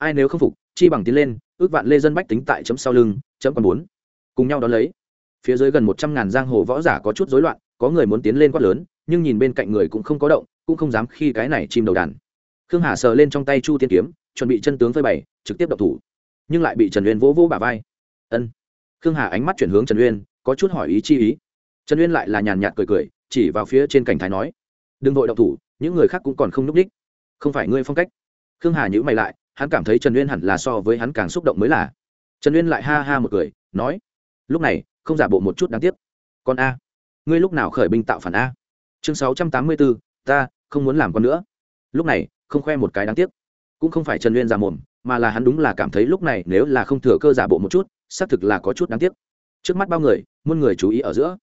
ai nếu không phục, chi bằng tiến lên, ước vạn lê dân bách tính tại chấm sau lưng, chấm còn bốn cùng nhau đón lấy. Phía dưới gần một trăm ngàn giang hồ võ giả có chút rối loạn, có người muốn tiến lên quát lớn, nhưng nhìn bên cạnh người cũng không có động, cũng không dám khi cái này chim đầu đàn. Khương hà sờ lên trong tay chu tiên kiếm, chuẩn bị chân tướng phơi bày, trực tiếp đập thủ. Nhưng lại bị trần uyên vỗ vỗ bả vai. Ân. Khương hà ánh mắt chuyển hướng trần uyên, có chút hỏi ý chi ý. Trần uyên lại là nhàn nhạt cười cười, chỉ vào phía trên cảnh thái nói, đừng vội động thủ, những người khác cũng còn không núp đích không phải ngươi phong cách. Khương hà nhữ mày lại hắn cảm thấy trần uyên hẳn là so với hắn càng xúc động mới là. Trần uyên lại ha ha một cười, nói, lúc này, không giả bộ một chút đáng tiếc. Còn a, ngươi lúc nào khởi binh tạo phản a? Chương sáu trăm tám mươi bốn ta không muốn làm con nữa. Lúc này, không khoe một cái đáng tiếc. Cũng không phải trần uyên già mồm, mà là hắn đúng là cảm thấy lúc này nếu là không thừa cơ giả bộ một chút, xác thực là có chút đáng tiếc. Trước mắt bao người, muôn người chú ý ở giữa.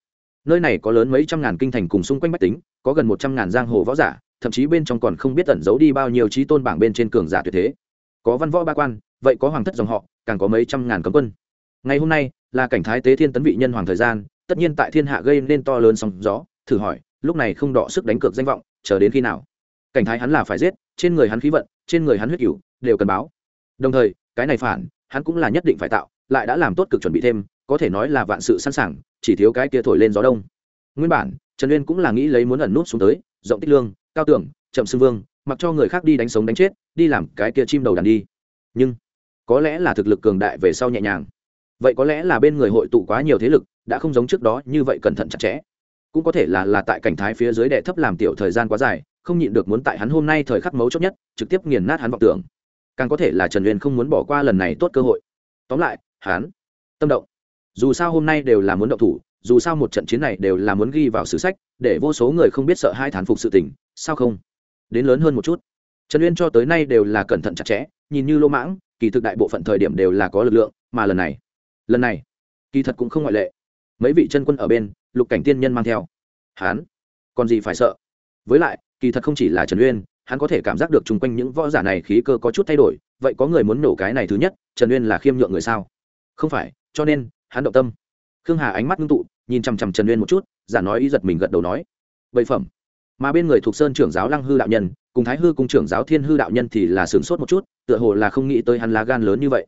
Nơi này có lớn mấy trăm ngàn kinh thành cùng xung quanh bách tính, có gần một trăm ngàn giang hồ võ giả, thậm chí bên trong còn không biết tẩn giấu đi bao nhiêu trí tôn bảng bên trên cường giả tuyệt thế có văn võ ba quan, vậy có hoàng thất dòng họ, càng có mấy trăm ngàn cấm quân. Ngày hôm nay là cảnh thái tế thiên tấn vị nhân hoàng thời gian, tất nhiên tại thiên hạ gây nên to lớn sóng gió, thử hỏi, lúc này không đọ sức đánh cược danh vọng, chờ đến khi nào? Cảnh thái hắn là phải giết, trên người hắn khí vận, trên người hắn huyết cửu, đều cần báo. Đồng thời, cái này phản, hắn cũng là nhất định phải tạo, lại đã làm tốt cực chuẩn bị thêm, có thể nói là vạn sự sẵn sàng, chỉ thiếu cái kia thổi lên gió đông. Nguyên bản, trần uyên cũng là nghĩ lấy muốn ẩn nút xuống tới, rộng tích lương, cao tưởng chậm xưng vương mặc cho người khác đi đánh sống đánh chết, đi làm cái kia chim đầu đàn đi. Nhưng, có lẽ là thực lực cường đại về sau nhẹ nhàng. Vậy có lẽ là bên người hội tụ quá nhiều thế lực, đã không giống trước đó như vậy cẩn thận chặt chẽ. Cũng có thể là là tại cảnh thái phía dưới đệ thấp làm tiểu thời gian quá dài, không nhịn được muốn tại hắn hôm nay thời khắc mấu chốt nhất, trực tiếp nghiền nát hắn vọng tưởng. Càng có thể là trần uyên không muốn bỏ qua lần này tốt cơ hội. Tóm lại, hắn, tâm động. Dù sao hôm nay đều là muốn động thủ, dù sao một trận chiến này đều là muốn ghi vào sử sách, để vô số người không biết sợ hai thán phục sự tình, sao không? Đến lớn hơn một chút. Trần uyên cho tới nay đều là cẩn thận chặt chẽ, nhìn như lô mãng, kỳ thực đại bộ phận thời điểm đều là có lực lượng, mà lần này lần này, kỳ thật cũng không ngoại lệ. Mấy vị chân quân ở bên, lục cảnh tiên nhân mang theo. Hán, còn gì phải sợ? Với lại, kỳ thật không chỉ là trần uyên, hắn có thể cảm giác được chung quanh những võ giả này khí cơ có chút thay đổi, vậy có người muốn nổ cái này thứ nhất, trần uyên là khiêm nhượng người sao? Không phải, cho nên, hắn động tâm. Khương hà ánh mắt ngưng tụ, nhìn chằm chằm trần uyên một chút, giả nói ý giật mình gật đầu nói, bậy phẩm mà bên người thuộc sơn trưởng giáo lăng hư đạo nhân, cùng thái hư cung trưởng giáo thiên hư đạo nhân thì là sửng sốt một chút, tựa hồ là không nghĩ tới hắn lá gan lớn như vậy.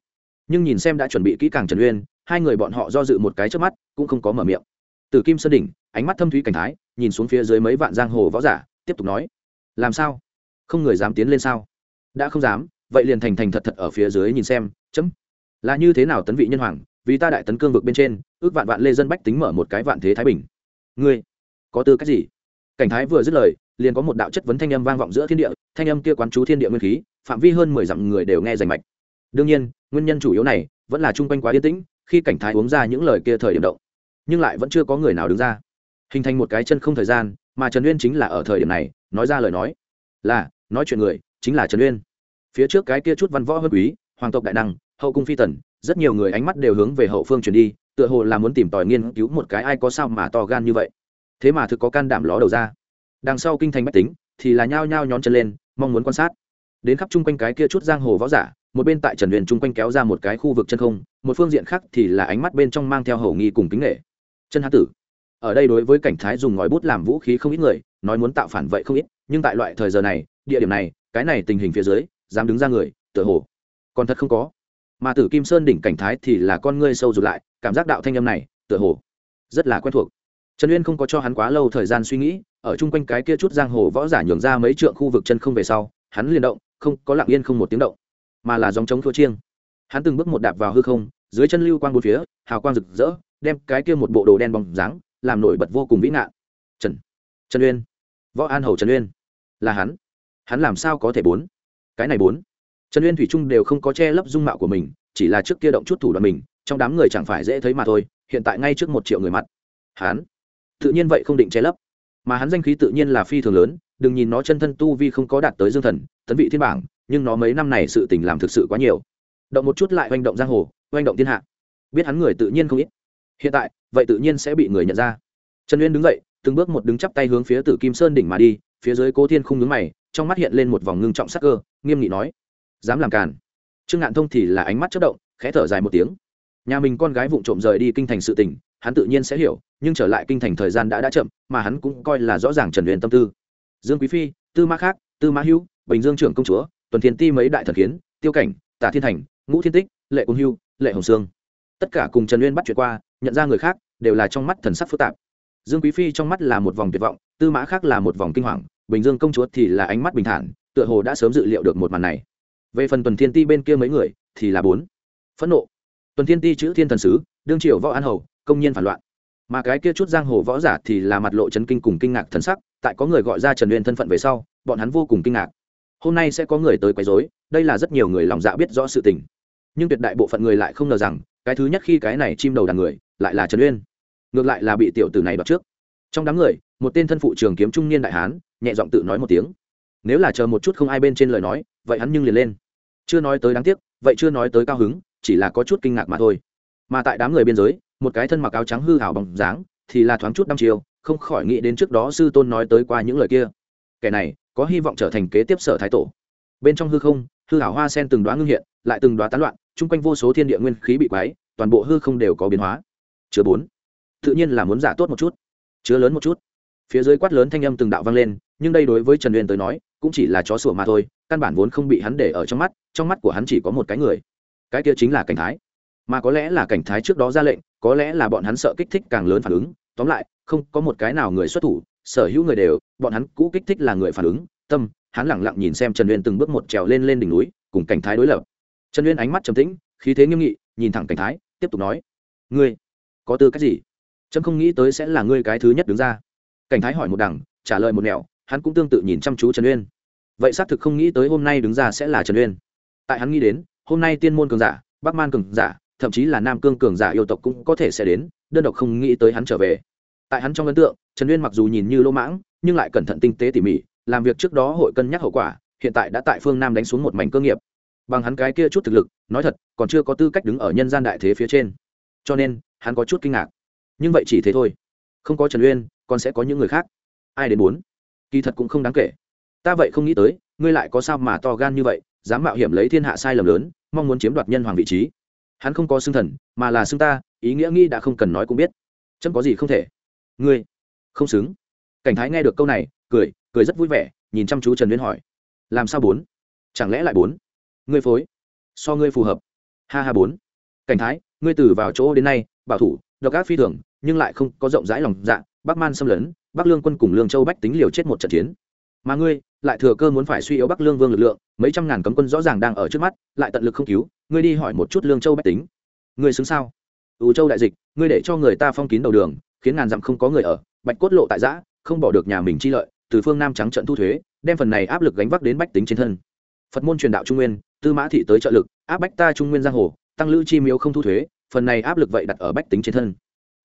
Nhưng nhìn xem đã chuẩn bị kỹ càng trần uyên, hai người bọn họ do dự một cái trước mắt, cũng không có mở miệng. Từ kim sơn đỉnh, ánh mắt thâm thúy cảnh thái, nhìn xuống phía dưới mấy vạn giang hồ võ giả, tiếp tục nói, làm sao? Không người dám tiến lên sao? Đã không dám, vậy liền thành thành thật thật ở phía dưới nhìn xem, chấm. Là như thế nào tấn vị nhân hoàng, vì ta đại tấn cương vực bên trên, ước vạn vạn lê dân bách tính mở một cái vạn thế thái bình. Ngươi, có tư cách gì? Cảnh thái vừa dứt lời, liền có một đạo chất vấn thanh âm vang vọng giữa thiên địa, thanh âm kia quán chú thiên địa nguyên khí, phạm vi hơn mười dặm người đều nghe rành mạch. Đương nhiên, nguyên nhân chủ yếu này vẫn là chung quanh quá yên tĩnh, khi cảnh thái uống ra những lời kia thời điểm động, nhưng lại vẫn chưa có người nào đứng ra. Hình thành một cái chân không thời gian, mà trần uyên chính là ở thời điểm này, nói ra lời nói là, nói chuyện người chính là trần uyên. Phía trước cái kia chút văn võ hơn quý, hoàng tộc đại năng, hậu cung phi tần, rất nhiều người ánh mắt đều hướng về hậu phương chuyển đi, tựa hồ là muốn tìm tòi nghiên cứu một cái ai có sao mà to gan như vậy thế mà thực có can đảm ló đầu ra. Đằng sau kinh thành bách tính, thì là nhao nhao nhón chân lên, mong muốn quan sát. Đến khắp chung quanh cái kia chút giang hồ võ giả, một bên tại trần huyền chung quanh kéo ra một cái khu vực chân không, một phương diện khác thì là ánh mắt bên trong mang theo hầu nghi cùng kính nghệ chân hán tử, ở đây đối với cảnh thái dùng ngòi bút làm vũ khí không ít người, nói muốn tạo phản vậy không ít, nhưng tại loại thời giờ này, địa điểm này, cái này tình hình phía dưới, dám đứng ra người, tựa hồ, còn thật không có. Mà tử kim sơn đỉnh cảnh thái thì là con ngươi sâu rụt lại, cảm giác đạo thanh âm này, tựa hồ, rất là quen thuộc trần uyên không có cho hắn quá lâu thời gian suy nghĩ, ở chung quanh cái kia chút giang hồ võ giả nhường ra mấy trượng khu vực chân không về sau, hắn liền động, không có lặng yên không một tiếng động, mà là dòng chống thua chiêng. Hắn từng bước một đạp vào hư không, dưới chân lưu quang bốn phía, hào quang rực rỡ, đem cái kia một bộ đồ đen bóng dáng, làm nổi bật vô cùng vĩ ngạn. Trần trần uyên, võ an hầu trần uyên, là hắn. Hắn làm sao có thể bốn? Cái này bốn. Trần uyên thủy trung đều không có che lấp dung mạo của mình, chỉ là trước kia động chút thủ đoạn mình, trong đám người chẳng phải dễ thấy mà thôi, hiện tại ngay trước một triệu người mặt. Hắn tự nhiên vậy không định che lấp. Mà hắn danh khí tự nhiên là phi thường lớn, đừng nhìn nó chân thân tu vi không có đạt tới dương thần, tấn vị thiên bảng, nhưng nó mấy năm này sự tình làm thực sự quá nhiều. Động một chút lại oanh động giang hồ oanh động thiên hạ. Biết hắn người tự nhiên không ít. Hiện tại, vậy tự nhiên sẽ bị người nhận ra. Trần uyên đứng dậy, từng bước một đứng chắp tay hướng phía tử kim sơn đỉnh mà đi, phía dưới cố thiên không nhướng mày, trong mắt hiện lên một vòng ngưng trọng sắc cơ, nghiêm nghị nói, dám làm càn. Trương ngạn thông thì là ánh mắt chất động, khẽ thở dài một tiếng. Nhà mình con gái vụng trộm rời đi kinh thành sự tỉnh hắn tự nhiên sẽ hiểu, nhưng trở lại kinh thành thời gian đã đã chậm, mà hắn cũng coi là rõ ràng trần huyền tâm tư. Dương quý phi, tư mã khác, tư mã hữu, bình dương trưởng công chúa, tuần thiên ti mấy đại thần kiến, tiêu cảnh, tả thiên thành, ngũ thiên tích, lệ cung hưu, lệ hồng sương. Tất cả cùng trần uyên bắt chuyện qua, nhận ra người khác, đều là trong mắt thần sắc phức tạp. Dương quý phi trong mắt là một vòng tuyệt vọng, tư mã khác là một vòng kinh hoàng, bình dương công chúa thì là ánh mắt bình thản, tựa hồ đã sớm dự liệu được một màn này. Về phần tuần thiên ti bên kia mấy người, thì là bốn. Phẫn nộ. Tuần thiên ti chữ thiên thần sứ, đương triều võ an hầu công nhiên phản loạn. Mà cái kia chút giang hồ võ giả thì là mặt lộ chấn kinh cùng kinh ngạc thần sắc, tại có người gọi ra trần uyên thân phận về sau, bọn hắn vô cùng kinh ngạc. Hôm nay sẽ có người tới quấy rối, đây là rất nhiều người lòng dạ biết rõ sự tình. Nhưng tuyệt đại bộ phận người lại không ngờ rằng, cái thứ nhất khi cái này chim đầu đàn người, lại là trần uyên. Ngược lại là bị tiểu tử này đoạt trước. Trong đám người, một tên thân phụ trường kiếm trung niên đại hán, nhẹ giọng tự nói một tiếng. Nếu là chờ một chút không ai bên trên lời nói, vậy hắn nhưng liền lên. Chưa nói tới đáng tiếc, vậy chưa nói tới cao hứng, chỉ là có chút kinh ngạc mà thôi. Mà tại đám người biên giới một cái thân mặc áo trắng hư hảo bằng dáng, thì là thoáng chút năm chiều không khỏi nghĩ đến trước đó sư tôn nói tới qua những lời kia. Kẻ này, có hy vọng trở thành kế tiếp sở thái tổ. Bên trong hư không, hư hảo hoa sen từng đoá ngưng hiện, lại từng đoá tán loạn, chung quanh vô số thiên địa nguyên khí bị quáy toàn bộ hư không đều có biến hóa. Chứa bốn. Tự nhiên là muốn giả tốt một chút. Chứa lớn một chút. Phía dưới quát lớn thanh âm từng đạo vang lên, nhưng đây đối với trần uyên tới nói, cũng chỉ là chó sủa mà thôi, căn bản vốn không bị hắn để ở trong mắt trong mắt của hắn chỉ có một cái người. Cái kia chính là cảnh thái. Mà có lẽ là cảnh thái trước đó ra lệnh có lẽ là bọn hắn sợ kích thích càng lớn phản ứng, tóm lại, không có một cái nào người xuất thủ, sở hữu người đều, bọn hắn cũ kích thích là người phản ứng, tâm, hắn lẳng lặng nhìn xem trần uyên từng bước một trèo lên lên đỉnh núi, cùng cảnh thái đối lập. Trần uyên ánh mắt trầm tĩnh, khí thế nghiêm nghị, nhìn thẳng cảnh thái, tiếp tục nói, ngươi, có tư cách gì? Trâm không nghĩ tới sẽ là ngươi cái thứ nhất đứng ra. Cảnh thái hỏi một đằng, trả lời một nẻo, hắn cũng tương tự nhìn chăm chú trần uyên. Vậy xác thực không nghĩ tới hôm nay đứng ra sẽ là trần uyên. Tại hắn nghĩ đến, hôm nay tiên môn cường giả, bắc man cường giả thậm chí là nam cương cường giả yêu tộc cũng có thể sẽ đến, đơn độc không nghĩ tới hắn trở về. Tại hắn trong ấn tượng, trần uyên mặc dù nhìn như lỗ mãng, nhưng lại cẩn thận tinh tế tỉ mỉ, làm việc trước đó hội cân nhắc hậu quả, hiện tại đã tại phương nam đánh xuống một mảnh cơ nghiệp. Bằng hắn cái kia chút thực lực, nói thật, còn chưa có tư cách đứng ở nhân gian đại thế phía trên. Cho nên, hắn có chút kinh ngạc. Nhưng vậy chỉ thế thôi. Không có trần uyên, còn sẽ có những người khác. Ai đến bốn kỳ thật cũng không đáng kể. Ta vậy không nghĩ tới, ngươi lại có sao mà to gan như vậy, dám mạo hiểm lấy thiên hạ sai lầm lớn, mong muốn chiếm đoạt nhân hoàng vị trí hắn không có xưng thần, mà là xưng ta, ý nghĩa nghĩ đã không cần nói cũng biết. Chấm có gì không thể? Ngươi không xứng. Cảnh thái nghe được câu này, cười cười rất vui vẻ, nhìn chăm chú trần uyên hỏi. Làm sao bốn? Chẳng lẽ lại bốn? Ngươi phối. So ngươi phù hợp. Ha ha bốn. Cảnh thái, ngươi từ vào chỗ đến nay, bảo thủ, độc ác phi thường, nhưng lại không có rộng rãi lòng dạ bắc man xâm lấn, bắc lương quân cùng lương châu bách tính liều chết một trận chiến. Mà ngươi lại thừa cơ muốn phải suy yếu bắc lương vương lực lượng, mấy trăm ngàn cấm quân rõ ràng đang ở trước mắt, lại tận lực không cứu, ngươi đi hỏi một chút lương châu bách tính. Ngươi xứng sao? Ủ châu đại dịch, ngươi để cho người ta phong kín đầu đường, khiến ngàn dặm không có người ở, bạch cốt lộ tại giã, không bỏ được nhà mình chi lợi, từ phương nam trắng trận thu thuế, đem phần này áp lực gánh vác đến bách tính trên thân. Phật môn truyền đạo trung nguyên, tư mã thị tới trợ lực, áp bách ta trung nguyên giang hồ, tăng lữ chi miếu không thu thuế, phần này áp lực vậy đặt ở bách tính trên thân.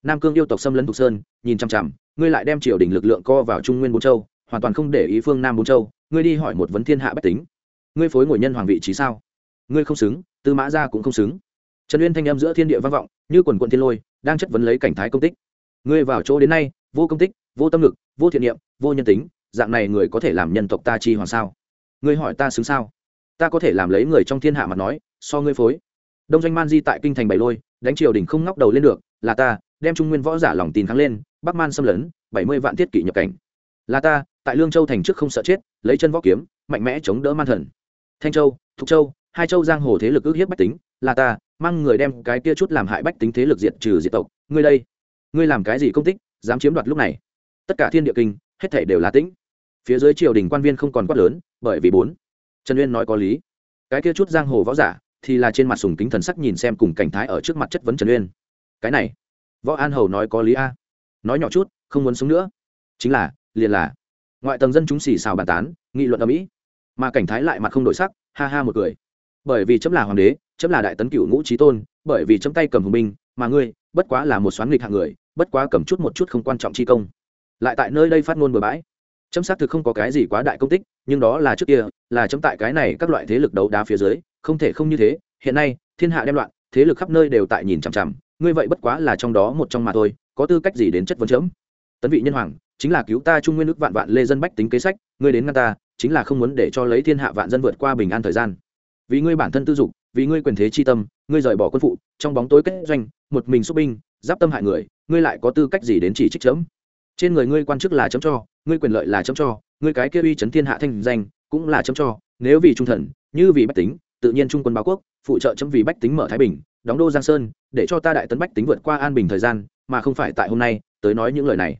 Nam cương yêu tộc xâm lấn thục sơn, nhìn chằm chằm, ngươi lại đem triều đình lực lượng co vào trung nguyên bốn châu hoàn toàn không để ý phương nam bốn châu ngươi đi hỏi một vấn thiên hạ bách tính ngươi phối ngồi nhân hoàng vị trí sao ngươi không xứng tư mã gia cũng không xứng trần uyên thanh em giữa thiên địa vang vọng như quần quận thiên lôi đang chất vấn lấy cảnh thái công tích ngươi vào chỗ đến nay vô công tích vô tâm lực vô thiện niệm vô nhân tính dạng này người có thể làm nhân tộc ta chi hoàng sao ngươi hỏi ta xứng sao ta có thể làm lấy người trong thiên hạ mà nói so ngươi phối đông doanh man di tại kinh thành bảy lôi đánh triều đình không ngóc đầu lên được là ta đem trung nguyên võ giả lòng tin kháng lên bắc man xâm lấn bảy mươi vạn thiết kỷ nhập cảnh là ta, tại lương châu thành trước không sợ chết, lấy chân võ kiếm, mạnh mẽ chống đỡ man thần. Thanh châu, thục châu, hai châu giang hồ thế lực ước hiếp bách tính, là ta, mang người đem cái kia chút làm hại bách tính thế lực diệt trừ diệt tộc. Ngươi đây, ngươi làm cái gì công tích, dám chiếm đoạt lúc này? Tất cả thiên địa kinh, hết thể đều là tĩnh. Phía dưới triều đình quan viên không còn quát lớn, bởi vì bốn. Trần uyên nói có lý. Cái kia chút giang hồ võ giả, thì là trên mặt sùng kính thần sắc nhìn xem cùng cảnh thái ở trước mặt chất vấn trần uyên. Cái này, võ an hầu nói có lý a. Nói nhỏ chút, không muốn sống nữa. Chính là liền là, ngoại tầng dân chúng xì xào bàn tán, nghị luận ở mỹ mà cảnh thái lại mặt không đổi sắc, ha ha một cười. Bởi vì chấm là hoàng đế, chấm là đại tấn cựu ngũ trí tôn, bởi vì chấm tay cầm hùng binh, mà ngươi, bất quá là một xoán nghịch hạng người, bất quá cầm chút một chút không quan trọng chi công. Lại tại nơi đây phát ngôn bừa bãi. Chấm xác thực không có cái gì quá đại công tích, nhưng đó là trước kia, là chấm tại cái này các loại thế lực đấu đá phía dưới, không thể không như thế, hiện nay, thiên hạ đem loạn, thế lực khắp nơi đều tại nhìn chằm chằm, ngươi vậy bất quá là trong đó một trong mà thôi, có tư cách gì đến chất vấn chấm? Tấn vị nhân hoàng chính là cứu ta trung nguyên nước vạn vạn lê dân bách tính kế sách, ngươi đến ngăn ta, chính là không muốn để cho lấy thiên hạ vạn dân vượt qua bình an thời gian. Vì ngươi bản thân tư dục, vì ngươi quyền thế chi tâm, ngươi rời bỏ quân phụ, trong bóng tối kết doanh, một mình xuất binh, giáp tâm hại người, ngươi lại có tư cách gì đến chỉ trích chấm? Trên người ngươi quan chức là chấm cho, ngươi quyền lợi là chấm cho, ngươi cái kia uy chấn thiên hạ thanh danh cũng là chấm cho. Nếu vì trung thần, như vì bách tính, tự nhiên trung quân báo quốc, phụ trợ chấm vì bách tính mở thái bình, đóng đô giang sơn, để cho ta đại tấn bách tính vượt qua an bình thời gian, mà không phải tại hôm nay, tới nói những lời này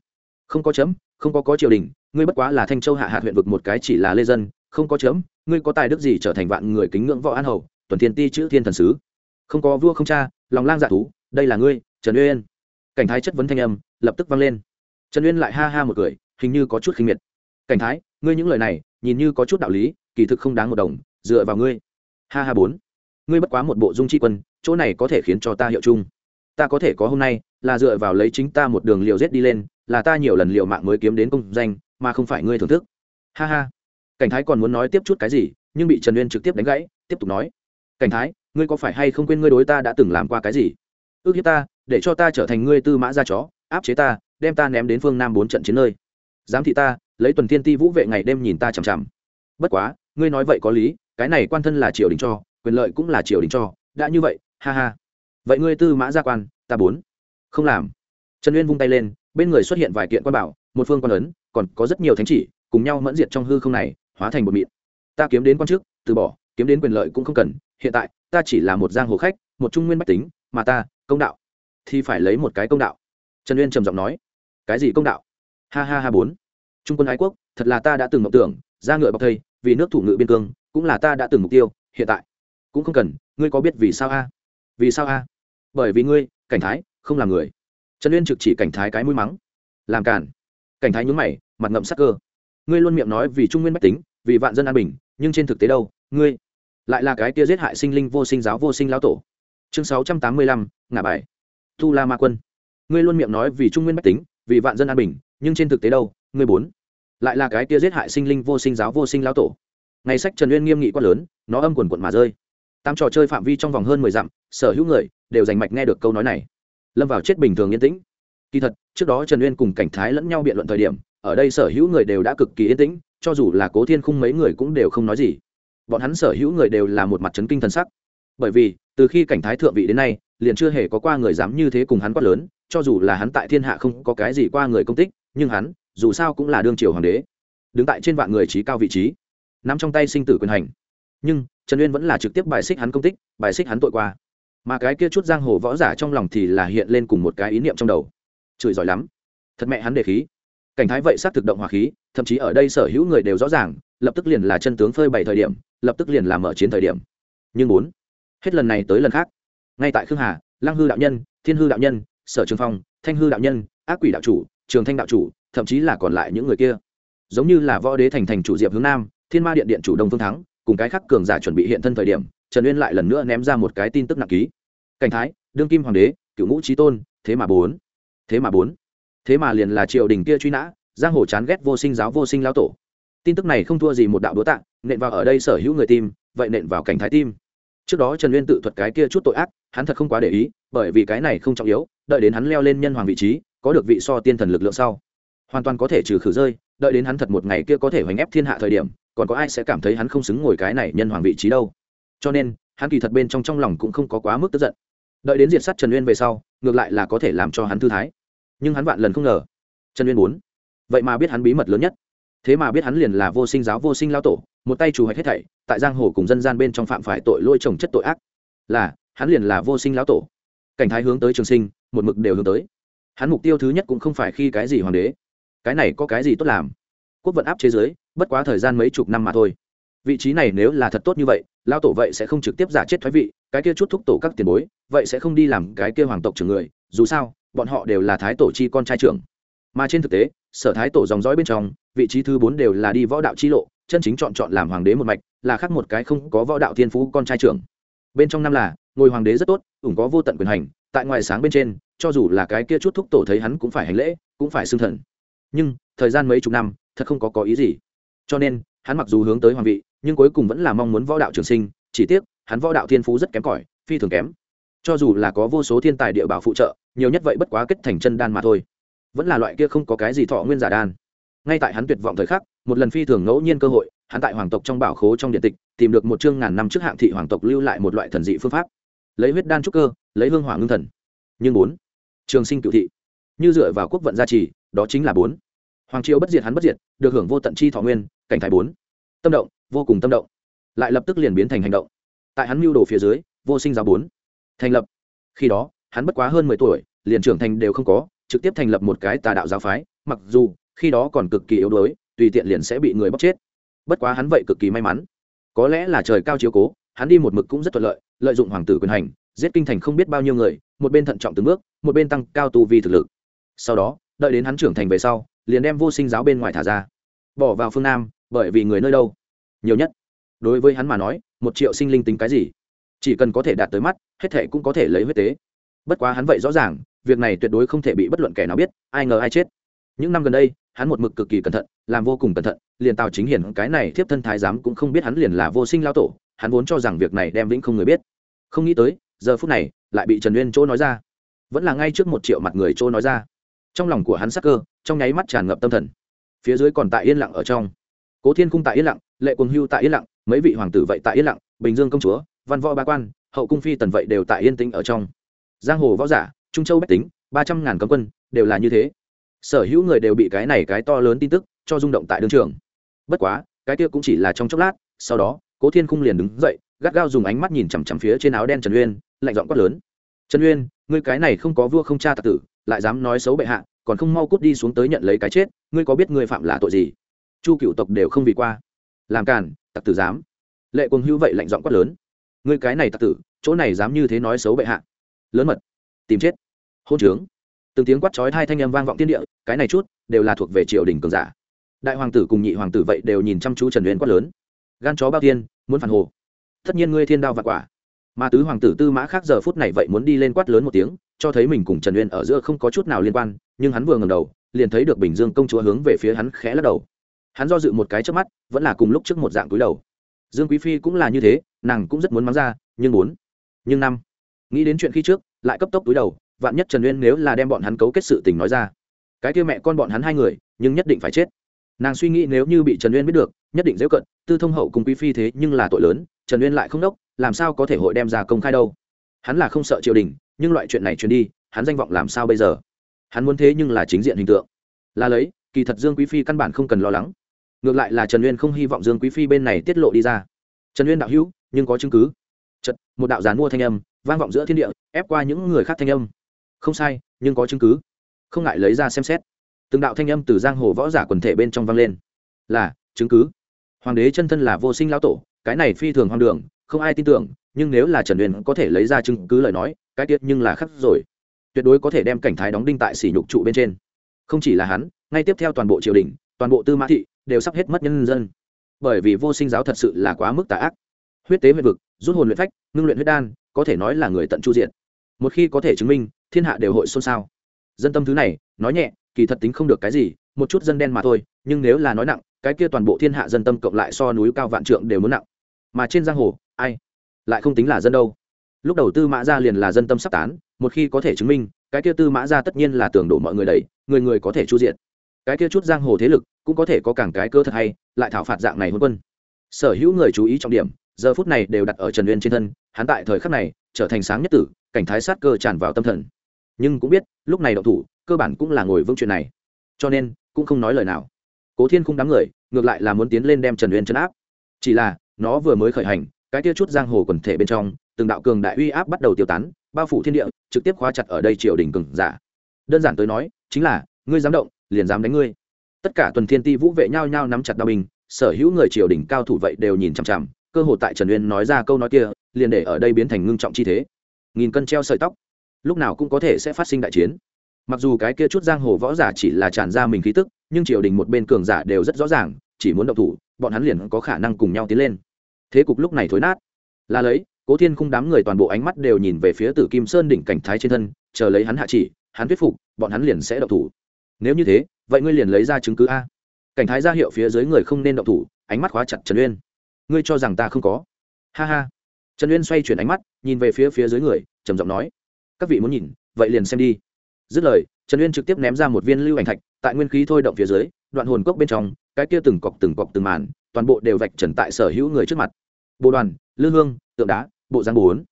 không có chấm, không có có triều đình, ngươi bất quá là thanh châu hạ hạt huyện vực một cái chỉ là lê dân, không có chấm, ngươi có tài đức gì trở thành vạn người kính ngưỡng võ an hầu, tuần thiên ti chữ thiên thần sứ. Không có vua không cha, lòng lang dạ thú, đây là ngươi, trần uyên. Cảnh thái chất vấn thanh âm, lập tức vang lên. Trần uyên lại ha ha một cười, hình như có chút khinh miệt. Cảnh thái, ngươi những lời này, nhìn như có chút đạo lý, kỳ thực không đáng một đồng, dựa vào ngươi. Ha ha bốn. Ngươi bất quá một bộ dung chi quân, chỗ này có thể khiến cho ta hiệu chung. Ta có thể có hôm nay, là dựa vào lấy chính ta một đường liều giết đi lên là ta nhiều lần liều mạng mới kiếm đến công danh, mà không phải ngươi thưởng thức. Ha ha. Cảnh thái còn muốn nói tiếp chút cái gì, nhưng bị trần uyên trực tiếp đánh gãy, tiếp tục nói. Cảnh thái, ngươi có phải hay không quên ngươi đối ta đã từng làm qua cái gì? Ước hiếp ta, để cho ta trở thành ngươi tư mã ra chó, áp chế ta, đem ta ném đến phương nam bốn trận chiến nơi. Giám thị ta, lấy tuần thiên ti vũ vệ ngày đêm nhìn ta chằm chằm. Bất quá, ngươi nói vậy có lý, cái này quan thân là triều đình cho, quyền lợi cũng là triều đình cho, đã như vậy, ha ha. Vậy ngươi tư mã gia quan, ta bốn. Không làm. Trần uyên vung tay lên bên người xuất hiện vài kiện quan bảo, một phương quan ấn, còn có rất nhiều thánh chỉ, cùng nhau mẫn diệt trong hư không này, hóa thành một mịn. Ta kiếm đến quan chức từ bỏ, kiếm đến quyền lợi cũng không cần, hiện tại, ta chỉ là một giang hồ khách, một trung nguyên bách tính, mà ta, công đạo. Thì phải lấy một cái công đạo. Trần uyên trầm giọng nói. Cái gì công đạo? Ha ha ha bốn. Trung quân ái quốc, thật là ta đã từng mộng tưởng, ra ngựa bọc thây, vì nước thủ ngự biên cương, cũng là ta đã từng mục tiêu, hiện tại, cũng không cần, ngươi có biết vì sao a? Vì sao a? Bởi vì ngươi, cảnh thái, không là người trần uyên trực chỉ cảnh thái cái mũi mắng làm cản cảnh thái nhúng mày, mặt ngậm sắc cơ. ngươi luôn miệng nói vì trung nguyên bách tính, vì vạn dân an bình, nhưng trên thực tế đâu, ngươi lại là cái tia giết hại sinh linh vô sinh giáo vô sinh lão tổ. chương sáu trăm tám mươi lăm, ngả bài. Thu la ma quân. ngươi luôn miệng nói vì trung nguyên bách tính, vì vạn dân an bình, nhưng trên thực tế đâu, ngươi bốn lại là cái tia giết hại sinh linh vô sinh giáo vô sinh lão tổ. Ngày sách trần uyên nghiêm nghị quát lớn, nó âm quần quận mà rơi. Tám trò chơi phạm vi trong vòng hơn mười dặm, sở hữu người đều dành mạch nghe được câu nói này lâm vào chết bình thường yên tĩnh. Kỳ thật, trước đó trần uyên cùng cảnh thái lẫn nhau biện luận thời điểm, ở đây sở hữu người đều đã cực kỳ yên tĩnh, cho dù là cố thiên khung mấy người cũng đều không nói gì. Bọn hắn sở hữu người đều là một mặt trấn kinh thần sắc. Bởi vì, từ khi cảnh thái thượng vị đến nay, liền chưa hề có qua người dám như thế cùng hắn quát lớn, cho dù là hắn tại thiên hạ không có cái gì qua người công tích, nhưng hắn, dù sao cũng là đương triều hoàng đế, đứng tại trên vạn người trí cao vị trí, nắm trong tay sinh tử quyền hành. Nhưng, trần uyên vẫn là trực tiếp bài xích hắn công tích, bài xích hắn tội qua mà cái kia chút giang hồ võ giả trong lòng thì là hiện lên cùng một cái ý niệm trong đầu. Chửi giỏi lắm. Thật mẹ hắn đề khí. Cảnh thái vậy xác thực động hòa khí, thậm chí ở đây sở hữu người đều rõ ràng, lập tức liền là chân tướng phơi bày thời điểm, lập tức liền là mở chiến thời điểm. Nhưng bốn hết lần này tới lần khác. Ngay tại khương hà, lăng hư đạo nhân, thiên hư đạo nhân, sở trường phong, thanh hư đạo nhân, ác quỷ đạo chủ, trường thanh đạo chủ, thậm chí là còn lại những người kia. Giống như là võ đế thành thành chủ diệp hướng nam, thiên ma điện điện chủ đông phương thắng, cùng cái khắc cường giả chuẩn bị hiện thân thời điểm, trần uyên lại lần nữa ném ra một cái tin tức nặng ký cảnh thái, đương kim hoàng đế, cựu ngũ trí tôn, thế mà bốn. Thế mà bốn. Thế mà liền là triều đình kia truy nã, giang hồ chán ghét vô sinh giáo vô sinh lao tổ. Tin tức này không thua gì một đạo đố tạng, nện vào ở đây sở hữu người tim vậy nện vào cảnh thái tim trước đó trần uyên tự thuật cái kia chút tội ác, hắn thật không quá để ý, bởi vì cái này không trọng yếu, đợi đến hắn leo lên nhân hoàng vị trí, có được vị so tiên thần lực lượng sau. Hoàn toàn có thể trừ khử rơi, đợi đến hắn thật một ngày kia có thể hoành ép thiên hạ thời điểm, còn có ai sẽ cảm thấy hắn không xứng ngồi cái này nhân hoàng vị trí đâu. Cho nên, hắn kỳ thật bên trong trong lòng cũng không có quá mức tức giận đợi đến diệt sát trần uyên về sau, ngược lại là có thể làm cho hắn thư thái. Nhưng hắn vạn lần không ngờ, trần uyên muốn. Vậy mà biết hắn bí mật lớn nhất. Thế mà biết hắn liền là vô sinh giáo vô sinh lao tổ, một tay chủ hoạch hết thảy, tại giang hồ cùng dân gian bên trong phạm phải tội lôi trồng chất tội ác. Là, hắn liền là vô sinh lão tổ. Cảnh thái hướng tới trường sinh, một mực đều hướng tới. Hắn mục tiêu thứ nhất cũng không phải khi cái gì hoàng đế. Cái này có cái gì tốt làm? Quốc vận áp chế giới, bất quá thời gian mấy chục năm mà thôi vị trí này nếu là thật tốt như vậy lao tổ vậy sẽ không trực tiếp giả chết thoái vị, cái kia chút thúc tổ các tiền bối, vậy sẽ không đi làm cái kia hoàng tộc trưởng người, dù sao, bọn họ đều là thái tổ chi con trai trưởng. Mà trên thực tế, sở thái tổ dòng dõi bên trong, vị trí thứ bốn đều là đi võ đạo chi lộ, chân chính chọn chọn làm hoàng đế một mạch, là khác một cái không có võ đạo thiên phú con trai trưởng. Bên trong năm là ngôi hoàng đế rất tốt, ủng có vô tận quyền hành, tại ngoài sáng bên trên, cho dù là cái kia chút thúc tổ thấy hắn cũng phải hành lễ, cũng phải xưng thần. Nhưng, thời gian mấy chục năm, thật không có có ý gì. Cho nên, hắn mặc dù hướng tới hoàng vị nhưng cuối cùng vẫn là mong muốn võ đạo trường sinh, chỉ tiếc, hắn võ đạo thiên phú rất kém cỏi, phi thường kém. Cho dù là có vô số thiên tài địa bảo phụ trợ, nhiều nhất vậy bất quá kết thành chân đan mà thôi. Vẫn là loại kia không có cái gì thọ nguyên giả đan. Ngay tại hắn tuyệt vọng thời khắc, một lần phi thường ngẫu nhiên cơ hội, hắn tại hoàng tộc trong bảo khố trong điện tịch, tìm được một chương ngàn năm trước hạng thị hoàng tộc lưu lại một loại thần dị phương pháp. Lấy huyết đan trúc cơ, lấy hương hỏa ngưng thần. Nhưng bốn, trường sinh cựu thị. Như dựa vào quốc vận gia trì, đó chính là bốn. Hoàng triều bất diệt hắn bất diệt, được hưởng vô tận chi thọ nguyên, cảnh thái bốn. Tâm động vô cùng tâm động, lại lập tức liền biến thành hành động. Tại hắn mưu đồ phía dưới, vô sinh giáo bốn thành lập. Khi đó, hắn bất quá hơn mười tuổi, liền trưởng thành đều không có, trực tiếp thành lập một cái tà đạo giáo phái, mặc dù khi đó còn cực kỳ yếu đuối, tùy tiện liền sẽ bị người bóc chết. Bất quá hắn vậy cực kỳ may mắn. Có lẽ là trời cao chiếu cố, hắn đi một mực cũng rất thuận lợi lợi dụng hoàng tử quyền hành, giết kinh thành không biết bao nhiêu người, một bên thận trọng từng bước, một bên tăng cao tu vi thực lực. Sau đó, đợi đến hắn trưởng thành về sau, liền đem vô sinh giáo bên ngoài thả ra. Bỏ vào phương nam, bởi vì người nơi đâu? Nhiều nhất. Đối với hắn mà nói, một triệu sinh linh tính cái gì? Chỉ cần có thể đạt tới mắt, hết thệ cũng có thể lấy huyết tế. Bất quá hắn vậy rõ ràng, việc này tuyệt đối không thể bị bất luận kẻ nào biết, ai ngờ ai chết. Những năm gần đây, hắn một mực cực kỳ cẩn thận, làm vô cùng cẩn thận, liền tào chính hiển cái này thiếp thân thái giám cũng không biết hắn liền là vô sinh lao tổ, hắn vốn cho rằng việc này đem vĩnh không người biết. Không nghĩ tới, giờ phút này, lại bị trần uyên chỗ nói ra. Vẫn là ngay trước một triệu mặt người chỗ nói ra. Trong lòng của hắn sắc cơ, trong nháy mắt tràn ngập tâm thần. Phía dưới còn tại yên lặng ở trong cố thiên cung tại yên lặng, lệ quần hưu tại yên lặng, mấy vị hoàng tử vậy tại yên lặng, bình dương công chúa, văn võ ba quan, hậu cung phi tần vậy đều tại yên tĩnh ở trong. Giang hồ võ giả, trung châu bách tính, ba trăm ngàn cấm quân, đều là như thế. Sở hữu người đều bị cái này cái to lớn tin tức cho rung động tại đương trường. Bất quá, cái kia cũng chỉ là trong chốc lát, sau đó, cố thiên Cung liền đứng dậy, gắt gao dùng ánh mắt nhìn chằm chằm phía trên áo đen trần uyên, lạnh giọng quát lớn. Trần uyên, ngươi cái này không có vua không cha tạc tử, lại dám nói xấu bệ hạ, còn không mau cút đi xuống tới nhận lấy cái chết, ngươi có biết ngươi phạm là tội gì? Chu cựu tộc đều không vì qua. Làm càn, tặc tử dám. Lệ quân hữu vậy lạnh giọng quát lớn. Ngươi cái này tặc tử, chỗ này dám như thế nói xấu bệ hạ. Lớn mật. Tìm chết. Hôn trướng. Từng tiếng quát chói hai thanh âm vang vọng tiên địa, cái này chút, đều là thuộc về triều đình cường giả. Đại hoàng tử cùng nhị hoàng tử vậy đều nhìn chăm chú trần uyên quát lớn. Gan chó bao tiên, muốn phản hồ. Tất nhiên ngươi thiên đao và quả. Mà tứ hoàng tử tư mã khác giờ phút này vậy muốn đi lên quát lớn một tiếng, cho thấy mình cùng trần uyên ở giữa không có chút nào liên quan, nhưng hắn vừa ngầm đầu, liền thấy được bình dương công chúa hướng về phía hắn khẽ lắc đầu hắn do dự một cái trước mắt, vẫn là cùng lúc trước một dạng túi đầu. Dương quý phi cũng là như thế, nàng cũng rất muốn mắng ra, nhưng bốn nhưng năm, nghĩ đến chuyện khi trước, lại cấp tốc túi đầu, vạn nhất trần uyên nếu là đem bọn hắn cấu kết sự tình nói ra. Cái kia mẹ con bọn hắn hai người, nhưng nhất định phải chết. Nàng suy nghĩ nếu như bị trần uyên biết được, nhất định dễ cận, tư thông hậu cùng quý phi thế nhưng là tội lớn, trần uyên lại không đốc, làm sao có thể hội đem ra công khai đâu. Hắn là không sợ triều đình, nhưng loại chuyện này truyền đi, hắn danh vọng làm sao bây giờ? Hắn muốn thế nhưng là chính diện hình tượng. Là lấy, kỳ thật dương quý phi căn bản không cần lo lắng ngược lại là trần uyên không hy vọng dương quý phi bên này tiết lộ đi ra. Trần uyên đạo hữu, nhưng có chứng cứ. Chật một đạo gián mua thanh âm, vang vọng giữa thiên địa, ép qua những người khác thanh âm. Không sai, nhưng có chứng cứ. Không ngại lấy ra xem xét. Từng đạo thanh âm từ giang hồ võ giả quần thể bên trong vang lên. Là, chứng cứ. Hoàng đế chân thân là vô sinh lão tổ, cái này phi thường hoang đường, không ai tin tưởng, nhưng nếu là trần Uyên có thể lấy ra chứng cứ lời nói, cái tiết nhưng là khắc rồi. Tuyệt đối có thể đem cảnh thái đóng đinh tại sỉ nhục trụ bên trên. Không chỉ là hắn, ngay tiếp theo toàn bộ triều đình, toàn bộ tư mã thị đều sắp hết mất nhân dân. Bởi vì vô sinh giáo thật sự là quá mức tà ác. Huyết tế huyết vực, rút hồn luyện phách, ngưng luyện huyết đan, có thể nói là người tận chu diện một khi có thể chứng minh, thiên hạ đều hội xôn xao. Dân tâm thứ này, nói nhẹ, kỳ thật tính không được cái gì, một chút dân đen mà thôi, nhưng nếu là nói nặng, cái kia toàn bộ thiên hạ dân tâm cộng lại so núi cao vạn trượng đều muốn nặng. Mà trên giang hồ, ai lại không tính là dân đâu? Lúc đầu tư mã ra liền là dân tâm sắp tán, một khi có thể chứng minh, cái kia tư mã ra tất nhiên là tưởng đổ mọi người đầy người người có thể chu diện cái kia chút giang hồ thế lực cũng có thể có cảng cái cơ thật hay, lại thảo phạt dạng này hôn quân. Sở hữu người chú ý trọng điểm, giờ phút này đều đặt ở trần uyên trên thân, hắn tại thời khắc này trở thành sáng nhất tử, cảnh thái sát cơ tràn vào tâm thần. Nhưng cũng biết, lúc này đậu thủ, cơ bản cũng là ngồi vững chuyện này. Cho nên, cũng không nói lời nào. Cố thiên không đám người, ngược lại là muốn tiến lên đem trần uyên chấn áp. Chỉ là, nó vừa mới khởi hành, cái kia chút giang hồ quần thể bên trong, từng đạo cường đại uy áp bắt đầu tiêu tán, bao phủ thiên địa, trực tiếp khóa chặt ở đây triều đình cường giả. Đơn giản tới nói, chính là, ngươi dám động liền dám đánh ngươi. Tất cả tuần thiên ti vũ vệ nhau nhau nắm chặt đao binh sở hữu người triều đình cao thủ vậy đều nhìn chằm chằm, cơ hội tại trần uyên nói ra câu nói kia, liền để ở đây biến thành ngưng trọng chi thế. Nghìn cân treo sợi tóc, lúc nào cũng có thể sẽ phát sinh đại chiến. Mặc dù cái kia chút giang hồ võ giả chỉ là tràn ra mình khí tức, nhưng triều đình một bên cường giả đều rất rõ ràng, chỉ muốn động thủ, bọn hắn liền có khả năng cùng nhau tiến lên. Thế cục lúc này thối nát. Là lấy, cố thiên khung đám người toàn bộ ánh mắt đều nhìn về phía tử kim sơn đỉnh cảnh thái trên thân, chờ lấy hắn hạ chỉ, hắn thuyết phục, bọn hắn liền sẽ động thủ nếu như thế, vậy ngươi liền lấy ra chứng cứ a. Cảnh thái ra hiệu phía dưới người không nên động thủ, ánh mắt khóa chặt trần uyên. Ngươi cho rằng ta không có? Ha ha. Trần uyên xoay chuyển ánh mắt, nhìn về phía phía dưới người, trầm giọng nói. Các vị muốn nhìn, vậy liền xem đi. Dứt lời, trần uyên trực tiếp ném ra một viên lưu ảnh thạch, tại nguyên khí thôi động phía dưới, đoạn hồn cốc bên trong, cái kia từng cọc từng cọc từng màn, toàn bộ đều vạch trần tại sở hữu người trước mặt. Bộ đoàn, lư hương, tượng đá, bộ giang bốn.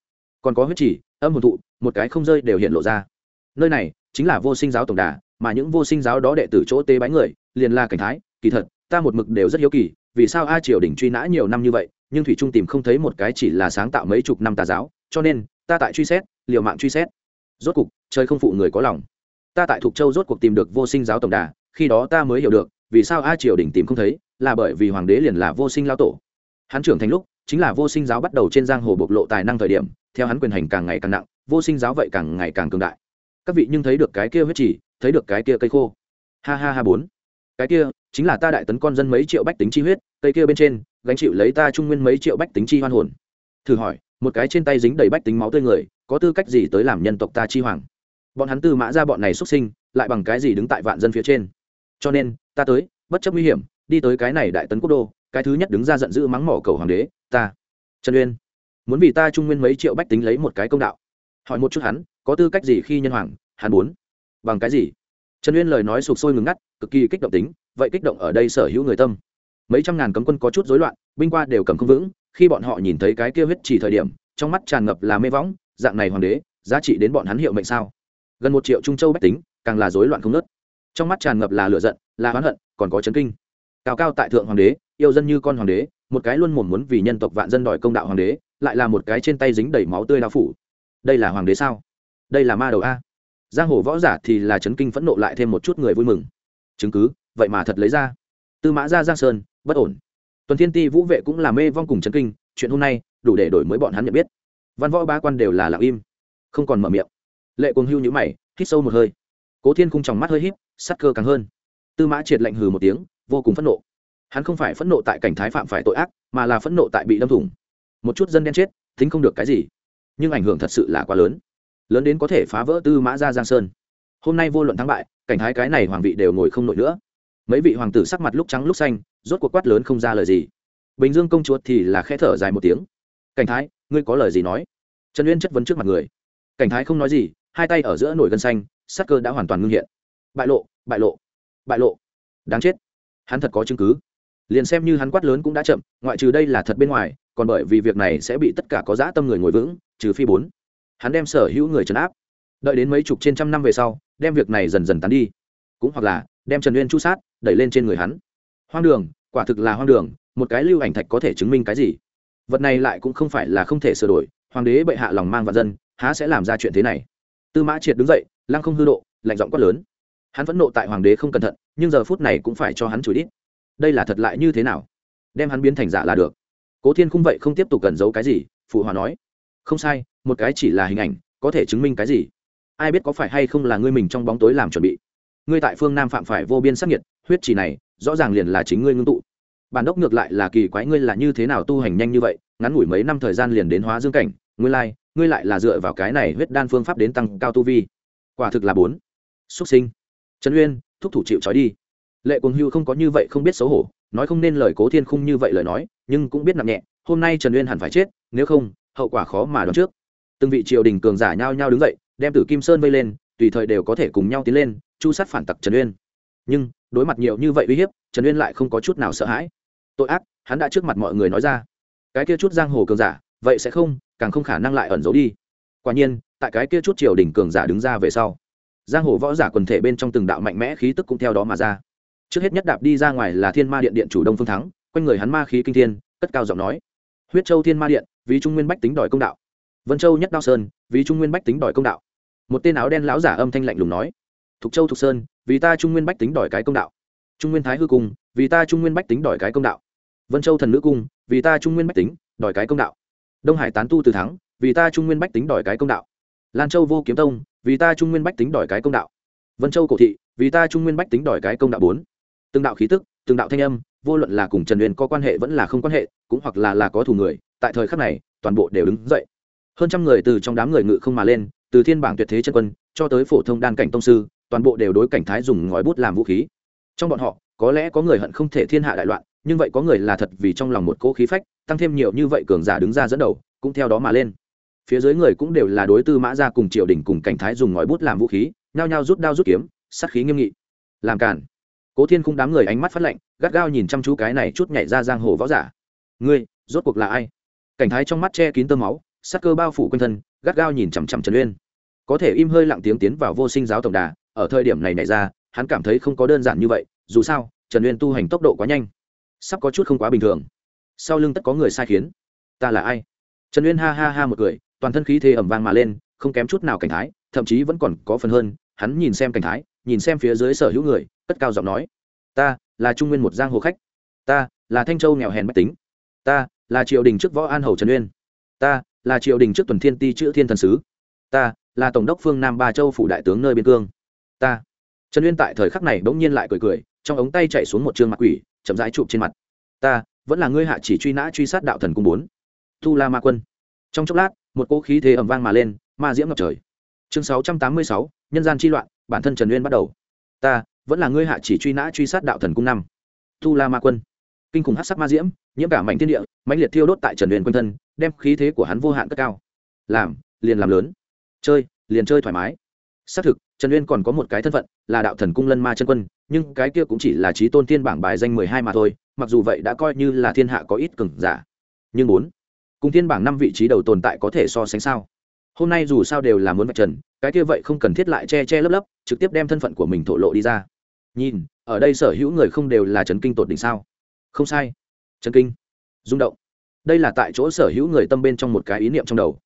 Còn có huyết chỉ, âm hồn thụ, một cái không rơi đều hiện lộ ra. Nơi này chính là vô sinh giáo tổng đà mà những vô sinh giáo đó đệ tử chỗ tế bái người, liền là cảnh thái, kỳ thật, ta một mực đều rất hiếu kỳ, vì sao a triều đình truy nã nhiều năm như vậy, nhưng thủy trung tìm không thấy một cái chỉ là sáng tạo mấy chục năm tà giáo, cho nên, ta tại truy xét, liều mạng truy xét. Rốt cuộc trời không phụ người có lòng. Ta tại thục châu rốt cuộc tìm được vô sinh giáo tổng đà, khi đó ta mới hiểu được, vì sao a triều đình tìm không thấy, là bởi vì hoàng đế liền là vô sinh lao tổ. Hắn trưởng thành lúc, chính là vô sinh giáo bắt đầu trên giang hồ bộc lộ tài năng thời điểm, theo hắn quyền hành càng ngày càng nặng, vô sinh giáo vậy càng ngày càng cường đại. Các vị nhưng thấy được cái kia huyết chỉ thấy được cái kia cây khô. Ha ha ha bốn. Cái kia, chính là ta đại tấn con dân mấy triệu bách tính chi huyết, cây kia bên trên, gánh chịu lấy ta trung nguyên mấy triệu bách tính chi hoan hồn. Thử hỏi, một cái trên tay dính đầy bách tính máu tươi người, có tư cách gì tới làm nhân tộc ta chi hoàng? Bọn hắn tư mã ra bọn này xuất sinh, lại bằng cái gì đứng tại vạn dân phía trên? Cho nên, ta tới, bất chấp nguy hiểm, đi tới cái này đại tấn quốc đô, cái thứ nhất đứng ra giận dữ mắng mỏ cầu hoàng đế, ta. Trần uyên, muốn vì ta trung nguyên mấy triệu bách tính lấy một cái công đạo. Hỏi một chút hắn, có tư cách gì khi nhân hoàng? Hắn muốn bằng cái gì? Trần uyên lời nói sụp sôi ngừng ngắt, cực kỳ kích động tính, vậy kích động ở đây sở hữu người tâm. Mấy trăm ngàn cấm quân có chút rối loạn, binh qua đều cầm không vững, khi bọn họ nhìn thấy cái kia huyết chỉ thời điểm, trong mắt tràn ngập là mê võng, dạng này hoàng đế, giá trị đến bọn hắn hiệu mệnh sao? Gần một triệu trung châu bách tính, càng là rối loạn không nớt trong mắt tràn ngập là lửa giận, là oán hận, còn có chấn kinh. Cao cao tại thượng hoàng đế, yêu dân như con hoàng đế, một cái luôn mồm muốn vì nhân tộc vạn dân đòi công đạo hoàng đế, lại là một cái trên tay dính đầy máu tươi đao phủ. Đây là hoàng đế sao? Đây là ma đầu a giang hồ võ giả thì là chấn kinh phẫn nộ lại thêm một chút người vui mừng. Chứng cứ, vậy mà thật lấy ra. Tư mã ra giang sơn, bất ổn. Tuần thiên ti vũ vệ cũng là mê vong cùng chấn kinh, chuyện hôm nay, đủ để đổi mới bọn hắn nhận biết. Văn võ ba quan đều là lặng im, không còn mở miệng. Lệ cuồng hưu nhữ mày, hít sâu một hơi. Cố thiên khung tròng mắt hơi híp, sắc cơ càng hơn. Tư mã triệt lạnh hừ một tiếng, vô cùng phẫn nộ. Hắn không phải phẫn nộ tại cảnh thái phạm phải tội ác, mà là phẫn nộ tại bị đâm thủng. Một chút dân đen chết thính không được cái gì. Nhưng ảnh hưởng thật sự là quá lớn lớn đến có thể phá vỡ tư mã ra giang sơn. Hôm nay vô luận thắng bại, cảnh thái cái này hoàng vị đều ngồi không nổi nữa. Mấy vị hoàng tử sắc mặt lúc trắng lúc xanh, rốt cuộc quát lớn không ra lời gì. Bình dương công chúa thì là khẽ thở dài một tiếng. Cảnh thái, ngươi có lời gì nói? Trần uyên chất vấn trước mặt người. Cảnh thái không nói gì, hai tay ở giữa nổi gân xanh, sắc cơ đã hoàn toàn ngưng hiện. Bại lộ bại lộ bại lộ. Đáng chết. Hắn thật có chứng cứ. Liền xem như hắn quát lớn cũng đã chậm, ngoại trừ đây là thật bên ngoài, còn bởi vì việc này sẽ bị tất cả có dã tâm người ngồi vững, trừ phi bốn hắn đem sở hữu người trấn áp. Đợi đến mấy chục trên trăm năm về sau, đem việc này dần dần tán đi. Cũng hoặc là, đem trần uyên chu sát, đẩy lên trên người hắn. Hoang đường, quả thực là hoang đường, một cái lưu ảnh thạch có thể chứng minh cái gì? Vật này lại cũng không phải là không thể sửa đổi, hoàng đế bệ hạ lòng mang vạn dân, há sẽ làm ra chuyện thế này? Tư mã triệt đứng dậy, lăng không hư độ, lạnh giọng quát lớn. Hắn vẫn nộ tại hoàng đế không cẩn thận, nhưng giờ phút này cũng phải cho hắn chửi đít. Đây là thật lại như thế nào? Đem hắn biến thành giả là được. Cố thiên không vậy không tiếp tục cần giấu cái gì, phụ hòa nói. Không sai một cái chỉ là hình ảnh có thể chứng minh cái gì? Ai biết có phải hay không là ngươi mình trong bóng tối làm chuẩn bị? Ngươi tại phương nam phạm phải vô biên sắc nhiệt huyết chỉ này rõ ràng liền là chính ngươi ngưng tụ. Bản đốc ngược lại là kỳ quái ngươi là như thế nào tu hành nhanh như vậy ngắn ngủi mấy năm thời gian liền đến hóa dương cảnh ngươi lai、like, ngươi lại là dựa vào cái này huyết đan phương pháp đến tăng cao tu vi. Quả thực là bốn. Xuất sinh. Trần uyên thúc thủ chịu trói đi. Lệ cuồng hưu không có như vậy không biết xấu hổ nói không nên lời cố thiên khung như vậy lời nói nhưng cũng biết nặng nhẹ hôm nay trần uyên hẳn phải chết nếu không hậu quả khó mà đoán trước từng vị triều đình cường giả nhau nhau đứng dậy, đem tử kim sơn vây lên, tùy thời đều có thể cùng nhau tiến lên, chu sát phản tặc trần uyên. Nhưng, đối mặt nhiều như vậy uy hiếp, trần uyên lại không có chút nào sợ hãi. Tội ác, hắn đã trước mặt mọi người nói ra. Cái kia chút giang hồ cường giả, vậy sẽ không, càng không khả năng lại ẩn giấu đi. Quả nhiên, tại cái kia chút triều đình cường giả đứng ra về sau, giang hồ võ giả quần thể bên trong từng đạo mạnh mẽ khí tức cũng theo đó mà ra. Trước hết nhất đạp đi ra ngoài là thiên ma điện điện chủ đông phương thắng, quanh người hắn ma khí kinh thiên, cất cao giọng nói. Huyết châu thiên ma điện, vì trung nguyên bách tính đòi công đạo vân châu nhất đao sơn vì trung nguyên bách tính đòi công đạo một tên áo đen lão giả âm thanh lạnh lùng nói thục châu thục sơn vì ta trung nguyên bách tính đòi cái công đạo trung nguyên thái hư cung vì ta trung nguyên bách tính đòi cái công đạo vân châu thần nữ cung vì ta trung nguyên bách tính đòi cái công đạo đông hải tán tu từ thắng vì ta trung nguyên bách tính đòi cái công đạo lan châu vô kiếm tông vì ta trung nguyên bách tính đòi cái công đạo vân châu cổ thị vì ta trung nguyên bách tính đòi cái công đạo bốn từng đạo khí tức từng đạo thanh âm vô luận là cùng trần huyền có quan hệ vẫn là không quan hệ cũng hoặc là là có thù người tại thời khắc này toàn bộ đều đứng dậy hơn trăm người từ trong đám người ngự không mà lên, từ thiên bảng tuyệt thế chân quân, cho tới phổ thông đan cảnh tông sư, toàn bộ đều đối cảnh thái dùng ngòi bút làm vũ khí. Trong bọn họ, có lẽ có người hận không thể thiên hạ đại loạn, nhưng vậy có người là thật vì trong lòng một cỗ khí phách, tăng thêm nhiều như vậy cường giả đứng ra dẫn đầu, cũng theo đó mà lên. Phía dưới người cũng đều là đối tư mã ra cùng triều đình cùng cảnh thái dùng ngòi bút làm vũ khí, nhao nhao rút đao rút kiếm, sát khí nghiêm nghị. Làm cản cố thiên khung đám người ánh mắt phát lạnh, gắt gao nhìn chăm chú cái này chút nhảy ra giang hồ võ giả. Ngươi, rốt cuộc là ai? Cảnh thái trong mắt che kín tơ máu sắc cơ bao phủ quanh thân, gắt gao nhìn chằm chằm trần uyên. Có thể im hơi lặng tiếng tiến vào vô sinh giáo tổng đà, ở thời điểm này nảy ra, hắn cảm thấy không có đơn giản như vậy, dù sao, trần uyên tu hành tốc độ quá nhanh. Sắp có chút không quá bình thường. Sau lưng tất có người sai khiến. Ta là ai? Trần uyên ha ha ha một cười, toàn thân khí thế ẩm vang mà lên, không kém chút nào cảnh thái, thậm chí vẫn còn có phần hơn, hắn nhìn xem cảnh thái, nhìn xem phía dưới sở hữu người, cất cao giọng nói. Ta là trung nguyên một giang hồ khách. Ta là thanh châu nghèo hèn bách tính. Ta là triều đình trước võ an hầu trần uyên. Ta là triều đình trước tuần thiên ti chữ thiên thần sứ. Ta, là tổng đốc phương nam ba châu phủ đại tướng nơi biên cương. Ta. Trần uyên tại thời khắc này bỗng nhiên lại cười cười, trong ống tay chạy xuống một chương mặt quỷ, chậm rãi chụp trên mặt. Ta, vẫn là ngươi hạ chỉ truy nã truy sát đạo thần cung bốn. Tu la ma quân. Trong chốc lát, một cỗ khí thế ẩm vang mà lên, ma diễm ngập trời. Chương sáu trăm tám mươi sáu, nhân gian chi loạn, bản thân trần uyên bắt đầu. Ta, vẫn là ngươi hạ chỉ truy nã truy sát đạo thần cung năm. Tu la ma quân. Kinh khủng hát sắc ma diễm, nhiễm cả mảnh thiên địa, mãnh liệt thiêu đốt tại trần uyên quanh thân đem khí thế của hắn vô hạn cất cao. Làm, liền làm lớn. Chơi, liền chơi thoải mái. Xác thực, trần uyên còn có một cái thân phận, là đạo thần cung lân ma chân quân, nhưng cái kia cũng chỉ là trí tôn thiên bảng bài danh mười hai mà thôi, mặc dù vậy đã coi như là thiên hạ có ít cừng giả. Nhưng bốn, cùng thiên bảng năm vị trí đầu tồn tại có thể so sánh sao? Hôm nay dù sao đều là muốn vạch trần, cái kia vậy không cần thiết lại che che lấp lấp, trực tiếp đem thân phận của mình thổ lộ đi ra. Nhìn, ở đây sở hữu người không đều là trấn kinh tột đỉnh sao? Không sai. Trấn kinh. Rung động đây là tại chỗ sở hữu người tâm bên trong một cái ý niệm trong đầu.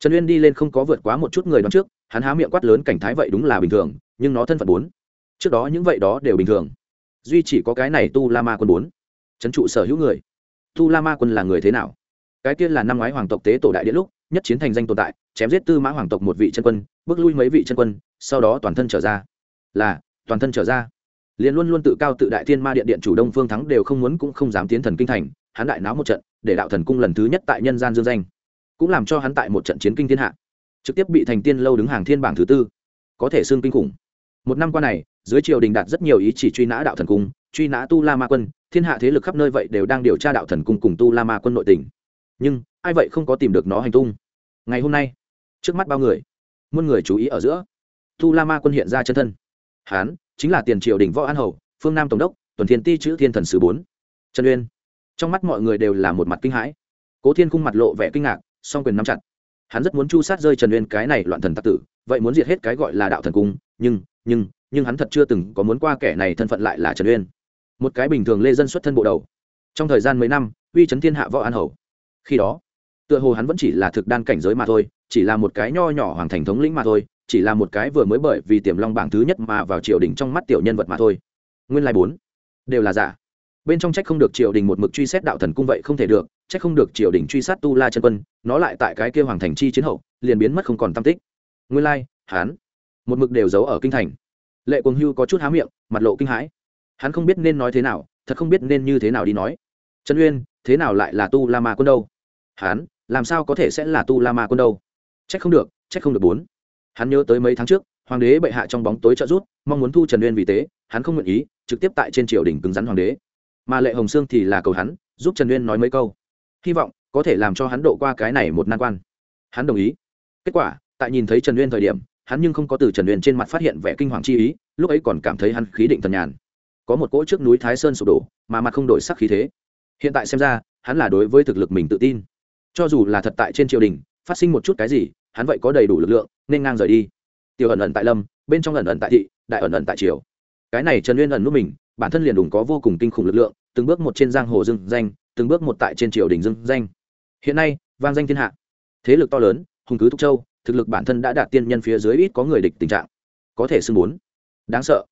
Trần uyên đi lên không có vượt quá một chút người đón trước, hắn há miệng quát lớn cảnh thái vậy đúng là bình thường, nhưng nó thân phận bốn. Trước đó những vậy đó đều bình thường. Duy chỉ có cái này tu la ma quân bốn. Trấn trụ sở hữu người. Tu la ma quân là người thế nào? Cái kia là năm ngoái hoàng tộc tế tổ đại điện lúc, nhất chiến thành danh tồn tại, chém giết tư mã hoàng tộc một vị chân quân, bước lui mấy vị chân quân, sau đó toàn thân trở ra. Là, toàn thân trở ra. Liền luôn luôn tự cao tự đại thiên ma điện điện chủ đông phương thắng đều không muốn cũng không dám tiến thần kinh thành, hắn đại náo một trận để đạo thần cung lần thứ nhất tại nhân gian dương danh, cũng làm cho hắn tại một trận chiến kinh thiên hạ, trực tiếp bị thành tiên lâu đứng hàng thiên bảng thứ tư, có thể xương kinh khủng. Một năm qua này, dưới triều đình đạt rất nhiều ý chỉ truy nã đạo thần cung, truy nã tu la ma quân, thiên hạ thế lực khắp nơi vậy đều đang điều tra đạo thần cung cùng tu la ma quân nội tình. Nhưng, ai vậy không có tìm được nó hành tung? Ngày hôm nay, trước mắt bao người, muôn người chú ý ở giữa. Tu la ma quân hiện ra chân thân. Hán, chính là tiền triều đình võ an hầu, phương nam tổng đốc, tuần thiên ti chữ thiên thần sứ bốn. Trần uyên trong mắt mọi người đều là một mặt kinh hãi. Cố thiên cung mặt lộ vẻ kinh ngạc, song quyền nắm chặt. Hắn rất muốn chu sát rơi trần uyên cái này loạn thần tạc tử, vậy muốn diệt hết cái gọi là đạo thần cung, nhưng nhưng nhưng hắn thật chưa từng có muốn qua kẻ này thân phận lại là trần uyên. Một cái bình thường lê dân xuất thân bộ đầu. Trong thời gian mấy năm, uy chấn thiên hạ võ an hầu. Khi đó, tựa hồ hắn vẫn chỉ là thực đan cảnh giới mà thôi, chỉ là một cái nho nhỏ hoàng thành thống lĩnh mà thôi, chỉ là một cái vừa mới bởi vì tiềm long bảng thứ nhất mà vào triều đình trong mắt tiểu nhân vật mà thôi. Nguyên lai bốn đều là giả bên trong trách không được triều đình một mực truy xét đạo thần cung vậy không thể được, trách không được triều đình truy sát tu la chân quân, nó lại tại cái kia hoàng thành chi chiến hậu, liền biến mất không còn tam tích. Nguyên lai hán một mực đều giấu ở kinh thành. Lệ quần hưu có chút há miệng, mặt lộ kinh hãi. Hắn không biết nên nói thế nào, thật không biết nên như thế nào đi nói. Trần uyên, thế nào lại là tu la ma quân đâu? Hắn, làm sao có thể sẽ là tu la ma quân đâu? Trách không được, trách không được bốn. Hắn nhớ tới mấy tháng trước, hoàng đế bệ hạ trong bóng tối trợ rút mong muốn thu trần uyên vì thế hắn không nguyện ý, trực tiếp tại trên triều đình cứng rắn hoàng đế mà lệ hồng sương thì là cầu hắn, giúp trần uyên nói mấy câu. Hy vọng có thể làm cho hắn độ qua cái này một nan quan. Hắn đồng ý. Kết quả, tại nhìn thấy trần uyên thời điểm, hắn nhưng không có từ trần uyên trên mặt phát hiện vẻ kinh hoàng chi ý, lúc ấy còn cảm thấy hắn khí định thần nhàn. Có một cỗ trước núi thái sơn sụp đổ, mà mặt không đổi sắc khí thế. Hiện tại xem ra, hắn là đối với thực lực mình tự tin. Cho dù là thật tại trên triều đình, phát sinh một chút cái gì, hắn vậy có đầy đủ lực lượng, nên ngang rời đi. Tiểu ẩn ẩn tại lâm, bên trong ẩn ẩn tại thị, đại ẩn ẩn tại triều. Cái này trần uyên ẩn nút mình bản thân liền đủng có vô cùng kinh khủng lực lượng, từng bước một trên giang hồ dưng danh, từng bước một tại trên triều đình dưng danh. Hiện nay, vang danh thiên hạ. Thế lực to lớn, hùng cứ thúc châu, thực lực bản thân đã đạt tiên nhân phía dưới ít có người địch tình trạng. Có thể xưng bốn. Đáng sợ.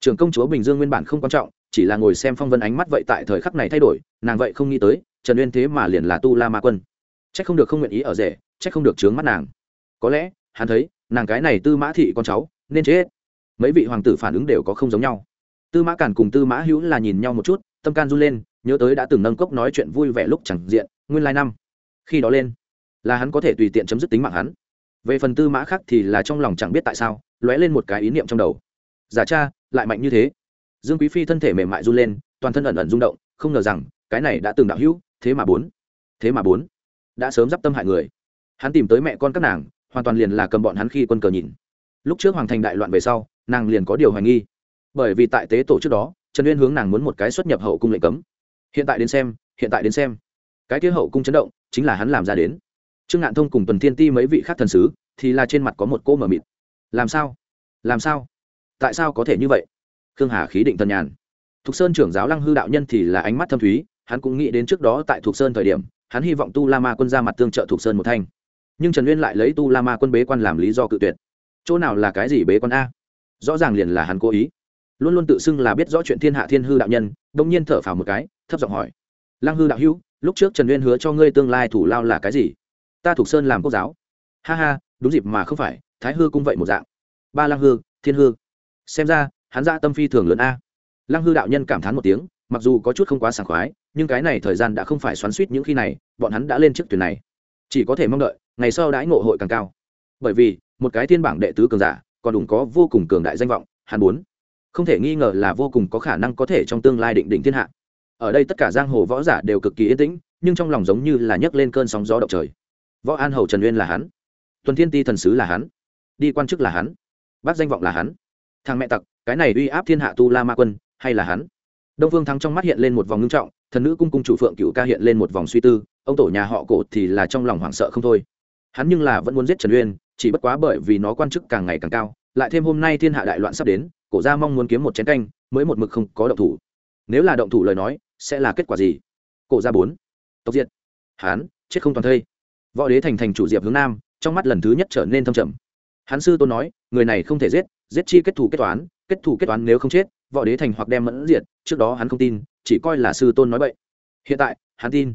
Trưởng công chúa bình dương nguyên bản không quan trọng, chỉ là ngồi xem phong vân ánh mắt vậy tại thời khắc này thay đổi, nàng vậy không nghĩ tới, trần uyên thế mà liền là tu la ma quân. C h ắ c không được không nguyện ý ở rể c h ắ c không được trướng mắt nàng. Có lẽ, hắn thấy, nàng cái này tư mã thị con cháu, nên chết. Mấy vị hoàng tử phản ứng đều có không giống nhau tư mã cản cùng tư mã hữu là nhìn nhau một chút, tâm can run lên, nhớ tới đã từng nâng cốc nói chuyện vui vẻ lúc chẳng diện, nguyên lai năm. Khi đó lên, là hắn có thể tùy tiện chấm dứt tính mạng hắn. Về phần tư mã khác thì là trong lòng chẳng biết tại sao, lóe lên một cái ý niệm trong đầu. Giả cha, lại mạnh như thế. Dương quý phi thân thể mềm mại run lên, toàn thân ẩn ẩn rung động, không ngờ rằng, cái này đã từng đạo hữu, thế mà bốn. Thế mà bốn. Đã sớm d i p tâm hại người. Hắn tìm tới mẹ con các nàng, hoàn toàn liền là cầm bọn hắn khi quân cờ nhìn. Lúc trước hoàng thành đại loạn về sau, nàng liền có điều hoài nghi bởi vì tại tế tổ trước đó, trần uyên hướng nàng muốn một cái xuất nhập hậu cung lệnh cấm. Hiện tại đến xem, hiện tại đến xem. Cái kia hậu cung chấn động, chính là hắn làm ra đến. Trương ngạn thông cùng tuần thiên ti mấy vị khác thần sứ, thì là trên mặt có một cô mờ mịt. Làm sao? Làm sao? Tại sao có thể như vậy? Khương hà khí định thần nhàn. Thục sơn trưởng giáo lăng hư đạo nhân thì là ánh mắt thâm thúy, hắn cũng nghĩ đến trước đó tại thục sơn thời điểm, hắn hy vọng tu la ma quân ra mặt tương trợ thục sơn một thanh. Nhưng trần uyên lại lấy tu la ma quân bế quan làm lý do cự tuyệt. Chỗ nào là cái gì bế quan a? Rõ ràng liền là hắn cố ý luôn luôn tự xưng là biết rõ chuyện thiên hạ thiên hư đạo nhân đông nhiên thở phào một cái, thấp giọng hỏi, lăng hư đạo hữu, lúc trước trần uyên hứa cho ngươi tương lai thủ lao là cái gì? Ta thuộc sơn làm quốc giáo. Ha ha, đúng dịp mà không phải, thái hư cũng vậy một dạng. Ba lăng hư, thiên hư. Xem ra, hắn ra tâm phi thường lớn a. Lăng hư đạo nhân cảm thán một tiếng, mặc dù có chút không quá sảng khoái, nhưng cái này thời gian đã không phải xoắn suýt những khi này, bọn hắn đã lên chiếc thuyền này. Chỉ có thể mong đợi, ngày sau đãi ngộ hội càng cao. Bởi vì, một cái thiên bảng đệ tứ cường giả, còn đủ có vô cùng cường đại danh vọng, hắn muốn không thể nghi ngờ là vô cùng có khả năng có thể trong tương lai định định thiên hạ. Ở đây tất cả giang hồ võ giả đều cực kỳ yên tĩnh, nhưng trong lòng giống như là nhấc lên cơn sóng gió động trời. Võ an hầu trần uyên là hắn. Tuần thiên ti thần sứ là hắn. Đi quan chức là hắn. Bác danh vọng là hắn. Thằng mẹ tặc, cái này uy áp thiên hạ tu la ma quân, hay là hắn? Đông vương thắng trong mắt hiện lên một vòng ngưng trọng, thần nữ cung cung chủ phượng cựu ca hiện lên một vòng suy tư, ông tổ nhà họ cổ thì là trong lòng hoảng sợ không thôi. Hắn nhưng là vẫn muốn giết trần uyên, chỉ bất quá bởi vì nó quan chức càng ngày càng cao, lại thêm hôm nay thiên hạ đại loạn sắp đến cổ ra mong muốn kiếm một chén canh, mới một mực không có động thủ. Nếu là động thủ lời nói, sẽ là kết quả gì? Cổ ra bốn. Tộc diệt. Hán, chết không toàn thây. Võ đế thành thành chủ diệp hướng nam, trong mắt lần thứ nhất trở nên thâm trầm. Hán sư tôn nói, người này không thể giết giết chi kết thủ kết toán, kết thủ kết toán nếu không chết, võ đế thành hoặc đem mẫn diệt, trước đó hắn không tin, chỉ coi là sư tôn nói vậy hiện tại, hắn tin.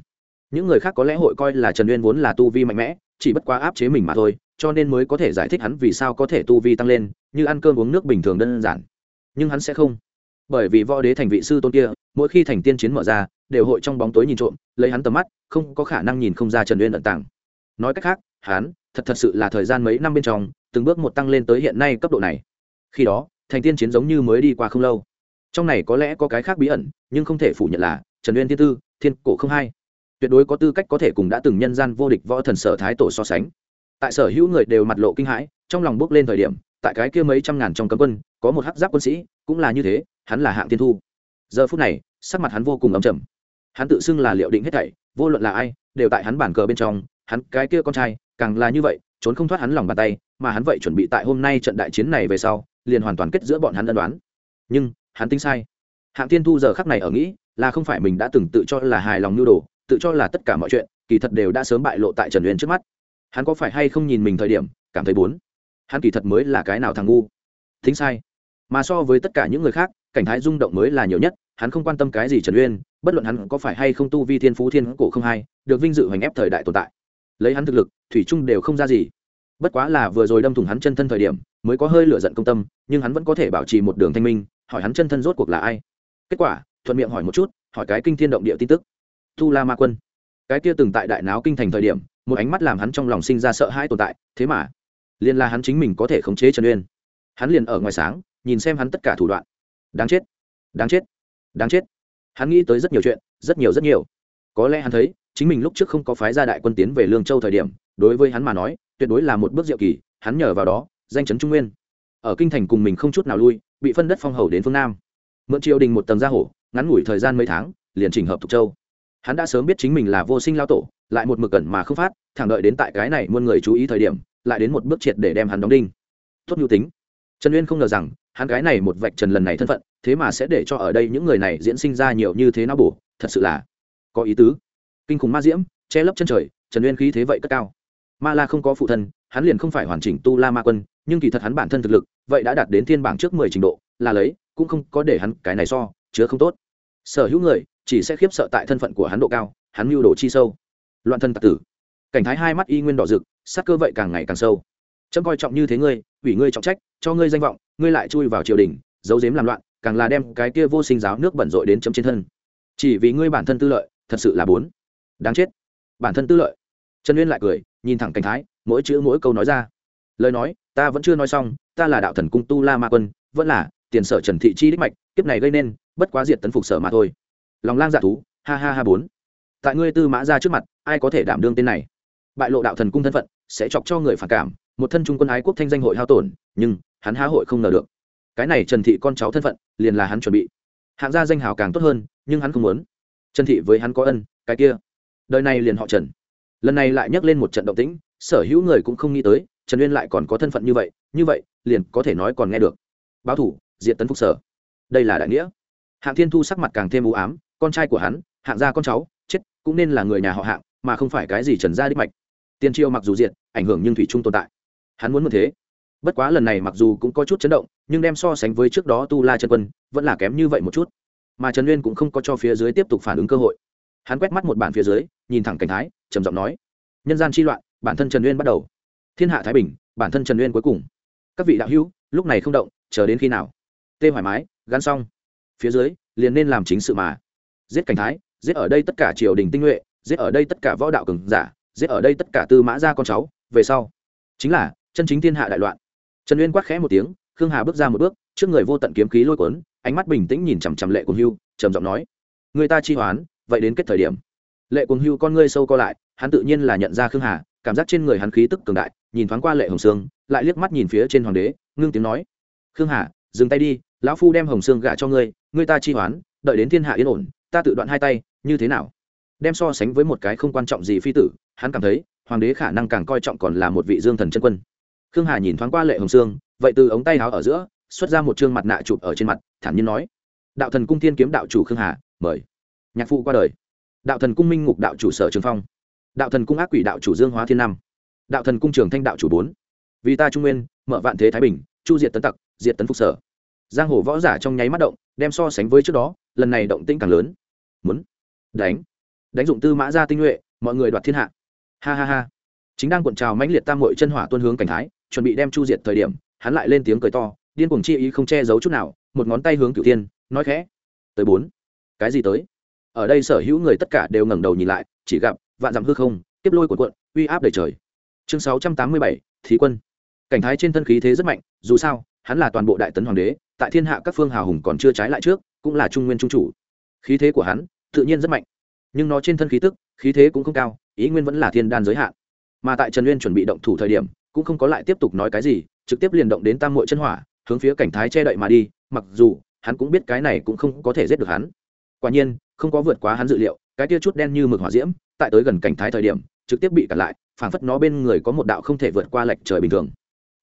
Những người khác có lẽ hội coi là trần uyên vốn là tu vi mạnh mẽ chỉ bất quá áp chế mình mà thôi, cho nên mới có thể giải thích hắn vì sao có thể tu vi tăng lên, như ăn cơm uống nước bình thường đơn giản. Nhưng hắn sẽ không. Bởi vì võ đế thành vị sư tôn kia, mỗi khi thành tiên chiến mở ra, đều hội trong bóng tối nhìn trộm, lấy hắn tầm mắt, không có khả năng nhìn không ra trần uyên ẩn tàng. Nói cách khác, hắn, thật thật sự là thời gian mấy năm bên trong, từng bước một tăng lên tới hiện nay cấp độ này. Khi đó, thành tiên chiến giống như mới đi qua không lâu. Trong này có lẽ có cái khác bí ẩn, nhưng không thể phủ nhận là trần uyên thiên tư, thiên cổ không hai tuyệt đối có tư cách có thể cùng đã từng nhân gian vô địch võ thần sở thái tổ so sánh. Tại sở hữu người đều mặt lộ kinh hãi, trong lòng bước lên thời điểm, tại cái kia mấy trăm ngàn trong cấm quân, có một hắc giáp quân sĩ, cũng là như thế, hắn là hạng tiên thu. Giờ phút này, sắc mặt hắn vô cùng ấm trầm. Hắn tự xưng là liệu định hết thảy, vô luận là ai, đều tại hắn bản cờ bên trong, hắn, cái kia con trai, càng là như vậy, trốn không thoát hắn lòng bàn tay, mà hắn vậy chuẩn bị tại hôm nay trận đại chiến này về sau, liền hoàn toàn kết giữa bọn hắn ân đoán. Nhưng, hắn tính sai. Hạng tiên thu giờ khắc này ở nghĩ, là không phải mình đã từng tự cho là hài lòng nhu đồ tự cho là tất cả mọi chuyện, kỳ thật đều đã sớm bại lộ tại trần uyên trước mắt. Hắn có phải hay không nhìn mình thời điểm, cảm thấy bốn hắn kỳ thật mới là cái nào thằng ngu? Thính sai. Mà so với tất cả những người khác, cảnh thái rung động mới là nhiều nhất, hắn không quan tâm cái gì trần uyên, bất luận hắn có phải hay không tu vi thiên phú thiên cổ không hai, được vinh dự hoành ép thời đại tồn tại. Lấy hắn thực lực, thủy trung đều không ra gì. Bất quá là vừa rồi đâm thủng hắn chân thân thời điểm, mới có hơi lửa giận công tâm, nhưng hắn vẫn có thể bảo trì một đường thanh minh, hỏi hắn chân thân rốt cuộc là ai. Kết quả, thuận miệng hỏi một chút, hỏi cái kinh thiên động địa tin tức tu la ma quân. Cái kia từng tại đại náo kinh thành thời điểm, một ánh mắt làm hắn trong lòng sinh ra sợ hãi tồn tại, thế mà, liền là hắn chính mình có thể khống chế trần uyên. Hắn liền ở ngoài sáng, nhìn xem hắn tất cả thủ đoạn. Đáng chết đáng chết đáng chết. Hắn nghĩ tới rất nhiều chuyện, rất nhiều rất nhiều. Có lẽ hắn thấy, chính mình lúc trước không có phái gia đại quân tiến về lương châu thời điểm, đối với hắn mà nói, tuyệt đối là một bước diệu kỳ, hắn nhờ vào đó, danh chấn trung nguyên. Ở kinh thành cùng mình không chút nào lui, bị phân đất phong hầu đến phương nam. Mượn triều đình một tầng gia hổ ngắn ngủi thời gian mấy tháng, liền chỉnh hợp thục châu hắn đã sớm biết chính mình là vô sinh lao tổ, lại một mực cẩn mà không phát, thẳng đợi đến tại cái này muôn người chú ý thời điểm, lại đến một bước triệt để đem hắn đóng đinh. Tốt nhu tính. Trần uyên không ngờ rằng, hắn cái này một vạch trần lần này thân phận, thế mà sẽ để cho ở đây những người này diễn sinh ra nhiều như thế nào bổ, thật sự là có ý tứ. Kinh khủng ma diễm, che lấp chân trời, trần uyên khí thế vậy cất cao. Ma la không có phụ thân, hắn liền không phải hoàn chỉnh tu la ma quân, nhưng kỳ thật hắn bản thân thực lực, vậy đã đạt đến thiên bảng trước mười trình độ, là lấy, cũng không có để hắn cái này so, chứa không tốt. Sở hữu người chỉ sẽ khiếp sợ tại thân phận của hắn độ cao, hắn mưu đồ chi sâu. Loạn thân tạc tử. Cảnh thái hai mắt y nguyên đỏ rực, sắc cơ vậy càng ngày càng sâu. Trâm coi trọng như thế ngươi, ủy ngươi trọng trách, cho ngươi danh vọng, ngươi lại chui vào triều đình, giấu giếm làm loạn, càng là đem cái kia vô sinh giáo nước bẩn rội đến chấm trên thân. Chỉ vì ngươi bản thân tư lợi, thật sự là bốn. Đáng chết. Bản thân tư lợi. Trần uyên lại cười, nhìn thẳng cảnh thái, mỗi chữ mỗi câu nói ra. Lời nói, ta vẫn chưa nói xong, ta là đạo thần cung tu la ma quân, vẫn là tiền sở trần thị chi đích mạch, kiếp này gây nên, bất quá diệt tấn phục sở mà thôi lòng lang dạ thú, ha ha ha bốn. Tại ngươi tư mã ra trước mặt, ai có thể đảm đương tên này? Bại lộ đạo thần cung thân phận, sẽ chọc cho người phản cảm, một thân trung quân ái quốc thanh danh hội hao tổn, nhưng hắn há hội không ngờ được. Cái này trần thị con cháu thân phận, liền là hắn chuẩn bị. Hạng gia danh hào càng tốt hơn, nhưng hắn không muốn. Trần thị với hắn có ân, cái kia. Đời này liền họ trần. Lần này lại nhắc lên một trận động tĩnh, sở hữu người cũng không nghĩ tới, trần uyên lại còn có thân phận như vậy như vậy, liền có thể nói còn nghe được. Báo thủ diện tấn phục sở. Đây là đại nghĩa. Hạng thiên thu sắc mặt càng thêm u ám con trai của hắn, hạng gia con cháu, chết, cũng nên là người nhà họ hạng, mà không phải cái gì trần gia đích mạch. Tiên triều mặc dù diện ảnh hưởng nhưng thủy trung tồn tại. Hắn muốn như thế. Bất quá lần này mặc dù cũng có chút chấn động, nhưng đem so sánh với trước đó tu la chân quân, vẫn là kém như vậy một chút. Mà trần uyên cũng không có cho phía dưới tiếp tục phản ứng cơ hội. Hắn quét mắt một bản phía dưới, nhìn thẳng cảnh thái, trầm giọng nói, nhân gian chi loạn, bản thân trần uyên bắt đầu. Thiên hạ thái bình, bản thân trần uyên cuối cùng. Các vị đạo hữu, lúc này không động, chờ đến khi nào? Tê thoải mái, gắn xong. Phía dưới, liền nên làm chính sự mà giết cảnh thái, giết ở đây tất cả triều đình tinh nhuệ, giết ở đây tất cả võ đạo cường giả, giết ở đây tất cả tư mã gia con cháu, về sau. Chính là, chân chính thiên hạ đại loạn. Trần uyên quát khẽ một tiếng, khương hà bước ra một bước, trước người vô tận kiếm khí lôi cuốn, ánh mắt bình tĩnh nhìn chằm chằm lệ cuồng hưu, trầm giọng nói, người ta chi hoán, vậy đến kết thời điểm. Lệ cuồng hưu con ngươi sâu co lại, hắn tự nhiên là nhận ra khương hà, cảm giác trên người hắn khí tức cường đại, nhìn thoáng qua lệ hồng sương, lại liếc mắt nhìn phía trên hoàng đế, ngưng tiếng nói, khương hà, dừng tay đi, lão phu đem hồng sương gả cho ngươi ngươi ta chi hoán, đợi đến thiên hạ yên ổn ta tự đoạn hai tay, như thế nào? Đem so sánh với một cái không quan trọng gì phi tử, hắn cảm thấy, hoàng đế khả năng càng coi trọng còn là một vị dương thần chân quân. Khương hà nhìn thoáng qua lệ hồng sương vậy từ ống tay áo ở giữa, xuất ra một chương mặt nạ chụp ở trên mặt, thản nhiên nói, đạo thần cung thiên kiếm đạo chủ khương hà, mời. Nhạc phụ qua đời. Đạo thần cung minh ngục đạo chủ sở trường phong. Đạo thần cung ác quỷ đạo chủ dương hóa thiên năm đạo thần cung trường thanh đạo chủ bốn. Vì ta trung nguyên, mở vạn thế thái bình, chu diệt tấn tặc, diệt tấn phục sở. Giang hồ võ giả trong nháy mắt động, đem so sánh với trước đó lần này động tĩnh càng lớn. Muốn đánh. Đánh dụng tư mã ra tinh nhuệ, mọi người đoạt thiên hạ. Ha ha ha. Chính đang cuộn trào mãnh liệt tam mội chân hỏa tuân hướng cảnh thái, chuẩn bị đem chu diệt thời điểm, hắn lại lên tiếng cười to, điên cuồng chi ý không che giấu chút nào, một ngón tay hướng cửu tiên nói khẽ. Tới bốn. Cái gì tới? Ở đây sở hữu người tất cả đều ngẩng đầu nhìn lại, chỉ gặp vạn dặm hư không tiếp lôi cuộn cuộn, uy áp đầy trời. Chương sáu trăm tám mươi bảy, thí quân. Cảnh thái trên thân khí thế rất mạnh, dù sao, hắn là toàn bộ đại tấn hoàng đế, tại thiên hạ các phương hào hùng còn chưa trái lại trước cũng là trung nguyên trung chủ. Khí thế của hắn tự nhiên rất mạnh, nhưng nó trên thân khí tức, khí thế cũng không cao, ý nguyên vẫn là thiên đan giới hạn. Mà tại trần nguyên chuẩn bị động thủ thời điểm, cũng không có lại tiếp tục nói cái gì, trực tiếp liền động đến tam mội chân hỏa, hướng phía cảnh thái che đậy mà đi, mặc dù hắn cũng biết cái này cũng không có thể giết được hắn. Quả nhiên, không có vượt quá hắn dự liệu, cái tia chút đen như mực hỏa diễm, tại tới gần cảnh thái thời điểm, trực tiếp bị cản lại, phảng phất nó bên người có một đạo không thể vượt qua lệch trời bình thường.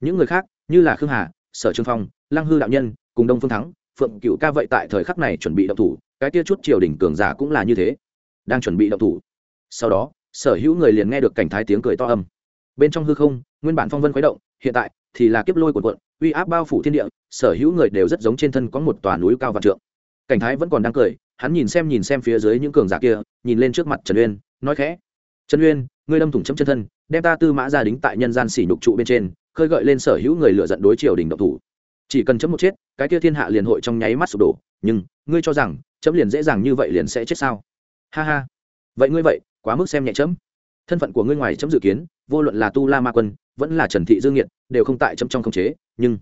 Những người khác, như là khương hà, sở trương phong, lăng hư đạo nhân, cùng đông phương thắng phượng cựu ca vậy tại thời khắc này chuẩn bị động thủ, cái tia chút triều đình cường giả cũng là như thế, đang chuẩn bị động thủ. Sau đó, sở hữu người liền nghe được cảnh thái tiếng cười to âm. Bên trong hư không, nguyên bản phong vân khuấy động, hiện tại thì là kiếp lôi của quận uy áp bao phủ thiên địa, sở hữu người đều rất giống trên thân có một tòa núi cao vạn trượng. Cảnh thái vẫn còn đang cười, hắn nhìn xem nhìn xem phía dưới những cường giả kia, nhìn lên trước mặt trần uyên, nói khẽ, trần uyên, ngươi đâm thủng chấm chân thân, đem ta tư mã gia đính tại nhân gian xỉ nhục trụ bên trên, khơi gợi lên sở hữu người lựa giận đối triều đình động thủ chỉ cần chấm một chết, cái kia thiên hạ liền hội trong nháy mắt sụp đổ. Nhưng, ngươi cho rằng, chấm liền dễ dàng như vậy liền sẽ chết sao? Ha ha. Vậy ngươi vậy, quá mức xem nhẹ chấm. Thân phận của ngươi ngoài chấm dự kiến, vô luận là tu la ma quân, vẫn là trần thị dương nghiệt, đều không tại chấm trong khống chế. Nhưng,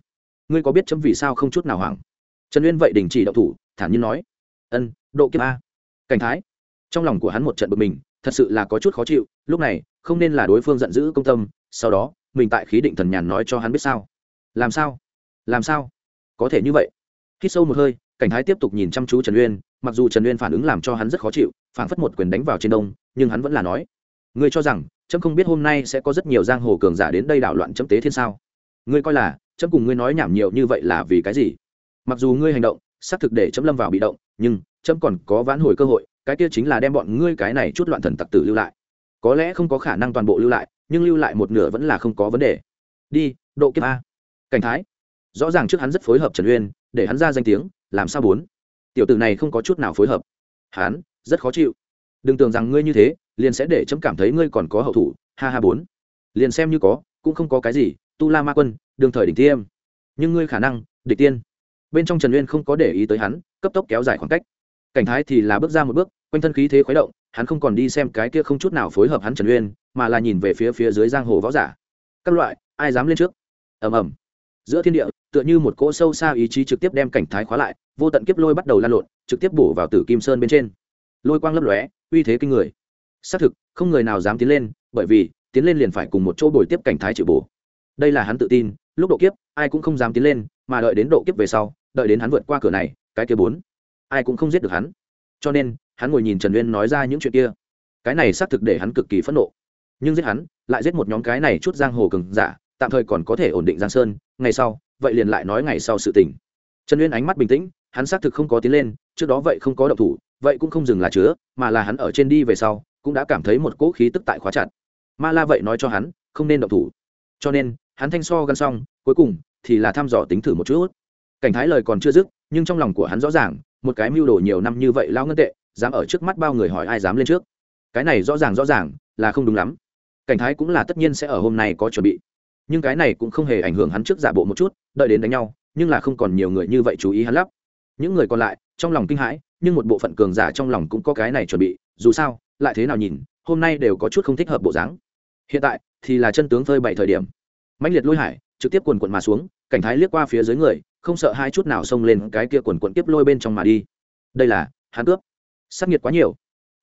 ngươi có biết chấm vì sao không chút nào hoảng? Trần uyên vậy đình chỉ đạo thủ, thản nhiên nói. Ân, độ kiếp a. Cảnh thái. Trong lòng của hắn một trận bực mình, thật sự là có chút khó chịu. Lúc này, không nên là đối phương giận dữ công tâm, sau đó, mình tại khí định thần nhàn nói cho hắn biết sao. Làm sao? Làm sao? Có thể như vậy. Khi sâu một hơi, cảnh thái tiếp tục nhìn chăm chú trần uyên, mặc dù trần uyên phản ứng làm cho hắn rất khó chịu, phản phất một quyền đánh vào trên đông, nhưng hắn vẫn là nói, ngươi cho rằng trâm không biết hôm nay sẽ có rất nhiều giang hồ cường giả đến đây đảo loạn chấm tế thiên sao? Ngươi coi là trâm cùng ngươi nói nhảm nhiều như vậy là vì cái gì? Mặc dù ngươi hành động, xác thực để chấm lâm vào bị động, nhưng trâm còn có vãn hồi cơ hội, cái kia chính là đem bọn ngươi cái này chút loạn thần tặc tử lưu lại. Có lẽ không có khả năng toàn bộ lưu lại, nhưng lưu lại một nửa vẫn là không có vấn đề. Đi, độ kiếp a. Cảnh thái rõ ràng trước hắn rất phối hợp trần uyên, để hắn ra danh tiếng, làm sao bốn? Tiểu tử này không có chút nào phối hợp. Hắn, rất khó chịu. Đừng tưởng rằng ngươi như thế, liền sẽ để chấm cảm thấy ngươi còn có hậu thủ. Ha ha bốn. Liền xem như có, cũng không có cái gì. Tu la ma quân đường thời đỉnh tiêm. Nhưng ngươi khả năng, địch tiên. Bên trong trần uyên không có để ý tới hắn, cấp tốc kéo dài khoảng cách. Cảnh thái thì là bước ra một bước, quanh thân khí thế khuấy động, hắn không còn đi xem cái kia không chút nào phối hợp hắn trần uyên, mà là nhìn về phía phía dưới giang hồ võ giả. Các loại, ai dám lên trước? Ầm ầm. Giữa thiên địa tựa như một cỗ sâu xa ý chí trực tiếp đem cảnh thái khóa lại, vô tận kiếp lôi bắt đầu lan lộn, trực tiếp bổ vào tử kim sơn bên trên. Lôi quang lấp lóe, uy thế kinh người. Xác thực, không người nào dám tiến lên, bởi vì, tiến lên liền phải cùng một chỗ bồi tiếp cảnh thái chịu bổ. Đây là hắn tự tin, lúc độ kiếp, ai cũng không dám tiến lên, mà đợi đến độ kiếp về sau, đợi đến hắn vượt qua cửa này, cái kia bốn, ai cũng không giết được hắn. Cho nên, hắn ngồi nhìn trần uyên nói ra những chuyện kia. Cái này xác thực để hắn cực kỳ phẫn nộ. Nhưng giết hắn, lại giết một nhóm cái này chút giang hồ cừng giả, tạm thời còn có thể ổn định giang sơn, ngày sau vậy liền lại nói ngày sau sự tình. Trần uyên ánh mắt bình tĩnh, hắn xác thực không có tiến lên, trước đó vậy không có động thủ, vậy cũng không dừng là chứa, mà là hắn ở trên đi về sau, cũng đã cảm thấy một cỗ khí tức tại khóa chặt. Ma la vậy nói cho hắn, không nên động thủ. Cho nên, hắn thanh so gắn xong, cuối cùng thì là thăm dò tính thử một chút. Cảnh thái lời còn chưa dứt, nhưng trong lòng của hắn rõ ràng, một cái mưu đồ nhiều năm như vậy lao ngân tệ, dám ở trước mắt bao người hỏi ai dám lên trước. Cái này rõ ràng rõ ràng là không đúng lắm. Cảnh thái cũng là tất nhiên sẽ ở hôm nay có chuẩn bị nhưng cái này cũng không hề ảnh hưởng hắn trước giả bộ một chút, đợi đến đánh nhau, nhưng là không còn nhiều người như vậy chú ý hắn lắp. Những người còn lại, trong lòng kinh hãi, nhưng một bộ phận cường giả trong lòng cũng có cái này chuẩn bị, dù sao, lại thế nào nhìn, hôm nay đều có chút không thích hợp bộ dáng. Hiện tại, thì là chân tướng phơi bảy thời điểm. Mãnh liệt lôi hải, trực tiếp quần quận mà xuống, cảnh thái liếc qua phía dưới người, không sợ hai chút nào xông lên cái kia quần quận tiếp lôi bên trong mà đi. Đây là, hắn cướp. Sắc nhiệt quá nhiều.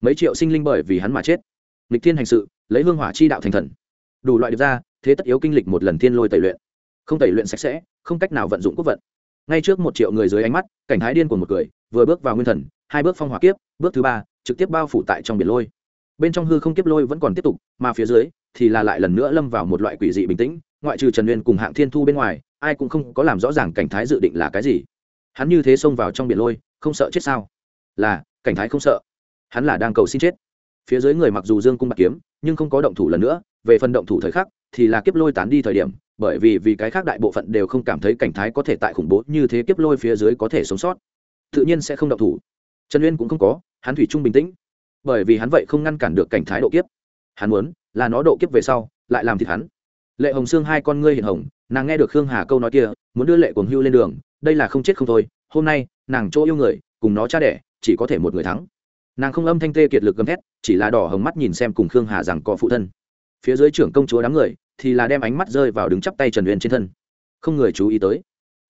Mấy triệu sinh linh bởi vì hắn mà chết. Lịch thiên hành sự, lấy hương hỏa chi đạo thành thần. Đủ loại được ra thế tất yếu kinh lịch một lần thiên lôi tẩy luyện. Không tẩy luyện sạch sẽ, không cách nào vận dụng quốc vận. Ngay trước một triệu người dưới ánh mắt, cảnh thái điên của một người, vừa bước vào nguyên thần, hai bước phong hỏa kiếp, bước thứ ba, trực tiếp bao phủ tại trong biển lôi. Bên trong hư không kiếp lôi vẫn còn tiếp tục, mà phía dưới thì là lại lần nữa lâm vào một loại quỷ dị bình tĩnh, ngoại trừ trần nguyên cùng hạng thiên thu bên ngoài, ai cũng không có làm rõ ràng cảnh thái dự định là cái gì. Hắn như thế xông vào trong biển lôi, không sợ chết sao? Là, cảnh thái không sợ. Hắn là đang cầu xin chết phía dưới người mặc dù dương cung bạc kiếm, nhưng không có động thủ lần nữa, về phần động thủ thời khắc, thì là kiếp lôi tán đi thời điểm, bởi vì vì cái khác đại bộ phận đều không cảm thấy cảnh thái có thể tại khủng bố như thế kiếp lôi phía dưới có thể sống sót. Tự nhiên sẽ không động thủ. Trần uyên cũng không có, hắn thủy trung bình tĩnh. Bởi vì hắn vậy không ngăn cản được cảnh thái độ kiếp. Hắn muốn, là nó độ kiếp về sau, lại làm thịt hắn. Lệ hồng xương hai con ngươi hiện hồng, nàng nghe được khương hà câu nói kia, muốn đưa lệ cuồng hưu lên đường, đây là không chết không thôi. Hôm nay, nàng chỗ yêu người, cùng nó cha đẻ, chỉ có thể một người thắng nàng không âm thanh tê kiệt lực gầm thét chỉ là đỏ hồng mắt nhìn xem cùng khương hà rằng có phụ thân. Phía dưới trưởng công chúa đám người thì là đem ánh mắt rơi vào đứng chắp tay trần uyên trên thân. Không người chú ý tới.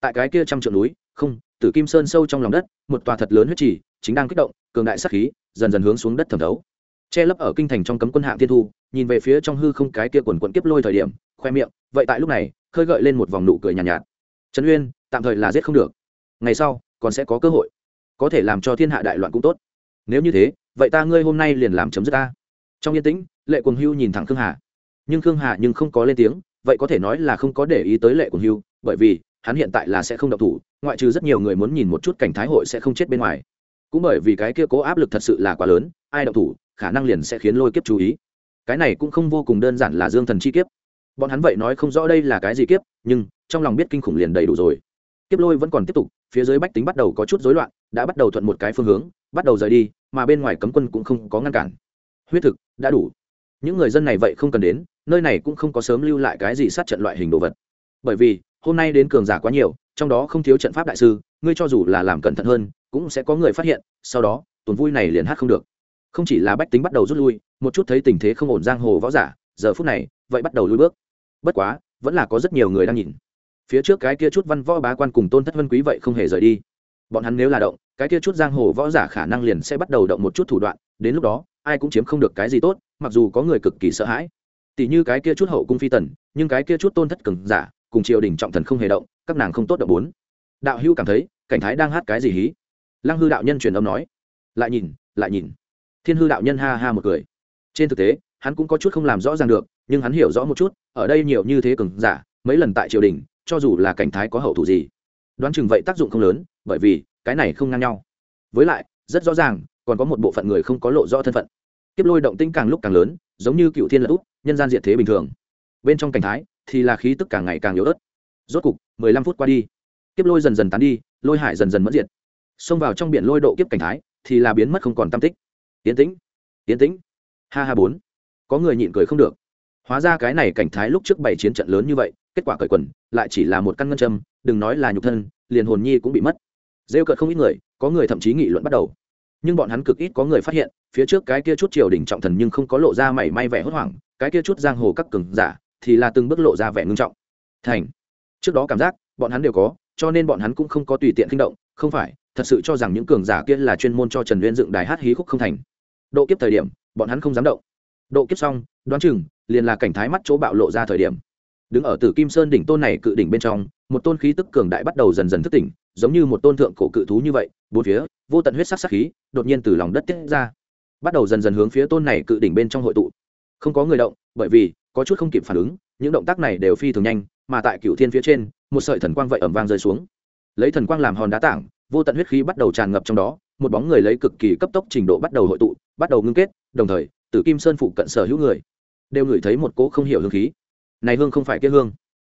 Tại cái kia trăm trượng núi không tử kim sơn sâu trong lòng đất một tòa thật lớn huyết trì chính đang kích động cường đại sắc khí dần dần hướng xuống đất thẩm thấu. Che lấp ở kinh thành trong cấm quân hạng thiên thu nhìn về phía trong hư không cái kia quần quận kiếp lôi thời điểm khoe miệng vậy tại lúc này khơi gợi lên một vòng nụ cười nhàn nhạt, nhạt. Trần uyên tạm thời là giết không được. Ngày sau còn sẽ có cơ hội. Có thể làm cho thiên hạ đại loạn cũng tốt nếu như thế, vậy ta ngươi hôm nay liền làm chấm dứt ta. Trong yên tĩnh, lệ quần hưu nhìn thẳng khương hà. Nhưng khương hà nhưng không có lên tiếng, vậy có thể nói là không có để ý tới lệ quần hưu, bởi vì hắn hiện tại là sẽ không độc thủ, ngoại trừ rất nhiều người muốn nhìn một chút cảnh thái hội sẽ không chết bên ngoài. Cũng bởi vì cái kia cố áp lực thật sự là quá lớn, ai độc thủ, khả năng liền sẽ khiến lôi kiếp chú ý. Cái này cũng không vô cùng đơn giản là dương thần chi kiếp. Bọn hắn vậy nói không rõ đây là cái gì kiếp, nhưng trong lòng biết kinh khủng liền đầy đủ rồi kiếp lôi vẫn còn tiếp tục, phía dưới bách tính bắt đầu có chút rối loạn, đã bắt đầu thuận một cái phương hướng, bắt đầu rời đi, mà bên ngoài cấm quân cũng không có ngăn cản. Huyết thực, đã đủ. Những người dân này vậy không cần đến, nơi này cũng không có sớm lưu lại cái gì sát trận loại hình đồ vật. Bởi vì, hôm nay đến cường giả quá nhiều, trong đó không thiếu trận pháp đại sư, ngươi cho dù là làm cẩn thận hơn, cũng sẽ có người phát hiện, sau đó, tuần vui này liền hát không được. Không chỉ là bách tính bắt đầu rút lui, một chút thấy tình thế không ổn giang hồ võ giả, giờ phút này, vậy bắt đầu lui bước. Bất quá, vẫn là có rất nhiều người đang nhìn phía trước cái kia chút văn võ bá quan cùng tôn thất vân quý vậy không hề rời đi. Bọn hắn nếu là động, cái kia chút giang hồ võ giả khả năng liền sẽ bắt đầu động một chút thủ đoạn, đến lúc đó, ai cũng chiếm không được cái gì tốt, mặc dù có người cực kỳ sợ hãi. Tỷ như cái kia chút hậu cung phi tần, nhưng cái kia chút tôn thất cường giả, cùng triều đình trọng thần không hề động, các nàng không tốt động bốn. Đạo hữu cảm thấy, cảnh thái đang hát cái gì hí? Lăng hư đạo nhân truyền âm nói. Lại nhìn lại nhìn. Thiên hư đạo nhân ha ha một cười. Trên thực tế, hắn cũng có chút không làm rõ ràng được, nhưng hắn hiểu rõ một chút, ở đây nhiều như thế cường giả, mấy lần tại triều đình cho dù là cảnh thái có hậu thủ gì, đoán chừng vậy tác dụng không lớn, bởi vì cái này không ngang nhau. Với lại, rất rõ ràng, còn có một bộ phận người không có lộ rõ thân phận. Kiếp lôi động tinh càng lúc càng lớn, giống như cựu thiên lật út nhân gian diện thế bình thường. Bên trong cảnh thái thì là khí tức càng ngày càng yếu ớt. Rốt cục, mười lăm phút qua đi, kiếp lôi dần dần tán đi, lôi hải dần dần mất diệt. Xông vào trong biển lôi độ kiếp cảnh thái thì là biến mất không còn tam tích. Tiến tĩnh tiến tĩnh. Ha ha bốn. Có người nhịn cười không được. Hóa ra cái này cảnh thái lúc trước bảy chiến trận lớn như vậy kết quả cởi quần, lại chỉ là một căn ngân châm, đừng nói là nhục thân, liền hồn nhi cũng bị mất. Rêu cợt không ít người, có người thậm chí nghị luận bắt đầu. Nhưng bọn hắn cực ít có người phát hiện, phía trước cái kia chút triều đình trọng thần nhưng không có lộ ra mảy may vẻ hốt hoảng, cái kia chút giang hồ các cường giả thì là từng bước lộ ra vẻ ngưng trọng. Thành. Trước đó cảm giác, bọn hắn đều có, cho nên bọn hắn cũng không có tùy tiện kinh động, không phải, thật sự cho rằng những cường giả kia là chuyên môn cho trần uyên dựng đài hát hí khúc không thành. Độ kiếp thời điểm, bọn hắn không dám động. Độ kiếp xong, đoán chừng, liền là cảnh thái mắt chỗ bạo lộ ra thời điểm đứng ở tử kim sơn đỉnh tôn này cự đỉnh bên trong, một tôn khí tức cường đại bắt đầu dần dần thức tỉnh, giống như một tôn thượng cổ cự thú như vậy, bốn phía, vô tận huyết sắc sắc khí, đột nhiên từ lòng đất tiết ra. Bắt đầu dần dần hướng phía tôn này cự đỉnh bên trong hội tụ. Không có người động, bởi vì, có chút không kịp phản ứng, những động tác này đều phi thường nhanh, mà tại cựu thiên phía trên, một sợi thần quang vậy ẩm vang rơi xuống. Lấy thần quang làm hòn đá tảng, vô tận huyết khí bắt đầu tràn ngập trong đó, một bóng người lấy cực kỳ cấp tốc trình độ bắt đầu hội tụ, bắt đầu ngưng kết, đồng thời, tử kim sơn phụ cận sở hữu người, đều ngửi thấy một cỗ không hiểu hương khí này hương không phải kia hương,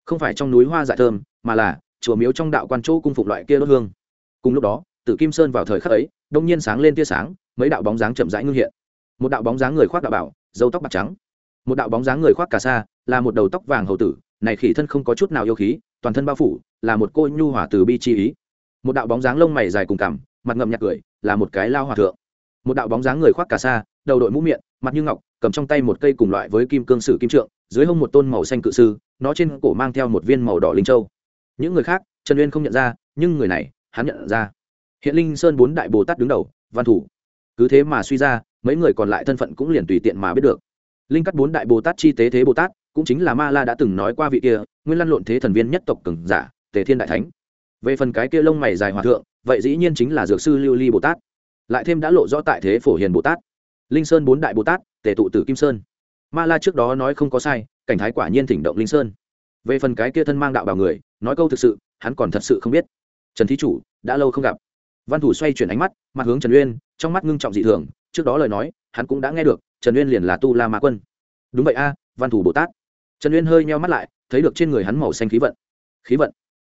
không phải trong núi hoa dại thơm, mà là chùa miếu trong đạo quan chỗ cung phục loại kia đốt hương. Cùng lúc đó, tử kim sơn vào thời khắc ấy, đông nhiên sáng lên tia sáng, mấy đạo bóng dáng chậm rãi ngưng hiện. Một đạo bóng dáng người khoác đạo bảo dâu tóc bạc trắng. Một đạo bóng dáng người khoác cà sa, là một đầu tóc vàng hầu tử, này khỉ thân không có chút nào yêu khí, toàn thân bao phủ, là một cô nhu hỏa từ bi chi ý. Một đạo bóng dáng lông mày dài cùng cằm, mặt ngậm nhạt cười, là một cái lao hòa thượng. Một đạo bóng dáng người khoác cà sa, đầu đội mũ miệng, mặt như ngọc, cầm trong tay một cây cùng loại với kim cương sử kim trượng dưới hông một tôn màu xanh cự sư, nó trên cổ mang theo một viên màu đỏ linh châu. Những người khác, trần uyên không nhận ra, nhưng người này, hắn nhận ra. Hiện linh sơn bốn đại bồ tát đứng đầu, văn thủ. Cứ thế mà suy ra, mấy người còn lại thân phận cũng liền tùy tiện mà biết được. Linh cắt bốn đại bồ tát chi tế thế bồ tát, cũng chính là ma la đã từng nói qua vị kia, nguyên lăn lộn thế thần viên nhất tộc cường giả, tề thiên đại thánh. Về phần cái kia lông mày dài hòa thượng, vậy dĩ nhiên chính là dược sư lưu ly bồ tát. Lại thêm đã lộ rõ tại thế phổ hiền bồ tát. Linh sơn bốn đại bồ tát, tề tụ tử kim sơn ma la trước đó nói không có sai, cảnh thái quả nhiên thỉnh động linh sơn. Về phần cái kia thân mang đạo bảo người, nói câu thực sự, hắn còn thật sự không biết. Trần thí chủ, đã lâu không gặp. Văn thủ xoay chuyển ánh mắt, mặt hướng trần uyên, trong mắt ngưng trọng dị thường, trước đó lời nói, hắn cũng đã nghe được, trần uyên liền là tu la ma quân. Đúng vậy a, văn thủ bồ tát. Trần uyên hơi nheo mắt lại, thấy được trên người hắn màu xanh khí vận. Khí vận.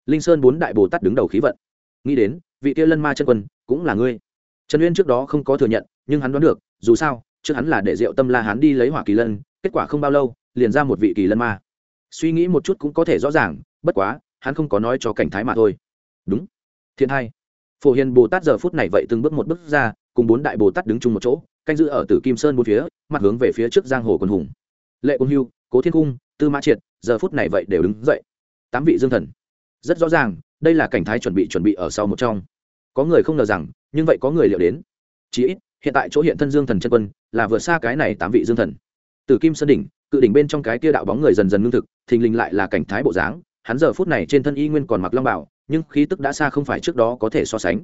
Linh sơn bốn đại bồ tát đứng đầu khí vận. Nghĩ đến, vị kia lân ma chân quân, cũng là ngươi. Trần uyên trước đó không có thừa nhận, nhưng hắn đoán được, dù sao trước hắn là để rượu tâm la hắn đi lấy hỏa kỳ lân, kết quả không bao lâu, liền ra một vị kỳ lân ma. Suy nghĩ một chút cũng có thể rõ ràng, bất quá, hắn không có nói cho cảnh thái mà thôi. Đúng. Thiên hai. Phổ hiền bồ tát giờ phút này vậy từng bước một bước ra, cùng bốn đại bồ tát đứng chung một chỗ, canh giữ ở tử kim sơn bốn phía, mặt hướng về phía trước giang hồ quân hùng. Lệ quân hưu, cố thiên cung, tư mã triệt, giờ phút này vậy đều đứng dậy. Tám vị dương thần. Rất rõ ràng, đây là cảnh thái chuẩn bị chuẩn bị ở sau một trong. Có người không ngờ rằng, nhưng vậy có người liệu đến. Chỉ ít hiện tại chỗ hiện thân dương thần chân quân, là vừa xa cái này tám vị dương thần. Từ kim sơn đỉnh, cự đỉnh bên trong cái kia đạo bóng người dần dần ngưng thực, thình lình lại là cảnh thái bộ dáng, hắn giờ phút này trên thân y nguyên còn mặc long bảo, nhưng khí tức đã xa không phải trước đó có thể so sánh.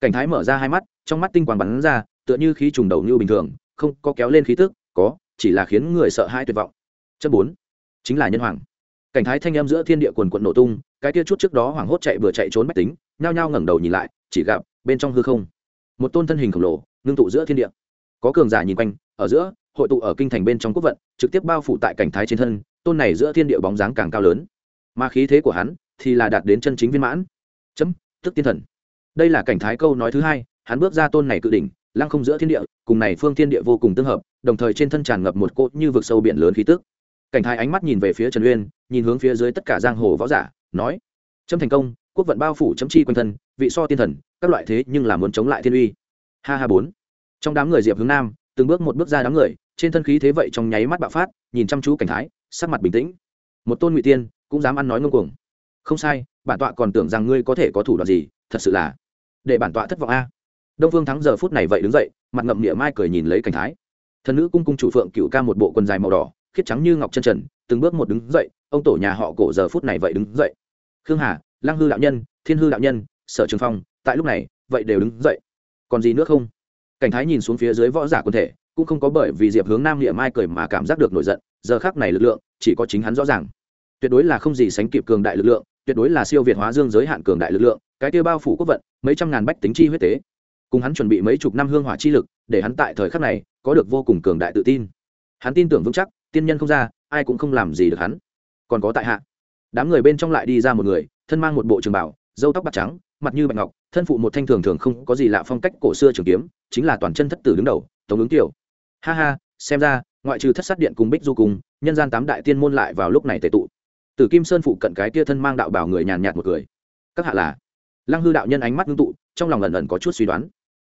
Cảnh thái mở ra hai mắt, trong mắt tinh quang bắn ra, tựa như khí trùng đầu như bình thường, không có kéo lên khí tức, có, chỉ là khiến người sợ hãi tuyệt vọng. Chất bốn, chính là nhân hoàng. Cảnh thái thanh em giữa thiên địa quần quận nổ tung, cái kia chút trước đó hoảng hốt chạy vừa chạy trốn bách tính, nhao nhao ngẩng đầu nhìn lại, chỉ gặp bên trong hư không, một tôn thân hình khổng lồ ngưng tụ giữa thiên địa. Có cường giả nhìn quanh, ở giữa, hội tụ ở kinh thành bên trong quốc vận, trực tiếp bao phủ tại cảnh thái trên thân, tôn này giữa thiên địa bóng dáng càng cao lớn. Mà khí thế của hắn thì là đạt đến chân chính viên mãn. Chấm, tức tiên thần. Đây là cảnh thái câu nói thứ hai, hắn bước ra tôn này cự đỉnh, lăng không giữa thiên địa, cùng này phương thiên địa vô cùng tương hợp, đồng thời trên thân tràn ngập một cốt như vực sâu biển lớn khí tức. Cảnh thái ánh mắt nhìn về phía trần uyên, nhìn hướng phía dưới tất cả giang hồ võ giả, nói, chấm thành công, quốc vận bao phủ chấm chi quanh thân, vị so tiên thần, các loại thế nhưng là muốn chống lại thiên uy ha ha bốn. Trong đám người diệp hướng nam, từng bước một bước ra đám người, trên thân khí thế vậy trong nháy mắt bạo phát, nhìn chăm chú cảnh thái, sắc mặt bình tĩnh. Một tôn ngụy tiên, cũng dám ăn nói ngông cuồng. Không sai, bản tọa còn tưởng rằng ngươi có thể có thủ đoạn gì, thật sự là để bản tọa thất vọng a. Đông phương thắng giờ phút này vậy đứng dậy, mặt ngậm địa mai cười nhìn lấy cảnh thái. Thần nữ cung cung chủ phượng cựu ca một bộ quần dài màu đỏ, khiết trắng như ngọc chân trần, từng bước một đứng dậy, ông tổ nhà họ cổ giờ phút này vậy đứng dậy. Khương hà, lăng hư đạo nhân, thiên hư đạo nhân, sở trường phong, tại lúc này, vậy đều đứng dậy còn gì nữa không? Cảnh thái nhìn xuống phía dưới võ giả quân thể, cũng không có bởi vì diệp hướng nam niệm mai cười mà cảm giác được nổi giận, giờ khác này lực lượng chỉ có chính hắn rõ ràng. Tuyệt đối là không gì sánh kịp cường đại lực lượng, tuyệt đối là siêu việt hóa dương giới hạn cường đại lực lượng, cái kia bao phủ quốc vận, mấy trăm ngàn bách tính chi huyết tế. Cùng hắn chuẩn bị mấy chục năm hương hỏa chi lực, để hắn tại thời khắc này có được vô cùng cường đại tự tin. Hắn tin tưởng vững chắc, tiên nhân không ra, ai cũng không làm gì được hắn. Còn có tại hạ. Đám người bên trong lại đi ra một người, thân mang một bộ trường bảo dâu tóc bạc trắng, mặt như bạch ngọc thân phụ một thanh thường thường không có gì lạ phong cách cổ xưa trường kiếm, chính là toàn chân thất tử đứng đầu, tống ứng tiểu ha ha, xem ra, ngoại trừ thất sát điện cùng bích du cùng, nhân gian tám đại tiên môn lại vào lúc này tệ tụ. Tử kim sơn phụ cận cái tia thân mang đạo bảo người nhàn nhạt một người các hạ là? Lăng hư đạo nhân ánh mắt ngưng tụ, trong lòng ẩn ẩn có chút suy đoán.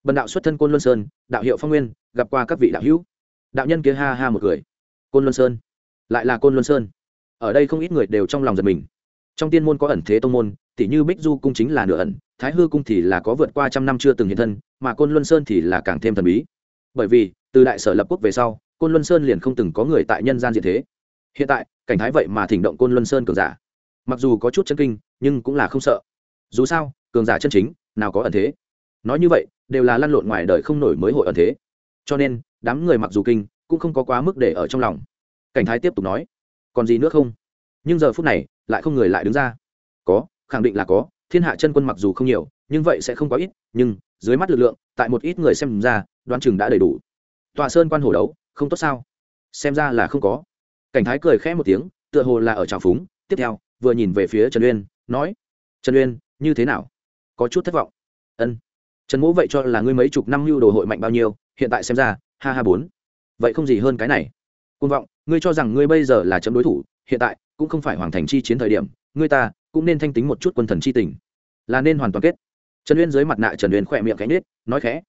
Bần đạo xuất thân côn luân sơn, đạo hiệu phong nguyên, gặp qua các vị đạo hữu. Đạo nhân kia ha ha một người côn luân sơn? Lại là côn luân sơn. Ở đây không ít người đều trong lòng giật mình. Trong tiên môn có ẩn thế tông môn tỉ như bích du cung chính là nửa ẩn, thái hư cung thì là có vượt qua trăm năm chưa từng hiện thân, mà côn luân sơn thì là càng thêm thần bí. Bởi vì, từ đại sở lập quốc về sau, côn luân sơn liền không từng có người tại nhân gian diện thế. Hiện tại, cảnh thái vậy mà thỉnh động côn luân sơn cường giả. Mặc dù có chút chân kinh, nhưng cũng là không sợ. Dù sao, cường giả chân chính, nào có ẩn thế. Nói như vậy, đều là lăn lộn ngoài đời không nổi mới hội ẩn thế. Cho nên, đám người mặc dù kinh, cũng không có quá mức để ở trong lòng. Cảnh thái tiếp tục nói, còn gì nữa không? Nhưng giờ phút này, lại không người lại đứng ra. Có khẳng định là có, thiên hạ chân quân mặc dù không nhiều, nhưng vậy sẽ không có ít, nhưng dưới mắt lực lượng, tại một ít người xem ra, đoán chừng đã đầy đủ. Tọa sơn quan hồ đấu, không tốt sao? Xem ra là không có. Cảnh thái cười khẽ một tiếng, tựa hồ là ở trào phúng. Tiếp theo, vừa nhìn về phía trần uyên, nói, trần uyên, như thế nào? Có chút thất vọng. Ân, trần mỗ vậy cho là ngươi mấy chục năm lưu đồ hội mạnh bao nhiêu, hiện tại xem ra, ha ha bốn. Vậy không gì hơn cái này. Côn vọng, ngươi cho rằng ngươi bây giờ là chấm đối thủ, hiện tại cũng không phải hoàng thành chi chiến thời điểm, ngươi ta cũng nên thanh tính một chút quân thần chi tình. Là nên hoàn toàn kết. Trần uyên dưới mặt nạ trần uyên khỏe miệng cánh nết, nói khẽ.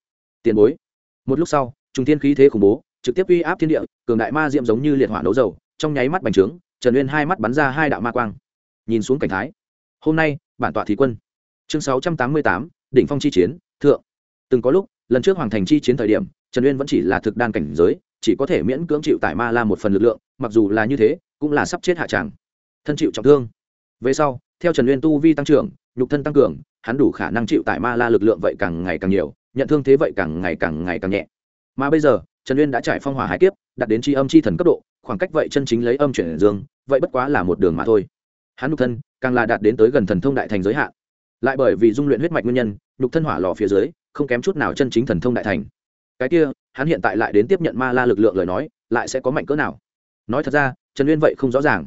Tiền bối. Một lúc sau trung thiên khí thế khủng bố, trực tiếp uy áp thiên địa, cường đại ma diệm giống như liệt hỏa nấu dầu, trong nháy mắt bành trướng, trần uyên hai mắt bắn ra hai đạo ma quang. Nhìn xuống cảnh thái. Hôm nay, bản tọa thí quân. Chương sáu trăm tám mươi tám, đỉnh phong chi chiến, thượng. Từng có lúc, lần trước hoàng thành chi chiến thời điểm, trần uyên vẫn chỉ là thực đan cảnh giới, chỉ có thể miễn cưỡng chịu tại ma la một phần lực lượng, mặc dù là như thế, cũng là sắp chết hạ tràng. Thân chịu trọng thương. Về sau theo trần uyên tu vi tăng trưởng, nhục thân tăng cường, hắn đủ khả năng chịu tại ma la lực lượng vậy càng ngày càng nhiều, nhận thương thế vậy càng ngày càng ngày càng nhẹ. Mà bây giờ, trần uyên đã trải phong hỏa hai kiếp, đạt đến tri âm chi thần cấp độ, khoảng cách vậy chân chính lấy âm chuyển dương, vậy bất quá là một đường mà thôi. Hắn nhục thân càng là đạt đến tới gần thần thông đại thành giới hạn. Lại bởi vì dung luyện huyết mạch nguyên nhân, nhục thân hỏa lò phía dưới, không kém chút nào chân chính thần thông đại thành. Cái kia, hắn hiện tại lại đến tiếp nhận ma la lực lượng lời nói, lại sẽ có mạnh cỡ nào? Nói thật ra, trần uyên vậy không rõ ràng.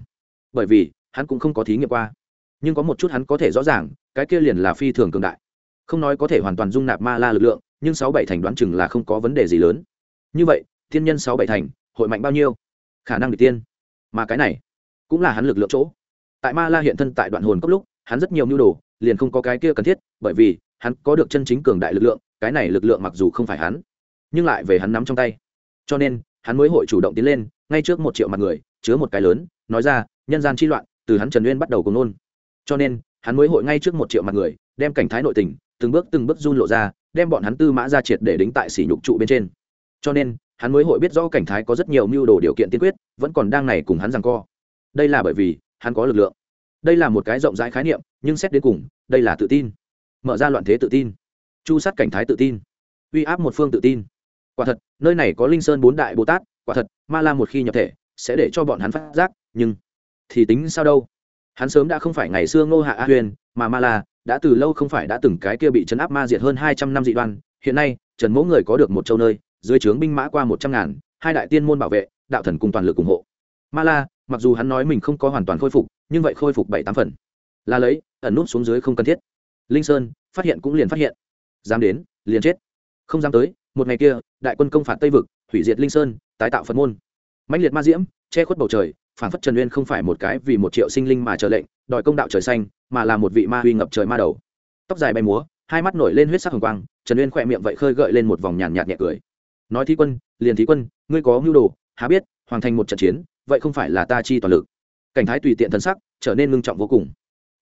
Bởi vì, hắn cũng không có thí nghiệm qua nhưng có một chút hắn có thể rõ ràng, cái kia liền là phi thường cường đại. Không nói có thể hoàn toàn dung nạp ma la lực lượng, nhưng sáu bảy thành đoán chừng là không có vấn đề gì lớn. Như vậy, thiên nhân sáu bảy thành, hội mạnh bao nhiêu? Khả năng được tiên. Mà cái này cũng là hắn lực lượng chỗ. Tại ma la hiện thân tại đoạn hồn cấp lúc, hắn rất nhiều mưu đồ, liền không có cái kia cần thiết, bởi vì hắn có được chân chính cường đại lực lượng, cái này lực lượng mặc dù không phải hắn, nhưng lại về hắn nắm trong tay. Cho nên, hắn mới hội chủ động tiến lên, ngay trước một triệu mặt người, chứa một cái lớn, nói ra, nhân gian chi loạn, từ hắn trần uyên bắt đầu cùng nôn cho nên, hắn mới hội ngay trước một triệu mặt người, đem cảnh thái nội tình, từng bước từng bước run lộ ra, đem bọn hắn tư mã ra triệt để đính tại sỉ nhục trụ bên trên. Cho nên, hắn mới hội biết rõ cảnh thái có rất nhiều mưu đồ điều kiện tiên quyết, vẫn còn đang này cùng hắn rằng co. Đây là bởi vì, hắn có lực lượng. Đây là một cái rộng rãi khái niệm, nhưng xét đến cùng, đây là tự tin. Mở ra loạn thế tự tin. Chu sát cảnh thái tự tin. Uy áp một phương tự tin. Quả thật, nơi này có linh sơn bốn đại bồ tát, quả thật, ma la một khi nhập thể, sẽ để cho bọn hắn phát giác, nhưng thì tính sao đâu? Hắn sớm đã không phải ngày xưa ngô hạ a huyền, mà ma la, đã từ lâu không phải đã từng cái kia bị chấn áp ma diệt hơn hai trăm năm dị đoan, hiện nay, trần mẫu người có được một châu nơi, dưới trướng binh mã qua một trăm ngàn, hai đại tiên môn bảo vệ, đạo thần cùng toàn lực ủng hộ. Ma la, mặc dù hắn nói mình không có hoàn toàn khôi phục, nhưng vậy khôi phục bảy tám phần. Là lấy, ẩn nút xuống dưới không cần thiết. Linh sơn, phát hiện cũng liền phát hiện. Dám đến, liền chết. Không dám tới, một ngày kia, đại quân công phạt tây vực, hủy diệt linh sơn, tái tạo phật môn. Mãnh liệt ma diễm, che khuất bầu trời phản phất trần uyên không phải một cái vì một triệu sinh linh mà chờ lệnh, đòi công đạo trời xanh, mà là một vị ma huy ngập trời ma đầu. Tóc dài bay múa, hai mắt nổi lên huyết sắc hồng quang, trần uyên khỏe miệng vậy khơi gợi lên một vòng nhàn nhạt nhẹ cười. Nói thí quân, liền thí quân, ngươi có mưu đồ, há biết, hoàn thành một trận chiến, vậy không phải là ta chi toàn lực. Cảnh thái tùy tiện thân sắc, trở nên ngưng trọng vô cùng.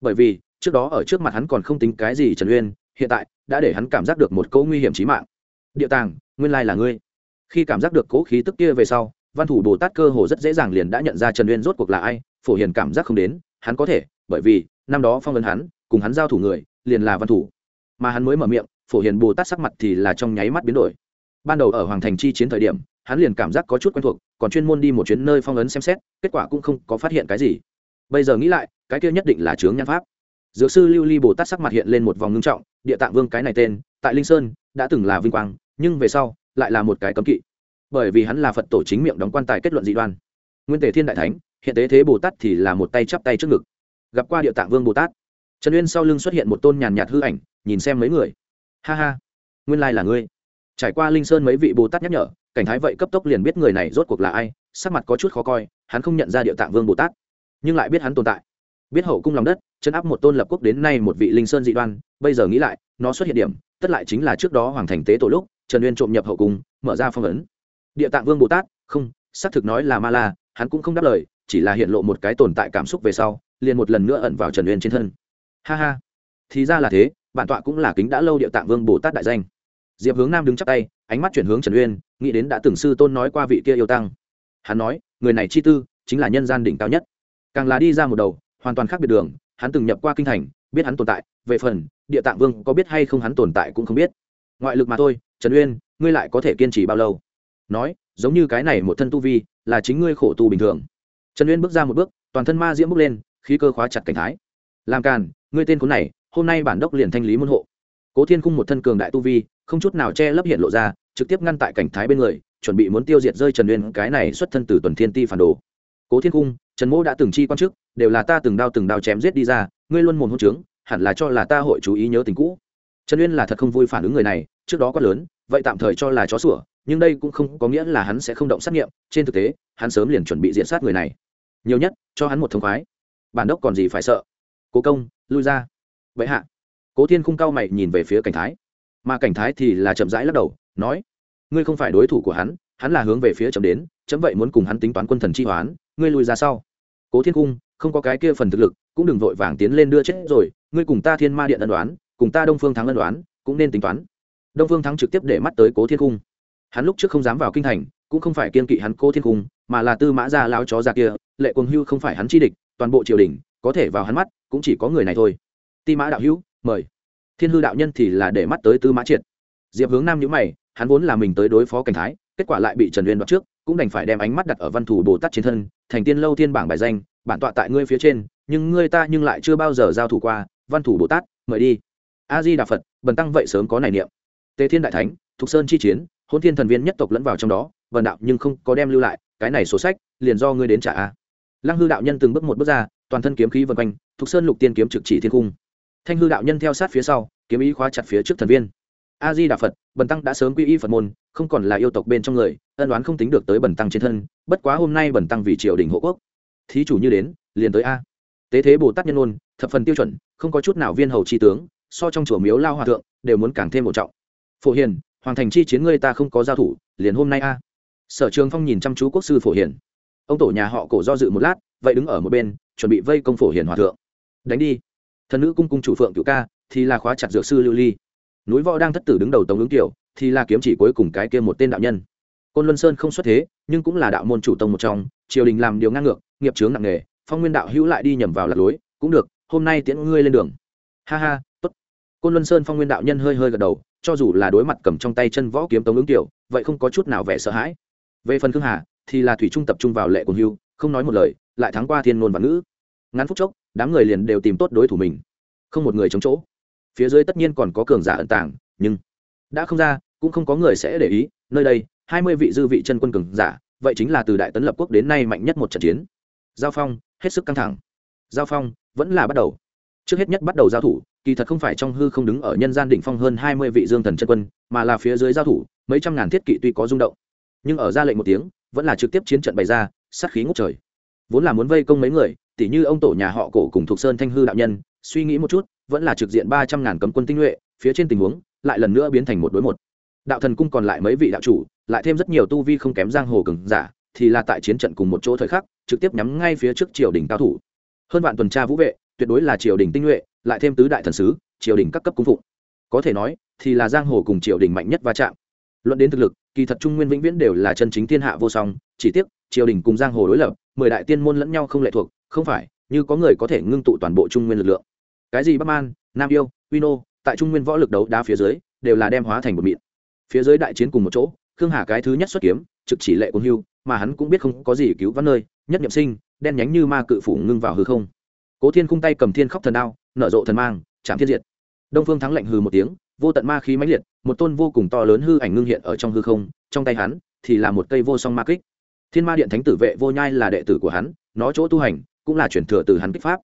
Bởi vì, trước đó ở trước mặt hắn còn không tính cái gì trần uyên, hiện tại, đã để hắn cảm giác được một cỗ nguy hiểm trí mạng. Địa tàng, nguyên lai là ngươi. Khi cảm giác được cỗ khí tức kia về sau văn thủ bồ tát cơ hồ rất dễ dàng liền đã nhận ra trần uyên rốt cuộc là ai, phổ hiền cảm giác không đến, hắn có thể, bởi vì, năm đó phong ấn hắn, cùng hắn giao thủ người, liền là văn thủ. Mà hắn mới mở miệng, phổ hiền bồ tát sắc mặt thì là trong nháy mắt biến đổi. Ban đầu ở hoàng thành chi chiến thời điểm, hắn liền cảm giác có chút quen thuộc, còn chuyên môn đi một chuyến nơi phong ấn xem xét, kết quả cũng không có phát hiện cái gì. Bây giờ nghĩ lại, cái kia nhất định là chướng nhan pháp. Dược sư lưu ly bồ tát sắc mặt hiện lên một vòng ngưng trọng, địa tạng vương cái này tên, tại linh sơn, đã từng là vinh quang, nhưng về sau, lại là một cái cấm kỵ bởi vì hắn là phật tổ chính miệng đóng quan tài kết luận dị đoan. Nguyên tề thiên đại thánh, hiện tế thế bồ tát thì là một tay chắp tay trước ngực. Gặp qua địa tạng vương bồ tát. Trần uyên sau lưng xuất hiện một tôn nhàn nhạt hư ảnh, nhìn xem mấy người. Ha ha, nguyên lai là ngươi. Trải qua linh sơn mấy vị bồ tát nhắc nhở, cảnh thái vậy cấp tốc liền biết người này rốt cuộc là ai, sắc mặt có chút khó coi, hắn không nhận ra địa tạng vương bồ tát. Nhưng lại biết hắn tồn tại. Biết hậu cung lòng đất, chân áp một tôn lập quốc đến nay một vị linh sơn dị đoan, bây giờ nghĩ lại, nó xuất hiện điểm, tất lại chính là trước đó hoàng thành tế tổ lúc, trần uyên trộm nhập hậu cung, mở ra phong ấn địa tạng vương bồ tát, không, xác thực nói là ma la, hắn cũng không đáp lời, chỉ là hiện lộ một cái tồn tại cảm xúc về sau, liền một lần nữa ẩn vào trần uyên trên thân. Ha ha. Thì ra là thế, bản tọa cũng là kính đã lâu địa tạng vương bồ tát đại danh. Diệp hướng nam đứng chắp tay, ánh mắt chuyển hướng trần uyên, nghĩ đến đã từng sư tôn nói qua vị kia yêu tăng. Hắn nói, người này chi tư, chính là nhân gian đỉnh cao nhất. Càng là đi ra một đầu, hoàn toàn khác biệt đường, hắn từng nhập qua kinh thành, biết hắn tồn tại, về phần, địa tạng vương có biết hay không hắn tồn tại cũng không biết. Ngoại lực mà thôi, trần uyên, ngươi lại có thể kiên trì bao lâu? Nói, giống như cái này một thân tu vi, là chính ngươi khổ tu bình thường. Trần uyên bước ra một bước, toàn thân ma diễm bước lên, khí cơ khóa chặt cảnh thái. Làm càn, ngươi tên khốn này, hôm nay bản đốc liền thanh lý môn hộ. Cố thiên Cung một thân cường đại tu vi, không chút nào che lấp hiện lộ ra, trực tiếp ngăn tại cảnh thái bên người, chuẩn bị muốn tiêu diệt rơi trần uyên, cái này xuất thân từ tuần thiên ti phản đồ. Cố thiên cung, trần mỗ đã từng chi quan chức, đều là ta từng đao từng đao chém giết đi ra, ngươi luôn mồm hôn trướng, hẳn là cho là ta hội chú ý nhớ tình cũ. Trần uyên là thật không vui phản ứng người này, trước đó quá lớn, vậy tạm thời cho là chó sủa nhưng đây cũng không có nghĩa là hắn sẽ không động sát nghiệm, trên thực tế, hắn sớm liền chuẩn bị diện sát người này. Nhiều nhất, cho hắn một thông khoái. Bản đốc còn gì phải sợ? Cố công, lui ra. Vậy hạ. Cố thiên khung cao mày nhìn về phía cảnh thái. Mà cảnh thái thì là chậm rãi lắc đầu, nói, ngươi không phải đối thủ của hắn hắn là hướng về phía chấm đến chấm vậy muốn cùng hắn tính toán quân thần chi hoán, ngươi lùi ra sau. Cố thiên cung không có cái kia phần thực lực, cũng đừng vội vàng tiến lên đưa chết rồi, ngươi cùng ta thiên ma điện ân đoán cùng ta đông phương thắng ân đoán cũng nên tính toán. Đông phương thắng trực tiếp để mắt tới cố thiên cung hắn lúc trước không dám vào kinh thành, cũng không phải kiên kỵ hắn cô thiên cung, mà là tư mã ra lao chó ra kia, lệ quần hưu không phải hắn chi địch, toàn bộ triều đình, có thể vào hắn mắt, cũng chỉ có người này thôi. Ti mã đạo hữu, mời. Thiên hư đạo nhân thì là để mắt tới tư mã triệt. Diệp hướng nam nhữ mày, hắn vốn là mình tới đối phó cảnh thái, kết quả lại bị trần uyên đoạt trước, cũng đành phải đem ánh mắt đặt ở văn thủ bồ tát trên thân, thành tiên lâu thiên bảng bài danh, bản tọa tại ngươi phía trên, nhưng ngươi ta nhưng lại chưa bao giờ giao thủ qua, văn thủ bồ tát, mời đi. A di đà phật, bần tăng vậy sớm có này niệm. Tề thiên đại thánh, thục sơn chi chiến hôn thiên thần viên nhất tộc lẫn vào trong đó vần đạo nhưng không có đem lưu lại, cái này sổ sách, liền do ngươi đến trả a. Lăng hư đạo nhân từng bước một bước ra, toàn thân kiếm khí vân quanh, thục sơn lục tiên kiếm trực chỉ thiên cung thanh hư đạo nhân theo sát phía sau, kiếm ý khóa chặt phía trước thần viên. A di đà phật, bần tăng đã sớm quy y phật môn, không còn là yêu tộc bên trong người, ân đoán không tính được tới bần tăng trên thân, bất quá hôm nay bần tăng vì triều đình hộ quốc. Thí chủ như đến, liền tới a. Tế thế bồ tát nhân ôn thập phần tiêu chuẩn, không có chút nào viên hầu chi tướng, so trong chùa miếu lao hòa thượng, đều muốn càng thêm một trọng. Phổ hiền hoàng thành chi chiến ngươi ta không có giao thủ liền hôm nay a. Sở trường phong nhìn chăm chú quốc sư phổ hiển, ông tổ nhà họ cổ do dự một lát vậy đứng ở một bên chuẩn bị vây công phổ hiển hòa thượng. Đánh đi. Thần nữ cung cung chủ phượng cựu ca thì là khóa chặt dược sư lưu ly. Núi võ đang thất tử đứng đầu tống ứng tiểu thì là kiếm chỉ cuối cùng cái kia một tên đạo nhân. Côn luân sơn không xuất thế nhưng cũng là đạo môn chủ tông một trong triều đình làm điều ngang ngược nghiệp chướng nặng nghề phong nguyên đạo hữu lại đi nhầm vào lạc lối cũng được hôm nay tiễn ngươi lên đường. Ha ha tốt. Côn luân sơn phong nguyên đạo nhân hơi hơi gật đầu cho dù là đối mặt cầm trong tay chân võ kiếm tống ứng tiểu vậy không có chút nào vẻ sợ hãi. Về phần khương hà, thì là thủy trung tập trung vào lệ cuồng hưu, không nói một lời, lại thắng qua thiên ngôn và ngữ. Ngắn phút chốc, đám người liền đều tìm tốt đối thủ mình. Không một người chống chỗ. Phía dưới tất nhiên còn có cường giả ẩn tàng, nhưng đã không ra, cũng không có người sẽ để ý, nơi đây, hai mươi vị dư vị chân quân cường giả, vậy chính là từ đại tấn lập quốc đến nay mạnh nhất một trận chiến. Giao phong, hết sức căng thẳng. Giao phong, vẫn là bắt đầu. Trước hết nhất bắt đầu giao thủ kỳ thật không phải trong hư không đứng ở nhân gian đỉnh phong hơn hai mươi vị dương thần chân quân, mà là phía dưới giao thủ, mấy trăm ngàn thiết kỵ tuy có rung động. Nhưng ở ra lệnh một tiếng, vẫn là trực tiếp chiến trận bày ra, sát khí ngút trời. Vốn là muốn vây công mấy người, tỉ như ông tổ nhà họ cổ cùng thuộc sơn thanh hư đạo nhân, suy nghĩ một chút, vẫn là trực diện ba trăm ngàn cấm quân tinh nhuệ, phía trên tình huống, lại lần nữa biến thành một đối một. Đạo thần cung còn lại mấy vị đạo chủ, lại thêm rất nhiều tu vi không kém giang hồ cường giả, thì là tại chiến trận cùng một chỗ thời khắc, trực tiếp nhắm ngay phía trước triều đình cao thủ. Hơn vạn tuần tra vũ vệ tuyệt đối là triều đình tinh nhuệ, lại thêm tứ đại thần sứ, triều đình các cấp cung phụng. Có thể nói, thì là giang hồ cùng triều đình mạnh nhất va chạm. Luận đến thực lực, kỳ thật trung nguyên vĩnh viễn đều là chân chính thiên hạ vô song, chỉ tiếc, triều đình cùng giang hồ đối lập, mười đại tiên môn lẫn nhau không lệ thuộc, không phải, như có người có thể ngưng tụ toàn bộ trung nguyên lực lượng. Cái gì bắc man, nam yêu wino tại trung nguyên võ lực đấu đá phía dưới, đều là đem hóa thành một mịn. Phía dưới đại chiến cùng một chỗ, khương hà cái thứ nhất xuất kiếm, trực chỉ lệ quân hưu, mà hắn cũng biết không có gì cứu vãn nơi, nhất nhậm sinh, đen nhánh như ma cự phủ ngưng vào hư không cố thiên khung tay cầm thiên khóc thần đao, nở rộ thần mang, chạm thiên diệt. Đông phương thắng lạnh hư một tiếng, vô tận ma khí mãnh liệt, một tôn vô cùng to lớn hư ảnh ngưng hiện ở trong hư không, trong tay hắn thì là một cây vô song ma kích. Thiên ma điện thánh tử vệ vô nhai là đệ tử của hắn, nó chỗ tu hành cũng là chuyển thừa từ hắn kích pháp.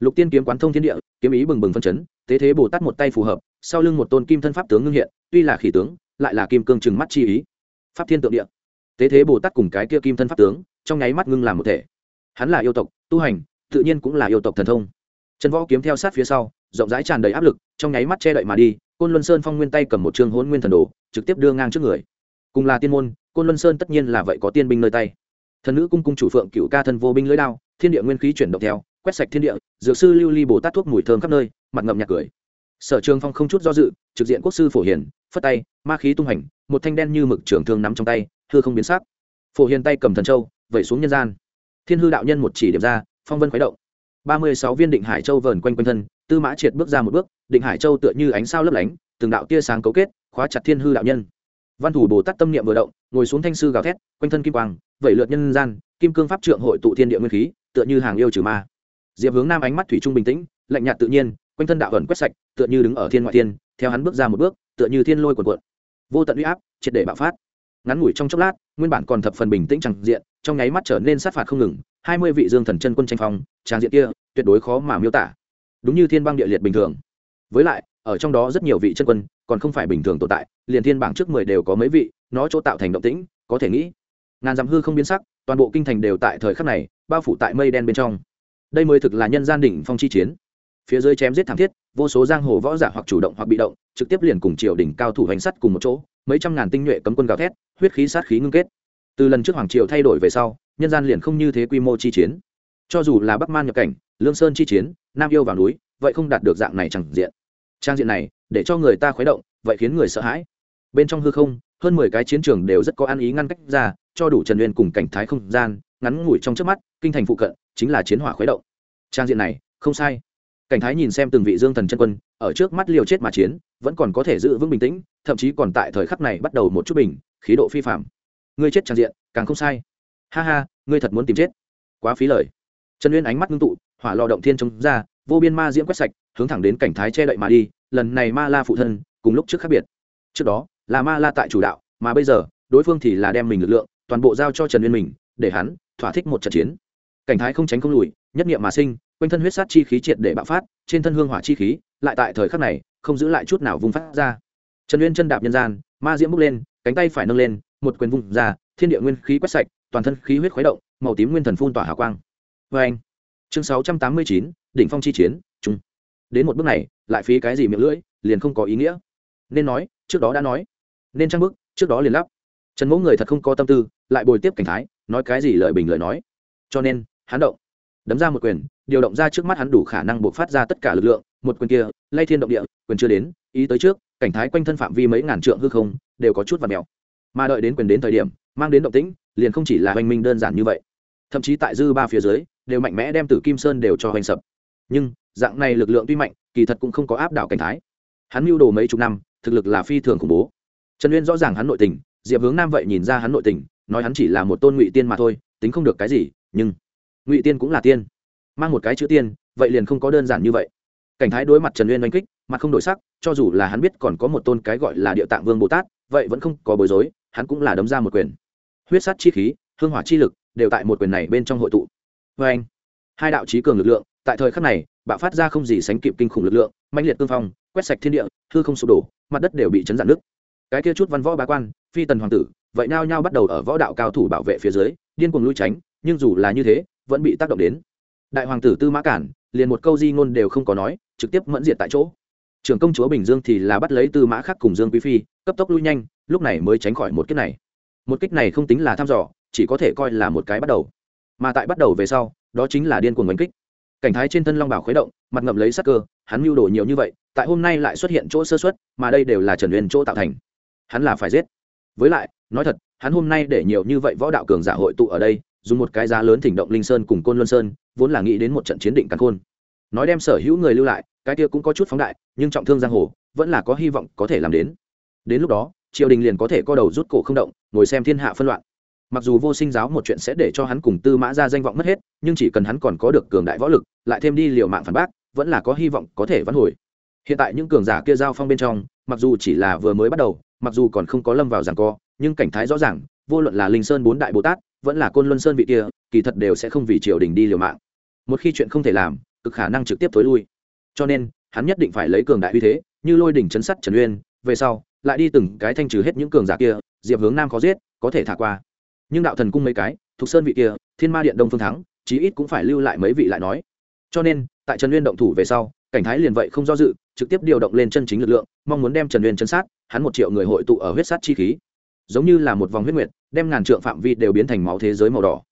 Lục tiên kiếm quán thông thiên địa, kiếm ý bừng bừng phân chấn, tế thế bồ tát một tay phù hợp, sau lưng một tôn kim thân pháp tướng ngưng hiện, tuy là khỉ tướng, lại là kim cương trừng mắt chi ý. Pháp thiên tượng địa. Tế thế bồ tát cùng cái kia kim thân pháp tướng, trong nháy mắt ngưng làm một thể. Hắn là yêu tộc, tu hành tự nhiên cũng là yêu tộc thần thông. Trần võ kiếm theo sát phía sau, rộng rãi tràn đầy áp lực, trong nháy mắt che đậy mà đi, côn luân sơn phong nguyên tay cầm một chương hỗn nguyên thần đồ, trực tiếp đưa ngang trước người. Cùng là tiên môn, côn luân sơn tất nhiên là vậy có tiên binh nơi tay. Thần nữ cung cung chủ phượng cựu ca thân vô binh lưỡi đao, thiên địa nguyên khí chuyển động theo, quét sạch thiên địa, dược sư lưu ly bồ tát thuốc mùi thơm khắp nơi, mặt ngậm nhạc cười. Sở trường phong không chút do dự, trực diện quốc sư phổ hiền, phất tay, ma khí tung hành, một thanh đen như mực trường thương nắm trong tay thưa không biến sắc. Phổ hiền tay cầm thần châu, vẩy xuống nhân gian. Thiên hư đạo nhân một chỉ điểm ra phong vân khuấy động. Ba mươi sáu viên định hải châu vờn quanh quanh thân, tư mã triệt bước ra một bước, định hải châu tựa như ánh sao lấp lánh, từng đạo tia sáng cấu kết, khóa chặt thiên hư đạo nhân. Văn thủ bồ tát tâm niệm vừa động, ngồi xuống thanh sư gào thét, quanh thân kim quang, vẩy lượt nhân gian, kim cương pháp trượng hội tụ thiên địa nguyên khí, tựa như hàng yêu trừ ma. Diệp hướng nam ánh mắt thủy trung bình tĩnh, lạnh nhạt tự nhiên, quanh thân đạo ẩn quét sạch, tựa như đứng ở thiên ngoại thiên, theo hắn bước ra một bước, tựa như thiên lôi cuộn cuộn. Vô tận uy áp, triệt để bạo phát. Ngắn ngủi trong chốc lát, nguyên bản còn thập phần bình tĩnh chẳng diện, trong nháy mắt trở nên sát phạt không ngừng hai mươi vị dương thần chân quân tranh phong, trang diện kia, tuyệt đối khó mà miêu tả. Đúng như thiên băng địa liệt bình thường. Với lại, ở trong đó rất nhiều vị chân quân, còn không phải bình thường tồn tại, liền thiên bảng trước mười đều có mấy vị, nó chỗ tạo thành động tĩnh, có thể nghĩ. Ngàn dặm hư không biến sắc, toàn bộ kinh thành đều tại thời khắc này, bao phủ tại mây đen bên trong. Đây mới thực là nhân gian đỉnh phong chi chiến. Phía dưới chém giết thảm thiết, vô số giang hồ võ giả hoặc chủ động hoặc bị động, trực tiếp liền cùng triều đỉnh cao thủ hành sắt cùng một chỗ, mấy trăm ngàn tinh nhuệ cấm quân gào thét, huyết khí sát khí ngưng kết. Từ lần trước hoàng triều thay đổi về sau nhân gian liền không như thế quy mô chi chiến. Cho dù là bắc man nhập cảnh, lương sơn chi chiến, nam yêu vào núi, vậy không đạt được dạng này chẳng diện. Trang diện này, để cho người ta khuấy động, vậy khiến người sợ hãi. Bên trong hư không, hơn mười cái chiến trường đều rất có ăn ý ngăn cách ra, cho đủ trần uyên cùng cảnh thái không gian, ngắn ngủi trong trước mắt, kinh thành phụ cận, chính là chiến hỏa khuấy động. Trang diện này, không sai. Cảnh thái nhìn xem từng vị dương thần chân quân, ở trước mắt liều chết mà chiến, vẫn còn có thể giữ vững bình tĩnh, thậm chí còn tại thời khắc này bắt đầu một chút bình, khí độ phi phạm ngươi chết trang diện, càng không sai ha ha, ngươi thật muốn tìm chết. Quá phí lời. Trần uyên ánh mắt ngưng tụ, hỏa lò động thiên chống ra, vô biên ma diễm quét sạch, hướng thẳng đến cảnh thái che đậy mà đi, lần này ma la phụ thân, cùng lúc trước khác biệt. Trước đó, là ma la tại chủ đạo, mà bây giờ, đối phương thì là đem mình lực lượng, toàn bộ giao cho trần uyên mình, để hắn thỏa thích một trận chiến. Cảnh thái không tránh không lùi, nhất nghiệm mà sinh, quanh thân huyết sát chi khí triệt để bạo phát, trên thân hương hỏa chi khí, lại tại thời khắc này, không giữ lại chút nào vùng phát ra. Trần uyên chân đạp nhân gian, ma diễm bước lên, cánh tay phải nâng lên, một quyền vùng ra, thiên địa nguyên khí quét sạch toàn thân khí huyết khuấy động, màu tím nguyên thần phun tỏa hào quang. Vê anh, chương sáu trăm tám mươi chín, đỉnh phong chi chiến trung đến một bước này, lại phí cái gì miệng lưỡi, liền không có ý nghĩa. Nên nói, trước đó đã nói. Nên trang bức trước đó liền lắp. Trần mẫu người thật không có tâm tư, lại bồi tiếp cảnh thái, nói cái gì lời bình lời nói. Cho nên, hắn động. Đấm ra một quyền, điều động ra trước mắt hắn đủ khả năng buộc phát ra tất cả lực lượng. Một quyền kia, lay thiên động địa, quyền chưa đến, ý tới trước, cảnh thái quanh thân phạm vi mấy ngàn trượng hư không, đều có chút và mèo. Mà đợi đến quyền đến thời điểm, mang đến động tĩnh liền không chỉ là hoành minh đơn giản như vậy. Thậm chí tại dư ba phía dưới, đều mạnh mẽ đem tử kim sơn đều cho hoành sập. Nhưng, dạng này lực lượng tuy mạnh, kỳ thật cũng không có áp đảo cảnh thái. Hắn mưu đồ mấy chục năm, thực lực là phi thường khủng bố. Trần uyên rõ ràng hắn nội tình, diệp hướng nam vậy nhìn ra hắn nội tình, nói hắn chỉ là một tôn ngụy tiên mà thôi, tính không được cái gì, nhưng ngụy tiên cũng là tiên. Mang một cái chữ tiên, vậy liền không có đơn giản như vậy. Cảnh thái đối mặt trần uyên oanh kích, mặt không đổi sắc, cho dù là hắn biết còn có một tôn cái gọi là địa tạng vương bồ tát, vậy vẫn không có bối rối, hắn cũng là đấm ra một quyền huyết sát chi khí, hương hỏa chi lực đều tại một quyền này bên trong hội tụ. Vê anh, hai đạo trí cường lực lượng, tại thời khắc này, bạo phát ra không gì sánh kịp kinh khủng lực lượng mạnh liệt cương phong, quét sạch thiên địa, hư không sụp đổ, mặt đất đều bị chấn dạn nước cái kia chút văn võ bá quan, phi tần hoàng tử, vậy nao nhau bắt đầu ở võ đạo cao thủ bảo vệ phía dưới, điên cuồng lui tránh, nhưng dù là như thế, vẫn bị tác động đến. Đại hoàng tử tư mã cản, liền một câu di ngôn đều không có nói, trực tiếp mẫn diệt tại chỗ. Trưởng công chúa bình dương thì là bắt lấy tư mã khắc cùng dương quý phi, cấp tốc lui nhanh, lúc này mới tránh khỏi một kiếp này một kích này không tính là thăm dò, chỉ có thể coi là một cái bắt đầu. Mà tại bắt đầu về sau, đó chính là điên cuồng đánh kích. Cảnh thái trên thân long bảo khuấy động, mặt ngậm lấy sắc cơ, hắn mưu đồ nhiều như vậy, tại hôm nay lại xuất hiện chỗ sơ xuất mà đây đều là trần huyền chỗ tạo thành. Hắn là phải giết. Với lại, nói thật, hắn hôm nay để nhiều như vậy võ đạo cường giả hội tụ ở đây, dùng một cái giá lớn thỉnh động linh sơn cùng côn luân sơn, vốn là nghĩ đến một trận chiến định căn khôn. Nói đem sở hữu người lưu lại, cái kia cũng có chút phóng đại, nhưng trọng thương giang hồ, vẫn là có hy vọng có thể làm đến. Đến lúc đó triều đình liền có thể co đầu rút cổ không động, ngồi xem thiên hạ phân loạn. Mặc dù vô sinh giáo một chuyện sẽ để cho hắn cùng tư mã ra danh vọng mất hết, nhưng chỉ cần hắn còn có được cường đại võ lực, lại thêm đi liều mạng phản bác, vẫn là có hy vọng có thể vãn hồi. Hiện tại những cường giả kia giao phong bên trong, mặc dù chỉ là vừa mới bắt đầu, mặc dù còn không có lâm vào giảng co, nhưng cảnh thái rõ ràng, vô luận là linh sơn bốn đại bồ tát, vẫn là côn luân sơn vị kia, kỳ thật đều sẽ không vì triều đình đi liều mạng. Một khi chuyện không thể làm, cực khả năng trực tiếp tối lui. Cho nên, hắn nhất định phải lấy cường đại uy thế, như lôi đỉnh chấn sắt trần uyên, về sau lại đi từng cái thanh trừ hết những cường giả kia, diệp hướng nam khó giết, có thể thả qua. Nhưng đạo thần cung mấy cái, thuộc sơn vị kia, thiên ma điện đông phương thắng, chí ít cũng phải lưu lại mấy vị lại nói. Cho nên, tại trần uyên động thủ về sau, cảnh thái liền vậy không do dự, trực tiếp điều động lên chân chính lực lượng, mong muốn đem trần uyên chân sát, hắn một triệu người hội tụ ở huyết sát chi khí. Giống như là một vòng huyết nguyệt, đem ngàn trượng phạm vi đều biến thành máu thế giới màu đỏ.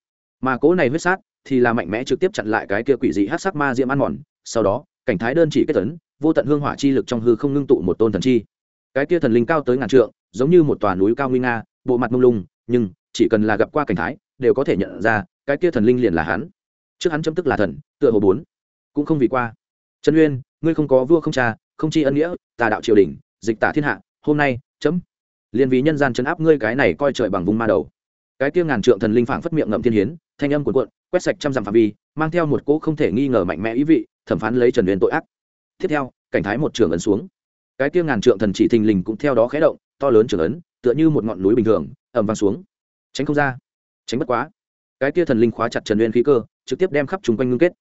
Mà cỗ này huyết sát thì là mạnh mẽ trực tiếp chặn lại cái kia quỷ dị hát sắc ma diễm ăn mòn, sau đó, cảnh thái đơn chỉ kết tấn vô tận hương hỏa chi lực trong hư không ngưng tụ một tôn thần chi cái kia thần linh cao tới ngàn trượng, giống như một tòa núi cao nguy nga, bộ mặt mông lung, nhưng chỉ cần là gặp qua cảnh thái, đều có thể nhận ra, cái kia thần linh liền là hắn. Trước hắn chấm tức là thần, tựa hồ bốn, cũng không vì qua. Trần uyên, ngươi không có vua không cha, không chi ân nghĩa, tà đạo triều đình, dịch tả thiên hạ, hôm nay, chấm. Liền vì nhân gian chấn áp ngươi cái này coi trời bằng vùng ma đầu. Cái kia ngàn trượng thần linh phảng phất miệng ngậm thiên hiến, thanh âm cuộn cuộn, quét sạch trăm dặm phạm vi, mang theo một cỗ không thể nghi ngờ mạnh mẽ ý vị, thẩm phán lấy trần uyên tội ác. Tiếp theo, cảnh thái một trường ấn xuống cái kia ngàn trượng thần chỉ thình lình cũng theo đó khẽ động, to lớn trưởng ấn, tựa như một ngọn núi bình thường ẩm vang xuống. Tránh không ra. Tránh bất quá. Cái kia thần linh khóa chặt trần uyên khí cơ, trực tiếp đem khắp chung quanh ngưng kết.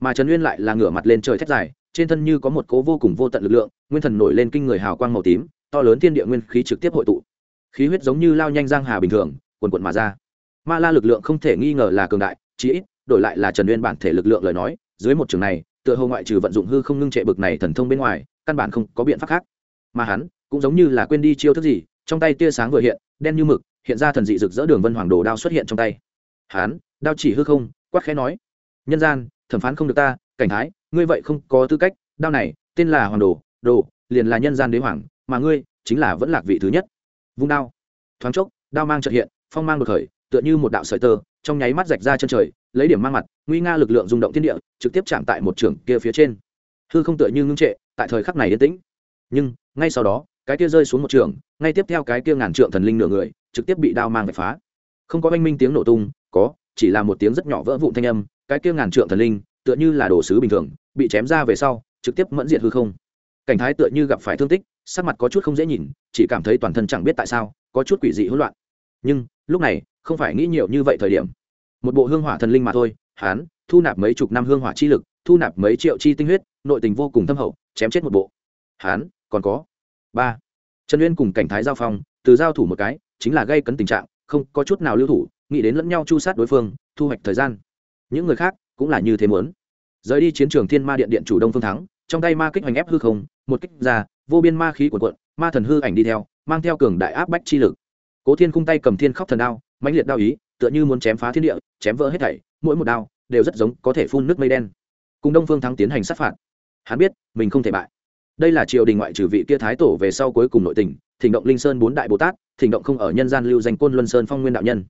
Mà trần uyên lại là ngửa mặt lên trời thét dài, trên thân như có một cố vô cùng vô tận lực lượng, nguyên thần nổi lên kinh người hào quang màu tím, to lớn thiên địa nguyên khí trực tiếp hội tụ. Khí huyết giống như lao nhanh giang hà bình thường quần quận mà ra. Ma la lực lượng không thể nghi ngờ là cường đại, chí ít, đổi lại là trần uyên bản thể lực lượng lời nói, dưới một trường này, tựa hồ ngoại trừ vận dụng hư không ngưng trệ bực này thần thông bên ngoài căn bản không có biện pháp khác. Mà hắn cũng giống như là quên đi chiêu thức gì, trong tay tia sáng vừa hiện, đen như mực, hiện ra thần dị rực rỡ đường vân hoàng đồ đao xuất hiện trong tay. Hắn, đao chỉ hư không, quát khẽ nói, nhân gian, thẩm phán không được ta, cảnh thái, ngươi vậy không có tư cách, đao này, tên là hoàng đồ đồ, liền là nhân gian đế hoàng, mà ngươi chính là vẫn lạc vị thứ nhất. Vung đao, thoáng chốc, đao mang trợ hiện, phong mang đột khởi, tựa như một đạo sợi tơ, trong nháy mắt rạch ra chân trời, lấy điểm mang mặt, nguy nga lực lượng rung động thiên địa, trực tiếp chạm tại một trường kia phía trên. Hư không tựa như ngưng trệ tại thời khắc này yên tĩnh. Nhưng, ngay sau đó, cái kia rơi xuống một trường, ngay tiếp theo cái kia ngàn trượng thần linh nửa người, trực tiếp bị đao mang vạch phá. Không có oanh minh tiếng nổ tung, có, chỉ là một tiếng rất nhỏ vỡ vụn thanh âm, cái kia ngàn trượng thần linh, tựa như là đồ sứ bình thường, bị chém ra về sau, trực tiếp mẫn diện hư không. Cảnh thái tựa như gặp phải thương tích, sắc mặt có chút không dễ nhìn, chỉ cảm thấy toàn thân chẳng biết tại sao, có chút quỷ dị hỗn loạn. Nhưng, lúc này, không phải nghĩ nhiều như vậy thời điểm. Một bộ hương hỏa thần linh mà thôi, hán, thu nạp mấy chục năm hương hỏa chi lực, thu nạp mấy triệu chi tinh huyết, nội tình vô cùng thâm hậu chém chết một bộ. Hán, còn có. Ba. Trần uyên cùng cảnh thái giao phong, từ giao thủ một cái, chính là gây cấn tình trạng, không có chút nào lưu thủ, nghĩ đến lẫn nhau chu sát đối phương, thu hoạch thời gian. Những người khác cũng là như thế muốn. Rời đi chiến trường thiên ma điện điện chủ đông phương thắng, trong tay ma kích hoành ép hư không, một kích ra, vô biên ma khí của quận ma thần hư ảnh đi theo, mang theo cường đại áp bách chi lực. Cố thiên khung tay cầm thiên khóc thần đao, mãnh liệt đao ý, tựa như muốn chém phá thiên địa, chém vỡ hết thảy, mỗi một đao đều rất giống có thể phun nước mây đen. Cùng đông phương thắng tiến hành sát phạt hắn biết, mình không thể bại. Đây là triều đình ngoại trừ vị kia thái tổ về sau cuối cùng nội tình, thỉnh động linh sơn bốn đại bồ tát, thỉnh động không ở nhân gian lưu danh côn luân sơn phong nguyên đạo nhân.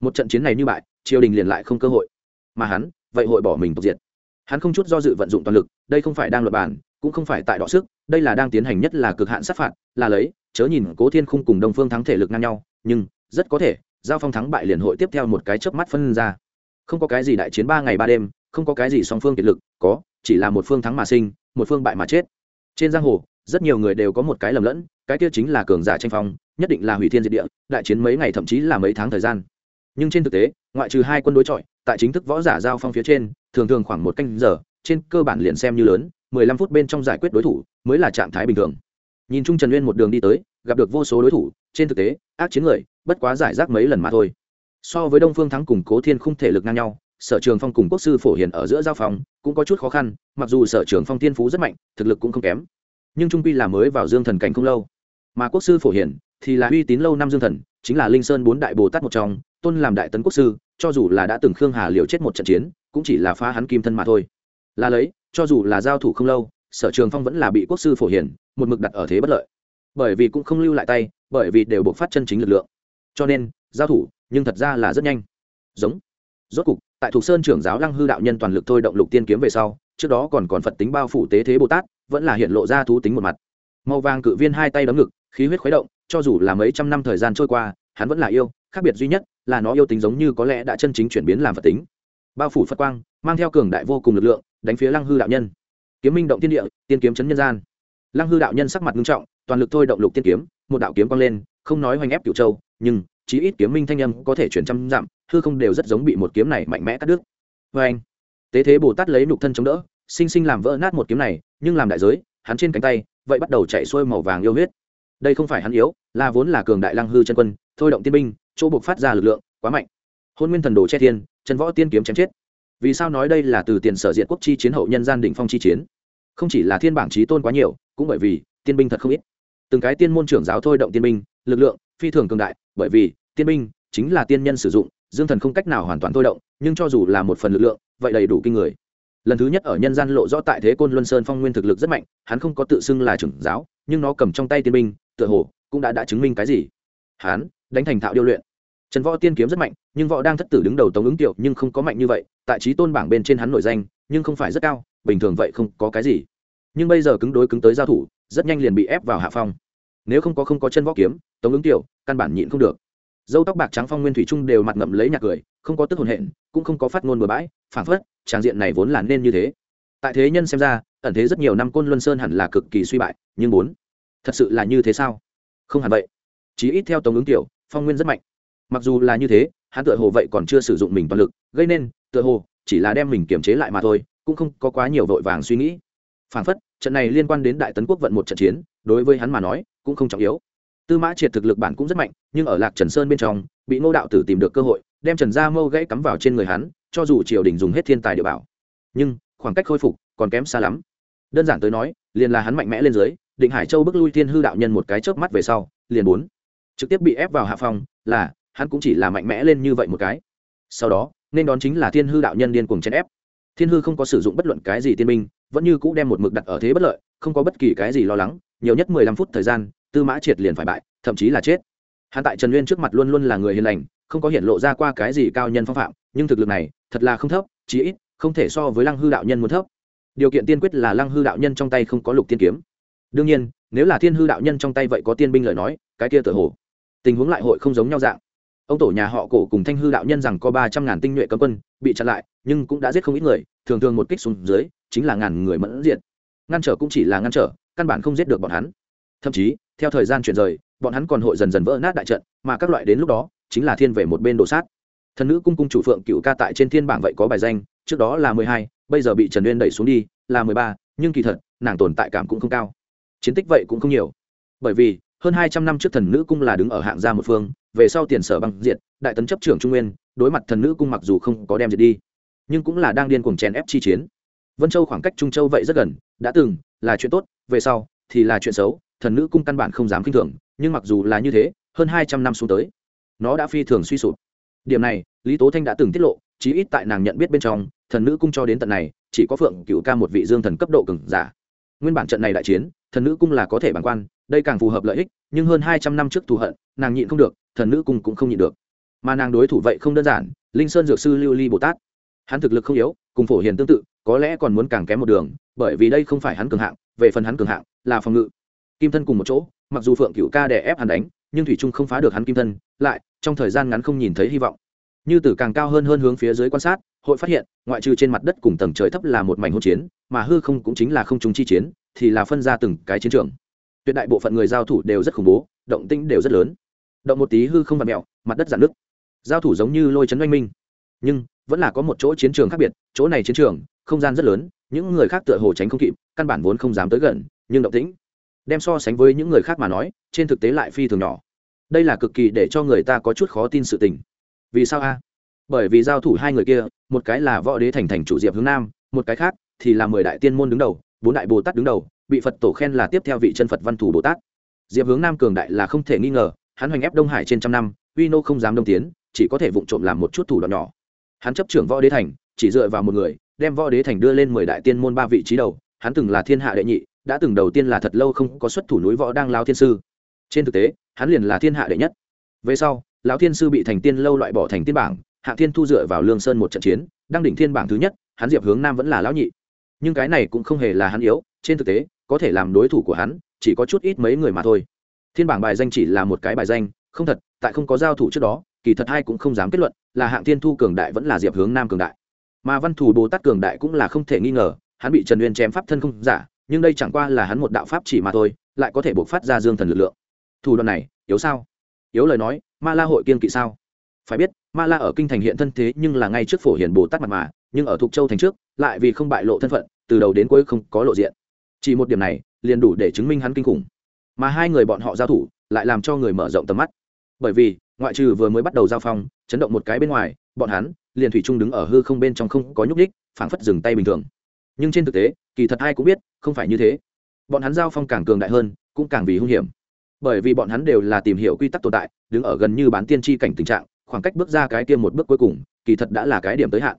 Một trận chiến này như bại, triều đình liền lại không cơ hội. Mà hắn, vậy hội bỏ mình tộc diệt. Hắn không chút do dự vận dụng toàn lực, đây không phải đang luật bản cũng không phải tại đọ sức, đây là đang tiến hành nhất là cực hạn sát phạt, là lấy, chớ nhìn cố thiên khung cùng đông phương thắng thể lực ngang nhau, nhưng, rất có thể, giao phong thắng bại liền hội tiếp theo một cái chớp mắt phân ra. Không có cái gì đại chiến ba ngày ba đêm, không có cái gì song phương kiệt lực, có chỉ là một phương thắng mà sinh, một phương bại mà chết. Trên giang hồ, rất nhiều người đều có một cái lầm lẫn, cái kia chính là cường giả tranh phong, nhất định là hủy thiên diệt địa, đại chiến mấy ngày thậm chí là mấy tháng thời gian. Nhưng trên thực tế, ngoại trừ hai quân đối chọi, tại chính thức võ giả giao phong phía trên, thường thường khoảng một canh giờ, trên cơ bản liền xem như lớn, mười lăm phút bên trong giải quyết đối thủ mới là trạng thái bình thường. Nhìn chung trần uyên một đường đi tới, gặp được vô số đối thủ, trên thực tế, ác chiến người, bất quá giải rác mấy lần mà thôi. So với đông phương thắng cùng cố thiên không thể lực ngang nhau sở trường phong cùng quốc sư phổ hiền ở giữa giao phòng cũng có chút khó khăn, mặc dù sở trường phong tiên phú rất mạnh, thực lực cũng không kém. Nhưng trung pi là mới vào dương thần cảnh không lâu. Mà quốc sư phổ hiền thì là uy tín lâu năm dương thần, chính là linh sơn bốn đại bồ tát một trong, tôn làm đại tấn quốc sư, cho dù là đã từng khương hà liều chết một trận chiến, cũng chỉ là phá hắn kim thân mà thôi. Là lấy, cho dù là giao thủ không lâu, sở trường phong vẫn là bị quốc sư phổ hiền một mực đặt ở thế bất lợi. Bởi vì cũng không lưu lại tay, bởi vì đều buộc phát chân chính lực lượng. Cho nên, giao thủ nhưng thật ra là rất nhanh. Giống. Rốt cục tại thuộc sơn trưởng giáo lăng hư đạo nhân toàn lực thôi động lục tiên kiếm về sau, trước đó còn còn phật tính bao phủ tế thế bồ tát, vẫn là hiện lộ ra thú tính một mặt. Màu vàng cự viên hai tay đấm ngực, khí huyết khuấy động, cho dù là mấy trăm năm thời gian trôi qua, hắn vẫn là yêu, khác biệt duy nhất là nó yêu tính giống như có lẽ đã chân chính chuyển biến làm phật tính. Bao phủ phật quang, mang theo cường đại vô cùng lực lượng, đánh phía lăng hư đạo nhân. Kiếm minh động tiên địa, tiên kiếm chấn nhân gian. Lăng hư đạo nhân sắc mặt nghiêm trọng, toàn lực thôi động lục tiên kiếm, một đạo kiếm quang lên, không nói hoành ép cửu châu, nhưng chí ít kiếm minh thanh âm có thể chuyển trăm dặm, hư không đều rất giống bị một kiếm này mạnh mẽ cắt đứt. Vê anh, tế thế bồ tát lấy nục thân chống đỡ, sinh sinh làm vỡ nát một kiếm này, nhưng làm đại giới, hắn trên cánh tay, vậy bắt đầu chạy xuôi màu vàng yêu huyết. Đây không phải hắn yếu, là vốn là cường đại lăng hư chân quân, thôi động tiên binh, chỗ buộc phát ra lực lượng quá mạnh. Hôn nguyên thần đồ che thiên, chân võ tiên kiếm chém chết. Vì sao nói đây là từ tiền sở diện quốc chi chiến hậu nhân gian đỉnh phong chi chiến? Không chỉ là thiên bảng trí tôn quá nhiều, cũng bởi vì tiên binh thật không ít. Từng cái tiên môn trưởng giáo thôi động tiên binh, lực lượng phi thường cường đại, bởi vì, tiên binh chính là tiên nhân sử dụng, dương thần không cách nào hoàn toàn thôi động, nhưng cho dù là một phần lực lượng, vậy đầy đủ kinh người. Lần thứ nhất ở nhân gian lộ rõ tại thế côn luân sơn phong nguyên thực lực rất mạnh, hắn không có tự xưng là trưởng giáo, nhưng nó cầm trong tay tiên binh, tựa hồ cũng đã đã chứng minh cái gì. Hắn đánh thành thạo điêu luyện. Trần võ tiên kiếm rất mạnh, nhưng võ đang thất tử đứng đầu tống ứng tiểu nhưng không có mạnh như vậy, tại trí tôn bảng bên trên hắn nổi danh, nhưng không phải rất cao, bình thường vậy không có cái gì. Nhưng bây giờ cứng đối cứng tới giao thủ, rất nhanh liền bị ép vào hạ phong nếu không có không có chân võ kiếm, tống ứng tiểu, căn bản nhịn không được. Dâu tóc bạc trắng phong nguyên thủy trung đều mặt ngậm lấy nhạc cười, không có tức hồn hện, cũng không có phát ngôn bừa bãi phản phất tràng diện này vốn là nên như thế. Tại thế nhân xem ra, ẩn thế rất nhiều năm côn luân sơn hẳn là cực kỳ suy bại, nhưng bốn thật sự là như thế sao? Không hẳn vậy. Chí ít theo tống ứng tiểu, phong nguyên rất mạnh. Mặc dù là như thế, hắn tựa hồ vậy còn chưa sử dụng mình toàn lực, gây nên, tựa hồ, chỉ là đem mình kiềm chế lại mà thôi, cũng không có quá nhiều vội vàng suy nghĩ. Phản phất, trận này liên quan đến đại tấn quốc vận một trận chiến, đối với hắn mà nói cũng không trọng yếu. Tư mã triệt thực lực bản cũng rất mạnh, nhưng ở lạc trần sơn bên trong, bị ngô đạo tử tìm được cơ hội, đem trần gia mâu gãy cắm vào trên người hắn, cho dù triều đình dùng hết thiên tài địa bảo. Nhưng, khoảng cách khôi phục còn kém xa lắm. Đơn giản tới nói, liền là hắn mạnh mẽ lên dưới, định hải châu bước lui thiên hư đạo nhân một cái chớp mắt về sau, liền bốn. Trực tiếp bị ép vào hạ phòng, là, hắn cũng chỉ là mạnh mẽ lên như vậy một cái. Sau đó, nên đón chính là thiên hư đạo nhân điên cuồng chèn ép. Thiên hư không có sử dụng bất luận cái gì tiên minh vẫn như cũ đem một mực đặt ở thế bất lợi, không có bất kỳ cái gì lo lắng, nhiều nhất mười lăm phút thời gian tư mã triệt liền phải bại, thậm chí là chết. Hắn tại trần uyên trước mặt luôn luôn là người hiền lành, không có hiện lộ ra qua cái gì cao nhân phong phạm, nhưng thực lực này thật là không thấp, chí ít không thể so với lăng hư đạo nhân muốn thấp. Điều kiện tiên quyết là lăng hư đạo nhân trong tay không có lục tiên kiếm. Đương nhiên, nếu là thiên hư đạo nhân trong tay vậy có tiên binh lời nói, cái kia tự hồ, tình huống lại hội không giống nhau dạng. Ông tổ nhà họ cổ cùng thanh hư đạo nhân rằng có ba trăm ngàn tinh nhuệ cấm quân, bị chặn lại, nhưng cũng đã giết không ít người, thường thường một kích xuống dưới, chính là ngàn người mẫn diện ngăn trở cũng chỉ là ngăn trở, căn bản không giết được bọn hắn thậm chí, theo thời gian chuyển rời, bọn hắn còn hội dần dần vỡ nát đại trận, mà các loại đến lúc đó, chính là thiên về một bên đổ sát. Thần nữ cung cung chủ phượng cựu ca tại trên thiên bảng vậy có bài danh, trước đó là mười hai, bây giờ bị trần uyên đẩy xuống đi, là mười ba, nhưng kỳ thật, nàng tồn tại cảm cũng không cao. Chiến tích vậy cũng không nhiều. Bởi vì, hơn hai trăm năm trước thần nữ cung là đứng ở hạng gia một phương, về sau tiền sở băng diệt, đại tấn chấp trưởng trung nguyên, đối mặt thần nữ cung mặc dù không có đem diệt đi, nhưng cũng là đang điên cuồng chèn ép chi chiến. Vân châu khoảng cách trung châu vậy rất gần, đã từng là chuyện tốt, về sau thì là chuyện xấu thần nữ cung căn bản không dám k i n h thường, nhưng mặc dù là như thế, hơn hai trăm năm xuống tới, nó đã phi thường suy sụp. Điểm này, lý tố thanh đã từng tiết lộ, chí ít tại nàng nhận biết bên trong, thần nữ cung cho đến tận này, chỉ có phượng cựu ca một vị dương thần cấp độ cừng giả. Nguyên bản trận này đại chiến, thần nữ cung là có thể bản quan, đây càng phù hợp lợi ích, nhưng hơn hai trăm năm trước thù hận, nàng nhịn không được, thần nữ cung cũng không nhịn được. Mà nàng đối thủ vậy không đơn giản, linh sơn dược sư lưu ly bồ tát. Hắn thực lực không yếu, cùng phổ hiền tương tự, có lẽ còn muốn càng kém một đường, bởi vì đây không phải hắn cường hạng, về phần hắn cường hạng, là phòng ngự kim thân cùng một chỗ, mặc dù phượng cựu ca đè ép hắn đánh, nhưng thủy trung không phá được hắn kim thân, lại, trong thời gian ngắn không nhìn thấy hy vọng. Như từ càng cao hơn hơn hướng phía dưới quan sát, hội phát hiện, ngoại trừ trên mặt đất cùng tầng trời thấp là một mảnh hỗn chiến, mà hư không cũng chính là không trung chi chiến, thì là phân ra từng cái chiến trường. Tuyệt đại bộ phận người giao thủ đều rất khủng bố, động tĩnh đều rất lớn. Động một tí hư không vặt mẹo mặt đất giãn nước giao thủ giống như lôi chấn oanh minh. Nhưng, vẫn là có một chỗ chiến trường khác biệt, chỗ này chiến trường, không gian rất lớn, những người khác tựa hồ tránh không kịp, căn bản vốn không dám tới gần, nhưng động tĩnh đem so sánh với những người khác mà nói, trên thực tế lại phi thường nhỏ. Đây là cực kỳ để cho người ta có chút khó tin sự tình. Vì sao a? Bởi vì giao thủ hai người kia, một cái là võ đế thành thành chủ diệp hướng nam, một cái khác thì là mười đại tiên môn đứng đầu, bốn đại bồ tát đứng đầu, bị phật tổ khen là tiếp theo vị chân phật văn thủ bồ tát. Diệp hướng nam cường đại là không thể nghi ngờ, hắn hoành ép đông hải trên trăm năm, uy nô không dám đông tiến, chỉ có thể vụng trộm làm một chút thủ đoạn nhỏ. Hắn chấp trưởng võ đế thành, chỉ dựa vào một người, đem võ đế thành đưa lên mười đại tiên môn ba vị trí đầu, hắn từng là thiên hạ đệ nhị đã từng đầu tiên là thật lâu không có xuất thủ núi võ đang lao thiên sư. Trên thực tế, hắn liền là thiên hạ đệ nhất. Về sau lão thiên sư bị thành tiên lâu loại bỏ thành tiên bảng, hạ thiên thu dựa vào lương sơn một trận chiến, đang đỉnh thiên bảng thứ nhất, hắn diệp hướng nam vẫn là lão nhị. Nhưng cái này cũng không hề là hắn yếu, trên thực tế, có thể làm đối thủ của hắn, chỉ có chút ít mấy người mà thôi. Thiên bảng bài danh chỉ là một cái bài danh, không thật, tại không có giao thủ trước đó, kỳ thật hai cũng không dám kết luận là hạng thiên thu cường đại vẫn là diệp hướng nam cường đại. Mà văn thủ bồ tát cường đại cũng là không thể nghi ngờ, hắn bị trần uyên chém pháp thân không giả nhưng đây chẳng qua là hắn một đạo pháp chỉ mà thôi, lại có thể buộc phát ra dương thần lực lượng. Thủ đoạn này, yếu sao? Yếu lời nói, ma la hội kiên kỵ sao? Phải biết, ma la ở kinh thành hiện thân thế nhưng là ngay trước phổ hiền bồ tát mặt mà, nhưng ở thục châu thành trước, lại vì không bại lộ thân phận, từ đầu đến cuối không có lộ diện. Chỉ một điểm này, liền đủ để chứng minh hắn kinh khủng. Mà hai người bọn họ giao thủ, lại làm cho người mở rộng tầm mắt. Bởi vì, ngoại trừ vừa mới bắt đầu giao phong, chấn động một cái bên ngoài, bọn hắn, liền thủy trung đứng ở hư không bên trong không có nhúc ních phảng phất dừng tay bình thường nhưng trên thực tế, kỳ thật ai cũng biết, không phải như thế. Bọn hắn giao phong càng cường đại hơn, cũng càng vì hung hiểm. Bởi vì bọn hắn đều là tìm hiểu quy tắc tồn tại, đứng ở gần như bán tiên tri cảnh tình trạng, khoảng cách bước ra cái kia một bước cuối cùng, kỳ thật đã là cái điểm tới hạn.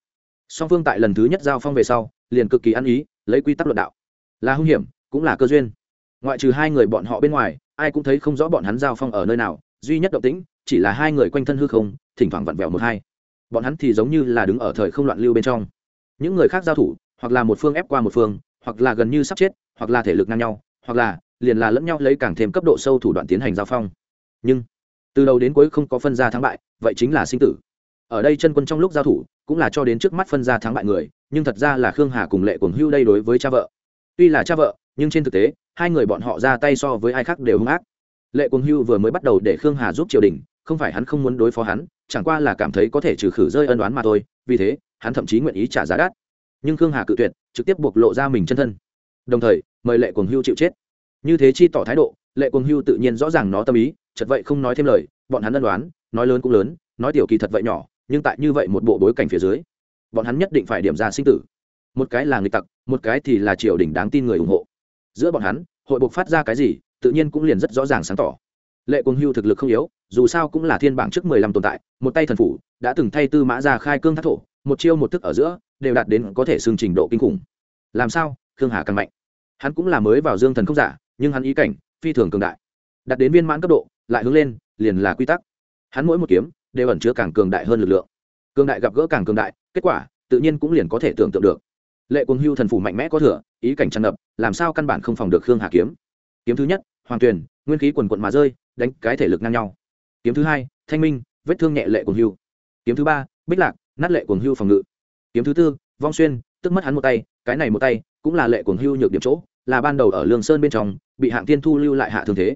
Song phương tại lần thứ nhất giao phong về sau, liền cực kỳ ăn ý, lấy quy tắc luận đạo. Là hung hiểm, cũng là cơ duyên. Ngoại trừ hai người bọn họ bên ngoài, ai cũng thấy không rõ bọn hắn giao phong ở nơi nào, duy nhất động tĩnh, chỉ là hai người quanh thân hư không, thỉnh thoảng vặn vẹo một hai. Bọn hắn thì giống như là đứng ở thời không loạn lưu bên trong. Những người khác giao thủ hoặc là một phương ép qua một phương, hoặc là gần như sắp chết, hoặc là thể lực ngang nhau, hoặc là liền là lẫn nhau lấy càng thêm cấp độ sâu thủ đoạn tiến hành giao phong. Nhưng, từ đầu đến cuối không có phân ra thắng bại, vậy chính là sinh tử. Ở đây chân quân trong lúc giao thủ, cũng là cho đến trước mắt phân ra thắng bại người, nhưng thật ra là khương hà cùng lệ cuồng hưu đây đối với cha vợ. Tuy là cha vợ, nhưng trên thực tế, hai người bọn họ ra tay so với ai khác đều hung ác. Lệ cuồng hưu vừa mới bắt đầu để khương hà giúp triều đình, không phải hắn không muốn đối phó hắn, chẳng qua là cảm thấy có thể trừ khử rơi ân đoán mà thôi, vì thế, hắn thậm chí nguyện ý trả giá đắt nhưng khương hà cự tuyệt, trực tiếp buộc lộ ra mình chân thân. Đồng thời, mời lệ quần hưu chịu chết. Như thế chi tỏ thái độ, lệ quần hưu tự nhiên rõ ràng nó tâm ý chật vậy không nói thêm lời, bọn hắn ân đoán nói lớn cũng lớn, nói tiểu kỳ thật vậy nhỏ, nhưng tại như vậy một bộ bối cảnh phía dưới, bọn hắn nhất định phải điểm ra sinh tử. Một cái là người tặc, một cái thì là triều đình đáng tin người ủng hộ. Giữa bọn hắn, hội buộc phát ra cái gì, tự nhiên cũng liền rất rõ ràng sáng tỏ. Lệ quần hưu thực lực không yếu, dù sao cũng là thiên bảng trước mười lăm tồn tại, một tay thần phủ, đã từng thay tư mã ra khai cương thác thổ một chiêu một thức ở giữa, đều đạt đến có thể xương trình độ kinh khủng. Làm sao? Khương hà càng mạnh. Hắn cũng là mới vào dương thần không giả, nhưng hắn ý cảnh, phi thường cường đại. Đạt đến viên mãn cấp độ, lại hướng lên, liền là quy tắc. Hắn mỗi một kiếm, đều ẩn chứa càng cường đại hơn lực lượng. Cường đại gặp gỡ càng cường đại, kết quả, tự nhiên cũng liền có thể tưởng tượng được. Lệ cuồng hưu thần phủ mạnh mẽ có thừa, ý cảnh tràn ngập, làm sao căn bản không phòng được khương hà kiếm. Kiếm thứ nhất, hoàng tuyền, nguyên khí quần quận mà rơi, đánh cái thể lực ngang nhau. Kiếm thứ hai, thanh minh, vết thương nhẹ lệ cuồng hưu. Kiếm thứ ba, bích lạc nát lệ cuồng hưu phòng ngự. Kiếm thứ tư, vong xuyên, tức mất hắn một tay, cái này một tay cũng là lệ cuồng hưu nhược điểm chỗ, là ban đầu ở lương sơn bên trong, bị hạng tiên thu lưu lại hạ thương thế.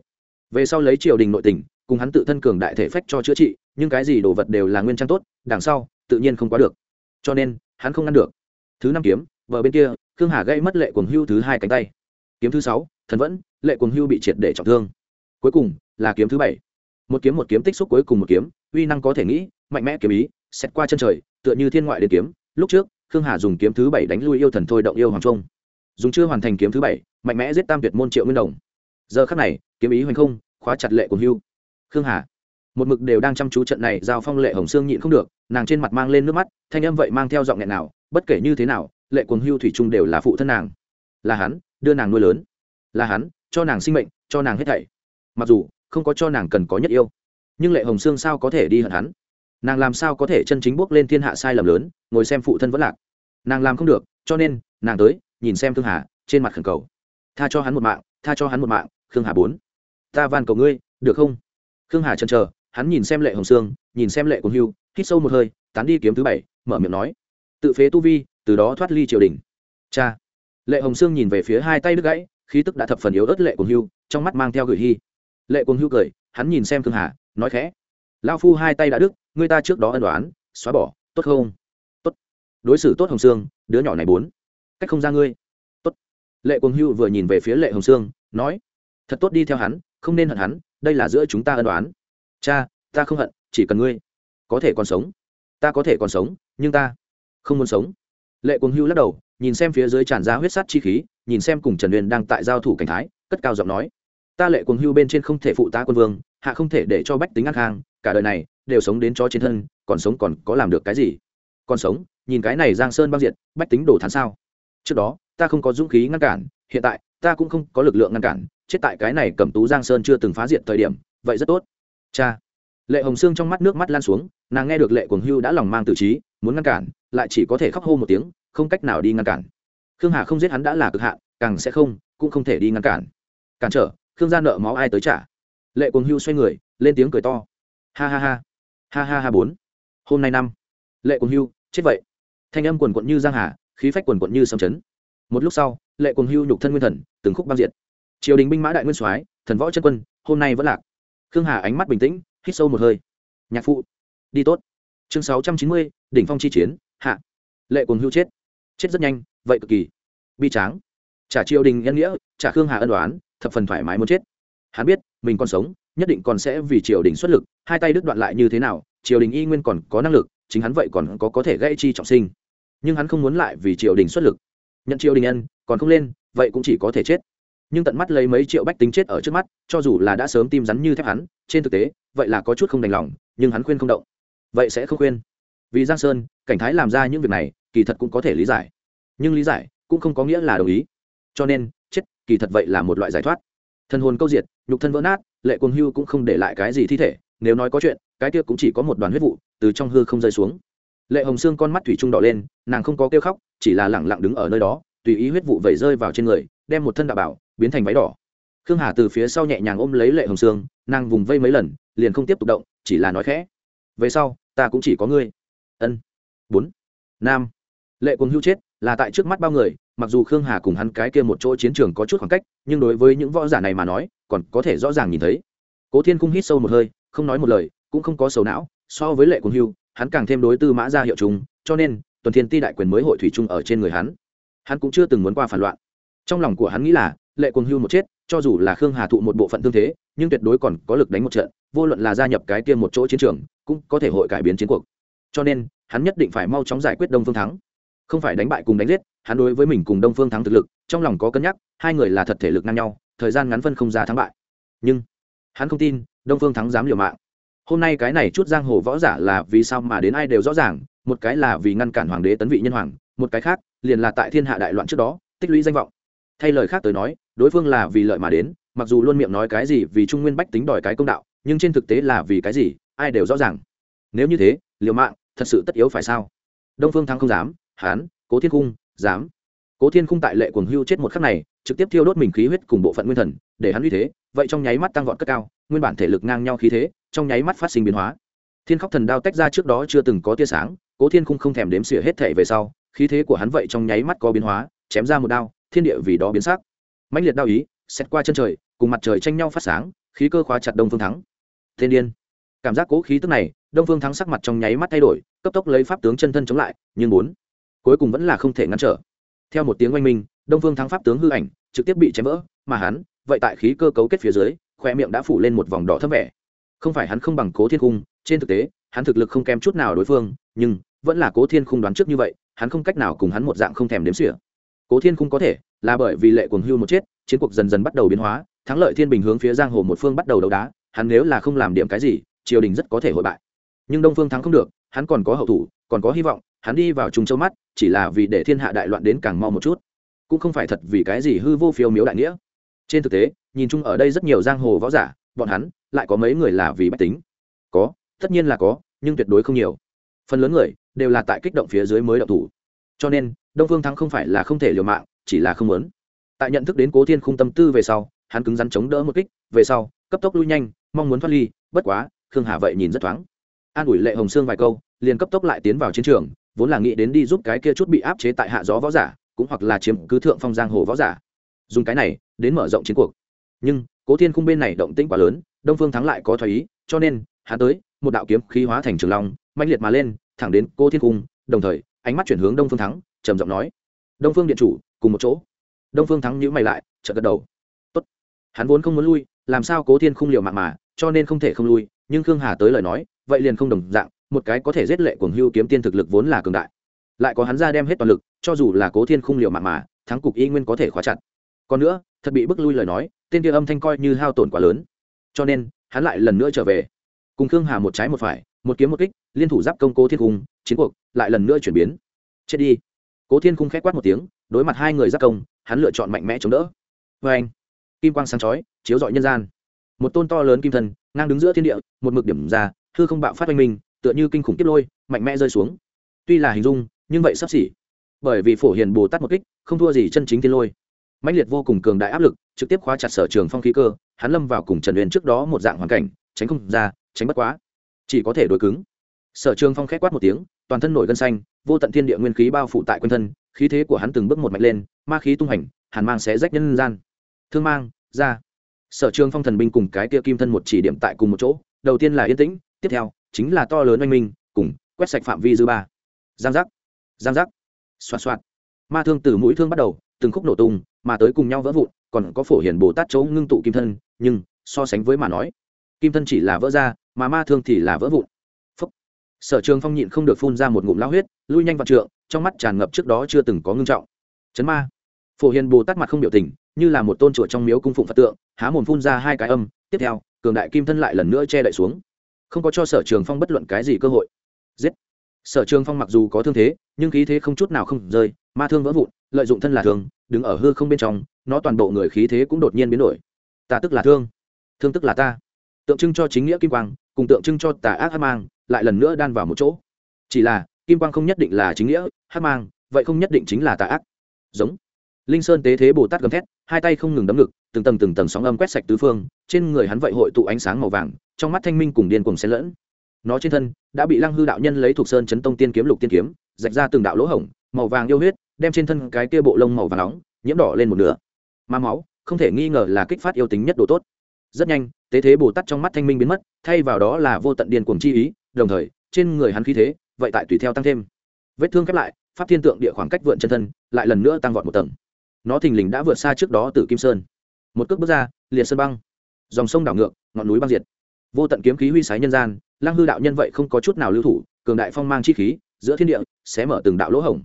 Về sau lấy triều đình nội tình, cùng hắn tự thân cường đại thể phách cho chữa trị, nhưng cái gì đồ vật đều là nguyên trang tốt, đằng sau, tự nhiên không quá được. Cho nên, hắn không ngăn được. Thứ năm kiếm vợ bên kia, khương hà gây mất lệ cuồng hưu thứ hai cánh tay. Kiếm thứ sáu, thần vẫn, lệ cuồng hưu bị triệt để trọng thương. Cuối cùng, là kiếm thứ bảy. Một kiếm một kiếm tích xúc cuối cùng một kiếm, uy năng có thể nghĩ, mạnh mẽ kiếm ý xét qua chân trời tựa như thiên ngoại đến kiếm, lúc trước, khương hà dùng kiếm thứ bảy đánh lui yêu thần thôi động yêu hoàng trung. Dùng chưa hoàn thành kiếm thứ bảy, mạnh mẽ giết tam tuyệt môn triệu nguyên đồng. Giờ khắc này, kiếm ý hoành không, khóa chặt lệ cuồng hưu. Khương hà, một mực đều đang chăm chú trận này giao phong lệ hồng sương nhịn không được, nàng trên mặt mang lên nước mắt, thanh âm vậy mang theo giọng nghẹn nào, bất kể như thế nào, lệ cuồng hưu thủy trung đều là phụ thân nàng. Là hắn, đưa nàng nuôi lớn. Là hắn, cho nàng sinh mệnh, cho nàng hết thảy. Mặc dù, không có cho nàng cần có nhất yêu, nhưng lệ hồng sương sao có thể đi hận hắn? Nàng làm sao có thể chân chính bước lên thiên hạ sai lầm lớn, ngồi xem phụ thân vẫn lạc? Nàng làm không được, cho nên, nàng tới, nhìn xem thương hà, trên mặt khẩn cầu. Tha cho hắn một mạng, tha cho hắn một mạng, khương hà bốn. Ta van cầu ngươi, được không? Khương hà chần chờ, hắn nhìn xem lệ hồng sương, nhìn xem lệ cuồng hưu, hít sâu một hơi, tán đi kiếm thứ bảy, mở miệng nói. Tự phế tu vi, từ đó thoát ly triều đình. Cha. Lệ hồng sương nhìn về phía hai tay đứt gãy, khí tức đã thập phần yếu ớt lệ cuồng hưu, trong mắt mang theo gửi hy lệ cuồng hưu cười, hắn nhìn xem khương hà, nói khẽ. Lao phu hai tay đã đứt người ta trước đó ân đoán, xóa bỏ, tốt không? Tốt. Đối xử tốt hồng sương, đứa nhỏ này bốn. Cách không ra ngươi. Tốt. Lệ cuồng hưu vừa nhìn về phía lệ hồng sương, nói, thật tốt đi theo hắn, không nên hận hắn, đây là giữa chúng ta ân đoán. Cha, ta không hận, chỉ cần ngươi có thể còn sống. Ta có thể còn sống, nhưng ta không muốn sống. Lệ cuồng hưu lắc đầu, nhìn xem phía dưới tràn ra huyết sắt chi khí, nhìn xem cùng trần uyên đang tại giao thủ cảnh thái, cất cao giọng nói, ta lệ cuồng hưu bên trên không thể phụ tá quân vương, hạ không thể để cho bách tính ăn hàng cả đời này đều sống đến cho trên thân, còn sống còn có làm được cái gì? Còn sống, nhìn cái này giang sơn băng diện bách tính đổ thán sao? Trước đó, ta không có dũng khí ngăn cản, hiện tại, ta cũng không có lực lượng ngăn cản, chết tại cái này cẩm tú giang sơn chưa từng phá diện thời điểm, vậy rất tốt. Cha. Lệ hồng sương trong mắt nước mắt lan xuống, nàng nghe được lệ cuồng hưu đã lòng mang tự trí, muốn ngăn cản, lại chỉ có thể khóc hô một tiếng, không cách nào đi ngăn cản. Khương hà không giết hắn đã là cực hạn, càng sẽ không, cũng không thể đi ngăn cản. Cản trở, khương gia nợ máu ai tới trả? Lệ cuồng hưu xoay người, lên tiếng cười to. Ha ha ha ha ha ha bốn. Hôm nay năm. Lệ cuồng hưu, chết vậy. Thanh âm quần quận như giang hà, khí phách quần quận như sầm chấn. Một lúc sau, lệ cuồng hưu nhục thân nguyên thần, từng khúc băng diệt. Triều đình binh mã đại nguyên soái, thần võ chân quân, hôm nay vẫn lạc. Khương hà ánh mắt bình tĩnh, hít sâu một hơi. Nhạc phụ, đi tốt. Chương sáu trăm chín mươi, đỉnh phong chi chiến, hạ. Lệ cuồng hưu chết. Chết rất nhanh, vậy cực kỳ. Bi tráng. Trả triều đình nhân nghĩa, trả khương hà ân đoán thập phần thoải mái muốn chết. Hắn biết, mình còn sống nhất định còn sẽ vì triều đình xuất lực, hai tay đứt đoạn lại như thế nào, triều đình y nguyên còn có năng lực, chính hắn vậy còn có có thể gây chi trọng sinh. Nhưng hắn không muốn lại vì triều đình xuất lực. Nhận triều đình nhân còn không lên, vậy cũng chỉ có thể chết. Nhưng tận mắt lấy mấy triệu bách tính chết ở trước mắt, cho dù là đã sớm tim rắn như thép hắn, trên thực tế, vậy là có chút không đành lòng, nhưng hắn khuyên không động. Vậy sẽ không khuyên. Vì giang sơn, cảnh thái làm ra những việc này, kỳ thật cũng có thể lý giải. Nhưng lý giải cũng không có nghĩa là đồng ý. Cho nên, chết, kỳ thật vậy là một loại giải thoát thân hồn câu diệt, nhục thân vỡ nát, lệ cuồng hưu cũng không để lại cái gì thi thể, nếu nói có chuyện, cái kia cũng chỉ có một đoàn huyết vụ từ trong hư không rơi xuống. Lệ hồng xương con mắt thủy trung đỏ lên, nàng không có kêu khóc, chỉ là lẳng lặng đứng ở nơi đó, tùy ý huyết vụ vẩy rơi vào trên người, đem một thân đạo bảo biến thành váy đỏ. Khương hà từ phía sau nhẹ nhàng ôm lấy lệ hồng sương, nàng vùng vây mấy lần, liền không tiếp tục động, chỉ là nói khẽ. Về sau, ta cũng chỉ có ngươi. Ân. Bốn. Nam. Lệ cuồng hưu chết là tại trước mắt bao người, mặc dù khương hà cùng hắn cái kia một chỗ chiến trường có chút khoảng cách, nhưng đối với những võ giả này mà nói, còn có thể rõ ràng nhìn thấy. Cố thiên cung hít sâu một hơi, không nói một lời, cũng không có sầu não, so với lệ cuồng hưu, hắn càng thêm đối tư mã ra hiệu chúng, cho nên, tuần thiên ti đại quyền mới hội thủy chung ở trên người hắn. Hắn cũng chưa từng muốn qua phản loạn. Trong lòng của hắn nghĩ là, lệ cuồng hưu một chết, cho dù là khương hà thụ một bộ phận tương thế, nhưng tuyệt đối còn có lực đánh một trận, vô luận là gia nhập cái kia một chỗ chiến trường, cũng có thể hội cải biến chiến cuộc. Cho nên, hắn nhất định phải mau chóng giải quyết đông phương thắng không phải đánh bại cùng đánh giết, hắn đối với mình cùng đông phương thắng thực lực, trong lòng có cân nhắc, hai người là thật thể lực ngang nhau, thời gian ngắn phân không ra thắng bại. Nhưng, hắn không tin, đông phương thắng dám liều mạng. Hôm nay cái này chút giang hồ võ giả là vì sao mà đến ai đều rõ ràng, một cái là vì ngăn cản hoàng đế tấn vị nhân hoàng, một cái khác, liền là tại thiên hạ đại loạn trước đó, tích lũy danh vọng. Thay lời khác tới nói, đối phương là vì lợi mà đến, mặc dù luôn miệng nói cái gì vì trung nguyên bách tính đòi cái công đạo, nhưng trên thực tế là vì cái gì, ai đều rõ ràng. Nếu như thế, liều mạng, thật sự tất yếu phải sao? Đông phương thắng không dám hán, cố thiên cung dám cố thiên cung tại lệ cuồng hưu chết một khắc này, trực tiếp thiêu đốt mình khí huyết cùng bộ phận nguyên thần, để hắn uy thế, vậy trong nháy mắt tăng vọt cất cao, nguyên bản thể lực ngang nhau khí thế, trong nháy mắt phát sinh biến hóa. Thiên khóc thần đao tách ra trước đó chưa từng có tia sáng, cố thiên cung không thèm đếm xỉa hết thể về sau, khí thế của hắn vậy trong nháy mắt có biến hóa, chém ra một đao, thiên địa vì đó biến sắc. Mãnh liệt đao ý xét qua chân trời, cùng mặt trời tranh nhau phát sáng, khí cơ khóa chặt đông phương thắng. Thiên điên. Cảm giác cố khí tức này, đông phương thắng sắc mặt trong nháy mắt thay đổi, cấp tốc lấy pháp tướng chân thân chống lại, nhưng bốn cuối cùng vẫn là không thể ngăn trở. Theo một tiếng oanh minh, đông phương thắng pháp tướng hư ảnh trực tiếp bị chém vỡ, mà hắn, vậy tại khí cơ cấu kết phía dưới khoe miệng đã phủ lên một vòng đỏ thấp vẻ. Không phải hắn không bằng cố thiên cung trên thực tế, hắn thực lực không kém chút nào đối phương, nhưng vẫn là cố thiên khung đoán trước như vậy, hắn không cách nào cùng hắn một dạng không thèm đếm xỉa. Cố thiên khung có thể là bởi vì lệ cuồng hưu một chết, chiến cuộc dần dần bắt đầu biến hóa, thắng lợi thiên bình hướng phía giang hồ một phương bắt đầu đấu đá, hắn nếu là không làm điểm cái gì, triều đình rất có thể hội bại. Nhưng đông phương thắng không được, hắn còn có hậu thủ, còn có hy vọng hắn đi vào trung châu mắt, chỉ là vì để thiên hạ đại loạn đến càng mau một chút. Cũng không phải thật vì cái gì hư vô phiêu miếu đại nghĩa. Trên thực tế, nhìn chung ở đây rất nhiều giang hồ võ giả, bọn hắn lại có mấy người là vì bách tính. Có, tất nhiên là có, nhưng tuyệt đối không nhiều. Phần lớn người đều là tại kích động phía dưới mới đậu thủ. Cho nên, đông phương thắng không phải là không thể liều mạng, chỉ là không muốn. Tại nhận thức đến cố thiên khung tâm tư về sau, hắn cứng rắn chống đỡ một kích, về sau, cấp tốc lui nhanh, mong muốn thoát ly, bất quá, khương hà vậy nhìn rất thoáng. An ủi lệ hồng sương vài câu, liền cấp tốc lại tiến vào chiến trường vốn là nghĩ đến đi giúp cái kia chút bị áp chế tại hạ gió võ giả, cũng hoặc là chiếm cứ thượng phong giang hồ võ giả. Dùng cái này, đến mở rộng chiến cuộc. Nhưng, cố thiên khung bên này động tĩnh quá lớn, đông phương thắng lại có thoái ý, cho nên, hắn tới, một đạo kiếm khí hóa thành trường long mạnh liệt mà lên, thẳng đến cô thiên cung đồng thời, ánh mắt chuyển hướng đông phương thắng, trầm giọng nói, đông phương điện chủ, cùng một chỗ. Đông phương thắng nhữ mày lại, chợt gật đầu. Tốt. hắn vốn không muốn lui, làm sao cố thiên khung liều mạng mà, cho nên không thể không lui, nhưng khương hà tới lời nói, vậy liền không đồng dạng một cái có thể giết lệ cuồng hưu kiếm tiên thực lực vốn là cường đại. Lại có hắn ra đem hết toàn lực, cho dù là cố thiên khung liệu mạng mà, thắng cục y nguyên có thể khóa chặt. Còn nữa, thật bị bức lui lời nói, tên kia âm thanh coi như hao tổn quá lớn. Cho nên, hắn lại lần nữa trở về. Cùng khương hà một trái một phải, một kiếm một kích, liên thủ giáp công cố thiên khung, chiến cuộc lại lần nữa chuyển biến. Chết đi. Cố thiên khung k h é quát một tiếng, đối mặt hai người giáp công, hắn lựa chọn mạnh mẽ chống đỡ. Vê anh, kim quang sáng chói, chiếu dọi nhân gian. Một tôn to lớn kim thân, ngang đứng giữa thiên địa, một mực điểm ra, hư không bạo phát oanh minh tựa như kinh khủng tiếp lôi, mạnh mẽ rơi xuống. Tuy là hình dung, nhưng vậy sắp xỉ. Bởi vì phổ hiền bồ tát một kích, không thua gì chân chính thiên lôi. Mãnh liệt vô cùng cường đại áp lực, trực tiếp khóa chặt sở trường phong khí cơ, hắn lâm vào cùng trần huyền trước đó một dạng hoàn cảnh, tránh không ra, tránh bất quá. Chỉ có thể đối cứng. Sở trường phong khẽ quát một tiếng, toàn thân nổi gân xanh, vô tận thiên địa nguyên khí bao phủ tại quanh thân, khí thế của hắn từng bước một mạnh lên, ma khí tung hành, hàn mang sẽ rách nhân gian. Thương mang, ra. Sở trường phong thần binh cùng cái kia kim thân một chỉ điểm tại cùng một chỗ, đầu tiên là yên tĩnh, tiếp theo chính là to lớn oanh minh, cùng quét sạch phạm vi dư ba. Giang giác giang giác, xoạt xoạt. Ma thương từ mũi thương bắt đầu, từng khúc nổ tung, mà tới cùng nhau vỡ vụn, còn có phổ hiển bồ tát chỗ ngưng tụ kim thân, nhưng so sánh với mà nói, kim thân chỉ là vỡ ra, mà ma thương thì là vỡ vụn. Phúc. sở trường phong nhịn không được phun ra một ngụm lao huyết, lui nhanh vào trượng, trong mắt tràn ngập trước đó chưa từng có ngưng trọng. Chấn ma. Phổ hiền bồ tát mặt không biểu tình, như là một tôn chùa trong miếu cung phụng phật tượng, há mồm phun ra hai cái âm, tiếp theo, cường đại kim thân lại lần nữa che đậy xuống không có cho sở trường phong bất luận cái gì cơ hội. Giết. Sở trường phong mặc dù có thương thế, nhưng khí thế không chút nào không rơi, ma thương vỡ vụn, lợi dụng thân là thương, đứng ở hư không bên trong, nó toàn bộ người khí thế cũng đột nhiên biến đổi. Ta tức là thương. Thương tức là ta. Tượng trưng cho chính nghĩa kim quang, cùng tượng trưng cho tà ác hát mang, lại lần nữa đan vào một chỗ. Chỉ là, kim quang không nhất định là chính nghĩa hát mang, vậy không nhất định chính là tà ác. Giống. Linh sơn tế thế bồ tát gầm thét, hai tay không ngừng đấm ngực, từng tầng từng tầng sóng âm quét sạch tứ phương, trên người hắn vậy hội tụ ánh sáng màu vàng trong mắt thanh minh cùng điên cùng xen lẫn. Nó trên thân đã bị lăng hư đạo nhân lấy thuộc sơn chấn tông tiên kiếm lục tiên kiếm, rạch ra từng đạo lỗ hổng, màu vàng yêu huyết, đem trên thân cái kia bộ lông màu vàng nóng nhiễm đỏ lên một nửa. Ma máu, không thể nghi ngờ là kích phát yêu tính nhất độ tốt. Rất nhanh, tế thế bồ tát trong mắt thanh minh biến mất, thay vào đó là vô tận điên cuồng chi ý, đồng thời, trên người hắn khí thế, vậy tại tùy theo tăng thêm. Vết thương khép lại, pháp thiên tượng địa khoảng cách vượn chân thân lại lần nữa tăng vọt một tầng. Nó thình lình đã vượt xa trước đó từ kim sơn. Một cước bước ra, liệt sơn băng. Dòng sông đảo ngược, ngọn núi băng diệt vô tận kiếm khí huy sái nhân gian, lăng hư đạo nhân vậy không có chút nào lưu thủ, cường đại phong mang chi khí, giữa thiên địa sẽ mở từng đạo lỗ hổng.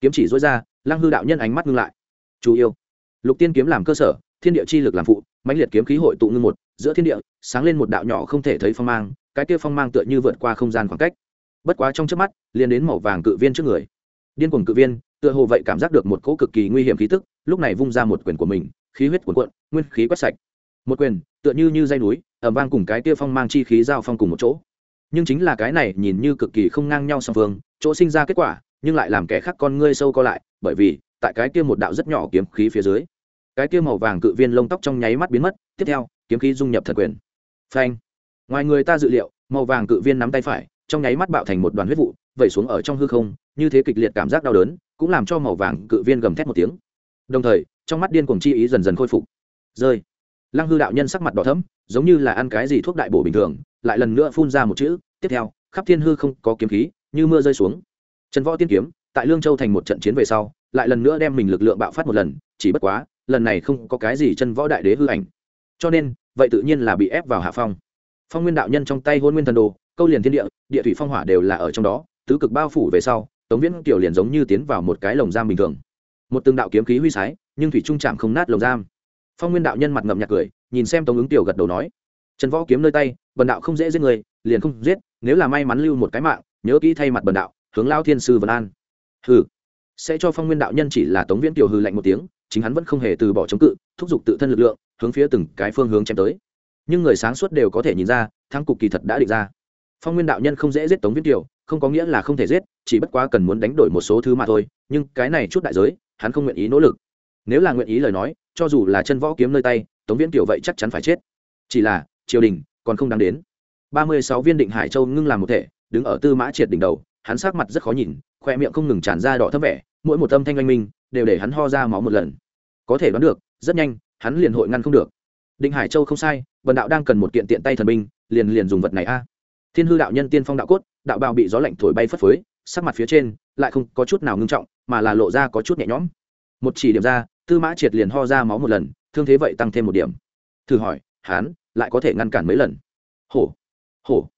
Kiếm chỉ dối ra, lăng hư đạo nhân ánh mắt ngưng lại. Chủ yêu, lục tiên kiếm làm cơ sở, thiên địa chi lực làm phụ, mãnh liệt kiếm khí hội tụ ngưng một, giữa thiên địa, sáng lên một đạo nhỏ không thể thấy phong mang, cái kia phong mang tựa như vượt qua không gian khoảng cách. Bất quá trong trước mắt, liền đến màu vàng cự viên trước người. Điên cuồng cự viên, tựa hồ vậy cảm giác được một cỗ cực kỳ nguy hiểm khí tức, lúc này vung ra một quyền của mình, khí huyết cuồn cuộn, nguyên khí quét sạch một quyền, tựa như như dây núi ẩm vang cùng cái tia phong mang chi khí giao phong cùng một chỗ. Nhưng chính là cái này nhìn như cực kỳ không ngang nhau song phương, chỗ sinh ra kết quả, nhưng lại làm kẻ khác con ngươi sâu co lại, bởi vì, tại cái kia một đạo rất nhỏ kiếm khí phía dưới, cái kia màu vàng cự viên lông tóc trong nháy mắt biến mất, tiếp theo, kiếm khí dung nhập thần quyền. Phanh. Ngoài người ta dự liệu, màu vàng cự viên nắm tay phải, trong nháy mắt bạo thành một đoàn huyết vụ, vẩy xuống ở trong hư không, như thế kịch liệt cảm giác đau đớn, cũng làm cho màu vàng cự viên gầm thét một tiếng. Đồng thời, trong mắt điên cuồng chi ý dần dần khôi phục. Rơi lăng hư đạo nhân sắc mặt đỏ thẫm, giống như là ăn cái gì thuốc đại bổ bình thường, lại lần nữa phun ra một chữ, tiếp theo, khắp thiên hư không có kiếm khí, như mưa rơi xuống. Trần võ tiên kiếm, tại lương châu thành một trận chiến về sau, lại lần nữa đem mình lực lượng bạo phát một lần, chỉ bất quá, lần này không có cái gì chân võ đại đế hư ảnh. Cho nên, vậy tự nhiên là bị ép vào hạ phong. Phong nguyên đạo nhân trong tay hôn nguyên thần đồ, câu liền thiên địa địa thủy phong hỏa đều là ở trong đó, tứ cực bao phủ về sau, tống viễn tiểu liền giống như tiến vào một cái lồng giam bình thường. Một từng đạo kiếm khí huy sái, nhưng thủy trung chạm không nát lồng giam phong nguyên đạo nhân mặt ngậm nhạt cười, nhìn xem tống ứng tiểu gật đầu nói, trần võ kiếm nơi tay, bần đạo không dễ giết người, liền không giết, nếu là may mắn lưu một cái mạng, nhớ kỹ thay mặt bần đạo, hướng lao thiên sư vân an. Hừ, sẽ cho phong nguyên đạo nhân chỉ là tống viễn tiểu hư lạnh một tiếng, chính hắn vẫn không hề từ bỏ chống cự, thúc giục tự thân lực lượng, hướng phía từng cái phương hướng chém tới. Nhưng người sáng suốt đều có thể nhìn ra, thắng cục kỳ thật đã định ra. Phong nguyên đạo nhân không dễ giết tống viễn tiểu không có nghĩa là không thể giết, chỉ bất quá cần muốn đánh đổi một số thứ mà thôi, nhưng cái này chút đại giới, hắn không nguyện ý nỗ lực nếu là nguyện ý lời nói, cho dù là chân võ kiếm nơi tay, tống viễn tiểu vậy chắc chắn phải chết. Chỉ là, triều đình còn không đáng đến. Ba mươi sáu viên định hải châu ngưng làm một thể, đứng ở tư mã triệt đỉnh đầu, hắn sắc mặt rất khó nhìn, khoe miệng không ngừng tràn ra đỏ thấp vẻ, mỗi một âm thanh oanh minh, đều để hắn ho ra máu một lần. Có thể đoán được, rất nhanh, hắn liền hội ngăn không được. Định hải châu không sai vần đạo đang cần một kiện tiện tay thần binh, liền liền dùng vật này a. Thiên hư đạo nhân tiên phong đạo cốt, đạo bào bị gió lạnh thổi bay phất phới, sắc mặt phía trên lại không có chút nào ngưng trọng, mà là lộ ra có chút nhẹ nhõm. Một chỉ điểm ra tư mã triệt liền ho ra máu một lần, thương thế vậy tăng thêm một điểm. Thử hỏi hán lại có thể ngăn cản mấy lần? Hổ hổ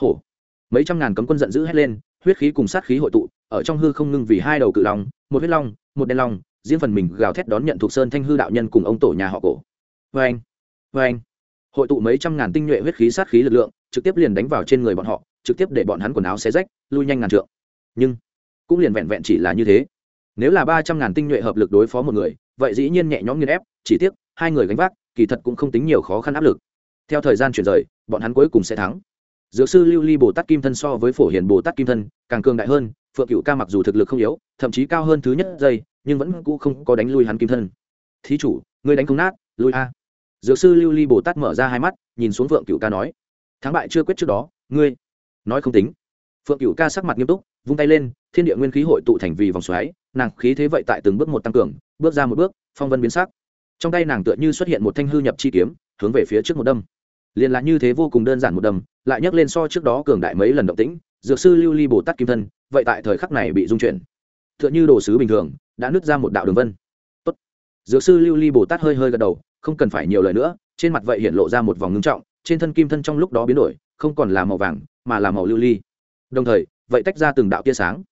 hổ. Mấy trăm ngàn cấm quân giận dữ hét lên, huyết khí cùng sát khí hội tụ, ở trong hư không ngưng vì hai đầu cự long, một huyết long, một đen long, riêng phần mình gào thét đón nhận thuộc sơn thanh hư đạo nhân cùng ông tổ nhà họ cổ. Vê anh vê anh hội tụ mấy trăm ngàn tinh nhuệ huyết khí sát khí lực lượng, trực tiếp liền đánh vào trên người bọn họ, trực tiếp để bọn hắn quần áo xé rách, lui nhanh ngàn trượng. Nhưng, cũng liền vẹn vẹn chỉ là như thế. Nếu là ba trăm ngàn tinh nhuệ hợp lực đối phó một người vậy dĩ nhiên nhẹ nhõm nghiền ép, chỉ tiếc, hai người gánh vác, kỳ thật cũng không tính nhiều khó khăn áp lực. Theo thời gian chuyển rời, bọn hắn cuối cùng sẽ thắng. Dược sư lưu ly bồ tát kim thân so với phổ hiền bồ tát kim thân, càng cường đại hơn, phượng cựu ca mặc dù thực lực không yếu, thậm chí cao hơn thứ nhất giây, nhưng vẫn cũ không có đánh lui hắn kim thân. Thí chủ, ngươi đánh không nát, lui a. Dược sư lưu ly bồ tát mở ra hai mắt, nhìn xuống phượng cựu ca nói, thắng bại chưa quyết trước đó, ngươi nói không tính. Phượng cựu ca sắc mặt nghiêm túc, vung tay lên, thiên địa nguyên khí hội tụ thành vì vòng xoáy, nàng khí thế vậy tại từng bước một tăng cường bước ra một bước, phong vân biến sắc. Trong tay nàng tựa như xuất hiện một thanh hư nhập chi kiếm, hướng về phía trước một đâm. Liền là như thế vô cùng đơn giản một đâm, lại nhấc lên so trước đó cường đại mấy lần động tĩnh, dược sư lưu ly bồ tát kim thân, vậy tại thời khắc này bị dung chuyển. Tựa như đồ sứ bình thường, đã nứt ra một đạo đường vân. Tốt. dược sư lưu ly bồ tát hơi hơi gật đầu, không cần phải nhiều lời nữa, trên mặt vậy hiện lộ ra một vòng ngưng trọng, trên thân kim thân trong lúc đó biến đổi, không còn là màu vàng, mà là màu lưu ly. Đồng thời, vậy tách ra từng đạo tia sáng.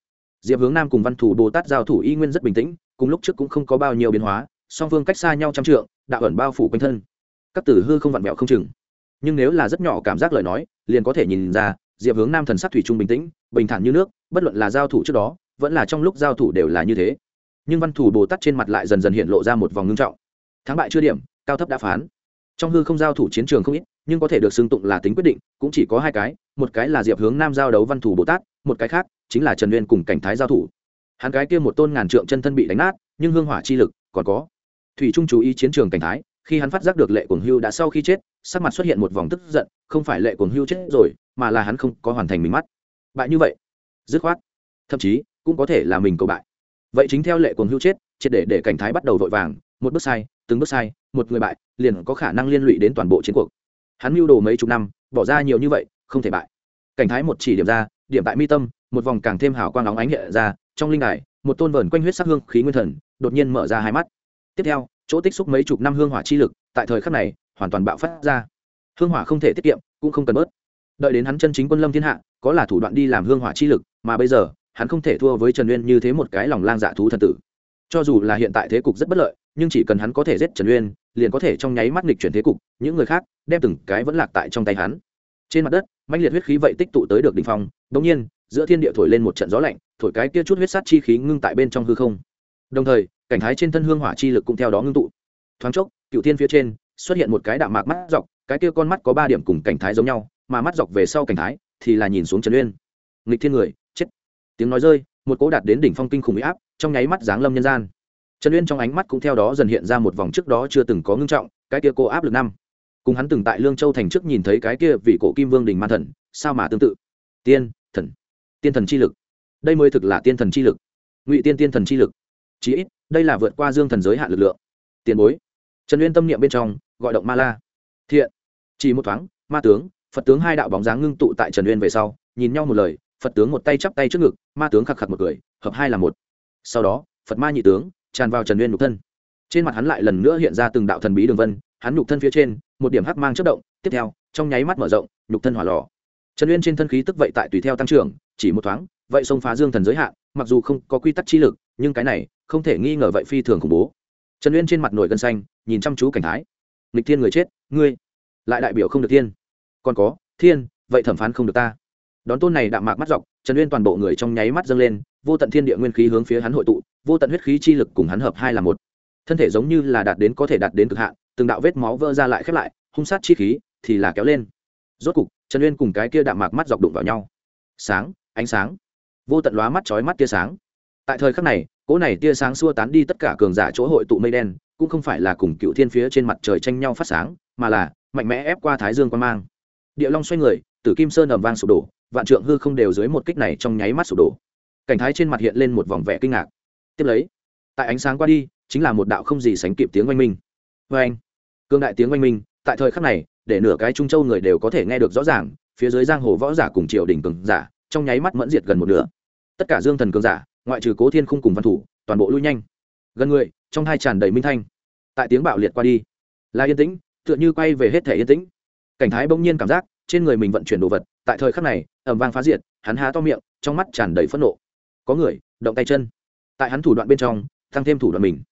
Diệp hướng nam cùng văn thủ bồ tát giao thủ y nguyên rất bình tĩnh cùng lúc trước cũng không có bao nhiêu biến hóa, song phương cách xa nhau trăm trượng, đạo ẩn bao phủ quanh thân. Các tử hư không vặn vẹo không chừng. Nhưng nếu là rất nhỏ cảm giác lời nói, liền có thể nhìn ra, diệp hướng nam thần sắc thủy trung bình tĩnh, bình thản như nước, bất luận là giao thủ trước đó, vẫn là trong lúc giao thủ đều là như thế. Nhưng văn thủ bồ tát trên mặt lại dần dần hiện lộ ra một vòng ngưng trọng. Thắng bại chưa điểm, cao thấp đã phán. Trong hư không giao thủ chiến trường không ít, nhưng có thể được xưng tụng là tính quyết định, cũng chỉ có hai cái, một cái là diệp hướng nam giao đấu văn thủ bồ tát, một cái khác chính là trần uyên cùng cảnh thái giao thủ hắn cái kia một tôn ngàn trượng chân thân bị đánh nát, nhưng hương hỏa chi lực còn có. Thủy trung chú ý chiến trường cảnh thái, khi hắn phát giác được lệ cuồng hưu đã sau khi chết, sắc mặt xuất hiện một vòng tức giận, không phải lệ cuồng hưu chết rồi, mà là hắn không có hoàn thành mình mắt. Bại như vậy. Dứt khoát. Thậm chí, cũng có thể là mình cầu bại. Vậy chính theo lệ cuồng hưu chết, triệt để để cảnh thái bắt đầu vội vàng, một bước sai, từng bước sai, một người bại, liền có khả năng liên lụy đến toàn bộ chiến cuộc. Hắn mưu đồ mấy chục năm, bỏ ra nhiều như vậy, không thể bại. Cảnh thái một chỉ điểm ra điểm tại mi tâm, một vòng càng thêm hào quang óng ánh hiện ra, trong linh đài, một tôn vờn quanh huyết sắc hương khí nguyên thần đột nhiên mở ra hai mắt. Tiếp theo, chỗ tích xúc mấy chục năm hương hỏa chi lực, tại thời khắc này, hoàn toàn bạo phát ra. Hương hỏa không thể tiết kiệm, cũng không cần bớt. Đợi đến hắn chân chính quân lâm thiên hạ, có là thủ đoạn đi làm hương hỏa chi lực, mà bây giờ, hắn không thể thua với trần uyên như thế một cái lòng lang dạ thú thần tử. Cho dù là hiện tại thế cục rất bất lợi, nhưng chỉ cần hắn có thể giết trần uyên, liền có thể trong nháy mắt nghịch chuyển thế cục, những người khác đem từng cái vẫn lạc tại trong tay hắn trên mặt đất mạnh liệt huyết khí vậy tích tụ tới được đỉnh phong đ ỗ n g nhiên, giữa thiên địa thổi lên một trận gió lạnh, thổi cái kia chút huyết sát chi khí ngưng tại bên trong hư không. Đồng thời, cảnh thái trên thân hương hỏa chi lực cũng theo đó ngưng tụ. Thoáng chốc, cựu thiên phía trên, xuất hiện một cái đạm mạc mắt dọc, cái kia con mắt có ba điểm cùng cảnh thái giống nhau, mà mắt dọc về sau cảnh thái thì là nhìn xuống trần uyên. Nghịch thiên người, chết. Tiếng nói rơi, một cỗ đạt đến đỉnh phong kinh khủng bị áp, trong nháy mắt giáng lâm nhân gian. Trần uyên trong ánh mắt cũng theo đó dần hiện ra một vòng trước đó chưa từng có ngưng trọng, cái kia cô áp lực năm cùng hắn từng tại lương châu thành trước nhìn thấy cái kia vị cổ kim vương đình man thần, sao mà tương tự? Tiên, thần. Tiên thần chi lực. Đây mới thực là tiên thần chi lực. Ngụy tiên tiên thần chi lực. Chí ít, đây là vượt qua dương thần giới hạn lực lượng. Tiền bối. Trần uyên tâm niệm bên trong, gọi động ma la. Thiện. Chỉ một thoáng, ma tướng, phật tướng hai đạo bóng dáng ngưng tụ tại trần uyên về sau, nhìn nhau một lời, phật tướng một tay chắp tay trước ngực, ma tướng khạc khạc một cười, hợp hai là một. Sau đó, phật ma nhị tướng, tràn vào trần uyên nhục thân. Trên mặt hắn lại lần nữa hiện ra từng đạo thần bí đường vân, hắn nhục thân phía trên một điểm hắc mang chất động, tiếp theo, trong nháy mắt mở rộng, nhục thân hỏa lò. Trần uyên trên thân khí tức vậy tại tùy theo tăng trưởng, chỉ một thoáng, vậy xông phá dương thần giới hạn mặc dù không có quy tắc chi lực, nhưng cái này, không thể nghi ngờ vậy phi thường khủng bố. Trần uyên trên mặt nổi gân xanh, nhìn chăm chú cảnh thái. Nghịch thiên người chết, ngươi, lại đại biểu không được thiên. Còn có, thiên, vậy thẩm phán không được ta. Đón tôn này đạm mạc mắt dọc, trần uyên toàn bộ người trong nháy mắt dâng lên, vô tận thiên địa nguyên khí hướng phía hắn hội tụ, vô tận huyết khí chi lực cùng hắn hợp hai là một. Thân thể giống như là đạt đến có thể đạt đến cực hạn từng đạo vết máu vỡ ra lại khép lại, hung sát chi khí thì là kéo lên. Rốt cục, trần uyên cùng cái kia đạm mạc mắt dọc đụng vào nhau. Sáng, ánh sáng. Vô tận lóa mắt chói mắt tia sáng. Tại thời khắc này, cỗ này tia sáng xua tán đi tất cả cường giả chỗ hội tụ mây đen, cũng không phải là cùng cựu thiên phía trên mặt trời tranh nhau phát sáng, mà là mạnh mẽ ép qua thái dương quan mang. Địa long xoay người, tử kim sơn ầm vang sụp đổ, vạn trượng hư không đều dưới một kích này trong nháy mắt sụp đổ. Cảnh thái trên mặt hiện lên một vòng vẻ kinh ngạc. Tiếp lấy, tại ánh sáng qua đi, chính là một đạo không gì sánh kịp tiếng oanh minh. Vê anh cương đại tiếng oanh minh, tại thời khắc này, để nửa cái trung châu người đều có thể nghe được rõ ràng, phía dưới giang hồ võ giả cùng triều đình cường giả, trong nháy mắt mẫn diệt gần một nửa. Tất cả dương thần cường giả, ngoại trừ cố thiên khung cùng văn thủ, toàn bộ lui nhanh. Gần người, trong hai tràn đầy minh thanh. Tại tiếng bạo liệt qua đi, là yên tĩnh, tựa như quay về hết thể yên tĩnh. Cảnh thái bỗng nhiên cảm giác, trên người mình vận chuyển đồ vật, tại thời khắc này ẩm vang phá diệt, hắn há to miệng, trong mắt tràn đầy phẫn nộ. Có người, động tay chân. Tại hắn thủ đoạn bên trong, tăng thêm thủ đoạn mình.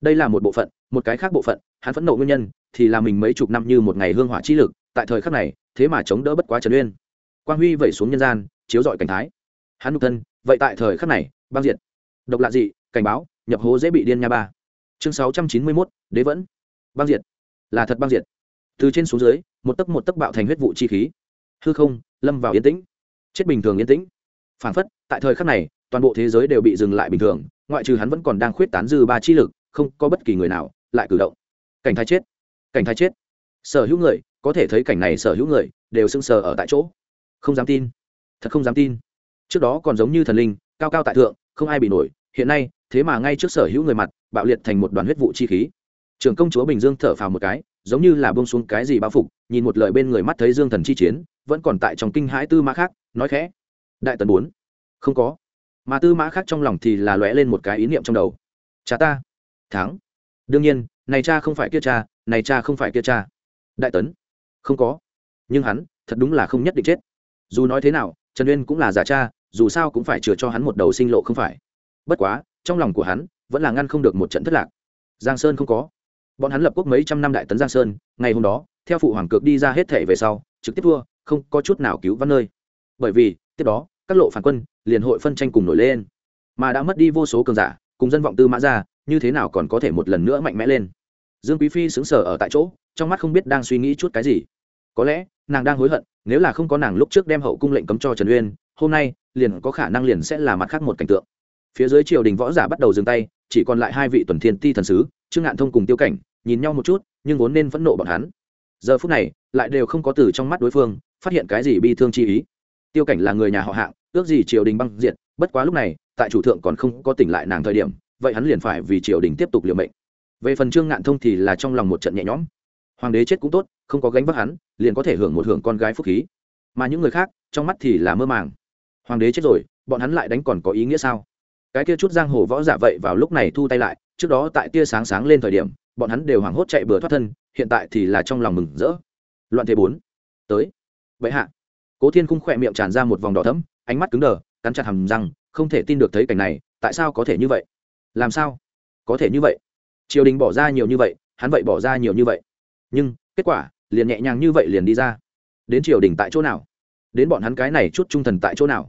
Đây là một bộ phận một cái khác bộ phận, hắn phẫn nộ nguyên nhân thì là mình mấy chục năm như một ngày hương hỏa chi lực, tại thời khắc này, thế mà chống đỡ bất quá trần uyên. Quang huy vẩy xuống nhân gian, chiếu dọi cảnh thái. Hắn nhục thân, vậy tại thời khắc này, băng diệt. Độc lạ dị, cảnh báo, nhập hố dễ bị điên nha ba. Chương sáu trăm chín mươi mốt, đế vẫn. Băng diệt. Là thật băng diệt. Từ trên xuống dưới, một tấc một tấc bạo thành huyết vụ chi khí. Hư không, lâm vào yên tĩnh. Chết bình thường yên tĩnh. Phản phất, tại thời khắc này, toàn bộ thế giới đều bị dừng lại bình thường, ngoại trừ hắn vẫn còn đang khuyết tán dư ba chi lực, không có bất kỳ người nào lại cử động. Cảnh thái chết. Cảnh thái chết. Sở hữu người, có thể thấy cảnh này sở hữu người, đều sưng sờ ở tại chỗ. Không dám tin. Thật không dám tin. Trước đó còn giống như thần linh, cao cao tại thượng, không ai bị nổi. Hiện nay, thế mà ngay trước sở hữu người mặt, bạo liệt thành một đoàn huyết vụ chi khí. Trưởng công chúa bình dương thở phào một cái, giống như là bông xuống cái gì bao phục, nhìn một lời bên người mắt thấy dương thần chi chiến, vẫn còn tại trong kinh hãi tư mã khác, nói khẽ. Đại tần bốn. Không có. Mà tư mã khác trong lòng thì là lóe lên một cái ý niệm trong đầu. Cha ta. Thắng đương nhiên, này cha không phải kia cha, này cha không phải kia cha. Đại tấn. Không có. Nhưng hắn, thật đúng là không nhất định chết. Dù nói thế nào, trần uyên cũng là giả cha, dù sao cũng phải chừa cho hắn một đầu sinh lộ không phải. Bất quá, trong lòng của hắn, vẫn là ngăn không được một trận thất lạc. Giang sơn không có. Bọn hắn lập quốc mấy trăm năm đại tấn giang sơn, ngày hôm đó, theo phụ hoàng cược đi ra hết thể về sau, trực tiếp thua, không có chút nào cứu văn nơi. Bởi vì, tiếp đó, các lộ phản quân liền hội phân tranh cùng nổi lên. Mà đã mất đi vô số cường giả, cùng dân vọng tư mã ra như thế nào còn có thể một lần nữa mạnh mẽ lên. Dương quý phi xứng sở ở tại chỗ, trong mắt không biết đang suy nghĩ chút cái gì. Có lẽ, nàng đang hối hận, nếu là không có nàng lúc trước đem hậu cung lệnh cấm cho trần uyên, hôm nay, liền có khả năng liền sẽ là mặt khác một cảnh tượng. Phía dưới triều đình võ giả bắt đầu dừng tay, chỉ còn lại hai vị tuần thiên ti thần sứ, trương ngạn thông cùng tiêu cảnh, nhìn nhau một chút, nhưng vốn nên phẫn nộ bọn hắn. Giờ phút này, lại đều không có từ trong mắt đối phương, phát hiện cái gì bi thương chi ý. Tiêu cảnh là người nhà họ hạng, ước gì triều đình băng diện bất quá lúc này, tại chủ thượng còn không có tỉnh lại nàng thời điểm vậy hắn liền phải vì triều đình tiếp tục liều mệnh. Về phần trương ngạn thông thì là trong lòng một trận nhẹ nhõm. Hoàng đế chết cũng tốt, không có gánh vác hắn, liền có thể hưởng một hưởng con gái phúc khí. Mà những người khác, trong mắt thì là mơ màng. Hoàng đế chết rồi, bọn hắn lại đánh còn có ý nghĩa sao? Cái kia chút giang hồ võ giả vậy vào lúc này thu tay lại, trước đó tại tia sáng sáng lên thời điểm, bọn hắn đều hoảng hốt chạy bừa thoát thân, hiện tại thì là trong lòng mừng rỡ. Loạn thế bốn. Tới. Vậy hạ. Cố thiên cung khỏe miệng tràn ra một vòng đỏ thấm ánh mắt cứng đờ, cắn chặt hầm răng, không thể tin được thấy cảnh này, tại sao có thể như vậy? Làm sao? Có thể như vậy. Triều đình bỏ ra nhiều như vậy hắn vậy bỏ ra nhiều như vậy. Nhưng kết quả liền nhẹ nhàng như vậy liền đi ra. Đến triều đình tại chỗ nào? Đến bọn hắn cái này chút trung thần tại chỗ nào?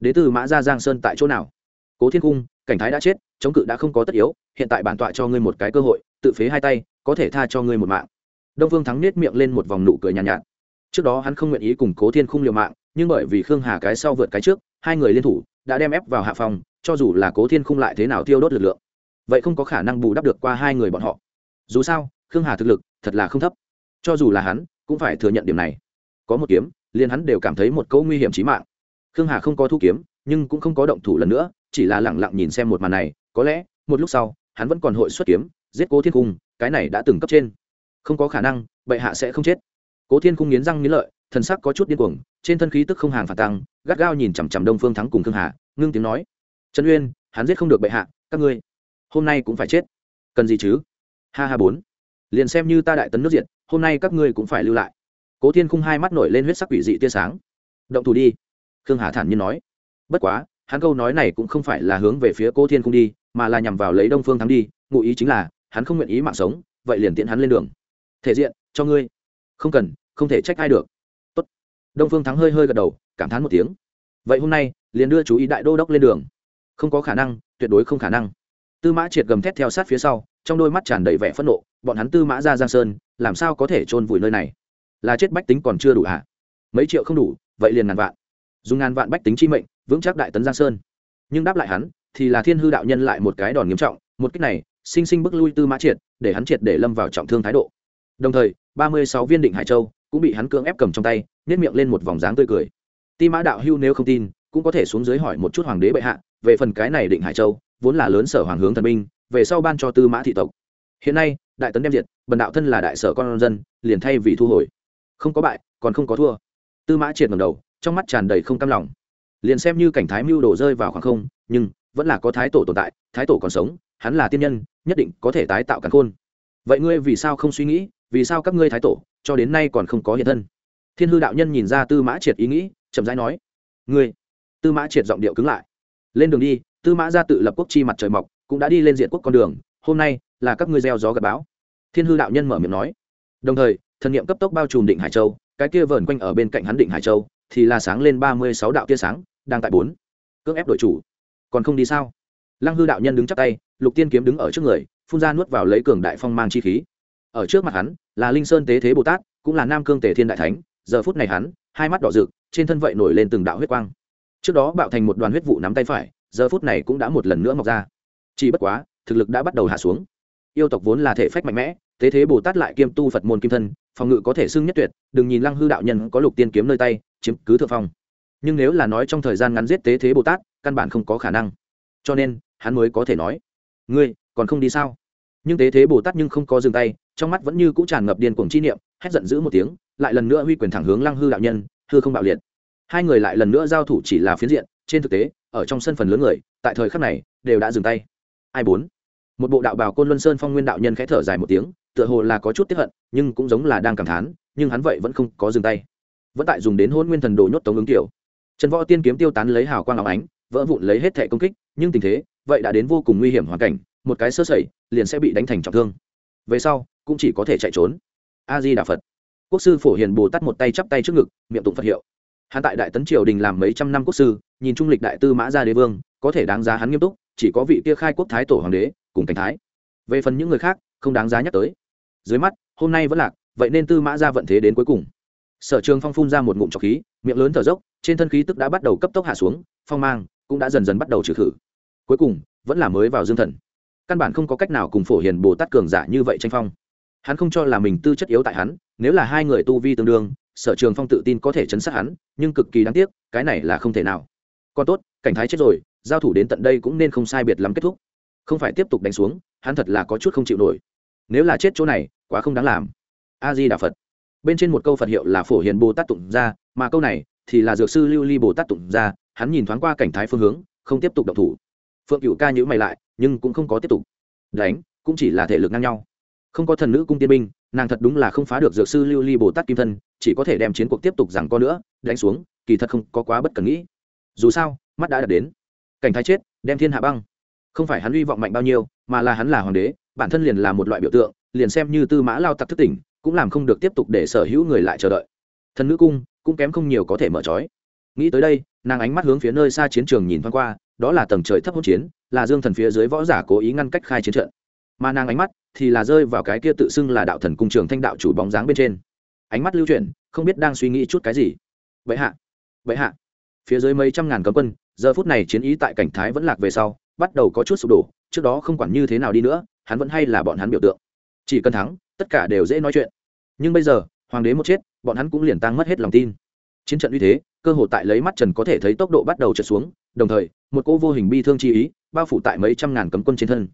Đến từ mã gia giang sơn tại chỗ nào? Cố thiên cung cảnh thái đã chết chống cự đã không có tất yếu hiện tại bản tọa cho ngươi một cái cơ hội tự phế hai tay có thể tha cho ngươi một mạng. Đông phương thắng nết miệng lên một vòng nụ cười nhàn nhạt, nhạt. Trước đó hắn không nguyện ý cùng cố thiên khung liều mạng nhưng bởi vì khương hà cái sau vượt cái trước hai người liên thủ đã đem ép vào hạ phòng cho dù là cố thiên khung lại thế nào tiêu đốt lực lượng, vậy không có khả năng bù đắp được qua hai người bọn họ. Dù sao, khương hà thực lực thật là không thấp. Cho dù là hắn, cũng phải thừa nhận điểm này. Có một kiếm, liền hắn đều cảm thấy một câu nguy hiểm trí mạng. Khương hà không có thu kiếm, nhưng cũng không có động thủ lần nữa, chỉ là lẳng lặng nhìn xem một màn này, có lẽ, một lúc sau, hắn vẫn còn hội xuất kiếm, giết cố thiên cung cái này đã từng cấp trên. Không có khả năng, bệ hạ sẽ không chết. Cố thiên cung nghiến răng nghiến lợi, thần sắc có chút điên cuồng, trên thân khí tức không hàng phản tăng, gắt gao nhìn chằm chằm đông phương thắng cùng khương hà, ngưng tiếng nói trần uyên, hắn giết không được bệ hạ, các ngươi, hôm nay cũng phải chết. Cần gì chứ? Ha ha bốn. Liền xem như ta đại tấn nước diện hôm nay các ngươi cũng phải lưu lại. Cố thiên khung hai mắt nổi lên huyết sắc quỷ dị tia sáng. Động thủ đi. Khương hà thản nhiên nói. Bất quá, hắn câu nói này cũng không phải là hướng về phía cố thiên khung đi, mà là nhằm vào lấy đông phương thắng đi, ngụ ý chính là, hắn không nguyện ý mạng sống, vậy liền tiện hắn lên đường. Thể diện, cho ngươi. Không cần, không thể trách ai được. Tốt. đông phương thắng hơi hơi gật đầu, cảm thán một tiếng. Vậy hôm nay, liền đưa chú ý đại đô đốc lên đường không có khả năng, tuyệt đối không khả năng. Tư mã triệt gầm thét theo sát phía sau, trong đôi mắt tràn đầy vẻ phẫn nộ, bọn hắn tư mã ra giang sơn, làm sao có thể chôn vùi nơi này? Là chết bách tính còn chưa đủ hả? Mấy triệu không đủ, vậy liền ngàn vạn. Dùng ngàn vạn bách tính chi mệnh, vững chắc đại tấn giang sơn. Nhưng đáp lại hắn, thì là thiên hư đạo nhân lại một cái đòn nghiêm trọng, một cách này, sinh sinh bức lui tư mã triệt, để hắn triệt để lâm vào trọng thương thái độ. Đồng thời, ba mươi sáu viên định hải châu cũng bị hắn cưỡng ép cầm trong tay nhét miệng lên một vòng dáng tươi cười. Ti mã đạo hưu nếu không tin cũng có thể xuống dưới hỏi một chút hoàng đế bệ hạ, về phần cái này định hải châu, vốn là lớn sở hoàng hướng thần binh, về sau ban cho tư mã thị tộc. Hiện nay, đại tấn đem diệt, bần đạo thân là đại sở con dân, liền thay vì thu hồi. Không có bại, còn không có thua. Tư mã triệt ngầm đầu, trong mắt tràn đầy không cam lòng. Liền xem như cảnh thái mưu đổ rơi vào khoảng không, nhưng vẫn là có thái tổ tồn tại, thái tổ còn sống, hắn là tiên nhân, nhất định có thể tái tạo cắn khôn. Vậy ngươi vì sao không suy nghĩ, vì sao các ngươi thái tổ, cho đến nay còn không có hiện thân? Thiên hư đạo nhân nhìn ra tư mã triệt ý nghĩ, chậm rãi nói, ngươi tư mã triệt giọng điệu cứng lại. Lên đường đi, tư mã ra tự lập quốc chi mặt trời mọc, cũng đã đi lên diện quốc con đường, hôm nay là các ngươi gieo gió gặp bão. Thiên hư đạo nhân mở miệng nói. Đồng thời, thần niệm cấp tốc bao trùm định hải châu, cái kia vờn quanh ở bên cạnh hắn định hải châu thì là sáng lên ba mươi sáu đạo tia sáng, đang tại bốn. Cưỡng ép đội chủ. Còn không đi sao? Lăng hư đạo nhân đứng chắc tay, lục tiên kiếm đứng ở trước người, phun ra nuốt vào lấy cường đại phong mang chi khí. Ở trước mặt hắn là linh sơn tế thế bồ tát, cũng là nam cương tề thiên đại thánh, giờ phút này hắn, hai mắt đỏ rực, trên thân vậy nổi lên từng đạo huyết quang trước đó bạo thành một đoàn huyết vụ nắm tay phải, giờ phút này cũng đã một lần nữa mọc ra. Chỉ bất quá, thực lực đã bắt đầu hạ xuống. Yêu tộc vốn là thể phách mạnh mẽ, thế thế bồ tát lại kiêm tu phật môn kim thân, phòng ngự có thể xưng nhất tuyệt, đừng nhìn lăng hư đạo nhân có lục tiên kiếm nơi tay, chiếm cứ thượng phong. Nhưng nếu là nói trong thời gian ngắn giết tế thế bồ tát, căn bản không có khả năng. Cho nên, hắn mới có thể nói, ngươi, còn không đi sao? Nhưng tế thế bồ tát nhưng không có dừng tay, trong mắt vẫn như cũ tràn ngập điên cuồng chi niệm, hét giận dữ một tiếng, lại lần nữa huy quyền thẳng hướng lăng hư đạo nhân, hư không bạo liệt hai người lại lần nữa giao thủ chỉ là phiến diện trên thực tế ở trong sân phần lớn người tại thời khắc này đều đã dừng tay. Ai bốn? Một bộ đạo bào côn luân sơn phong nguyên đạo nhân khẽ thở dài một tiếng tựa hồ là có chút tiếp hận nhưng cũng giống là đang cảm thán nhưng hắn vậy vẫn không có dừng tay. Vẫn tại dùng đến hôn nguyên thần đồ nhốt tống ứng tiểu, trần võ tiên kiếm tiêu tán lấy hào quang áo ánh vỡ vụn lấy hết thẻ công kích nhưng tình thế vậy đã đến vô cùng nguy hiểm hoàn cảnh một cái sơ sẩy liền sẽ bị đánh thành trọng thương. Về sau cũng chỉ có thể chạy trốn. A di đà phật. Quốc sư phổ hiền bồ tát một tay chắp tay trước ngực miệng tụng phật hiệu hắn tại đại tấn triều đình làm mấy trăm năm quốc sư, nhìn trung lịch đại tư mã gia đế vương, có thể đáng giá hắn nghiêm túc, chỉ có vị kia khai quốc thái tổ hoàng đế, cùng cảnh thái. Về phần những người khác, không đáng giá nhắc tới. Dưới mắt, hôm nay vẫn lạc, vậy nên tư mã gia vận thế đến cuối cùng. Sở trường phong phun ra một ngụm trọc khí, miệng lớn thở dốc, trên thân khí tức đã bắt đầu cấp tốc hạ xuống, phong mang cũng đã dần dần bắt đầu trừ khử. Cuối cùng, vẫn là mới vào dương thần. Căn bản không có cách nào cùng phổ hiền bồ tát cường giả như vậy tranh phong. Hắn không cho là mình tư chất yếu tại hắn, nếu là hai người tu vi tương đương sở trường phong tự tin có thể chấn sát hắn, nhưng cực kỳ đáng tiếc, cái này là không thể nào. Còn tốt, cảnh thái chết rồi, giao thủ đến tận đây cũng nên không sai biệt lắm kết thúc. Không phải tiếp tục đánh xuống, hắn thật là có chút không chịu nổi. Nếu là chết chỗ này, quá không đáng làm. A di đà phật. Bên trên một câu phật hiệu là phổ hiền bồ tát tụng ra, mà câu này thì là dược sư lưu ly bồ tát tụng ra, hắn nhìn thoáng qua cảnh thái phương hướng, không tiếp tục động thủ. Phượng cựu ca nhữ mày lại, nhưng cũng không có tiếp tục. Đánh, cũng chỉ là thể lực ngang nhau. Không có thần nữ cung tiên binh nàng thật đúng là không phá được dược sư lưu ly bồ tát kim thân, chỉ có thể đem chiến cuộc tiếp tục rằng co nữa, đánh xuống, kỳ thật không có quá bất cần nghĩ. Dù sao, mắt đã đạt đến. Cảnh thái chết, đem thiên hạ băng. Không phải hắn hy vọng mạnh bao nhiêu, mà là hắn là hoàng đế, bản thân liền là một loại biểu tượng, liền xem như tư mã lao tặc thức tỉnh, cũng làm không được tiếp tục để sở hữu người lại chờ đợi. Thần nữ cung, cũng kém không nhiều có thể mở trói. Nghĩ tới đây, nàng ánh mắt hướng phía nơi xa chiến trường nhìn thoáng qua, đó là tầng trời thấp hỗn chiến, là dương thần phía dưới võ giả cố ý ngăn cách khai chiến trận mà nàng ánh mắt thì là rơi vào cái kia tự xưng là đạo thần cung trường thanh đạo chủ bóng dáng bên trên. Ánh mắt lưu chuyển, không biết đang suy nghĩ chút cái gì. Vậy hạ vậy hạ. Phía dưới mấy trăm ngàn cấm quân, giờ phút này chiến ý tại cảnh thái vẫn lạc về sau, bắt đầu có chút sụp đổ, trước đó không quản như thế nào đi nữa, hắn vẫn hay là bọn hắn biểu tượng. Chỉ cần thắng, tất cả đều dễ nói chuyện. Nhưng bây giờ, hoàng đế một chết, bọn hắn cũng liền tăng mất hết lòng tin. Chiến trận uy thế, cơ hội tại lấy mắt trần có thể thấy tốc độ bắt đầu trượt xuống, đồng thời, một cô vô hình bi thương chi ý, bao phủ tại mấy trăm ngàn cấm quân trên thân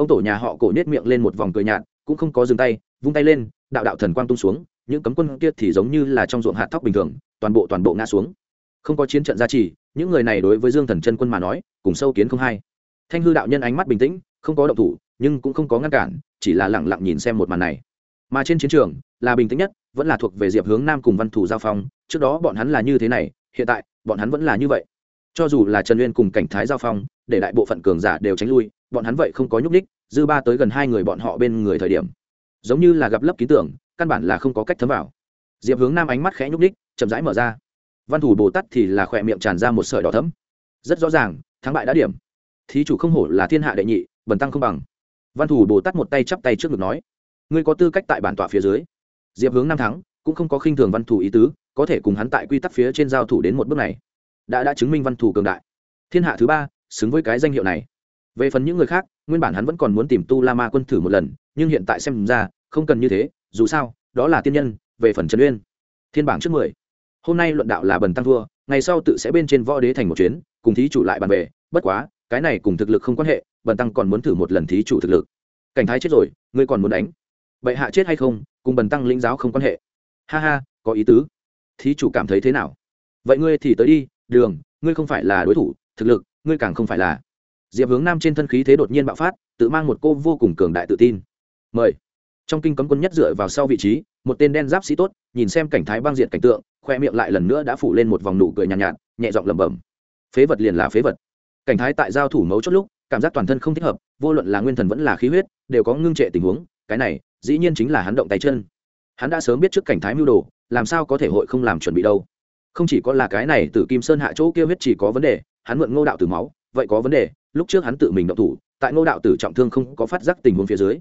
ông tổ nhà họ cổ nết miệng lên một vòng cười nhạt, cũng không có dừng tay, vung tay lên, đạo đạo thần quang tung xuống, những cấm quân kia thì giống như là trong ruộng hạt thóc bình thường, toàn bộ toàn bộ ngã xuống. Không có chiến trận gia trì, những người này đối với dương thần chân quân mà nói, cùng sâu kiến không hay thanh hư đạo nhân ánh mắt bình tĩnh, không có động thủ, nhưng cũng không có ngăn cản, chỉ là lẳng lặng nhìn xem một màn này. Mà trên chiến trường, là bình tĩnh nhất, vẫn là thuộc về diệp hướng nam cùng văn thủ giao phong, trước đó bọn hắn là như thế này, hiện tại, bọn hắn vẫn là như vậy. Cho dù là trần uyên cùng cảnh thái giao phong, để đại bộ phận cường giả đều tránh lui bọn hắn vậy không có nhúc ních dư ba tới gần hai người bọn họ bên người thời điểm. Giống như là gặp lấp ký tưởng, căn bản là không có cách thấm vào. Diệp hướng nam ánh mắt khẽ nhúc ních chậm rãi mở ra. Văn thủ bồ tát thì là khỏe miệng tràn ra một sợi đỏ thấm rất rõ ràng, thắng bại đã điểm. Thí chủ không hổ là thiên hạ đệ nhị, bần tăng không bằng. Văn thủ bồ tát một tay chắp tay trước ngực nói, ngươi có tư cách tại bản tọa phía dưới. Diệp hướng nam thắng, cũng không có khinh thường văn thủ ý tứ, có thể cùng hắn tại quy tắc phía trên giao thủ đến một bước này. Đã đã chứng minh văn thủ cường đại. Thiên hạ thứ ba, xứng với cái danh hiệu này về phần những người khác, nguyên bản hắn vẫn còn muốn tìm tu la ma quân thử một lần, nhưng hiện tại xem ra, không cần như thế, dù sao, đó là tiên nhân, về phần trần uyên. Thiên bảng trước mười. Hôm nay luận đạo là bần tăng thua, ngày sau tự sẽ bên trên võ đế thành một chuyến, cùng thí chủ lại bàn về, bất quá, cái này cùng thực lực không quan hệ, bần tăng còn muốn thử một lần thí chủ thực lực. Cảnh thái chết rồi, ngươi còn muốn đánh. Vậy hạ chết hay không, cùng bần tăng lĩnh giáo không quan hệ. Ha ha, có ý tứ. Thí chủ cảm thấy thế nào? Vậy ngươi thì tới đi, đường, ngươi không phải là đối thủ, thực lực, ngươi càng không phải là diệp hướng nam trên thân khí thế đột nhiên bạo phát tự mang một cô vô cùng cường đại tự tin. Mời. Trong kinh cấm quân nhất dựa vào sau vị trí một tên đen giáp sĩ tốt nhìn xem cảnh thái băng diện cảnh tượng khoe miệng lại lần nữa đã phủ lên một vòng nụ cười nhàn nhạt, nhạt nhẹ giọng lẩm bẩm. Phế vật liền là phế vật. Cảnh thái tại giao thủ mấu chốt lúc cảm giác toàn thân không thích hợp vô luận là nguyên thần vẫn là khí huyết đều có ngưng trệ tình huống cái này dĩ nhiên chính là hắn động tay chân. Hắn đã sớm biết trước cảnh thái mưu đồ làm sao có thể hội không làm chuẩn bị đâu. Không chỉ có là cái này từ kim sơn hạ chỗ kia huyết chỉ có vấn đề hắn mượn ngô đạo từ máu vậy có vấn đề lúc trước hắn tự mình động thủ, tại ngô đạo tử trọng thương không có phát giác tình huống phía dưới,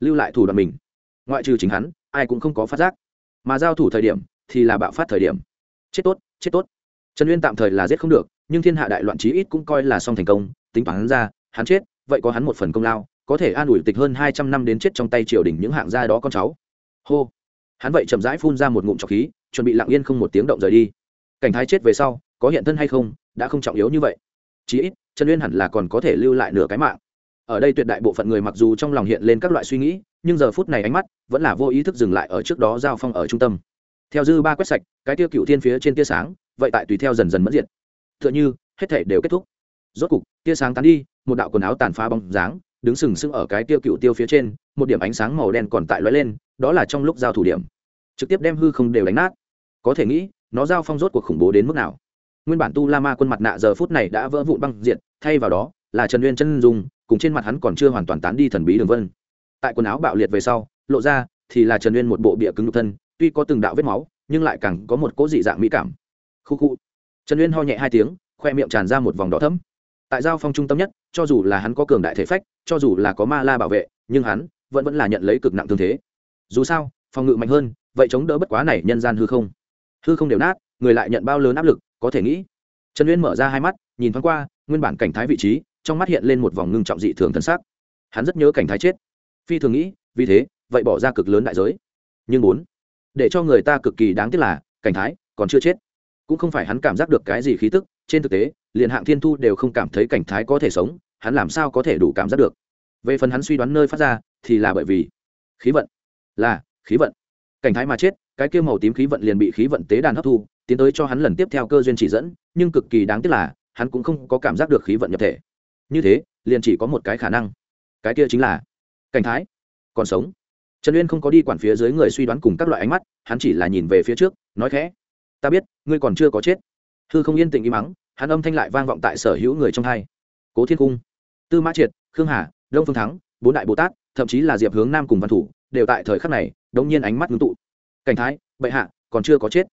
lưu lại thủ đoạn mình. Ngoại trừ chính hắn, ai cũng không có phát giác. Mà giao thủ thời điểm thì là bạo phát thời điểm. Chết tốt chết tốt. Trần uyên tạm thời là giết không được, nhưng thiên hạ đại loạn chí ít cũng coi là xong thành công, tính toán hắn ra, hắn chết, vậy có hắn một phần công lao, có thể an ủi tịch hơn hai trăm năm đến chết trong tay triều đình những hạng gia đó con cháu. Hô. Hắn vậy chậm rãi phun ra một ngụm trọc khí, chuẩn bị lặng yên không một tiếng động rời đi. Cảnh thái chết về sau, có hiện thân hay không, đã không trọng yếu như vậy. Chí ít trần uyên hẳn là còn có thể lưu lại nửa cái mạng. Ở đây tuyệt đại bộ phận người mặc dù trong lòng hiện lên các loại suy nghĩ, nhưng giờ phút này ánh mắt vẫn là vô ý thức dừng lại ở trước đó giao phong ở trung tâm. Theo dư ba quét sạch, cái tiêu cựu thiên phía trên tia sáng, vậy tại tùy theo dần dần mất diện t h ư ợ n h ư hết thể đều kết thúc. Rốt cục, tia sáng tán đi, một đạo quần áo tàn phá bóng dáng, đứng sừng sững ở cái tiêu cựu tiêu phía trên, một điểm ánh sáng màu đen còn tại lóe lên, đó là trong lúc giao thủ điểm. Trực tiếp đem hư không đều đánh nát. Có thể nghĩ, nó giao phong rốt cuộc khủng bố đến mức nào nguyên bản tu la ma quân mặt nạ giờ phút này đã vỡ vụn băng diện thay vào đó là trần uyên chân dung, cùng trên mặt hắn còn chưa hoàn toàn tán đi thần bí đường vân. Tại quần áo bạo liệt về sau, lộ ra thì là trần uyên một bộ bịa cứng nhục thân, tuy có từng đạo vết máu, nhưng lại càng có một cỗ dị dạng mỹ cảm. Khu khu. Trần uyên ho nhẹ hai tiếng, khoe miệng tràn ra một vòng đỏ thấm tại giao phong trung tâm nhất, cho dù là hắn có cường đại thể phách, cho dù là có ma la bảo vệ, nhưng hắn vẫn vẫn là nhận lấy cực nặng thương thế. Dù sao, phòng ngự mạnh hơn, vậy chống đỡ bất quá này nhân gian hư không. Hư không đều nát người lại nhận bao lớn áp lực, có thể nghĩ. Trần uyên mở ra hai mắt, nhìn thoáng qua, nguyên bản cảnh thái vị trí, trong mắt hiện lên một vòng ngưng trọng dị thường thân xác hắn rất nhớ cảnh thái chết. Phi thường nghĩ, vì thế, vậy bỏ ra cực lớn đại giới. Nhưng muốn, để cho người ta cực kỳ đáng tiếc là, cảnh thái còn chưa chết. Cũng không phải hắn cảm giác được cái gì khí tức, trên thực tế, liền hạng thiên thu đều không cảm thấy cảnh thái có thể sống, hắn làm sao có thể đủ cảm giác được. Về phần hắn suy đoán nơi phát ra, thì là bởi vì khí vận. Là, khí vận. Cảnh thái mà chết cái kia màu tím khí vận liền bị khí vận tế đàn hấp thu, tiến tới cho hắn lần tiếp theo cơ duyên chỉ dẫn, nhưng cực kỳ đáng tiếc là, hắn cũng không có cảm giác được khí vận nhập thể. Như thế, liền chỉ có một cái khả năng. Cái kia chính là, cảnh thái, còn sống. Trần uyên không có đi quản phía dưới người suy đoán cùng các loại ánh mắt, hắn chỉ là nhìn về phía trước, nói khẽ, ta biết, ngươi còn chưa có chết. Hư không yên tĩnh im mắng, hắn âm thanh lại vang vọng tại sở hữu người trong hai. Cố thiên cung, tư mã triệt, khương hà, đông phương thắng, bốn đại bồ tát, thậm chí là diệp hướng nam cùng văn thủ, đều tại thời khắc này, đống nhiên ánh mắt ngưng tụ cảnh thái, bệ hạ, còn chưa có chết.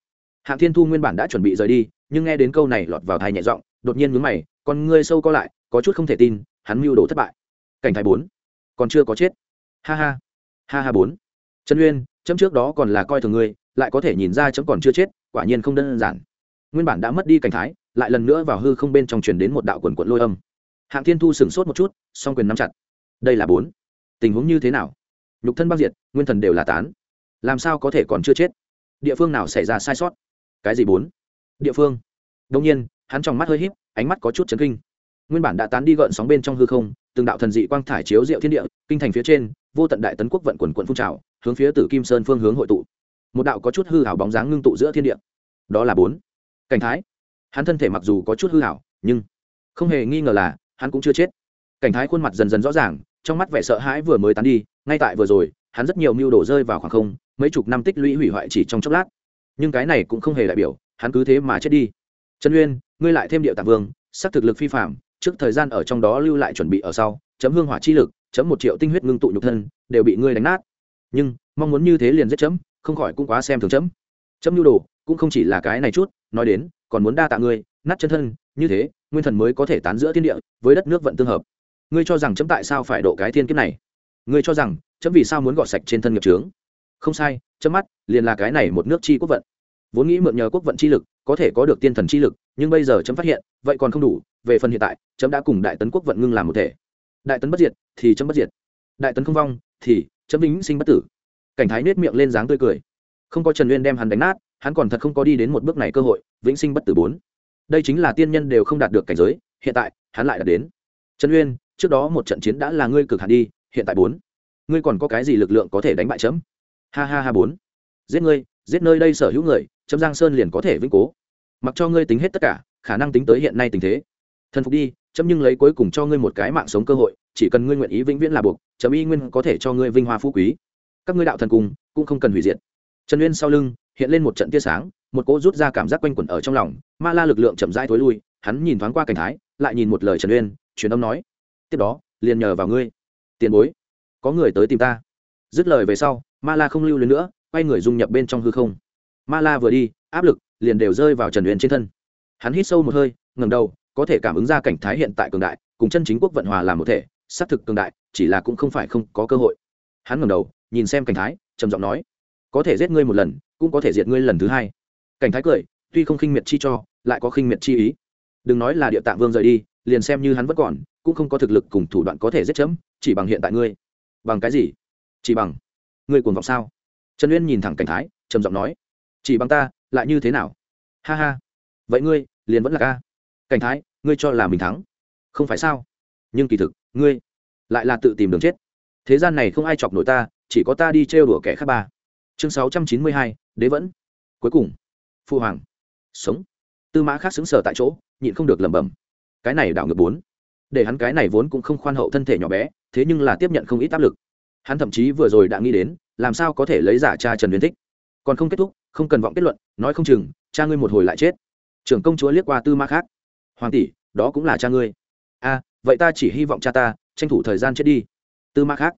Hạng thiên thu nguyên bản đã chuẩn bị rời đi, nhưng nghe đến câu này lọt vào thai nhẹ giọng, đột nhiên mướn mày, con ngươi sâu co lại, có chút không thể tin, hắn mưu đồ thất bại. Cảnh thái bốn, còn chưa có chết. Ha ha ha ha bốn. Trần uyên, chấm trước đó còn là coi thường ngươi, lại có thể nhìn ra chấm còn chưa chết, quả nhiên không đơn giản. Nguyên bản đã mất đi cảnh thái, lại lần nữa vào hư không bên trong truyền đến một đạo quần quận lôi âm. Hạng thiên thu sửng sốt một chút, song quyền nắm chặt. Đây là bốn. Tình huống như thế nào? Nhục thân băng diệt, nguyên thần đều là tán làm sao có thể còn chưa chết? Địa phương nào xảy ra sai sót? Cái gì bốn? Địa phương. Đông nhiên, hắn trong mắt hơi híp, ánh mắt có chút chấn kinh. Nguyên bản đã tán đi gợn sóng bên trong hư không, từng đạo thần dị quang thải chiếu diệu thiên địa, kinh thành phía trên, vô tận đại tấn quốc vận quần quận phun trào, hướng phía tử kim sơn phương hướng hội tụ. Một đạo có chút hư hảo bóng dáng ngưng tụ giữa thiên địa. Đó là bốn. Cảnh thái. Hắn thân thể mặc dù có chút hư hảo nhưng không hề nghi ngờ là hắn cũng chưa chết. Cảnh thái khuôn mặt dần dần rõ ràng, trong mắt vẻ sợ hãi vừa mới tán đi, ngay tại vừa rồi hắn rất nhiều mưu đồ rơi vào khoảng không, mấy chục năm tích lũy hủy hoại chỉ trong chốc lát. Nhưng cái này cũng không hề đại biểu, hắn cứ thế mà chết đi. Trần uyên, ngươi lại thêm điệu tạng vương, sắc thực lực phi phạm trước thời gian ở trong đó lưu lại chuẩn bị ở sau, chấm hương hỏa chi lực, chấm một triệu tinh huyết ngưng tụ nhục thân, đều bị ngươi đánh nát. Nhưng, mong muốn như thế liền giết chấm, không khỏi cũng quá xem thường chấm. Chấm nhu đồ, cũng không chỉ là cái này chút, nói đến, còn muốn đa tạ ngươi, nát chân thân, như thế, nguyên thần mới có thể tán giữa thiên địa, với đất nước vận tương hợp. Ngươi cho rằng chấm tại sao phải độ cái thiên kiếp này? Ngươi cho rằng chấm vì sao muốn gọt sạch trên thân nghiệp trướng không sai, chấm mắt, liền là cái này một nước chi quốc vận. Vốn nghĩ mượn nhờ quốc vận chi lực, có thể có được tiên thần chi lực, nhưng bây giờ chấm phát hiện, vậy còn không đủ. Về phần hiện tại, chấm đã cùng đại tấn quốc vận ngưng làm một thể. Đại tấn bất diệt, thì chấm bất diệt. Đại tấn không vong, thì chấm vĩnh sinh bất tử. Cảnh thái nết miệng lên dáng tươi cười. Không có trần uyên đem hắn đánh nát, hắn còn thật không có đi đến một bước này cơ hội, vĩnh sinh bất tử bốn. Đây chính là tiên nhân đều không đạt được cảnh giới, hiện tại, hắn lại đạt đến. Trần uyên, trước đó một trận chiến đã là ngươi cực hạn đi, hiện tại bốn ngươi còn có cái gì lực lượng có thể đánh bại chấm? Ha ha ha bốn. Giết ngươi, giết nơi đây sở hữu người, chấm giang sơn liền có thể vĩnh cố. Mặc cho ngươi tính hết tất cả, khả năng tính tới hiện nay tình thế. Thần phục đi, chấm nhưng lấy cuối cùng cho ngươi một cái mạng sống cơ hội, chỉ cần ngươi nguyện ý vĩnh viễn là buộc, chấm y nguyên có thể cho ngươi vinh hoa phú quý. Các ngươi đạo thần cùng, cũng không cần hủy diệt. Trần uyên sau lưng, hiện lên một trận tia sáng, một cỗ rút ra cảm giác quanh quẩn ở trong lòng, ma la lực lượng chậm rãi thối lui, hắn nhìn thoáng qua cảnh thái, lại nhìn một lời trần uyên, truyền âm nói, tiếp đó, liền nhờ vào ngươi. Tiền bối có người tới tìm ta. Dứt lời về sau, ma la không lưu lên nữa, quay người dung nhập bên trong hư không. Ma la vừa đi, áp lực liền đều rơi vào trần uyên trên thân. Hắn hít sâu một hơi ngầm đầu, có thể cảm ứng ra cảnh thái hiện tại cường đại, cùng chân chính quốc vận hòa làm một thể, xác thực cường đại, chỉ là cũng không phải không có cơ hội. Hắn ngầm đầu, nhìn xem cảnh thái, trầm giọng nói, có thể giết ngươi một lần, cũng có thể diệt ngươi lần thứ hai. Cảnh thái cười, tuy không khinh miệt chi cho, lại có khinh miệt chi ý. Đừng nói là địa tạng vương rời đi, liền xem như hắn vẫn còn, cũng không có thực lực cùng thủ đoạn có thể giết chấm, chỉ bằng hiện tại ngươi bằng cái gì? Chỉ bằng. Ngươi cuồng vọng sao? Trần uyên nhìn thẳng cảnh thái, trầm giọng nói. Chỉ bằng ta, lại như thế nào? Ha ha. Vậy ngươi, liền vẫn là ca. Cảnh thái, ngươi cho là mình thắng. Không phải sao? Nhưng kỳ thực, ngươi lại là tự tìm đường chết. Thế gian này không ai chọc nổi ta, chỉ có ta đi trêu đùa kẻ khác ba. Chương sáu trăm chín mươi hai, đế vẫn. Cuối cùng, phu hoàng. Sống. Tư mã khác xứng sở tại chỗ, nhịn không được lẩm bẩm. Cái này đảo ngược bốn. Để hắn cái này vốn cũng không khoan hậu thân thể nhỏ bé thế nhưng là tiếp nhận không ít áp lực. Hắn thậm chí vừa rồi đã nghĩ đến, làm sao có thể lấy giả cha trần huyền thích. Còn không kết thúc, không cần vọng kết luận, nói không chừng, cha ngươi một hồi lại chết. Trưởng công chúa liếc qua tư ma khác. Hoàng tỷ, đó cũng là cha ngươi. A vậy ta chỉ hy vọng cha ta tranh thủ thời gian chết đi. Tư ma khác.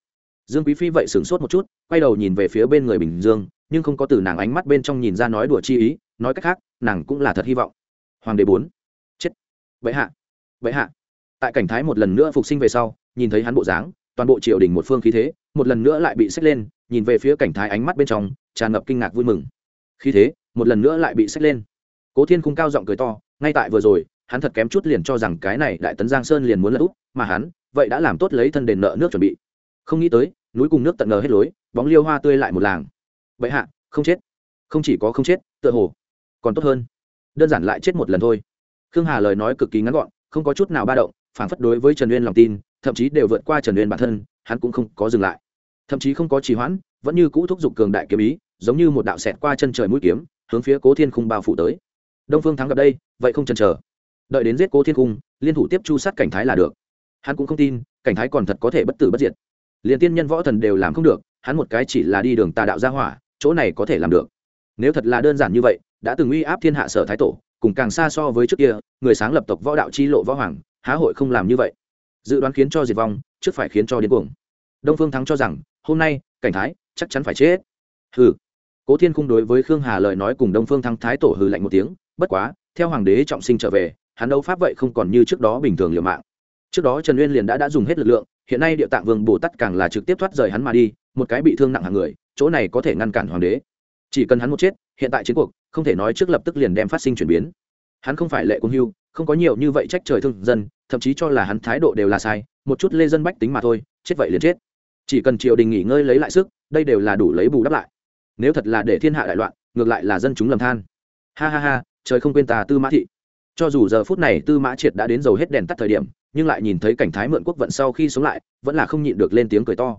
Dương quý phi vậy sửng sốt một chút, quay đầu nhìn về phía bên người bình dương, nhưng không có từ nàng ánh mắt bên trong nhìn ra nói đùa chi ý, nói cách khác, nàng cũng là thật hy vọng. Hoàng đế bốn. Chết. Vậy hạ. Vậy hạ. Tại cảnh thái một lần nữa phục sinh về sau nhìn thấy hắn bộ dáng, toàn bộ triều đình một phương khí thế, một lần nữa lại bị xách lên, nhìn về phía cảnh thái ánh mắt bên trong, tràn ngập kinh ngạc vui mừng. Khí thế, một lần nữa lại bị xách lên. Cố thiên cung cao giọng cười to, ngay tại vừa rồi, hắn thật kém chút liền cho rằng cái này đại tấn giang sơn liền muốn lật úp, mà hắn, vậy đã làm tốt lấy thân đền nợ nước chuẩn bị. Không nghĩ tới, núi cùng nước tận ngờ hết lối, bóng liêu hoa tươi lại một làng. Bệ hạ, không chết. Không chỉ có không chết, tựa hồ còn tốt hơn. Đơn giản lại chết một lần thôi. Khương hà lời nói cực kỳ ngắn gọn, không có chút nào ba động phản phất đối với trần uyên lòng tin thậm chí đều vượt qua trần uyên bản thân, hắn cũng không có dừng lại. Thậm chí không có trì hoãn, vẫn như cũ thúc giục cường đại kiếm ý, giống như một đạo xẹt qua chân trời mũi kiếm, hướng phía cố thiên khung bao phủ tới. Đông phương thắng gặp đây, vậy không chần chờ. Đợi đến giết cố thiên khung, liên thủ tiếp chu sát cảnh thái là được. Hắn cũng không tin, cảnh thái còn thật có thể bất tử bất diệt. Liền tiên nhân võ thần đều làm không được, hắn một cái chỉ là đi đường tà đạo gia hỏa, chỗ này có thể làm được. Nếu thật là đơn giản như vậy, đã từng uy áp thiên hạ sở thái tổ, cùng càng xa so với trước kia, người sáng lập tộc võ đạo chi lộ võ hoàng, há hội không làm như vậy? Dự đoán khiến cho diệt vong, trước phải khiến cho điên cuồng. Đông phương thắng cho rằng, hôm nay, cảnh thái, chắc chắn phải chết. Hừ. Cố thiên khung đối với khương hà lời nói cùng đông phương thắng thái tổ hừ lạnh một tiếng, bất quá, theo hoàng đế trọng sinh trở về, hắn đấu pháp vậy không còn như trước đó bình thường liều mạng. Trước đó trần uyên liền đã đã dùng hết lực lượng, hiện nay địa tạng vương bồ tát càng là trực tiếp thoát rời hắn mà đi, một cái bị thương nặng hàng người, chỗ này có thể ngăn cản hoàng đế. Chỉ cần hắn một chết, hiện tại chiến cuộc, không thể nói trước lập tức liền đem phát sinh chuyển biến hắn không phải lệ quân hưu, không có nhiều như vậy trách trời thương dân, thậm chí cho là hắn thái độ đều là sai, một chút lê dân bách tính mà thôi, chết vậy liền chết. Chỉ cần triều đình nghỉ ngơi lấy lại sức, đây đều là đủ lấy bù đắp lại. Nếu thật là để thiên hạ đại loạn, ngược lại là dân chúng lầm than. Ha ha ha, trời không quên tà tư mã thị. Cho dù giờ phút này tư mã triệt đã đến dầu hết đèn tắt thời điểm, nhưng lại nhìn thấy cảnh thái mượn quốc vận sau khi sống lại, vẫn là không nhịn được lên tiếng cười to.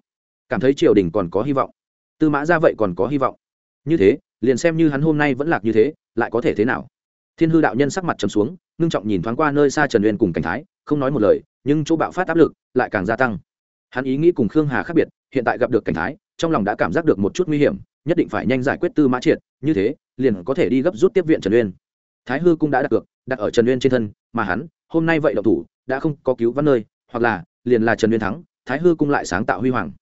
Cảm thấy triều đình còn có hy vọng. Tư mã ra vậy còn có hy vọng. Như thế, liền xem như hắn hôm nay vẫn lạc như thế, lại có thể thế nào? Thiên hư đạo nhân sắc mặt trầm xuống, ngưng trọng nhìn thoáng qua nơi xa trần uyên cùng cảnh thái, không nói một lời, nhưng chỗ bạo phát áp lực lại càng gia tăng. Hắn ý nghĩ cùng khương hà khác biệt, hiện tại gặp được cảnh thái, trong lòng đã cảm giác được một chút nguy hiểm, nhất định phải nhanh giải quyết tư mã triệt, như thế, liền có thể đi gấp rút tiếp viện trần uyên. Thái hư cũng đã đặt cược, đặt ở trần uyên trên thân, mà hắn, hôm nay vậy độc thủ, đã không có cứu văn nơi, hoặc là, liền là trần uyên thắng, thái hư cung lại sáng tạo huy hoàng.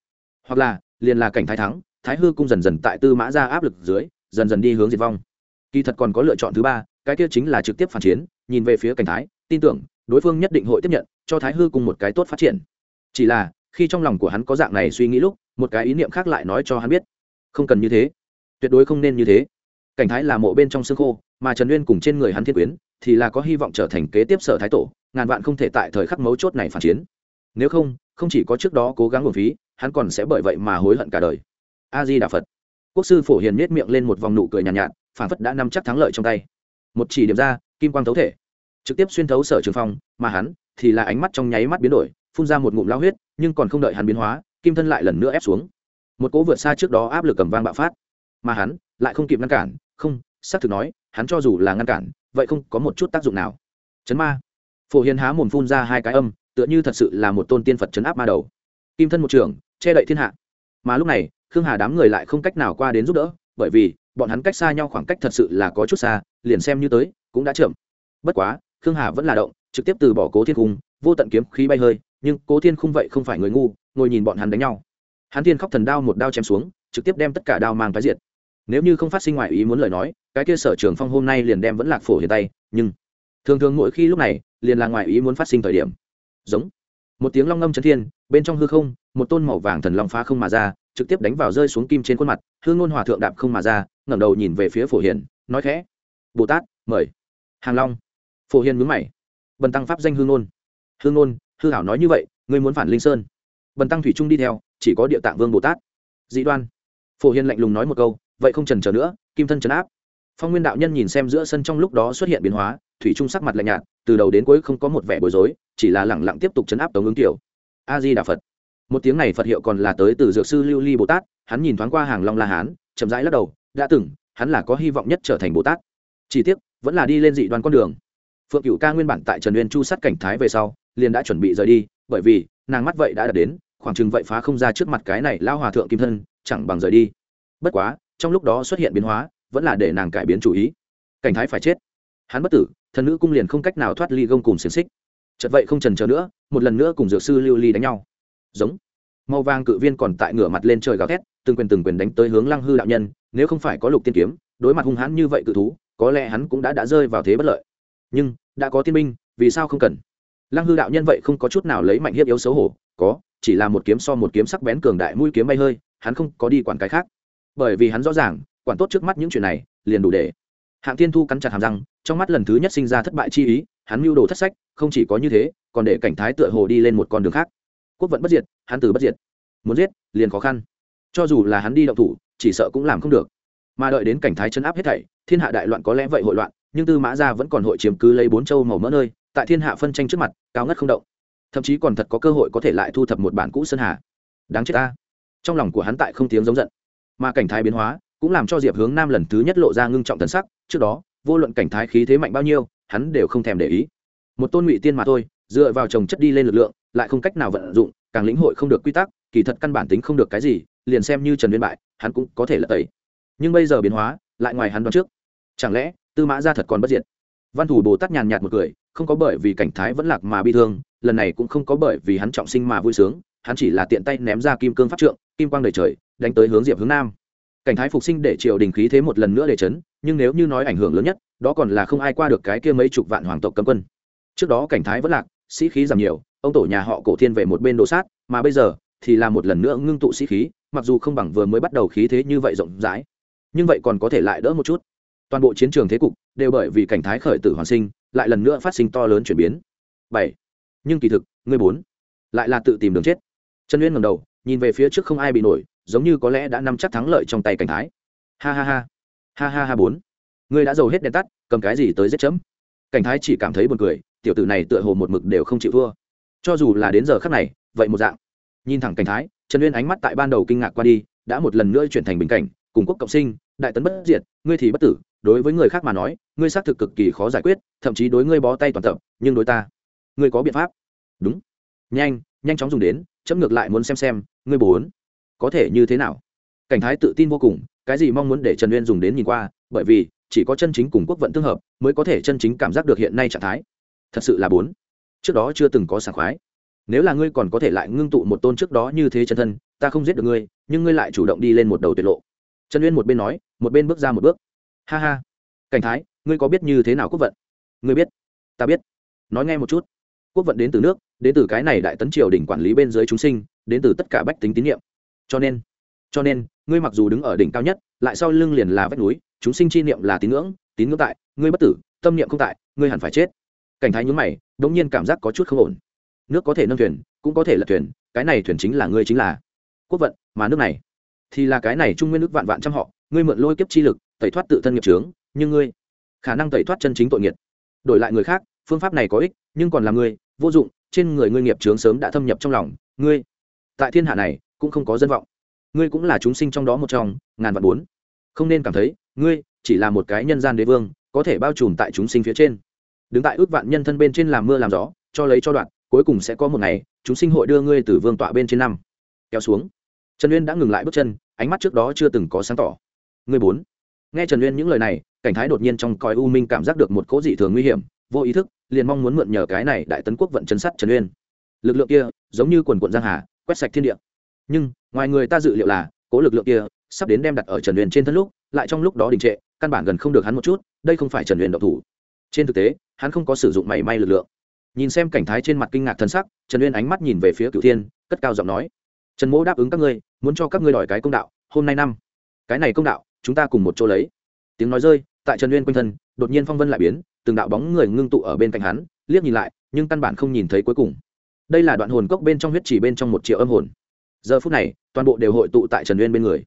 Hoặc là, liền là cảnh thái thắng, thái hư cung dần dần tại tư mã ra áp lực dưới, dần dần đi hướng diệt vong. Kỳ thật còn có lựa chọn thứ ba cái kia chính là trực tiếp phản chiến nhìn về phía cảnh thái tin tưởng đối phương nhất định hội tiếp nhận cho thái hư cùng một cái tốt phát triển. Chỉ là khi trong lòng của hắn có dạng này suy nghĩ lúc một cái ý niệm khác lại nói cho hắn biết. Không cần như thế. Tuyệt đối không nên như thế. Cảnh thái là mộ bên trong xương khô mà trần uyên cùng trên người hắn thiên quyến thì là có hy vọng trở thành kế tiếp sở thái tổ ngàn vạn không thể tại thời khắc mấu chốt này phản chiến. Nếu không không chỉ có trước đó cố gắng nguồn phí hắn còn sẽ bởi vậy mà hối hận cả đời. A di đà phật. Quốc sư phổ hiền miết miệng lên một vòng nụ cười nhàn nhạt, nhạt phản phất đã nắm chắc thắng lợi trong tay một chỉ điểm ra, kim quang thấu thể. Trực tiếp xuyên thấu sở trường phong, mà hắn thì là ánh mắt trong nháy mắt biến đổi, phun ra một ngụm lao huyết, nhưng còn không đợi hắn biến hóa, kim thân lại lần nữa ép xuống. Một cỗ vượt xa trước đó áp lực cầm vang bạo phát. Mà hắn lại không kịp ngăn cản, không, xác thực nói, hắn cho dù là ngăn cản, vậy không có một chút tác dụng nào. Chấn ma. Phổ hiền há mồm phun ra hai cái âm, tựa như thật sự là một tôn tiên phật chấn áp ma đầu. Kim thân một trường, che đậy thiên hạ. Mà lúc này, khương hà đám người lại không cách nào qua đến giúp đỡ, bởi vì bọn hắn cách xa nhau khoảng cách thật sự là có chút xa, liền xem như tới, cũng đã chậm. Bất quá, khương hà vẫn là động, trực tiếp từ bỏ cố thiên khung, vô tận kiếm khí bay hơi, nhưng cố thiên khung vậy không phải người ngu, ngồi nhìn bọn hắn đánh nhau. Hắn thiên khóc thần đao một đao chém xuống, trực tiếp đem tất cả đao mang tái diệt. Nếu như không phát sinh ngoại ý muốn lời nói, cái kia sở trường phong hôm nay liền đem vẫn lạc phổ hiện tay, nhưng thường thường mỗi khi lúc này, liền là ngoại ý muốn phát sinh thời điểm. Giống, một tiếng long ngâm chấn thiên, bên trong hư không, một tôn màu vàng thần long phá không mà ra, trực tiếp đánh vào rơi xuống kim trên khuôn mặt hương ngôn hòa thượng đạp không mà ra ngẩng đầu nhìn về phía phổ hiền, nói khẽ, bồ tát, mời. Hàng long, phổ hiền mướn mày, bần tăng pháp danh hương ngôn hương ngôn hư hảo nói như vậy, ngươi muốn phản linh sơn. Bần tăng thủy trung đi theo, chỉ có địa tạng vương bồ tát. Dị đoan, phổ hiền lạnh lùng nói một câu, vậy không trần trở nữa, kim thân trấn áp. Phong nguyên đạo nhân nhìn xem giữa sân trong lúc đó xuất hiện biến hóa, thủy trung sắc mặt lạnh nhạt, từ đầu đến cuối không có một vẻ bối rối, chỉ là lẳng lặng tiếp tục chấn áp tống ứng tiểu a di đà phật. Một tiếng này phật hiệu còn là tới từ dược sư lưu ly bồ tát, hắn nhìn thoáng qua hàng long la hán, chậm rãi lắc đầu đã từng, hắn là có hy vọng nhất trở thành bồ tát. Chỉ tiếc, vẫn là đi lên dị đoan con đường. Phượng cựu ca nguyên bản tại trần uyên chu sát cảnh thái về sau, liền đã chuẩn bị rời đi, bởi vì, nàng mắt vậy đã đạt đến, khoảng chừng vậy phá không ra trước mặt cái này lao hòa thượng kim thân, chẳng bằng rời đi. Bất quá, trong lúc đó xuất hiện biến hóa, vẫn là để nàng cải biến chủ ý. Cảnh thái phải chết. Hắn bất tử, thần nữ cung liền không cách nào thoát ly gông cùng xiềng xích. Chật vậy không trần chờ nữa, một lần nữa cùng dược sư lưu ly đánh nhau. Giống. Màu vàng cự viên còn tại ngửa mặt lên trời gào thét, từng quyền từng quyền đánh tới hướng lăng hư đạo nhân nếu không phải có lục tiên kiếm, đối mặt hung hãn như vậy cự thú, có lẽ hắn cũng đã đã rơi vào thế bất lợi. Nhưng, đã có tiên minh vì sao không cần? Lăng hư đạo nhân vậy không có chút nào lấy mạnh hiếp yếu xấu hổ, có, chỉ là một kiếm so một kiếm sắc bén cường đại mũi kiếm bay hơi, hắn không có đi quản cái khác. Bởi vì hắn rõ ràng, quản tốt trước mắt những chuyện này, liền đủ để. Hạng tiên thu cắn chặt hàm răng, trong mắt lần thứ nhất sinh ra thất bại chi ý, hắn mưu đồ thất sách, không chỉ có như thế, còn để cảnh thái tựa hồ đi lên một con đường khác. Quốc vận bất diệt, hắn từ bất diệt. Muốn giết, liền khó khăn. Cho dù là hắn đi động thủ chỉ sợ cũng làm không được. Mà đợi đến cảnh thái chấn áp hết thảy, thiên hạ đại loạn có lẽ vậy hội loạn, nhưng tư mã gia vẫn còn hội chiếm cứ lấy bốn châu màu mỡ nơi, tại thiên hạ phân tranh trước mặt, cao ngất không động. Thậm chí còn thật có cơ hội có thể lại thu thập một bản cũ sơn hà. Đáng chết ta. Trong lòng của hắn tại không tiếng giống giận. Mà cảnh thái biến hóa, cũng làm cho diệp hướng nam lần thứ nhất lộ ra ngưng trọng thần sắc, trước đó, vô luận cảnh thái khí thế mạnh bao nhiêu, hắn đều không thèm để ý. Một tôn ngụy tiên mà thôi, dựa vào trồng chất đi lên lực lượng, lại không cách nào vận dụng, càng lĩnh hội không được quy tắc, kỳ thật căn bản tính không được cái gì liền xem như trần viên bại, hắn cũng có thể lật tẩy. Nhưng bây giờ biến hóa, lại ngoài hắn đoán trước. Chẳng lẽ, tư mã ra thật còn bất diệt? Văn thủ bồ tát nhàn nhạt một cười, không có bởi vì cảnh thái vẫn lạc mà bi thương, lần này cũng không có bởi vì hắn trọng sinh mà vui sướng, hắn chỉ là tiện tay ném ra kim cương pháp trượng, kim quang đầy trời, đánh tới hướng diệp hướng nam. Cảnh thái phục sinh để triều đình khí thế một lần nữa để chấn, nhưng nếu như nói ảnh hưởng lớn nhất, đó còn là không ai qua được cái kia mấy chục vạn hoàng tộc cấm quân. Trước đó cảnh thái vẫn lạc, sĩ khí giảm nhiều, ông tổ nhà họ cổ thiên về một bên đổ sát, mà bây giờ thì là một lần nữa ngưng tụ sĩ khí mặc dù không bằng vừa mới bắt đầu khí thế như vậy rộng rãi, nhưng vậy còn có thể lại đỡ một chút. Toàn bộ chiến trường thế cục đều bởi vì cảnh thái khởi tử hoàn sinh, lại lần nữa phát sinh to lớn chuyển biến. Bảy. Nhưng kỳ thực, ngươi bốn lại là tự tìm đường chết. Trần uyên ngầm đầu, nhìn về phía trước không ai bị nổi, giống như có lẽ đã nắm chắc thắng lợi trong tay cảnh thái. Ha ha ha. Ha ha ha bốn. Ngươi đã giàu hết đèn tắt, cầm cái gì tới giết chấm? Cảnh thái chỉ cảm thấy buồn cười, tiểu tử này tựa hồ một mực đều không chịu thua. Cho dù là đến giờ khắc này, vậy một dạng. Nhìn thẳng cảnh thái trần uyên ánh mắt tại ban đầu kinh ngạc qua đi, đã một lần nữa chuyển thành bình cảnh, cùng quốc cộng sinh, đại tấn bất diệt, ngươi thì bất tử, đối với người khác mà nói, ngươi xác thực cực kỳ khó giải quyết, thậm chí đối ngươi bó tay toàn tập, nhưng đối ta, ngươi có biện pháp. Đúng. Nhanh nhanh chóng dùng đến, chấm ngược lại muốn xem xem, ngươi bốn, có thể như thế nào? Cảnh thái tự tin vô cùng, cái gì mong muốn để trần uyên dùng đến nhìn qua, bởi vì, chỉ có chân chính cùng quốc vận tương hợp, mới có thể chân chính cảm giác được hiện nay trạng thái. Thật sự là bốn. Trước đó chưa từng có sảng khoái nếu là ngươi còn có thể lại ngưng tụ một tôn trước đó như thế chân thân, ta không giết được ngươi, nhưng ngươi lại chủ động đi lên một đầu tuyệt lộ. Trần uyên một bên nói, một bên bước ra một bước. Ha ha, cảnh thái, ngươi có biết như thế nào quốc vận? Ngươi biết, ta biết. Nói nghe một chút. Quốc vận đến từ nước, đến từ cái này đại tấn triều đỉnh quản lý bên dưới chúng sinh, đến từ tất cả bách tính tín nhiệm cho nên cho nên, ngươi mặc dù đứng ở đỉnh cao nhất, lại sau lưng liền là vách núi, chúng sinh chi niệm là tín ngưỡng tín ngưỡng tại, ngươi bất tử, tâm niệm không tại, ngươi hẳn phải chết. Cảnh thái nhún mày, đống nhiên cảm giác có chút không ổn nước có thể nâng thuyền, cũng có thể là thuyền, cái này thuyền chính là ngươi chính là quốc vận, mà nước này thì là cái này trung nguyên nước vạn vạn trăm họ, ngươi mượn lôi kiếp chi lực, tẩy thoát tự thân nghiệp trướng nhưng ngươi khả năng tẩy thoát chân chính tội nghiệt. Đổi lại người khác, phương pháp này có ích, nhưng còn là ngươi, vô dụng, trên người ngươi nghiệp trướng sớm đã thâm nhập trong lòng, ngươi tại thiên hạ này cũng không có dân vọng. Ngươi cũng là chúng sinh trong đó một trong, ngàn vạn bốn. Không nên cảm thấy, ngươi chỉ là một cái nhân gian đế vương, có thể bao trùm tại chúng sinh phía trên. Đứng tại ước vạn nhân thân bên trên làm mưa làm gió, cho lấy cho đoạn cuối cùng sẽ có một ngày, chúng sinh hội đưa ngươi từ vương tọa bên trên năm. Kéo xuống. Trần uyên đã ngừng lại bước chân, ánh mắt trước đó chưa từng có sáng tỏ. Ngươi bốn. Nghe trần uyên những lời này, cảnh thái đột nhiên trong cõi u minh cảm giác được một cố dị thường nguy hiểm, vô ý thức, liền mong muốn mượn nhờ cái này đại tấn quốc vận chấn sát trần uyên. Lực lượng kia, giống như quần quận giang hà, quét sạch thiên địa. Nhưng, ngoài người ta dự liệu là cố lực lượng kia, sắp đến đem đặt ở trần uyên trên thân lúc, lại trong lúc đó đình trệ, căn bản gần không được hắn một chút, đây không phải trần uyên độc thủ. Trên thực tế, hắn không có sử dụng mảy may lực lượng nhìn xem cảnh thái trên mặt kinh ngạc thân sắc, trần uyên ánh mắt nhìn về phía cửu thiên, cất cao giọng nói, trần mỗ đáp ứng các ngươi, muốn cho các ngươi đòi cái công đạo, hôm nay năm. Cái này công đạo, chúng ta cùng một chỗ lấy. Tiếng nói rơi, tại trần uyên quanh thân, đột nhiên phong vân lại biến, từng đạo bóng người ngưng tụ ở bên cạnh hắn, liếc nhìn lại, nhưng căn bản không nhìn thấy cuối cùng. Đây là đoạn hồn cốc bên trong huyết chỉ bên trong một triệu âm hồn. Giờ phút này, toàn bộ đều hội tụ tại trần uyên bên người.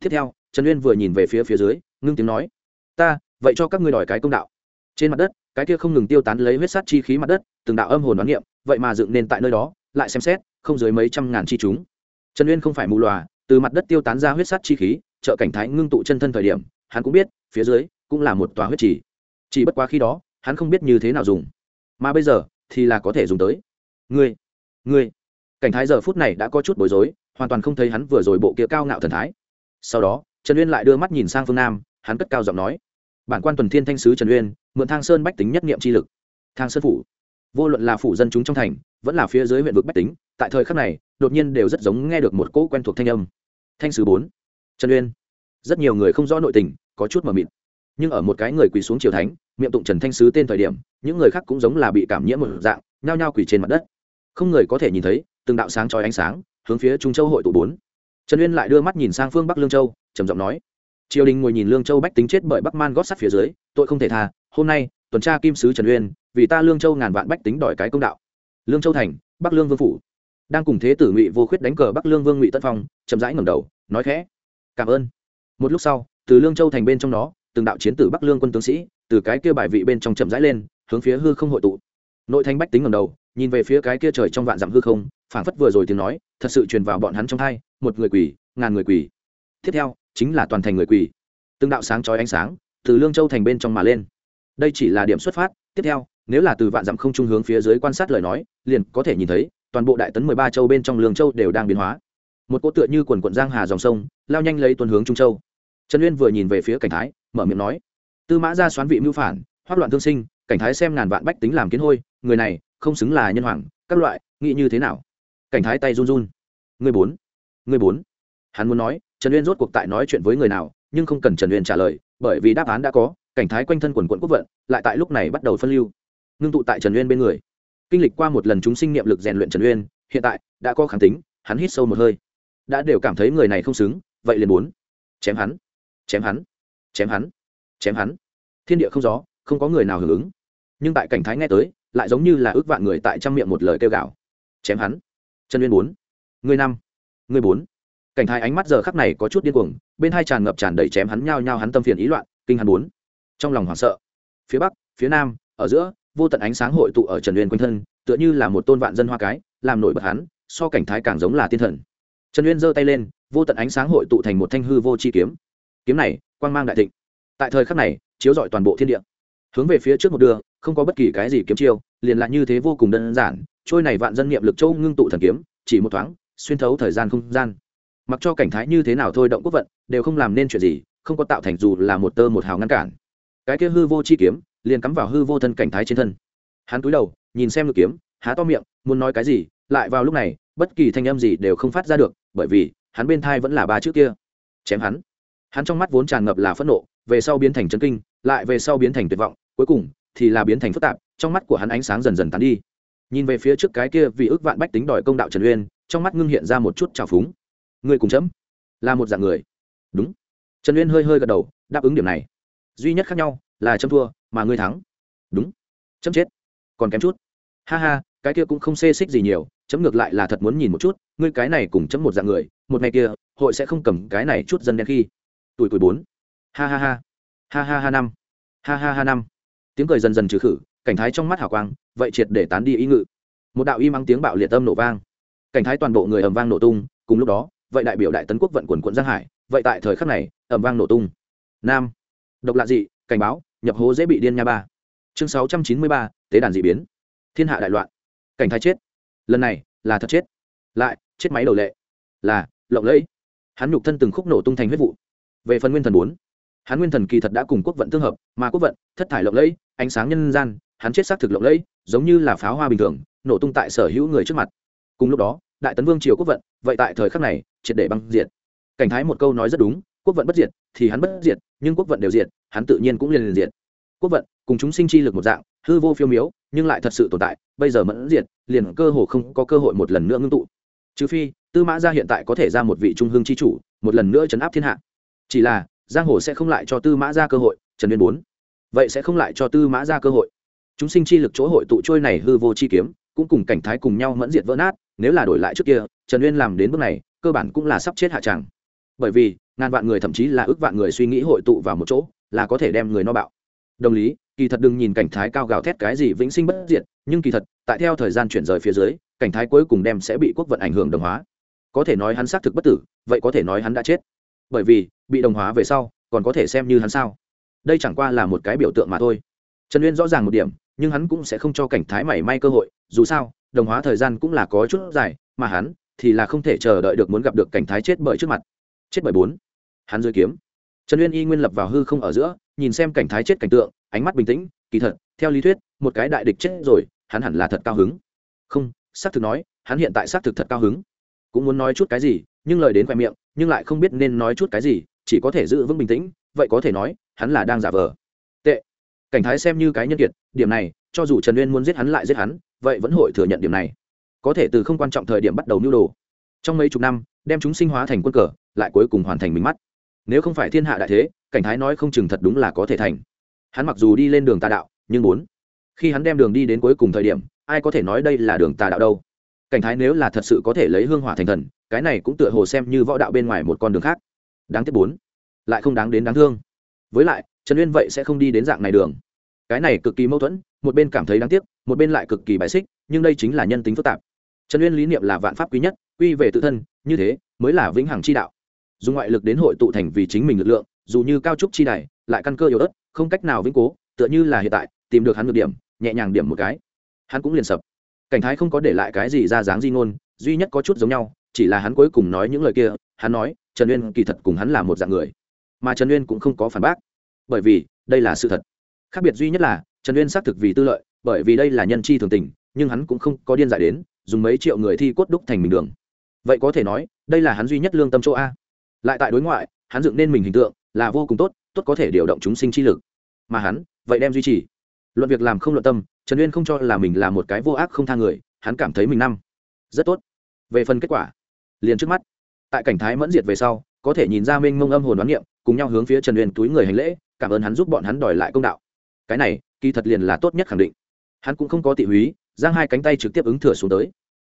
Tiếp theo, trần uyên vừa nhìn về phía phía dưới, ngưng tiếng nói, ta, vậy cho các ngươi đòi cái công đạo. Trên mặt đất cái kia không ngừng tiêu tán lấy huyết sát chi khí mặt đất, từng đạo âm hồn đoán niệm, vậy mà dựng nên tại nơi đó, lại xem xét, không dưới mấy trăm ngàn chi chúng. Trần uyên không phải mù lòa từ mặt đất tiêu tán ra huyết sát chi khí, trợ cảnh thái ngưng tụ chân thân thời điểm, hắn cũng biết, phía dưới cũng là một tòa huyết chỉ chỉ bất quá khi đó, hắn không biết như thế nào dùng. Mà bây giờ, thì là có thể dùng tới. Ngươi ngươi. Cảnh thái giờ phút này đã có chút bối rối, hoàn toàn không thấy hắn vừa rồi bộ kia cao ngạo thần thái. Sau đó, trần uyên lại đưa mắt nhìn sang phương nam, hắn cất cao giọng nói bản quan tuần thiên thanh sứ trần uyên, mượn thang sơn bách tính nhất nghiệm chi lực. Thang sơn phủ. Vô luận là phủ dân chúng trong thành, vẫn là phía dưới huyện vực bách tính, tại thời khắc này, đột nhiên đều rất giống nghe được một cỗ quen thuộc thanh âm. Thanh sứ bốn. Trần uyên. Rất nhiều người không rõ nội tình, có chút mờ mịt. Nhưng ở một cái người quỳ xuống triều thánh, miệng tụng trần thanh sứ tên thời điểm, những người khác cũng giống là bị cảm nhiễm một dạng, nhao nhao quỳ trên mặt đất. Không người có thể nhìn thấy, từng đạo sáng trói ánh sáng, hướng phía trung châu hội tụ bốn. Trần uyên lại đưa mắt nhìn sang phương bắc lương châu, trầm giọng nói triều đình ngồi nhìn lương châu bách tính chết bởi bắc man gót sắt phía dưới, tội không thể tha, hôm nay, tuần tra kim sứ trần uyên, vì ta lương châu ngàn vạn bách tính đòi cái công đạo. Lương châu thành, bắc lương vương phủ. Đang cùng thế tử ngụy vô khuyết đánh cờ bắc lương vương ngụy tân phong, chậm rãi ngầm đầu, nói khẽ, cảm ơn. Một lúc sau, từ lương châu thành bên trong nó từng đạo chiến tử bắc lương quân tướng sĩ, từ cái kia bài vị bên trong chậm rãi lên, hướng phía hư không hội tụ. Nội thanh bách tính ngầm đầu, nhìn về phía cái kia trời trong vạn dặm hư không, phảng phất vừa rồi tiếng nói, thật sự truyền vào bọn hắn trong thai một người quỷ ngàn người quỷ tiếp theo chính là toàn thành người quỳ. Từng đạo sáng chói ánh sáng từ lương châu thành bên trong mà lên. Đây chỉ là điểm xuất phát, tiếp theo, nếu là từ vạn dặm không trung hướng phía dưới quan sát lời nói, liền có thể nhìn thấy, toàn bộ đại tấn mười ba châu bên trong lương châu đều đang biến hóa. Một cỗ tựa như quần quận giang hà dòng sông, lao nhanh lấy tuần hướng trung châu. Trần uyên vừa nhìn về phía cảnh thái, mở miệng nói, tư mã ra xoán vị mưu phản, hoác loạn thương sinh, cảnh thái xem ngàn vạn bách tính làm kiến hôi, người này không xứng là nhân hoàng, các loại, nghĩ như thế nào? Cảnh thái tay run run người bốn người bốn hắn muốn nói, trần uyên rốt cuộc tại nói chuyện với người nào, nhưng không cần trần uyên trả lời, bởi vì đáp án đã có, cảnh thái quanh thân quần quận quốc vận, lại tại lúc này bắt đầu phân lưu. Ngưng tụ tại trần uyên bên người. Kinh lịch qua một lần chúng sinh niệm lực rèn luyện trần uyên, hiện tại, đã có kháng tính, hắn hít sâu một hơi. Đã đều cảm thấy người này không xứng, vậy liền bốn chém hắn chém hắn chém hắn chém hắn. Thiên địa không gió, không có người nào hưởng ứng. Nhưng tại cảnh thái nghe tới, lại giống như là ước vạn người tại trăm miệng một lời kêu gào. Chém hắn. Trần uyên bốn người năm. Người bốn cảnh thái ánh mắt giờ khắc này có chút điên cuồng, bên hai tràn ngập tràn đầy chém hắn nhao nhao hắn tâm phiền ý loạn, kinh hắn bốn. Trong lòng hoảng sợ. Phía bắc, phía nam, ở giữa, vô tận ánh sáng hội tụ ở trần uyên quanh thân, tựa như là một tôn vạn dân hoa cái, làm nổi bật hắn, so cảnh thái càng giống là tiên thần. Trần uyên giơ tay lên, vô tận ánh sáng hội tụ thành một thanh hư vô chi kiếm. Kiếm này, quang mang đại thịnh. Tại thời khắc này, chiếu rọi toàn bộ thiên địa. Hướng về phía trước một đường, không có bất kỳ cái gì kiếm chiêu, liền lại như thế vô cùng đơn giản, trôi này vạn dân niệm lực châu ngưng tụ thần kiếm, chỉ một thoáng, xuyên thấu thời gian không gian mặc cho cảnh thái như thế nào thôi động quốc vận, đều không làm nên chuyện gì, không có tạo thành dù là một tơ một hào ngăn cản. Cái kia hư vô chi kiếm, liền cắm vào hư vô thân cảnh thái trên thân. Hắn cúi đầu, nhìn xem ngực kiếm, há to miệng, muốn nói cái gì, lại vào lúc này, bất kỳ thanh âm gì đều không phát ra được, bởi vì, hắn bên thai vẫn là ba chữ kia. Chém hắn. Hắn trong mắt vốn tràn ngập là phẫn nộ, về sau biến thành chấn kinh, lại về sau biến thành tuyệt vọng, cuối cùng, thì là biến thành phức tạp, trong mắt của hắn ánh sáng dần dần tán đi. Nhìn về phía trước cái kia vì ước vạn bách tính đòi công đạo trần uyên, trong mắt ngưng hiện ra một chút trào phúng ngươi cùng chấm là một dạng người. Đúng. Trần uyên hơi hơi gật đầu, đáp ứng điểm này. Duy nhất khác nhau là chấm thua, mà ngươi thắng. Đúng. Chấm chết. Còn kém chút. Ha ha, cái kia cũng không xê xích gì nhiều, chấm ngược lại là thật muốn nhìn một chút, ngươi cái này cùng chấm một dạng người, một ngày kia, hội sẽ không cầm cái này chút dân đen khi. Tuổi tuổi bốn. Ha ha ha. Ha ha ha năm. Ha ha ha năm. Tiếng cười dần dần trừ khử, cảnh thái trong mắt hào quang, vậy triệt để tán đi ý ngự. Một đạo y mang tiếng bạo liệt âm nổ vang. Cảnh thái toàn bộ người ầm vang nổ tung, cùng lúc đó vậy đại biểu đại tấn quốc vận quần quận giang hải, vậy tại thời khắc này, ầm vang nổ tung. Nam. Độc lạ dị, cảnh báo, nhập hố dễ bị điên nha ba. Chương sáu trăm chín mươi ba, tế đàn d ị biến. Thiên hạ đại loạn. Cảnh thái chết. Lần này, là thật chết. Lại, chết máy đầu lệ. Là, lộng lẫy. Hắn nhục thân từng khúc nổ tung thành huyết vụ. Về phần nguyên thần bốn, hắn nguyên thần kỳ thật đã cùng quốc vận tương hợp, mà quốc vận, thất thải lộng lẫy, ánh sáng nhân gian, hắn chết xác thực lộng lẫy, giống như là pháo hoa bình thường, nổ tung tại sở hữu người trước mặt. Cùng lúc đó, đại tấn vương triều quốc vận, vậy tại thời khắc này triệt để băng diệt. Cảnh thái một câu nói rất đúng, quốc vận bất diệt thì hắn bất diệt, nhưng quốc vận đều diệt, hắn tự nhiên cũng liền liền diệt. Quốc vận cùng chúng sinh chi lực một dạng, hư vô phiêu miếu, nhưng lại thật sự tồn tại, bây giờ mẫn diệt, liền cơ hồ không có cơ hội một lần nữa ngưng tụ. Trừ phi, tư mã gia hiện tại có thể ra một vị trung hương chi chủ, một lần nữa chấn áp thiên hạ. Chỉ là, giang hồ sẽ không lại cho tư mã gia cơ hội, trần nguyên bốn. Vậy sẽ không lại cho tư mã gia cơ hội. Chúng sinh chi lực chỗ hội tụ trôi này hư vô chi kiếm, cũng cùng cảnh thái cùng nhau mẫn diệt vỡ nát, nếu là đổi lại trước kia, trần nguyên làm đến bước này cơ bản cũng là sắp chết hạ tràng. Bởi vì, ngàn vạn người thậm chí là ước vạn người suy nghĩ hội tụ vào một chỗ, là có thể đem người no bạo. Đồng lý, kỳ thật đừng nhìn cảnh thái cao gào thét cái gì vĩnh sinh bất diệt, nhưng kỳ thật, tại theo thời gian chuyển rời phía dưới, cảnh thái cuối cùng đem sẽ bị quốc vận ảnh hưởng đồng hóa. Có thể nói hắn xác thực bất tử, vậy có thể nói hắn đã chết. Bởi vì, bị đồng hóa về sau, còn có thể xem như hắn sao? Đây chẳng qua là một cái biểu tượng mà thôi. Trần uyên rõ ràng một điểm, nhưng hắn cũng sẽ không cho cảnh thái mảy may cơ hội, dù sao, đồng hóa thời gian cũng là có chút dài, mà hắn thì là không thể chờ đợi được muốn gặp được cảnh thái chết bởi trước mặt. Chết bởi bốn. Hắn dưới kiếm. Trần uyên y nguyên lập vào hư không ở giữa, nhìn xem cảnh thái chết cảnh tượng, ánh mắt bình tĩnh, kỳ thật, theo lý thuyết, một cái đại địch chết rồi, hắn hẳn là thật cao hứng. Không, xác thực nói, hắn hiện tại xác thực thật cao hứng. Cũng muốn nói chút cái gì, nhưng lời đến khoe miệng, nhưng lại không biết nên nói chút cái gì, chỉ có thể giữ vững bình tĩnh, vậy có thể nói, hắn là đang giả vờ. Tệ. Cảnh thái xem như cái nhân kiệt, điểm này, cho dù trần uyên muốn giết hắn lại giết hắn, vậy vẫn hội thừa nhận điểm này có thể từ không quan trọng thời điểm bắt đầu nưu đồ. Trong mấy chục năm, đem chúng sinh hóa thành quân cờ, lại cuối cùng hoàn thành mình mắt. Nếu không phải thiên hạ đại thế, cảnh thái nói không chừng thật đúng là có thể thành. Hắn mặc dù đi lên đường tà đạo, nhưng muốn. Khi hắn đem đường đi đến cuối cùng thời điểm, ai có thể nói đây là đường tà đạo đâu? Cảnh thái nếu là thật sự có thể lấy hương hỏa thành thần, cái này cũng tựa hồ xem như võ đạo bên ngoài một con đường khác. Đáng tiếc bốn. Lại không đáng đến đáng thương. Với lại, trần uyên vậy sẽ không đi đến dạng này đường. Cái này cực kỳ mâu thuẫn, một bên cảm thấy đáng tiếc, một bên lại cực kỳ bài xích, nhưng đây chính là nhân tính phức tạp trần uyên lý niệm là vạn pháp quý nhất, quy về tự thân, như thế mới là vĩnh hằng chi đạo. Dùng ngoại lực đến hội tụ thành vì chính mình lực lượng, dù như cao trúc chi này lại căn cơ yếu ớt, không cách nào vĩnh cố, tựa như là hiện tại, tìm được hắn được điểm, nhẹ nhàng điểm một cái. Hắn cũng liền sập. Cảnh thái không có để lại cái gì ra dáng di ngôn, duy nhất có chút giống nhau, chỉ là hắn cuối cùng nói những lời kia, hắn nói, trần uyên kỳ thật cùng hắn là một dạng người. Mà trần uyên cũng không có phản bác. Bởi vì, đây là sự thật. Khác biệt duy nhất là, trần uyên xác thực vì tư lợi, bởi vì đây là nhân chi thường tình, nhưng hắn cũng không có điên giải đến dùng mấy triệu người thi cốt đúc thành mình đường. Vậy có thể nói, đây là hắn duy nhất lương tâm chỗ a. Lại tại đối ngoại, hắn dựng nên mình hình tượng, là vô cùng tốt tốt có thể điều động chúng sinh chi lực. Mà hắn, vậy đem duy trì. Luận việc làm không luận tâm, trần uyên không cho là mình là một cái vô ác không tha người, hắn cảm thấy mình năm. Rất tốt. Về phần kết quả, liền trước mắt. Tại cảnh thái mẫn diệt về sau, có thể nhìn ra Minh mông âm hồn đoán niệm, cùng nhau hướng phía trần uyên túi người hành lễ, cảm ơn hắn giúp bọn hắn đòi lại công đạo. Cái này, kỳ thật liền là tốt nhất khẳng định. Hắn cũng không có tị húy giang hai cánh tay trực tiếp ứng thừa xuống tới.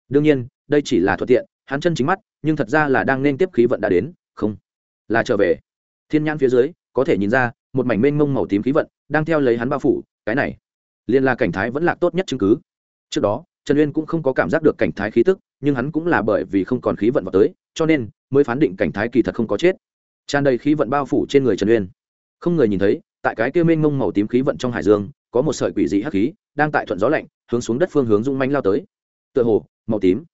Đương nhiên, đây chỉ là thuận tiện, hắn chân chính mắt, nhưng thật ra là đang nên tiếp khí vận đã đến, không, là trở về. Thiên nhãn phía dưới, có thể nhìn ra, một mảnh mênh mông màu tím khí vận đang theo lấy hắn bao phủ, cái này liên là cảnh thái vẫn là tốt nhất chứng cứ. Trước đó, trần uyên cũng không có cảm giác được cảnh thái khí tức, nhưng hắn cũng là bởi vì không còn khí vận vào tới, cho nên mới phán định cảnh thái kỳ thật không có chết. Tràn đầy khí vận bao phủ trên người trần uyên. Không người nhìn thấy, tại cái kia mênh mông màu tím khí vận trong hải dương có một sợi quỷ dị hắc khí đang tại thuận gió lạnh hướng xuống đất phương hướng rung manh lao tới. Tựa hồ, màu tím.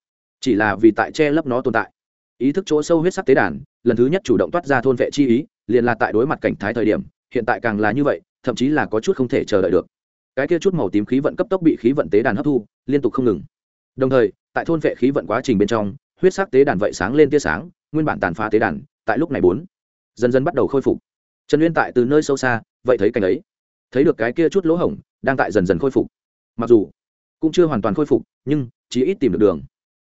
Chỉ là vì tại che lấp nó tồn tại. Ý thức chỗ sâu huyết sắc tế đàn, lần thứ nhất chủ động toát ra thôn vệ chi ý, liền là tại đối mặt cảnh thái thời điểm, hiện tại càng là như vậy, thậm chí là có chút không thể chờ đợi được. Cái kia chút màu tím khí vận cấp tốc bị khí vận tế đàn hấp thu, liên tục không ngừng. Đồng thời, tại thôn vệ khí vận quá trình bên trong, huyết sắc tế đàn vậy sáng lên tia sáng, nguyên bản tàn phá tế đàn, tại lúc này bốn dần dần bắt đầu khôi phục. Trần uyên tại từ nơi sâu xa, vậy thấy cảnh ấy thấy được cái kia chút lỗ hổng, đang tại dần dần khôi phục. Mặc dù cũng chưa hoàn toàn khôi phục, nhưng chỉ ít tìm được đường.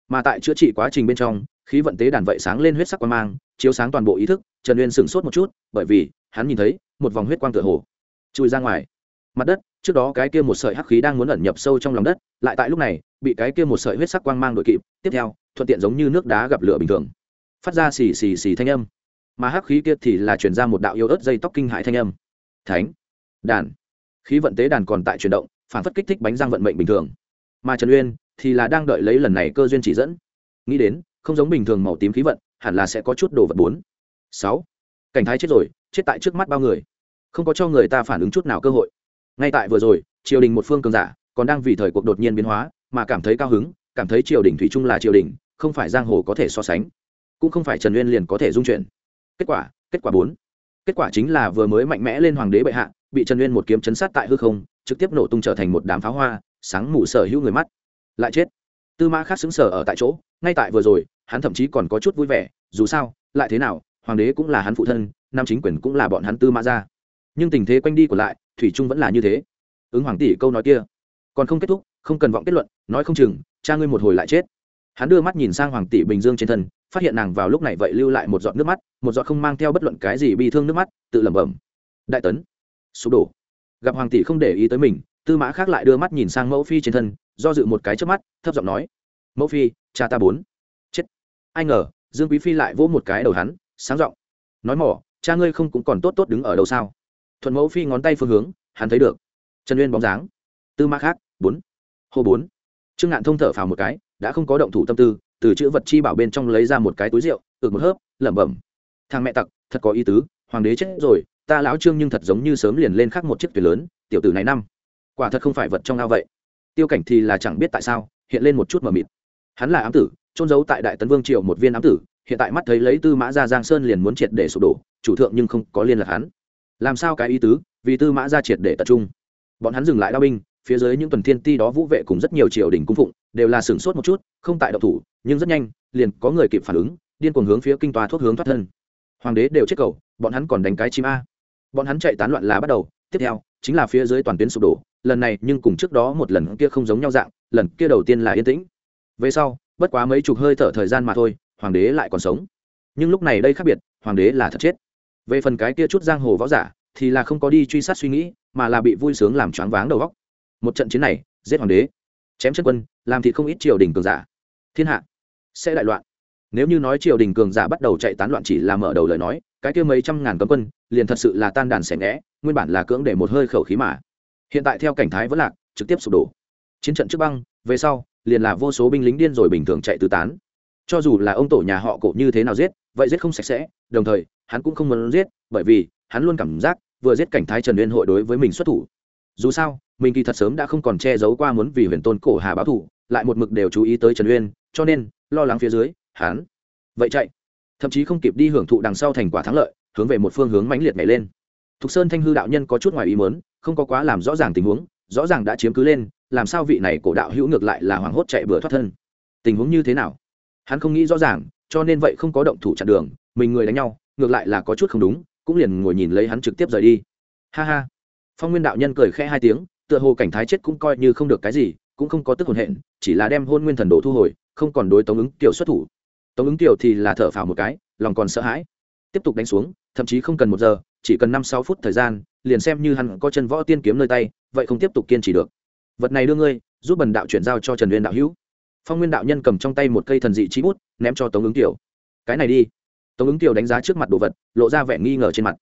Mà tại chữa trị quá trình bên trong, khí vận tế đàn vậy sáng lên huyết sắc quang mang, chiếu sáng toàn bộ ý thức, trần uyên sửng sốt một chút, bởi vì hắn nhìn thấy một vòng huyết quang tựa hồ chui ra ngoài. Mặt đất, trước đó cái kia một sợi hắc khí đang muốn ẩn nhập sâu trong lòng đất, lại tại lúc này, bị cái kia một sợi huyết sắc quang mang đội kịp, tiếp theo, thuận tiện giống như nước đá gặp lửa bình thường. Phát ra xì xì xì thanh âm. Mà hắc khí kia thì là chuyển ra một đạo yêu ớt dây tóc kinh hại thanh âm. Thánh! Đàn. Khí vận tế đàn còn tại chuyển động, phản phất kích thích bánh răng vận mệnh bình thường. Mà trần uyên thì là đang đợi lấy lần này cơ duyên chỉ dẫn. Nghĩ đến, không giống bình thường màu tím khí vận, hẳn là sẽ có chút đồ vật bốn. Sáu. Cảnh thái chết rồi, chết tại trước mắt bao người. Không có cho người ta phản ứng chút nào cơ hội. Ngay tại vừa rồi, triều đình một phương cường giả còn đang vì thời cuộc đột nhiên biến hóa mà cảm thấy cao hứng, cảm thấy triều đình thủy chung là triều đình, không phải giang hồ có thể so sánh. Cũng không phải trần uyên liền có thể dung chuyển. Kết quả kết quả bốn. Kết quả chính là vừa mới mạnh mẽ lên hoàng đế bệ hạ bị trần uyên một kiếm chấn sát tại hư không, trực tiếp nổ tung trở thành một đám pháo hoa, sáng mù sở hữu người mắt. Lại chết. Tư mã khác xứng sở ở tại chỗ, ngay tại vừa rồi, hắn thậm chí còn có chút vui vẻ, dù sao, lại thế nào, hoàng đế cũng là hắn phụ thân, nam chính quyền cũng là bọn hắn tư mã ra nhưng tình thế quanh đi của lại, thủy trung vẫn là như thế. Ứng hoàng tỷ câu nói kia, còn không kết thúc, không cần vọng kết luận, nói không chừng, cha ngươi một hồi lại chết. Hắn đưa mắt nhìn sang hoàng tỷ bình dương trên thân, phát hiện nàng vào lúc này vậy lưu lại một giọt nước mắt, một giọt không mang theo bất luận cái gì bị thương nước mắt, tự lẩm bẩm. Đại tấn sụp đổ. Gặp hoàng tỷ không để ý tới mình, tư mã khác lại đưa mắt nhìn sang mẫu phi trên thân, do dự một cái trước mắt, thấp giọng nói, mẫu phi, cha ta bốn. Chết. Ai ngờ, dương quý phi lại vỗ một cái đầu hắn, sáng giọng, nói mỏ, cha ngươi không cũng còn tốt tốt đứng ở đâu sao? Thuận mẫu phi ngón tay phương hướng, hắn thấy được. Trần uyên bóng dáng. Tư mã khác, bốn. Hô bốn. Trương ngạn thông thở phào một cái, đã không có động thủ tâm tư, từ chữ vật chi bảo bên trong lấy ra một cái túi rượu, ực một hớp, lẩm bẩm, thằng mẹ tặc, thật có ý tứ, hoàng đế chết rồi ta lão trương nhưng thật giống như sớm liền lên khắc một chiếc thuyền lớn, tiểu tử này năm. Quả thật không phải vật trong ao vậy. Tiêu cảnh thì là chẳng biết tại sao, hiện lên một chút mờ mịt. Hắn là ám tử trôn giấu tại đại tấn vương triều một viên ám tử, hiện tại mắt thấy lấy tư mã ra giang sơn liền muốn triệt để sụp đổ, chủ thượng nhưng không có liên lạc hắn. Làm sao cái ý tứ, vì tư mã ra triệt để tập trung? Bọn hắn dừng lại đao binh, phía dưới những tuần thiên ti đó vũ vệ cùng rất nhiều triều đình cung phụng, đều là sửng sốt một chút, không tại độc thủ, nhưng rất nhanh, liền có người kịp phản ứng, điên cuồng hướng phía kinh tòa thuốc hướng thoát thân. Hoàng đế đều chết cầu, bọn hắn còn đánh cái chim a bọn hắn chạy tán loạn là bắt đầu, tiếp theo, chính là phía dưới toàn tuyến sụp đổ, lần này nhưng cùng trước đó một lần kia không giống nhau dạng, lần kia đầu tiên là yên tĩnh. Về sau, bất quá mấy chục hơi thở thời gian mà thôi, hoàng đế lại còn sống. Nhưng lúc này đây khác biệt, hoàng đế là thật chết. Về phần cái kia chút giang hồ võ giả, thì là không có đi truy sát suy nghĩ, mà là bị vui sướng làm choáng váng đầu góc một trận chiến này, giết hoàng đế. Chém chân quân, làm thì không ít triều đình cường giả. Thiên hạ sẽ đại loạn. Nếu như nói triều đình cường giả bắt đầu chạy tán loạn chỉ là mở đầu lời nói cái kia mấy trăm ngàn cấm quân, liền thật sự là tan đàn xẻ ngẽ nguyên bản là cưỡng để một hơi khẩu khí mà. Hiện tại theo cảnh thái vẫn lạc, trực tiếp sụp đổ. Chiến trận trước băng, về sau, liền là vô số binh lính điên rồi bình thường chạy tứ tán. Cho dù là ông tổ nhà họ cổ như thế nào giết, vậy giết không sạch sẽ, đồng thời, hắn cũng không muốn giết, bởi vì, hắn luôn cảm giác, vừa giết cảnh thái trần liên hội đối với mình xuất thủ. Dù sao, mình kỳ thật sớm đã không còn che giấu qua muốn vì huyền tôn cổ hà báo thủ lại một mực đều chú ý tới trần uyên, cho nên, lo lắng phía dưới, hắn. Vậy chạy thậm chí không kịp đi hưởng thụ đằng sau thành quả thắng lợi, hướng về một phương hướng mãnh liệt nhảy lên. Thục sơn thanh hư đạo nhân có chút ngoài ý mớn không có quá làm rõ ràng tình huống, rõ ràng đã chiếm cứ lên, làm sao vị này cổ đạo hữu ngược lại là hoảng hốt chạy bừa thoát thân? Tình huống như thế nào? Hắn không nghĩ rõ ràng, cho nên vậy không có động thủ chặn đường, mình người đánh nhau, ngược lại là có chút không đúng, cũng liền ngồi nhìn lấy hắn trực tiếp rời đi. Ha ha. Phong nguyên đạo nhân cười khẽ hai tiếng, tựa hồ cảnh thái chết cũng coi như không được cái gì, cũng không có tức hồn hện, chỉ là đem hôn nguyên thần đồ thu hồi, không còn đối tống ứng tiểu xuất thủ tống ứng tiểu thì là thở phào một cái, lòng còn sợ hãi. Tiếp tục đánh xuống, thậm chí không cần một giờ, chỉ cần năm sáu phút thời gian, liền xem như hắn có chân võ tiên kiếm nơi tay, vậy không tiếp tục kiên trì được. Vật này đưa ngươi, giúp bần đạo chuyển giao cho trần uyên đạo hữu. Phong nguyên đạo nhân cầm trong tay một cây thần dị chi bút, ném cho tống ứng tiểu cái này đi. Tống ứng tiểu đánh giá trước mặt đồ vật, lộ ra vẻ nghi ngờ trên mặt.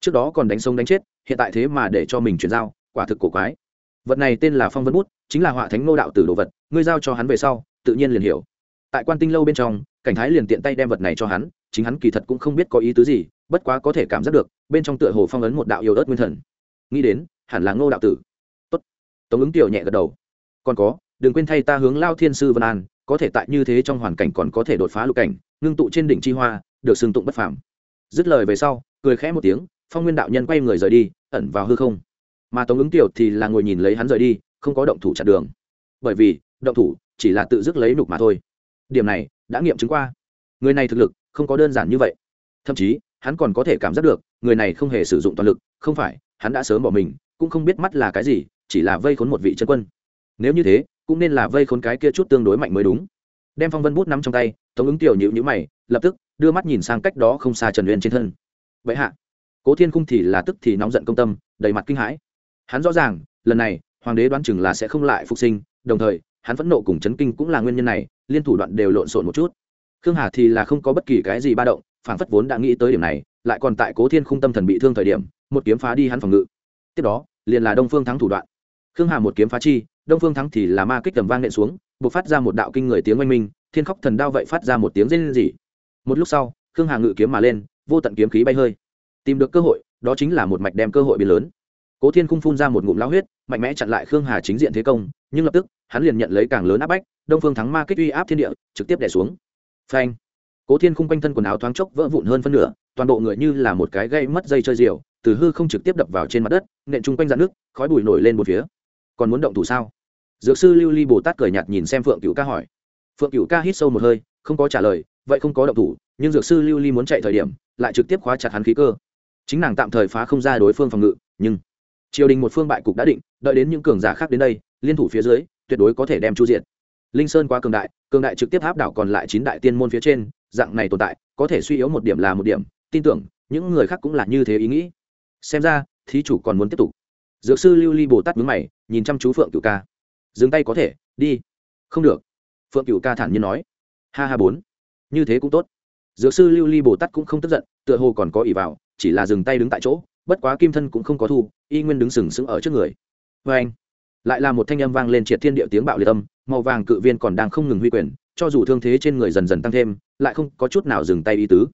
Trước đó còn đánh sông đánh chết, hiện tại thế mà để cho mình chuyển giao, quả thực cổ quái. Vật này tên là phong vân bút, chính là họa thánh nô đạo tử đồ vật, ngươi giao cho hắn về sau, tự nhiên liền hiểu. Tại quan tinh lâu bên trong cảnh thái liền tiện tay đem vật này cho hắn, chính hắn kỳ thật cũng không biết có ý tứ gì, bất quá có thể cảm giác được, bên trong tựa hồ phong ấn một đạo yêu ớt nguyên thần. Nghĩ đến, hẳn là ngô đạo tử. Tốt. Tống ứng tiểu nhẹ gật đầu. Còn có, đừng quên thay ta hướng lao thiên sư vân an, có thể tại như thế trong hoàn cảnh còn có thể đột phá lục cảnh, ngưng tụ trên đỉnh chi hoa, được xưng tụng bất phàm. Dứt lời về sau, cười khẽ một tiếng, phong nguyên đạo nhân quay người rời đi, ẩn vào hư không. Mà tống ứng tiểu thì là ngồi nhìn lấy hắn rời đi, không có động thủ chặn đường. Bởi vì, động thủ chỉ là tự dứt lấy nục mà thôi. Điểm này đã nghiệm chứng qua. Người này thực lực không có đơn giản như vậy. Thậm chí, hắn còn có thể cảm giác được, người này không hề sử dụng toàn lực, không phải, hắn đã sớm bỏ mình, cũng không biết mắt là cái gì, chỉ là vây khốn một vị chân quân. Nếu như thế, cũng nên là vây khốn cái kia chút tương đối mạnh mới đúng. Đem phong vân bút nắm trong tay, tống ứng tiểu nhịu nhữ mày, lập tức đưa mắt nhìn sang cách đó không xa trần uyên trên thân. Vậy hạ. Cố thiên khung thì là tức thì nóng giận công tâm, đầy mặt kinh hãi. Hắn rõ ràng, lần này, hoàng đế đoán chừng là sẽ không lại phục sinh, đồng thời, hắn phẫn nộ cùng chấn kinh cũng là nguyên nhân này liên thủ đoạn đều lộn xộn một chút. Khương hà thì là không có bất kỳ cái gì ba động phản phất vốn đã nghĩ tới điểm này, lại còn tại cố thiên khung tâm thần bị thương thời điểm, một kiếm phá đi hắn phòng ngự. Tiếp đó, liền là đông phương thắng thủ đoạn. Khương hà một kiếm phá chi, đông phương thắng thì là ma kích tầm vang nện xuống, buộc phát ra một đạo kinh người tiếng oanh minh, thiên khóc thần đao vậy phát ra một tiếng rên rỉ. Một lúc sau, khương hà ngự kiếm mà lên, vô tận kiếm khí bay hơi. Tìm được cơ hội, đó chính là một mạch đem cơ hội biến lớn. Cố thiên khung phun ra một ngụm lao huyết, mạnh mẽ chặn lại khương hà chính diện thế công, nhưng lập tức, hắn liền nhận lấy càng lớn áp bách đông phương thắng ma kích uy áp thiên địa, trực tiếp đẻ xuống. Phanh. Cố thiên khung quanh thân quần áo thoáng chốc vỡ vụn hơn phân nửa, toàn bộ người như là một cái gây mất dây chơi diều, từ hư không trực tiếp đập vào trên mặt đất, nện chung quanh dạn nước, khói bụi nổi lên một phía. Còn muốn động thủ sao? Dược sư lưu ly bồ tát cười nhạt nhìn xem phượng cựu ca hỏi. Phượng cựu ca hít sâu một hơi, không có trả lời, vậy không có động thủ, nhưng dược sư lưu ly muốn chạy thời điểm, lại trực tiếp khóa chặt hắn khí cơ. Chính nàng tạm thời phá không ra đối phương phòng ngự, nhưng triều đình một phương bại cục đã định, đợi đến những cường giả khác đến đây, liên thủ phía dưới, tuyệt đối có thể đem chu diện linh sơn quá cường đại cường đại trực tiếp áp đảo còn lại chín đại tiên môn phía trên, dạng này tồn tại, có thể suy yếu một điểm là một điểm, tin tưởng, những người khác cũng là như thế ý nghĩ. Xem ra, thí chủ còn muốn tiếp tục. Dược sư lưu ly bồ tát mướn mày, nhìn chăm chú phượng cựu ca. Dừng tay có thể, đi. Không được. Phượng cựu ca thản nhiên nói. Ha ha bốn. Như thế cũng tốt. Dược sư lưu ly bồ tát cũng không tức giận, tựa hồ còn có ỷ vào, chỉ là dừng tay đứng tại chỗ, bất quá kim thân cũng không có thu, y nguyên đứng sừng sững ở trước người. Vê anh lại là một thanh âm vang lên triệt thiên địa tiếng bạo liệt âm màu vàng cự viên còn đang không ngừng huy quyền, cho dù thương thế trên người dần dần tăng thêm, lại không có chút nào dừng tay ý tứ.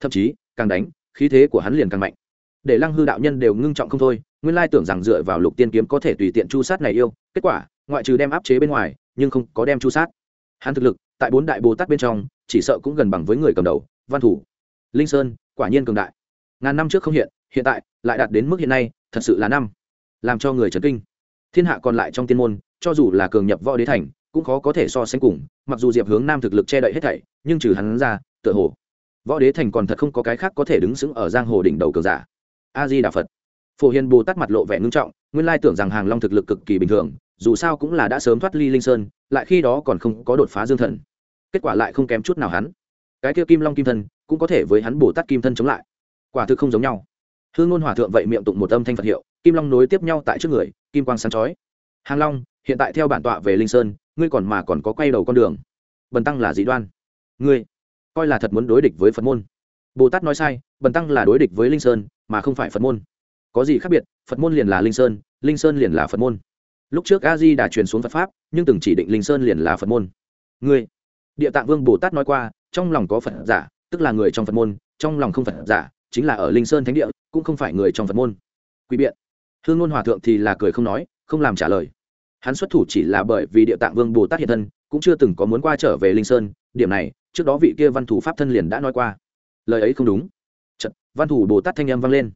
Thậm chí, càng đánh, khí thế của hắn liền càng mạnh. Để lăng hư đạo nhân đều ngưng trọng không thôi, nguyên lai tưởng rằng dựa vào lục tiên kiếm có thể tùy tiện chu sát này yêu, kết quả, ngoại trừ đem áp chế bên ngoài, nhưng không có đem chu sát. Hắn thực lực, tại bốn đại bồ tát bên trong, chỉ sợ cũng gần bằng với người cầm đầu, văn thủ. Linh sơn, quả nhiên cường đại. Ngàn năm trước không hiện hiện tại lại đạt đến mức hiện nay, thật sự là năm. Làm cho người chấn kinh. Thiên hạ còn lại trong tiên môn cho dù là cường nhập võ đế thành, cũng khó có thể so sánh cùng, mặc dù diệp hướng nam thực lực che đậy hết thảy, nhưng trừ hắn ra, tựa hồ, võ đế thành còn thật không có cái khác có thể đứng sững ở giang hồ đỉnh đầu cường giả. A di đà phật phổ hiền bồ tát mặt lộ vẻ ngưng trọng, nguyên lai tưởng rằng hàng long thực lực cực kỳ bình thường, dù sao cũng là đã sớm thoát ly linh sơn, lại khi đó còn không có đột phá dương thần. Kết quả lại không kém chút nào hắn. Cái kia kim long kim thân, cũng có thể với hắn bồ tát kim thân chống lại. Quả thực không giống nhau. Hương ngôn hòa thượng vậy miệng tụng một âm thanh phật hiệu, kim long nối tiếp nhau tại trước người, kim quang sáng chói hàng long, hiện tại theo bản tọa về linh sơn, ngươi còn mà còn có quay đầu con đường. Bần tăng là dị đoan. Ngươi coi là thật muốn đối địch với phật môn. Bồ tát nói sai, bần tăng là đối địch với linh sơn, mà không phải phật môn. Có gì khác biệt, phật môn liền là linh sơn linh sơn liền là phật môn. Lúc trước a di đã truyền xuống phật pháp, nhưng từng chỉ định linh sơn liền là phật môn. Ngươi, địa tạng vương bồ tát nói qua, trong lòng có phật giả, tức là người trong phật môn, trong lòng không phật giả, chính là ở linh sơn thánh địa, cũng không phải người trong phật môn. Quý biện. Hương ngôn hòa thượng thì là cười không nói không làm trả lời. Hắn xuất thủ chỉ là bởi vì địa tạng vương bồ tát hiện thân cũng chưa từng có muốn qua trở về linh sơn. Điểm này trước đó vị kia văn thủ pháp thân liền đã nói qua. Lời ấy không đúng. Chật, văn thủ bồ tát thanh âm vang lên.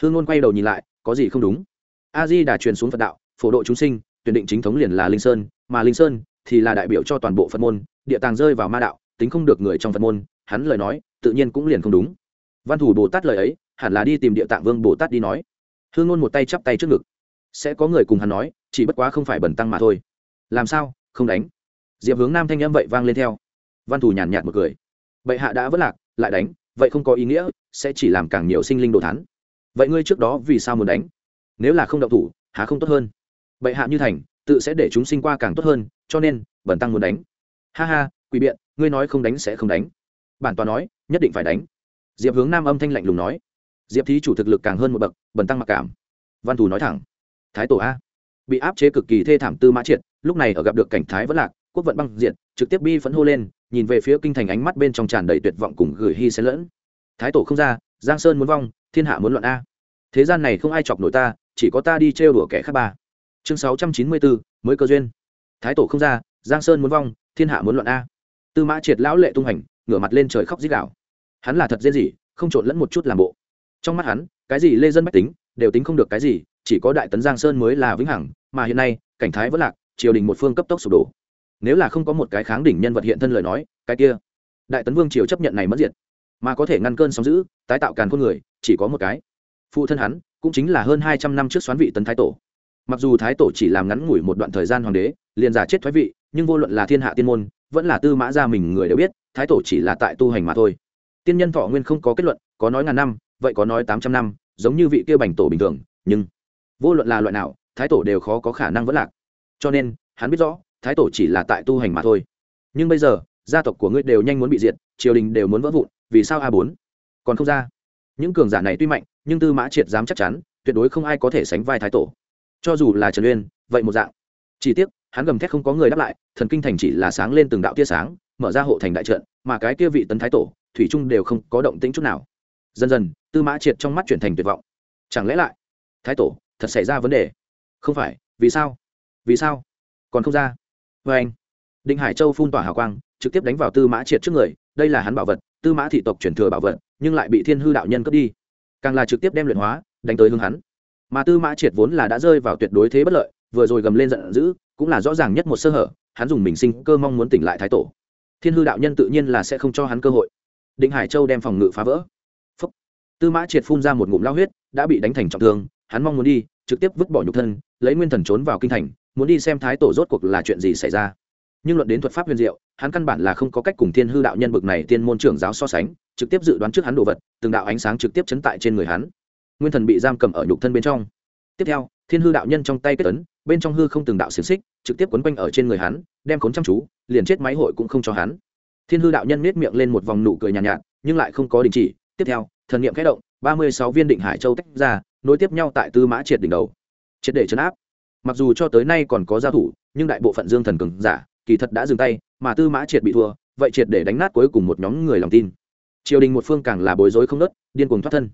Hương ngôn quay đầu nhìn lại có gì không đúng? A di đã truyền xuống phật đạo phổ độ chúng sinh tuyển định chính thống liền là linh sơn mà linh sơn thì là đại biểu cho toàn bộ phật môn địa tàng rơi vào ma đạo tính không được người trong phật môn hắn lời nói tự nhiên cũng liền không đúng. Văn thủ bồ tát lời ấy hẳn là đi tìm địa tạng vương bồ tát đi nói. Hương ngôn một tay chắp tay trước ngực sẽ có người cùng hắn nói, chỉ bất quá không phải bẩn tăng mà thôi. Làm sao? Không đánh. Diệp hướng nam thanh âm vậy vang lên theo. Văn thù nhàn nhạt một cười. Bệ hạ đã vất lạc, lại đánh, vậy không có ý nghĩa, sẽ chỉ làm càng nhiều sinh linh đồ thán. Vậy ngươi trước đó vì sao muốn đánh? Nếu là không động thủ, há không tốt hơn? Bệ hạ như thành, tự sẽ để chúng sinh qua càng tốt hơn, cho nên bẩn tăng muốn đánh. Ha ha, quỷ biện, ngươi nói không đánh sẽ không đánh. Bản tòa nói, nhất định phải đánh. Diệp hướng nam âm thanh lạnh lùng nói. Diệp thí chủ thực lực càng hơn một bậc bẩn tăng mặc cảm. Văn thù nói thẳng thái tổ a. Bị áp chế cực kỳ thê thảm tư mã triệt, lúc này ở gặp được cảnh thái vẫn lạc, quốc vận băng diện trực tiếp bi phẫn hô lên, nhìn về phía kinh thành ánh mắt bên trong tràn đầy tuyệt vọng cùng gửi hy xen lẫn. Thái tổ không ra, giang sơn muốn vong, thiên hạ muốn loạn a. Thế gian này không ai chọc nổi ta, chỉ có ta đi trêu đùa kẻ khác ba. Chương sáu trăm chín mươi bốn mới cơ duyên. Thái tổ không ra, giang sơn muốn vong, thiên hạ muốn loạn a. Tư mã triệt lão lệ tung hành, ngửa mặt lên trời khóc dít đạo hắn là thật dễ gì, không trộn lẫn một chút làm bộ. Trong mắt hắn, cái gì lê dân bách tính, đều tính không được cái gì chỉ có đại tấn giang sơn mới là vĩnh hằng, mà hiện nay, cảnh thái vẫn lạc, triều đình một phương cấp tốc sụp đổ. Nếu là không có một cái kháng đỉnh nhân vật hiện thân lời nói, cái kia, đại tấn vương triều chấp nhận này mất diệt. Mà có thể ngăn cơn sóng giữ tái tạo càn con người, chỉ có một cái. Phụ thân hắn, cũng chính là hơn hai trăm năm trước xoán vị tấn thái tổ. Mặc dù thái tổ chỉ làm ngắn ngủi một đoạn thời gian hoàng đế, liền giả chết thoái vị, nhưng vô luận là thiên hạ tiên môn, vẫn là tư mã gia mình người đều biết, thái tổ chỉ là tại tu hành mà thôi. Tiên nhân thọ nguyên không có kết luận, có nói ngàn năm, vậy có nói tám trăm năm, giống như vị kia bành tổ bình thường, nhưng vô luận là loại nào, thái tổ đều khó có khả năng vẫn lạc. Cho nên, hắn biết rõ, thái tổ chỉ là tại tu hành mà thôi. Nhưng bây giờ, gia tộc của ngươi đều nhanh muốn bị diệt, triều đình đều muốn vỡ vụn, vì sao a bốn? Còn không ra. Những cường giả này tuy mạnh, nhưng tư mã triệt dám chắc chắn, tuyệt đối không ai có thể sánh vai thái tổ. Cho dù là trần uyên, vậy một dạng. Chỉ tiếc, hắn gầm thét không có người đáp lại, thần kinh thành chỉ là sáng lên từng đạo tia sáng, mở ra hộ thành đại trận, mà cái kia vị tấn thái tổ, thủy trung đều không có động tĩnh chút nào. Dần dần, tư mã triệt trong mắt chuyển thành tuyệt vọng. Chẳng lẽ lại, thái tổ thật xảy ra vấn đề. Không phải, vì sao? Vì sao? Còn không ra. Vê anh định hải châu phun tỏa hào quang, trực tiếp đánh vào tư mã triệt trước người. Đây là hắn bảo vật, tư mã thị tộc chuyển thừa bảo vật, nhưng lại bị thiên hư đạo nhân cướp đi. Càng là trực tiếp đem luyện hóa, đánh tới hướng hắn. Mà tư mã triệt vốn là đã rơi vào tuyệt đối thế bất lợi, vừa rồi gầm lên giận dữ, cũng là rõ ràng nhất một sơ hở, hắn dùng mình sinh cơ mong muốn tỉnh lại thái tổ. Thiên hư đạo nhân tự nhiên là sẽ không cho hắn cơ hội. Định hải châu đem phòng ngự phá vỡ. Phúc. tư mã triệt phun ra một ngụm lao huyết, đã bị đánh thành trọng thương hắn mong muốn đi trực tiếp vứt bỏ nhục thân lấy nguyên thần trốn vào kinh thành muốn đi xem thái tổ rốt cuộc là chuyện gì xảy ra. Nhưng luận đến thuật pháp huyền diệu hắn căn bản là không có cách cùng thiên hư đạo nhân bực này tiên môn trưởng giáo so sánh trực tiếp dự đoán trước hắn đồ vật từng đạo ánh sáng trực tiếp chấn tại trên người hắn. Nguyên thần bị giam cầm ở nhục thân bên trong. Tiếp theo thiên hư đạo nhân trong tay kết tấn bên trong hư không từng đạo xiềng xích trực tiếp quấn quanh ở trên người hắn đem khốn chăm chú liền chết máy hội cũng không cho hắn. Thiên hư đạo nhân nết miệng lên một vòng nụ cười nhàn nhạt, nhạt nhưng lại không có đình chỉ. Tiếp theo thần niệm khẽ động ba mươi sáu viên định hải châu tách ra nối tiếp nhau tại tư mã triệt đỉnh đầu. Triệt để chấn áp. Mặc dù cho tới nay còn có giao thủ, nhưng đại bộ phận dương thần cường giả, kỳ thật đã dừng tay, mà tư mã triệt bị thua, vậy triệt để đánh nát cuối cùng một nhóm người lòng tin. Triều đình một phương càng là bối rối không nớt điên cuồng thoát thân.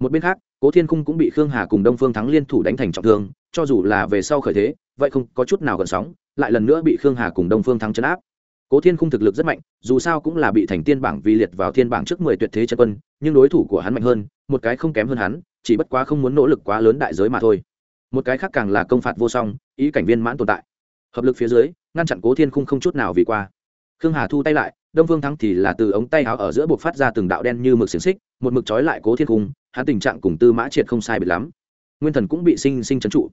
Một bên khác, cố thiên cung cũng bị khương hà cùng đông phương thắng liên thủ đánh thành trọng thương, cho dù là về sau khởi thế, vậy không có chút nào gần sóng, lại lần nữa bị khương hà cùng đông phương thắng chấn áp cố thiên cung thực lực rất mạnh, dù sao cũng là bị thành tiên bảng vi liệt vào thiên bảng trước mười tuyệt thế chân quân, nhưng đối thủ của hắn mạnh hơn, một cái không kém hơn hắn, chỉ bất quá không muốn nỗ lực quá lớn đại giới mà thôi. Một cái khác càng là công phạt vô song, ý cảnh viên mãn tồn tại. Hợp lực phía dưới, ngăn chặn cố thiên khung không chút nào vì qua. Khương hà thu tay lại, đông Vương thắng thì là từ ống tay áo ở giữa buộc phát ra từng đạo đen như mực xiềng xích, một mực trói lại cố thiên khung, hắn tình trạng cùng tư mã triệt không sai biệt lắm. Nguyên thần cũng bị sinh sinh trấn trụ.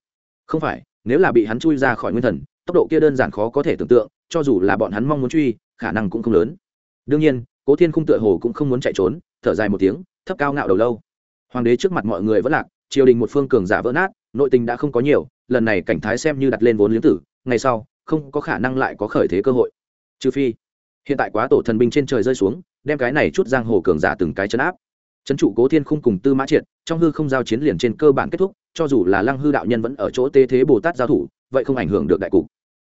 Không phải nếu là bị hắn chui ra khỏi nguyên thần, tốc độ kia đơn giản khó có thể tưởng tượng, cho dù là bọn hắn mong muốn truy, khả năng cũng không lớn. Đương nhiên, cố thiên khung tựa hồ cũng không muốn chạy trốn, thở dài một tiếng, thấp cao ngạo đầu lâu. Hoàng đế trước mặt mọi người vẫn lạc, triều đình một phương cường giả vỡ nát, nội tình đã không có nhiều, lần này cảnh thái xem như đặt lên vốn liếng tử, ngày sau, không có khả năng lại có khởi thế cơ hội. Trừ phi, hiện tại quá tổ thần binh trên trời rơi xuống, đem cái này chút giang hồ cường giả từng cái chấn áp. Trấn trụ cố thiên khung cùng tư mã triệt, trong hư không giao chiến liền trên cơ bản kết thúc cho dù là lăng hư đạo nhân vẫn ở chỗ tê thế bồ tát giao thủ, vậy không ảnh hưởng được đại cục.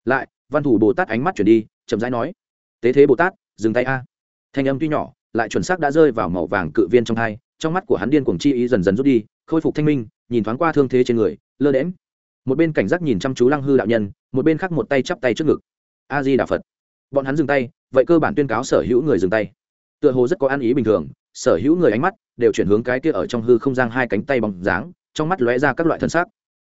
Lại, văn thủ bồ tát ánh mắt chuyển đi, chậm rãi nói, tế thế bồ tát, dừng tay a. Thanh âm tuy nhỏ, lại chuẩn xác đã rơi vào màu vàng cự viên trong hai, trong mắt của hắn điên cuồng chi ý dần dần rút đi, khôi phục thanh minh, nhìn thoáng qua thương thế trên người, lơ đễm một bên cảnh giác nhìn chăm chú lăng hư đạo nhân, một bên khác một tay chắp tay trước ngực. A di đà phật. Bọn hắn dừng tay, vậy cơ bản tuyên cáo sở hữu người dừng tay. Tựa hồ rất có ăn ý bình thường, sở hữu người ánh mắt đều chuyển hướng cái kia ở trong hư không giang hai cánh tay bóng dáng trong mắt lóe ra các loại thân xác.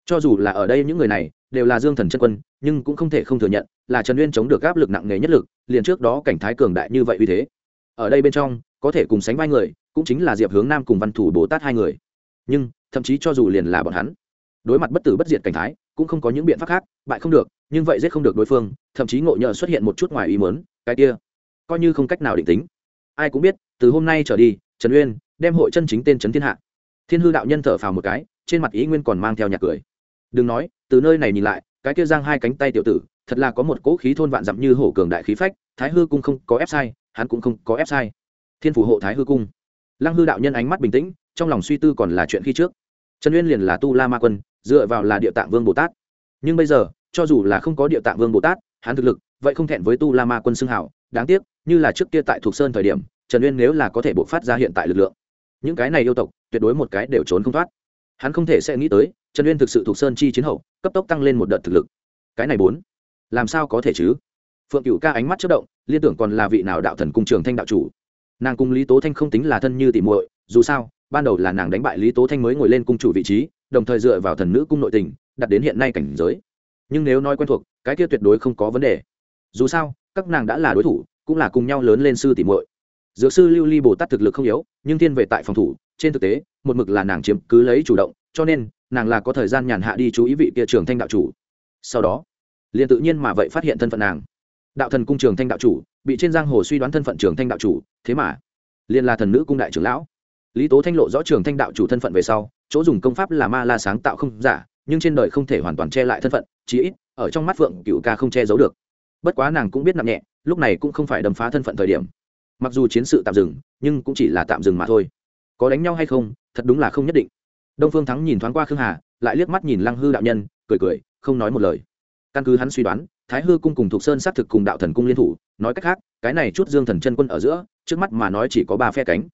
Cho dù là ở đây những người này, đều là dương thần chân quân, nhưng cũng không thể không thừa nhận, là trần uyên chống được áp lực nặng nề nhất lực, liền trước đó cảnh thái cường đại như vậy uy thế. Ở đây bên trong, có thể cùng sánh vai người, cũng chính là diệp hướng nam cùng văn thủ bồ tát hai người. Nhưng, thậm chí cho dù liền là bọn hắn, đối mặt bất tử bất diệt cảnh thái, cũng không có những biện pháp khác, bại không được, nhưng vậy giết không được đối phương, thậm chí ngộ nhờ xuất hiện một chút ngoài ý mớn cái kia, coi như không cách nào định tính. Ai cũng biết, từ hôm nay trở đi, trần uyên đem hội chân chính tên trấn thiên hạ thiên hư đạo nhân thở phào một cái, trên mặt ý nguyên còn mang theo nhạc cười. Đừng nói, từ nơi này nhìn lại, cái kia giang hai cánh tay tiểu tử, thật là có một cỗ khí thôn vạn dặm như hổ cường đại khí phách, thái hư cung không có ép sai, hắn cũng không có ép sai. Thiên phủ hộ thái hư cung. Lăng hư đạo nhân ánh mắt bình tĩnh, trong lòng suy tư còn là chuyện khi trước. Trần uyên liền là tu la ma quân, dựa vào là địa tạng vương bồ tát. Nhưng bây giờ, cho dù là không có địa tạng vương bồ tát, hắn thực lực, vậy không thẹn với tu la ma quân xưng hảo đáng tiếc, như là trước kia tại thuộc sơn thời điểm, trần uyên nếu là có thể bộc phát ra hiện tại lực lượng những cái này yêu tộc, tuyệt đối một cái đều trốn không thoát. Hắn không thể sẽ nghĩ tới, trần uyên thực sự thuộc sơn chi chiến hậu, cấp tốc tăng lên một đợt thực lực. Cái này bốn, làm sao có thể chứ? Phượng cựu ca ánh mắt chất động, liên tưởng còn là vị nào đạo thần cung trường thanh đạo chủ. Nàng cung lý tố thanh không tính là thân như tỉ muội, dù sao, ban đầu là nàng đánh bại lý tố thanh mới ngồi lên cung chủ vị trí, đồng thời dựa vào thần nữ cung nội tình, đặt đến hiện nay cảnh giới. Nhưng nếu nói quen thuộc, cái kia tuyệt đối không có vấn đề. Dù sao, các nàng đã là đối thủ, cũng là cùng nhau lớn lên sư tỉ muội dược sư lưu ly bồ tát thực lực không yếu, nhưng thiên về tại phòng thủ, trên thực tế, một mực là nàng chiếm cứ lấy chủ động, cho nên, nàng là có thời gian nhàn hạ đi chú ý vị kia trường thanh đạo chủ. Sau đó, liền tự nhiên mà vậy phát hiện thân phận nàng. Đạo thần cung trường thanh đạo chủ, bị trên giang hồ suy đoán thân phận trường thanh đạo chủ, thế mà, liền là thần nữ cung đại trưởng lão. Lý tố thanh lộ rõ trường thanh đạo chủ thân phận về sau, chỗ dùng công pháp là ma la sáng tạo không giả, nhưng trên đời không thể hoàn toàn che lại thân phận, chí ít, ở trong mắt phượng cựu ca không che giấu được. Bất quá nàng cũng biết nặng nhẹ, lúc này cũng không phải đâm phá thân phận thời điểm mặc dù chiến sự tạm dừng, nhưng cũng chỉ là tạm dừng mà thôi. Có đánh nhau hay không, thật đúng là không nhất định. Đông phương thắng nhìn thoáng qua khương hà, lại liếc mắt nhìn lăng hư đạo nhân, cười cười, không nói một lời. Căn cứ hắn suy đoán, thái hư cung cùng thục sơn xác thực cùng đạo thần cung liên thủ, nói cách khác, cái này chút dương thần chân quân ở giữa, trước mắt mà nói chỉ có ba phe cánh.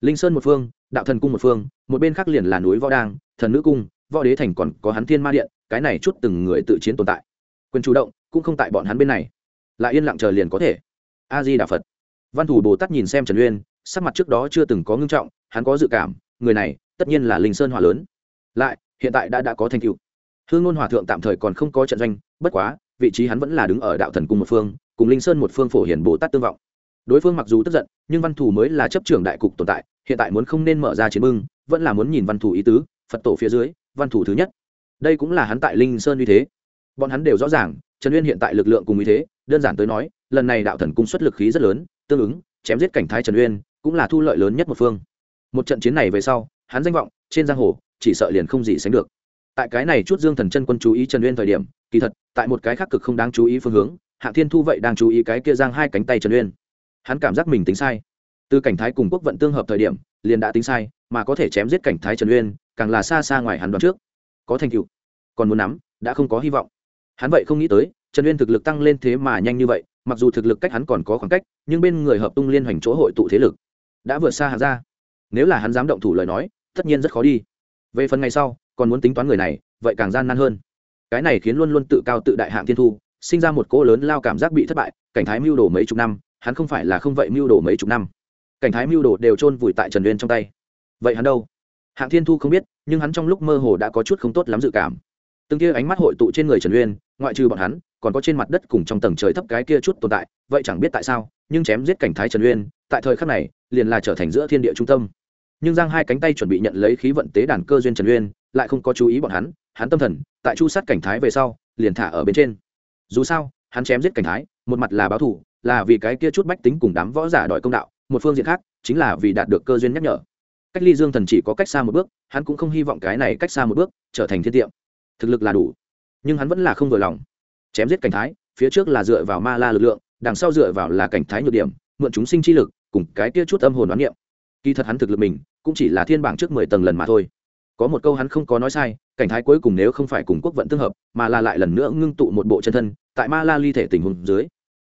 Linh sơn một phương, đạo thần cung một phương, một bên khác liền là núi võ đang thần nữ cung, võ đế thành còn có hắn thiên ma điện, cái này chút từng người tự chiến tồn tại. Quyền chủ động, cũng không tại bọn hắn bên này. Lại yên lặng chờ liền có thể. A di đà phật văn thủ bồ tát nhìn xem trần uyên, sắc mặt trước đó chưa từng có ngưng trọng, hắn có dự cảm, người này, tất nhiên là linh sơn hòa lớn. Lại, hiện tại đã đã có thành tựu. Hương ngôn hòa thượng tạm thời còn không có trận doanh, bất quá, vị trí hắn vẫn là đứng ở đạo thần cung một phương, cùng linh sơn một phương phổ hiển bồ tát tương vọng. Đối phương mặc dù tức giận, nhưng văn thủ mới là chấp trưởng đại cục tồn tại, hiện tại muốn không nên mở ra chiến bưng, vẫn là muốn nhìn văn thủ ý tứ, phật tổ phía dưới, văn thủ thứ nhất. Đây cũng là hắn tại linh sơn uy thế. Bọn hắn đều rõ ràng, trần uyên hiện tại lực lượng cùng uy thế, đơn giản tới nói, lần này đạo thần cung xuất lực khí rất lớn tương ứng, chém giết cảnh thái trần uyên cũng là thu lợi lớn nhất một phương. Một trận chiến này về sau, hắn danh vọng trên giang hồ chỉ sợ liền không gì sánh được. Tại cái này chút dương thần chân quân chú ý trần uyên thời điểm, kỳ thật, tại một cái khác cực không đáng chú ý phương hướng, hạ thiên thu vậy đang chú ý cái kia giang hai cánh tay trần uyên. Hắn cảm giác mình tính sai. Từ cảnh thái cùng quốc vận tương hợp thời điểm, liền đã tính sai, mà có thể chém giết cảnh thái trần uyên, càng là xa xa ngoài hắn đoán trước. Có thành tựu. Còn muốn nắm, đã không có hy vọng. Hắn vậy không nghĩ tới, trần uyên thực lực tăng lên thế mà nhanh như vậy mặc dù thực lực cách hắn còn có khoảng cách, nhưng bên người hợp tung liên hoành chỗ hội tụ thế lực đã vượt xa hạng ra. Nếu là hắn dám động thủ lời nói, tất nhiên rất khó đi. Về phần ngày sau, còn muốn tính toán người này, vậy càng gian nan hơn. Cái này khiến luôn luôn tự cao tự đại hạng thiên thu, sinh ra một cỗ lớn lao cảm giác bị thất bại, cảnh thái mưu đồ mấy chục năm, hắn không phải là không vậy mưu đồ mấy chục năm. Cảnh thái mưu đồ đều chôn vùi tại trần uyên trong tay. Vậy hắn đâu? Hạng thiên thu không biết, nhưng hắn trong lúc mơ hồ đã có chút không tốt lắm dự cảm. Từng kia ánh mắt hội tụ trên người trần uyên, ngoại trừ bọn hắn còn có trên mặt đất cùng trong tầng trời thấp cái kia chút tồn tại, vậy chẳng biết tại sao, nhưng chém giết cảnh thái trần uyên, tại thời khắc này, liền là trở thành giữa thiên địa trung tâm. Nhưng giang hai cánh tay chuẩn bị nhận lấy khí vận tế đàn cơ duyên trần uyên, lại không có chú ý bọn hắn hắn tâm thần, tại chu sát cảnh thái về sau, liền thả ở bên trên. Dù sao, hắn chém giết cảnh thái, một mặt là báo thù, là vì cái kia chút bách tính cùng đám võ giả đòi công đạo, một phương diện khác, chính là vì đạt được cơ duyên nhắc nhở. Cách ly dương thần chỉ có cách xa một bước, hắn cũng không hy vọng cái này cách xa một bước, trở thành thiên tiệm thực lực là đủ, nhưng hắn vẫn là không vừa lòng chém giết cảnh thái, phía trước là dựa vào ma la lực lượng, đằng sau dựa vào là cảnh thái nhược điểm, mượn chúng sinh chi lực, cùng cái kia chút âm hồn đoán niệm. Kỳ thật hắn thực lực mình, cũng chỉ là thiên bảng trước mười tầng lần mà thôi. Có một câu hắn không có nói sai, cảnh thái cuối cùng nếu không phải cùng quốc vận tương hợp, mà là lại lần nữa ngưng tụ một bộ chân thân, tại ma la ly thể tình huống dưới,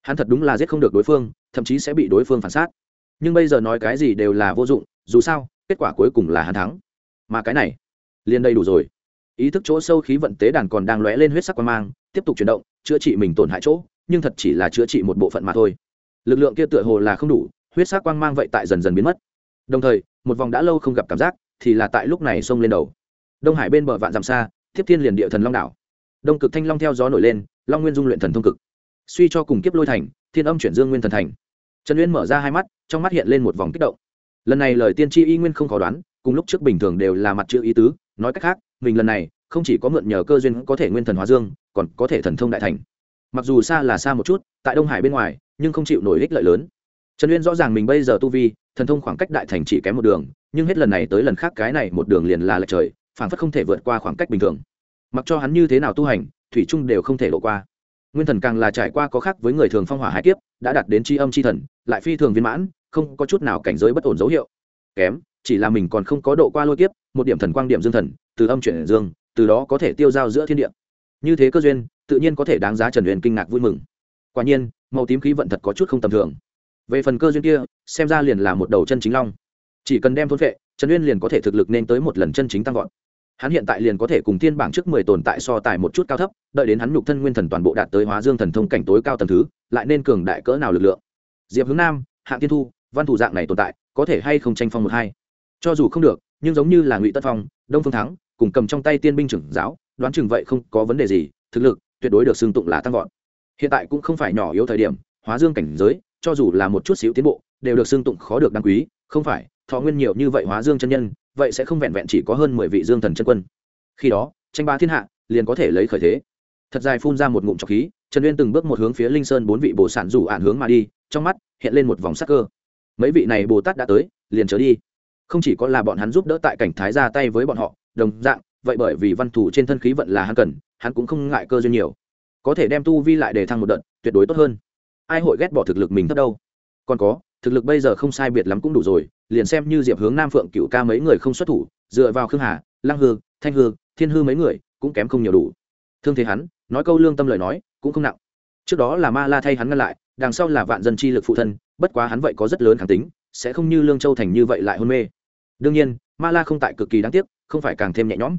hắn thật đúng là giết không được đối phương, thậm chí sẽ bị đối phương phản xác nhưng bây giờ nói cái gì đều là vô dụng, dù sao, kết quả cuối cùng là hắn thắng. Mà cái này, liền đầy đủ rồi. Ý thức chỗ sâu khí vận tế đàn còn đang lóe lên huyết sắc quan mang tiếp tục chuyển động, chữa trị mình tổn hại chỗ, nhưng thật chỉ là chữa trị một bộ phận mà thôi. Lực lượng kia tựa hồ là không đủ, huyết sắc quang mang vậy tại dần dần biến mất. Đồng thời, một vòng đã lâu không gặp cảm giác, thì là tại lúc này xông lên đầu. Đông hải bên bờ vạn dặm xa tiếp thiên liền địa thần long đảo. Đông cực thanh long theo gió nổi lên, long nguyên dung luyện thần thông cực. Suy cho cùng kiếp lôi thành, thiên âm chuyển dương nguyên thần thành. Trần uyên mở ra hai mắt, trong mắt hiện lên một vòng kích động. Lần này lời tiên tri y nguyên không khó đoán, cùng lúc trước bình thường đều là mặt chữ ý tứ, nói cách khác, mình lần này không chỉ có mượn nhờ cơ duyên có thể nguyên thần hóa dương, còn có thể thần thông đại thành. Mặc dù xa là xa một chút, tại đông hải bên ngoài, nhưng không chịu nổi ích lợi lớn. Trần uyên rõ ràng mình bây giờ tu vi, thần thông khoảng cách đại thành chỉ kém một đường, nhưng hết lần này tới lần khác cái này một đường liền là lệch trời, phảng phất không thể vượt qua khoảng cách bình thường. Mặc cho hắn như thế nào tu hành, thủy trung đều không thể lộ qua. Nguyên thần càng là trải qua có khác với người thường phong hỏa hai kiếp, đã đạt đến tri âm tri thần, lại phi thường viên mãn, không có chút nào cảnh giới bất ổn dấu hiệu. Kém, chỉ là mình còn không có độ qua lôi kiếp, một điểm thần quang điểm dương thần, từ âm chuyển dương từ đó có thể tiêu giao giữa thiên địa. Như thế cơ duyên, tự nhiên có thể đáng giá trần huyền kinh ngạc vui mừng. Quả nhiên, màu tím khí vận thật có chút không tầm thường. Về phần cơ duyên kia, xem ra liền là một đầu chân chính long. Chỉ cần đem thôn vệ trần uyên liền có thể thực lực nên tới một lần chân chính tăng vọt. Hắn hiện tại liền có thể cùng thiên bảng trước mười tồn tại so tài một chút cao thấp, đợi đến hắn nhục thân nguyên thần toàn bộ đạt tới hóa dương thần thông cảnh tối cao tầng thứ, lại nên cường đại cỡ nào lực lượng. Diệp hướng nam, hạng tiên thu, văn thủ dạng này tồn tại, có thể hay không tranh phong một hai? Cho dù không được, nhưng giống như là ngụy tất phong, đông phương thắng cùng cầm trong tay tiên binh trưởng giáo, đoán chừng vậy không có vấn đề gì, thực lực tuyệt đối được xưng tụng là tăng vọt. Hiện tại cũng không phải nhỏ yếu thời điểm, hóa dương cảnh giới, cho dù là một chút xíu tiến bộ, đều được xưng tụng khó được đáng quý, không phải, thọ nguyên nhiều như vậy hóa dương chân nhân, vậy sẽ không vẹn vẹn chỉ có hơn mười vị dương thần chân quân. Khi đó, tranh ba thiên hạ, liền có thể lấy khởi thế. Thật dài phun ra một ngụm trọc khí, trần uyên từng bước một hướng phía linh sơn bốn vị bồ sản rủ ạn hướng mà đi, trong mắt hiện lên một vòng sắc cơ. Mấy vị này bồ tát đã tới, liền trở đi. Không chỉ có là bọn hắn giúp đỡ tại cảnh thái ra tay với bọn họ đồng dạng, vậy bởi vì văn thủ trên thân khí vận là hắn cần, hắn cũng không ngại cơ duyên nhiều. Có thể đem tu vi lại để thăng một đợt, tuyệt đối tốt hơn. Ai hội ghét bỏ thực lực mình thấp đâu? Còn có, thực lực bây giờ không sai biệt lắm cũng đủ rồi, liền xem như diệp hướng nam phượng cựu ca mấy người không xuất thủ, dựa vào khương hà, lăng hư, thanh hư, thiên hư mấy người, cũng kém không nhiều đủ. Thương thế hắn, nói câu lương tâm lời nói, cũng không nặng. Trước đó là ma la thay hắn ngăn lại, đằng sau là vạn dân chi lực phụ thân, bất quá hắn vậy có rất lớn kháng tính, sẽ không như lương châu thành như vậy lại hôn mê. Đương nhiên, ma la không tại cực kỳ đáng tiếc không phải càng thêm nhẹ nhõm.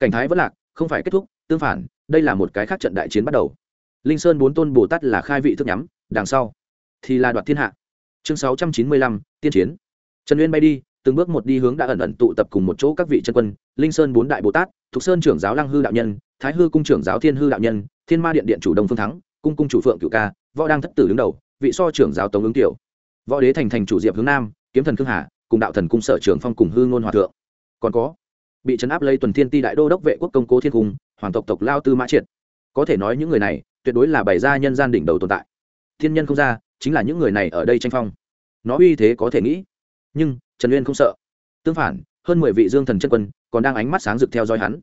Cảnh thái vẫn lạc, không phải kết thúc, tương phản, đây là một cái khác trận đại chiến bắt đầu. Linh sơn bốn tôn bồ tát là khai vị thức nhắm, đằng sau thì là đoạt thiên hạ. Chương sáu trăm chín mươi lăm, tiên chiến. Trần uyên bay đi, từng bước một đi hướng đã ẩn ẩn tụ tập cùng một chỗ các vị chân quân, linh sơn bốn đại bồ tát, thục sơn trưởng giáo lăng hư đạo nhân, thái hư cung trưởng giáo thiên hư đạo nhân, thiên ma điện điện chủ đông phương thắng, cung cung chủ phượng cựu ca, võ đang thất tử đứng đầu, vị so trưởng giáo tống ứng tiểu. Võ đế thành thành chủ diệp hướng nam, kiếm thần khương hà, cùng đạo thần cung sở trưởng phong cùng hư ngôn hòa thượng. Còn có bị trấn áp lấy tuần thiên ti đại đô đốc vệ quốc công cố thiên hùng hoàng tộc tộc lao tư mã triệt. Có thể nói những người này tuyệt đối là bày ra nhân gian đỉnh đầu tồn tại. Thiên nhân không ra, chính là những người này ở đây tranh phong. Nó uy thế có thể nghĩ. Nhưng, trần uyên không sợ. Tương phản, hơn mười vị dương thần chân quân còn đang ánh mắt sáng rực theo dõi hắn.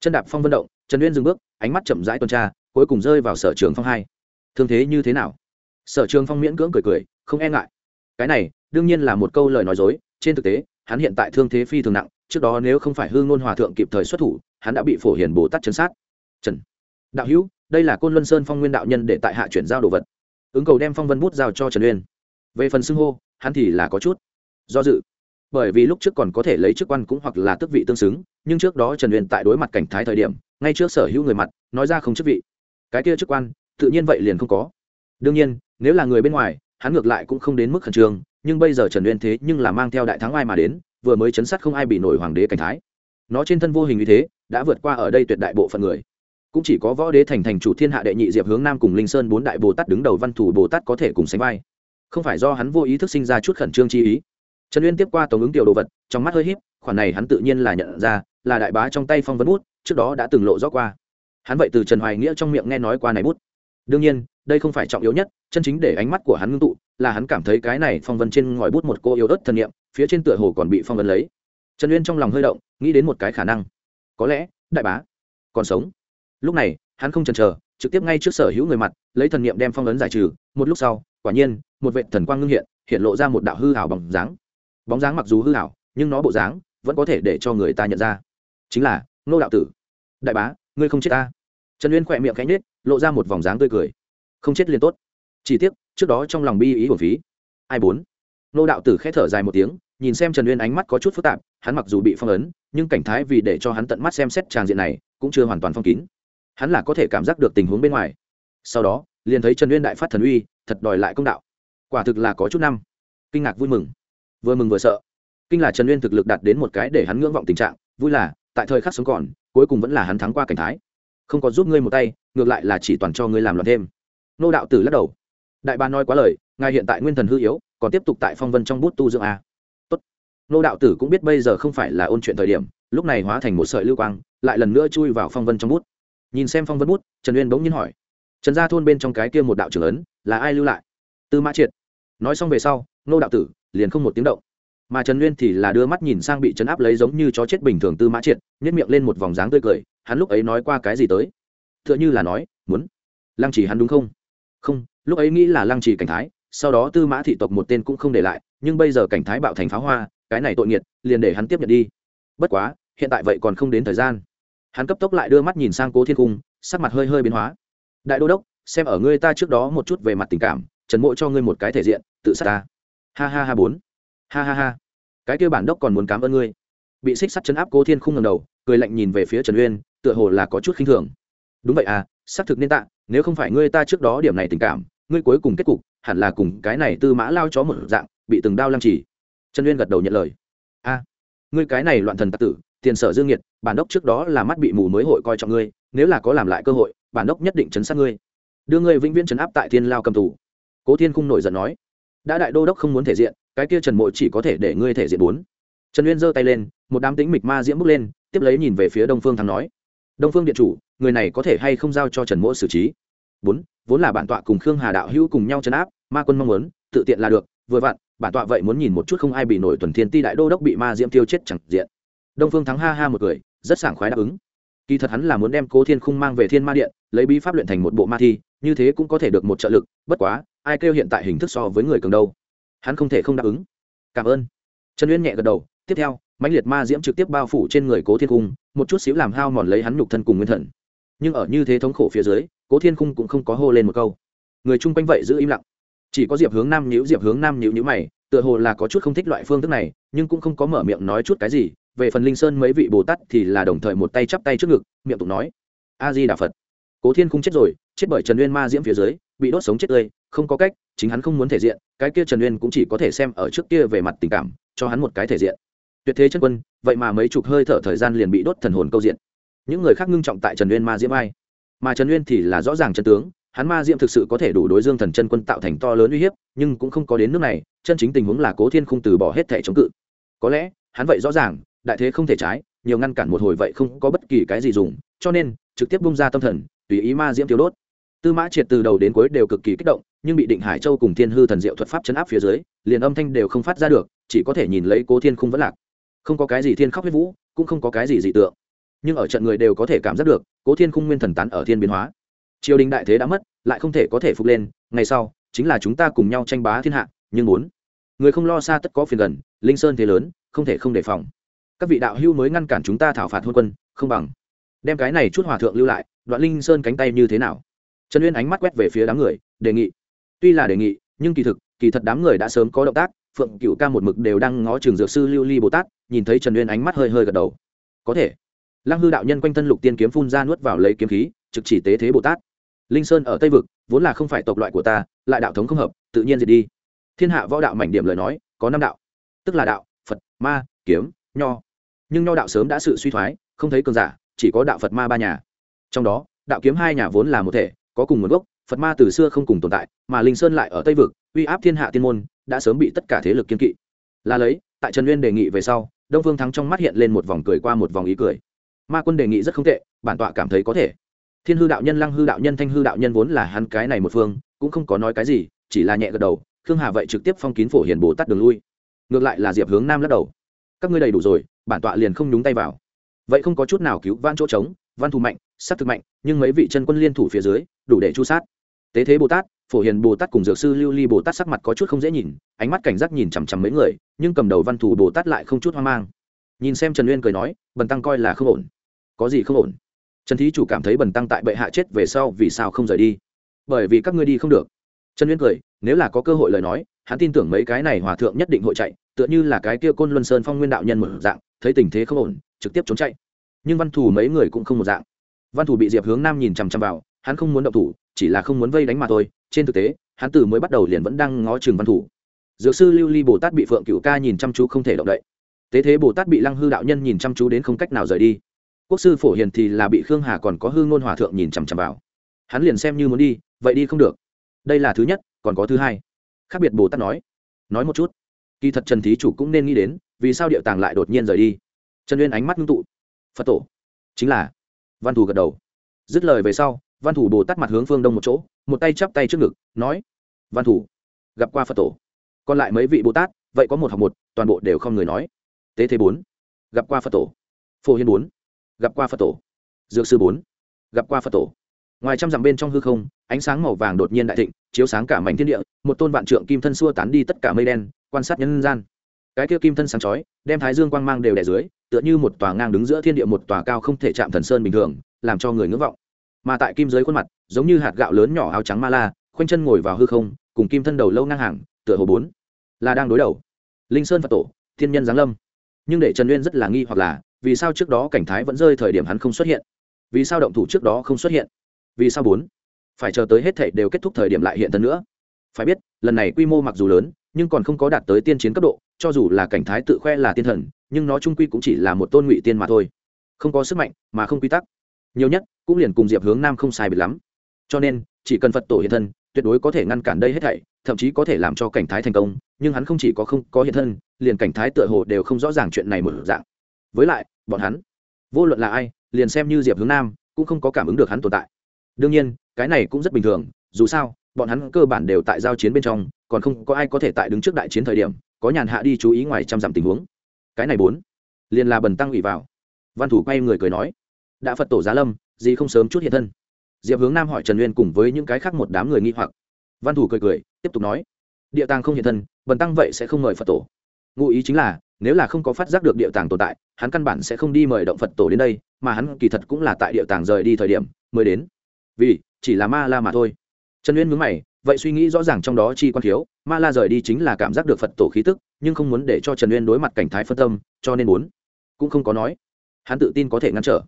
Chân đạp phong vận động, trần uyên dừng bước, ánh mắt chậm rãi tuần tra, cuối cùng rơi vào sở trường phong hai. Thương thế như thế nào? Sở trường phong miễn cưỡng cười cười, không e ngại. Cái này, đương nhiên là một câu lời nói dối, trên thực tế hắn hiện tại thương thế phi thường nặng, trước đó nếu không phải hương ngôn hòa thượng kịp thời xuất thủ, hắn đã bị phổ hiền bồ tát chấn sát. Trần. Đạo hữu, đây là côn luân sơn phong nguyên đạo nhân để tại hạ chuyển giao đồ vật. Ứng cầu đem phong vân bút giao cho trần uyên. Về phần xưng hô, hắn thì là có chút do dự. Bởi vì lúc trước còn có thể lấy chức quan cũng hoặc là tước vị tương xứng, nhưng trước đó trần uyên tại đối mặt cảnh thái thời điểm, ngay trước sở hữu người mặt, nói ra không chức vị. Cái kia chức quan, tự nhiên vậy liền không có. Đương nhiên, nếu là người bên ngoài, hắn ngược lại cũng không đến mức khẩn trương nhưng bây giờ trần uyên thế nhưng là mang theo đại thắng ai mà đến, vừa mới chấn sát không ai bị nổi hoàng đế cảnh thái. Nó trên thân vô hình như thế, đã vượt qua ở đây tuyệt đại bộ phận người. Cũng chỉ có võ đế thành thành chủ thiên hạ đệ nhị diệp hướng nam cùng linh sơn bốn đại bồ tát đứng đầu văn thủ bồ tát có thể cùng sánh vai. Không phải do hắn vô ý thức sinh ra chút khẩn trương chi ý. Trần uyên tiếp qua tổng ứng tiểu đồ vật, trong mắt hơi híp, khoản này hắn tự nhiên là nhận ra, là đại bá trong tay phong vấn bút, trước đó đã từng lộ rõ qua. Hắn vậy từ trần hoài nghĩa trong miệng nghe nói qua này bút. Đương nhiên đây không phải trọng yếu nhất, chân chính để ánh mắt của hắn ngưng tụ, là hắn cảm thấy cái này phong vân trên ngòi bút một cô yếu ớt thân nhiệm phía trên tựa hồ còn bị phong vân lấy. Trần uyên trong lòng hơi động, nghĩ đến một cái khả năng. Có lẽ, đại bá, còn sống. Lúc này, hắn không chần chờ, trực tiếp ngay trước sở hữu người mặt, lấy thần niệm đem phong ấn giải trừ. Một lúc sau, quả nhiên, một vệ thần quang ngưng hiện hiện lộ ra một đạo hư hảo bóng dáng. Bóng dáng mặc dù hư hảo nhưng nó bộ dáng vẫn có thể để cho người ta nhận ra. Chính là nô đạo tử. Đại bá, ngươi không chết ta. Trần uyên khỏe miệng cánh nết lộ ra một vòng dáng tươi cười không chết liền tốt. Chỉ tiếc, trước đó trong lòng bi ý của phí. Ai bốn nô đạo tử k h ẽ thở dài một tiếng, nhìn xem trần uyên ánh mắt có chút phức tạp, hắn mặc dù bị phong ấn, nhưng cảnh thái vì để cho hắn tận mắt xem xét tràng diện này, cũng chưa hoàn toàn phong kín. Hắn là có thể cảm giác được tình huống bên ngoài. Sau đó, liền thấy trần uyên đại phát thần uy, thật đòi lại công đạo. Quả thực là có chút năm. Kinh ngạc vui mừng. Vừa mừng vừa sợ. Kinh là trần uyên thực lực đạt đến một cái để hắn ngưỡng vọng tình trạng, vui là, tại thời khắc sống còn, cuối cùng vẫn là hắn thắng qua cảnh thái. Không có giúp ngươi một tay, ngược lại là chỉ toàn cho ngươi làm loạn thêm nô đạo tử lắc đầu. Đại ba nói quá lời, ngài hiện tại nguyên thần hư yếu, còn tiếp tục tại phong vân trong bút tu dưỡng a tốt. Nô đạo tử cũng biết bây giờ không phải là ôn chuyện thời điểm, lúc này hóa thành một sợi lưu quang, lại lần nữa chui vào phong vân trong bút. Nhìn xem phong vân bút, trần uyên bỗng nhiên hỏi. Trần gia thôn bên trong cái kia một đạo trưởng ấn, là ai lưu lại? Tư mã triệt. Nói xong về sau, nô đạo tử liền không một tiếng động. Mà trần uyên thì là đưa mắt nhìn sang bị trấn áp lấy giống như chó chết bình thường tư mã triệt nhét miệng lên một vòng dáng tươi cười, hắn lúc ấy nói qua cái gì tới? T h ư ợ n h ư là nói, muốn lăng chỉ hắn đúng không? Không, lúc ấy nghĩ là lăng trì cảnh thái, sau đó tư mã thị tộc một tên cũng không để lại, nhưng bây giờ cảnh thái bạo thành pháo hoa, cái này tội nghiệt, liền để hắn tiếp nhận đi. Bất quá, hiện tại vậy còn không đến thời gian. Hắn cấp tốc lại đưa mắt nhìn sang cố thiên cung, sắc mặt hơi hơi biến hóa. Đại đô đốc, xem ở ngươi ta trước đó một chút về mặt tình cảm, trần mộ cho ngươi một cái thể diện, tự sát ta. Ha ha ha bốn. Ha ha ha. Cái kêu bản đốc còn muốn cảm ơn ngươi. Bị xích sắt chấn áp cố thiên không ngầm đầu, cười lạnh nhìn về phía trần uyên, tựa hồ là có chút khinh thường. Đúng vậy à xác thực nên tạ nếu không phải ngươi ta trước đó điểm này tình cảm, ngươi cuối cùng kết cục hẳn là cùng cái này tư mã lao chó một dạng, bị từng đao lăng trì. Trần uyên gật đầu nhận lời. A, ngươi cái này loạn thần tặc tử, tiền sở dương nhiệt bản đốc trước đó là mắt bị mù mới hội coi trọng ngươi, nếu là có làm lại cơ hội, bản đốc nhất định chấn sát ngươi. Đưa ngươi vĩnh viễn chấn áp tại thiên lao cầm tù. Cố thiên khung nổi giận nói, đã đại đô đốc không muốn thể diện, cái kia trần mộ chỉ có thể để ngươi thể diện bốn. Trần uyên giơ tay lên, một đám tính mịch ma diễm bước lên, tiếp lấy nhìn về phía đông phương thắng nói, đông phương điện chủ người này có thể hay không giao cho trần Mỗ xử trí? Bốn, vốn là bản tọa cùng khương hà đạo hữu cùng nhau chấn áp, ma quân mong muốn, tự tiện là được, vừa vặn, bản tọa vậy muốn nhìn một chút không ai bị nổi tuần thiên ti đại đô đốc bị ma diễm tiêu chết chẳng diện. Đông phương thắng ha ha một cười, rất sảng khoái đáp ứng. Kỳ thật hắn là muốn đem cố thiên khung mang về thiên ma điện, lấy bí pháp luyện thành một bộ ma thi, như thế cũng có thể được một trợ lực, bất quá, ai kêu hiện tại hình thức so với người cường đâu? Hắn không thể không đáp ứng. Cảm ơn. Trần uyên nhẹ gật đầu, tiếp theo, mãnh liệt ma diễm trực tiếp bao phủ trên người cố thiên cung một chút xíu làm hao mòn lấy hắn nhục thân cùng nguyên thần nhưng ở như thế thống khổ phía dưới, cố thiên Khung cũng không có hô lên một câu. Người chung quanh vậy giữ im lặng. Chỉ có diệp hướng nam nhữ diệp hướng nam nhữ nhữ mày, tựa hồ là có chút không thích loại phương thức này, nhưng cũng không có mở miệng nói chút cái gì. Về phần linh sơn mấy vị bồ tát thì là đồng thời một tay chắp tay trước ngực, miệng tụng nói, a di đà phật. Cố thiên Khung chết rồi, chết bởi trần uyên ma diễm phía dưới, bị đốt sống chết tươi, không có cách, chính hắn không muốn thể diện, cái kia trần uyên cũng chỉ có thể xem ở trước kia về mặt tình cảm, cho hắn một cái thể diện. Tuyệt thế chân quân, vậy mà mấy chục hơi thở thời gian liền bị đốt thần hồn câu diện những người khác ngưng trọng tại trần uyên ma diễm ai mà trần uyên thì là rõ ràng chân tướng, hắn ma diễm thực sự có thể đủ đối dương thần chân quân tạo thành to lớn uy hiếp, nhưng cũng không có đến nước này, chân chính tình huống là cố thiên không từ bỏ hết thể chống cự. Có lẽ, hắn vậy rõ ràng, đại thế không thể trái, nhiều ngăn cản một hồi vậy không có bất kỳ cái gì dùng, cho nên, trực tiếp bung ra tâm thần, tùy ý ma diễm tiêu đốt. Tư mã triệt từ đầu đến cuối đều cực kỳ kích động, nhưng bị định hải châu cùng thiên hư thần diệu thuật pháp chấn áp phía dưới, liền âm thanh đều không phát ra được, chỉ có thể nhìn lấy cố thiên không vẫn lạc. Không có cái gì thiên khóc huyết vũ, cũng không có cái gì dị tượng nhưng ở trận người đều có thể cảm giác được, cố thiên khung nguyên thần tán ở thiên biến hóa. Triều đình đại thế đã mất, lại không thể có thể phục lên, ngày sau, chính là chúng ta cùng nhau tranh bá thiên hạ, nhưng muốn. Người không lo xa tất có phiền gần, linh sơn thế lớn, không thể không đề phòng. Các vị đạo hưu mới ngăn cản chúng ta thảo phạt hôn quân, không bằng đem cái này chút hòa thượng lưu lại, đoạn linh sơn cánh tay như thế nào? Trần uyên ánh mắt quét về phía đám người, đề nghị. Tuy là đề nghị, nhưng kỳ thực, kỳ thật đám người đã sớm có động tác, phượng cựu ca một mực đều đang ngó trường dược sư lưu ly bồ tát, nhìn thấy trần uyên ánh mắt hơi hơi gật đầu. Có thể lăng hư đạo nhân quanh thân lục tiên kiếm phun ra nuốt vào lấy kiếm khí, trực chỉ tế thế bồ tát. Linh sơn ở tây vực, vốn là không phải tộc loại của ta, lại đạo thống không hợp, tự nhiên diệt đi. Thiên hạ võ đạo mảnh điểm lời nói, có năm đạo. Tức là đạo, phật, ma, kiếm, nho. Nhưng nho đạo sớm đã sự suy thoái, không thấy cường giả, chỉ có đạo phật ma ba nhà. Trong đó, đạo kiếm hai nhà vốn là một thể, có cùng nguồn gốc, phật ma từ xưa không cùng tồn tại, mà linh sơn lại ở tây vực, uy áp thiên hạ tiên môn, đã sớm bị tất cả thế lực kiên kỵ. Là lấy, tại trần nguyên đề nghị về sau, đông phương thắng trong mắt hiện lên một vòng cười qua một vòng ý cười ma quân đề nghị rất không tệ, bản tọa cảm thấy có thể. Thiên hư đạo nhân, lăng hư đạo nhân, thanh hư đạo nhân vốn là hắn cái này một phương, cũng không có nói cái gì, chỉ là nhẹ gật đầu, khương hà vậy trực tiếp phong kín phổ hiền bồ tát đường lui. Ngược lại là diệp hướng nam lắc đầu. Các ngươi đầy đủ rồi, bản tọa liền không nhúng tay vào. Vậy không có chút nào cứu van chỗ trống, văn thù mạnh s á t thực mạnh, nhưng mấy vị chân quân liên thủ phía dưới, đủ để chu sát. Tế thế bồ tát, phổ hiền bồ tát cùng dược sư lưu ly bồ tát sắc mặt có chút không dễ nhìn, ánh mắt cảnh giác nhìn chằm chằm mấy người, nhưng cầm đầu văn thù bồ tát lại không chút hoang mang. Nhìn xem trần uyên cười nói, bần tăng coi là không ổn có gì không ổn? Trần thí chủ cảm thấy bần tăng tại bệ hạ chết về sau vì sao không rời đi? Bởi vì các ngươi đi không được. Trần uyên cười, nếu là có cơ hội lời nói, hắn tin tưởng mấy cái này hòa thượng nhất định hội chạy, tựa như là cái kia côn luân sơn phong nguyên đạo nhân một dạng, thấy tình thế không ổn, trực tiếp trốn chạy. Nhưng văn thủ mấy người cũng không một dạng. Văn thủ bị diệp hướng nam nhìn chằm chằm vào, hắn không muốn động thủ, chỉ là không muốn vây đánh mà thôi. Trên thực tế, hắn từ mới bắt đầu liền vẫn đang ngó chừng văn thủ dược sư lưu ly bồ tát bị phượng cựu ca nhìn chăm chú không thể động đậy. Tế thế bồ tát bị lăng hư đạo nhân nhìn chăm chú đến không cách nào rời đi quốc sư phổ hiền thì là bị khương hà còn có hương ngôn hòa thượng nhìn chằm chằm vào. Hắn liền xem như muốn đi, vậy đi không được. Đây là thứ nhất, còn có thứ hai. Khác biệt bồ tát nói. Nói một chút. Kỳ thật trần thí chủ cũng nên nghĩ đến, vì sao điệu tàng lại đột nhiên rời đi? Trần uyên ánh mắt ngưng tụ. Phật tổ. Chính là. Văn thủ gật đầu. Dứt lời về sau, văn thủ bồ tát mặt hướng phương đông một chỗ, một tay chắp tay trước ngực, nói. Văn thủ gặp qua phật tổ. Còn lại mấy vị bồ tát, vậy có một học một, toàn bộ đều không người nói. Tế thế bốn, gặp qua phật tổ. Phổ hiên bốn gặp qua phật tổ. Dược sư bốn, gặp qua phật tổ. Ngoài trăm dặm bên trong hư không, ánh sáng màu vàng đột nhiên đại thịnh, chiếu sáng cả mảnh thiên địa, một tôn vạn trượng kim thân xua tán đi tất cả mây đen, quan sát nhân gian. Cái kia kim thân sáng chói, đem thái dương quang mang đều đè dưới, tựa như một tòa ngang đứng giữa thiên địa một tòa cao không thể chạm thần sơn bình thường, làm cho người ngưỡng vọng. Mà tại kim dưới khuôn mặt, giống như hạt gạo lớn nhỏ áo trắng ma la, khoanh chân ngồi vào hư không, cùng kim thân đầu lâu ngang hàng, tựa hồ bốn, là đang đối đầu. Linh sơn phật tổ, thiên nhân giáng lâm. Nhưng để trần uyên rất là nghi hoặc là vì sao trước đó cảnh thái vẫn rơi thời điểm hắn không xuất hiện? Vì sao động thủ trước đó không xuất hiện? Vì sao bốn? Phải chờ tới hết thảy đều kết thúc thời điểm lại hiện thân nữa. Phải biết, lần này quy mô mặc dù lớn, nhưng còn không có đạt tới tiên chiến cấp độ, cho dù là cảnh thái tự khoe là tiên thần, nhưng nó trung quy cũng chỉ là một tôn ngụy tiên mà thôi. Không có sức mạnh, mà không quy tắc. Nhiều nhất, cũng liền cùng diệp hướng nam không sai biệt lắm. Cho nên, chỉ cần phật tổ hiện thân, tuyệt đối có thể ngăn cản đây hết thảy, thậm chí có thể làm cho cảnh thái thành công, nhưng hắn không chỉ có không có hiện thân, liền cảnh thái tựa hồ đều không rõ ràng chuyện này một dạng. Với lại bọn hắn. Vô luận là ai, liền xem như diệp hướng nam, cũng không có cảm ứng được hắn tồn tại. Đương nhiên, cái này cũng rất bình thường, dù sao, bọn hắn cơ bản đều tại giao chiến bên trong, còn không có ai có thể tại đứng trước đại chiến thời điểm, có nhàn hạ đi chú ý ngoài trăm dặm tình huống. Cái này bốn, liền là bần tăng ủy vào. Văn thủ quay người cười nói, đã phật tổ giá lâm, gì không sớm chút hiện thân? Diệp hướng nam hỏi trần uyên cùng với những cái khác một đám người nghi hoặc. Văn thủ cười cười, tiếp tục nói, địa tàng không hiện thân, bần tăng vậy sẽ không mời phật tổ. Ngụ ý chính là, nếu là không có phát giác được địa tàng tồn tại hắn căn bản sẽ không đi mời động phật tổ đến đây, mà hắn kỳ thật cũng là tại địa tàng rời đi thời điểm mới đến. Vì, chỉ là ma la mà thôi. Trần uyên mướn mày, vậy suy nghĩ rõ ràng trong đó chi quan thiếu, ma la rời đi chính là cảm giác được phật tổ khí tức, nhưng không muốn để cho trần uyên đối mặt cảnh thái phân tâm, cho nên muốn, cũng không có nói. Hắn tự tin có thể ngăn trở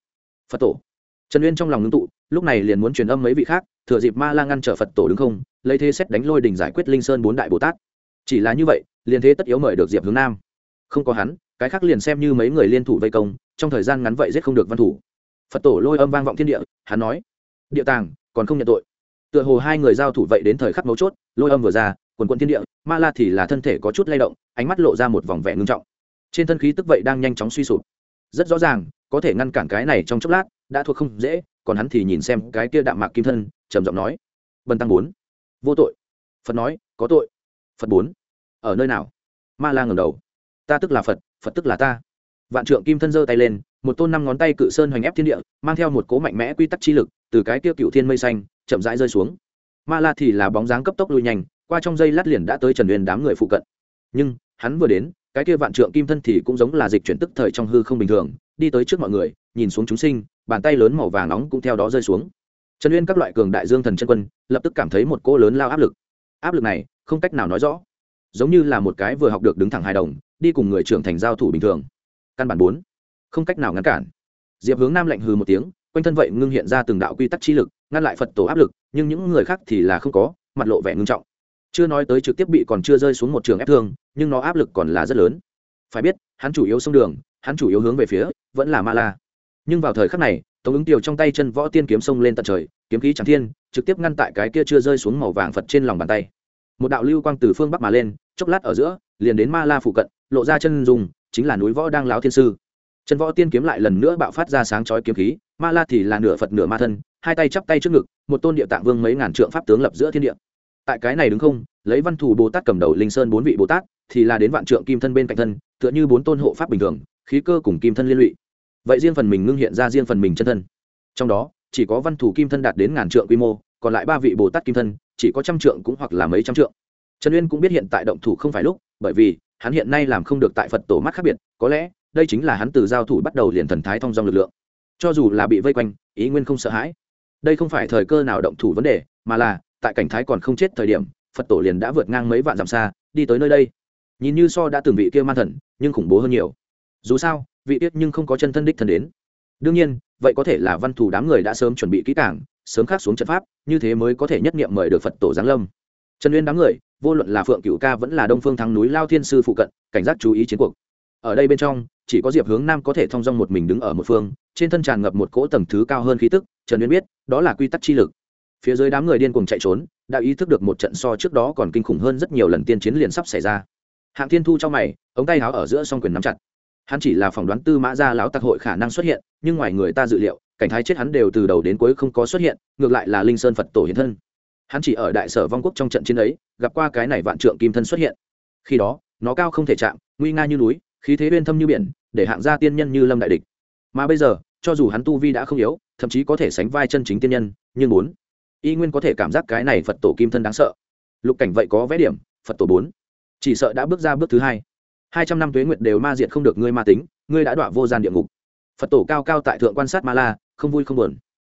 phật tổ. Trần uyên trong lòng ngưng tụ, lúc này liền muốn truyền âm mấy vị khác, thừa dịp ma la ngăn trở phật tổ đứng không, lấy thế xét đánh lôi đình giải quyết linh sơn bốn đại bồ tát. Chỉ là như vậy, liền thế tất yếu mời được diệp hướng nam. Không có hắn cái khác liền xem như mấy người liên thủ vây công, trong thời gian ngắn vậy giết không được văn thủ. Phật tổ lôi âm vang vọng thiên địa, hắn nói, địa tàng, còn không nhận tội. Tựa hồ hai người giao thủ vậy đến thời khắc mấu chốt, lôi âm vừa ra, quần quân thiên địa, ma la thì là thân thể có chút lay động, ánh mắt lộ ra một vòng vẻ ngưng trọng. Trên thân khí tức vậy đang nhanh chóng suy sụp. Rất rõ ràng, có thể ngăn cản cái này trong chốc lát, đã thuộc không dễ, còn hắn thì nhìn xem cái kia đạm mạc kim thân, trầm giọng nói, bần tăng bốn, vô tội. Phật nói, có tội. Phật bốn, ở nơi nào? Ma la ngầm đầu, ta tức là phật phật tức là ta. Vạn trượng kim thân giơ tay lên, một tôn năm ngón tay cự sơn hoành ép thiên địa, mang theo một cố mạnh mẽ quy tắc chi lực, từ cái tiêu cựu thiên mây xanh, chậm rãi rơi xuống. Ma la thì là bóng dáng cấp tốc lùi nhanh, qua trong dây lát liền đã tới trần uyên đám người phụ cận. Nhưng, hắn vừa đến, cái kia vạn trượng kim thân thì cũng giống là dịch chuyển tức thời trong hư không bình thường, đi tới trước mọi người, nhìn xuống chúng sinh, bàn tay lớn màu vàng nóng cũng theo đó rơi xuống. Trần uyên các loại cường đại dương thần chân quân, lập tức cảm thấy một cỗ lớn lao áp lực. Áp lực này, không cách nào nói rõ giống như là một cái vừa học được đứng thẳng hài đồng, đi cùng người trưởng thành giao thủ bình thường. Căn bản bốn. Không cách nào ngăn cản. Diệp hướng nam lạnh hừ một tiếng, quanh thân vậy ngưng hiện ra từng đạo quy tắc chi lực, ngăn lại phật tổ áp lực, nhưng những người khác thì là không có, mặt lộ vẻ ngưng trọng. Chưa nói tới trực tiếp bị còn chưa rơi xuống một trường ép thương, nhưng nó áp lực còn là rất lớn. Phải biết, hắn chủ yếu sông đường, hắn chủ yếu hướng về phía, vẫn là ma la. Nhưng vào thời khắc này, tống ứng tiều trong tay chân võ tiên kiếm sông lên tận trời, kiếm khí chẳng thiên, trực tiếp ngăn tại cái kia chưa rơi xuống màu vàng phật trên lòng bàn tay một đạo lưu quang từ phương bắc mà lên, chốc lát ở giữa, liền đến ma la phụ cận, lộ ra chân dùng chính là núi võ đang láo thiên sư. Chân võ tiên kiếm lại lần nữa bạo phát ra sáng chói kiếm khí, ma la thì là nửa phật nửa ma thân, hai tay chắp tay trước ngực, một tôn địa tạng vương mấy ngàn trượng pháp tướng lập giữa thiên địa. Tại cái này đứng không, lấy văn thủ bồ tát cầm đầu linh sơn bốn vị bồ tát, thì là đến vạn trượng kim thân bên cạnh thân, tựa như bốn tôn hộ pháp bình thường, khí cơ cùng kim thân liên lụy. Vậy riêng phần mình ngưng hiện ra riêng phần mình chân thân. Trong đó, chỉ có văn thủ kim thân đạt đến ngàn trượng quy mô, còn lại ba vị bồ tát kim thân chỉ có trăm trượng cũng hoặc là mấy trăm trượng. Trần uyên cũng biết hiện tại động thủ không phải lúc, bởi vì hắn hiện nay làm không được tại phật tổ mắt khác biệt, có lẽ đây chính là hắn từ giao thủ bắt đầu liền thần thái thong dong lực lượng. Cho dù là bị vây quanh, ý nguyên không sợ hãi. Đây không phải thời cơ nào động thủ vấn đề, mà là, tại cảnh thái còn không chết thời điểm, phật tổ liền đã vượt ngang mấy vạn dặm xa, đi tới nơi đây. Nhìn như so đã từng vị kia man thần, nhưng khủng bố hơn nhiều. Dù sao, vị tiết nhưng không có chân thân đích thần đến. Đương nhiên, vậy có thể là văn thủ đám người đã sớm chuẩn bị kỹ cảng sớm khắc xuống trận pháp, như thế mới có thể nhất nghiệm mời được phật tổ giáng lâm. Trần uyên đám người, vô luận là phượng cựu ca vẫn là đông phương thắng núi lao thiên sư phụ cận, cảnh giác chú ý chiến cuộc. Ở đây bên trong, chỉ có diệp hướng nam có thể thong dong một mình đứng ở một phương, trên thân tràn ngập một cỗ tầng thứ cao hơn khí tức, trần uyên biết, đó là quy tắc chi lực. Phía dưới đám người điên cuồng chạy trốn, đã ý thức được một trận so trước đó còn kinh khủng hơn rất nhiều lần tiên chiến liền sắp xảy ra. Hạng thiên thu trong mày, ống tay háo ở giữa song quyền nắm chặt hắn chỉ là phỏng đoán tư mã gia lão tặc hội khả năng xuất hiện, nhưng ngoài người ta dự liệu, cảnh thái chết hắn đều từ đầu đến cuối không có xuất hiện, ngược lại là linh sơn phật tổ hiện thân. Hắn chỉ ở đại sở vong quốc trong trận chiến ấy, gặp qua cái này vạn trượng kim thân xuất hiện. Khi đó, nó cao không thể chạm, nguy nga như núi, khí thế uyên thâm như biển, để hạng gia tiên nhân như lâm đại địch. Mà bây giờ, cho dù hắn tu vi đã không yếu, thậm chí có thể sánh vai chân chính tiên nhân, nhưng bốn, y nguyên có thể cảm giác cái này phật tổ kim thân đáng sợ. Lục cảnh vậy có vẽ điểm, phật tổ bốn. Chỉ sợ đã bước ra bước thứ hai hai trăm năm tuế nguyệt đều ma diệt không được ngươi ma tính, ngươi đã đọa vô gian địa ngục. Phật tổ cao cao tại thượng quan sát ma la, không vui không buồn.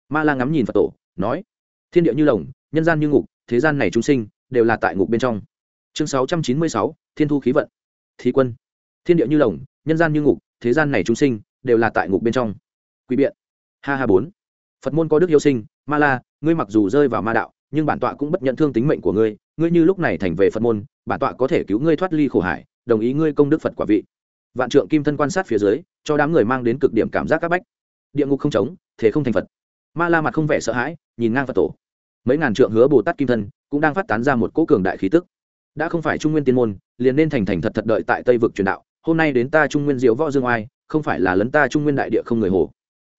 Ma la ngắm nhìn phật tổ, nói, thiên địa như lồng, nhân gian như ngục, thế gian này chúng sinh đều là tại ngục bên trong. Chương sáu trăm chín mươi sáu, thiên thu khí vận. Thí quân, thiên địa như lồng, nhân gian như ngục, thế gian này chúng sinh đều là tại ngục bên trong. Quý biện. Ha ha bốn. Phật môn có đức yêu sinh, ma la, ngươi mặc dù rơi vào ma đạo, nhưng bản tọa cũng bất nhận thương tính mệnh của ngươi. Ngươi như lúc này thành về phật môn, bản tọa có thể cứu ngươi thoát ly khổ hải đồng ý ngươi công đức phật quả vị. Vạn trượng kim thân quan sát phía dưới cho đám người mang đến cực điểm cảm giác các bách. Địa ngục không trống, thế không thành phật. Ma la mặt không vẻ sợ hãi nhìn ngang phật tổ. Mấy ngàn trượng hứa bồ tát kim thân cũng đang phát tán ra một cỗ cường đại khí tức. Đã không phải trung nguyên tiên môn liền nên thành thành thật thật đợi tại tây vực truyền đạo hôm nay đến ta trung nguyên diệu võ dương oai không phải là lấn ta trung nguyên đại địa không người hồ.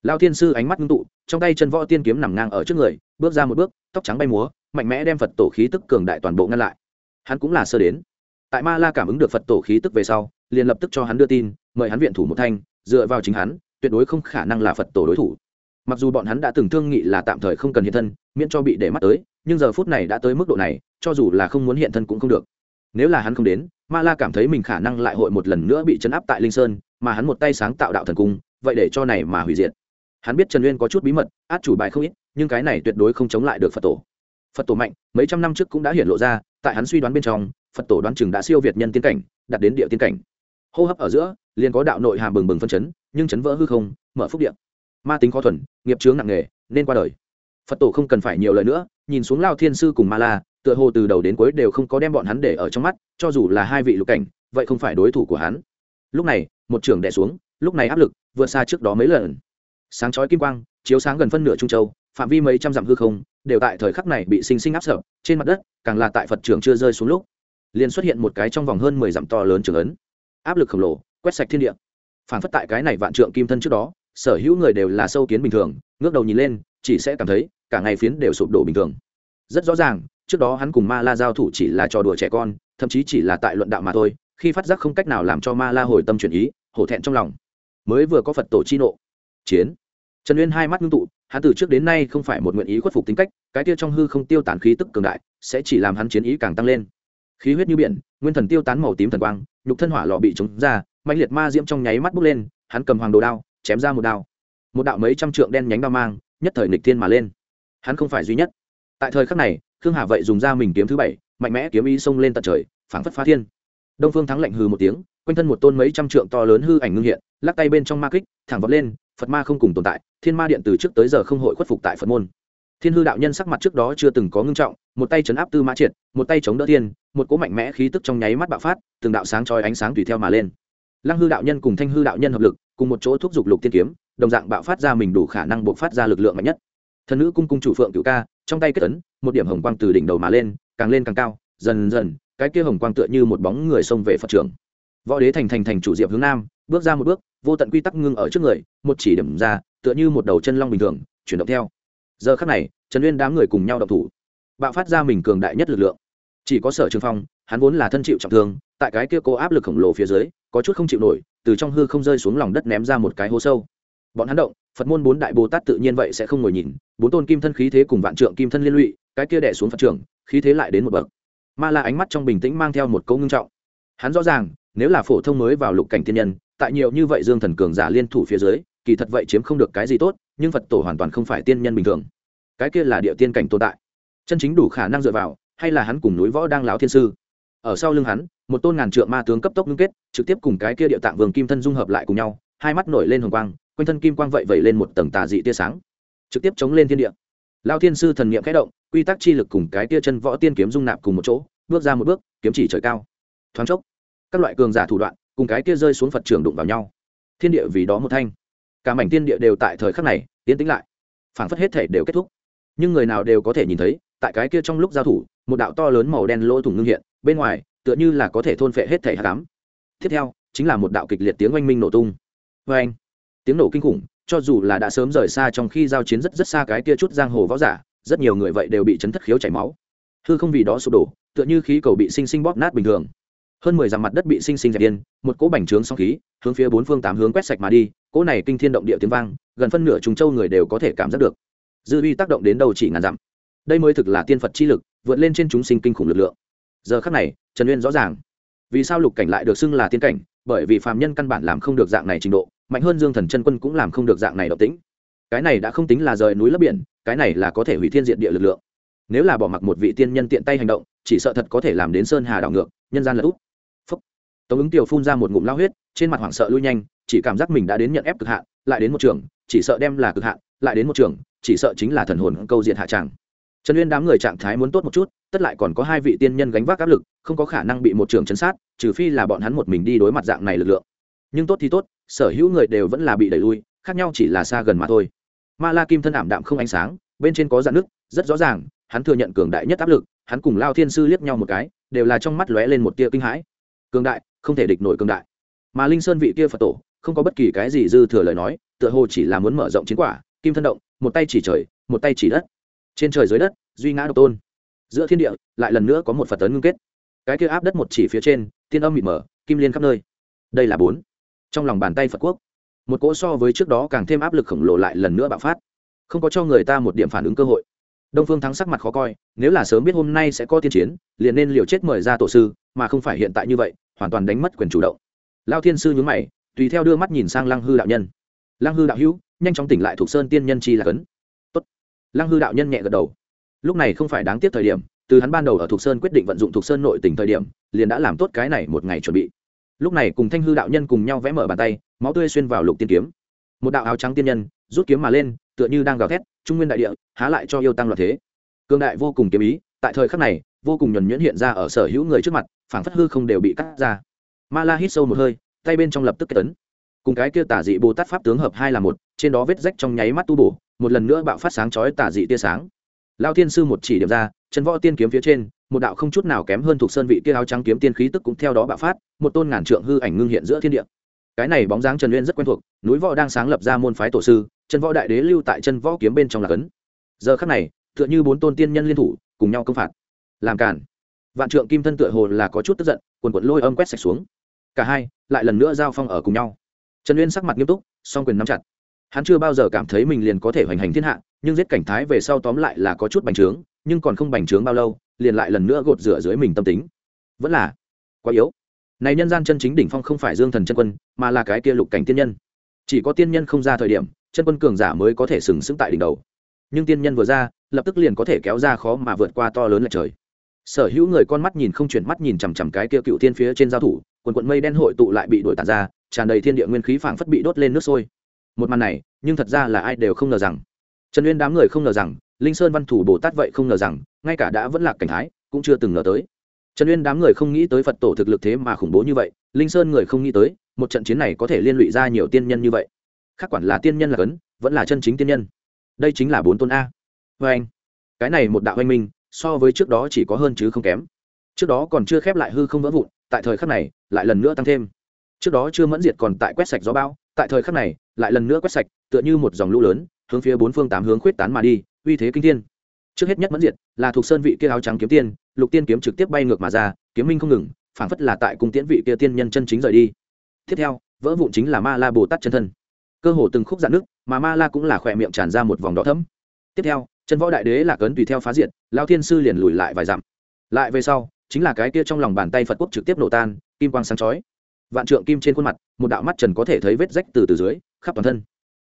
Lao thiên sư ánh mắt ngưng tụ trong tay chân võ tiên kiếm nằm ngang ở trước người bước ra một bước tóc trắng bay múa mạnh mẽ đem phật tổ khí tức cường đại toàn bộ ngăn lại. Hắn cũng là sơ đến tại ma la cảm ứng được phật tổ khí tức về sau, liền lập tức cho hắn đưa tin, mời hắn viện thủ một thanh, dựa vào chính hắn, tuyệt đối không khả năng là phật tổ đối thủ. Mặc dù bọn hắn đã từng thương nghị là tạm thời không cần hiện thân, miễn cho bị để mắt tới, nhưng giờ phút này đã tới mức độ này, cho dù là không muốn hiện thân cũng không được. Nếu là hắn không đến, ma la cảm thấy mình khả năng lại hội một lần nữa bị chấn áp tại linh sơn, mà hắn một tay sáng tạo đạo thần cung, vậy để cho này mà hủy diệt. Hắn biết trần uyên có chút bí mật, át chủ bài không ít, nhưng cái này tuyệt đối không chống lại được phật tổ. Phật tổ mạnh, mấy trăm năm trước cũng đã hiện lộ ra, tại hắn suy đoán bên trong phật tổ đoán chừng đã siêu việt nhân tiên cảnh đặt đến địa tiên cảnh. Hô hấp ở giữa liền có đạo nội hàm bừng bừng phân chấn nhưng chấn vỡ hư không mở phúc điện ma tính khó thuần nghiệp chướng nặng nghề, nên qua đời. Phật tổ không cần phải nhiều lời nữa nhìn xuống lao thiên sư cùng ma la tựa hồ từ đầu đến cuối đều không có đem bọn hắn để ở trong mắt cho dù là hai vị lục cảnh vậy không phải đối thủ của hắn. Lúc này một trưởng đẻ xuống lúc này áp lực vượt xa trước đó mấy lần. Sáng chói kim quang chiếu sáng gần phân nửa trung châu phạm vi mấy trăm dặm hư không đều tại thời khắc này bị sinh sinh áp sở. trên mặt đất càng là tại phật trưởng chưa rơi xuống lúc liền xuất hiện một cái trong vòng hơn mười dặm to lớn trường ấn. Áp lực khổng lồ, quét sạch thiên địa. Phản phất tại cái này vạn trượng kim thân trước đó, sở hữu người đều là sâu kiến bình thường, ngước đầu nhìn lên, chỉ sẽ cảm thấy cả ngày phiến đều sụp đổ bình thường. Rất rõ ràng, trước đó hắn cùng ma la giao thủ chỉ là trò đùa trẻ con, thậm chí chỉ là tại luận đạo mà thôi, khi phát giác không cách nào làm cho ma la hồi tâm chuyển ý, hổ thẹn trong lòng. Mới vừa có phật tổ chi nộ. Chiến. Trần uyên hai mắt ngưng tụ, hắn từ trước đến nay không phải một nguyện ý khuất phục tính cách, cái kia trong hư không tiêu tán khí tức cường đại, sẽ chỉ làm hắn chiến ý càng tăng lên khí huyết như biển, nguyên thần tiêu tán màu tím thần quang, nhục thân hỏa lò bị chống ra mạnh liệt ma diễm trong nháy mắt bốc lên, hắn cầm hoàng đồ đao, chém ra một đao. Một đạo mấy trăm trượng đen nhánh đao mang, nhất thời nịch thiên mà lên. Hắn không phải duy nhất. Tại thời khắc này, khương hà vậy dùng ra mình kiếm thứ bảy, mạnh mẽ kiếm ý xông lên tận trời, phảng phất phá thiên. Đông phương thắng lạnh hừ một tiếng, quanh thân một tôn mấy trăm trượng to lớn hư ảnh ngưng hiện, lắc tay bên trong ma kích, thẳng vọt lên, phật ma không cùng tồn tại, thiên ma điện từ trước tới giờ không hội khuất phục tại phật môn thiên hư đạo nhân sắc mặt trước đó chưa từng có ngưng trọng, một tay chấn áp tư mã triệt, một tay chống đỡ thiên, một cỗ mạnh mẽ khí tức trong nháy mắt bạo phát, từng đạo sáng trói ánh sáng tùy theo mà lên. Lăng hư đạo nhân cùng thanh hư đạo nhân hợp lực, cùng một chỗ thúc giục lục tiên kiếm, đồng dạng bạo phát ra mình đủ khả năng buộc phát ra lực lượng mạnh nhất. Thần nữ cung cung chủ phượng cửu ca, trong tay kết ấn, một điểm hồng quang từ đỉnh đầu mà lên, càng lên càng cao, dần dần, cái kia hồng quang tựa như một bóng người xông về phật trường. võ đế thành thành thành chủ diệp hướng nam, bước ra một bước, vô tận quy tắc ngưng ở trước người, một chỉ điểm ra, tựa như một đầu chân long bình thường, chuyển động theo giờ khắc này trần uyên đám người cùng nhau đậu thủ. Bạo phát ra mình cường đại nhất lực lượng. Chỉ có sở trường phong hắn vốn là thân chịu trọng thương tại cái kia cố áp lực khổng lồ phía dưới có chút không chịu nổi từ trong hư không rơi xuống lòng đất ném ra một cái hố sâu. Bọn hắn động phật môn bốn đại bồ tát tự nhiên vậy sẽ không ngồi nhìn bốn tôn kim thân khí thế cùng vạn trượng kim thân liên lụy cái kia đẻ xuống phật trường, khí thế lại đến một bậc. Ma la ánh mắt trong bình tĩnh mang theo một câu ngưng trọng. Hắn rõ ràng nếu là phổ thông mới vào lục cảnh tiên nhân tại nhiều như vậy dương thần cường giả liên thủ phía dưới kỳ thật vậy chiếm không được cái gì tốt, nhưng phật tổ hoàn toàn không phải tiên nhân bình thường. Cái kia là địa tiên cảnh tồn tại. Chân chính đủ khả năng dựa vào, hay là hắn cùng núi võ đang láo thiên sư. Ở sau lưng hắn, một tôn ngàn trượng ma tướng cấp tốc ngưng kết, trực tiếp cùng cái kia địa tạng vương kim thân dung hợp lại cùng nhau, hai mắt nổi lên hồng quang, quanh thân kim quang vậy vẩy lên một tầng tà dị tia sáng. Trực tiếp chống lên thiên địa. Lao thiên sư thần niệm khẽ động, quy tắc chi lực cùng cái tia chân võ tiên kiếm dung nạp cùng một chỗ, bước ra một bước, kiếm chỉ trời cao. Thoáng chốc, các loại cường giả thủ đoạn, cùng cái tia rơi xuống phật trường đụng vào nhau. Thiên địa vì đó một thanh cả mảnh thiên địa đều tại thời khắc này tiến tĩnh lại. Phảng phất hết thể đều kết thúc. Nhưng người nào đều có thể nhìn thấy, tại cái kia trong lúc giao thủ, một đạo to lớn màu đen lỗ thủng ngưng hiện, bên ngoài, tựa như là có thể thôn phệ hết thể hạ cám tiếp theo, chính là một đạo kịch liệt tiếng oanh minh nổ tung. Vê anh tiếng nổ kinh khủng, cho dù là đã sớm rời xa trong khi giao chiến rất rất xa cái kia chút giang hồ võ giả, rất nhiều người vậy đều bị chấn thất khiếu chảy máu. Hư không vì đó sụp đổ, tựa như khí cầu bị sinh sinh bóp nát bình thường. Hơn mười dặm mặt đất bị sinh sinh dẹp yên, một cỗ bành trướng song khí hướng phía bốn phương tám hướng quét sạch mà đi cỗ này kinh thiên động địa tiếng vang, gần phân nửa trùng châu người đều có thể cảm giác được. Dư uy tác động đến đầu chỉ ngàn dặm. Đây mới thực là tiên phật chi lực, vượt lên trên chúng sinh kinh khủng lực lượng. Giờ khắc này, trần uyên rõ ràng. Vì sao lục cảnh lại được xưng là tiên cảnh? Bởi vì phàm nhân căn bản làm không được dạng này trình độ, mạnh hơn dương thần chân quân cũng làm không được dạng này độc tính cái này đã không tính là rời núi lấp biển, cái này là có thể hủy thiên diện địa lực lượng. Nếu là bỏ mặc một vị tiên nhân tiện tay hành động, chỉ sợ thật có thể làm đến sơn hà đảo ngược, nhân gian lật úp. Tống ứng tiểu phun ra một ngụm lao huyết, trên mặt hoảng sợ lui nhanh chỉ cảm giác mình đã đến nhận ép cực hạn, lại đến một trường, chỉ sợ đem là cực hạn, lại đến một trường, chỉ sợ chính là thần hồn câu diện hạ tràng. Trần uyên đám người trạng thái muốn tốt một chút, tất lại còn có hai vị tiên nhân gánh vác áp lực, không có khả năng bị một trường chấn sát, trừ phi là bọn hắn một mình đi đối mặt dạng này lực lượng. Nhưng tốt thì tốt, sở hữu người đều vẫn là bị đẩy lui, khác nhau chỉ là xa gần mà thôi. Ma la kim thân ảm đạm không ánh sáng, bên trên có dạn nước, rất rõ ràng, hắn thừa nhận cường đại nhất áp lực, hắn cùng lao thiên sư liếc nhau một cái, đều là trong mắt lóe lên một tia kinh hãi. Cường đại, không thể địch nổi cường đại. Mà linh sơn vị kia phật tổ không có bất kỳ cái gì dư thừa lời nói, tựa hồ chỉ là muốn mở rộng chiến quả, kim thân động, một tay chỉ trời, một tay chỉ đất. Trên trời dưới đất, duy ngã độc tôn. Giữa thiên địa, lại lần nữa có một phật tấn ngưng kết. Cái kia áp đất một chỉ phía trên tiên âm mịt mở, kim liên khắp nơi. Đây là bốn. Trong lòng bàn tay phật quốc, một cỗ so với trước đó càng thêm áp lực khổng lồ lại lần nữa bạo phát. Không có cho người ta một điểm phản ứng cơ hội. Đông phương thắng sắc mặt khó coi, nếu là sớm biết hôm nay sẽ có tiên chiến, liền nên liều chết mời ra tổ sư, mà không phải hiện tại như vậy, hoàn toàn đánh mất quyền chủ động. Lao thiên sư nhún mày tùy theo đưa mắt nhìn sang lăng hư đạo nhân. Lăng hư đạo hữu, nhanh chóng tỉnh lại thuộc sơn tiên nhân chi là cấn. Tốt. lăng hư đạo nhân nhẹ gật đầu. Lúc này không phải đáng tiếc thời điểm, từ hắn ban đầu ở thuộc sơn quyết định vận dụng thuộc sơn nội tỉnh thời điểm, liền đã làm tốt cái này một ngày chuẩn bị. Lúc này cùng thanh hư đạo nhân cùng nhau vẽ mở bàn tay, máu tươi xuyên vào lục tiên kiếm. Một đạo áo trắng tiên nhân, rút kiếm mà lên, tựa như đang gào thét, trung nguyên đại địa, há lại cho yêu tăng loạn thế. Cương đại vô cùng kiếm ý, tại thời khắc này, vô cùng nhuẩn nhuyễn hiện ra ở sở hữu người trước mặt, phảng phất hư không đều bị cắt ra. Ma la hít sâu một hơi tay bên trong lập tức kết tấn. Cùng cái kia tả dị bồ tát pháp tướng hợp hai là một, trên đó vết rách trong nháy mắt tu bổ, một lần nữa bạo phát sáng chói tả dị tia sáng. Lao thiên sư một chỉ điểm ra, chân võ tiên kiếm phía trên, một đạo không chút nào kém hơn thuộc sơn vị kia áo trắng kiếm tiên khí tức cũng theo đó bạo phát, một tôn ngàn trượng hư ảnh ngưng hiện giữa thiên địa. Cái này bóng dáng trần uyên rất quen thuộc, núi võ đang sáng lập ra môn phái tổ sư, chân võ đại đế lưu tại chân võ kiếm bên trong là ấn giờ khắc này, tựa như bốn tôn tiên nhân liên thủ, cùng nhau công phạt. Làm cản vạn trượng kim thân tựa hồ là có chút tức giận, quần quận lôi âm quét sạch xuống cả hai lại lần nữa giao phong ở cùng nhau. Trần uyên sắc mặt nghiêm túc, song quyền nắm chặt. Hắn chưa bao giờ cảm thấy mình liền có thể hoành hành thiên hạ, nhưng giết cảnh thái về sau tóm lại là có chút bành trướng, nhưng còn không bành trướng bao lâu, liền lại lần nữa gột rửa dưới mình tâm tính. Vẫn là quá yếu. Này nhân gian chân chính đỉnh phong không phải dương thần chân quân, mà là cái kia lục cảnh tiên nhân. Chỉ có tiên nhân không ra thời điểm, chân quân cường giả mới có thể sừng sững tại đỉnh đầu. Nhưng tiên nhân vừa ra, lập tức liền có thể kéo ra khó mà vượt qua to lớn lệch trời. Sở hữu người con mắt nhìn không chuyển mắt nhìn chằm chằm cái kia cựu tiên phía trên giao thủ quần quận mây đen hội tụ lại bị đuổi tàn ra, tràn đầy thiên địa nguyên khí phảng phất bị đốt lên nước sôi. Một màn này, nhưng thật ra là ai đều không ngờ rằng. Trần uyên đám người không ngờ rằng, linh sơn văn thủ bồ tát vậy không ngờ rằng, ngay cả đã vẫn là cảnh thái, cũng chưa từng ngờ tới. Trần uyên đám người không nghĩ tới phật tổ thực lực thế mà khủng bố như vậy, linh sơn người không nghĩ tới, một trận chiến này có thể liên lụy ra nhiều tiên nhân như vậy. Khác quản là tiên nhân là cấn, vẫn là chân chính tiên nhân. Đây chính là bốn tôn a. Vê anh, cái này một đạo anh minh, so với trước đó chỉ có hơn chứ không kém. Trước đó còn chưa khép lại hư không vỡ vụn tại thời khắc này, lại lần nữa tăng thêm. Trước đó chưa mẫn diệt còn tại quét sạch gió bão, tại thời khắc này, lại lần nữa quét sạch, tựa như một dòng lũ lớn, hướng phía bốn phương tám hướng khuyết tán mà đi, uy thế kinh thiên. Trước hết nhất mẫn diệt, là thuộc sơn vị kia áo trắng kiếm tiên, lục tiên kiếm trực tiếp bay ngược mà ra, kiếm minh không ngừng, phảng phất là tại cung tiễn vị kia tiên nhân chân chính rời đi. Tiếp theo, vỡ vụn chính là ma la bồ tát chân thân. Cơ hồ từng khúc dạn nước, mà ma la cũng là khỏe miệng tràn ra một vòng đỏ thấm tiếp theo, chân võ đại đế là cấn tùy theo phá diệt, lao thiên sư liền lùi lại vài dặm. Lại về sau chính là cái kia trong lòng bàn tay phật quốc trực tiếp nổ tan, kim quang sáng chói. Vạn trượng kim trên khuôn mặt, một đạo mắt trần có thể thấy vết rách từ từ dưới, khắp toàn thân.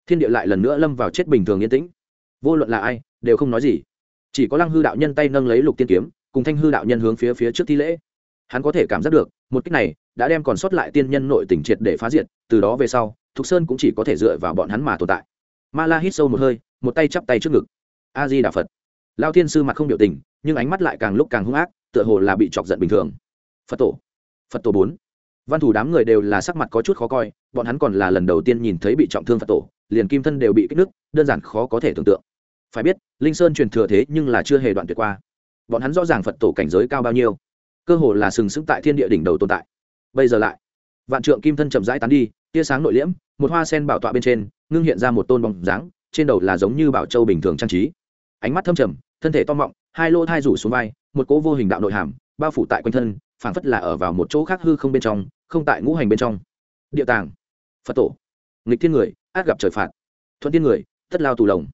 Thiên địa lại lần nữa lâm vào chết bình thường yên tĩnh. Vô luận là ai, đều không nói gì. Chỉ có lăng hư đạo nhân tay nâng lấy lục tiên kiếm, cùng thanh hư đạo nhân hướng phía phía trước thi lễ. Hắn có thể cảm giác được, một cách này đã đem còn sót lại tiên nhân nội tỉnh triệt để phá diệt, từ đó về sau, thục sơn cũng chỉ có thể dựa vào bọn hắn mà tồn tại. Ma la hít sâu một hơi, một tay chắp tay trước ngực. A di đà phật. Lao thiên sư mặt không biểu tình nhưng ánh mắt lại càng lúc càng hung ác, tựa hồ là bị chọc giận bình thường. Phật tổ. Phật tổ bốn. Văn thủ đám người đều là sắc mặt có chút khó coi, bọn hắn còn là lần đầu tiên nhìn thấy bị trọng thương phật tổ, liền kim thân đều bị kích nứt, đơn giản khó có thể tưởng tượng. Phải biết, linh sơn truyền thừa thế nhưng là chưa hề đoạn tuyệt qua. Bọn hắn rõ ràng phật tổ cảnh giới cao bao nhiêu, cơ hồ là sừng sững tại thiên địa đỉnh đầu tồn tại. Bây giờ lại, vạn trượng kim thân chậm rãi tán đi, tia sáng nội liễm, một hoa sen bảo tọa bên trên, ngưng hiện ra một tôn bóng dáng, trên đầu là giống như bảo châu bình thường trang trí. Ánh mắt thâm trầm, thân thể to mọng hai lô thai rủ xuống vai, một cỗ vô hình đạo nội hàm, bao phủ tại quanh thân, phảng phất là ở vào một chỗ khác hư không bên trong, không tại ngũ hành bên trong. Địa tàng. Phật tổ. Nghịch thiên người, át gặp trời phạt. Thuận thiên người tất lao tù lồng.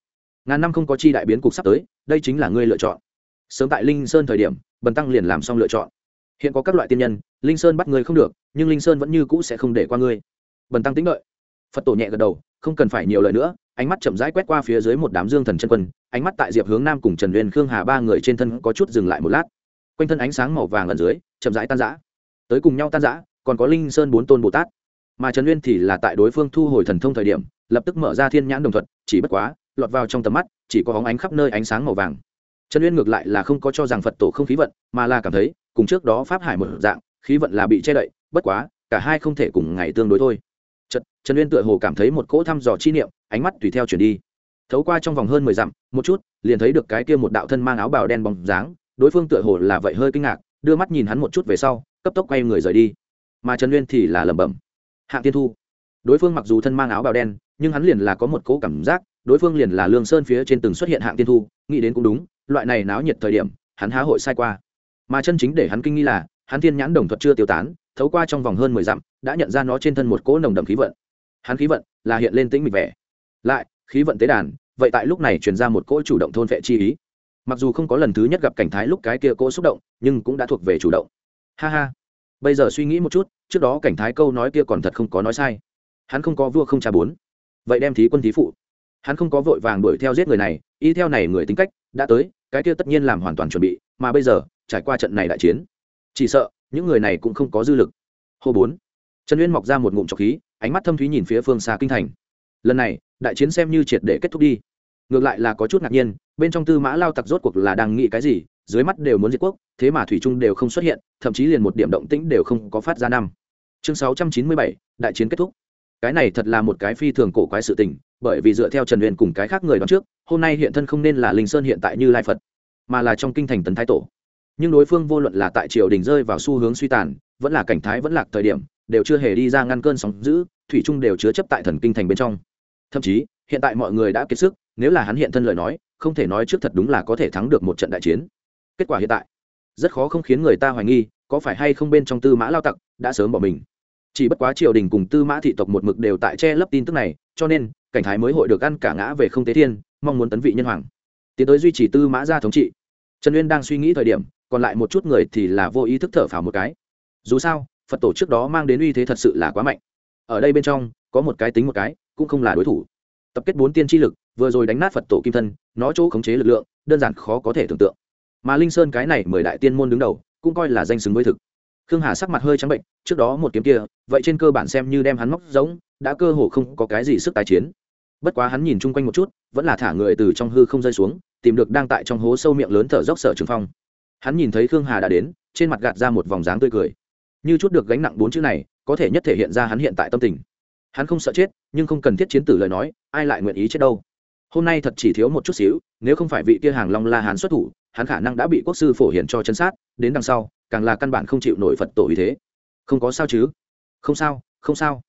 Ngàn năm không có chi đại biến cục sắp tới, đây chính là ngươi lựa chọn. Sớm tại linh sơn thời điểm, bần tăng liền làm xong lựa chọn. Hiện có các loại tiên nhân, linh sơn bắt ngươi không được, nhưng linh sơn vẫn như cũ sẽ không để qua ngươi. Bần tăng tính đợi. Phật tổ nhẹ gật đầu, không cần phải nhiều lời nữa ánh mắt chậm rãi quét qua phía dưới một đám dương thần chân quân ánh mắt tại diệp hướng nam cùng trần uyên khương hà ba người trên thân có chút dừng lại một lát. Quanh thân ánh sáng màu vàng ẩn dưới chậm rãi tan rã. Tới cùng nhau tan rã còn có linh sơn bốn tôn bồ tát. Mà trần uyên thì là tại đối phương thu hồi thần thông thời điểm lập tức mở ra thiên nhãn đồng thuật, chỉ bất quá lọt vào trong tầm mắt chỉ có hóng ánh khắp nơi ánh sáng màu vàng. Trần uyên ngược lại là không có cho rằng phật tổ không khí vận mà là cảm thấy cùng trước đó pháp hải một dạng khí vận là bị che đậy bất quá cả hai không thể cùng ngày tương đối thôi. Trần Uyên tựa hồ cảm thấy một cỗ thăm dò chi niệm, ánh mắt tùy theo chuyển đi. Thấu qua trong vòng hơn mười dặm, một chút, liền thấy được cái kia một đạo thân mang áo bào đen bóng dáng, đối phương tựa hồ là vậy hơi kinh ngạc, đưa mắt nhìn hắn một chút về sau, cấp tốc quay người rời đi. Mà Trần Uyên thì là lẩm bẩm, Hạng Tiên Thu. Đối phương mặc dù thân mang áo bào đen, nhưng hắn liền là có một cỗ cảm giác, đối phương liền là Lương Sơn phía trên từng xuất hiện Hạng Tiên Thu, nghĩ đến cũng đúng, loại này náo nhiệt thời điểm, hắn há hội sai qua. Mà chân chính để hắn kinh nghi là, hắn thiên nhãn đồng thuật chưa tiêu tán, thấu qua trong vòng hơn mười dặm đã nhận ra nó trên thân một cỗ nồng đậm khí vận hắn khí vận là hiện lên tĩnh mịch vẻ. Lại, khí vận tế đàn, vậy tại lúc này truyền ra một cỗ chủ động thôn vệ chi ý. Mặc dù không có lần thứ nhất gặp cảnh thái lúc cái kia cỗ xúc động, nhưng cũng đã thuộc về chủ động. Ha ha. Bây giờ suy nghĩ một chút, trước đó cảnh thái câu nói kia còn thật không có nói sai. Hắn không có vua không cha bốn. Vậy đem thí quân thí phụ. Hắn không có vội vàng đuổi theo giết người này, y theo này người tính cách, đã tới, cái kia tất nhiên làm hoàn toàn chuẩn bị, mà bây giờ, trải qua trận này đại chiến. Chỉ sợ, những người này cũng không có dư lực. Hô bốn. Trần uyên mọc ra một ngụm trọc khí ánh mắt thâm thúy nhìn phía phương xa kinh thành. Lần này, đại chiến xem như triệt để kết thúc đi. Ngược lại là có chút ngạc nhiên, bên trong tư mã lao tặc rốt cuộc là đang nghĩ cái gì, dưới mắt đều muốn diệt quốc, thế mà thủy trung đều không xuất hiện, thậm chí liền một điểm động tĩnh đều không có phát ra năm. Chương sáu trăm chín mươi bảy, đại chiến kết thúc. Cái này thật là một cái phi thường cổ quái sự tình, bởi vì dựa theo trần Huyền cùng cái khác người đoán trước, hôm nay hiện thân không nên là linh sơn hiện tại như lai phật, mà là trong kinh thành tấn thái tổ. Nhưng đối phương vô luận là tại triều đình rơi vào xu hướng suy tàn, vẫn là cảnh thái vẫn lạc thời điểm đều chưa hề đi ra ngăn cơn sóng giữ thủy trung đều chứa chấp tại thần kinh thành bên trong. Thậm chí, hiện tại mọi người đã kiệt sức, nếu là hắn hiện thân lời nói, không thể nói trước thật đúng là có thể thắng được một trận đại chiến. Kết quả hiện tại, rất khó không khiến người ta hoài nghi, có phải hay không bên trong tư mã lao tặc đã sớm bỏ mình. Chỉ bất quá triều đình cùng tư mã thị tộc một mực đều tại che lấp tin tức này, cho nên, cảnh thái mới hội được ăn cả ngã về không tế thiên, mong muốn tấn vị nhân hoàng. Tiến tới duy trì tư mã gia thống trị. Trần uyên đang suy nghĩ thời điểm, còn lại một chút người thì là vô ý thức thở phào một cái. Dù sao phật tổ trước đó mang đến uy thế thật sự là quá mạnh. Ở đây bên trong, có một cái tính một cái, cũng không là đối thủ. Tập kết bốn tiên tri lực, vừa rồi đánh nát phật tổ kim thân, nó chỗ khống chế lực lượng, đơn giản khó có thể tưởng tượng. Mà linh sơn cái này mười đại tiên môn đứng đầu, cũng coi là danh xứng với thực. Khương hà sắc mặt hơi trắng bệnh, trước đó một kiếm kia, vậy trên cơ bản xem như đem hắn móc giống, đã cơ hồ không có cái gì sức tái chiến. Bất quá hắn nhìn chung quanh một chút, vẫn là thả người từ trong hư không rơi xuống, tìm được đang tại trong hố sâu miệng lớn thở dốc sở trường phong. Hắn nhìn thấy khương hà đã đến, trên mặt gạt ra một vòng dáng tươi cười như chút được gánh nặng bốn chữ này, có thể nhất thể hiện ra hắn hiện tại tâm tình. Hắn không sợ chết, nhưng không cần thiết chiến tử lời nói, ai lại nguyện ý chết đâu? Hôm nay thật chỉ thiếu một chút xíu, nếu không phải vị kia hàng long la hán xuất thủ, hắn khả năng đã bị quốc sư phổ hiển cho chân sát, đến đằng sau, càng là căn bản không chịu nổi phật tổ ý thế. Không có sao chứ? Không sao không sao.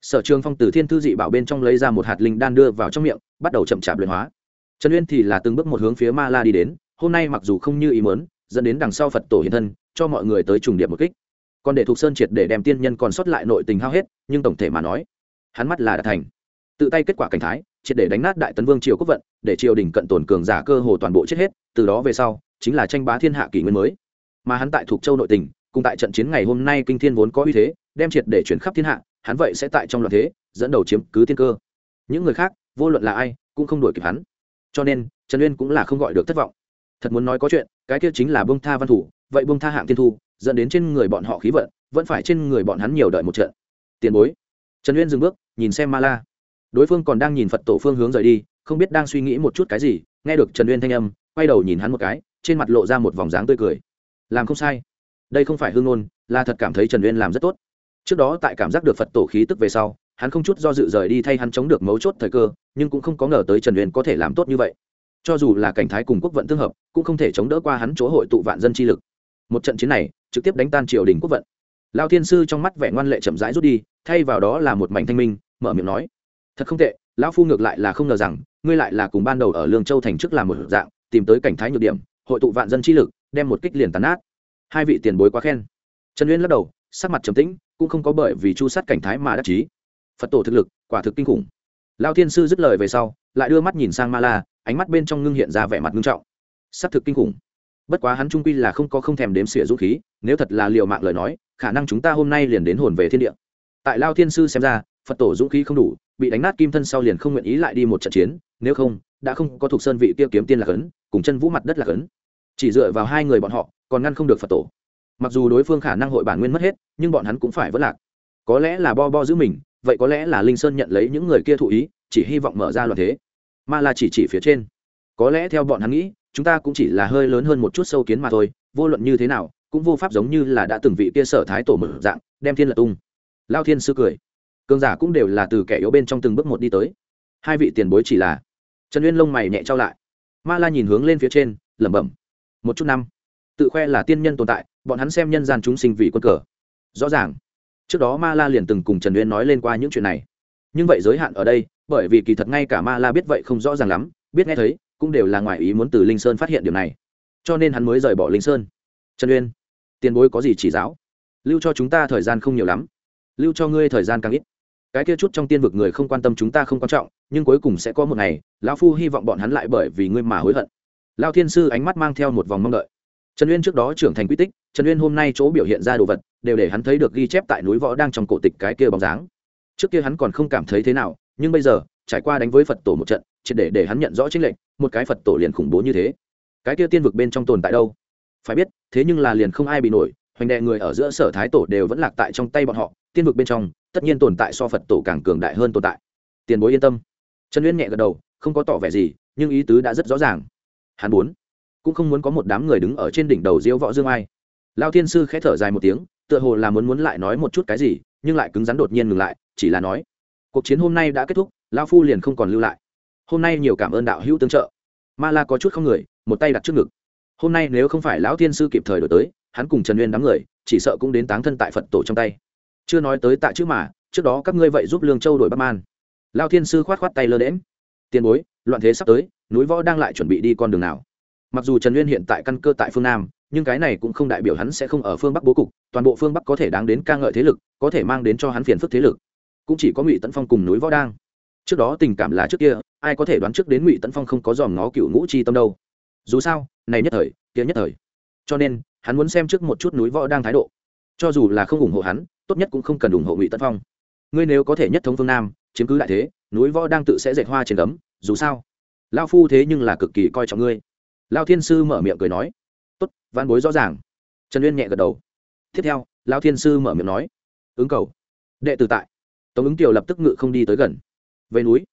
Sở trường phong từ thiên thư dị bảo bên trong lấy ra một hạt linh đan đưa vào trong miệng, bắt đầu chậm chạp luyện hóa. Trần uyên thì là từng bước một hướng phía ma la đi đến, hôm nay mặc dù không như ý mớn dẫn đến đằng sau phật tổ hiện thân, cho mọi người tới trùng điệp một kích còn để thuộc sơn triệt để đem tiên nhân còn sót lại nội tình hao hết, nhưng tổng thể mà nói, hắn mắt là đã thành. Tự tay kết quả cảnh thái, triệt để đánh nát đại tấn vương triều quốc vận, để triều đình cận tồn cường giả cơ hồ toàn bộ chết hết, từ đó về sau, chính là tranh bá thiên hạ kỷ nguyên mới. Mà hắn tại thuộc châu nội tình, cùng tại trận chiến ngày hôm nay kinh thiên vốn có uy thế, đem triệt để chuyển khắp thiên hạ, hắn vậy sẽ tại trong loạn thế, dẫn đầu chiếm cứ thiên cơ. Những người khác, vô luận là ai, cũng không đuổi kịp hắn. Cho nên, trần uyên cũng là không gọi được thất vọng. Thật muốn nói có chuyện, cái kia chính là bông tha văn thủ, vậy bông tha hạng tiên thu dẫn đến trên người bọn họ khí vận, vẫn phải trên người bọn hắn nhiều đợi một trận. Tiền bối. Trần uyên dừng bước, nhìn xem ma la. Đối phương còn đang nhìn phật tổ phương hướng rời đi, không biết đang suy nghĩ một chút cái gì, nghe được trần uyên thanh âm, quay đầu nhìn hắn một cái, trên mặt lộ ra một vòng dáng tươi cười. Làm không sai. Đây không phải hương ngôn, là thật cảm thấy trần uyên làm rất tốt. Trước đó tại cảm giác được phật tổ khí tức về sau, hắn không chút do dự rời đi thay hắn chống được mấu chốt thời cơ, nhưng cũng không có ngờ tới trần uyên có thể làm tốt như vậy. Cho dù là cảnh thái cùng quốc vận tương hợp, cũng không thể chống đỡ qua hắn chỗ hội tụ vạn dân chi lực. Một trận chiến này trực tiếp đánh tan triều đình quốc vận. Lao thiên sư trong mắt vẻ ngoan lệ chậm rãi rút đi, thay vào đó là một mảnh thanh minh, mở miệng nói, thật không tệ, lão phu ngược lại là không ngờ rằng, ngươi lại là cùng ban đầu ở lương châu thành trước làm một dạng, tìm tới cảnh thái nhược điểm, hội tụ vạn dân chi lực, đem một kích liền tàn át hai vị tiền bối quá khen. Trần uyên lắc đầu, sắc mặt trầm tĩnh, cũng không có bởi vì chu sát cảnh thái mà đắc chí. Phật tổ thực lực, quả thực kinh khủng. Lao thiên sư dứt lời về sau, lại đưa mắt nhìn sang ma la, ánh mắt bên trong ngưng hiện ra vẻ mặt ngưng trọng. S á c thực kinh khủng bất quá hắn trung quy là không có không thèm đếm xỉa dũng khí, nếu thật là l mạng lời nói, khả năng chúng ta hôm nay liền đến hồn về thiên địa. Tại lao thiên sư xem ra, phật tổ dũng khí không đủ, bị đánh nát kim thân sau liền không nguyện ý lại đi một trận chiến, nếu không, đã không có thuộc sơn vị tiêu kiếm tiên là cấn cùng chân vũ mặt đất là cấn chỉ dựa vào hai người bọn họ, còn ngăn không được phật tổ. Mặc dù đối phương khả năng hội bản nguyên mất hết, nhưng bọn hắn cũng phải vất lạc. Có lẽ là bo bo giữ mình, vậy có lẽ là linh sơn nhận lấy những người kia thụ ý, chỉ hy vọng mở ra loạn thế. Mà là chỉ chỉ phía trên. Có lẽ theo bọn hắn nghĩ chúng ta cũng chỉ là hơi lớn hơn một chút sâu kiến mà thôi, vô luận như thế nào, cũng vô pháp giống như là đã từng vị kia sở thái tổ mở dạng, đem thiên lật tung. Lao thiên sư cười. Cường giả cũng đều là từ kẻ yếu bên trong từng bước một đi tới. Hai vị tiền bối chỉ là. Trần uyên lông mày nhẹ trao lại. Ma la nhìn hướng lên phía trên, lẩm bẩm. Một chút năm. Tự khoe là tiên nhân tồn tại, bọn hắn xem nhân gian chúng sinh vì quân cờ. Rõ ràng. Trước đó ma la liền từng cùng trần uyên nói lên qua những chuyện này. Nhưng vậy giới hạn ở đây, bởi vì kỳ thật ngay cả ma la biết vậy không rõ ràng lắm, biết nghe thấy cũng đều là ngoài ý muốn từ linh sơn phát hiện điều này cho nên hắn mới rời bỏ linh sơn trần uyên tiền bối có gì chỉ giáo lưu cho chúng ta thời gian không nhiều lắm lưu cho ngươi thời gian càng ít cái kia chút trong tiên vực người không quan tâm chúng ta không quan trọng nhưng cuối cùng sẽ có một ngày lão phu hy vọng bọn hắn lại bởi vì ngươi mà hối hận lao thiên sư ánh mắt mang theo một vòng mong đợi trần uyên trước đó trưởng thành quy tích trần uyên hôm nay chỗ biểu hiện ra đồ vật đều để hắn thấy được ghi chép tại núi võ đang trong cổ tịch cái kia bóng dáng trước kia hắn còn không cảm thấy thế nào nhưng bây giờ trải qua đánh với phật tổ một trận chỉ để để hắn nhận rõ chính lệnh, một cái phật tổ liền khủng bố như thế. Cái kia tiên vực bên trong tồn tại đâu? Phải biết, thế nhưng là liền không ai bị nổi, hoành đệ người ở giữa sở thái tổ đều vẫn lạc tại trong tay bọn họ, tiên vực bên trong, tất nhiên tồn tại so phật tổ càng cường đại hơn tồn tại. Tiền bối yên tâm. Trần uyên nhẹ gật đầu, không có tỏ vẻ gì, nhưng ý tứ đã rất rõ ràng. Hắn muốn, cũng không muốn có một đám người đứng ở trên đỉnh đầu diễu võ dương ai. Lao thiên sư khẽ thở dài một tiếng, tựa hồ là muốn muốn lại nói một chút cái gì, nhưng lại cứng rắn đột nhiên ngừng lại, chỉ là nói, cuộc chiến hôm nay đã kết thúc lao phu liền không còn lưu lại hôm nay nhiều cảm ơn đạo hữu tương trợ. Ma la có chút không người, một tay đặt trước ngực. Hôm nay nếu không phải lão thiên sư kịp thời đổi tới, hắn cùng trần Nguyên đám người, chỉ sợ cũng đến táng thân tại phật tổ trong tay. Chưa nói tới tạ chữ mà, trước đó các ngươi vậy giúp lương châu đổi bắc man. Lao thiên sư khoát khoát tay lơ đễm tiền bối, loạn thế sắp tới, núi võ đang lại chuẩn bị đi con đường nào? Mặc dù trần Nguyên hiện tại căn cơ tại phương nam, nhưng cái này cũng không đại biểu hắn sẽ không ở phương bắc bố cục, toàn bộ phương bắc có thể đáng đến ca ngợi thế lực, có thể mang đến cho hắn phiền phức thế lực. Cũng chỉ có ngụy tấn phong cùng núi võ đang trước đó tình cảm là trước kia, ai có thể đoán trước đến ngụy tấn phong không có dòm ngó cựu ngũ chi tâm đâu. Dù sao, này nhất thời, kia nhất thời. Cho nên, hắn muốn xem trước một chút núi võ đang thái độ. Cho dù là không ủng hộ hắn, tốt nhất cũng không cần ủng hộ ngụy tấn phong. Ngươi nếu có thể nhất thống phương nam, chiếm cứ đại thế, núi võ đang tự sẽ dệt hoa trên cấm dù sao. Lao phu thế nhưng là cực kỳ coi trọng ngươi. Lao thiên sư mở miệng cười nói. Tốt, văn bối rõ ràng. Trần uyên nhẹ gật đầu. Tiếp theo lao thiên sư mở miệng nói. Ứng cầu. Đệ tử tại. Tống ứng kiều lập tức ngự không đi tới gần về núi.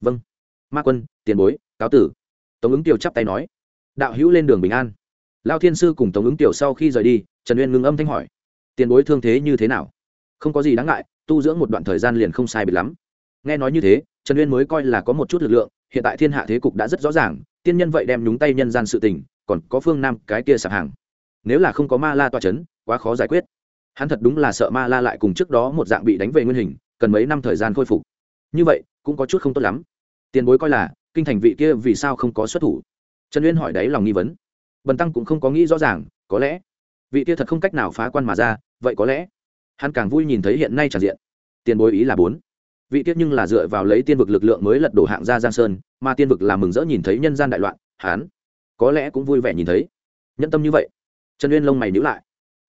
Vâng. Ma quân, tiền bối, cáo tử. Tống ứng tiểu chắp tay nói. Đạo hữu lên đường bình an. Lao thiên sư cùng tống ứng tiểu sau khi rời đi, trần uyên ngưng âm thanh hỏi. Tiền bối thương thế như thế nào? Không có gì đáng ngại, tu dưỡng một đoạn thời gian liền không sai biệt lắm. Nghe nói như thế, trần uyên mới coi là có một chút lực lượng, hiện tại thiên hạ thế cục đã rất rõ ràng, tiên nhân vậy đem nhúng tay nhân gian sự tình, còn có phương nam cái kia sạp hàng. Nếu là không có ma la toa c h ấ n quá khó giải quyết. Hắn thật đúng là sợ ma la lại cùng trước đó một dạng bị đánh về nguyên hình, cần mấy năm thời gian khôi phục như vậy cũng có chút không tốt lắm. Tiền bối coi là kinh thành vị kia vì sao không có xuất thủ? Trần uyên hỏi đáy lòng nghi vấn. Bần tăng cũng không có nghĩ rõ ràng có lẽ vị kia thật không cách nào phá quan mà ra vậy có lẽ hắn càng vui nhìn thấy hiện nay tràn diện. Tiền bối ý là bốn. Vị tiết nhưng là dựa vào lấy tiên vực lực lượng mới lật đổ hạng gia giang sơn mà tiên vực làm mừng rỡ nhìn thấy nhân gian đại loạn hán có lẽ cũng vui vẻ nhìn thấy. Nhân tâm như vậy trần uyên lông mày nhữ lại.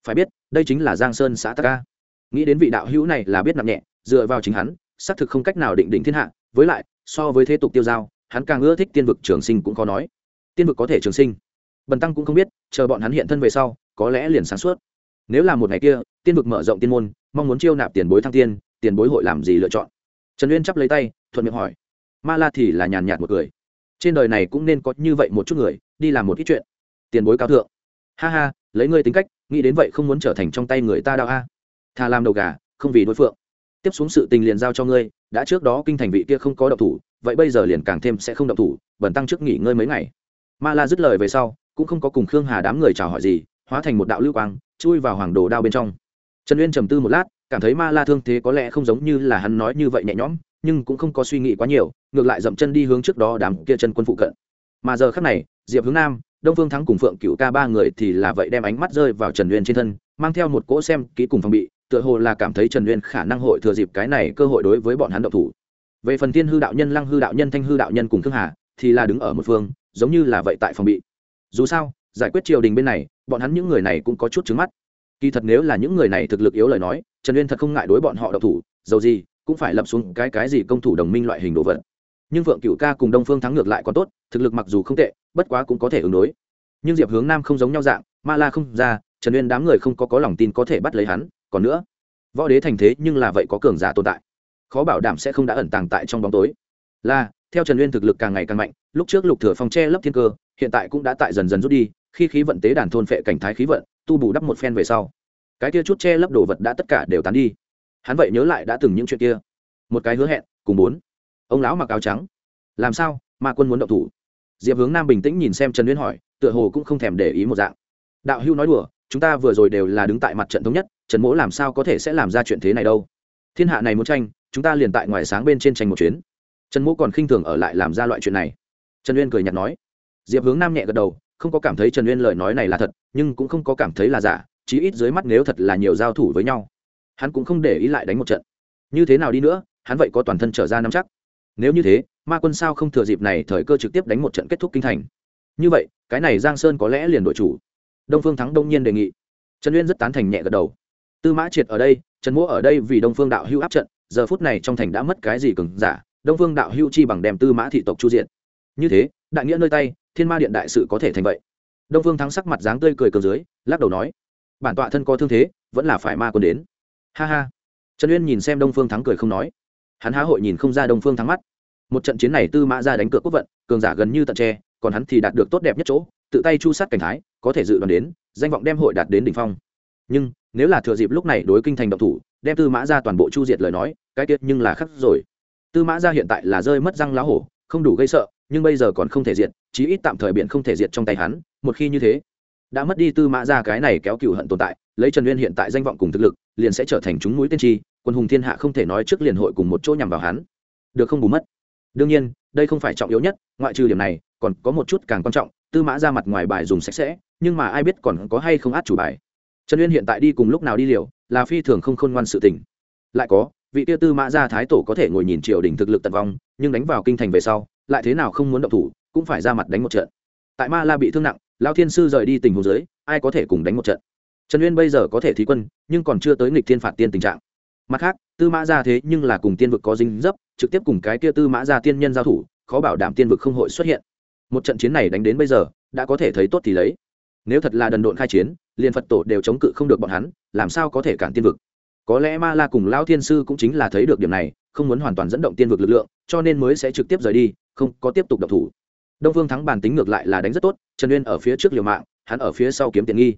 Phải biết đây chính là giang sơn xã ta, ca nghĩ đến vị đạo hữu này là biết nặng nhẹ dựa vào chính hắn xác thực không cách nào định định thiên hạ, với lại, so với thế tục tiêu giao, hắn càng ưa thích tiên vực trường sinh cũng khó nói. Tiên vực có thể trường sinh. Bần tăng cũng không biết, chờ bọn hắn hiện thân về sau, có lẽ liền sáng suốt. Nếu là một ngày kia, tiên vực mở rộng tiên môn, mong muốn chiêu nạp tiền bối thăng tiên, tiền bối hội làm gì lựa chọn? Trần uyên chắp lấy tay, thuận miệng hỏi. Ma la thì là nhàn nhạt một người trên đời này cũng nên có như vậy một chút người, đi làm một ít chuyện. Tiền bối cao thượng. Ha ha, lấy ngươi tính cách, nghĩ đến vậy không muốn trở thành trong tay người ta đau a. Thà làm đầu gà, không vì đối phượng tiếp xuống sự tình liền giao cho ngươi, đã trước đó kinh thành vị kia không có động thủ, vậy bây giờ liền càng thêm sẽ không động thủ, bẩn tăng trước nghỉ ngơi mấy ngày. Ma la dứt lời về sau, cũng không có cùng khương hà đám người chào hỏi gì, hóa thành một đạo lưu quang, chui vào hoàng đồ đao bên trong. Trần uyên trầm tư một lát, cảm thấy ma la thương thế có lẽ không giống như là hắn nói như vậy nhẹ nhõm, nhưng cũng không có suy nghĩ quá nhiều, ngược lại dậm chân đi hướng trước đó đám kia chân quân phụ cận. Mà giờ khác này, diệp hướng nam, đông phương thắng cùng phượng cựu ca ba người thì là vậy đem ánh mắt rơi vào trần uyên trên thân, mang theo một cỗ xem kỹ cùng phòng bị tựa hồ là cảm thấy trần uyên khả năng hội thừa dịp cái này cơ hội đối với bọn hắn động thủ. Về phần thiên hư đạo nhân, lăng hư đạo nhân, thanh hư đạo nhân cùng khương hà, thì là đứng ở một phương, giống như là vậy tại phòng bị. Dù sao, giải quyết triều đình bên này, bọn hắn những người này cũng có chút trứng mắt. Kỳ thật nếu là những người này thực lực yếu lời nói, trần uyên thật không ngại đối bọn họ độc thủ, dầu gì, cũng phải lập xuống cái cái gì công thủ đồng minh loại hình đồ vật. Nhưng vượng cựu ca cùng đông phương thắng ngược lại còn tốt, thực lực mặc dù không tệ, bất quá cũng có thể ứng đối. Nhưng diệp hướng nam không giống nhau dạng, ma la không ra, trần uyên đám người không có có lòng tin có thể bắt lấy hắn còn nữa. Võ đế thành thế nhưng là vậy có cường giả tồn tại. Khó bảo đảm sẽ không đã ẩn tàng tại trong bóng tối. Là, theo trần uyên thực lực càng ngày càng mạnh, lúc trước lục thừa phong che lấp thiên cơ, hiện tại cũng đã tại dần dần rút đi, khi khí vận tế đàn thôn phệ cảnh thái khí vận, tu bù đắp một phen về sau. Cái kia chút che lấp đồ vật đã tất cả đều tán đi. Hắn vậy nhớ lại đã từng những chuyện kia. Một cái hứa hẹn, cùng bốn. Ông lão mặc áo trắng. Làm sao mà quân muốn động thủ? Diệp hướng nam bình tĩnh nhìn xem trần uyên hỏi, tựa hồ cũng không thèm để ý một dạng. Đạo hưu nói đùa, chúng ta vừa rồi đều là đứng tại mặt trận thống nhất trần mỗ làm sao có thể sẽ làm ra chuyện thế này đâu? Thiên hạ này muốn tranh, chúng ta liền tại ngoài sáng bên trên tranh một chuyến. Trần mỗ còn khinh thường ở lại làm ra loại chuyện này. Trần uyên cười nhạt nói. Diệp hướng nam nhẹ gật đầu, không có cảm thấy trần uyên lời nói này là thật, nhưng cũng không có cảm thấy là giả, chí ít dưới mắt nếu thật là nhiều giao thủ với nhau, hắn cũng không để ý lại đánh một trận. Như thế nào đi nữa, hắn vậy có toàn thân trở ra nắm chắc. Nếu như thế, ma quân sao không thừa dịp này thời cơ trực tiếp đánh một trận kết thúc kinh thành? Như vậy, cái này giang sơn có lẽ liền đội chủ. Đông phương thắng đông nhiên đề nghị. Trần uyên rất tán thành nhẹ gật đầu tư mã triệt ở đây, trần Mũ ở đây vì đông phương đạo hưu áp trận, giờ phút này trong thành đã mất cái gì cứng giả, đông phương đạo hưu chi bằng đem tư mã thị tộc chu diện như thế, đại nghĩa nơi tay, thiên ma điện đại sự có thể thành vậy. Đông phương thắng sắc mặt dáng tươi cười cờ dưới, lắc đầu nói, bản tọa thân có thương thế, vẫn là phải ma quân đến. Ha ha. Trần uyên nhìn xem đông phương thắng cười không nói. Hắn há hội nhìn không ra đông phương thắng mắt. Một trận chiến này tư mã ra đánh cược quốc vận, cường giả gần như tận tre, còn hắn thì đạt được tốt đẹp nhất chỗ, tự tay chu sát cảnh thái, có thể dự đoán đến, danh vọng đem hội đạt đến đỉnh phong nhưng, nếu là thừa dịp lúc này đối kinh thành độc thủ, đem tư mã ra toàn bộ chu diệt lời nói, cái tiết nhưng là khắc rồi. Tư mã ra hiện tại là rơi mất răng lá hổ, không đủ gây sợ, nhưng bây giờ còn không thể diệt, chí ít tạm thời biện không thể diệt trong tay hắn, một khi như thế, đã mất đi tư mã ra cái này kéo cựu hận tồn tại, lấy trần nguyên hiện tại danh vọng cùng thực lực, liền sẽ trở thành chúng mũi tiên tri quân hùng thiên hạ không thể nói trước liền hội cùng một chỗ nhằm vào hắn. Được không bù mất? Đương nhiên, đây không phải trọng yếu nhất, ngoại trừ điểm này, còn có một chút càng quan trọng, tư mã ra mặt ngoài bài dùng sạch sẽ, nhưng mà ai biết còn có hay không át chủ bài trần uyên hiện tại đi cùng lúc nào đi liều, là phi thường không khôn ngoan sự tình. Lại có, vị tiêu tư mã gia thái tổ có thể ngồi nhìn triều đình thực lực tận vong, nhưng đánh vào kinh thành về sau, lại thế nào không muốn động thủ, cũng phải ra mặt đánh một trận. Tại ma la bị thương nặng lao thiên sư rời đi tình hồ dưới, ai có thể cùng đánh một trận? Trần uyên bây giờ có thể thí quân, nhưng còn chưa tới nghịch thiên phạt tiên tình trạng. Mặt khác, tư mã gia thế nhưng là cùng tiên vực có dính dấp, trực tiếp cùng cái kia tư mã gia tiên nhân giao thủ, khó bảo đảm tiên vực không hội xuất hiện. Một trận chiến này đánh đến bây giờ, đã có thể thấy tốt thì lấy nếu thật là đần độn khai chiến, liền phật tổ đều chống cự không được bọn hắn, làm sao có thể cản tiên vực? Có lẽ ma la cùng lão thiên sư cũng chính là thấy được điểm này, không muốn hoàn toàn dẫn động tiên vực lực lượng, cho nên mới sẽ trực tiếp rời đi, không có tiếp tục độc thủ. Đông phương thắng bản tính ngược lại là đánh rất tốt, trần uyên ở phía trước liều mạng, hắn ở phía sau kiếm tiền nghi.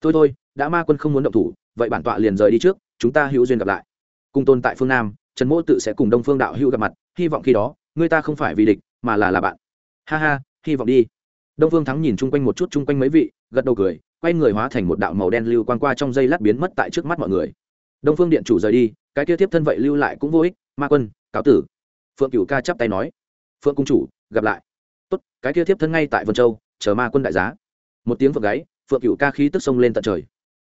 Thôi thôi, đã ma quân không muốn động thủ, vậy bản tọa liền rời đi trước, chúng ta hữu duyên gặp lại. Cùng tôn tại phương nam, trần mỗ tự sẽ cùng đông phương đạo hữu gặp mặt, hy vọng khi đó, người ta không phải vì địch, mà là là bạn. Ha ha, hy vọng đi. Đông phương thắng nhìn chung quanh một chút, chung quanh mấy vị gật đầu cười, quay người hóa thành một đạo màu đen lưu quang qua trong dây lát biến mất tại trước mắt mọi người. Đông phương điện chủ rời đi, cái kia tiếp thân vậy lưu lại cũng vô ích, ma quân, cáo tử. Phượng cửu ca chắp tay nói, phượng cung chủ, gặp lại. Tốt, cái kia tiếp thân ngay tại vân châu, chờ ma quân đại giá. Một tiếng phượng gáy, phượng cửu ca khí tức sông lên tận trời.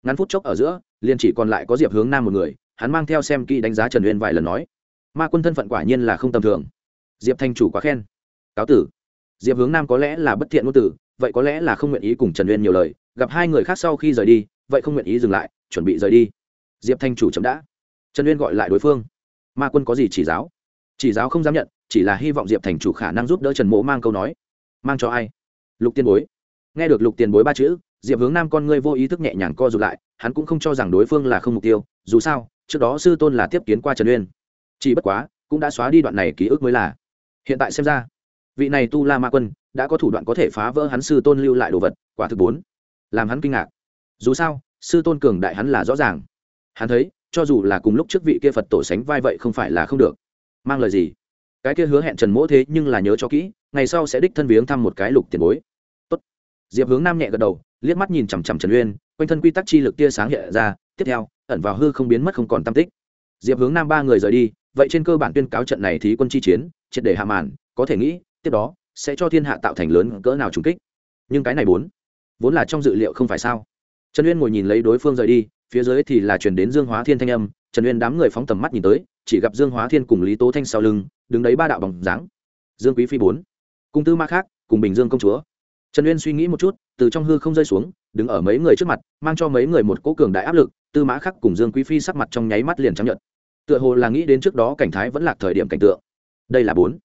Ngắn phút chốc ở giữa, liền chỉ còn lại có diệp hướng nam một người, hắn mang theo xem kỹ đánh giá trần uyên vài lần nói, ma quân thân phận quả nhiên là không tầm thường. Diệp thanh chủ quá khen. Cáo tử. Diệp hướng nam có lẽ là bất thiện ngôn tử vậy có lẽ là không nguyện ý cùng trần uyên nhiều lời, gặp hai người khác sau khi rời đi, vậy không nguyện ý dừng lại, chuẩn bị rời đi. Diệp thanh chủ chậm đã. Trần uyên gọi lại đối phương. Ma quân có gì chỉ giáo? Chỉ giáo không dám nhận, chỉ là hy vọng diệp thành chủ khả năng giúp đỡ trần mỗ mang câu nói. Mang cho ai? Lục tiên bối. Nghe được lục tiền bối ba chữ, diệp hướng nam con ngươi vô ý thức nhẹ nhàng co r ụ t lại, hắn cũng không cho rằng đối phương là không mục tiêu, dù sao, trước đó sư tôn là tiếp kiến qua trần uyên. Chỉ bất quá, cũng đã xóa đi đoạn này ký ức mới là. Hiện tại xem ra, vị này tu la ma quân đã có thủ đoạn có thể phá vỡ hắn sư tôn lưu lại đồ vật, quả thực bốn. Làm hắn kinh ngạc. Dù sao, sư tôn cường đại hắn là rõ ràng. Hắn thấy, cho dù là cùng lúc trước vị kia phật tổ sánh vai vậy không phải là không được. Mang lời gì? Cái kia hứa hẹn trần mỗ thế nhưng là nhớ cho kỹ, ngày sau sẽ đích thân viếng thăm một cái lục tiền bối. Tốt. diệp hướng nam nhẹ gật đầu, liếc mắt nhìn chằm chằm trần uyên, quanh thân quy tắc chi lực tia sáng hiện ra, tiếp theo, ẩn vào hư không biến mất không còn tam tích. Diệp hướng nam ba người rời đi, vậy trên cơ bản tuyên cáo trận này thí quân chi chiến, triệt để hạ màn, có thể nghĩ, tiếp đó sẽ cho thiên hạ tạo thành lớn cỡ nào trùng kích. Nhưng cái này bốn, vốn là trong dự liệu không phải sao? Trần uyên ngồi nhìn lấy đối phương rời đi, phía dưới thì là chuyển đến dương hóa thiên thanh âm, trần uyên đám người phóng tầm mắt nhìn tới, chỉ gặp dương hóa thiên cùng lý tố thanh sau lưng, đứng đấy ba đạo bằng dáng. Dương quý phi bốn, Cung tư ma khác, cùng bình dương công chúa. Trần uyên suy nghĩ một chút, từ trong hư không rơi xuống, đứng ở mấy người trước mặt, mang cho mấy người một cỗ cường đại áp lực, tư mã khắc cùng dương quý phi sắc mặt trong nháy mắt liền chấp nhận tựa hồ là nghĩ đến trước đó cảnh thái vẫn là thời điểm cảnh tượng. Đây là bốn.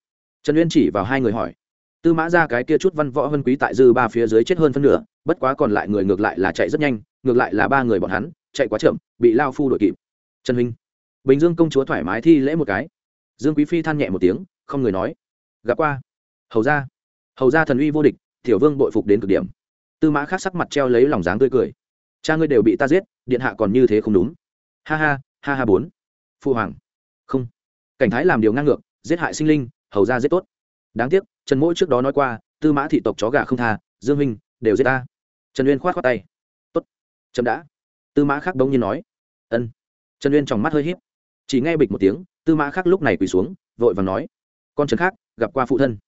Trần uyên chỉ vào hai người hỏi tư mã ra cái kia chút văn võ vân quý tại dư ba phía dưới chết hơn phân nửa, bất quá còn lại người ngược lại là chạy rất nhanh, ngược lại là ba người bọn hắn, chạy quá chậm, bị lao phu đội kịp. Trần huynh, bình dương công chúa thoải mái thi lễ một cái. Dương quý phi than nhẹ một tiếng, không người nói. Gặp qua. Hầu ra hầu ra thần uy vô địch, tiểu vương bội phục đến cực điểm. Tư mã khác sắc mặt treo lấy lòng dáng tươi cười. Cha ngươi đều bị ta giết, điện hạ còn như thế không đúng. Ha ha ha ha bốn. Phu hoàng. Không. Cảnh thái làm điều ngang ngược, giết hại sinh linh, hầu ra giết tốt. Đáng tiếc trần mỗi trước đó nói qua, tư mã thị tộc chó gà không tha, dương minh đều giết ta. Trần uyên khoát khoát tay. Tốt, chậm đã. Tư mã khác đông nhiên nói. Ân. Trần uyên tròng mắt hơi h í p chỉ nghe bịch một tiếng, tư mã khác lúc này quỳ xuống, vội và nói. Con trần khác, gặp qua phụ thân.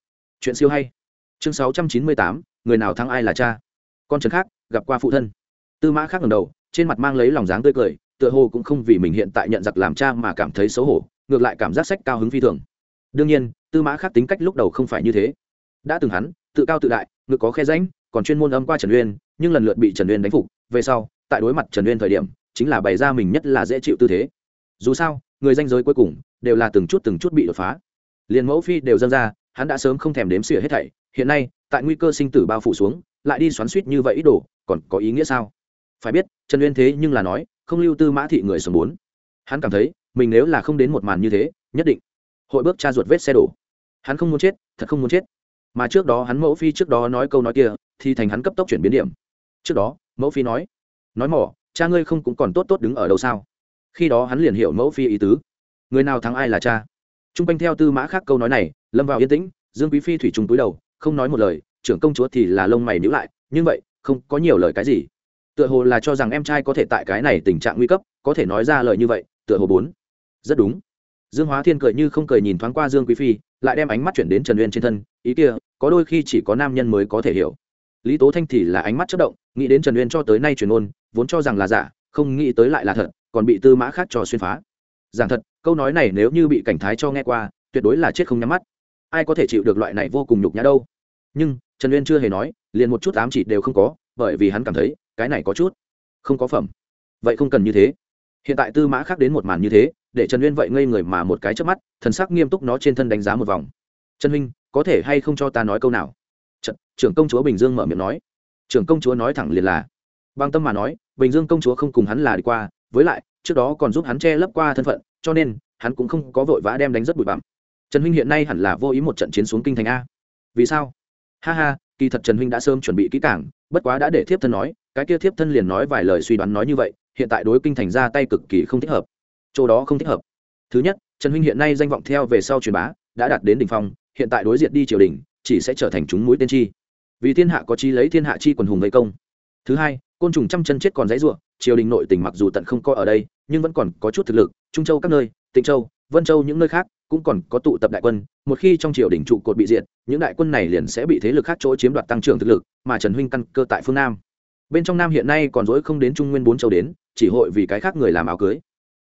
Chuyện siêu hay. Chương sáu trăm chín mươi tám, người nào thắng ai là cha. Con trần khác, gặp qua phụ thân. Tư mã khác ngầm đầu, trên mặt mang lấy lòng dáng tươi cười, tựa hồ cũng không vì mình hiện tại nhận giặc làm cha mà cảm thấy xấu hổ, ngược lại cảm giác sách cao hứng phi thường đương nhiên, tư mã khác tính cách lúc đầu không phải như thế. Đã từng hắn, tự cao tự đại, ngực có khe ránh còn chuyên môn âm qua trần uyên, nhưng lần lượt bị trần uyên đánh phục, về sau, tại đối mặt trần uyên thời điểm, chính là bày ra mình nhất là dễ chịu tư thế. Dù sao, người danh giới cuối cùng, đều là từng chút từng chút bị đột phá. Liền mẫu phi đều dâng ra, hắn đã sớm không thèm đếm xỉa hết thảy, hiện nay, tại nguy cơ sinh tử bao phủ xuống, lại đi xoắn suýt như vậy ít đồ, còn có ý nghĩa sao? Phải biết, trần uyên thế nhưng là nói, không lưu tư mã thị người sống bốn. Hắn cảm thấy, mình nếu là không đến một màn như thế, nhất định hội bước cha ruột vết xe đổ. Hắn không muốn chết, thật không muốn chết. Mà trước đó hắn mẫu phi trước đó nói câu nói kia, thì thành hắn cấp tốc chuyển biến điểm. Trước đó, mẫu phi nói nói mỏ, cha ngươi không cũng còn tốt tốt đứng ở đâu sao? Khi đó hắn liền hiểu mẫu phi ý tứ. Người nào thắng ai là cha. T r u n g quanh theo tư mã khác câu nói này, lâm vào yên tĩnh, dương quý phi thủy trùng túi đầu, không nói một lời, trưởng công chúa thì là lông mày nhữ lại, nhưng vậy, không có nhiều lời cái gì. Tựa hồ là cho rằng em trai có thể tại cái này tình trạng nguy cấp, có thể nói ra lời như vậy, tựa hồ bốn. Rất đúng dương hóa thiên cười như không cười nhìn thoáng qua dương quý phi, lại đem ánh mắt chuyển đến trần uyên trên thân, ý kia, có đôi khi chỉ có nam nhân mới có thể hiểu. Lý tố thanh thì là ánh mắt chất động, nghĩ đến trần uyên cho tới nay truyền ôn, vốn cho rằng là giả, không nghĩ tới lại là thật, còn bị tư mã khác cho xuyên phá. Giảng thật, câu nói này nếu như bị cảnh thái cho nghe qua, tuyệt đối là chết không nhắm mắt. Ai có thể chịu được loại này vô cùng nhục nhã đâu. Nhưng, trần uyên chưa hề nói, liền một chút ám chỉ đều không có, bởi vì hắn cảm thấy, cái này có chút không có phẩm. Vậy không cần như thế. Hiện tại tư mã khác đến một màn như thế để trần uyên vậy ngây người mà một cái trước mắt thần sắc nghiêm túc nó trên thân đánh giá một vòng. Trần huynh có thể hay không cho ta nói câu nào? Trận, trưởng công chúa bình dương mở miệng nói. Trưởng công chúa nói thẳng liền là bằng tâm mà nói bình dương công chúa không cùng hắn là đi qua với lại trước đó còn giúp hắn che lấp qua thân phận cho nên hắn cũng không có vội vã đem đánh rất bụi bặm. Trần huynh hiện nay hẳn là vô ý một trận chiến xuống kinh thành a. Vì sao? Ha ha kỳ thật trần huynh đã sớm chuẩn bị kỹ cảng bất quá đã để thiếp thân nói cái kia thiếp thân liền nói vài lời suy đoán nói như vậy hiện tại đối kinh thành ra tay cực kỳ không thích hợp chỗ đó không thích hợp. Thứ nhất, trần huynh hiện nay danh vọng theo về sau truyền bá, đã đạt đến đỉnh phong, hiện tại đối diện đi triều đình, chỉ sẽ trở thành chúng mũi tên chi. vì thiên hạ có chi lấy thiên hạ chi quần hùng vây công. Thứ hai, côn trùng trăm chân chết còn dãy ruộng, triều đình nội tỉnh mặc dù tận không có ở đây, nhưng vẫn còn có chút thực lực, trung châu các nơi, tịnh châu, vân châu những nơi khác, cũng còn có tụ tập đại quân, một khi trong triều đình trụ cột bị diệt, những đại quân này liền sẽ bị thế lực khác chỗ chiếm đoạt tăng trưởng thực lực, mà trần huynh căn cơ tại phương nam. Bên trong nam hiện nay còn dối không đến trung nguyên bốn châu đến, chỉ hội vì cái khác người làm áo cưới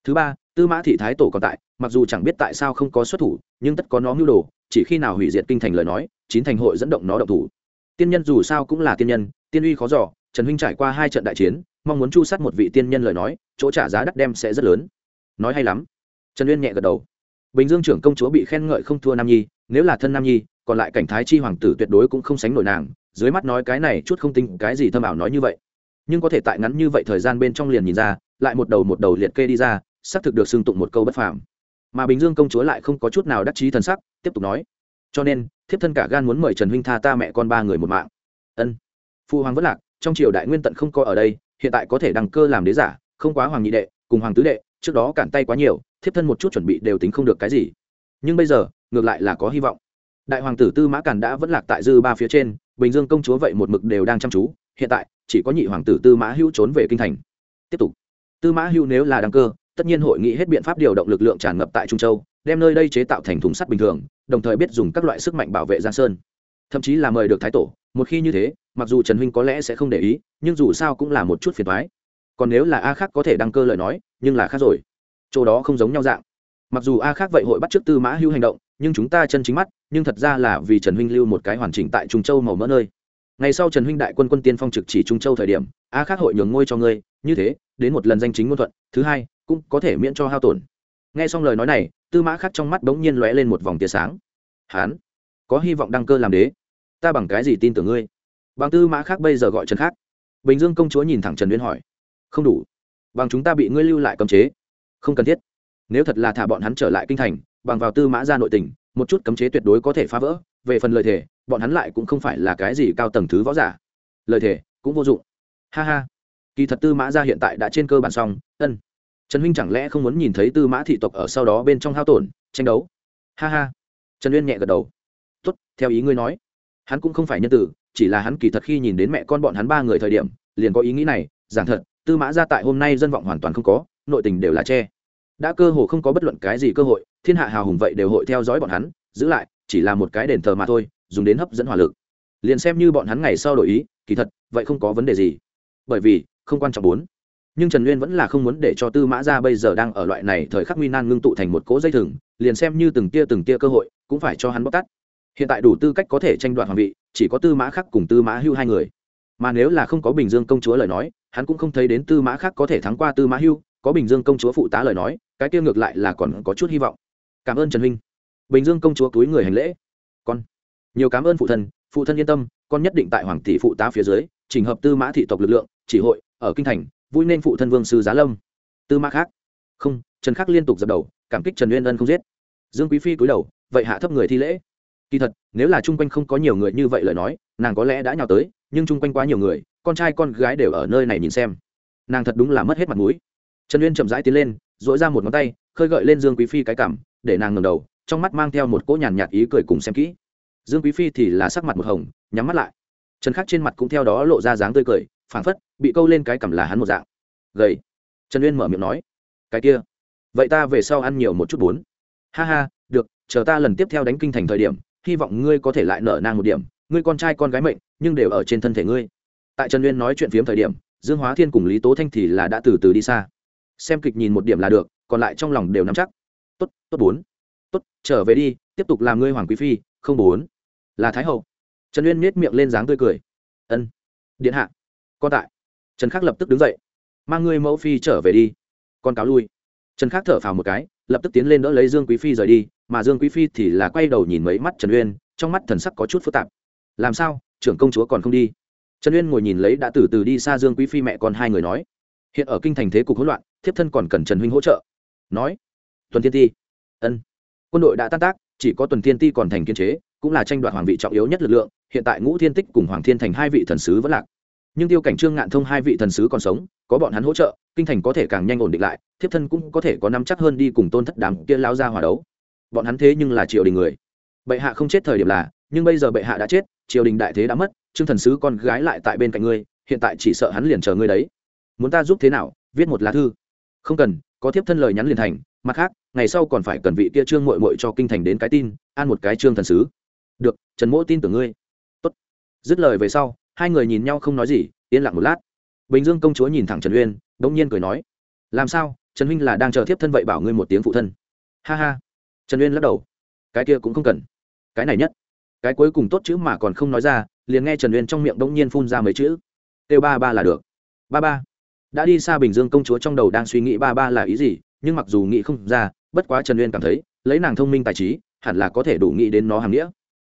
thứ ba, tư mã thị thái tổ còn tại, mặc dù chẳng biết tại sao không có xuất thủ, nhưng tất có nó mưu đồ, chỉ khi nào hủy diệt kinh thành lời nói, chín thành hội dẫn động nó động thủ. Tiên nhân dù sao cũng là tiên nhân, tiên uy khó giỏ trần huynh trải qua hai trận đại chiến, mong muốn chu sát một vị tiên nhân lời nói, chỗ trả giá đắt đem sẽ rất lớn. Nói hay lắm. Trần uyên nhẹ gật đầu. Bình dương trưởng công chúa bị khen ngợi không thua nam nhi, nếu là thân nam nhi, còn lại cảnh thái chi hoàng tử tuyệt đối cũng không sánh nổi nàng, dưới mắt nói cái này chút không tin cái gì thâm ảo nói như vậy. Nhưng có thể tại ngắn như vậy thời gian bên trong liền nhìn ra, lại một đầu một đầu liệt kê đi ra xác thực được xưng tụng một câu bất phàm. Mà bình dương công chúa lại không có chút nào đắc chí thần sắc, tiếp tục nói, cho nên, thiếp thân cả gan muốn mời trần huynh tha ta mẹ con ba người một mạng. Ân. Phu hoàng vất lạc, trong triều đại nguyên tận không có ở đây, hiện tại có thể đăng cơ làm đế giả, không quá hoàng nhị đệ, cùng hoàng tứ đệ, trước đó cản tay quá nhiều, thiếp thân một chút chuẩn bị đều tính không được cái gì. Nhưng bây giờ, ngược lại là có hy vọng. Đại hoàng tử tư mã càn đã vẫn lạc tại dư ba phía trên, bình dương công chúa vậy một mực đều đang chăm chú, hiện tại, chỉ có nhị hoàng tử tư mã hữu trốn về kinh thành. Tiếp tục. Tư mã hữu nếu là đăng cơ tất nhiên hội nghị hết biện pháp điều động lực lượng tràn ngập tại trung châu, đem nơi đây chế tạo thành thùng sắt bình thường, đồng thời biết dùng các loại sức mạnh bảo vệ giang sơn. Thậm chí là mời được thái tổ, một khi như thế, mặc dù trần huynh có lẽ sẽ không để ý, nhưng dù sao cũng là một chút phiền thoái còn nếu là a khác có thể đăng cơ lời nói, nhưng là khác rồi. Chỗ đó không giống nhau dạng. Mặc dù a khác vậy hội bắt t r ư ớ c tư mã hưu hành động, nhưng chúng ta chân chính mắt, nhưng thật ra là vì trần huynh lưu một cái hoàn chỉnh tại trung châu màu mỡ nơi ngày sau trần huynh đại quân quân tiên phong trực chỉ trung châu thời điểm, a khác hội nhường ngôi cho ngươi, như thế, đến một lần danh chính ngôn thuận, thứ hai, cũng có thể miễn cho hao tổn. Nghe xong lời nói này, tư mã khác trong mắt bỗng nhiên lóe lên một vòng tia sáng. Hán, có hy vọng đăng cơ làm đế. Ta bằng cái gì tin tưởng ngươi? Bằng tư mã khác bây giờ gọi trần khác bình dương công chúa nhìn thẳng trần uyên hỏi. Không đủ. Bằng chúng ta bị ngươi lưu lại cấm chế. Không cần thiết. Nếu thật là thả bọn hắn trở lại kinh thành, bằng vào tư mã ra nội tình, một chút cấm chế tuyệt đối có thể phá vỡ. Về phần lời thề bọn hắn lại cũng không phải là cái gì cao tầng thứ võ giả. Lời thề, cũng vô dụng. Ha ha. Kỳ thật tư mã ra hiện tại đã trên cơ bản xong, ân. Trần huynh chẳng lẽ không muốn nhìn thấy tư mã thị tộc ở sau đó bên trong hao tổn, tranh đấu? Ha ha. Trần uyên nhẹ gật đầu. Tốt, theo ý ngươi nói. Hắn cũng không phải nhân tử, chỉ là hắn kỳ thật khi nhìn đến mẹ con bọn hắn ba người thời điểm, liền có ý nghĩ này, giảng thật, tư mã ra tại hôm nay dân vọng hoàn toàn không có, nội tình đều là che. Đã cơ hồ không có bất luận cái gì cơ hội, thiên hạ hào hùng vậy đều hội theo dõi bọn hắn, giữ lại, chỉ là một cái đền thờ mà thôi dùng đến hấp dẫn hỏa lực. Liền xem như bọn hắn ngày sau đổi ý, kỳ thật, vậy không có vấn đề gì. Bởi vì, không quan trọng bốn. Nhưng trần uyên vẫn là không muốn để cho tư mã ra bây giờ đang ở loại này thời khắc nguy nan ngưng tụ thành một cỗ dây thừng, liền xem như từng tia từng tia cơ hội, cũng phải cho hắn bóc tắt hiện tại đủ tư cách có thể tranh đoạt hoàng vị, chỉ có tư mã khắc cùng tư mã hưu hai người. Mà nếu là không có bình dương công chúa lời nói, hắn cũng không thấy đến tư mã khắc có thể thắng qua tư mã hưu, có bình dương công chúa phụ tá lời nói, cái tiêu ngược lại là còn có chút hy vọng. Cảm ơn trần huynh. Bình dương công chúa túi người hành lễ. Con nhiều cảm ơn phụ thân phụ thân yên tâm, con nhất định tại hoàng tỷ phụ tá phía dưới trình hợp tư mã thị tộc lực lượng, chỉ hội, ở kinh thành, vui nên phụ thân vương sư giá lâm. Tư mã khác. Không, trần khắc liên tục dập đầu, cảm kích trần uyên ân không giết. Dương quý phi cúi đầu, vậy hạ thấp người thi lễ. Kỳ thật, nếu là chung quanh không có nhiều người như vậy lời nói, nàng có lẽ đã nhào tới, nhưng chung quanh quá nhiều người, con trai con gái đều ở nơi này nhìn xem. Nàng thật đúng là mất hết mặt mũi. Trần uyên chậm rãi tiến lên dỗi ra một ngón tay, khơi gợi lên dương quý phi cái cảm, để nàng ngầm đầu, trong mắt mang theo một cỗ nhàn nhạt ý cười cùng xem kỹ dương quý phi thì là sắc mặt một hồng, nhắm mắt lại. Trần khắc trên mặt cũng theo đó lộ ra dáng tươi cười, phảng phất bị câu lên cái cảm là hắn một dạng. Gầy. Trần uyên mở miệng nói. Cái kia, vậy ta về sau ăn nhiều một chút bốn ha ha, được, chờ ta lần tiếp theo đánh kinh thành thời điểm, hy vọng ngươi có thể lại nở nang một điểm, ngươi con trai con gái mệnh, nhưng đều ở trên thân thể ngươi. Tại trần uyên nói chuyện phiếm thời điểm, dương hóa thiên cùng lý tố thanh thì là đã từ từ đi xa. Xem kịch nhìn một điểm là được, còn lại trong lòng đều nắm chắc. Tốt tốt bốn tốt, trở về đi, tiếp tục làm ngươi hoàng quý phi, không bốn là thái hậu. Trần uyên nết miệng lên dáng tươi cười. Ân, điện hạ, con tại. Trần khắc lập tức đứng dậy. Mang ngươi mẫu phi trở về đi. Con cáo lui. Trần khắc thở phào một cái, lập tức tiến lên đỡ lấy dương quý phi rời đi, mà dương quý phi thì là quay đầu nhìn mấy mắt trần uyên, trong mắt thần sắc có chút phức tạp. Làm sao? Trưởng công chúa còn không đi? Trần uyên ngồi nhìn lấy đã từ từ đi xa dương quý phi mẹ con hai người nói. Hiện ở kinh thành thế cục hỗn loạn, thiếp thân còn cần trần huynh hỗ trợ. Nói, tuần thiên ti. Ân, quân đội đã tan tác, chỉ có tuần thiên ti còn thành kiên chế cũng là tranh đoạt hoàng vị trọng yếu nhất lực lượng, hiện tại ngũ thiên tích cùng hoàng thiên thành hai vị thần sứ vẫn lạc. Nhưng tiêu cảnh trương ngạn thông hai vị thần sứ còn sống, có bọn hắn hỗ trợ, kinh thành có thể càng nhanh ổn định lại, thiếp thân cũng có thể có năm chắc hơn đi cùng tôn thất đám kia lao ra hòa đấu. Bọn hắn thế nhưng là triều đình người. Bệ hạ không chết thời điểm là, nhưng bây giờ bệ hạ đã chết, triều đình đại thế đã mất, trương thần sứ con gái lại tại bên cạnh ngươi, hiện tại chỉ sợ hắn liền chờ ngươi đấy. Muốn ta giúp thế nào? Viết một lá thư. Không cần, có thiếp thân lời nhắn liền thành. Mặt khác, ngày sau còn phải cần vị kia trương mội mội cho kinh thành đến cái tin, an một cái trương thần sứ được, trần mỗ tin tưởng ngươi. Tốt. dứt lời về sau, hai người nhìn nhau không nói gì, yên lặng một lát. Bình dương công chúa nhìn thẳng trần uyên đ ỗ n g nhiên cười nói, làm sao? Trần huynh là đang chờ thiếp thân vậy bảo ngươi một tiếng phụ thân. Ha ha. Trần uyên lắc đầu. Cái kia cũng không cần. Cái này nhất. Cái cuối cùng tốt chữ mà còn không nói ra, liền nghe trần uyên trong miệng bỗng nhiên phun ra mấy chữ. Kêu ba ba là được. Ba ba. Đã đi xa bình dương công chúa trong đầu đang suy nghĩ ba ba là ý gì, nhưng mặc dù nghĩ không ra, bất quá trần uyên cảm thấy, lấy nàng thông minh tài trí, hẳn là có thể đủ nghĩ đến nó hàm nghĩa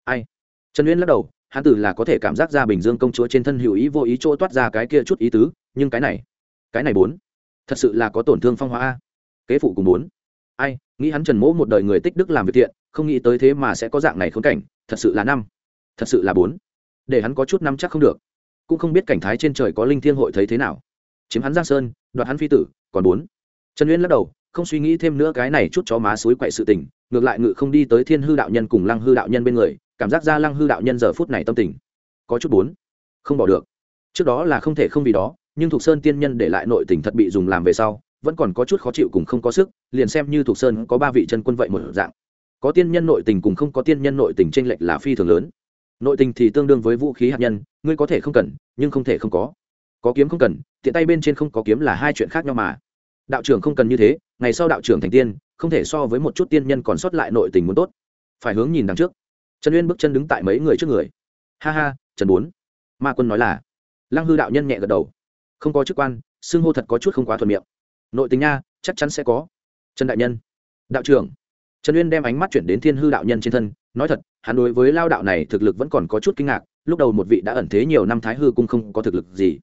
ai? Trần uyên lắc đầu, hắn tử là có thể cảm giác ra bình dương công chúa trên thân hữu ý vô ý chỗ toát ra cái kia chút ý tứ, nhưng cái này cái này bốn, thật sự là có tổn thương phong hóa a. Kế phụ cùng bốn. Ai, nghĩ hắn trần mỗ một đời người tích đức làm việc thiện, không nghĩ tới thế mà sẽ có dạng này khốn cảnh, thật sự là năm, thật sự là bốn. Để hắn có chút năm chắc không được. Cũng không biết cảnh thái trên trời có linh thiêng hội thấy thế nào. Chiếm hắn giang sơn, đoạt hắn phi tử, còn bốn. Trần uyên lắc đầu, không suy nghĩ thêm nữa cái này chút chó má suối quậy sự tình, ngược lại ngự không đi tới thiên hư đạo nhân cùng lăng hư đạo nhân bên người cảm giác ra lăng hư đạo nhân giờ phút này tâm tình. Có chút bốn không bỏ được. Trước đó là không thể không vì đó, nhưng thục sơn tiên nhân để lại nội tình thật bị dùng làm về sau, vẫn còn có chút khó chịu cùng không có sức, liền xem như thục sơn có ba vị chân quân vậy một dạng. Có tiên nhân nội tình cùng không có tiên nhân nội tình tranh lệch là phi thường lớn. Nội tình thì tương đương với vũ khí hạt nhân, ngươi có thể không cần, nhưng không thể không có. Có kiếm không cần, tiện tay bên trên không có kiếm là hai chuyện khác nhau mà. Đạo trưởng không cần như thế, ngày sau đạo trưởng thành tiên, không thể so với một chút tiên nhân còn sót lại nội tình muốn tốt. Phải hướng nhìn đằng trước trần uyên bước chân đứng tại mấy người trước người ha ha trần bốn ma quân nói là lăng hư đạo nhân nhẹ gật đầu không có chức quan xưng hô thật có chút không quá thuận miệng nội tình nha chắc chắn sẽ có trần đại nhân đạo trưởng trần uyên đem ánh mắt chuyển đến thiên hư đạo nhân trên thân nói thật hắn đối với lao đạo này thực lực vẫn còn có chút kinh ngạc lúc đầu một vị đã ẩn thế nhiều năm thái hư cung không có thực lực gì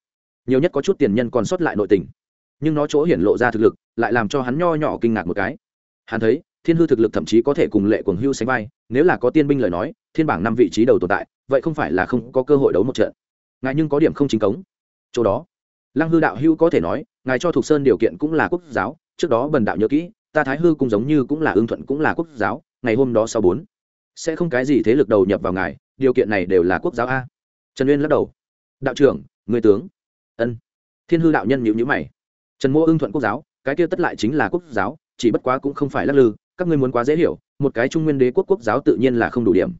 nhiều nhất có chút tiền nhân còn sót lại nội tình nhưng nó chỗ hiển lộ ra thực lực lại làm cho hắn nho nhỏ kinh ngạc một cái hắn thấy thiên hư thực lực thậm chí có thể cùng lệ quần hưu sánh vai, nếu là có tiên binh lời nói, thiên bảng năm vị trí đầu tồn tại, vậy không phải là không có cơ hội đấu một trận. Ngài nhưng có điểm không chính cống. Chỗ đó, lăng hư đạo hưu có thể nói, ngài cho thục sơn điều kiện cũng là quốc giáo, trước đó bần đạo nhớ kỹ, ta thái hư cũng giống như cũng là ương thuận cũng là quốc giáo, ngày hôm đó sau bốn, sẽ không cái gì thế lực đầu nhập vào ngài, điều kiện này đều là quốc giáo a. Trần uyên lắc đầu. Đạo trưởng, người tướng. Ân. Thiên hư đạo nhân nhịu nhữ mày. Trần mô ưng thuận quốc giáo, cái kia tất lại chính là quốc giáo, chỉ bất quá cũng không phải lắc lư các ngươi muốn quá dễ hiểu, một cái trung nguyên đế quốc quốc giáo tự nhiên là không đủ điểm.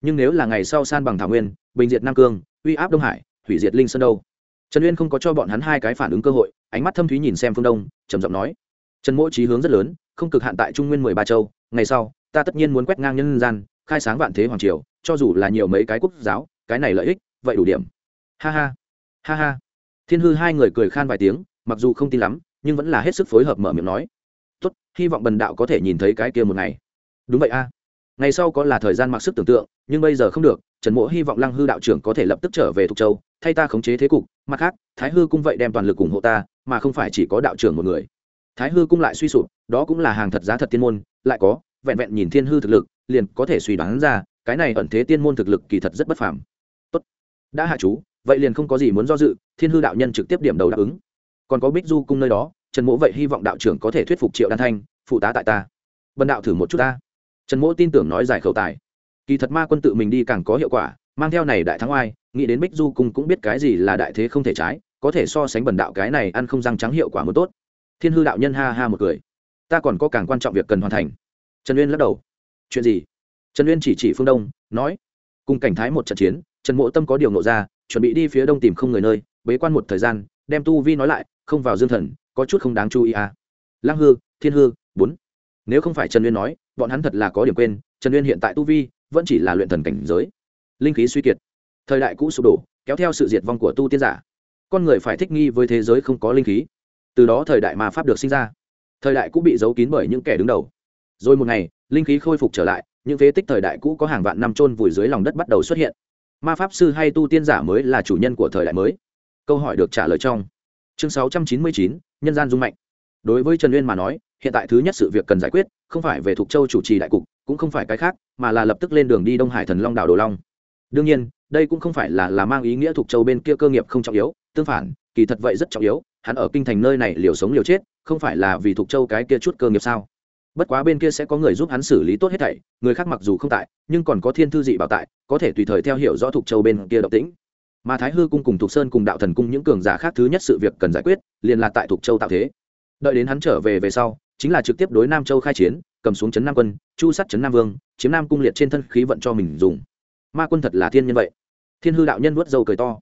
Nhưng nếu là ngày sau san bằng thảo nguyên, bình diệt nam cương, uy áp đông hải, hủy diệt linh sơn đâu? Trần uyên không có cho bọn hắn hai cái phản ứng cơ hội, ánh mắt thâm thúy nhìn xem phương đông, trầm giọng nói. Trần mỗi trí hướng rất lớn, không cực hạn tại trung nguyên mười ba châu, ngày sau, ta tất nhiên muốn quét ngang nhân gian, khai sáng vạn thế hoàng triều, cho dù là nhiều mấy cái quốc giáo, cái này lợi ích, vậy đủ điểm. Ha ha ha ha. Thiên hư hai người cười khan vài tiếng, mặc dù không tin lắm, nhưng vẫn là hết sức phối hợp mở miệng nói hy vọng bần đạo có thể nhìn thấy cái kia một ngày. Đúng vậy a. Ngày sau có là thời gian mặc sức tưởng tượng, nhưng bây giờ không được, trần mộ hy vọng lăng hư đạo trưởng có thể lập tức trở về thục châu, thay ta khống chế thế cục. Mặt khác, thái hư cung vậy đem toàn lực ủng hộ ta, mà không phải chỉ có đạo trưởng một người. Thái hư cung lại suy sụp, đó cũng là hàng thật giá thật tiên môn, lại có, vẹn vẹn nhìn thiên hư thực lực, liền có thể suy đoán ra, cái này ẩn thế tiên môn thực lực kỳ thật rất bất phàm. Tốt. Đã hạ chú, vậy liền không có gì muốn do dự, thiên hư đạo nhân trực tiếp điểm đầu đáp ứng. Còn có bích du cung nơi đó trần mỗ vậy hy vọng đạo trưởng có thể thuyết phục triệu đan thanh, phụ tá tại ta. Bần đạo thử một chút ta. Trần mỗ tin tưởng nói giải khẩu tài. Kỳ thật ma quân tự mình đi càng có hiệu quả, mang theo này đại thắng oai, nghĩ đến bích du cung cũng biết cái gì là đại thế không thể trái, có thể so sánh bần đạo cái này ăn không răng trắng hiệu quả mới tốt. Thiên hư đạo nhân ha ha một cười. Ta còn có càng quan trọng việc cần hoàn thành. Trần uyên lắc đầu. Chuyện gì? Trần uyên chỉ chỉ phương đông, nói. Cùng cảnh thái một trận chiến, trần mộ tâm có điều nộ ra, chuẩn bị đi phía đông tìm không người nơi, bế quan một thời gian, đem tu vi nói lại, không vào dương thần có chút không đáng chú ý à. lăng hư, thiên hư, bốn. Nếu không phải trần uyên nói, bọn hắn thật là có điểm quên, trần uyên hiện tại tu vi vẫn chỉ là luyện thần cảnh giới. Linh khí suy kiệt. Thời đại cũ sụp đổ, kéo theo sự diệt vong của tu tiên giả. Con người phải thích nghi với thế giới không có linh khí. Từ đó thời đại ma pháp được sinh ra. Thời đại cũ bị giấu kín bởi những kẻ đứng đầu. Rồi một ngày, linh khí khôi phục trở lại, những phế tích thời đại cũ có hàng vạn năm trôn vùi dưới lòng đất bắt đầu xuất hiện. Ma pháp sư hay tu tiên giả mới là chủ nhân của thời đại mới. Câu hỏi được trả lời trong chương sáu trăm chín mươi chín, nhân gian dung mạnh đối với trần uyên mà nói, hiện tại thứ nhất sự việc cần giải quyết, không phải về thục châu chủ trì đại cục, cũng không phải cái khác, mà là lập tức lên đường đi đông hải thần long đảo đồ long. Đương nhiên, đây cũng không phải là là mang ý nghĩa thục châu bên kia cơ nghiệp không trọng yếu, tương phản, kỳ thật vậy rất trọng yếu, hắn ở kinh thành nơi này liều sống liều chết, không phải là vì thục châu cái kia chút cơ nghiệp sao? Bất quá bên kia sẽ có người giúp hắn xử lý tốt hết thảy, người khác mặc dù không tại, nhưng còn có thiên thư dị bảo tại, có thể tùy thời theo hiểu rõ thục châu bên kia động tĩnh mà thái hư cung cùng thục sơn cùng đạo thần cung những cường giả khác thứ nhất sự việc cần giải quyết, liền là tại thục châu tạo thế. Đợi đến hắn trở về về sau, chính là trực tiếp đối nam châu khai chiến, cầm xuống trấn nam quân, chu sắt trấn nam vương, chiếm nam cung liệt trên thân khí vận cho mình dùng. Ma quân thật là thiên nhân vậy. Thiên hư đạo nhân vuốt dâu cười to.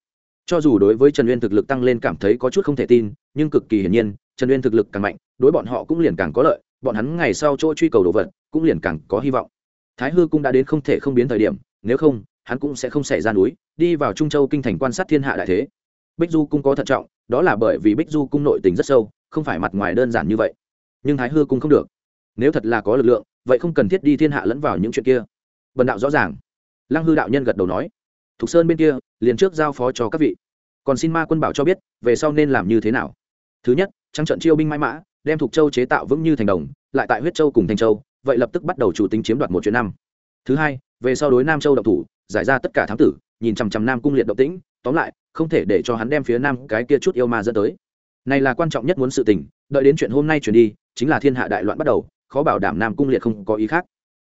Cho dù đối với trần uyên thực lực tăng lên cảm thấy có chút không thể tin, nhưng cực kỳ hiển nhiên, trần uyên thực lực càng mạnh, đối bọn họ cũng liền càng có lợi, bọn hắn ngày sau chỗ truy cầu đồ vật, cũng liền càng có hy vọng. Thái hư cũng đã đến không thể không biến thời điểm, nếu không hắn cũng sẽ không xảy ra núi, đi vào trung châu kinh thành quan sát thiên hạ đại thế. Bích du cung có thận trọng, đó là bởi vì bích du cung nội tình rất sâu, không phải mặt ngoài đơn giản như vậy. Nhưng thái hư cung không được. Nếu thật là có lực lượng, vậy không cần thiết đi thiên hạ lẫn vào những chuyện kia. Bần đạo rõ ràng. Lăng hư đạo nhân gật đầu nói, thục sơn bên kia, liền trước giao phó cho các vị. Còn xin ma quân bảo cho biết, về sau nên làm như thế nào. Thứ nhất, trăng trận chiêu binh mãi mã, đem thục châu chế tạo vững như thành đồng, lại tại huyết châu cùng thành châu, vậy lập tức bắt đầu chủ tính chiếm đoạt một chuyện năm. Thứ hai, về sau đối nam châu độc thủ giải ra tất cả thám tử, nhìn chằm chằm nam cung liệt động tĩnh, tóm lại, không thể để cho hắn đem phía nam cái kia chút yêu ma dẫn tới. Này là quan trọng nhất muốn sự tình, đợi đến chuyện hôm nay chuyển đi, chính là thiên hạ đại loạn bắt đầu, khó bảo đảm nam cung liệt không có ý khác.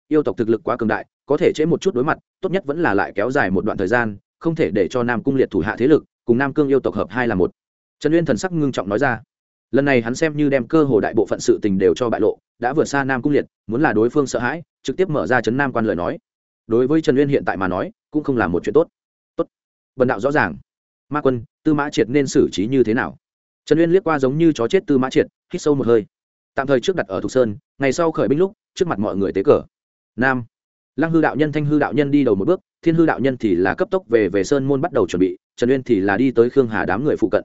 Yêu tộc thực lực quá cường đại, có thể chế một chút đối mặt, tốt nhất vẫn là lại kéo dài một đoạn thời gian, không thể để cho nam cung liệt thủ hạ thế lực, cùng nam cương yêu tộc hợp hai là một. Trần uyên thần sắc ngưng trọng nói ra. Lần này hắn xem như đem cơ hồ đại bộ phận sự tình đều cho bại lộ, đã vượt xa nam cung liệt, muốn là đối phương sợ hãi, trực tiếp mở ra chấn nam quan lời nói đối với trần uyên hiện tại mà nói, cũng không là một chuyện tốt. Tốt. Bần đạo rõ ràng. Ma quân, tư mã triệt nên xử trí như thế nào? Trần uyên liếc qua giống như chó chết tư mã triệt, hít sâu một hơi. Tạm thời trước đặt ở thục sơn, ngày sau khởi binh lúc, trước mặt mọi người tế cờ. Nam. Lăng hư đạo nhân, thanh hư đạo nhân đi đầu một bước, thiên hư đạo nhân thì là cấp tốc về về sơn môn bắt đầu chuẩn bị, trần uyên thì là đi tới khương hà đám người phụ cận.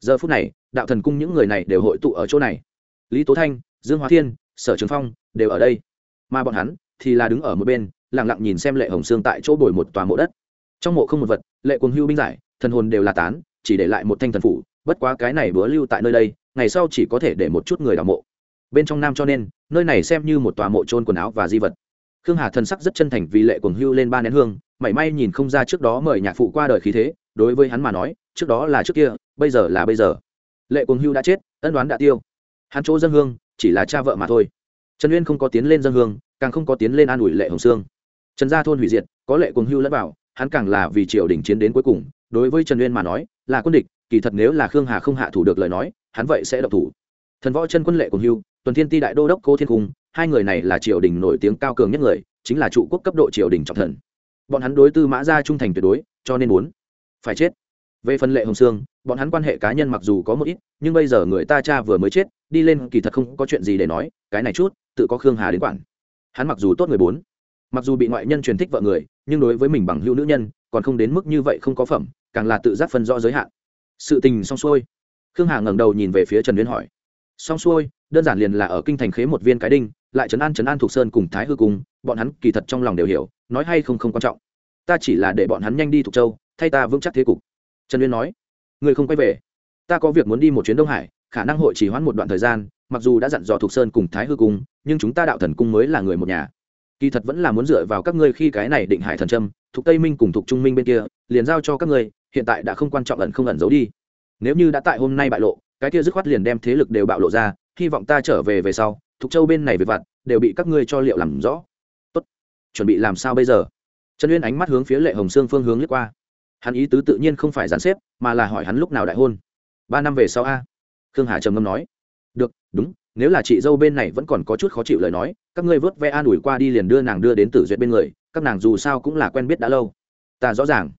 Giờ phút này, đạo thần cung những người này đều hội tụ ở chỗ này. Lý tố thanh, dương hóa thiên, sở trường phong đều ở đây. Mà bọn hắn thì là đứng ở một bên lẳng lặng nhìn xem lệ hồng sương tại chỗ bồi một tòa mộ đất. Trong mộ không một vật, lệ cuồng hưu binh giải, thần hồn đều là tán, chỉ để lại một thanh thần phủ, bất quá cái này bữa lưu tại nơi đây, ngày sau chỉ có thể để một chút người đào mộ. Bên trong nam cho nên, nơi này xem như một tòa mộ trôn quần áo và di vật. Khương hà thần sắc rất chân thành vì lệ cuồng hưu lên ba nén hương, mảy may nhìn không ra trước đó mời nhạc phụ qua đời khí thế, đối với hắn mà nói, trước đó là trước kia, bây giờ là bây giờ. Lệ cuồng hưu đã chết, ân đoán đã tiêu. Hắn chỗ dân hương, chỉ là cha vợ mà thôi. Trần uyên không có tiến lên dân hương, càng không có tiến lên an ủi lệ hồng sương trần gia thôn hủy diệt, có lệ cuồng hưu lẫn vào, hắn càng là vì triều đình chiến đến cuối cùng. Đối với trần uyên mà nói, là quân địch, kỳ thật nếu là khương hà không hạ thủ được lời nói, hắn vậy sẽ độc thủ. Thần võ chân quân lệ cuồng hưu, tuần thiên ti đại đô đốc cô thiên cung, hai người này là triều đình nổi tiếng cao cường nhất người, chính là trụ quốc cấp độ triều đình trọng thần. Bọn hắn đối tư mã gia trung thành tuyệt đối, cho nên muốn phải chết. Về phần lệ hồng sương bọn hắn quan hệ cá nhân mặc dù có một ít, nhưng bây giờ người ta cha vừa mới chết, đi lên kỳ thật không có chuyện gì để nói, cái này chút, tự có khương hà đến quản. Hắn mặc dù tốt người bốn mặc dù bị ngoại nhân truyền thích vợ người, nhưng đối với mình bằng hữu nữ nhân, còn không đến mức như vậy không có phẩm, càng là tự giác phân rõ giới hạn. Sự tình xong xuôi. Khương hà ngẩng đầu nhìn về phía trần Liên hỏi. Xong xuôi, đơn giản liền là ở kinh thành khế một viên cái đinh, lại trấn an trấn an thuộc sơn cùng thái hư cung, bọn hắn kỳ thật trong lòng đều hiểu, nói hay không không quan trọng. Ta chỉ là để bọn hắn nhanh đi thuộc châu, thay ta vững chắc thế cục. Trần Liên nói. Người không quay về. Ta có việc muốn đi một chuyến đông hải, khả năng hội chỉ hoãn một đoạn thời gian, mặc dù đã dặn dò thuộc sơn cùng thái hư cung, nhưng chúng ta đạo thần cung mới là người một nhà kỳ thật vẫn là muốn dựa vào các ngươi khi cái này định hải thần trâm thuộc tây minh cùng thuộc trung minh bên kia, liền giao cho các ngươi, hiện tại đã không quan trọng ẩn không ẩn giấu đi. Nếu như đã tại hôm nay bại lộ, cái kia dứt khoát liền đem thế lực đều bạo lộ ra, hy vọng ta trở về về sau, thuộc châu bên này về vặt, đều bị các ngươi cho liệu làm rõ. Tốt. Chuẩn bị làm sao bây giờ? Trần uyên ánh mắt hướng phía lệ hồng sương phương hướng lướt qua. Hắn ý tứ tự nhiên không phải gián xếp, mà là hỏi hắn lúc nào đại hôn. Ba năm về sau a? Khương hà trầm ngâm nói. Được, đúng nếu là chị dâu bên này vẫn còn có chút khó chịu lời nói, các ngươi vớt ve an ủi qua đi liền đưa nàng đưa đến tử duyệt bên người, các nàng dù sao cũng là quen biết đã lâu. Ta rõ ràng.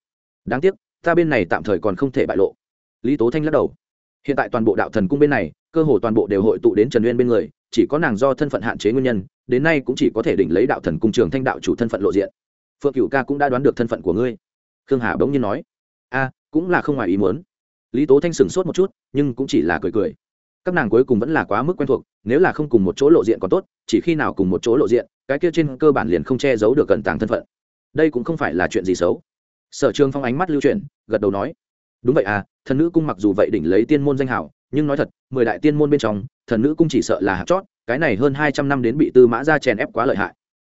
Đáng tiếc, ta bên này tạm thời còn không thể bại lộ. Lý tố thanh lắc đầu. Hiện tại toàn bộ đạo thần cung bên này, cơ hồ toàn bộ đều hội tụ đến trần uyên bên người, chỉ có nàng do thân phận hạn chế nguyên nhân, đến nay cũng chỉ có thể đỉnh lấy đạo thần cung trường thanh đạo chủ thân phận lộ diện. Phượng cựu ca cũng đã đoán được thân phận của ngươi. Khương hà bỗng nhiên nói. A, cũng là không ngoài ý muốn. Lý tố thanh sửng sốt một chút, nhưng cũng chỉ là cười cười các nàng cuối cùng vẫn là quá mức quen thuộc, nếu là không cùng một chỗ lộ diện còn tốt, chỉ khi nào cùng một chỗ lộ diện, cái kia trên cơ bản liền không che giấu được cận tàng thân phận. Đây cũng không phải là chuyện gì xấu. Sở trường phong ánh mắt lưu truyền gật đầu nói, đúng vậy à thần nữ cung mặc dù vậy đỉnh lấy tiên môn danh hảo, nhưng nói thật, mười đại tiên môn bên trong, thần nữ cung chỉ sợ là hạt chót, cái này hơn hai trăm năm đến bị tư mã ra chèn ép quá lợi hại.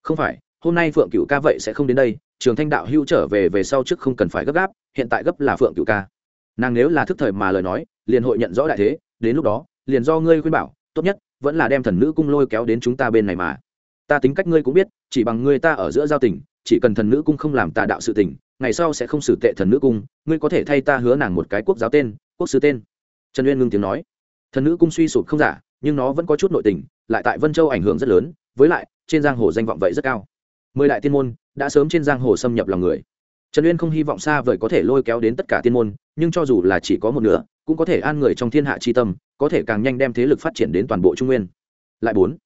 Không phải, hôm nay phượng cựu ca vậy sẽ không đến đây, trường thanh đạo hưu trở về về sau trước không cần phải gấp gáp, hiện tại gấp là phượng cựu ca. Nàng nếu là thức thời mà lời nói, liền hội nhận rõ đại thế, đến lúc đó liền do ngươi khuyên bảo, tốt nhất vẫn là đem thần nữ cung lôi kéo đến chúng ta bên này mà. Ta tính cách ngươi cũng biết, chỉ bằng ngươi ta ở giữa giao tình, chỉ cần thần nữ cung không làm tà đạo sự tình, ngày sau sẽ không xử tệ thần nữ cung, ngươi có thể thay ta hứa nàng một cái quốc giáo tên, quốc sư tên. Trần uyên ngưng tiếng nói. Thần nữ cung suy sụp không giả, nhưng nó vẫn có chút nội tình, lại tại vân châu ảnh hưởng rất lớn, với lại, trên giang hồ danh vọng vậy rất cao. Mười đại tiên môn đã sớm trên giang hồ xâm nhập lòng người. Trần uyên không hy vọng xa vời có thể lôi kéo đến tất cả tiên môn, nhưng cho dù là chỉ có một nửa cũng có thể an người trong thiên hạ chi tâm, có thể càng nhanh đem thế lực phát triển đến toàn bộ trung nguyên. Lại bốn,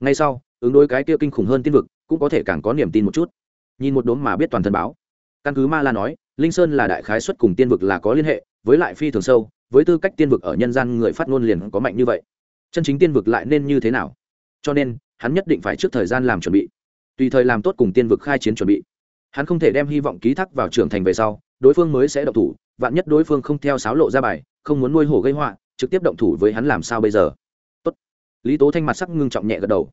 ngay sau, ứng đối cái kia kinh khủng hơn tiên vực, cũng có thể càng có niềm tin một chút. Nhìn một đốm mà biết toàn thân báo. Căn cứ ma la nói, linh sơn là đại khái xuất cùng tiên vực là có liên hệ, với lại phi thường sâu, với tư cách tiên vực ở nhân gian người phát ngôn liền có mạnh như vậy. Chân chính tiên vực lại nên như thế nào? Cho nên, hắn nhất định phải trước thời gian làm chuẩn bị. Tùy thời làm tốt cùng tiên vực khai chiến chuẩn bị. Hắn không thể đem hy vọng ký thác vào trưởng thành về sau, đối phương mới sẽ động thủ vạn nhất đối phương không theo sáo lộ ra bài, không muốn nuôi hổ gây họa, trực tiếp động thủ với hắn làm sao bây giờ? Tốt. lý tố thanh mặt sắc ngưng trọng nhẹ gật đầu.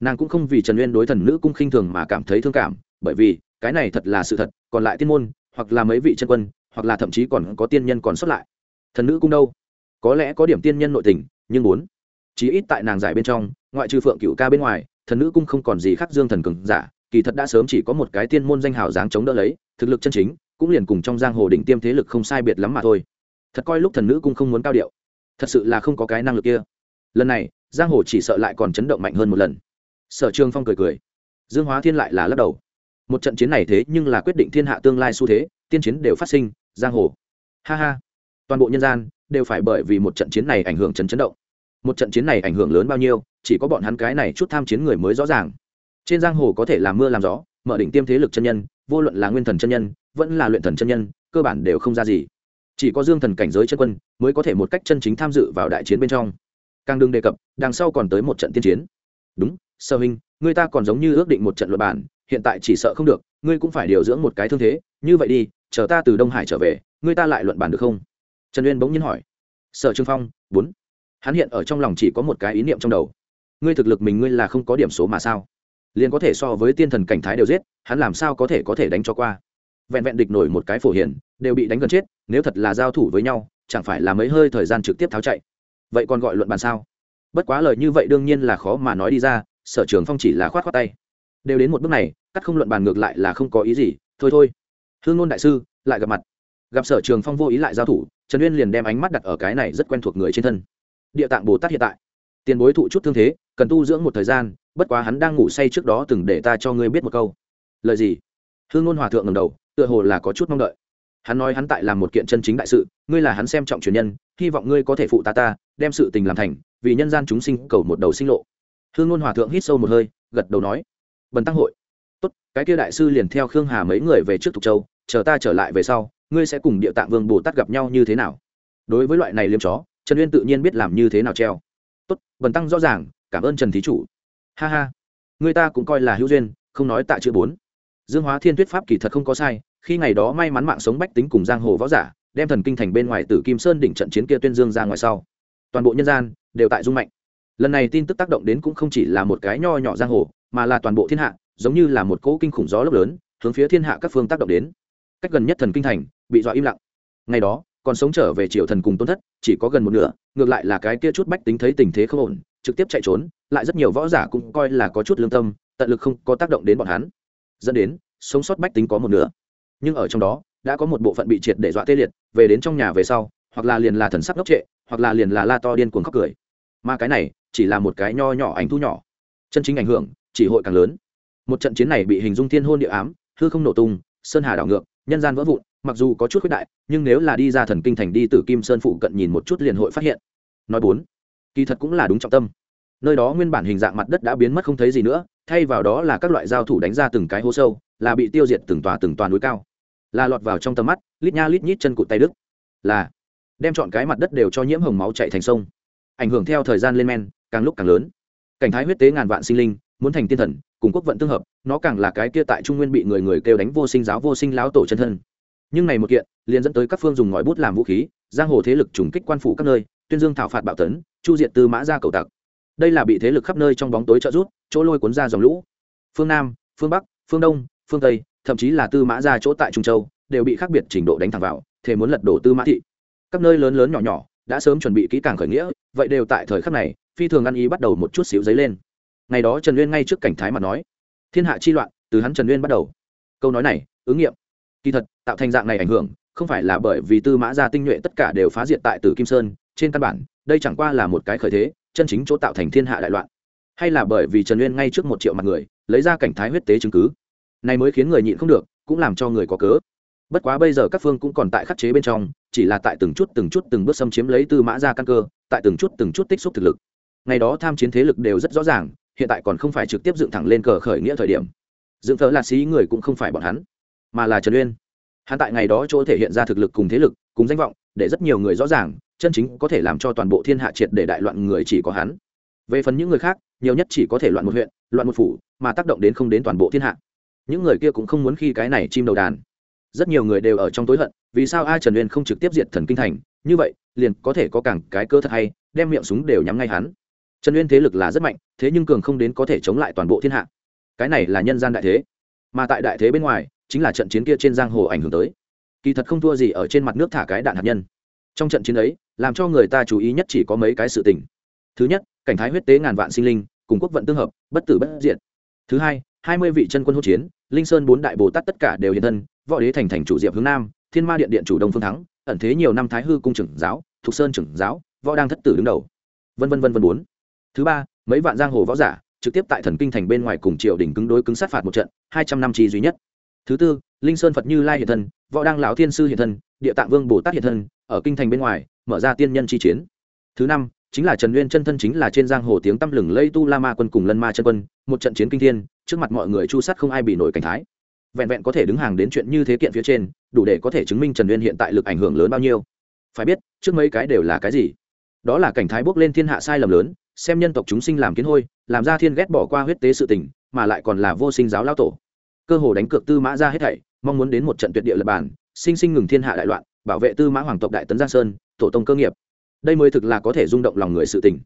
Nàng cũng không vì trần uyên đối thần nữ cung khinh thường mà cảm thấy thương cảm, bởi vì, cái này thật là sự thật, còn lại tiên môn, hoặc là mấy vị chân quân, hoặc là thậm chí còn có tiên nhân còn xuất lại. Thần nữ cung đâu? Có lẽ có điểm tiên nhân nội tình, nhưng muốn. Chí ít tại nàng giải bên trong, ngoại trừ phượng cựu ca bên ngoài, thần nữ cung không còn gì khác dương thần cường giả, kỳ thật đã sớm chỉ có một cái tiên môn danh hào dáng chống đỡ lấy, thực lực chân chính cũng liền cùng trong giang hồ đỉnh tiêm thế lực không sai biệt lắm mà thôi. Thật coi lúc thần nữ cũng không muốn cao điệu. Thật sự là không có cái năng lực kia. Lần này, giang hồ chỉ sợ lại còn chấn động mạnh hơn một lần. Sở trường phong cười cười. Dương hóa thiên lại là lắc đầu. Một trận chiến này thế nhưng là quyết định thiên hạ tương lai xu thế, tiên chiến đều phát sinh, giang hồ. Ha ha. Toàn bộ nhân gian đều phải bởi vì một trận chiến này ảnh hưởng chấn chấn động. Một trận chiến này ảnh hưởng lớn bao nhiêu, chỉ có bọn hắn cái này chút tham chiến người mới rõ ràng. Trên giang hồ có thể làm mưa làm gió, mở đỉnh tiêm thế lực chân nhân vô luận là nguyên thần chân nhân, vẫn là luyện thần chân nhân, cơ bản đều không ra gì. Chỉ có dương thần cảnh giới chân quân mới có thể một cách chân chính tham dự vào đại chiến bên trong. Càng đừng đề cập, đằng sau còn tới một trận tiên chiến. Đúng sơ hình người ta còn giống như ước định một trận luật bản hiện tại chỉ sợ không được, ngươi cũng phải điều dưỡng một cái thương thế, như vậy đi, chờ ta từ đông hải trở về ngươi ta lại luận bản được không? Trần uyên bỗng nhiên hỏi. Sở trương phong, bốn. Hắn hiện ở trong lòng chỉ có một cái ý niệm trong đầu. Ngươi thực lực mình ngươi là không có điểm số mà sao? Liền có thể so với tiên thần cảnh thái đều giết, hắn làm sao có thể có thể đánh cho qua? Vẹn vẹn địch nổi một cái phổ hiền, đều bị đánh gần chết, nếu thật là giao thủ với nhau, chẳng phải là mấy hơi thời gian trực tiếp tháo chạy. Vậy còn gọi luận bàn sao? Bất quá lời như vậy đương nhiên là khó mà nói đi ra, sở trường phong chỉ là khoát khoát tay. Đều đến một bước này, cắt không luận bàn ngược lại là không có ý gì, thôi thôi. Hương ngôn đại sư, lại gặp mặt. Gặp sở trường phong vô ý lại giao thủ, trần uyên liền đem ánh mắt đặt ở cái này rất quen thuộc người trên thân. Địa tạng bồ tát hiện tại. Tiền bối thụ chút thương thế, cần tu dưỡng một thời gian bất quá hắn đang ngủ say trước đó từng để ta cho ngươi biết một câu. Lời gì? Hương ngôn hòa thượng ngầm đầu, tựa hồ là có chút mong đợi. Hắn nói hắn tại làm một kiện chân chính đại sự, ngươi là hắn xem trọng truyền nhân, hy vọng ngươi có thể phụ ta ta, đem sự tình làm thành, vì nhân gian chúng sinh cầu một đầu sinh lộ. Hương ngôn hòa thượng hít sâu một hơi, gật đầu nói, bần tăng hội. Tốt, cái kia đại sư liền theo khương hà mấy người về trước thục châu, chờ ta trở lại về sau, ngươi sẽ cùng địa tạng vương bồ tát gặp nhau như thế nào? Đối với loại này liêm chó, trần uyên tự nhiên biết làm như thế nào treo. Tốt, bần tăng rõ ràng, cảm ơn trần thí chủ ha ha. Người ta cũng coi là hữu duyên, không nói tạ chữ bốn. Dương hóa thiên thuyết pháp kỳ thật không có sai, khi ngày đó may mắn mạng sống bách tính cùng giang hồ võ giả, đem thần kinh thành bên ngoài tử kim sơn đỉnh trận chiến kia tuyên dương ra ngoài sau. Toàn bộ nhân gian, đều tại dung mạnh. Lần này tin tức tác động đến cũng không chỉ là một cái nho nhỏ giang hồ, mà là toàn bộ thiên hạ, giống như là một cỗ kinh khủng gió lốc lớn, hướng phía thiên hạ các phương tác động đến. Cách gần nhất thần kinh thành, bị dọa im lặng. Ngày đó còn sống trở về triều thần cùng tôn thất, chỉ có gần một nửa, ngược lại là cái kia chút bách tính thấy tình thế không ổn, trực tiếp chạy trốn, lại rất nhiều võ giả cũng coi là có chút lương tâm, tận lực không có tác động đến bọn hắn. Dẫn đến, sống sót bách tính có một nửa. Nhưng ở trong đó, đã có một bộ phận bị triệt để dọa tê liệt, về đến trong nhà về sau, hoặc là liền là thần sắc ngốc trệ, hoặc là liền là la to điên cuồng khóc cười. Mà cái này, chỉ là một cái nho nhỏ ảnh thu nhỏ. Chân chính ảnh hưởng, chỉ hội càng lớn. Một trận chiến này bị hình dung thiên hôn địa ám, hư không nổ tung, sơn hà đảo ngược nhân gian vỡ vụn, mặc dù có chút khuyết đại, nhưng nếu là đi ra thần kinh thành đi từ kim sơn phụ cận nhìn một chút liền hội phát hiện. Nói bốn, kỳ thật cũng là đúng trọng tâm. Nơi đó nguyên bản hình dạng mặt đất đã biến mất không thấy gì nữa, thay vào đó là các loại giao thủ đánh ra từng cái hố sâu, là bị tiêu diệt từng tòa từng tòa núi cao. Là lọt vào trong tầm mắt, lít nha lít nhít chân cụt tay đức là, đem chọn cái mặt đất đều cho nhiễm hồng máu chạy thành sông. Ảnh hưởng theo thời gian lên men, càng lúc càng lớn. Cảnh thái huyết tế ngàn vạn sinh linh muốn thành tiên thần, cùng quốc vận tương hợp, nó càng là cái kia tại trung nguyên bị người người kêu đánh vô sinh giáo vô sinh lão tổ chân thân. Nhưng này một kiện, liền dẫn tới các phương dùng ngòi bút làm vũ khí, giang hồ thế lực trùng kích quan phủ các nơi, tuyên dương thảo phạt bạo tấn, chu diệt tư mã ra cầu tặc. Đây là bị thế lực khắp nơi trong bóng tối trợ rút chỗ lôi cuốn ra dòng lũ. Phương nam, phương bắc, phương đông, phương tây, thậm chí là tư mã ra chỗ tại trung châu, đều bị khác biệt trình độ đánh thẳng vào, thế muốn lật đổ tư mã thị. Các nơi lớn lớn nhỏ nhỏ, đã sớm chuẩn bị kỹ càng khởi nghĩa, vậy đều tại thời khắc này, phi thường ăn ý bắt đầu một chút xíu giấy lên ngày đó trần uyên ngay trước cảnh thái mà nói, thiên hạ chi loạn, từ hắn trần uyên bắt đầu. Câu nói này, ứng nghiệm. Kỳ thật, tạo thành dạng này ảnh hưởng, không phải là bởi vì tư mã gia tinh nhuệ tất cả đều phá diệt tại tử kim sơn, trên căn bản, đây chẳng qua là một cái khởi thế, chân chính chỗ tạo thành thiên hạ đại loạn. Hay là bởi vì trần uyên ngay trước một triệu mặt người, lấy ra cảnh thái huyết tế chứng cứ. Này mới khiến người nhịn không được, cũng làm cho người có cớ. Bất quá bây giờ các phương cũng còn tại khắc chế bên trong, chỉ là tại từng chút từng chút từng bước xâm chiếm lấy tư mã ra căn cơ, tại từng chút từng chút tích xúc thực lực. Ngày đó tham chiến thế lực đều rất rõ ràng hiện tại còn không phải trực tiếp dựng thẳng lên cờ khởi nghĩa thời điểm. Dựng thờ là xí người cũng không phải bọn hắn, mà là trần uyên. Hắn tại ngày đó chỗ thể hiện ra thực lực cùng thế lực, cùng danh vọng, để rất nhiều người rõ ràng, chân chính có thể làm cho toàn bộ thiên hạ triệt để đại loạn người chỉ có hắn. Về phần những người khác, nhiều nhất chỉ có thể loạn một huyện, loạn một phủ, mà tác động đến không đến toàn bộ thiên hạ. Những người kia cũng không muốn khi cái này chim đầu đàn. Rất nhiều người đều ở trong tối hận, vì sao ai trần uyên không trực tiếp diệt thần kinh thành? Như vậy, liền có thể có cảng cái cơ thật hay, đem miệng súng đều nhắm ngay hắn trần uyên thế lực là rất mạnh, thế nhưng cường không đến có thể chống lại toàn bộ thiên hạ. Cái này là nhân gian đại thế. Mà tại đại thế bên ngoài, chính là trận chiến kia trên giang hồ ảnh hưởng tới. Kỳ thật không thua gì ở trên mặt nước thả cái đạn hạt nhân. Trong trận chiến ấy, làm cho người ta chú ý nhất chỉ có mấy cái sự tình. Thứ nhất, cảnh thái huyết tế ngàn vạn sinh linh, cùng quốc vận tương hợp, bất tử bất diện thứ hai hai mươi vị chân quân hỗn chiến, linh sơn bốn đại bồ tát tất cả đều hiện thân, võ đế thành thành chủ diệp hướng nam, thiên ma điện điện chủ đông phương thắng, ẩn thế nhiều năm thái hư cung trưởng giáo, thục sơn trưởng giáo, võ đang thất tử đứng đầu. Vân vân vân vân bốn thứ ba, mấy vạn giang hồ võ giả, trực tiếp tại thần kinh thành bên ngoài cùng triều đình cứng đối cứng sát phạt một trận, hai trăm năm chi duy nhất. Thứ tư, linh sơn phật như lai hiện thân, võ đăng lão thiên sư hiện thân, địa tạng vương bồ tát hiện thân, ở kinh thành bên ngoài, mở ra tiên nhân chi chiến. Thứ năm, chính là trần nguyên chân thân chính là trên giang hồ tiếng tăm lừng lây tu la ma quân cùng lân ma chân quân, một trận chiến kinh thiên, trước mặt mọi người chu sát không ai bị nổi cảnh thái. Vẹn vẹn có thể đứng hàng đến chuyện như thế kiện phía trên, đủ để có thể chứng minh trần nguyên hiện tại lực ảnh hưởng lớn bao nhiêu. Phải biết, trước mấy cái đều là cái gì? Đó là cảnh thái bước lên thiên hạ sai lầm lớn xem nhân tộc chúng sinh làm kiến hôi, làm ra thiên ghét bỏ qua huyết tế sự tình, mà lại còn là vô sinh giáo lao tổ. Cơ hồ đánh cược tư mã ra hết thảy, mong muốn đến một trận tuyệt địa lập bản sinh sinh ngừng thiên hạ đại loạn, bảo vệ tư mã hoàng tộc đại tấn giang sơn, tổ tông cơ nghiệp. Đây mới thực là có thể rung động lòng người sự tình.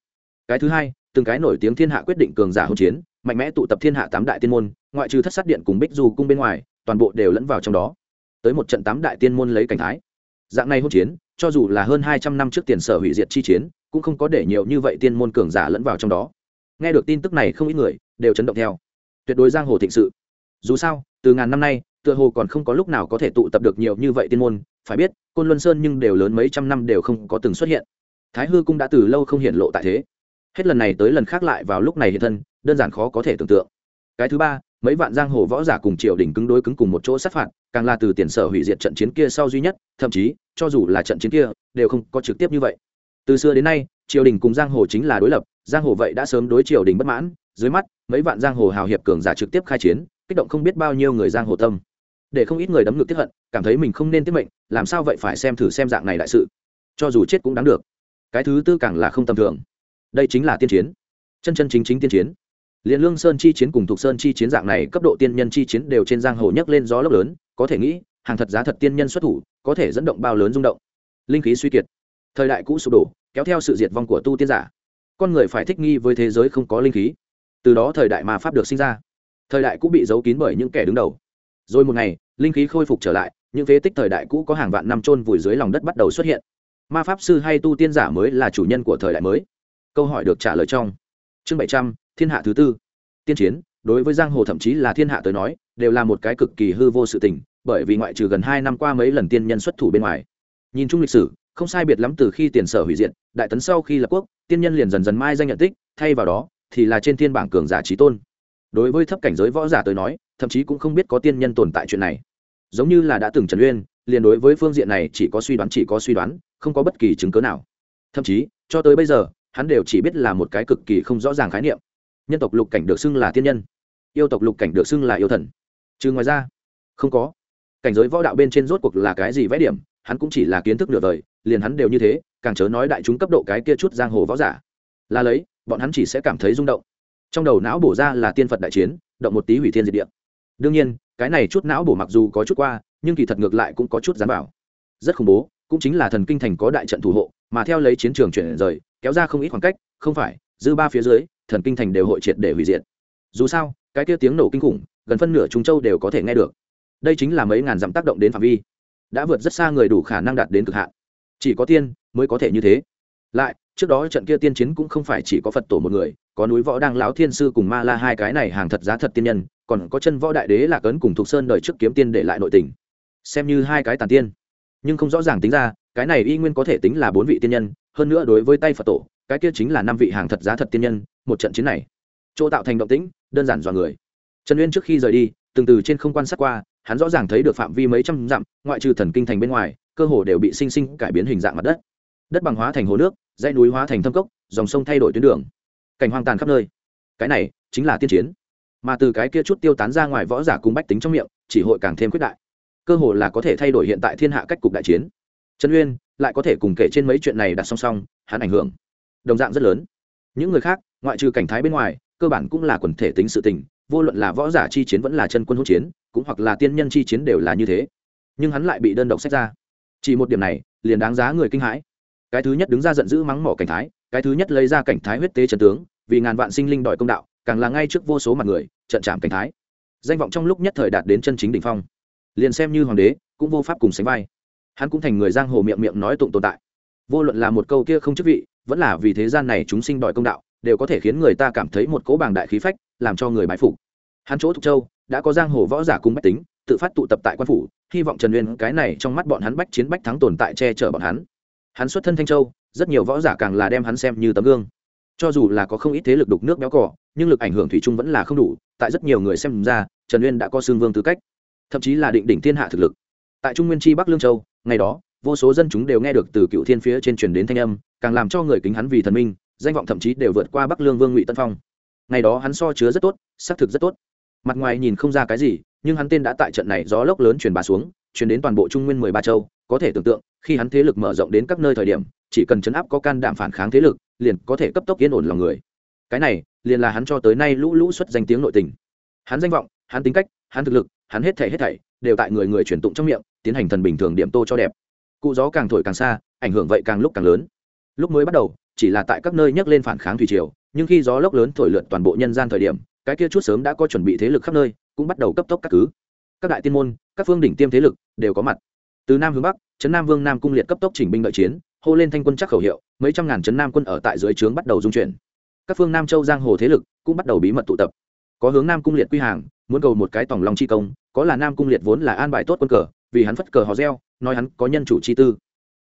Cái thứ hai, từng cái nổi tiếng thiên hạ quyết định cường giả hỗn chiến, mạnh mẽ tụ tập thiên hạ tám đại tiên môn, ngoại trừ thất sát điện cùng bích du cung bên ngoài, toàn bộ đều lẫn vào trong đó. Tới một trận tám đại tiên môn lấy cảnh thái. Dạng này hỗn chiến cho dù là hơn hai trăm năm trước tiền sở hủy diệt chi chiến, cũng không có để nhiều như vậy tiên môn cường giả lẫn vào trong đó. Nghe được tin tức này, không ít người đều chấn động theo. Tuyệt đối giang hồ thịnh sự. Dù sao, từ ngàn năm nay, tựa hồ còn không có lúc nào có thể tụ tập được nhiều như vậy tiên môn, phải biết, côn luân sơn nhưng đều lớn mấy trăm năm đều không có từng xuất hiện. Thái hư cung đã từ lâu không hiện lộ tại thế. Hết lần này tới lần khác lại vào lúc này hiện thân, đơn giản khó có thể tưởng tượng. Cái thứ ba, mấy vạn giang hồ võ giả cùng triều đình cứng đối cứng cùng một chỗ sát phạt, càng là từ tiền sở hủy diệt trận chiến kia sau duy nhất, thậm chí cho dù là trận chiến kia, đều không có trực tiếp như vậy. Từ xưa đến nay, triều đình cùng giang hồ chính là đối lập, giang hồ vậy đã sớm đối triều đình bất mãn, dưới mắt, mấy vạn giang hồ hào hiệp cường giả trực tiếp khai chiến, kích động không biết bao nhiêu người giang hồ tâm. Để không ít người đấm ngược tiếp hận, cảm thấy mình không nên tiếp mệnh, làm sao vậy phải xem thử xem dạng này đại sự. Cho dù chết cũng đáng được. Cái thứ tư càng là không tầm thường. Đây chính là tiên chiến. Chân chân chính chính tiên chiến. Liền lương sơn chi chiến cùng thục sơn chi chiến dạng này cấp độ tiên nhân chi chiến đều trên giang hồ nhấc lên gió lốc lớn, có thể nghĩ hàng thật giá thật tiên nhân xuất thủ, có thể dẫn động bao lớn rung động. Linh khí suy kiệt. Thời đại cũ sụp đổ, kéo theo sự diệt vong của tu tiên giả. Con người phải thích nghi với thế giới không có linh khí. Từ đó thời đại mà pháp được sinh ra. Thời đại cũ bị giấu kín bởi những kẻ đứng đầu. Rồi một ngày, linh khí khôi phục trở lại, những phế tích thời đại cũ có hàng vạn năm trôn vùi dưới lòng đất bắt đầu xuất hiện. Ma pháp sư hay tu tiên giả mới là chủ nhân của thời đại mới. Câu hỏi được trả lời trong chương bảy trăm, thiên hạ thứ tư. Tiên chiến, đối với giang hồ thậm chí là thiên hạ tới nói, đều là một cái cực kỳ hư vô sự tình bởi vì ngoại trừ gần hai năm qua mấy lần tiên nhân xuất thủ bên ngoài. Nhìn chung lịch sử, không sai biệt lắm từ khi tiền sở hủy diệt, đại tấn sau khi lập quốc, tiên nhân liền dần dần mai danh nhận tích, thay vào đó, thì là trên thiên bảng cường giả trí tôn. Đối với thấp cảnh giới võ giả tới nói, thậm chí cũng không biết có tiên nhân tồn tại chuyện này. Giống như là đã từng trần uyên, liền đối với phương diện này chỉ có suy đoán, chỉ có suy đoán, không có bất kỳ chứng cớ nào. Thậm chí, cho tới bây giờ, hắn đều chỉ biết là một cái cực kỳ không rõ ràng khái niệm. Nhân tộc lục cảnh được xưng là tiên nhân, yêu tộc lục cảnh được xưng là yêu thần. Chứ ngoài ra, không có cảnh giới võ đạo bên trên rốt cuộc là cái gì vẽ điểm, hắn cũng chỉ là kiến thức nửa đời liền hắn đều như thế, càng chớ nói đại chúng cấp độ cái kia chút giang hồ võ giả. Là lấy, bọn hắn chỉ sẽ cảm thấy rung động. Trong đầu não bổ ra là tiên phật đại chiến, động một tí hủy thiên diệt địa. Đương nhiên, cái này chút não bổ mặc dù có chút qua, nhưng kỳ thật ngược lại cũng có chút dám bảo rất khủng bố, cũng chính là thần kinh thành có đại trận thủ hộ, mà theo lấy chiến trường chuyển rời, kéo ra không ít khoảng cách, không phải, dư ba phía dưới, thần kinh thành đều hội triệt để hủy diệt. Dù sao, cái kia tiếng nổ kinh khủng, gần phân nửa trung châu đều có thể nghe được đây chính là mấy ngàn dặm tác động đến phạm vi, đã vượt rất xa người đủ khả năng đạt đến cực hạn. Chỉ có tiên mới có thể như thế. Lại, trước đó trận kia tiên chiến cũng không phải chỉ có phật tổ một người, có núi võ đang lão thiên sư cùng ma la hai cái này hàng thật giá thật tiên nhân, còn có chân võ đại đế lạc ấn cùng thục sơn đời trước kiếm tiên để lại nội tình. Xem như hai cái tàn tiên. Nhưng không rõ ràng tính ra, cái này y nguyên có thể tính là bốn vị tiên nhân, hơn nữa đối với tay phật tổ, cái kia chính là năm vị hàng thật giá thật tiên nhân, một trận chiến này. Chỗ tạo thành động tĩnh, đơn giản dọa người. Trần uyên trước khi rời đi, từng từ trên không quan sát qua hắn rõ ràng thấy được phạm vi mấy trăm dặm, ngoại trừ thần kinh thành bên ngoài, cơ hồ đều bị sinh sinh cải biến hình dạng mặt đất. Đất bằng hóa thành hồ nước, dãy núi hóa thành thâm cốc, dòng sông thay đổi tuyến đường. Cảnh hoang tàn khắp nơi. Cái này chính là tiên chiến. Mà từ cái kia chút tiêu tán ra ngoài võ giả cùng bách tính trong miệng, chỉ hội càng thêm quyết đại. Cơ hồ là có thể thay đổi hiện tại thiên hạ cách cục đại chiến. Trần uyên lại có thể cùng kể trên mấy chuyện này đặt song song, hắn ảnh hưởng. Đồng dạng rất lớn. Những người khác, ngoại trừ cảnh thái bên ngoài, cơ bản cũng là quần thể tính sự tình vô luận là võ giả chi chiến vẫn là chân quân hỗn chiến, cũng hoặc là tiên nhân chi chiến đều là như thế. Nhưng hắn lại bị đơn độc xét ra. Chỉ một điểm này, liền đáng giá người kinh hãi. Cái thứ nhất đứng ra giận dữ mắng mỏ cảnh thái, cái thứ nhất lấy ra cảnh thái huyết tế trần tướng, vì ngàn vạn sinh linh đòi công đạo, càng là ngay trước vô số mặt người, trận chạm cảnh thái. Danh vọng trong lúc nhất thời đạt đến chân chính đỉnh phong. Liền xem như hoàng đế, cũng vô pháp cùng sánh vai. Hắn cũng thành người giang hồ miệng miệng nói tụng tồn tại. Vô luận là một câu kia không chức vị, vẫn là vì thế gian này chúng sinh đòi công đạo, đều có thể khiến người ta cảm thấy một cỗ bàng đại khí phách làm cho người bái phục. Hắn chỗ thục châu đã có giang hồ võ giả cung bách tính, tự phát tụ tập tại quan phủ, hy vọng trần uyên cái này trong mắt bọn hắn bách chiến bách thắng tồn tại che chở bọn hắn. Hắn xuất thân thanh châu, rất nhiều võ giả càng là đem hắn xem như tấm gương. Cho dù là có không ít thế lực đục nước béo cỏ nhưng lực ảnh hưởng thủy chung vẫn là không đủ, tại rất nhiều người xem ra, trần uyên đã có xương vương tư cách, thậm chí là định đỉnh thiên hạ thực lực. Tại trung nguyên chi bắc lương châu, ngày đó, vô số dân chúng đều nghe được từ cựu thiên phía trên truyền đến thanh âm, càng làm cho người kính hắn vì thần minh, danh vọng thậm chí đều vượt qua bắc lương vương ngụy tân phong ngày đó hắn so chứa rất tốt, xác thực rất tốt. Mặt ngoài nhìn không ra cái gì, nhưng hắn tên đã tại trận này gió lốc lớn truyền bà xuống, truyền đến toàn bộ trung nguyên mười ba châu. Có thể tưởng tượng, khi hắn thế lực mở rộng đến các nơi thời điểm, chỉ cần chấn áp có can đảm phản kháng thế lực, liền có thể cấp tốc yên ổn lòng người. Cái này, liền là hắn cho tới nay lũ lũ xuất danh tiếng nội tình. Hắn danh vọng, hắn tính cách, hắn thực lực, hắn hết thảy hết thảy, đều tại người người truyền tụng trong miệng, tiến hành thần bình thường điểm tô cho đẹp. Cụ gió càng thổi càng xa, ảnh hưởng vậy càng lúc càng lớn. Lúc mới bắt đầu, chỉ là tại các nơi nhấc lên phản kháng thủy triều nhưng khi gió lốc lớn thổi lượn toàn bộ nhân gian thời điểm, cái kia chút sớm đã có chuẩn bị thế lực khắp nơi, cũng bắt đầu cấp tốc các cứ. Các đại tiên môn, các phương đỉnh tiêm thế lực đều có mặt. Từ nam hướng bắc trấn nam vương nam cung liệt cấp tốc chỉnh binh đợi chiến, hô lên thanh quân chắc khẩu hiệu, mấy trăm ngàn trấn nam quân ở tại dưới trướng bắt đầu dung chuyển. Các phương nam châu giang hồ thế lực cũng bắt đầu bí mật tụ tập. Có hướng nam cung liệt quy hàng, muốn cầu một cái tổng lòng chi công, có là nam cung liệt vốn là an bài tốt quân cờ, vì hắn phất cờ hò reo, nói hắn có nhân chủ chi tư.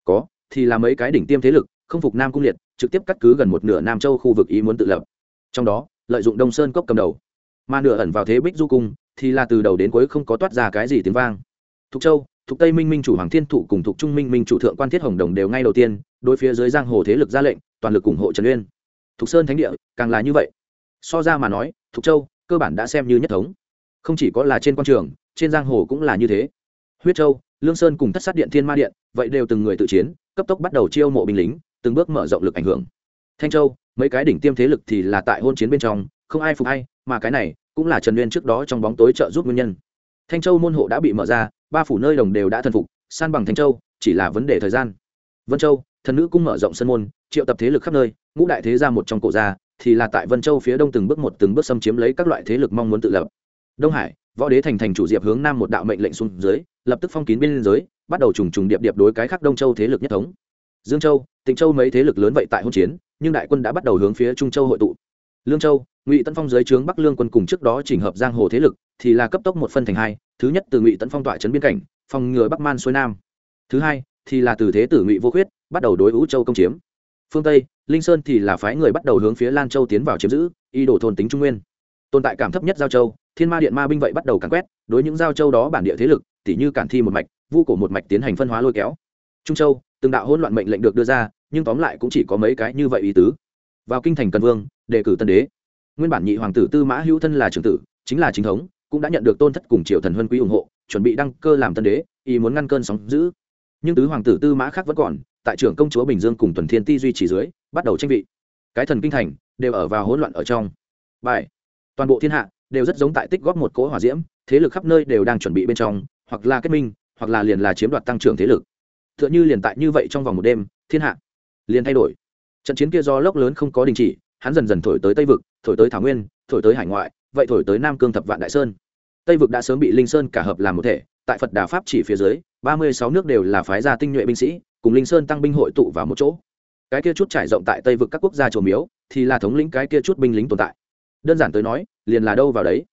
Có, thì là mấy cái đỉnh tiêm thế lực, không phục nam cung liệt trực tiếp cắt cứ gần một nửa nam châu khu vực ý muốn tự lập. Trong đó, lợi dụng đông sơn cốc cầm đầu. Mà nửa ẩn vào thế bích du cung, thì là từ đầu đến cuối không có toát ra cái gì tiếng vang. Thục châu, thục tây minh minh chủ hoàng thiên thụ cùng thục trung minh minh chủ thượng quan thiết hồng đồng đều ngay đầu tiên, đối phía dưới giang hồ thế lực ra lệnh, toàn lực ủng hộ trần uyên. Thục sơn thánh địa, càng là như vậy. So ra mà nói, thục châu, cơ bản đã xem như nhất thống. Không chỉ có là trên quan trường, trên giang hồ cũng là như thế. Huyết châu, lương sơn cùng thất sát điện, thiên ma điện, vậy đều từng người tự chiến, cấp tốc bắt đầu chiêu mộ binh lính từng bước mở rộng lực ảnh hưởng. Thanh châu, mấy cái đỉnh tiêm thế lực thì là tại hôn chiến bên trong, không ai phục hay mà cái này cũng là trần nguyên trước đó trong bóng tối trợ giúp nguyên nhân. Thanh châu môn hộ đã bị mở ra, ba phủ nơi đồng đều đã thần phục, san bằng thanh châu, chỉ là vấn đề thời gian. Vân châu, thần nữ cũng mở rộng sân môn, triệu tập thế lực khắp nơi, ngũ đại thế gia một trong cổ gia, thì là tại vân châu phía đông từng bước một, từng bước xâm chiếm lấy các loại thế lực mong muốn tự lập. Đông hải, võ đế thành thành chủ diệp hướng nam một đạo mệnh lệnh xuống dưới, lập tức phong kín biên giới, bắt đầu trùng trùng điệp điệp đối cái khác đông châu thế lực nhất thống dương châu, tịnh châu mấy thế lực lớn vậy tại hôn chiến, nhưng đại quân đã bắt đầu hướng phía trung châu hội tụ. Lương châu, ngụy tân phong dưới trướng bắc lương quân cùng trước đó chỉnh hợp giang hồ thế lực, thì là cấp tốc một phân thành hai, thứ nhất từ ngụy tấn phong tỏa trấn biên cảnh, phòng ngừa bắc man xuôi nam. Thứ hai, thì là từ thế tử ngụy vô khuyết, bắt đầu đối ú châu công chiếm. Phương tây, linh sơn thì là phái người bắt đầu hướng phía lan châu tiến vào chiếm giữ y đổ thôn tính trung nguyên. Tồn tại cảm thấp nhất giao châu, thiên ma điện ma binh vậy bắt đầu càn quét, đối những giao châu đó bản địa thế lực, tỉ như cản thi một mạch, vu cổ một mạch tiến hành phân hóa lôi kéo. Trung châu từng đạo hỗn loạn mệnh lệnh được đưa ra, nhưng tóm lại cũng chỉ có mấy cái như vậy ý tứ. Vào kinh thành cần vương, đề cử tân đế. Nguyên bản nhị hoàng tử tư mã hữu thân là trưởng tử, chính là chính thống, cũng đã nhận được tôn thất cùng triều thần huân quý ủng hộ, chuẩn bị đăng cơ làm tân đế, ý muốn ngăn cơn sóng giữ nhưng tứ hoàng tử tư mã khác vẫn còn, tại trưởng công chúa bình dương cùng tuần thiên ti duy trì dưới, bắt đầu tranh vị. Cái thần kinh thành đều ở vào hỗn loạn ở trong. Bài. Toàn bộ thiên hạ đều rất giống tại tích góp một cỗ hỏa diễm, thế lực khắp nơi đều đang chuẩn bị bên trong, hoặc là kết minh, hoặc là liền là chiếm đoạt tăng trưởng thế lực. Tựa như liền tại như vậy trong vòng một đêm, thiên hạ liền thay đổi. Trận chiến kia do lốc lớn không có đình chỉ, hắn dần dần thổi tới tây vực, thổi tới thảo nguyên, thổi tới hải ngoại, vậy thổi tới nam cương thập vạn đại sơn. Tây vực đã sớm bị linh sơn cả hợp làm một thể, tại phật đà pháp chỉ phía dưới, ba mươi sáu nước đều là phái gia tinh nhuệ binh sĩ, cùng linh sơn tăng binh hội tụ vào một chỗ. Cái kia chút trải rộng tại tây vực các quốc gia trổ miếu, thì là thống lĩnh cái kia chút binh lính tồn tại. Đơn giản tới nói, liền là đâu vào đấy.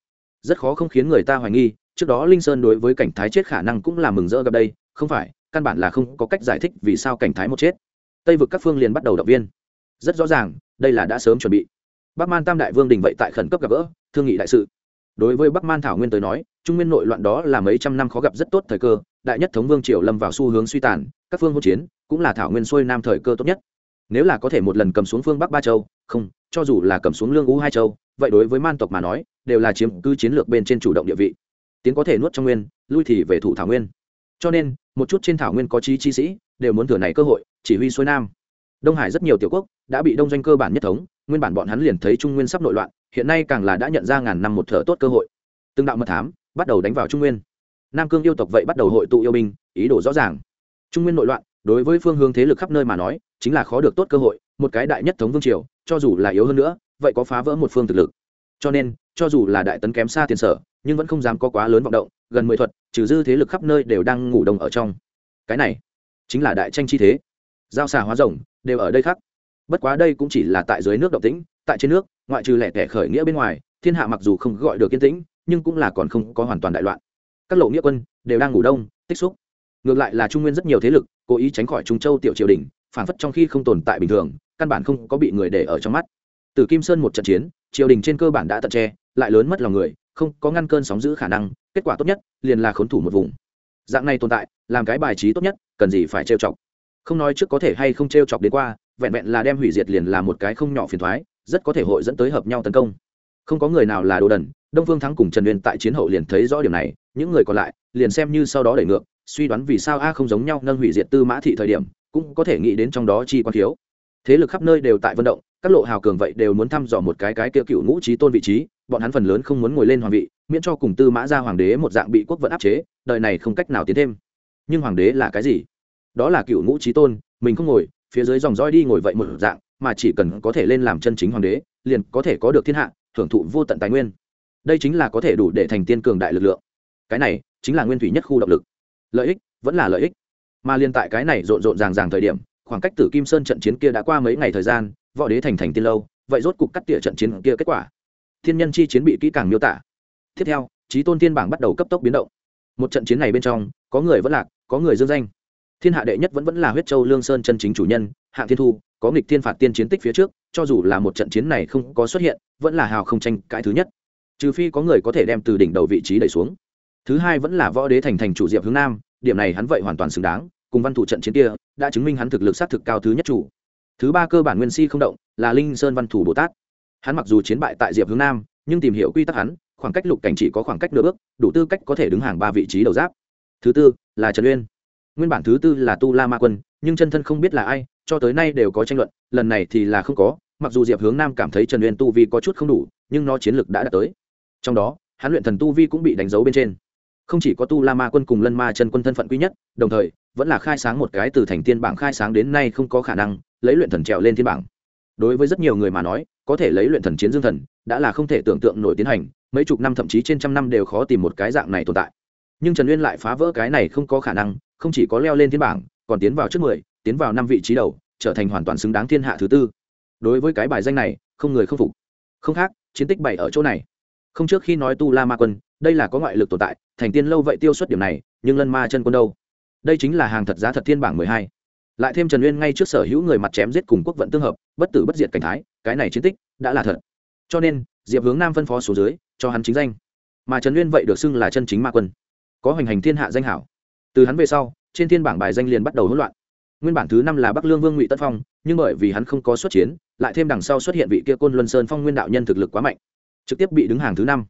Rất khó không khiến người ta hoài nghi, trước đó linh sơn đối với cảnh thái chết khả năng cũng là mừng rỡ gặp đây, không phải căn bản là không có cách giải thích vì sao cảnh thái một chết. Tây vực các phương liền bắt đầu động viên. Rất rõ ràng, đây là đã sớm chuẩn bị. Bắc man tam đại vương đình vậy tại khẩn cấp gặp gỡ, thương nghị đại sự. Đối với bắc man thảo nguyên tới nói, trung nguyên nội loạn đó là mấy trăm năm khó gặp rất tốt thời cơ, đại nhất thống vương triều lâm vào xu hướng suy tàn, các phương hỗn chiến cũng là thảo nguyên xuôi nam thời cơ tốt nhất. Nếu là có thể một lần cầm xuống phương bắc ba châu, không, cho dù là cầm xuống lương u hai châu, vậy đối với man tộc mà nói, đều là chiếm cứ chiến lược bên trên chủ động địa vị. Tiến có thể nuốt trong nguyên, lui thì về thủ thảo nguyên. Cho nên một chút trên thảo nguyên có trí chi sĩ, đều muốn thừa này cơ hội, chỉ huy xuôi nam. Đông hải rất nhiều tiểu quốc đã bị đông doanh cơ bản nhất thống, nguyên bản bọn hắn liền thấy trung nguyên sắp nội loạn, hiện nay càng là đã nhận ra ngàn năm một thở tốt cơ hội. Từng đạo mật thám bắt đầu đánh vào trung nguyên. Nam cương yêu tộc vậy bắt đầu hội tụ yêu binh, ý đồ rõ ràng. Trung nguyên nội loạn, đối với phương hướng thế lực khắp nơi mà nói, chính là khó được tốt cơ hội, một cái đại nhất thống vương triều, cho dù là yếu hơn nữa, vậy có phá vỡ một phương thực lực. Cho nên, cho dù là đại tấn kém xa tiền sở nhưng vẫn không dám có quá lớn vọng động, gần mười thuật, trừ dư thế lực khắp nơi đều đang ngủ đông ở trong. Cái này chính là đại tranh chi thế. Giao xà hóa rồng đều ở đây khác. Bất quá đây cũng chỉ là tại dưới nước động tĩnh, tại trên nước, ngoại trừ lẻ tẻ khởi nghĩa bên ngoài, thiên hạ mặc dù không gọi được yên tĩnh, nhưng cũng là còn không có hoàn toàn đại loạn. Các lộ nghĩa quân đều đang ngủ đông, tích xúc. Ngược lại là trung nguyên rất nhiều thế lực, cố ý tránh khỏi trung châu tiểu triều đình, phản phất trong khi không tồn tại bình thường, căn bản không có bị người để ở trong mắt. Từ kim sơn một trận chiến, triều đình trên cơ bản đã tận tre lại lớn mất lòng người không có ngăn cơn sóng giữ khả năng, kết quả tốt nhất liền là khốn thủ một vùng. Dạng này tồn tại, làm cái bài trí tốt nhất, cần gì phải trêu chọc. Không nói trước có thể hay không trêu chọc đến qua, vẹn vẹn là đem hủy diệt liền là một cái không nhỏ phiền thoái rất có thể hội dẫn tới hợp nhau tấn công. Không có người nào là đồ đần, đông phương thắng cùng trần uyên tại chiến hậu liền thấy rõ điểm này, những người còn lại liền xem như sau đó đẩy ngược, suy đoán vì sao a không giống nhau nâng hủy diệt tư mã thị thời điểm, cũng có thể nghĩ đến trong đó chi quan thiếu. Thế lực khắp nơi đều tại vận động, các lộ hào cường vậy đều muốn thăm dò một cái cái kia cựu ngũ trí tôn vị trí bọn hắn phần lớn không muốn ngồi lên hoàng vị, miễn cho cùng tư mã ra hoàng đế một dạng bị quốc vận áp chế, đời này không cách nào tiến thêm. Nhưng hoàng đế là cái gì? Đó là cựu ngũ trí tôn, mình không ngồi, phía dưới dòng roi đi ngồi vậy một dạng, mà chỉ cần có thể lên làm chân chính hoàng đế, liền có thể có được thiên hạ hưởng thụ vô tận tài nguyên. Đây chính là có thể đủ để thành tiên cường đại lực lượng. Cái này chính là nguyên thủy nhất khu động lực. Lợi ích vẫn là lợi ích. Mà liên tại cái này rộn rộn ràng ràng thời điểm, khoảng cách tử kim sơn trận chiến kia đã qua mấy ngày thời gian, võ đế thành thành tiên lâu, vậy rốt cục cắt tỉa trận chiến kia kết quả thiên nhân chi chiến bị kỹ càng miêu tả. Tiếp theo trí tôn tiên bảng bắt đầu cấp tốc biến động. Một trận chiến này bên trong, có người vẫn lạc, có người dương danh. Thiên hạ đệ nhất vẫn vẫn là huyết châu lương sơn chân chính chủ nhân, hạng thiên thu, có nghịch thiên phạt tiên chiến tích phía trước, cho dù là một trận chiến này không có xuất hiện, vẫn là hào không tranh cãi thứ nhất. Trừ phi có người có thể đem từ đỉnh đầu vị trí đẩy xuống. Thứ hai vẫn là võ đế thành thành chủ diệp hướng nam, điểm này hắn vậy hoàn toàn xứng đáng, cùng văn thủ trận chiến kia, đã chứng minh hắn thực lực xác thực cao thứ nhất chủ. Thứ ba cơ bản nguyên si không động, là linh sơn văn thủ bồ tát hắn mặc dù chiến bại tại diệp hướng nam, nhưng tìm hiểu quy tắc hắn, khoảng cách lục cảnh chỉ có khoảng cách nửa bước, đủ tư cách có thể đứng hàng ba vị trí đầu giáp. Thứ tư, là trần uyên. Nguyên bản thứ tư là tu la ma quân, nhưng chân thân không biết là ai, cho tới nay đều có tranh luận, lần này thì là không có, mặc dù diệp hướng nam cảm thấy trần uyên tu vi có chút không đủ, nhưng nó chiến lực đã đạt tới. Trong đó, hắn luyện thần tu vi cũng bị đánh dấu bên trên. Không chỉ có tu la ma quân cùng lân ma chân quân thân phận quý nhất, đồng thời, vẫn là khai sáng một cái từ thành tiên bảng khai sáng đến nay không có khả năng, lấy luyện thần trèo lên thiên bảng. Đối với rất nhiều người mà nói có thể lấy luyện thần chiến dương thần, đã là không thể tưởng tượng nổi tiến hành, mấy chục năm thậm chí trên trăm năm đều khó tìm một cái dạng này tồn tại. Nhưng trần uyên lại phá vỡ cái này không có khả năng, không chỉ có leo lên thiên bảng, còn tiến vào trước mười, tiến vào năm vị trí đầu, trở thành hoàn toàn xứng đáng thiên hạ thứ tư. Đối với cái bài danh này, không người không phục. Không khác, chiến tích bảy ở chỗ này. Không trước khi nói tu la ma quân, đây là có ngoại lực tồn tại, thành tiên lâu vậy tiêu xuất điểm này, nhưng lân ma chân quân đâu? Đây chính là hàng thật giá thật thiên bảng mười hai lại thêm trần uyên ngay trước sở hữu người mặt chém giết cùng quốc vận tương hợp, bất tử bất diệt cảnh thái, cái này chiến tích đã là thật. Cho nên, diệp hướng nam phân phó số dưới, cho hắn chính danh. Mà trần uyên vậy được xưng là chân chính ma quân. Có hoành hành thiên hạ danh hảo. Từ hắn về sau, trên thiên bảng bài danh liền bắt đầu hỗn loạn. Nguyên bản thứ năm là bắc lương vương ngụy tân phong, nhưng bởi vì hắn không có xuất chiến, lại thêm đằng sau xuất hiện vị kia côn luân sơn phong nguyên đạo nhân thực lực quá mạnh, trực tiếp bị đứng hàng thứ năm.